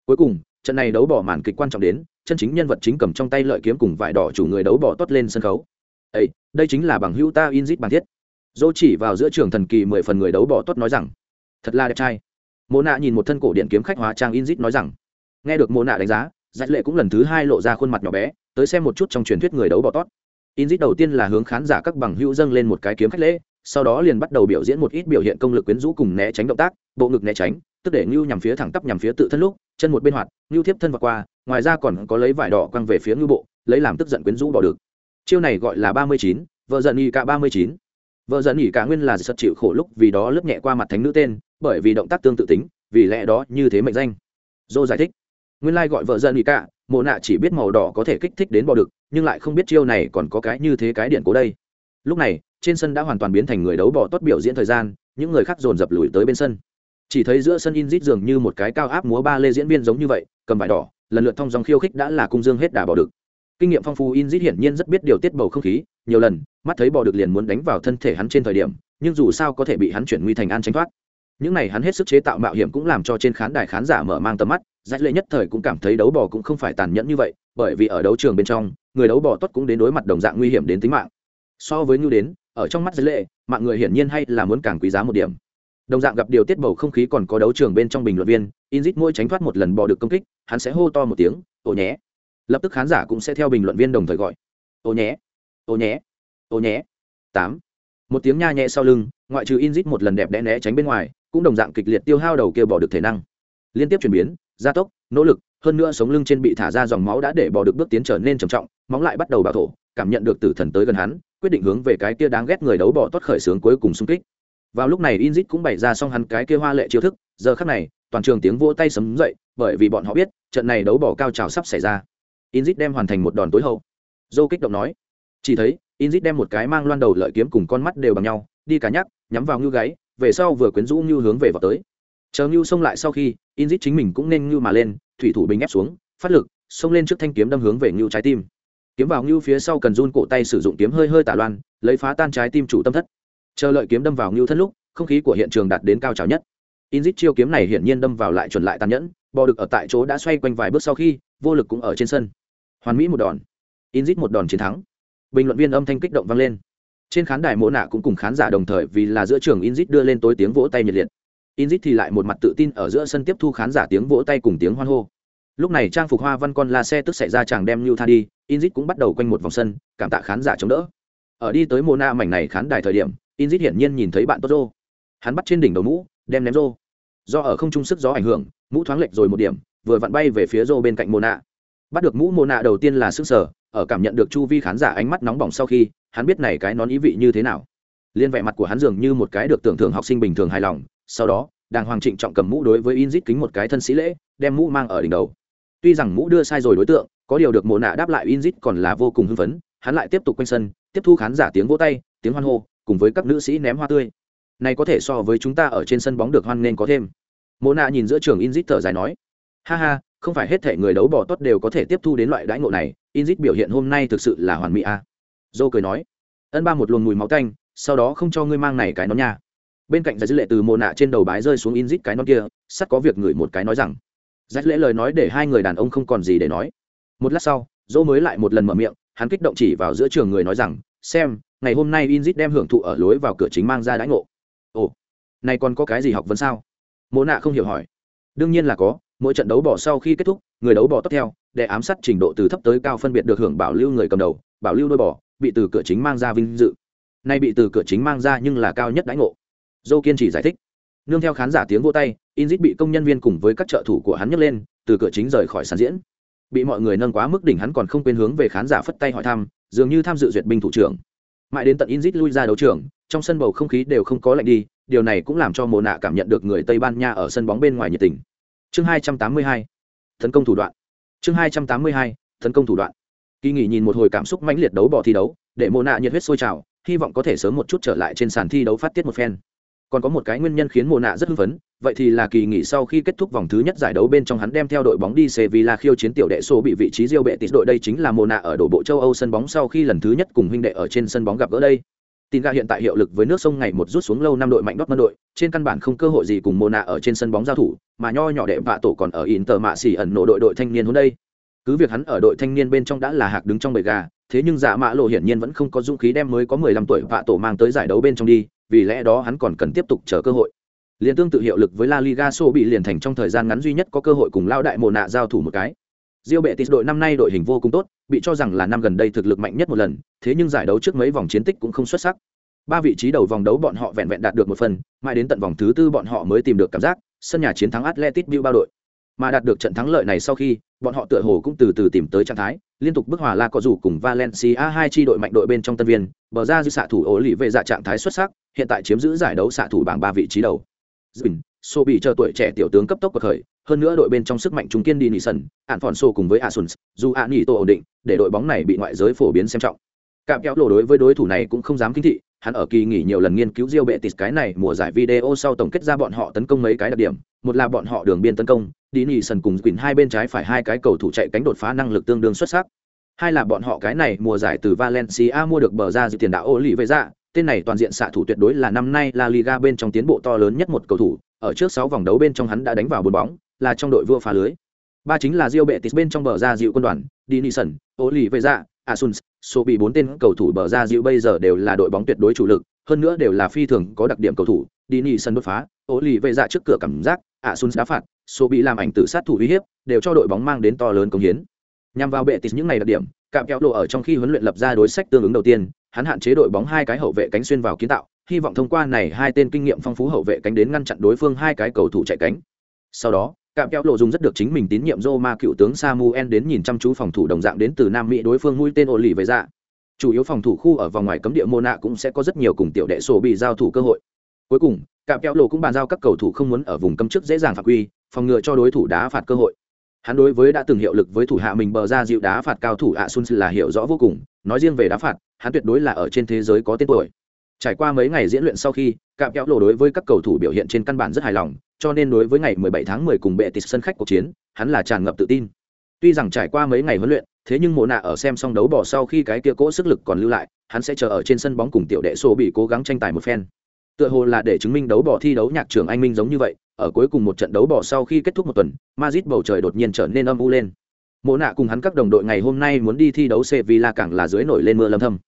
Speaker 1: Cuối cùng, trận này đấu bỏ màn kịch quan trọng đến, chân chính nhân vật chính cầm trong tay lợi kiếm cùng vải đỏ chủ người đấu bỏ tốt lên sân khấu. Ấy đây chính là bằng hữu ta in dít bằng thiết. Dô chỉ vào giữa trường thần kỳ mười phần người đấu bỏ tốt nói rằng. Thật là đẹp trai. Mộ nạ nhìn một thân cổ điện kiếm khách hóa trang in dít nói rằng. Nghe được mộ nạ đánh giá giải lệ cũng lần thứ hai lộ ra khuôn mặt nhỏ bé tới xem một chút trong truyền thuyết người đấu bỏ tót. In đầu tiên là hướng khán giả các bằng hữu dâng lên một cái kiếm khách lễ, sau đó liền bắt đầu biểu diễn một ít biểu hiện công lực quyến rũ cùng né tránh động tác, bộ ngực né tránh, tức để ngưu nhằm phía thẳng tắp nhằm phía tự thân lúc, chân một bên hoạt, ngưu tiếp thân vào qua, ngoài ra còn có lấy vải đỏ quăng về phía ngưu bộ, lấy làm tức giận quyến rũ bỏ được. Chiêu này gọi là ba mươi chín, vợ giận nghỉ cả ba mươi chín. Vợ giận nghỉ cả nguyên là sật chịu khổ lúc vì đó lướt nhẹ qua mặt thánh nữ tên, bởi vì động tác tương tự tính, vì lẽ đó như thế mệnh danh. Dô giải thích. Nguyên lai gọi vợ giận ý cả mộ nạ chỉ biết màu đỏ có thể kích thích đến bò đực, nhưng lại không biết chiêu này còn có cái như thế cái điện cố đây. Lúc này, trên sân đã hoàn toàn biến thành người đấu bò tốt biểu diễn thời gian, những người khác dồn dập lùi tới bên sân. Chỉ thấy giữa sân in rít dường như một cái cao áp múa ba lê diễn viên giống như vậy, cầm vải đỏ, lần lượt thông dòng khiêu khích đã là cung dương hết đà bò đực. Kinh nghiệm phong phú in rít hiển nhiên rất biết điều tiết bầu không khí, nhiều lần, mắt thấy bò đực liền muốn đánh vào thân thể hắn trên thời điểm, nhưng dù sao có thể bị hắn chuyển nguy thành an tránh thoát. Những này hắn hết sức chế tạo mạo hiểm cũng làm cho trên khán đài khán giả mở mang tầm mắt giải lệ nhất thời cũng cảm thấy đấu bò cũng không phải tàn nhẫn như vậy, bởi vì ở đấu trường bên trong, người đấu bò tốt cũng đến đối mặt đồng dạng nguy hiểm đến tính mạng. So với như đến, ở trong mắt giải lệ, mạng người hiển nhiên hay là muốn càng quý giá một điểm. Đồng dạng gặp điều tiết bầu không khí còn có đấu trường bên trong bình luận viên, inzit mỗi tránh thoát một lần bò được công kích, hắn sẽ hô to một tiếng ồ nhé! Lập tức khán giả cũng sẽ theo bình luận viên đồng thời gọi ồ nhé! Ồ nhé! Ồ nhé! Tám. Một tiếng nha nhẹ sau lưng, ngoại trừ inzit một lần đẹp đẽ né tránh bên ngoài, cũng đồng dạng kịch liệt tiêu hao đầu kia bỏ được thể năng. Liên tiếp chuyển biến gia tốc, nỗ lực, hơn nữa sống lưng trên bị thả ra dòng máu đã để bỏ được bước tiến trở nên trầm trọng, móng lại bắt đầu bảo thổ, cảm nhận được tử thần tới gần hắn, quyết định hướng về cái kia đáng ghét người đấu bỏ tốt khởi sướng cuối cùng xung kích. Vào lúc này inzit cũng bày ra xong hắn cái kia hoa lệ chiêu thức, giờ khắc này, toàn trường tiếng vỗ tay sấm dậy, bởi vì bọn họ biết, trận này đấu bỏ cao trào sắp xảy ra. Inzit đem hoàn thành một đòn tối hậu. Dâu kích động nói, chỉ thấy, inzit đem một cái mang loan đầu lợi kiếm cùng con mắt đều bằng nhau, đi cả nhắc, nhắm vào ngư gáy, về sau vừa quyến rũ ngư hướng về vào tới chờ ngưu xông lại sau khi, inzit chính mình cũng nên ngưu mà lên, thủy thủ bình ép xuống, phát lực, xông lên trước thanh kiếm đâm hướng về ngưu trái tim. Kiếm vào ngưu phía sau cần run cổ tay sử dụng kiếm hơi hơi tả loan, lấy phá tan trái tim chủ tâm thất. Chờ lợi kiếm đâm vào ngưu thất lúc, không khí của hiện trường đạt đến cao trào nhất. Inzit chiêu kiếm này hiển nhiên đâm vào lại chuẩn lại tàn nhẫn, bò được ở tại chỗ đã xoay quanh vài bước sau khi, vô lực cũng ở trên sân. Hoàn mỹ một đòn. Inzit một đòn chiến thắng. Bình luận viên âm thanh kích động vang lên. Trên khán đài mỗ nạ cũng cùng khán giả đồng thời vì là giữa trường inzit đưa lên tối tiếng vỗ tay nhiệt liệt inzit thì lại một mặt tự tin ở giữa sân tiếp thu khán giả tiếng vỗ tay cùng tiếng hoan hô lúc này trang phục hoa văn con la xe tức xảy ra chàng đem lưu tha đi, inzit cũng bắt đầu quanh một vòng sân, cảm tạ khán giả chống đỡ ở đi tới Mona mảnh này khán đài thời điểm, inzit hiển nhiên nhìn thấy bạn Tozo. hắn bắt trên đỉnh đầu mũ, đem ném rô do ở không trung sức gió ảnh hưởng, mũ thoáng lệch rồi một điểm, vừa vặn bay về phía rô bên cạnh Mona. bắt được mũ Mona đầu tiên là sức sở, ở cảm nhận được chu vi khán giả ánh mắt nóng bỏng sau khi, hắn biết này cái nón ý vị như thế nào liên vẻ mặt của hắn dường như một cái được tưởng thưởng học sinh bình thường hài lòng sau đó, đàng hoàng trịnh trọng cầm mũ đối với inzit kính một cái thân sĩ lễ, đem mũ mang ở đỉnh đầu. Tuy rằng mũ đưa sai rồi đối tượng, có điều được Mộ nạ đáp lại inzit còn là vô cùng hưng phấn, hắn lại tiếp tục quanh sân, tiếp thu khán giả tiếng vỗ tay, tiếng hoan hô, cùng với các nữ sĩ ném hoa tươi. Này có thể so với chúng ta ở trên sân bóng được hoan nên có thêm. Mộ nạ nhìn giữa trường inzit thở dài nói, ha ha, không phải hết thể người đấu bỏ tốt đều có thể tiếp thu đến loại đãi ngộ này inzit biểu hiện hôm nay thực sự là hoàn mỹ a à. dô cười nói, ân ba một luồng mùi máu tanh, sau đó không cho ngươi mang này cái nó nha bên cạnh giải dữ lệ từ mồ nạ trên đầu bái rơi xuống inzit cái non kia, sắt có việc người một cái nói rằng, giải lễ lời nói để hai người đàn ông không còn gì để nói. Một lát sau, dỗ mới lại một lần mở miệng, hắn kích động chỉ vào giữa trường người nói rằng, xem, ngày hôm nay inzit đem hưởng thụ ở lối vào cửa chính mang ra đãi ngộ. Ồ, này còn có cái gì học vấn sao? Mồ nạ không hiểu hỏi. Đương nhiên là có, mỗi trận đấu bỏ sau khi kết thúc, người đấu bỏ tiếp theo, để ám sát trình độ từ thấp tới cao phân biệt được hưởng bảo lưu người cầm đầu, bảo lưu đôi bỏ, bị từ cửa chính mang ra vinh dự. Nay bị từ cửa chính mang ra nhưng là cao nhất đãi ngộ. Dô kiên trì giải thích. Nương theo khán giả tiếng vô tay, inzit bị công nhân viên cùng với các trợ thủ của hắn nhấc lên, từ cửa chính rời khỏi sàn diễn. Bị mọi người nâng quá mức đỉnh hắn còn không quên hướng về khán giả phất tay hỏi thăm, dường như tham dự duyệt binh thủ trưởng. Mãi đến tận inzit lui ra đấu trường, trong sân bầu không khí đều không có lạnh đi, điều này cũng làm cho mồ nạ cảm nhận được người tây ban nha ở sân bóng bên ngoài nhiệt tình. Chương 282 tấn công thủ đoạn. Chương 282 tấn công thủ đoạn. Kỳ nghỉ nhìn một hồi cảm xúc mãnh liệt đấu bỏ thi đấu, để mồ nạ nhiệt huyết sôi trào, hy vọng có thể sớm một chút trở lại trên sàn thi đấu phát tiết một phen còn có một cái nguyên nhân khiến mồ nạ rất hưng phấn, vậy thì là kỳ nghỉ sau khi kết thúc vòng thứ nhất giải đấu bên trong hắn đem theo đội bóng đi Sevilla khiêu chiến tiểu đệ số bị vị trí Real Betis đội. Đây chính là mùa nạ ở đổ bộ châu Âu sân bóng sau khi lần thứ nhất cùng huynh đệ ở trên sân bóng gặp gỡ đây. Tin gà hiện tại hiệu lực với nước sông ngày một rút xuống lâu năm đội mạnh Dortmund đội, trên căn bản không cơ hội gì cùng mùa nạ ở trên sân bóng giao thủ, mà nho nhỏ đệ vạ tổ còn ở Inter mạ xỉ ẩn nổ đội đội thanh niên hôm đây. Cứ việc hắn ở đội thanh niên bên trong đã là hạc đứng trong bầy gà, thế nhưng dạ giả mã lộ hiển nhiên vẫn không có dũng khí đem mới có 15 tuổi vạ tổ mang tới giải đấu bên trong đi vì lẽ đó hắn còn cần tiếp tục chờ cơ hội liên tương tự hiệu lực với La Liga So bị liền thành trong thời gian ngắn duy nhất có cơ hội cùng lao đại Mộ nạ giao thủ một cái. Real Betis đội năm nay đội hình vô cùng tốt, bị cho rằng là năm gần đây thực lực mạnh nhất một lần, thế nhưng giải đấu trước mấy vòng chiến tích cũng không xuất sắc. Ba vị trí đầu vòng đấu bọn họ vẹn vẹn đạt được một phần, mãi đến tận vòng thứ tư bọn họ mới tìm được cảm giác, sân nhà chiến thắng Atletico Bilbao đội. Mà đạt được trận thắng lợi này sau khi, bọn họ tựa hồ cũng từ từ tìm tới trạng thái, liên tục bức hòa La có dù cùng Valencia hai chi đội mạnh đội bên trong tân viên, bờ ra giữ xạ thủ ổ lì về dạ trạng thái xuất sắc, hiện tại chiếm giữ giải đấu xạ thủ bảng ba vị trí đầu. dùn Sô bị chờ tuổi trẻ tiểu tướng cấp tốc cuộc khởi, hơn nữa đội bên trong sức mạnh trung kiên đi nỉ sân, ản phòn Sô cùng với Asuns, dù ạ nghỉ tổ ổn định, để đội bóng này bị ngoại giới phổ biến xem trọng. Cạm kéo lộ đối với đối thủ này cũng không dám kinh thị, hắn ở kỳ nghỉ nhiều lần nghiên cứu Real Betis cái này mùa giải video sau tổng kết ra bọn họ tấn công mấy cái đặc điểm, một là bọn họ đường biên tấn công, đi nỉ cùng Quỳnh hai bên trái phải hai cái cầu thủ chạy cánh đột phá năng lực tương đương xuất sắc. Hai là bọn họ cái này mùa giải từ Valencia mua được bờ ra dự tiền đạo Oliveira, tên này toàn diện xạ thủ tuyệt đối là năm nay La Liga bên trong tiến bộ to lớn nhất một cầu thủ, ở trước 6 vòng đấu bên trong hắn đã đánh vào bốn bóng, là trong đội vua phá lưới. Ba chính là Real Betis bên trong bờ ra dịu quân đoàn, Dinison, Oliveira, Asuns, số bị bốn tên cầu thủ bờ ra dịu bây giờ đều là đội bóng tuyệt đối chủ lực, hơn nữa đều là phi thường có đặc điểm cầu thủ, Dinison đột phá, Oliveira trước cửa cảm giác, Asuns đá phạt, số bị làm ảnh tử sát thủ uy hiếp, đều cho đội bóng mang đến to lớn công hiến. Nhằm vào bệ tịt những này đặc điểm, cạm kéo lộ ở trong khi huấn luyện lập ra đối sách tương ứng đầu tiên, hắn hạn chế đội bóng hai cái hậu vệ cánh xuyên vào kiến tạo, hy vọng thông qua này hai tên kinh nghiệm phong phú hậu vệ cánh đến ngăn chặn đối phương hai cái cầu thủ chạy cánh. Sau đó, cạm kéo lộ dùng rất được chính mình tín nhiệm Roma cựu tướng Samuel đến nhìn chăm chú phòng thủ đồng dạng đến từ Nam Mỹ đối phương mũi tên ổ lì về dạ. chủ yếu phòng thủ khu ở vòng ngoài cấm địa mô nạ cũng sẽ có rất nhiều cùng tiểu đệ sổ bị giao thủ cơ hội. Cuối cùng, cạm kéo lộ cũng bàn giao các cầu thủ không muốn ở vùng cấm trước dễ dàng phạm quy, phòng ngừa cho đối thủ đá phạt cơ hội. Hắn đối với đã từng hiệu lực với thủ hạ mình bờ ra dịu đá phạt cao thủ ạ là hiểu rõ vô cùng, nói riêng về đá phạt, hắn tuyệt đối là ở trên thế giới có tên tuổi trải qua mấy ngày diễn luyện sau khi, cạm kéo lộ đối với các cầu thủ biểu hiện trên căn bản rất hài lòng, cho nên đối với ngày 17 tháng 10 cùng bệ tịt sân khách cuộc chiến, hắn là tràn ngập tự tin. Tuy rằng trải qua mấy ngày huấn luyện, thế nhưng mộ nạ ở xem xong đấu bỏ sau khi cái kia cỗ sức lực còn lưu lại, hắn sẽ chờ ở trên sân bóng cùng tiểu đệ số bị cố gắng tranh tài một phen. Tựa hồ là để chứng minh đấu bỏ thi đấu nhạc trưởng anh minh giống như vậy, ở cuối cùng một trận đấu bỏ sau khi kết thúc một tuần, Madrid bầu trời đột nhiên trở nên âm u lên. Mộ nạ cùng hắn các đồng đội ngày hôm nay muốn đi thi đấu Sevilla càng là dưới nổi lên mưa lâm thâm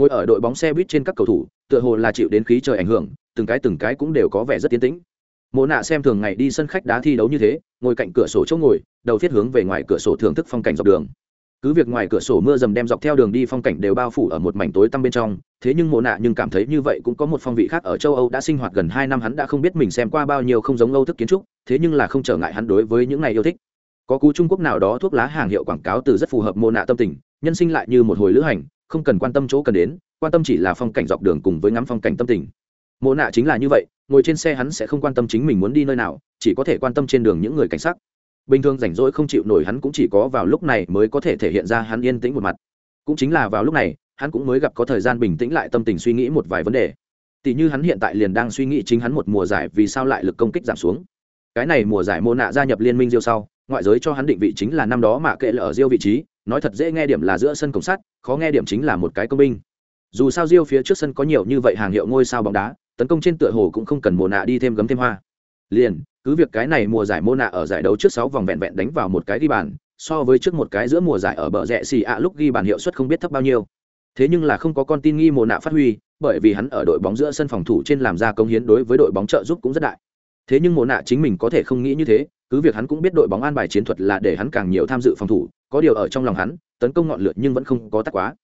Speaker 1: ngồi ở đội bóng xe buýt trên các cầu thủ, tựa hồ là chịu đến khí trời ảnh hưởng, từng cái từng cái cũng đều có vẻ rất tiến tĩnh. Mộ nạ xem thường ngày đi sân khách đá thi đấu như thế, ngồi cạnh cửa sổ chỗ ngồi, đầu thiết hướng về ngoài cửa sổ thưởng thức phong cảnh dọc đường. Cứ việc ngoài cửa sổ mưa dầm đem dọc theo đường đi phong cảnh đều bao phủ ở một mảnh tối tăm bên trong, thế nhưng mộ nạ nhưng cảm thấy như vậy cũng có một phong vị khác ở châu âu đã sinh hoạt gần hai năm hắn đã không biết mình xem qua bao nhiêu không giống âu thức kiến trúc, thế nhưng là không trở ngại hắn đối với những này yêu thích. Có cú trung quốc nào đó thuốc lá hàng hiệu quảng cáo từ rất phù hợp mộ nạ tâm tình, nhân sinh lại như một hồi lữ hành không cần quan tâm chỗ cần đến, quan tâm chỉ là phong cảnh dọc đường cùng với ngắm phong cảnh tâm tình. Mộ nạ chính là như vậy, ngồi trên xe hắn sẽ không quan tâm chính mình muốn đi nơi nào, chỉ có thể quan tâm trên đường những người cảnh sát bình thường rảnh rỗi không chịu nổi hắn cũng chỉ có vào lúc này mới có thể thể hiện ra hắn yên tĩnh một mặt. Cũng chính là vào lúc này, hắn cũng mới gặp có thời gian bình tĩnh lại tâm tình suy nghĩ một vài vấn đề. Tỷ như hắn hiện tại liền đang suy nghĩ chính hắn một mùa giải vì sao lại lực công kích giảm xuống. Cái này mùa giải mô nạ gia nhập liên minh diêu sau, ngoại giới cho hắn định vị chính là năm đó mà kệ là ở diêu vị trí nói thật dễ nghe điểm là giữa sân cổng sắt, khó nghe điểm chính là một cái công binh. Dù sao riêu phía trước sân có nhiều như vậy hàng hiệu ngôi sao bóng đá, tấn công trên tựa hồ cũng không cần mồ nạ đi thêm gấm thêm hoa. Liền, cứ việc cái này mùa giải mô nạ ở giải đấu trước sáu vòng vẹn vẹn đánh vào một cái ghi bàn, so với trước một cái giữa mùa giải ở bờ rẽ xì ạ lúc ghi bàn hiệu suất không biết thấp bao nhiêu. Thế nhưng là không có con tin nghi mồ nạ phát huy, bởi vì hắn ở đội bóng giữa sân phòng thủ trên làm ra công hiến đối với đội bóng trợ giúp cũng rất đại. Thế nhưng mồ nạ chính mình có thể không nghĩ như thế, cứ việc hắn cũng biết đội bóng an bài chiến thuật là để hắn càng nhiều tham dự phòng thủ có điều ở trong lòng hắn tấn công ngọn lửa nhưng vẫn không có tắc quá.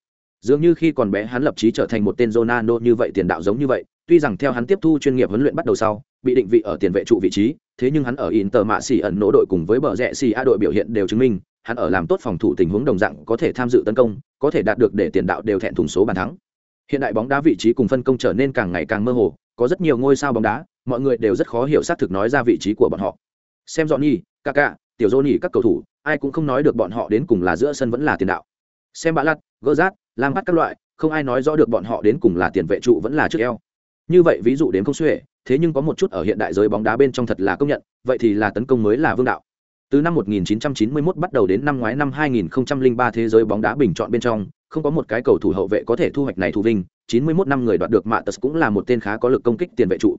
Speaker 1: Dường như khi còn bé hắn lập chí trở thành một tên Ronaldo như vậy tiền đạo giống như vậy tuy rằng theo hắn tiếp thu chuyên nghiệp huấn luyện bắt đầu sau bị định vị ở tiền vệ trụ vị trí thế nhưng hắn ở Inter mạ xỉ ẩn nỗ đội cùng với bờ rẽ xỉ a đội biểu hiện đều chứng minh hắn ở làm tốt phòng thủ tình huống đồng dạng có thể tham dự tấn công có thể đạt được để tiền đạo đều thẹn thùng số bàn thắng. Hiện đại bóng đá vị trí cùng phân công trở nên càng ngày càng mơ hồ có rất nhiều ngôi sao bóng đá mọi người đều rất khó hiểu xác thực nói ra vị trí của bọn họ. Xem Johnny, Kaka, tiểu Johnny các cầu thủ ai cũng không nói được bọn họ đến cùng là giữa sân vẫn là tiền đạo. Xem bã lặt gỡ rát lam bắt các loại không ai nói rõ được bọn họ đến cùng là tiền vệ trụ vẫn là trước eo. Như vậy ví dụ đến không xuể thế nhưng có một chút ở hiện đại giới bóng đá bên trong thật là công nhận vậy thì là tấn công mới là vương đạo. Từ năm 1991 bắt đầu đến năm ngoái năm 2003 thế giới bóng đá bình chọn bên trong không có một cái cầu thủ hậu vệ có thể thu hoạch này thu vinh 91 năm người đoạt được mạ tật cũng là một tên khá có lực công kích tiền vệ trụ.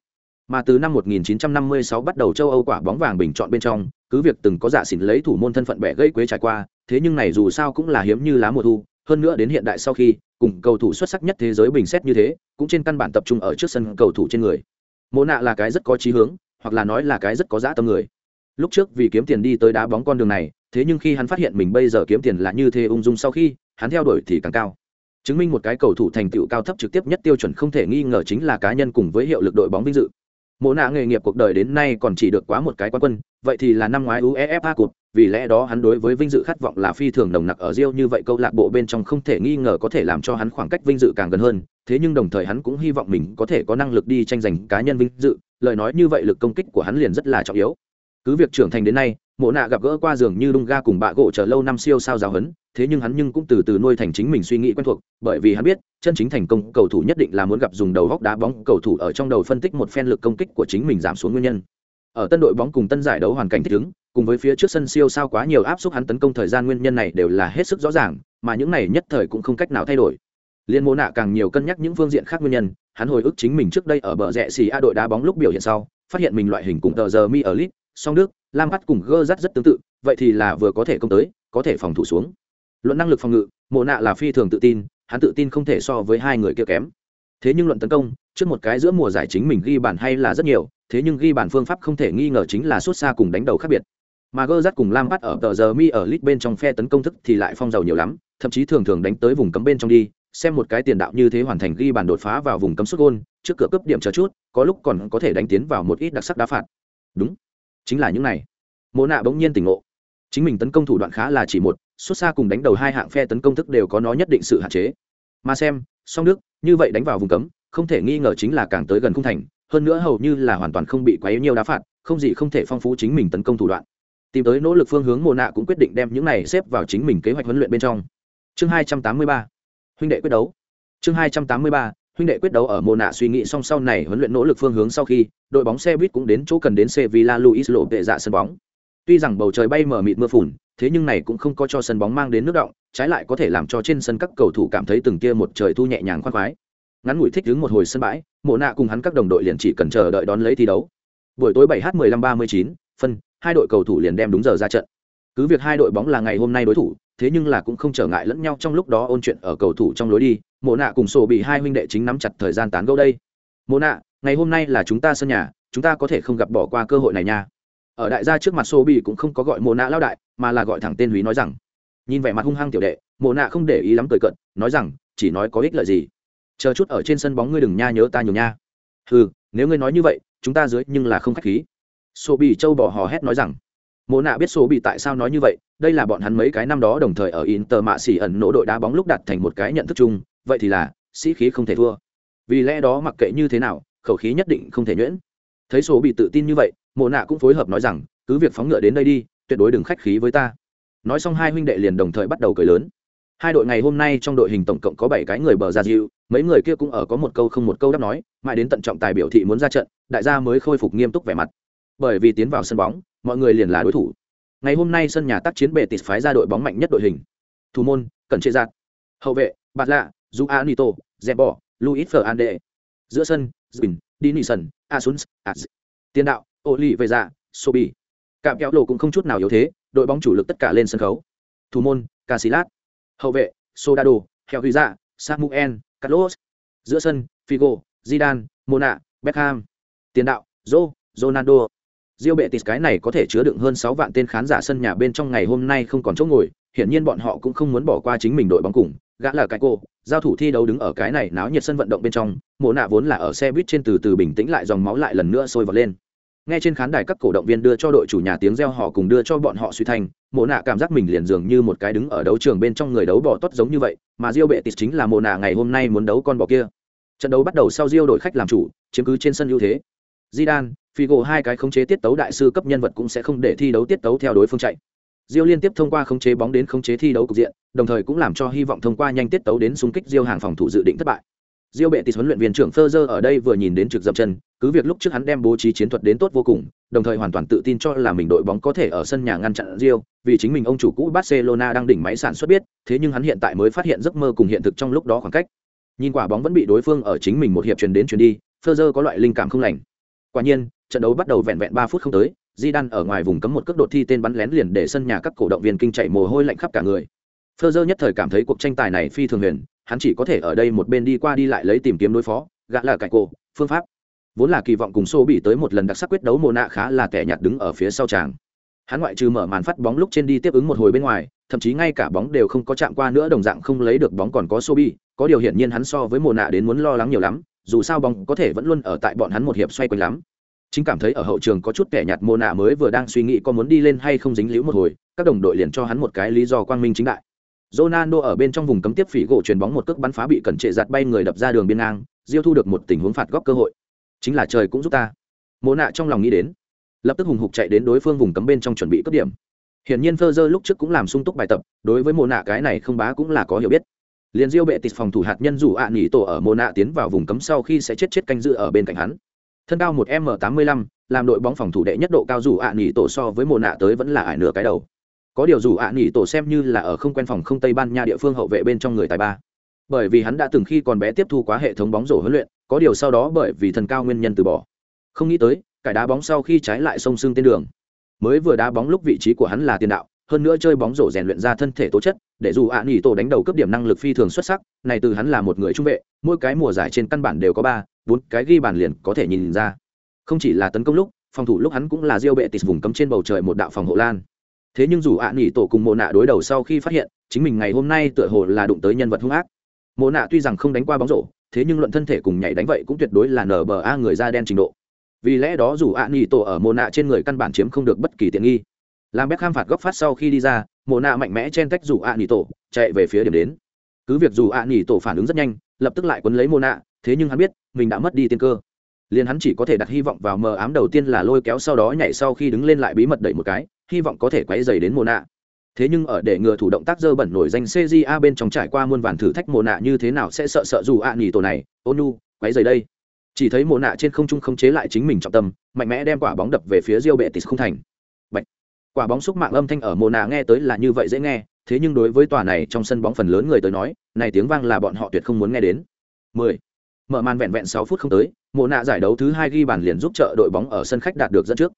Speaker 1: Mà từ năm 1956 bắt đầu châu Âu quả bóng vàng bình chọn bên trong, cứ việc từng có giả xỉn lấy thủ môn thân phận bẻ gây quế trải qua, thế nhưng này dù sao cũng là hiếm như lá mùa thu, hơn nữa đến hiện đại sau khi, cùng cầu thủ xuất sắc nhất thế giới bình xét như thế, cũng trên căn bản tập trung ở trước sân cầu thủ trên người. Mộ nạ là cái rất có chí hướng, hoặc là nói là cái rất có dã tâm người. Lúc trước vì kiếm tiền đi tới đá bóng con đường này, thế nhưng khi hắn phát hiện mình bây giờ kiếm tiền là như thế ung dung sau khi, hắn theo đuổi thì càng cao. Chứng minh một cái cầu thủ thành tựu cao thấp trực tiếp nhất tiêu chuẩn không thể nghi ngờ chính là cá nhân cùng với hiệu lực đội bóng vinh dự mộ nạ nghề nghiệp cuộc đời đến nay còn chỉ được quá một cái quán quân, vậy thì là năm ngoái uefa cụt vì lẽ đó hắn đối với vinh dự khát vọng là phi thường nồng nặc ở rio như vậy câu lạc bộ bên trong không thể nghi ngờ có thể làm cho hắn khoảng cách vinh dự càng gần hơn, thế nhưng đồng thời hắn cũng hy vọng mình có thể có năng lực đi tranh giành cá nhân vinh dự, lời nói như vậy lực công kích của hắn liền rất là trọng yếu. Cứ việc trưởng thành đến nay mộ nạ gặp gỡ qua giường như đung ga cùng bạ gỗ chờ lâu năm siêu sao giáo hấn thế nhưng hắn nhưng cũng từ từ nuôi thành chính mình suy nghĩ quen thuộc, bởi vì hắn biết, chân chính thành công cầu thủ nhất định là muốn gặp dùng đầu góc đá bóng, cầu thủ ở trong đầu phân tích một phen lực công kích của chính mình giảm xuống nguyên nhân. Ở tân đội bóng cùng tân giải đấu hoàn cảnh thích ứng, cùng với phía trước sân siêu sao quá nhiều áp suất hắn tấn công thời gian nguyên nhân này đều là hết sức rõ ràng, mà những này nhất thời cũng không cách nào thay đổi. Liên mô nạ càng nhiều cân nhắc những phương diện khác nguyên nhân, hắn hồi ức chính mình trước đây ở bờ rẽ xì a đội đá bóng lúc biểu hiện sau, phát hiện mình loại hình cùng tờ giờ mi ở lit song đức lam bắt cùng gơ rắt rất tương tự, vậy thì là vừa có thể công tới, có thể phòng thủ xuống. Luận năng lực phòng ngự, mộ nạ là phi thường tự tin, hắn tự tin không thể so với hai người kia kém. Thế nhưng luận tấn công, trước một cái giữa mùa giải chính mình ghi bàn hay là rất nhiều, thế nhưng ghi bàn phương pháp không thể nghi ngờ chính là xuất xa cùng đánh đầu khác biệt. Mà gơ rắt cùng lam bắt ở tờ giờ mi ở lit bên trong phe tấn công thức thì lại phong giàu nhiều lắm, thậm chí thường thường đánh tới vùng cấm bên trong đi, xem một cái tiền đạo như thế hoàn thành ghi bàn đột phá vào vùng cấm xuất gôn, trước cửa cấp điểm chờ chút, có lúc còn có thể đánh tiến vào một ít đặc sắc đá phạt. Đúng chính là những này. Mộ nạ bỗng nhiên tỉnh ngộ. Chính mình tấn công thủ đoạn khá là chỉ một, xuất xa cùng đánh đầu hai hạng phe tấn công thức đều có nó nhất định sự hạn chế. Mà xem, song đức, như vậy đánh vào vùng cấm, không thể nghi ngờ chính là càng tới gần khung thành, hơn nữa hầu như là hoàn toàn không bị quấy nhiều đá phạt, không gì không thể phong phú chính mình tấn công thủ đoạn. Tìm tới nỗ lực phương hướng mồ nạ cũng quyết định đem những này xếp vào chính mình kế hoạch huấn luyện bên trong. Chương 283 huynh đệ quyết đấu. Chương 283 huynh đệ quyết đấu ở mồ nạ suy nghĩ song sau này huấn luyện nỗ lực phương hướng sau khi, đội bóng xe buýt cũng đến chỗ cần đến Sevilla Luis lộ vệ dạ sân bóng. Tuy rằng bầu trời bay mở mịt mưa phùn, thế nhưng này cũng không có cho sân bóng mang đến nước động, trái lại có thể làm cho trên sân các cầu thủ cảm thấy từng kia một trời thu nhẹ nhàng khoan khoái. Ngắn ngủi thích đứng một hồi sân bãi mộ nạ cùng hắn các đồng đội liền chỉ cần chờ đợi đón lấy thi đấu. Buổi tối 7 h 15 39 phân, hai đội cầu thủ liền đem đúng giờ ra trận. Cứ việc hai đội bóng là ngày hôm nay đối thủ, thế nhưng là cũng không trở ngại lẫn nhau trong lúc đó ôn chuyện ở cầu thủ trong lối đi mộ nạ cùng sổ bị hai huynh đệ chính nắm chặt thời gian tán gẫu đây. Mộ nạ, ngày hôm nay là chúng ta sân nhà, chúng ta có thể không gặp bỏ qua cơ hội này nha. Ở đại gia trước mặt sổ bị cũng không có gọi mộ nạ lao đại, mà là gọi thẳng tên húy nói rằng, nhìn vẻ mặt hung hăng tiểu đệ, mộ nạ không để ý lắm cười cận nói rằng, chỉ nói có ích lợi gì. Chờ chút ở trên sân bóng ngươi đừng nha nhớ ta nhiều nha. Ừ nếu ngươi nói như vậy, chúng ta dưới nhưng là không khách khí. Sổ bị châu bỏ hò hét nói rằng, mộ nạ biết sổ bị tại sao nói như vậy, đây là bọn hắn mấy cái năm đó đồng thời ở inter mạ xỉ ẩn nỗ đội đá bóng lúc đặt thành một cái nhận thức chung vậy thì là, sĩ khí không thể thua. Vì lẽ đó mặc kệ như thế nào, khẩu khí nhất định không thể nhuyễn. Thấy sổ bị tự tin như vậy, mộ nạ cũng phối hợp nói rằng, cứ việc phóng ngựa đến đây đi, tuyệt đối đừng khách khí với ta. Nói xong hai huynh đệ liền đồng thời bắt đầu cười lớn. Hai đội ngày hôm nay trong đội hình tổng cộng có bảy cái người bờ ra dịu, mấy người kia cũng ở có một câu không một câu đáp nói, mãi đến tận trọng tài biểu thị muốn ra trận, đại gia mới khôi phục nghiêm túc vẻ mặt. Bởi vì tiến vào sân bóng, mọi người liền là đối thủ. Ngày hôm nay sân nhà tác chiến bệ tịt phái ra đội bóng mạnh nhất đội hình. Thủ môn, cẩn trệ giạt. Hậu vệ, bạt lạ dù anito dẹp bỏ luis fernande giữa sân zin dinison asuns az tiền đạo oli về dạ sobi cạm kéo lộ cũng không chút nào yếu thế đội bóng chủ lực tất cả lên sân khấu. Thủ môn casilat hậu vệ sodado heo huy dạ samuel carlos. Giữa sân figo zidane mona beckham. Tiền đạo joe ronaldo. Diêu bệ tịt cái này có thể chứa đựng hơn sáu vạn tên khán giả sân nhà bên trong ngày hôm nay không còn chỗ ngồi, hiển nhiên bọn họ cũng không muốn bỏ qua chính mình đội bóng cùng, gã là cái cô, giao thủ thi đấu đứng ở cái này náo nhiệt sân vận động bên trong, mộ nạ vốn là ở xe buýt trên từ từ bình tĩnh lại dòng máu lại lần nữa sôi vọt lên. Nghe trên khán đài các cổ động viên đưa cho đội chủ nhà tiếng reo họ cùng đưa cho bọn họ suy thành, mộ nạ cảm giác mình liền dường như một cái đứng ở đấu trường bên trong người đấu bò tốt giống như vậy, mà Diêu bệ tịt chính là mộ nạ ngày hôm nay muốn đấu con bò kia. Trận đấu bắt đầu sau Diêu đội khách làm chủ, chiếm cứ trên sân ưu thế. Zidane, Figo hai cái khống chế tiết tấu đại sư cấp nhân vật cũng sẽ không để thi đấu tiết tấu theo đối phương chạy. Diêu liên tiếp thông qua khống chế bóng đến khống chế thi đấu cục diện, đồng thời cũng làm cho hy vọng thông qua nhanh tiết tấu đến xung kích Diêu hàng phòng thủ dự định thất bại. Diêu bệ tịt huấn luyện viên trưởng Ferzer ở đây vừa nhìn đến trực dập chân, cứ việc lúc trước hắn đem bố trí chiến thuật đến tốt vô cùng, đồng thời hoàn toàn tự tin cho là mình đội bóng có thể ở sân nhà ngăn chặn Diêu, vì chính mình ông chủ cũ Barcelona đang đỉnh máy sản xuất biết, thế nhưng hắn hiện tại mới phát hiện giấc mơ cùng hiện thực trong lúc đó khoảng cách. Nhìn quả bóng vẫn bị đối phương ở chính mình một hiệp truyền đến truyền đi, Ferzer có loại linh cảm không lành. Quả nhiên, trận đấu bắt đầu vẹn vẹn ba phút không tới, Di Đan ở ngoài vùng cấm một cước đột thi tên bắn lén liền để sân nhà các cổ động viên kinh chạy mồ hôi lạnh khắp cả người. Ferzer nhất thời cảm thấy cuộc tranh tài này phi thường huyền, hắn chỉ có thể ở đây một bên đi qua đi lại lấy tìm kiếm đối phó, gã là cải cổ, phương pháp. Vốn là kỳ vọng cùng Sô bị tới một lần đặc sắc quyết đấu mồ nạ khá là kẻ nhạt đứng ở phía sau chàng. Hắn ngoại trừ mở màn phát bóng lúc trên đi tiếp ứng một hồi bên ngoài, thậm chí ngay cả bóng đều không có chạm qua nữa đồng dạng không lấy được bóng còn có Sobi, có điều hiển nhiên hắn so với mùa nạ đến muốn lo lắng nhiều lắm, dù sao bóng có thể vẫn luôn ở tại bọn hắn một hiệp xoay quanh lắm, chính cảm thấy ở hậu trường có chút kẻ nhạt mô nạ mới vừa đang suy nghĩ có muốn đi lên hay không dính líu một hồi các đồng đội liền cho hắn một cái lý do quang minh chính đại Ronaldo ở bên trong vùng cấm tiếp phỉ gỗ chuyền bóng một cước bắn phá bị cẩn trệ giặt bay người đập ra đường biên ngang, Diêu thu được một tình huống phạt góc cơ hội. Chính là trời cũng giúp ta. Mộ nạ trong lòng nghĩ đến, lập tức hùng hục chạy đến đối phương vùng cấm bên trong chuẩn bị cướp điểm. Hiển nhiên Ferzer lúc trước cũng làm sung túc bài tập, đối với Mộ nạ cái này không bá cũng là có hiểu biết. Liên Diêu bệ tịt phòng thủ hạt nhân dù ạ à tổ ở Mộ nạ tiến vào vùng cấm sau khi sẽ chết chết canh giữ ở bên cạnh hắn thân cao một m tám mươi lăm, làm đội bóng phòng thủ đệ nhất độ cao dù ạ à nghỉ tổ so với mùa nạ tới vẫn là ải nửa cái đầu. Có điều dù ạ à nghỉ tổ xem như là ở không quen phòng không tây ban nha địa phương hậu vệ bên trong người tài ba. Bởi vì hắn đã từng khi còn bé tiếp thu quá hệ thống bóng rổ huấn luyện, có điều sau đó bởi vì thần cao nguyên nhân từ bỏ. Không nghĩ tới, cải đá bóng sau khi trái lại sông xương tên đường. Mới vừa đá bóng lúc vị trí của hắn là tiền đạo hơn nữa chơi bóng rổ rèn luyện ra thân thể tố chất, để dù ạ nghỉ tổ đánh đầu cấp điểm năng lực phi thường xuất sắc, này từ hắn là một người trung vệ, mỗi cái mùa giải trên căn bản đều có ba, bốn cái ghi bàn liền có thể nhìn ra. Không chỉ là tấn công lúc, phòng thủ lúc hắn cũng là diêu bệ tịt vùng cấm trên bầu trời một đạo phòng hộ lan. Thế nhưng dù ạ nghỉ tổ cùng mộ nạ đối đầu sau khi phát hiện, chính mình ngày hôm nay tựa hồ là đụng tới nhân vật hung ác. Mộ nạ tuy rằng không đánh qua bóng rổ, thế nhưng luận thân thể cùng nhảy đánh vậy cũng tuyệt đối là nở bờ a người da đen trình độ. Vì lẽ đó dù ạ nghỉ tổ ở mộ nạ trên người căn bản chiếm không được bất kỳ tiện nghi làm béc kham phạt góc phát sau khi đi ra, mộ nạ mạnh mẽ chen tách dù ạ à nghỉ tổ, chạy về phía điểm đến. Cứ việc dù ạ nghỉ tổ phản ứng rất nhanh, lập tức lại quấn lấy mộ nạ, thế nhưng hắn biết, mình đã mất đi tiên cơ. Liền hắn chỉ có thể đặt hy vọng vào mờ ám đầu tiên là lôi kéo sau đó nhảy sau khi đứng lên lại bí mật đẩy một cái, hy vọng có thể quấy dày đến mô nạ. Thế nhưng ở để ngừa thủ động tác dơ bẩn nổi danh cja bên trong trải qua muôn vàn thử thách mồ nạ như thế nào sẽ sợ sợ dù ạ nghỉ tổ này ônu quấy dày đây. Chỉ thấy mồ nạ trên không trung không chế lại chính mình trọng tâm, mạnh mẽ đem quả bóng đập về phía rio bệ tis không thành quả bóng xúc mạng âm thanh ở mồ nạ nghe tới là như vậy dễ nghe thế nhưng đối với tòa này trong sân bóng phần lớn người tới nói này tiếng vang là bọn họ tuyệt không muốn nghe đến 10. mở màn vẹn vẹn 6 phút không tới mồ nạ giải đấu thứ hai ghi bàn liền giúp trợ đội bóng ở sân khách đạt được dẫn trước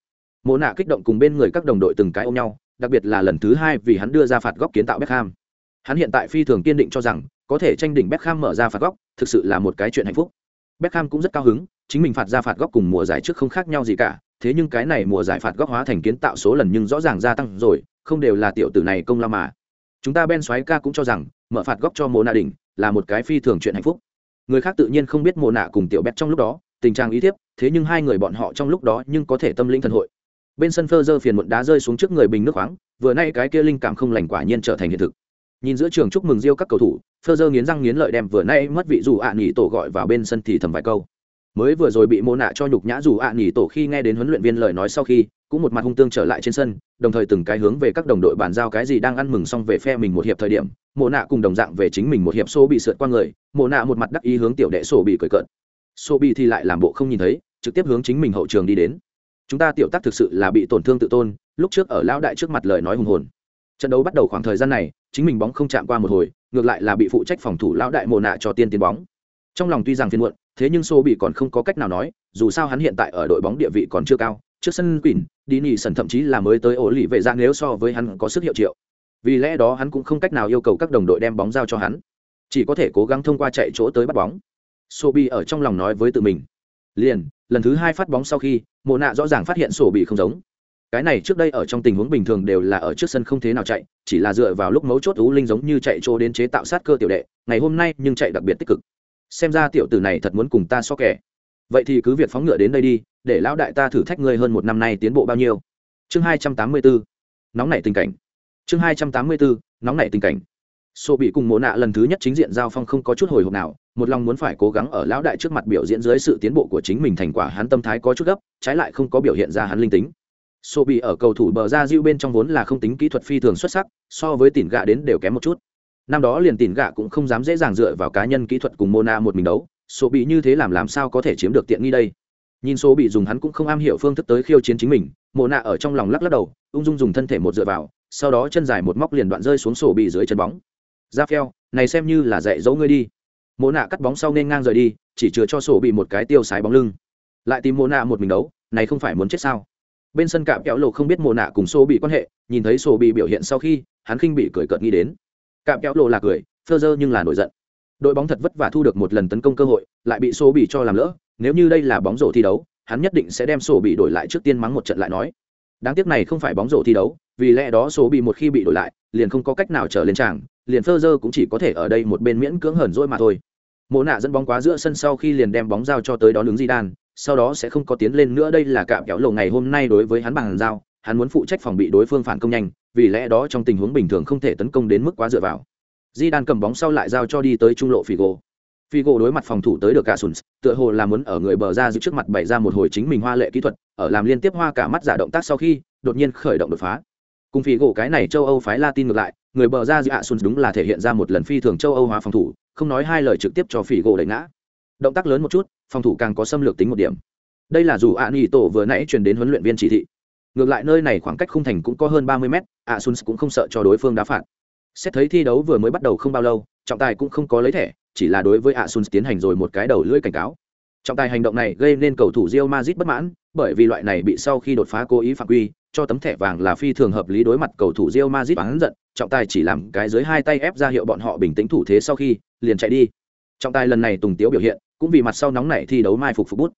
Speaker 1: mồ nạ kích động cùng bên người các đồng đội từng cái ôm nhau đặc biệt là lần thứ hai vì hắn đưa ra phạt góc kiến tạo Beckham. Hắn hiện tại phi thường kiên định cho rằng, có thể tranh đỉnh Beckham mở ra phạt góc, thực sự là một cái chuyện hạnh phúc. Beckham cũng rất cao hứng, chính mình phạt ra phạt góc cùng mùa giải trước không khác nhau gì cả, thế nhưng cái này mùa giải phạt góc hóa thành kiến tạo số lần nhưng rõ ràng gia tăng rồi, không đều là tiểu tử này công lao mà. Chúng ta Ben Soái ca cũng cho rằng, mở phạt góc cho Mona đỉnh là một cái phi thường chuyện hạnh phúc. Người khác tự nhiên không biết Mona cùng tiểu bét trong lúc đó, tình trạng ý thiếp, thế nhưng hai người bọn họ trong lúc đó nhưng có thể tâm linh thần hội. Bên sân Phơ phiền muộn đá rơi xuống trước người bình nước khoáng, vừa nay cái kia linh cảm không lành quả nhiên trở thành hiện thực nhìn giữa trường chúc mừng diêu các cầu thủ phơ nghiến răng nghiến lợi đem vừa nay mất vị dù ạ à nghỉ tổ gọi vào bên sân thì thầm vài câu mới vừa rồi bị mô nạ cho nhục nhã dù ạ à nghỉ tổ khi nghe đến huấn luyện viên lời nói sau khi, cũng một mặt hung tương trở lại trên sân, đồng thời từng cái hướng về các đồng đội bàn giao cái gì đang ăn mừng xong về phe mình một hiệp thời điểm mộ nạ cùng đồng dạng về chính mình một hiệp số bị sượt qua người mộ nạ một mặt đắc ý hướng tiểu đệ sổ bị cởi cợt. Sổ bị thì lại làm bộ không nhìn thấy, trực tiếp hướng chính mình hậu trường đi đến. Chúng ta tiểu tác thực sự là bị tổn thương tự tôn, lúc trước ở lão đại trước mặt lời nói hùng hồn. Trận đấu bắt đầu khoảng thời gian này, chính mình bóng không chạm qua một hồi, ngược lại là bị phụ trách phòng thủ lão đại mồ nạ cho tiên tiến bóng. Trong lòng tuy rằng phiền muộn thế nhưng sô bị còn không có cách nào nói, dù sao hắn hiện tại ở đội bóng địa vị còn chưa cao, trước sân quỳnh, đi nỉ sần thậm chí là mới tới ổ lì vệ ra nếu so với hắn có sức hiệu triệu. Vì lẽ đó hắn cũng không cách nào yêu cầu các đồng đội đem bóng giao cho hắn. Chỉ có thể cố gắng thông qua chạy chỗ tới bắt bóng. Sobi ở trong lòng nói với tự mình. Liền, lần thứ hai phát bóng sau khi, mộ nạ rõ ràng phát hiện sổ bị không giống. Cái này trước đây ở trong tình huống bình thường đều là ở trước sân không thế nào chạy, chỉ là dựa vào lúc mấu chốt ú linh giống như chạy trô đến chế tạo sát cơ tiểu đệ, ngày hôm nay nhưng chạy đặc biệt tích cực xem ra tiểu tử này thật muốn cùng ta so kẻ. Vậy thì cứ việc phóng ngựa đến đây đi, để lão đại ta thử thách ngươi hơn một năm nay tiến bộ bao nhiêu. Chương hai trăm tám mươi bốn nóng nảy tình cảnh. Chương hai trăm tám mươi bốn nóng nảy tình cảnh. Sổ bị cùng mộ nạ lần thứ nhất chính diện giao phong không có chút hồi hộp nào, một lòng muốn phải cố gắng ở lão đại trước mặt biểu diễn dưới sự tiến bộ của chính mình thành quả hắn tâm thái có chút gấp, trái lại không có biểu hiện ra hắn linh tính. Sổ bị ở cầu thủ bờ ra diêu bên trong vốn là không tính kỹ thuật phi thường xuất sắc, so với tỉn gạ đến đều kém một chút năm đó liền tìm gạ cũng không dám dễ dàng dựa vào cá nhân kỹ thuật cùng mona một mình đấu, số bị như thế làm làm sao có thể chiếm được tiện nghi đây? Nhìn số bị dùng hắn cũng không am hiểu phương thức tới khiêu chiến chính mình mộ nạ ở trong lòng lắc lắc đầu, ung dung dùng thân thể một dựa vào, sau đó chân dài một móc liền đoạn rơi xuống sổ bị dưới chân bóng. Ra phèo, này xem như là dạy dỗ ngươi đi. Mộ nạ cắt bóng sau nên ngang rời đi, chỉ chừa cho sổ bị một cái tiêu sái bóng lưng. Lại tìm mộ nạ một mình đấu, này không phải muốn chết sao? Bên sân cạm kéo lộ không biết mộ nạ cùng sổ bị quan hệ, nhìn thấy sổ bị biểu hiện sau khi, hắn khinh bị cười cợt nghĩ đến cạm kéo lộ là cười, phơ dơ nhưng là nổi giận. Đội bóng thật vất vả thu được một lần tấn công cơ hội, lại bị sổ bị cho làm lỡ, nếu như đây là bóng rổ thi đấu, hắn nhất định sẽ đem sổ bị đổi lại trước tiên mắng một trận lại nói. Đáng tiếc này không phải bóng rổ thi đấu, vì lẽ đó sổ bị một khi bị đổi lại, liền không có cách nào trở lên tràng, liền phơ dơ cũng chỉ có thể ở đây một bên miễn cưỡng hờn rỗi mà thôi. Mộ nạ dẫn bóng quá giữa sân sau khi liền đem bóng giao cho tới đón ứng di đan sau đó sẽ không có tiến lên nữa, đây là cạm kéo lộ ngày hôm nay đối với hắn bằng giao hắn muốn phụ trách phòng bị đối phương phản công nhanh, vì lẽ đó trong tình huống bình thường không thể tấn công đến mức quá dựa vào. Di đan cầm bóng sau lại giao cho đi tới trung lộ figo. Figo đối mặt phòng thủ tới được cả sùn tựa hồ là muốn ở người bờ ra giữ trước mặt bày ra một hồi chính mình hoa lệ kỹ thuật, ở làm liên tiếp hoa cả mắt giả động tác sau khi, đột nhiên khởi động đột phá. Cùng figo cái này châu âu phái latin ngược lại, người bờ ra giữ ạ sùn đúng là thể hiện ra một lần phi thường châu âu hóa phòng thủ, không nói hai lời trực tiếp cho figo đẩy ngã. Động tác lớn một chút, phòng thủ càng có xâm lược tính một điểm. Đây là dù ạ nghỉ tổ vừa nãy truyền đến huấn luyện viên chỉ thị ngược lại nơi này khoảng cách khung thành cũng có hơn ba mươi mét ạ sun cũng không sợ cho đối phương đá phạt. Xét thấy thi đấu vừa mới bắt đầu không bao lâu, trọng tài cũng không có lấy thẻ, chỉ là đối với ạ sun tiến hành rồi một cái đầu lưỡi cảnh cáo. Trọng tài hành động này gây nên cầu thủ Real Madrid bất mãn, bởi vì loại này bị sau khi đột phá cố ý phạm quy, cho tấm thẻ vàng là phi thường hợp lý đối mặt cầu thủ Real Madrid bán giận, trọng tài chỉ làm cái dưới hai tay ép ra hiệu bọn họ bình tĩnh thủ thế sau khi liền chạy đi. Trọng tài lần này tùng tiếu biểu hiện, cũng vì mặt sau nóng này thi đấu mai phục phục bút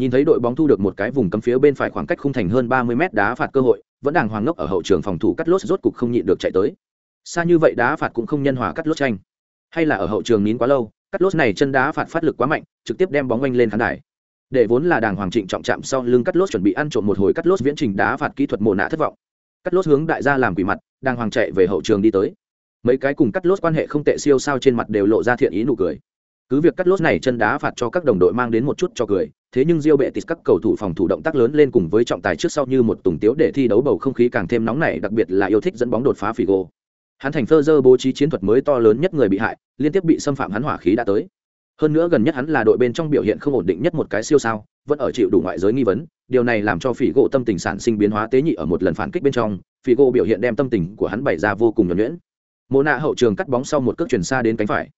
Speaker 1: nhìn thấy đội bóng thu được một cái vùng cấm phía bên phải khoảng cách khung thành hơn ba mươi mét đá phạt cơ hội, vẫn đang hoàng ngốc ở hậu trường phòng thủ cắt lốt, rốt cục không nhịn được chạy tới. Xa như vậy đá phạt cũng không nhân hòa cắt lốt tranh. Hay là ở hậu trường nín quá lâu, cắt lốt này chân đá phạt phát lực quá mạnh, trực tiếp đem bóng quanh lên khán đài. Để vốn là đàng hoàng trịnh trọng chạm sau lưng cắt lốt chuẩn bị ăn trộm một hồi cắt lốt viễn trình đá phạt kỹ thuật mồ nạ thất vọng. Cắt lốt hướng đại gia làm quỷ mặt đang hoàng chạy về hậu trường đi tới. Mấy cái cùng cắt lốt quan hệ không tệ siêu sao trên mặt đều lộ ra thiện ý nụ cười cứ việc cắt lốt này chân đá phạt cho các đồng đội mang đến một chút cho cười thế nhưng Rio bệ tịt các cầu thủ phòng thủ động tác lớn lên cùng với trọng tài trước sau như một tùng tiếu để thi đấu bầu không khí càng thêm nóng nảy đặc biệt là yêu thích dẫn bóng đột phá Figo. Hắn thành thơ dơ bố trí chiến thuật mới to lớn nhất người bị hại, liên tiếp bị xâm phạm hắn hỏa khí đã tới. Hơn nữa gần nhất hắn là đội bên trong biểu hiện không ổn định nhất một cái siêu sao, vẫn ở chịu đủ ngoại giới nghi vấn, điều này làm cho Figo tâm tình sản sinh biến hóa tế nhị ở một lần phản kích bên trong, Figo biểu hiện đem tâm tình của hắn bày ra vô cùng nhuẩn nhuyễn. Mộ nạ hậu trường cắt bóng sau một cước chuyển xa đến cánh phải.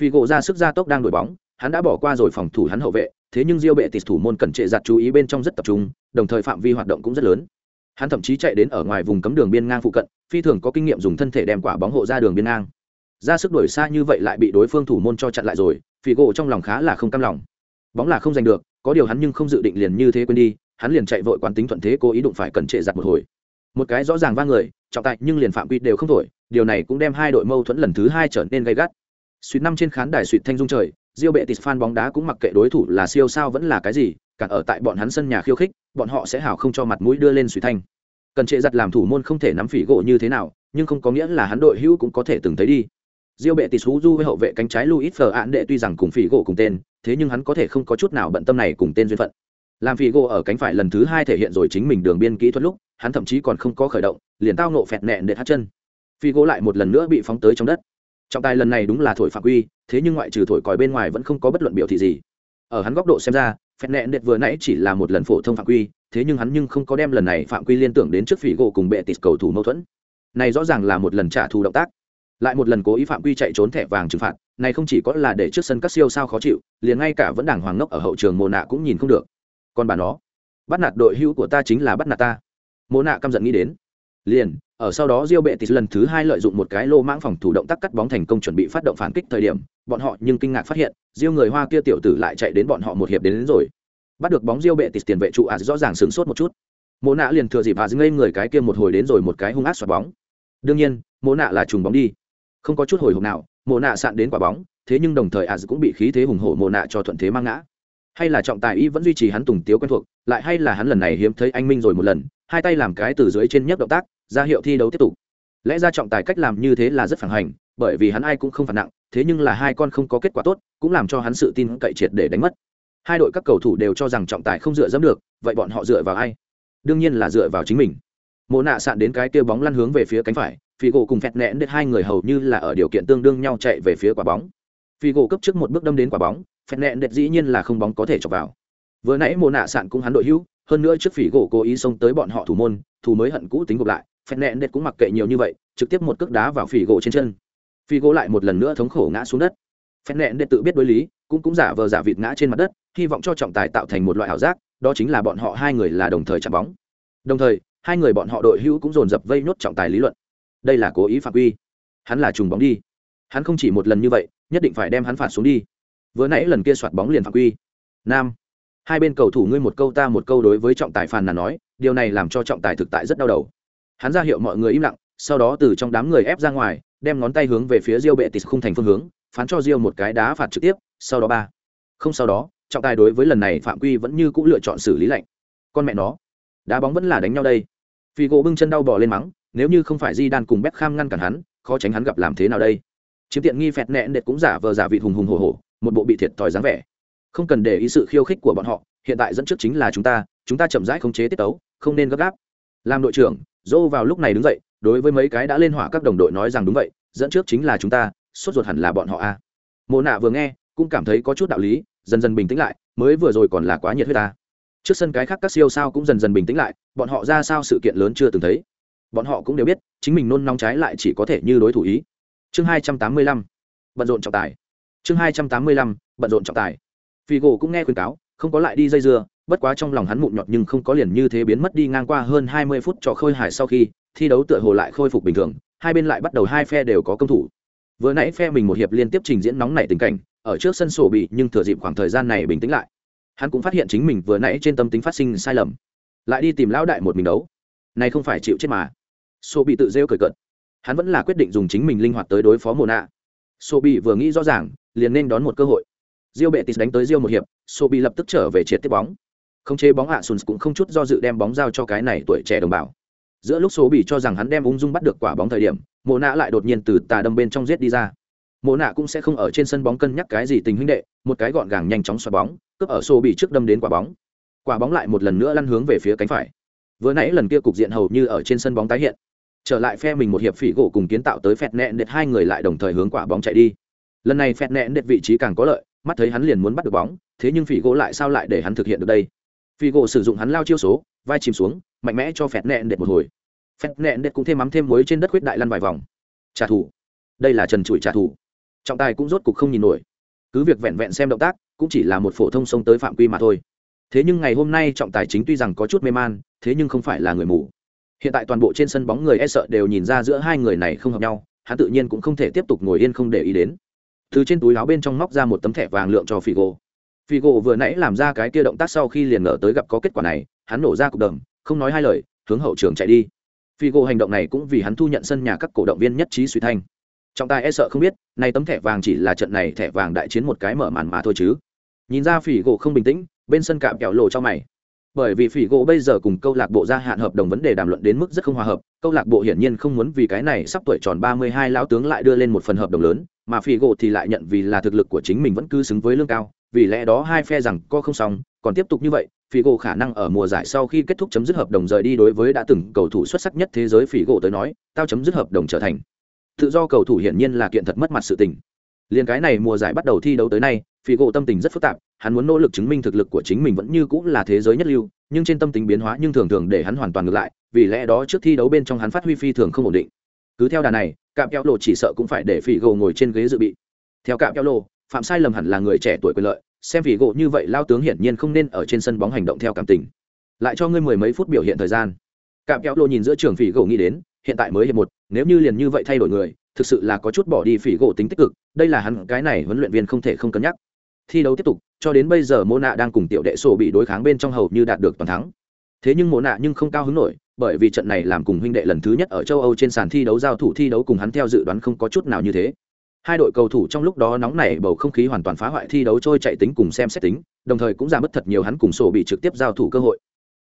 Speaker 1: Figo ra sức ra tốc đang đổi bóng, hắn đã bỏ qua rồi phòng thủ hắn hậu vệ, thế nhưng diêu bệ tịt thủ môn cẩn trệ giặt chú ý bên trong rất tập trung, đồng thời phạm vi hoạt động cũng rất lớn. Hắn thậm chí chạy đến ở ngoài vùng cấm đường biên ngang phụ cận, phi thường có kinh nghiệm dùng thân thể đem quả bóng hộ ra đường biên ngang. Ra sức đuổi xa như vậy lại bị đối phương thủ môn cho chặn lại rồi, Figo trong lòng khá là không cam lòng. Bóng là không giành được, có điều hắn nhưng không dự định liền như thế quên đi, hắn liền chạy vội quán tính thuận thế cố ý đụng phải cẩn trệ giặt một hồi. Một cái rõ ràng va người, trọng tài nhưng liền phạm quy đều không thổi, điều này cũng đem hai đội mâu thuẫn lần thứ hai trở nên gay gắt. Suýt năm trên khán đài suýt thanh dung trời, diêu bệ tịt fan bóng đá cũng mặc kệ đối thủ là siêu sao vẫn là cái gì, cả ở tại bọn hắn sân nhà khiêu khích, bọn họ sẽ hào không cho mặt mũi đưa lên suy thanh. Cần trệ giật làm thủ môn không thể nắm phỉ gỗ như thế nào, nhưng không có nghĩa là hắn đội hữu cũng có thể từng thấy đi. diêu bệ tịt hú du với hậu vệ cánh trái Luis Fer án đệ tuy rằng cùng phỉ gỗ cùng tên, thế nhưng hắn có thể không có chút nào bận tâm này cùng tên duyên phận. Làm phỉ gỗ ở cánh phải lần thứ hai thể hiện rồi chính mình đường biên kỹ thuật lúc, hắn thậm chí còn không có khởi động, liền tao nộ phẹt nện để thắt chân. Phỉ gỗ lại một lần nữa bị phóng tới trong đất trọng tài lần này đúng là thổi phạm quy, thế nhưng ngoại trừ thổi còi bên ngoài vẫn không có bất luận biểu thị gì. Ở hắn góc độ xem ra phen nẹn đệt vừa nãy chỉ là một lần phổ thông phạm quy, thế nhưng hắn nhưng không có đem lần này phạm quy liên tưởng đến trước phỉ gỗ cùng bệ tịt cầu thủ mâu thuẫn. Này rõ ràng là một lần trả thù động tác. Lại một lần cố ý phạm quy chạy trốn thẻ vàng trừng phạt, này không chỉ có là để trước sân các siêu sao khó chịu, liền ngay cả vẫn đảng hoàng ngốc ở hậu trường mồ nạ cũng nhìn không được. Còn bà nó, bắt nạt đội hữu của ta chính là bắt nạt ta. Mồ nạ căm giận nghĩ đến. Liền ở sau đó Rio Betis lần thứ hai lợi dụng một cái lô mãng phòng thủ động tác cắt bóng thành công chuẩn bị phát động phản kích thời điểm, bọn họ nhưng kinh ngạc phát hiện, Rio người Hoa kia tiểu tử lại chạy đến bọn họ một hiệp đến, đến rồi. Bắt được bóng Rio Betis tiền vệ trụ à rõ ràng sửng sốt một chút. Mộ nạ liền thừa dịp và ngây người cái kia một hồi đến rồi một cái hung ác xoạc bóng. Đương nhiên, Mộ nạ là trùng bóng đi, không có chút hồi hộp nào, Mộ nạ sạn đến quả bóng, thế nhưng đồng thời à cũng bị khí thế hùng hổ Mộ nạ cho thuận thế mang ngã. Hay là trọng tài y vẫn duy trì hắn tùng tiếu quen thuộc, lại hay là hắn lần này hiếm thấy anh minh rồi một lần, hai tay làm cái từ dưới trên nhấc động tác, ra hiệu thi đấu tiếp tục. Lẽ ra trọng tài cách làm như thế là rất phản hành bởi vì hắn ai cũng không phản nặng thế nhưng là hai con không có kết quả tốt cũng làm cho hắn sự tin cậy triệt để đánh mất. Hai đội các cầu thủ đều cho rằng trọng tài không dựa dẫm được vậy bọn họ dựa vào ai? Đương nhiên là dựa vào chính mình. Mộ nạ sạn đến cái kia bóng lăn hướng về phía cánh phải phi gỗ cùng phẹt nẹn đến hai người hầu như là ở điều kiện tương đương nhau chạy về phía quả bóng. Phi gỗ cấp trước một bước đâm đến quả bóng phẹt nẹn đệt dĩ nhiên là không bóng có thể chọc vào. Vừa nãy mồ nạ sạn cũng hắn đội hữu, hơn nữa trước phỉ gỗ cố ý xông tới bọn họ thủ môn, thủ mới hận cũ tính gộp lại, phẹt nẹn đệt cũng mặc kệ nhiều như vậy, trực tiếp một cước đá vào phỉ gỗ trên chân. Phỉ gỗ lại một lần nữa thống khổ ngã xuống đất. Phẹt nẹn đệt tự biết đối lý, cũng cũng giả vờ giả vịt ngã trên mặt đất, hy vọng cho trọng tài tạo thành một loại ảo giác, đó chính là bọn họ hai người là đồng thời chạm bóng. Đồng thời, hai người bọn họ đội hữu cũng dồn dập vây nhốt trọng tài lý luận. Đây là cố ý phạm quy. Hắn là trùng bóng đi. Hắn không chỉ một lần như vậy, nhất định phải đem hắn phạt xuống đi vừa nãy lần kia soạt bóng liền phạm quy. Nam, hai bên cầu thủ ngươi một câu ta một câu đối với trọng tài phàn nàn nói, điều này làm cho trọng tài thực tại rất đau đầu. Hắn ra hiệu mọi người im lặng, sau đó từ trong đám người ép ra ngoài, đem ngón tay hướng về phía diêu bệ tịt khung thành phương hướng, phán cho diêu một cái đá phạt trực tiếp, sau đó ba. Không sau đó, trọng tài đối với lần này phạm quy vẫn như cũ lựa chọn xử lý lạnh. Con mẹ nó, đá bóng vẫn là đánh nhau đây. Phi gỗ bưng chân đau bỏ lên mắng, nếu như không phải di đan cùng Beckham ngăn cản hắn, khó tránh hắn gặp làm thế nào đây. Chiếm tiện nghi phẹt nẹn đệt cũng giả vờ giả vị hùng hùng hổ hổ một bộ bị thiệt thòi dáng vẻ. Không cần để ý sự khiêu khích của bọn họ, hiện tại dẫn trước chính là chúng ta chúng ta chậm rãi khống chế tiết tấu, không nên gấp gáp. Làm đội trưởng dô vào lúc này đứng dậy, đối với mấy cái đã lên hỏa các đồng đội nói rằng đúng vậy, dẫn trước chính là chúng ta, sốt ruột hẳn là bọn họ a. À. mồ nạ vừa nghe, cũng cảm thấy có chút đạo lý, dần dần bình tĩnh lại, mới vừa rồi còn là quá nhiệt huyết ta. Trước sân cái khác các siêu sao cũng dần dần bình tĩnh lại, bọn họ ra sao sự kiện lớn chưa từng thấy. Bọn họ cũng đều biết, chính mình nôn nóng trái lại chỉ có thể như đối thủ ý. Chương hai trăm tám mươi lăm, bận rộn trọng tài chương hai trăm tám mươi lăm, bận rộn trọng tài. Phi gỗ cũng nghe khuyên cáo, không có lại đi dây dưa, bất quá trong lòng hắn mụn nhọt nhưng không có liền như thế biến mất đi ngang qua hơn hai mươi phút cho khôi hài sau khi, thi đấu tựa hồ lại khôi phục bình thường, hai bên lại bắt đầu hai phe đều có công thủ. Vừa nãy phe mình một hiệp liên tiếp trình diễn nóng nảy tình cảnh, ở trước sân sổ bị nhưng thừa dịp khoảng thời gian này bình tĩnh lại. Hắn cũng phát hiện chính mình vừa nãy trên tâm tính phát sinh sai lầm. Lại đi tìm lão đại một mình đấu. Này không phải chịu chết mà. Sổ bị tự rêu cười cợt. Hắn vẫn là quyết định dùng chính mình linh hoạt tới đối phó mồ nạ sổ bị vừa nghĩ rõ ràng liền nên đón một cơ hội. Rio Betis đánh tới Rio một hiệp, Sobi lập tức trở về triệt tiếp bóng. Không chế bóng hạ Suns cũng không chút do dự đem bóng giao cho cái này tuổi trẻ đồng bào. giữa lúc Sobi cho rằng hắn đem ung dung bắt được quả bóng thời điểm mộ nạ lại đột nhiên từ tà đâm bên trong giết đi ra. Mộ nạ cũng sẽ không ở trên sân bóng cân nhắc cái gì tình huynh đệ một cái gọn gàng nhanh chóng xoá bóng cướp ở Sobi trước đâm đến quả bóng. Quả bóng lại một lần nữa lăn hướng về phía cánh phải. Vừa nãy lần kia cục diện hầu như ở trên sân bóng tái hiện. Trở lại phe mình một hiệp phỉ gỗ cùng kiến tạo tới phẹt nẹn đệt hai người lại đồng thời hướng quả bóng chạy đi lần này phẹt nẹn đệt vị trí càng có lợi, mắt thấy hắn liền muốn bắt được bóng, thế nhưng phỉ gỗ lại sao lại để hắn thực hiện được đây? Phỉ gỗ sử dụng hắn lao chiêu số, vai chìm xuống, mạnh mẽ cho phẹt nẹn đệt một hồi. Phẹt nẹn đệt cũng thêm mắm thêm muối trên đất huyết đại lăn vài vòng. Trả thù. Đây là trần trụi trả thù. Trọng tài cũng rốt cục không nhìn nổi. Cứ việc vẹn vẹn xem động tác, cũng chỉ là một phổ thông sông tới phạm quy mà thôi. Thế nhưng ngày hôm nay trọng tài chính tuy rằng có chút mê man, thế nhưng không phải là người mù. Hiện tại toàn bộ trên sân bóng người e sợ đều nhìn ra giữa hai người này không hợp nhau, hắn tự nhiên cũng không thể tiếp tục ngồi yên không để ý đến từ trên túi áo bên trong móc ra một tấm thẻ vàng lượng cho figo. Figo vừa nãy làm ra cái kia động tác sau khi liền ngờ tới gặp có kết quả này, hắn nổ ra cục đầm, không nói hai lời, hướng hậu trường chạy đi. Figo hành động này cũng vì hắn thu nhận sân nhà các cổ động viên nhất trí suy thanh. Trọng tài e sợ không biết nay tấm thẻ vàng chỉ là trận này thẻ vàng đại chiến một cái mở màn mà thôi chứ. Nhìn ra phỉ gỗ không bình tĩnh, bên sân cạm kẹo lộ cho mày bởi vì phỉ gỗ bây giờ cùng câu lạc bộ gia hạn hợp đồng vấn đề đàm luận đến mức rất không hòa hợp, câu lạc bộ hiển nhiên không muốn vì cái này sắp tuổi tròn ba mươi hai lão tướng lại đưa lên một phần hợp đồng lớn, mà phỉ gỗ thì lại nhận vì là thực lực của chính mình vẫn cứ xứng với lương cao, vì lẽ đó hai phe rằng co không xong, còn tiếp tục như vậy, phỉ gỗ khả năng ở mùa giải sau khi kết thúc chấm dứt hợp đồng rời đi đối với đã từng cầu thủ xuất sắc nhất thế giới phỉ gỗ tới nói, tao chấm dứt hợp đồng trở thành. Tự do cầu thủ hiển nhiên là kiện thật mất mặt sự tình liền cái này mùa giải bắt đầu thi đấu tới nay, phi gỗ tâm tình rất phức tạp, hắn muốn nỗ lực chứng minh thực lực của chính mình vẫn như cũng là thế giới nhất lưu, nhưng trên tâm tính biến hóa nhưng thường thường để hắn hoàn toàn ngược lại, vì lẽ đó trước thi đấu bên trong hắn phát huy phi thường không ổn định. Cứ theo đà này, cạm kéo lộ chỉ sợ cũng phải để phi gỗ ngồi trên ghế dự bị. Theo cạm kéo lộ, phạm sai lầm hẳn là người trẻ tuổi quyền lợi, xem phi gỗ như vậy lao tướng hiển nhiên không nên ở trên sân bóng hành động theo cảm tình. Lại cho ngươi mười mấy phút biểu hiện thời gian. Cạm kéo lộ nhìn giữa trường phi gỗ nghĩ đến, hiện tại mới hiệp một, nếu như liền như vậy thay đổi người thực sự là có chút bỏ đi phỉ gỗ tính tích cực, đây là hắn, cái này huấn luyện viên không thể không cân nhắc. Thi đấu tiếp tục, cho đến bây giờ mô nạ đang cùng tiểu đệ sổ bị đối kháng bên trong hầu như đạt được toàn thắng. Thế nhưng mô nạ nhưng không cao hứng nổi, bởi vì trận này làm cùng huynh đệ lần thứ nhất ở châu âu trên sàn thi đấu giao thủ thi đấu cùng hắn theo dự đoán không có chút nào như thế. Hai đội cầu thủ trong lúc đó nóng nảy bầu không khí hoàn toàn phá hoại thi đấu trôi chạy tính cùng xem xét tính, đồng thời cũng giảm mất thật nhiều hắn cùng sổ bị trực tiếp giao thủ cơ hội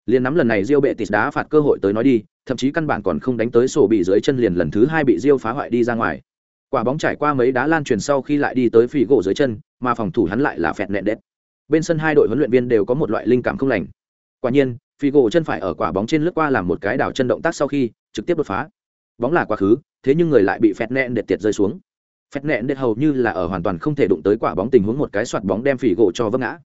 Speaker 1: liền nắm lần này Diêu bệ tịt đá phạt cơ hội tới nói đi, thậm chí căn bản còn không đánh tới sổ bị dưới chân liền lần thứ hai bị Diêu phá hoại đi ra ngoài. Quả bóng trải qua mấy đá lan truyền sau khi lại đi tới phỉ gỗ dưới chân, mà phòng thủ hắn lại là phẹt nẹn đét. Bên sân hai đội huấn luyện viên đều có một loại linh cảm không lành. Quả nhiên, phỉ gỗ chân phải ở quả bóng trên lướt qua làm một cái đảo chân động tác sau khi trực tiếp đột phá. Bóng là quá khứ, thế nhưng người lại bị phẹt nẹn đệt tiệt rơi xuống. Phẹt nẹn đệt hầu như là ở hoàn toàn không thể đụng tới quả bóng tình huống một cái xoạt bóng đem phỉ gỗ cho vấp ngã.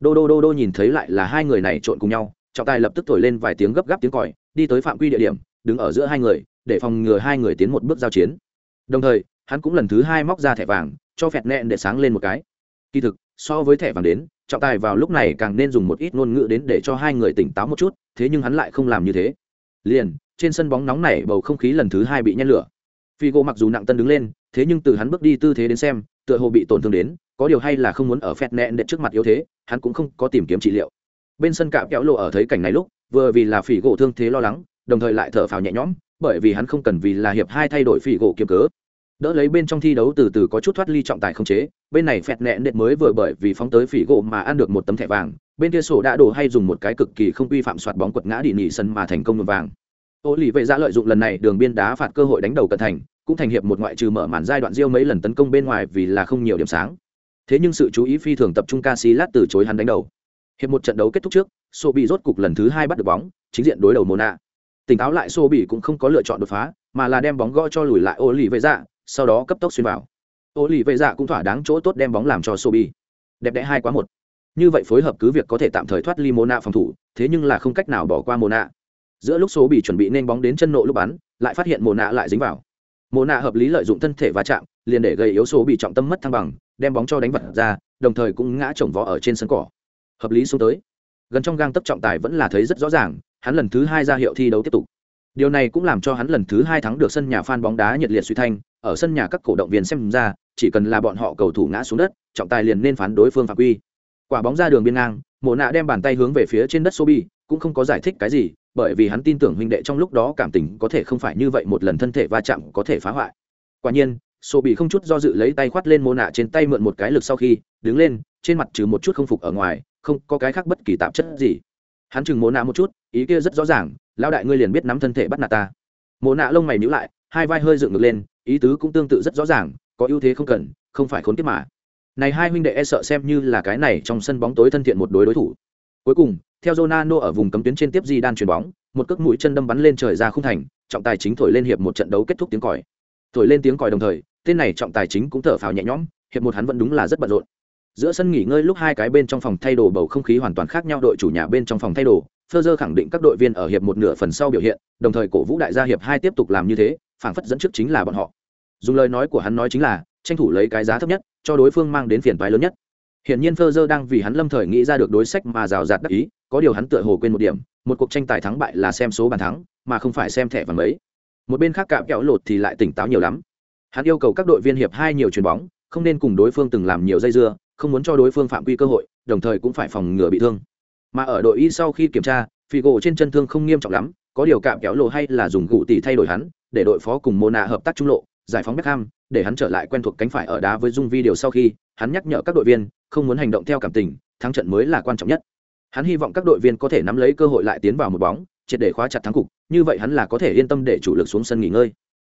Speaker 1: Đô đô đô đô nhìn thấy lại là hai người này trộn cùng nhau, trọng tài lập tức thổi lên vài tiếng gấp gáp tiếng còi đi tới phạm quy địa điểm đứng ở giữa hai người để phòng ngừa hai người tiến một bước giao chiến. Đồng thời hắn cũng lần thứ hai móc ra thẻ vàng cho phẹt nẹn để sáng lên một cái. Kỳ thực so với thẻ vàng đến trọng tài vào lúc này càng nên dùng một ít ngôn ngữ đến để cho hai người tỉnh táo một chút thế nhưng hắn lại không làm như thế. Liền trên sân bóng nóng này bầu không khí lần thứ hai bị nhen lửa. Phi gỗ mặc dù nặng tân đứng lên, thế nhưng từ hắn bước đi tư thế đến xem, tựa hồ bị tổn thương đến, có điều hay là không muốn ở phẹt nẹn để trước mặt yếu thế, hắn cũng không có tìm kiếm trị liệu bên sân cạm kéo lộ ở thấy cảnh này lúc, vừa vì là phỉ gỗ thương thế lo lắng, đồng thời lại thở phào nhẹ nhõm, bởi vì hắn không cần vì là hiệp hai thay đổi phỉ gỗ kiếm cớ. Đỡ lấy bên trong thi đấu từ từ có chút thoát ly trọng tài không chế, bên này phẹt nẹn đệt mới vừa bởi vì phóng tới phỉ gỗ mà ăn được một tấm thẻ vàng, bên kia sổ đã đổ hay dùng một cái cực kỳ không quy phạm soạt bóng quật ngã đi nghỉ sân mà thành công nhuộm vàng. Ô lì vệ ra lợi dụng lần này đường biên đá phạt cơ hội đánh đầu cận thành, cũng thành hiệp một ngoại trừ mở màn giai đoạn riêu mấy lần tấn công bên ngoài vì là không nhiều điểm sáng. Thế nhưng sự chú ý phi thường tập trung ca si lát từ chối hắn đánh đầu hiệp một trận đấu kết thúc trước sô bị rốt cục lần thứ hai bắt được bóng, chính diện đối đầu Mona. nạ tỉnh táo lại sô bị cũng không có lựa chọn đột phá, mà là đem bóng gõ cho lùi lại ô lì vệ dạ sau đó cấp tốc xuyên vào. Ô lì vệ dạ cũng thỏa đáng chỗ tốt đem bóng làm cho sô bị đẹp đẽ hai quá một. Như vậy phối hợp cứ việc có thể tạm thời thoát ly Mona nạ phòng thủ, thế nhưng là không cách nào bỏ qua Mona. nạ giữa lúc số bị chuẩn bị nên bóng đến chân nộ lúc bắn, lại phát hiện Mona nạ lại dính vào. Mona nạ hợp lý lợi dụng thân thể va chạm, liền để gây yếu số bị trọng tâm mất thăng bằng, đem bóng cho đánh vật ra, đồng thời cũng ngã chồng vó ở trên sân cỏ hợp lý xuống tới. Gần trong gang tấp trọng tài vẫn là thấy rất rõ ràng, hắn lần thứ hai ra hiệu thi đấu tiếp tục. Điều này cũng làm cho hắn lần thứ hai thắng được sân nhà phan bóng đá nhiệt liệt suy thanh, ở sân nhà các cổ động viên xem ra, chỉ cần là bọn họ cầu thủ ngã xuống đất, trọng tài liền nên phán đối phương phạm quy. Quả bóng ra đường biên ngang, mộ nạ đem bàn tay hướng về phía trên đất sobi, cũng không có giải thích cái gì, bởi vì hắn tin tưởng huynh đệ trong lúc đó cảm tình có thể không phải như vậy một lần thân thể va chạm có thể phá hoại. Quả nhiên, sobi không chút do dự lấy tay khoát lên mô nạ trên tay mượn một cái lực sau khi, đứng lên, trên mặt trừ một chút không phục ở ngoài không có cái khác bất kỳ tạp chất gì. Hắn chừng mồ nạ một chút, ý kia rất rõ ràng, lão đại ngươi liền biết nắm thân thể bắt nạt ta. Mồ nạ lông mày nhíu lại, hai vai hơi dựng ngược lên, ý tứ cũng tương tự rất rõ ràng, có ưu thế không cần, không phải khốn kiếp mà. Này hai huynh đệ e sợ xem như là cái này trong sân bóng tối thân thiện một đối đối thủ. Cuối cùng, theo Ronaldo ở vùng cấm tuyến trên tiếp di đan chuyền bóng, một cước mũi chân đâm bắn lên trời ra khung thành, trọng tài chính thổi lên hiệp một trận đấu kết thúc tiếng còi. Thổi lên tiếng còi đồng thời, tên này trọng tài chính cũng thở phào nhẹ nhõm, hiệp một hắn vẫn đúng là rất bận rộn giữa sân nghỉ ngơi lúc hai cái bên trong phòng thay đồ bầu không khí hoàn toàn khác nhau đội chủ nhà bên trong phòng thay đồ Ferger khẳng định các đội viên ở hiệp một nửa phần sau biểu hiện đồng thời cổ vũ đại gia hiệp hai tiếp tục làm như thế phảng phất dẫn trước chính là bọn họ dùng lời nói của hắn nói chính là tranh thủ lấy cái giá thấp nhất cho đối phương mang đến phiền toái lớn nhất Hiển nhiên Ferger đang vì hắn lâm thời nghĩ ra được đối sách mà rào rạt đắc ý, có điều hắn tựa hồ quên một điểm, một cuộc tranh tài thắng bại là xem số bàn thắng, mà không phải xem thẻ vàng mấy. Một bên khác cạm kẹo lột thì lại tỉnh táo nhiều lắm. Hắn yêu cầu các đội viên hiệp hai nhiều chuyền bóng, không nên cùng đối phương từng làm nhiều dây dưa, không muốn cho đối phương phạm quy cơ hội, đồng thời cũng phải phòng ngừa bị thương. Mà ở đội y sau khi kiểm tra, Figo trên chân thương không nghiêm trọng lắm, có điều cạm kéo lộ hay là dùng gụ tỷ thay đổi hắn, để đội phó cùng Mona hợp tác trung lộ, giải phóng Beckham, để hắn trở lại quen thuộc cánh phải ở đá với Dung vi điều sau khi, hắn nhắc nhở các đội viên, không muốn hành động theo cảm tình, thắng trận mới là quan trọng nhất. Hắn hy vọng các đội viên có thể nắm lấy cơ hội lại tiến vào một bóng, triệt để khóa chặt thắng cục, như vậy hắn là có thể yên tâm để chủ lực xuống sân nghỉ ngơi.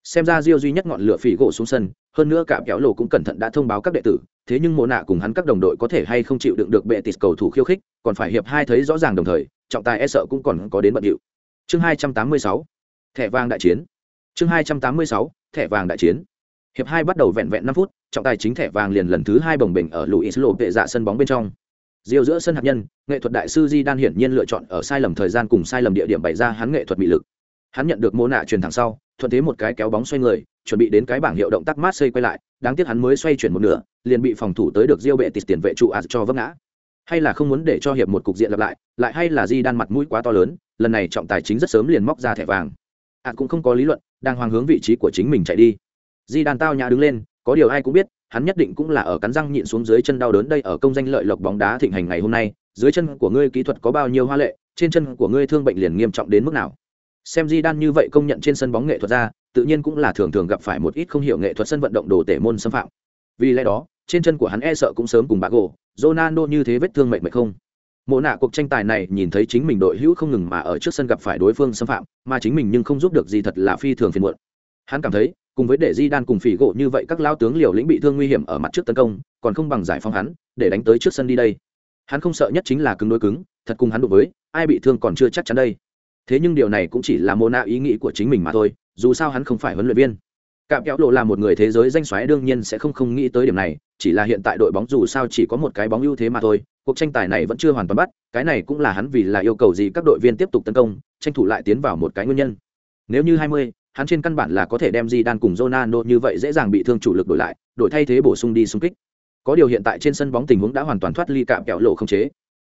Speaker 1: Xem ra Rio duy nhất ngọn lửa phỉ gỗ xuống sân, hơn nữa cả kéo lộ cũng cẩn thận đã thông báo các đệ tử, thế nhưng Mộ nạ cùng hắn các đồng đội có thể hay không chịu đựng được bệ tịt cầu thủ khiêu khích, còn phải hiệp hai thấy rõ ràng đồng thời, trọng tài e sợ cũng còn có đến bận điệu. Chương 286, thẻ vàng đại chiến. Chương 286, thẻ vàng đại chiến. Hiệp hai bắt đầu vẹn vẹn năm phút, trọng tài chính thẻ vàng liền lần thứ hai bồng bềnh ở Luis Lộ vệ dạ sân bóng bên trong. Diêu giữa sân hạt nhân, nghệ thuật đại sư Di Đan hiển nhiên lựa chọn ở sai lầm thời gian cùng sai lầm địa điểm bày ra hắn nghệ thuật bị lực. Hắn nhận được mô nạ truyền thẳng sau, thuận thế một cái kéo bóng xoay người, chuẩn bị đến cái bảng hiệu động tác mát xây quay lại, đáng tiếc hắn mới xoay chuyển một nửa, liền bị phòng thủ tới được Diêu bệ tịt tiền vệ trụ ạt cho vấp ngã. Hay là không muốn để cho hiệp một cục diện lặp lại, lại hay là Di Đan mặt mũi quá to lớn, lần này trọng tài chính rất sớm liền móc ra thẻ vàng. ạt cũng không có lý luận, đang hoàng hướng vị trí của chính mình chạy đi. Di Đan tao nhã đứng lên, có điều ai cũng biết, hắn nhất định cũng là ở cắn răng nhịn xuống dưới chân đau đớn đây ở công danh lợi lộc bóng đá thịnh hành ngày hôm nay, dưới chân của ngươi kỹ thuật có bao nhiêu hoa lệ, trên chân của ngươi thương bệnh liền nghiêm trọng đến mức nào. Xem Di Đan như vậy công nhận trên sân bóng nghệ thuật ra, tự nhiên cũng là thường thường gặp phải một ít không hiểu nghệ thuật sân vận động đồ tể môn xâm phạm. Vì lẽ đó, trên chân của hắn e sợ cũng sớm cùng bà gỗ, Ronaldo như thế vết thương mệt mệt không. Mộ nạ cuộc tranh tài này nhìn thấy chính mình đội hữu không ngừng mà ở trước sân gặp phải đối phương xâm phạm, mà chính mình nhưng không giúp được gì thật là phi thường phiền muộn. Hắn cảm thấy, cùng với để Di Đan cùng phỉ gỗ như vậy các lao tướng liều lĩnh bị thương nguy hiểm ở mặt trước tấn công, còn không bằng giải phóng hắn, để đánh tới trước sân đi đây. Hắn không sợ nhất chính là cứng đối cứng, thật cùng hắn đối với, ai bị thương còn chưa chắc chắn đây. Thế nhưng điều này cũng chỉ là mô nạ ý nghĩ của chính mình mà thôi, dù sao hắn không phải huấn luyện viên. Cạm kéo lộ là một người thế giới danh xoáy đương nhiên sẽ không không nghĩ tới điểm này, chỉ là hiện tại đội bóng dù sao chỉ có một cái bóng ưu thế mà thôi, cuộc tranh tài này vẫn chưa hoàn toàn bắt, cái này cũng là hắn vì là yêu cầu gì các đội viên tiếp tục tấn công, tranh thủ lại tiến vào một cái nguyên nhân. Nếu như 20, hắn trên căn bản là có thể đem Di Đan cùng Ronaldo như vậy dễ dàng bị thương chủ lực đổi lại, đổi thay thế bổ sung đi xung kích. Có điều hiện tại trên sân bóng tình huống đã hoàn toàn thoát ly cạm kẹo lộ không chế.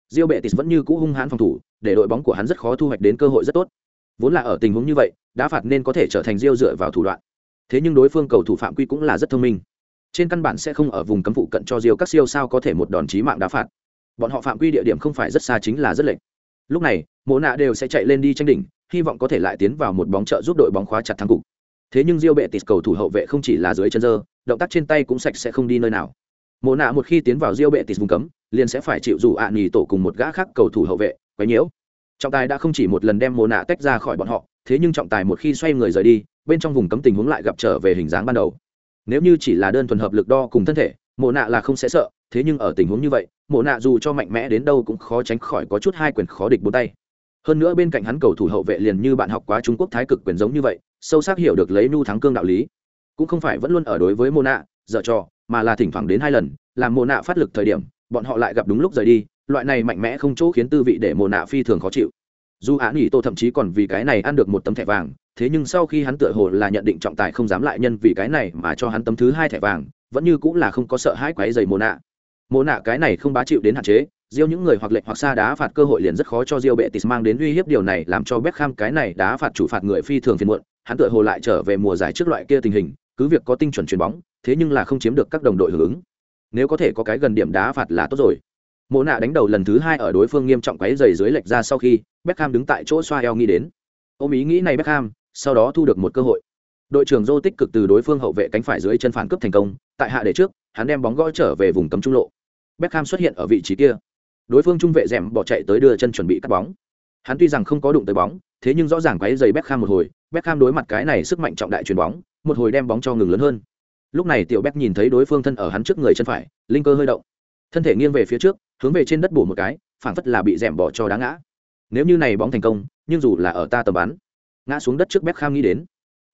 Speaker 1: Real Betis vẫn như cũ hung hãn phòng thủ, để đội bóng của hắn rất khó thu hoạch đến cơ hội rất tốt. Vốn là ở tình huống như vậy, đá phạt nên có thể trở thành Real dựa vào thủ đoạn. Thế nhưng đối phương cầu thủ phạm quy cũng là rất thông minh. Trên căn bản sẽ không ở vùng cấm phụ cận cho Real các siêu sao có thể một đòn chí mạng đá phạt. Bọn họ phạm quy địa điểm không phải rất xa chính là rất lệch. Lúc này, mộ nạ đều sẽ chạy lên đi tranh đỉnh, hy vọng có thể lại tiến vào một bóng trợ giúp đội bóng khóa chặt thắng cục. Thế nhưng Diêu Bệ Tịt cầu thủ hậu vệ không chỉ là dưới chân dơ, động tác trên tay cũng sạch sẽ không đi nơi nào. Mộ nạ một khi tiến vào Diêu Bệ Tịt vùng cấm, liền sẽ phải chịu dù ạ à tổ cùng một gã khác cầu thủ hậu vệ, quấy nhiễu. Trọng tài đã không chỉ một lần đem mồ nạ tách ra khỏi bọn họ, thế nhưng trọng tài một khi xoay người rời đi, bên trong vùng cấm tình huống lại gặp trở về hình dáng ban đầu. Nếu như chỉ là đơn thuần hợp lực đo cùng thân thể, Mộ nạ là không sẽ sợ, thế nhưng ở tình huống như vậy, Mộ nạ dù cho mạnh mẽ đến đâu cũng khó tránh khỏi có chút hai quyền khó địch bốn tay hơn nữa bên cạnh hắn cầu thủ hậu vệ liền như bạn học quá trung quốc thái cực quyền giống như vậy sâu sắc hiểu được lấy nu thắng cương đạo lý cũng không phải vẫn luôn ở đối với mô nạ dở trò mà là thỉnh thoảng đến hai lần làm mô nạ phát lực thời điểm bọn họ lại gặp đúng lúc rời đi loại này mạnh mẽ không chỗ khiến tư vị để mồ nạ phi thường khó chịu dù án nghỉ tô thậm chí còn vì cái này ăn được một tấm thẻ vàng thế nhưng sau khi hắn tựa hồ là nhận định trọng tài không dám lại nhân vì cái này mà cho hắn tấm thứ hai thẻ vàng vẫn như cũng là không có sợ hãi quáy dày mồ nạ mồ nạ cái này không bá chịu đến hạn chế Diêu những người hoặc lệnh hoặc xa đá phạt cơ hội liền rất khó cho Diêu Betis mang đến uy hiếp điều này làm cho Beckham cái này đá phạt chủ phạt người phi thường phiền muộn, hắn tựa hồ lại trở về mùa giải trước loại kia tình hình, cứ việc có tinh chuẩn chuyền bóng, thế nhưng là không chiếm được các đồng đội hưởng ứng. Nếu có thể có cái gần điểm đá phạt là tốt rồi. Mộ nạ đánh đầu lần thứ hai ở đối phương nghiêm trọng quấy dày dưới lệch ra sau khi, Beckham đứng tại chỗ xoa eo nghĩ đến. Ôm ý nghĩ này Beckham, sau đó thu được một cơ hội. Đội trưởng Zô tích cực từ đối phương hậu vệ cánh phải dưới chân phản cướp thành công, tại hạ để trước, hắn đem bóng gõ trở về vùng cấm trung lộ. Beckham xuất hiện ở vị trí kia đối phương trung vệ rèm bỏ chạy tới đưa chân chuẩn bị cắt bóng hắn tuy rằng không có đụng tới bóng thế nhưng rõ ràng quấy dày Beckham một hồi Beckham đối mặt cái này sức mạnh trọng đại chuyền bóng một hồi đem bóng cho ngừng lớn hơn lúc này tiểu Beck nhìn thấy đối phương thân ở hắn trước người chân phải linh cơ hơi động thân thể nghiêng về phía trước hướng về trên đất bổ một cái, phảng phất là bị dẻm bỏ cho đá ngã. Nếu như này bóng thành công, nhưng dù là ở ta tầm bắn, ngã xuống đất trước Beckham nghĩ đến.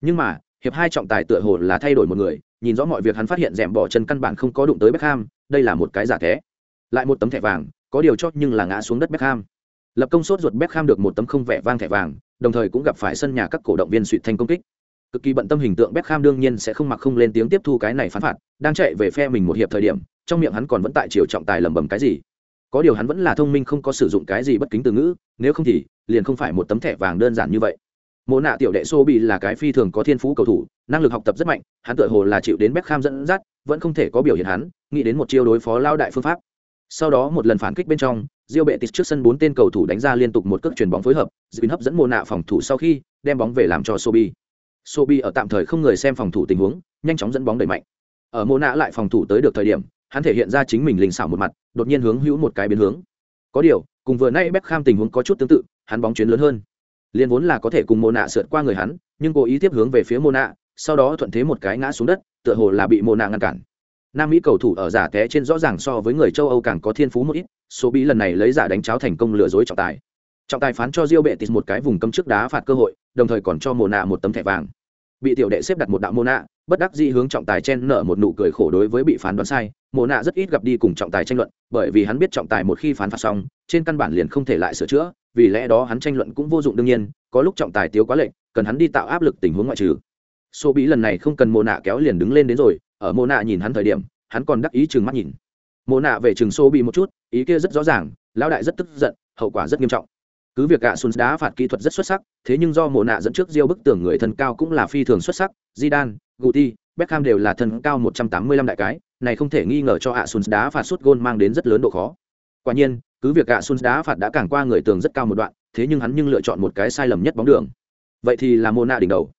Speaker 1: Nhưng mà, hiệp hai trọng tài tựa hồ là thay đổi một người, nhìn rõ mọi việc hắn phát hiện dẻm bỏ chân căn bản không có đụng tới Beckham đây là một cái giả thế lại một tấm thẻ vàng, có điều cho nhưng là ngã xuống đất Beckham lập công sốt ruột Beckham được một tấm không vẻ vang thẻ vàng, đồng thời cũng gặp phải sân nhà các cổ động viên suy thành công kích. Cực kỳ bận tâm hình tượng Beckham đương nhiên sẽ không mặc không lên tiếng tiếp thu cái này phán phạt, đang chạy về phe mình một hiệp thời điểm, trong miệng hắn còn vẫn tại chiều trọng tài lẩm bẩm cái gì có điều hắn vẫn là thông minh không có sử dụng cái gì bất kính từ ngữ nếu không thì liền không phải một tấm thẻ vàng đơn giản như vậy mộ nạ tiểu đệ xô bị là cái phi thường có thiên phú cầu thủ năng lực học tập rất mạnh hắn tựa hồ là chịu đến Beckham dẫn dắt vẫn không thể có biểu hiện hắn nghĩ đến một chiêu đối phó lao đại phương pháp sau đó một lần phản kích bên trong Diêu bệ tịt trước sân bốn tên cầu thủ đánh ra liên tục một cước chuyền bóng phối hợp, dịp hấp dẫn mộ nạ phòng thủ sau khi đem bóng về làm cho Sobi. Sobi ở tạm thời không người xem phòng thủ tình huống, nhanh chóng dẫn bóng đẩy mạnh. Ở mộ nạ lại phòng thủ tới được thời điểm, hắn thể hiện ra chính mình linh xảo một mặt, đột nhiên hướng hữu một cái biến hướng. Có điều, cùng vừa nãy Beckham tình huống có chút tương tự, hắn bóng chuyến lớn hơn. Liên vốn là có thể cùng Mona sượt qua người hắn, nhưng cố ý tiếp hướng về phía Mona, sau đó thuận thế một cái ngã xuống đất, tựa hồ là bị Mona ngăn cản. Nam Mỹ cầu thủ ở giả té trên rõ ràng so với người châu Âu càng có thiên phú một ít, số bí lần này lấy giả đánh cháo thành công lừa dối trọng tài trọng tài phán cho Rio Betis một cái vùng cấm trước đá phạt cơ hội đồng thời còn cho Mona một tấm thẻ vàng bị tiểu đệ xếp đặt một đạo Mona, bất đắc dĩ hướng trọng tài chen nở một nụ cười khổ đối với bị phán đoán sai mộ nạ rất ít gặp đi cùng trọng tài tranh luận, bởi vì hắn biết trọng tài một khi phán phạt xong, trên căn bản liền không thể lại sửa chữa, vì lẽ đó hắn tranh luận cũng vô dụng đương nhiên, có lúc trọng tài tiếu quá lệnh cần hắn đi tạo áp lực tình huống ngoại trừ. Số bí lần này không cần mộ nạ kéo liền đứng lên đến rồi, ở mộ nạ nhìn hắn thời điểm, hắn còn đắc ý chừng mắt nhìn. Mộ nạ về chừng số bị một chút, ý kia rất rõ ràng, lão đại rất tức giận, hậu quả rất nghiêm trọng. Cứ việc gạ xuân đá phạt kỹ thuật rất xuất sắc, thế nhưng do mộ nạ dẫn trước diêu bức tường người thân cao cũng là phi thường xuất sắc, zidane, guti, beckham đều là thân cao 185 đại cái này không thể nghi ngờ cho ạ xuân đá phạt suốt gôn mang đến rất lớn độ khó. Quả nhiên, cứ việc ạ xuân đá phạt đã càng qua người tường rất cao một đoạn, thế nhưng hắn nhưng lựa chọn một cái sai lầm nhất bóng đường. Vậy thì là mô nạ đỉnh đầu.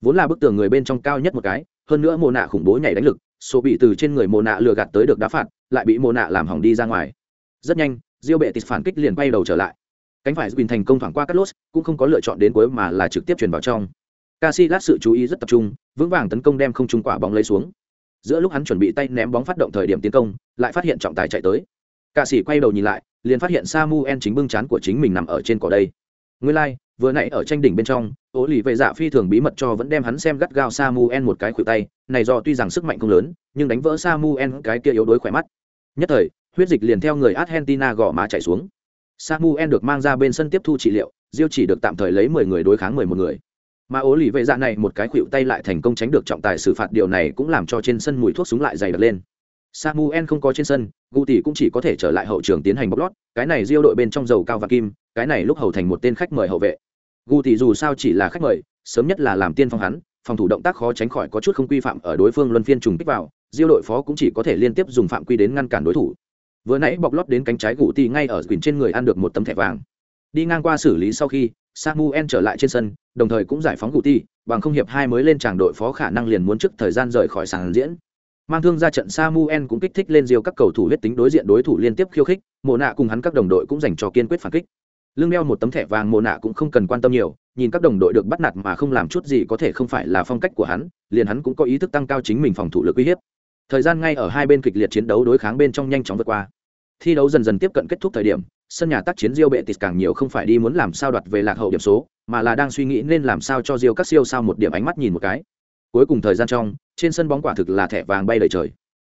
Speaker 1: Vốn là bức tường người bên trong cao nhất một cái, hơn nữa mô nạ khủng bố nhảy đánh lực, số bị từ trên người mô nạ lừa gạt tới được đá phạt, lại bị mô nạ làm hỏng đi ra ngoài. Rất nhanh diêu bệ tịt phản kích liền bay đầu trở lại. Cánh phải bình thành công thoảng qua các lốt, cũng không có lựa chọn đến cuối mà là trực tiếp chuyển vào trong. Casillas sự chú ý rất tập trung, vững vàng tấn công đem không trung quả bóng lấy xuống giữa lúc hắn chuẩn bị tay ném bóng phát động thời điểm tiến công lại phát hiện trọng tài chạy tới. Ca sĩ quay đầu nhìn lại liền phát hiện samuel chính bưng chán của chính mình nằm ở trên cỏ đây. Nguyên lai、like, vừa nãy ở tranh đỉnh bên trong ố lì vệ dạ phi thường bí mật cho vẫn đem hắn xem gắt gao samuel một cái khuỷu tay này do tuy rằng sức mạnh không lớn nhưng đánh vỡ samuel cái kia yếu đuối khỏe mắt. Nhất thời huyết dịch liền theo người argentina gõ má chạy xuống. Samuel được mang ra bên sân tiếp thu trị liệu diêu chỉ được tạm thời lấy mười người đối kháng mười một người mà ố lì vệ dạ này một cái khuỵu tay lại thành công tránh được trọng tài xử phạt, điều này cũng làm cho trên sân mùi thuốc súng lại dày đặc lên. Samuel không có trên sân Gu Tỷ cũng chỉ có thể trở lại hậu trường tiến hành bóc lót, cái này diêu đội bên trong dầu cao và kim, cái này lúc hầu thành một tên khách mời hậu vệ. Gu Tỷ dù sao chỉ là khách mời, sớm nhất là làm tiên phong hắn, phòng thủ động tác khó tránh khỏi có chút không quy phạm ở đối phương luân phiên trùng kích vào, diêu đội phó cũng chỉ có thể liên tiếp dùng phạm quy đến ngăn cản đối thủ. Vừa nãy bọc lót đến cánh trái gù Tỷ ngay ở quyền trên người ăn được một tấm thẻ vàng. Đi ngang qua xử lý sau khi samuel trở lại trên sân đồng thời cũng giải phóng Guti, bằng không hiệp hai mới lên tràng đội phó khả năng liền muốn trước thời gian rời khỏi sàn diễn. Mang thương ra trận samuel cũng kích thích lên diêu các cầu thủ huyết tính đối diện đối thủ liên tiếp khiêu khích Mộ nạ cùng hắn các đồng đội cũng dành cho kiên quyết phản kích. Lương đeo một tấm thẻ vàng Mộ nạ cũng không cần quan tâm nhiều nhìn các đồng đội được bắt nạt mà không làm chút gì có thể không phải là phong cách của hắn liền hắn cũng có ý thức tăng cao chính mình phòng thủ lực uy hiếp. Thời gian ngay ở hai bên kịch liệt chiến đấu đối kháng bên trong nhanh chóng vượt qua. Thi đấu dần dần tiếp cận kết thúc thời điểm sân nhà tác chiến Rio bệ càng nhiều không phải đi muốn làm sao đoạt về lạc hậu điểm số mà là đang suy nghĩ nên làm sao cho Rio các siêu sao một điểm ánh mắt nhìn một cái. Cuối cùng thời gian trong trên sân bóng quả thực là thẻ vàng bay đầy trời.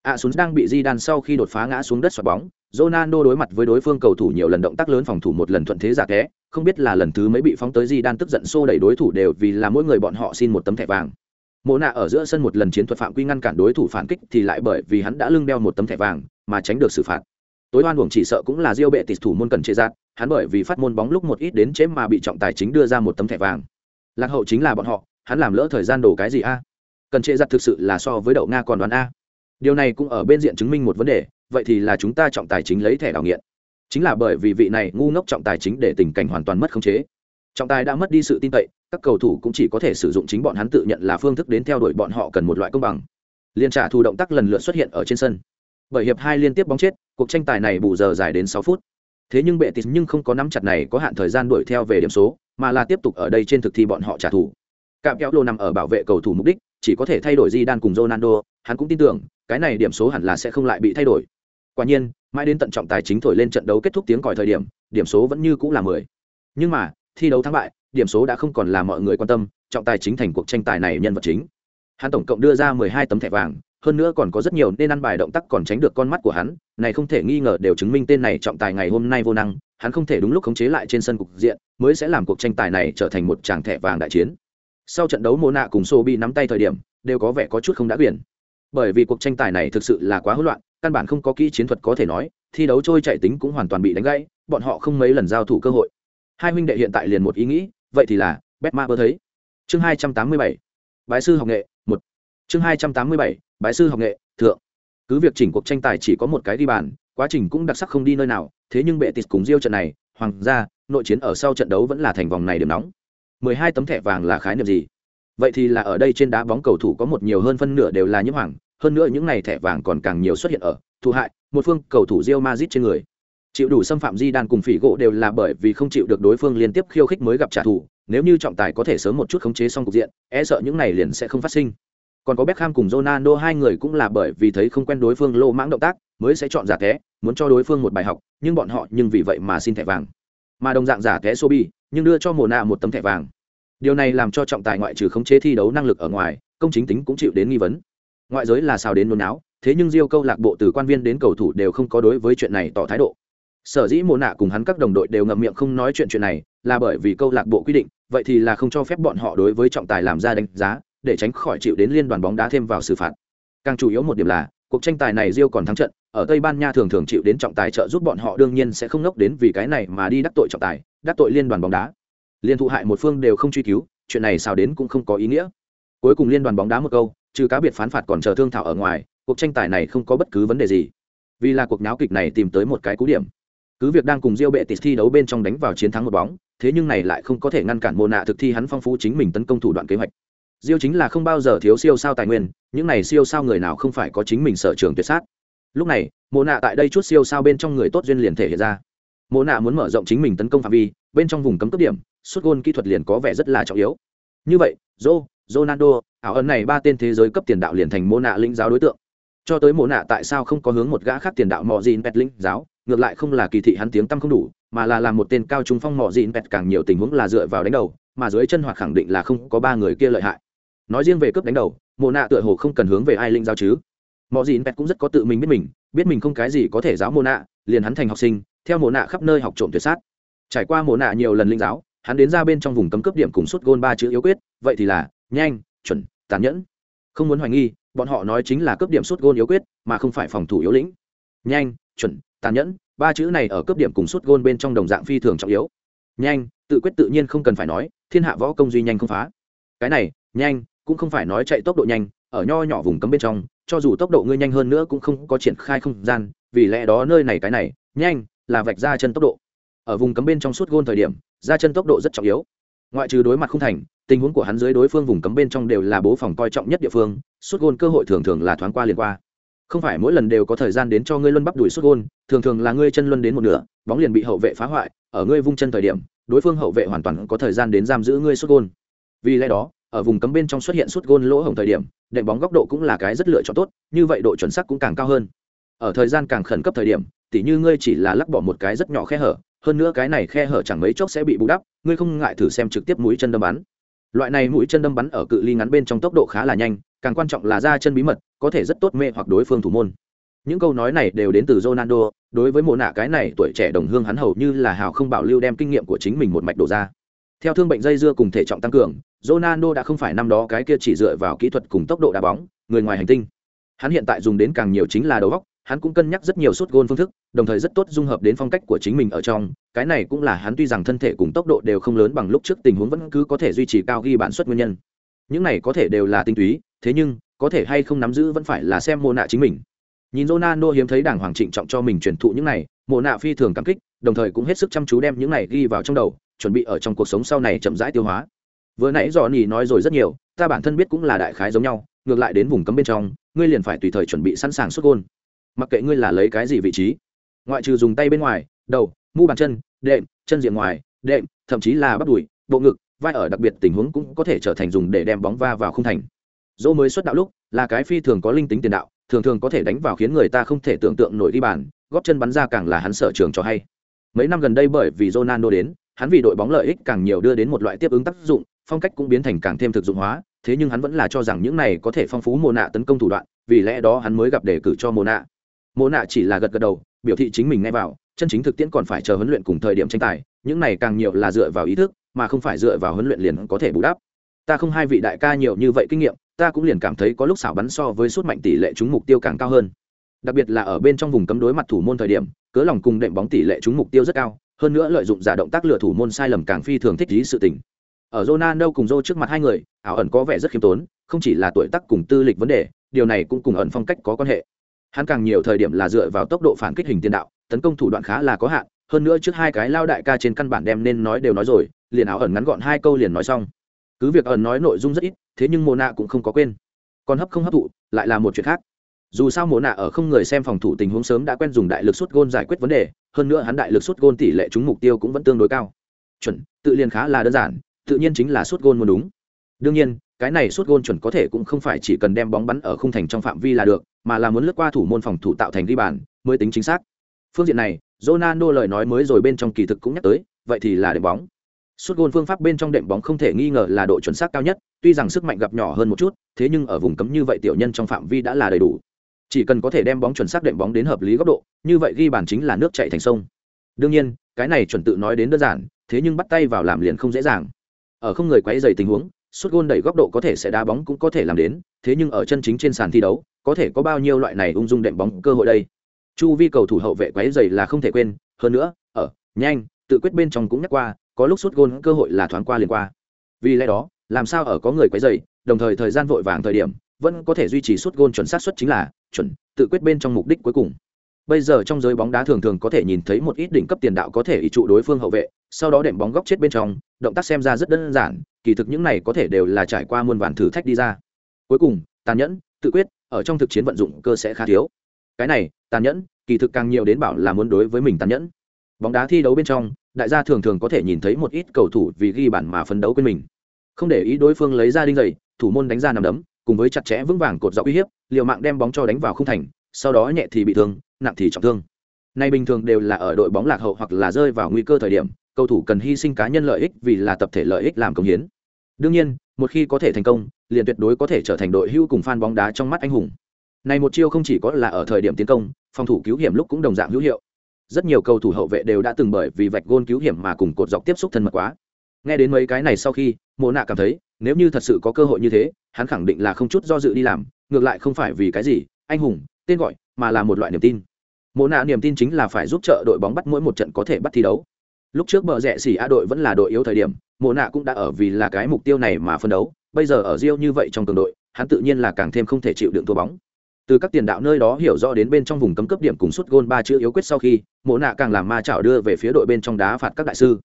Speaker 1: A à, đang bị di đan sau khi đột phá ngã xuống đất xoạc bóng Ronaldo đối mặt với đối phương cầu thủ nhiều lần động tác lớn phòng thủ một lần thuận thế giả thế, không biết là lần thứ mấy bị phóng tới di đan tức giận xô đẩy đối thủ đều vì là mỗi người bọn họ xin một tấm thẻ vàng. Mộ nạ ở giữa sân một lần chiến thuật phạm quy ngăn cản đối thủ phản kích thì lại bởi vì hắn đã lưng đeo một tấm thẻ vàng mà tránh được xử phạt tối oan uổng chỉ sợ cũng là diêu bệ tịt thủ môn cần chế giạt, hắn bởi vì phát môn bóng lúc một ít đến chế mà bị trọng tài chính đưa ra một tấm thẻ vàng. Lạc hậu chính là bọn họ, hắn làm lỡ thời gian đổ cái gì a? Cần chế giạt thực sự là so với đậu nga còn đoán a. Điều này cũng ở bên diện chứng minh một vấn đề, vậy thì là chúng ta trọng tài chính lấy thẻ đào nghiện. Chính là bởi vì vị này ngu ngốc trọng tài chính để tình cảnh hoàn toàn mất khống chế. Trọng tài đã mất đi sự tin cậy, các cầu thủ cũng chỉ có thể sử dụng chính bọn hắn tự nhận là phương thức đến theo đuổi bọn họ cần một loại công bằng. Liên trả thu động tác lần lượt xuất hiện ở trên sân. Bởi hiệp hai liên tiếp bóng chết cuộc tranh tài này bù giờ dài đến sáu phút. Thế nhưng bệ tịt nhưng không có nắm chặt này có hạn thời gian đuổi theo về điểm số, mà là tiếp tục ở đây trên thực thi bọn họ trả thù. Cạm kéo lô nằm ở bảo vệ cầu thủ mục đích, chỉ có thể thay đổi di đan cùng ronaldo, hắn cũng tin tưởng, cái này điểm số hẳn là sẽ không lại bị thay đổi. Quả nhiên, mãi đến tận trọng tài chính thổi lên trận đấu kết thúc tiếng còi thời điểm điểm số vẫn như cũng là mười. Nhưng mà, thi đấu thắng bại, điểm số đã không còn là mọi người quan tâm, trọng tài chính thành cuộc tranh tài này nhân vật chính. Hắn tổng cộng đưa ra mười hai tấm thẻ vàng hơn nữa còn có rất nhiều nên ăn bài động tác còn tránh được con mắt của hắn, này không thể nghi ngờ đều chứng minh tên này trọng tài ngày hôm nay vô năng, hắn không thể đúng lúc khống chế lại trên sân cục diện, mới sẽ làm cuộc tranh tài này trở thành một tràng thẻ vàng đại chiến. Sau trận đấu mô nạ cùng sô bị nắm tay thời điểm, đều có vẻ có chút không đã biển bởi vì cuộc tranh tài này thực sự là quá hỗn loạn, căn bản không có kỹ chiến thuật có thể nói, thi đấu trôi chạy tính cũng hoàn toàn bị đánh gãy, bọn họ không mấy lần giao thủ cơ hội. Hai huynh đệ hiện tại liền một ý nghĩ, vậy thì là bet ma bơ thấy. Chương hai trăm tám mươi bảy. Bái sư học nghệ, một. Chương hai trăm tám mươi bảy bái sư học nghệ, thượng. Cứ việc chỉnh cuộc tranh tài chỉ có một cái đi bàn, quá trình cũng đặc sắc không đi nơi nào, thế nhưng bệ tịt cùng diêu trận này, hoàng gia, nội chiến ở sau trận đấu vẫn là thành vòng này điểm nóng. Mười hai tấm thẻ vàng là khái niệm gì? Vậy thì là ở đây trên đá bóng cầu thủ có một nhiều hơn phân nửa đều là nhiễm hoàng, hơn nữa những này thẻ vàng còn càng nhiều xuất hiện ở thủ hại, một phương cầu thủ Real Madrid trên người. Chịu đủ xâm phạm di đan cùng phỉ gỗ đều là bởi vì không chịu được đối phương liên tiếp khiêu khích mới gặp trả thù, nếu như trọng tài có thể sớm một chút khống chế xong cục diện e sợ những này liền sẽ không phát sinh còn có Beckham cùng Ronaldo hai người cũng là bởi vì thấy không quen đối phương lô mãng động tác, mới sẽ chọn giả té muốn cho đối phương một bài học, nhưng bọn họ nhưng vì vậy mà xin thẻ vàng. Mà đồng dạng giả té Sobi, nhưng đưa cho Mona một tấm thẻ vàng. Điều này làm cho trọng tài ngoại trừ khống chế thi đấu năng lực ở ngoài, công chính tính cũng chịu đến nghi vấn. Ngoại giới là sao đến nôn áo thế nhưng Rio câu lạc bộ từ quan viên đến cầu thủ đều không có đối với chuyện này tỏ thái độ. Sở dĩ mồ nạ cùng hắn các đồng đội đều ngậm miệng không nói chuyện chuyện này, là bởi vì câu lạc bộ quy định, vậy thì là không cho phép bọn họ đối với trọng tài làm ra đánh giá để tránh khỏi chịu đến liên đoàn bóng đá thêm vào xử phạt. Càng chủ yếu một điểm là cuộc tranh tài này Rio còn thắng trận ở tây ban nha thường thường chịu đến trọng tài trợ giúp bọn họ đương nhiên sẽ không ngốc đến vì cái này mà đi đắc tội trọng tài đắc tội liên đoàn bóng đá. Liên thụ hại một phương đều không truy cứu chuyện này sao đến cũng không có ý nghĩa. Cuối cùng liên đoàn bóng đá một câu trừ cá biệt phán phạt còn chờ thương thảo ở ngoài cuộc tranh tài này không có bất cứ vấn đề gì. Vì là cuộc náo kịch này tìm tới một cái cú điểm. Cứ việc đang cùng Rio Bệ Tịt thi đấu bên trong đánh vào chiến thắng một bóng, thế nhưng này lại không có thể ngăn cản Mona thực thi hắn phong phú chính mình tấn công thủ đoạn kế hoạch. Diêu chính là không bao giờ thiếu siêu sao tài nguyên, những này siêu sao người nào không phải có chính mình sở trường tuyệt sát. Lúc này, Mộ nạ tại đây chút siêu sao bên trong người tốt duyên liền thể hiện ra. Mộ nạ muốn mở rộng chính mình tấn công phạm vi, bên trong vùng cấm cấp điểm, sút gôn kỹ thuật liền có vẻ rất là trọng yếu. Như vậy, Zô, Ronaldo, ảo ấn này ba tên thế giới cấp tiền đạo liền thành Mộ nạ lĩnh giáo đối tượng. Cho tới Mộ nạ tại sao không có hướng một gã khác tiền đạo mò gìn pet lĩnh giáo, ngược lại không là kỳ thị hắn tiếng tăm không đủ mà là làm một tên cao trung phong mỏ gìn pet càng nhiều tình huống là dựa vào đánh đầu mà dưới chân hoạt khẳng định là không có ba người kia lợi hại nói riêng về cướp đánh đầu, mộ nạ tựa hồ không cần hướng về ai linh Giao chứ. Mọi gì pet cũng rất có tự mình biết mình biết mình không cái gì có thể giáo mộ nạ, liền hắn thành học sinh, theo mộ nạ khắp nơi học trộm tuyệt sát. Trải qua mộ nạ nhiều lần linh giáo, hắn đến ra bên trong vùng cấm cướp điểm cùng suốt gôn ba chữ yếu quyết, vậy thì là nhanh, chuẩn, tàn nhẫn. Không muốn hoài nghi, bọn họ nói chính là cướp điểm suốt gôn yếu quyết, mà không phải phòng thủ yếu lĩnh. Nhanh, chuẩn, tàn nhẫn, ba chữ này ở cấp điểm cùng suốt gôn bên trong đồng dạng phi thường trọng yếu. Nhanh, tự quyết tự nhiên không cần phải nói, thiên hạ võ công duy nhanh không phá. Cái này, nhanh cũng không phải nói chạy tốc độ nhanh, ở nho nhỏ vùng cấm bên trong, cho dù tốc độ ngươi nhanh hơn nữa cũng không có triển khai không gian, vì lẽ đó nơi này cái này, nhanh là vạch ra chân tốc độ. Ở vùng cấm bên trong suốt gôn thời điểm, ra chân tốc độ rất trọng yếu. Ngoại trừ đối mặt không thành, tình huống của hắn dưới đối phương vùng cấm bên trong đều là bố phòng coi trọng nhất địa phương, suốt gôn cơ hội thường thường là thoáng qua liền qua. Không phải mỗi lần đều có thời gian đến cho ngươi luân bắp đuổi suốt gôn, thường thường là ngươi chân luân đến một nửa, bóng liền bị hậu vệ phá hoại, ở ngươi vung chân thời điểm, đối phương hậu vệ hoàn toàn có thời gian đến giam giữ ngươi suốt gôn. Vì lẽ đó ở vùng cấm bên trong xuất hiện suốt gôn lỗ hổng thời điểm đệm bóng góc độ cũng là cái rất lựa chọn tốt như vậy độ chuẩn xác cũng càng cao hơn. Ở thời gian càng khẩn cấp thời điểm tỉ như ngươi chỉ là lắc bỏ một cái rất nhỏ khe hở hơn nữa cái này khe hở chẳng mấy chốc sẽ bị bù đắp ngươi không ngại thử xem trực tiếp mũi chân đâm bắn. Loại này mũi chân đâm bắn ở cự ly ngắn bên trong tốc độ khá là nhanh càng quan trọng là ra chân bí mật có thể rất tốt mê hoặc đối phương thủ môn. Những câu nói này đều đến từ Ronaldo, đối với mộ nạ cái này tuổi trẻ đồng hương hắn hầu như là hào không bảo lưu đem kinh nghiệm của chính mình một mạch đổ ra. Theo thương bệnh dây dưa cùng thể trọng tăng cường, Ronaldo đã không phải năm đó cái kia chỉ dựa vào kỹ thuật cùng tốc độ đá bóng, người ngoài hành tinh. Hắn hiện tại dùng đến càng nhiều chính là đầu óc, hắn cũng cân nhắc rất nhiều suốt gôn phương thức, đồng thời rất tốt dung hợp đến phong cách của chính mình ở trong, cái này cũng là hắn tuy rằng thân thể cùng tốc độ đều không lớn bằng lúc trước tình huống vẫn cứ có thể duy trì cao ghi bản suất nguyên nhân. Những này có thể đều là tinh túy, thế nhưng có thể hay không nắm giữ vẫn phải là xem mô nạ chính mình nhìn ronaldo hiếm thấy đảng hoàng trịnh trọng cho mình truyền thụ những này mô nạ phi thường cảm kích đồng thời cũng hết sức chăm chú đem những này ghi vào trong đầu chuẩn bị ở trong cuộc sống sau này chậm rãi tiêu hóa vừa nãy dò nỉ nói rồi rất nhiều, ta bản thân biết cũng là đại khái giống nhau, ngược lại đến vùng cấm bên trong, ngươi liền phải tùy thời chuẩn bị sẵn sàng xuất gôn. Mặc kệ ngươi là lấy cái gì vị trí, ngoại trừ dùng tay bên ngoài, đầu, mu bàn chân, đệm, chân diện ngoài, đệm, thậm chí là bắp đùi, bộ ngực, vai ở đặc biệt tình huống cũng có thể trở thành dùng để đem bóng va vào không thành. Dỗ mới xuất đạo lúc, là cái phi thường có linh tính tiền đạo, thường thường có thể đánh vào khiến người ta không thể tưởng tượng nổi đi bàn, góp chân bắn ra càng là hắn sở trường cho hay. Mấy năm gần đây bởi vì Ronaldo đến, hắn vì đội bóng lợi ích càng nhiều đưa đến một loại tiếp ứng tác dụng phong cách cũng biến thành càng thêm thực dụng hóa, thế nhưng hắn vẫn là cho rằng những này có thể phong phú mồ nạ tấn công thủ đoạn, vì lẽ đó hắn mới gặp đề cử cho mồ nạ. Mồ nạ chỉ là gật gật đầu, biểu thị chính mình ngay vào, chân chính thực tiễn còn phải chờ huấn luyện cùng thời điểm tranh tài, những này càng nhiều là dựa vào ý thức, mà không phải dựa vào huấn luyện liền có thể bù đắp. Ta không hai vị đại ca nhiều như vậy kinh nghiệm, ta cũng liền cảm thấy có lúc xảo bắn so với suất mạnh tỷ lệ trúng mục tiêu càng cao hơn. Đặc biệt là ở bên trong vùng cấm đối mặt thủ môn thời điểm, cớ lòng cùng đệm bóng tỷ lệ trúng mục tiêu rất cao, hơn nữa lợi dụng giả động tác lừa thủ môn sai lầm càng phi thường thích lý sự tình ở Ronaldo cùng Zô trước mặt hai người, ảo ẩn có vẻ rất khiêm tốn, không chỉ là tuổi tác cùng tư lịch vấn đề, điều này cũng cùng ẩn phong cách có quan hệ. Hắn càng nhiều thời điểm là dựa vào tốc độ phản kích hình tiền đạo, tấn công thủ đoạn khá là có hạn, hơn nữa trước hai cái lao đại ca trên căn bản đem nên nói đều nói rồi, liền ảo ẩn ngắn gọn hai câu liền nói xong. Cứ việc ẩn nói nội dung rất ít, thế nhưng Mona nạ cũng không có quên. Còn hấp không hấp thụ, lại là một chuyện khác. Dù sao Mộ nạ ở không người xem phòng thủ tình huống sớm đã quen dùng đại lực sút gôn giải quyết vấn đề, hơn nữa hắn đại lực sút gôn tỷ lệ trúng mục tiêu cũng vẫn tương đối cao. Chuẩn, tự liền khá là đơn giản tự nhiên chính là suốt gôn muốn đúng. Đương nhiên, cái này suốt gôn chuẩn có thể cũng không phải chỉ cần đem bóng bắn ở khung thành trong phạm vi là được, mà là muốn lướt qua thủ môn phòng thủ tạo thành ghi bàn, mới tính chính xác. Phương diện này, Ronaldo lời nói mới rồi bên trong kỳ thực cũng nhắc tới, vậy thì là đệm bóng. Suốt gôn phương pháp bên trong đệm bóng không thể nghi ngờ là độ chuẩn xác cao nhất, tuy rằng sức mạnh gặp nhỏ hơn một chút, thế nhưng ở vùng cấm như vậy tiểu nhân trong phạm vi đã là đầy đủ. Chỉ cần có thể đem bóng chuẩn xác đệm bóng đến hợp lý góc độ, như vậy ghi bàn chính là nước chạy thành sông. Đương nhiên, cái này chuẩn tự nói đến đơn giản, thế nhưng bắt tay vào làm liền không dễ dàng ở không người quấy dày tình huống, suốt gôn đẩy góc độ có thể sẽ đá bóng cũng có thể làm đến, thế nhưng ở chân chính trên sàn thi đấu, có thể có bao nhiêu loại này ung dung đệm bóng cơ hội đây? Chu vi cầu thủ hậu vệ quấy dày là không thể quên, hơn nữa, ở, nhanh, tự quyết bên trong cũng nhắc qua, có lúc suốt gôn cơ hội là thoáng qua liền qua. Vì lẽ đó, làm sao ở có người quấy dày đồng thời thời gian vội vàng thời điểm, vẫn có thể duy trì suốt gôn chuẩn xác suất chính là chuẩn, tự quyết bên trong mục đích cuối cùng. Bây giờ trong giới bóng đá thường thường có thể nhìn thấy một ít đỉnh cấp tiền đạo có thể ý trụ đối phương hậu vệ sau đó đệm bóng góc chết bên trong, động tác xem ra rất đơn giản, kỳ thực những này có thể đều là trải qua muôn vàn thử thách đi ra. Cuối cùng, tàn nhẫn, tự quyết, ở trong thực chiến vận dụng cơ sẽ khá thiếu. Cái này, tàn nhẫn, kỳ thực càng nhiều đến bảo là muốn đối với mình tàn nhẫn. Bóng đá thi đấu bên trong, đại gia thường thường có thể nhìn thấy một ít cầu thủ vì ghi bản mà phấn đấu quên mình. Không để ý đối phương lấy ra đinh giày, thủ môn đánh ra nằm đấm, cùng với chặt chẽ vững vàng cột dọc uy hiếp, liều mạng đem bóng cho đánh vào không thành, sau đó nhẹ thì bị thương, nặng thì trọng thương. Nay bình thường đều là ở đội bóng lạc hậu hoặc là rơi vào nguy cơ thời điểm cầu thủ cần hy sinh cá nhân lợi ích vì là tập thể lợi ích làm công hiến. Đương nhiên, một khi có thể thành công, liền tuyệt đối có thể trở thành đội hưu cùng fan bóng đá trong mắt anh hùng. Này một chiêu không chỉ có là ở thời điểm tiến công, phòng thủ cứu hiểm lúc cũng đồng dạng hữu hiệu. Rất nhiều cầu thủ hậu vệ đều đã từng bởi vì vạch gôn cứu hiểm mà cùng cột dọc tiếp xúc thân mật quá. Nghe đến mấy cái này sau khi, mộ nạ cảm thấy, nếu như thật sự có cơ hội như thế, hắn khẳng định là không chút do dự đi làm, ngược lại không phải vì cái gì, anh hùng, tên gọi, mà là một loại niềm tin. Mộ nạ niềm tin chính là phải giúp trợ đội bóng bắt mỗi một trận có thể bắt thi đấu lúc trước bờ rẽ xỉ a đội vẫn là đội yếu thời điểm, mộ nạ cũng đã ở vì là cái mục tiêu này mà phân đấu. Bây giờ ở rio như vậy trong cường đội, hắn tự nhiên là càng thêm không thể chịu đựng thua bóng. Từ các tiền đạo nơi đó hiểu rõ đến bên trong vùng cấm cấp điểm cùng suốt gôn ba chữ yếu quyết sau khi, mộ nạ càng làm ma chảo đưa về phía đội bên trong đá phạt các đại sư.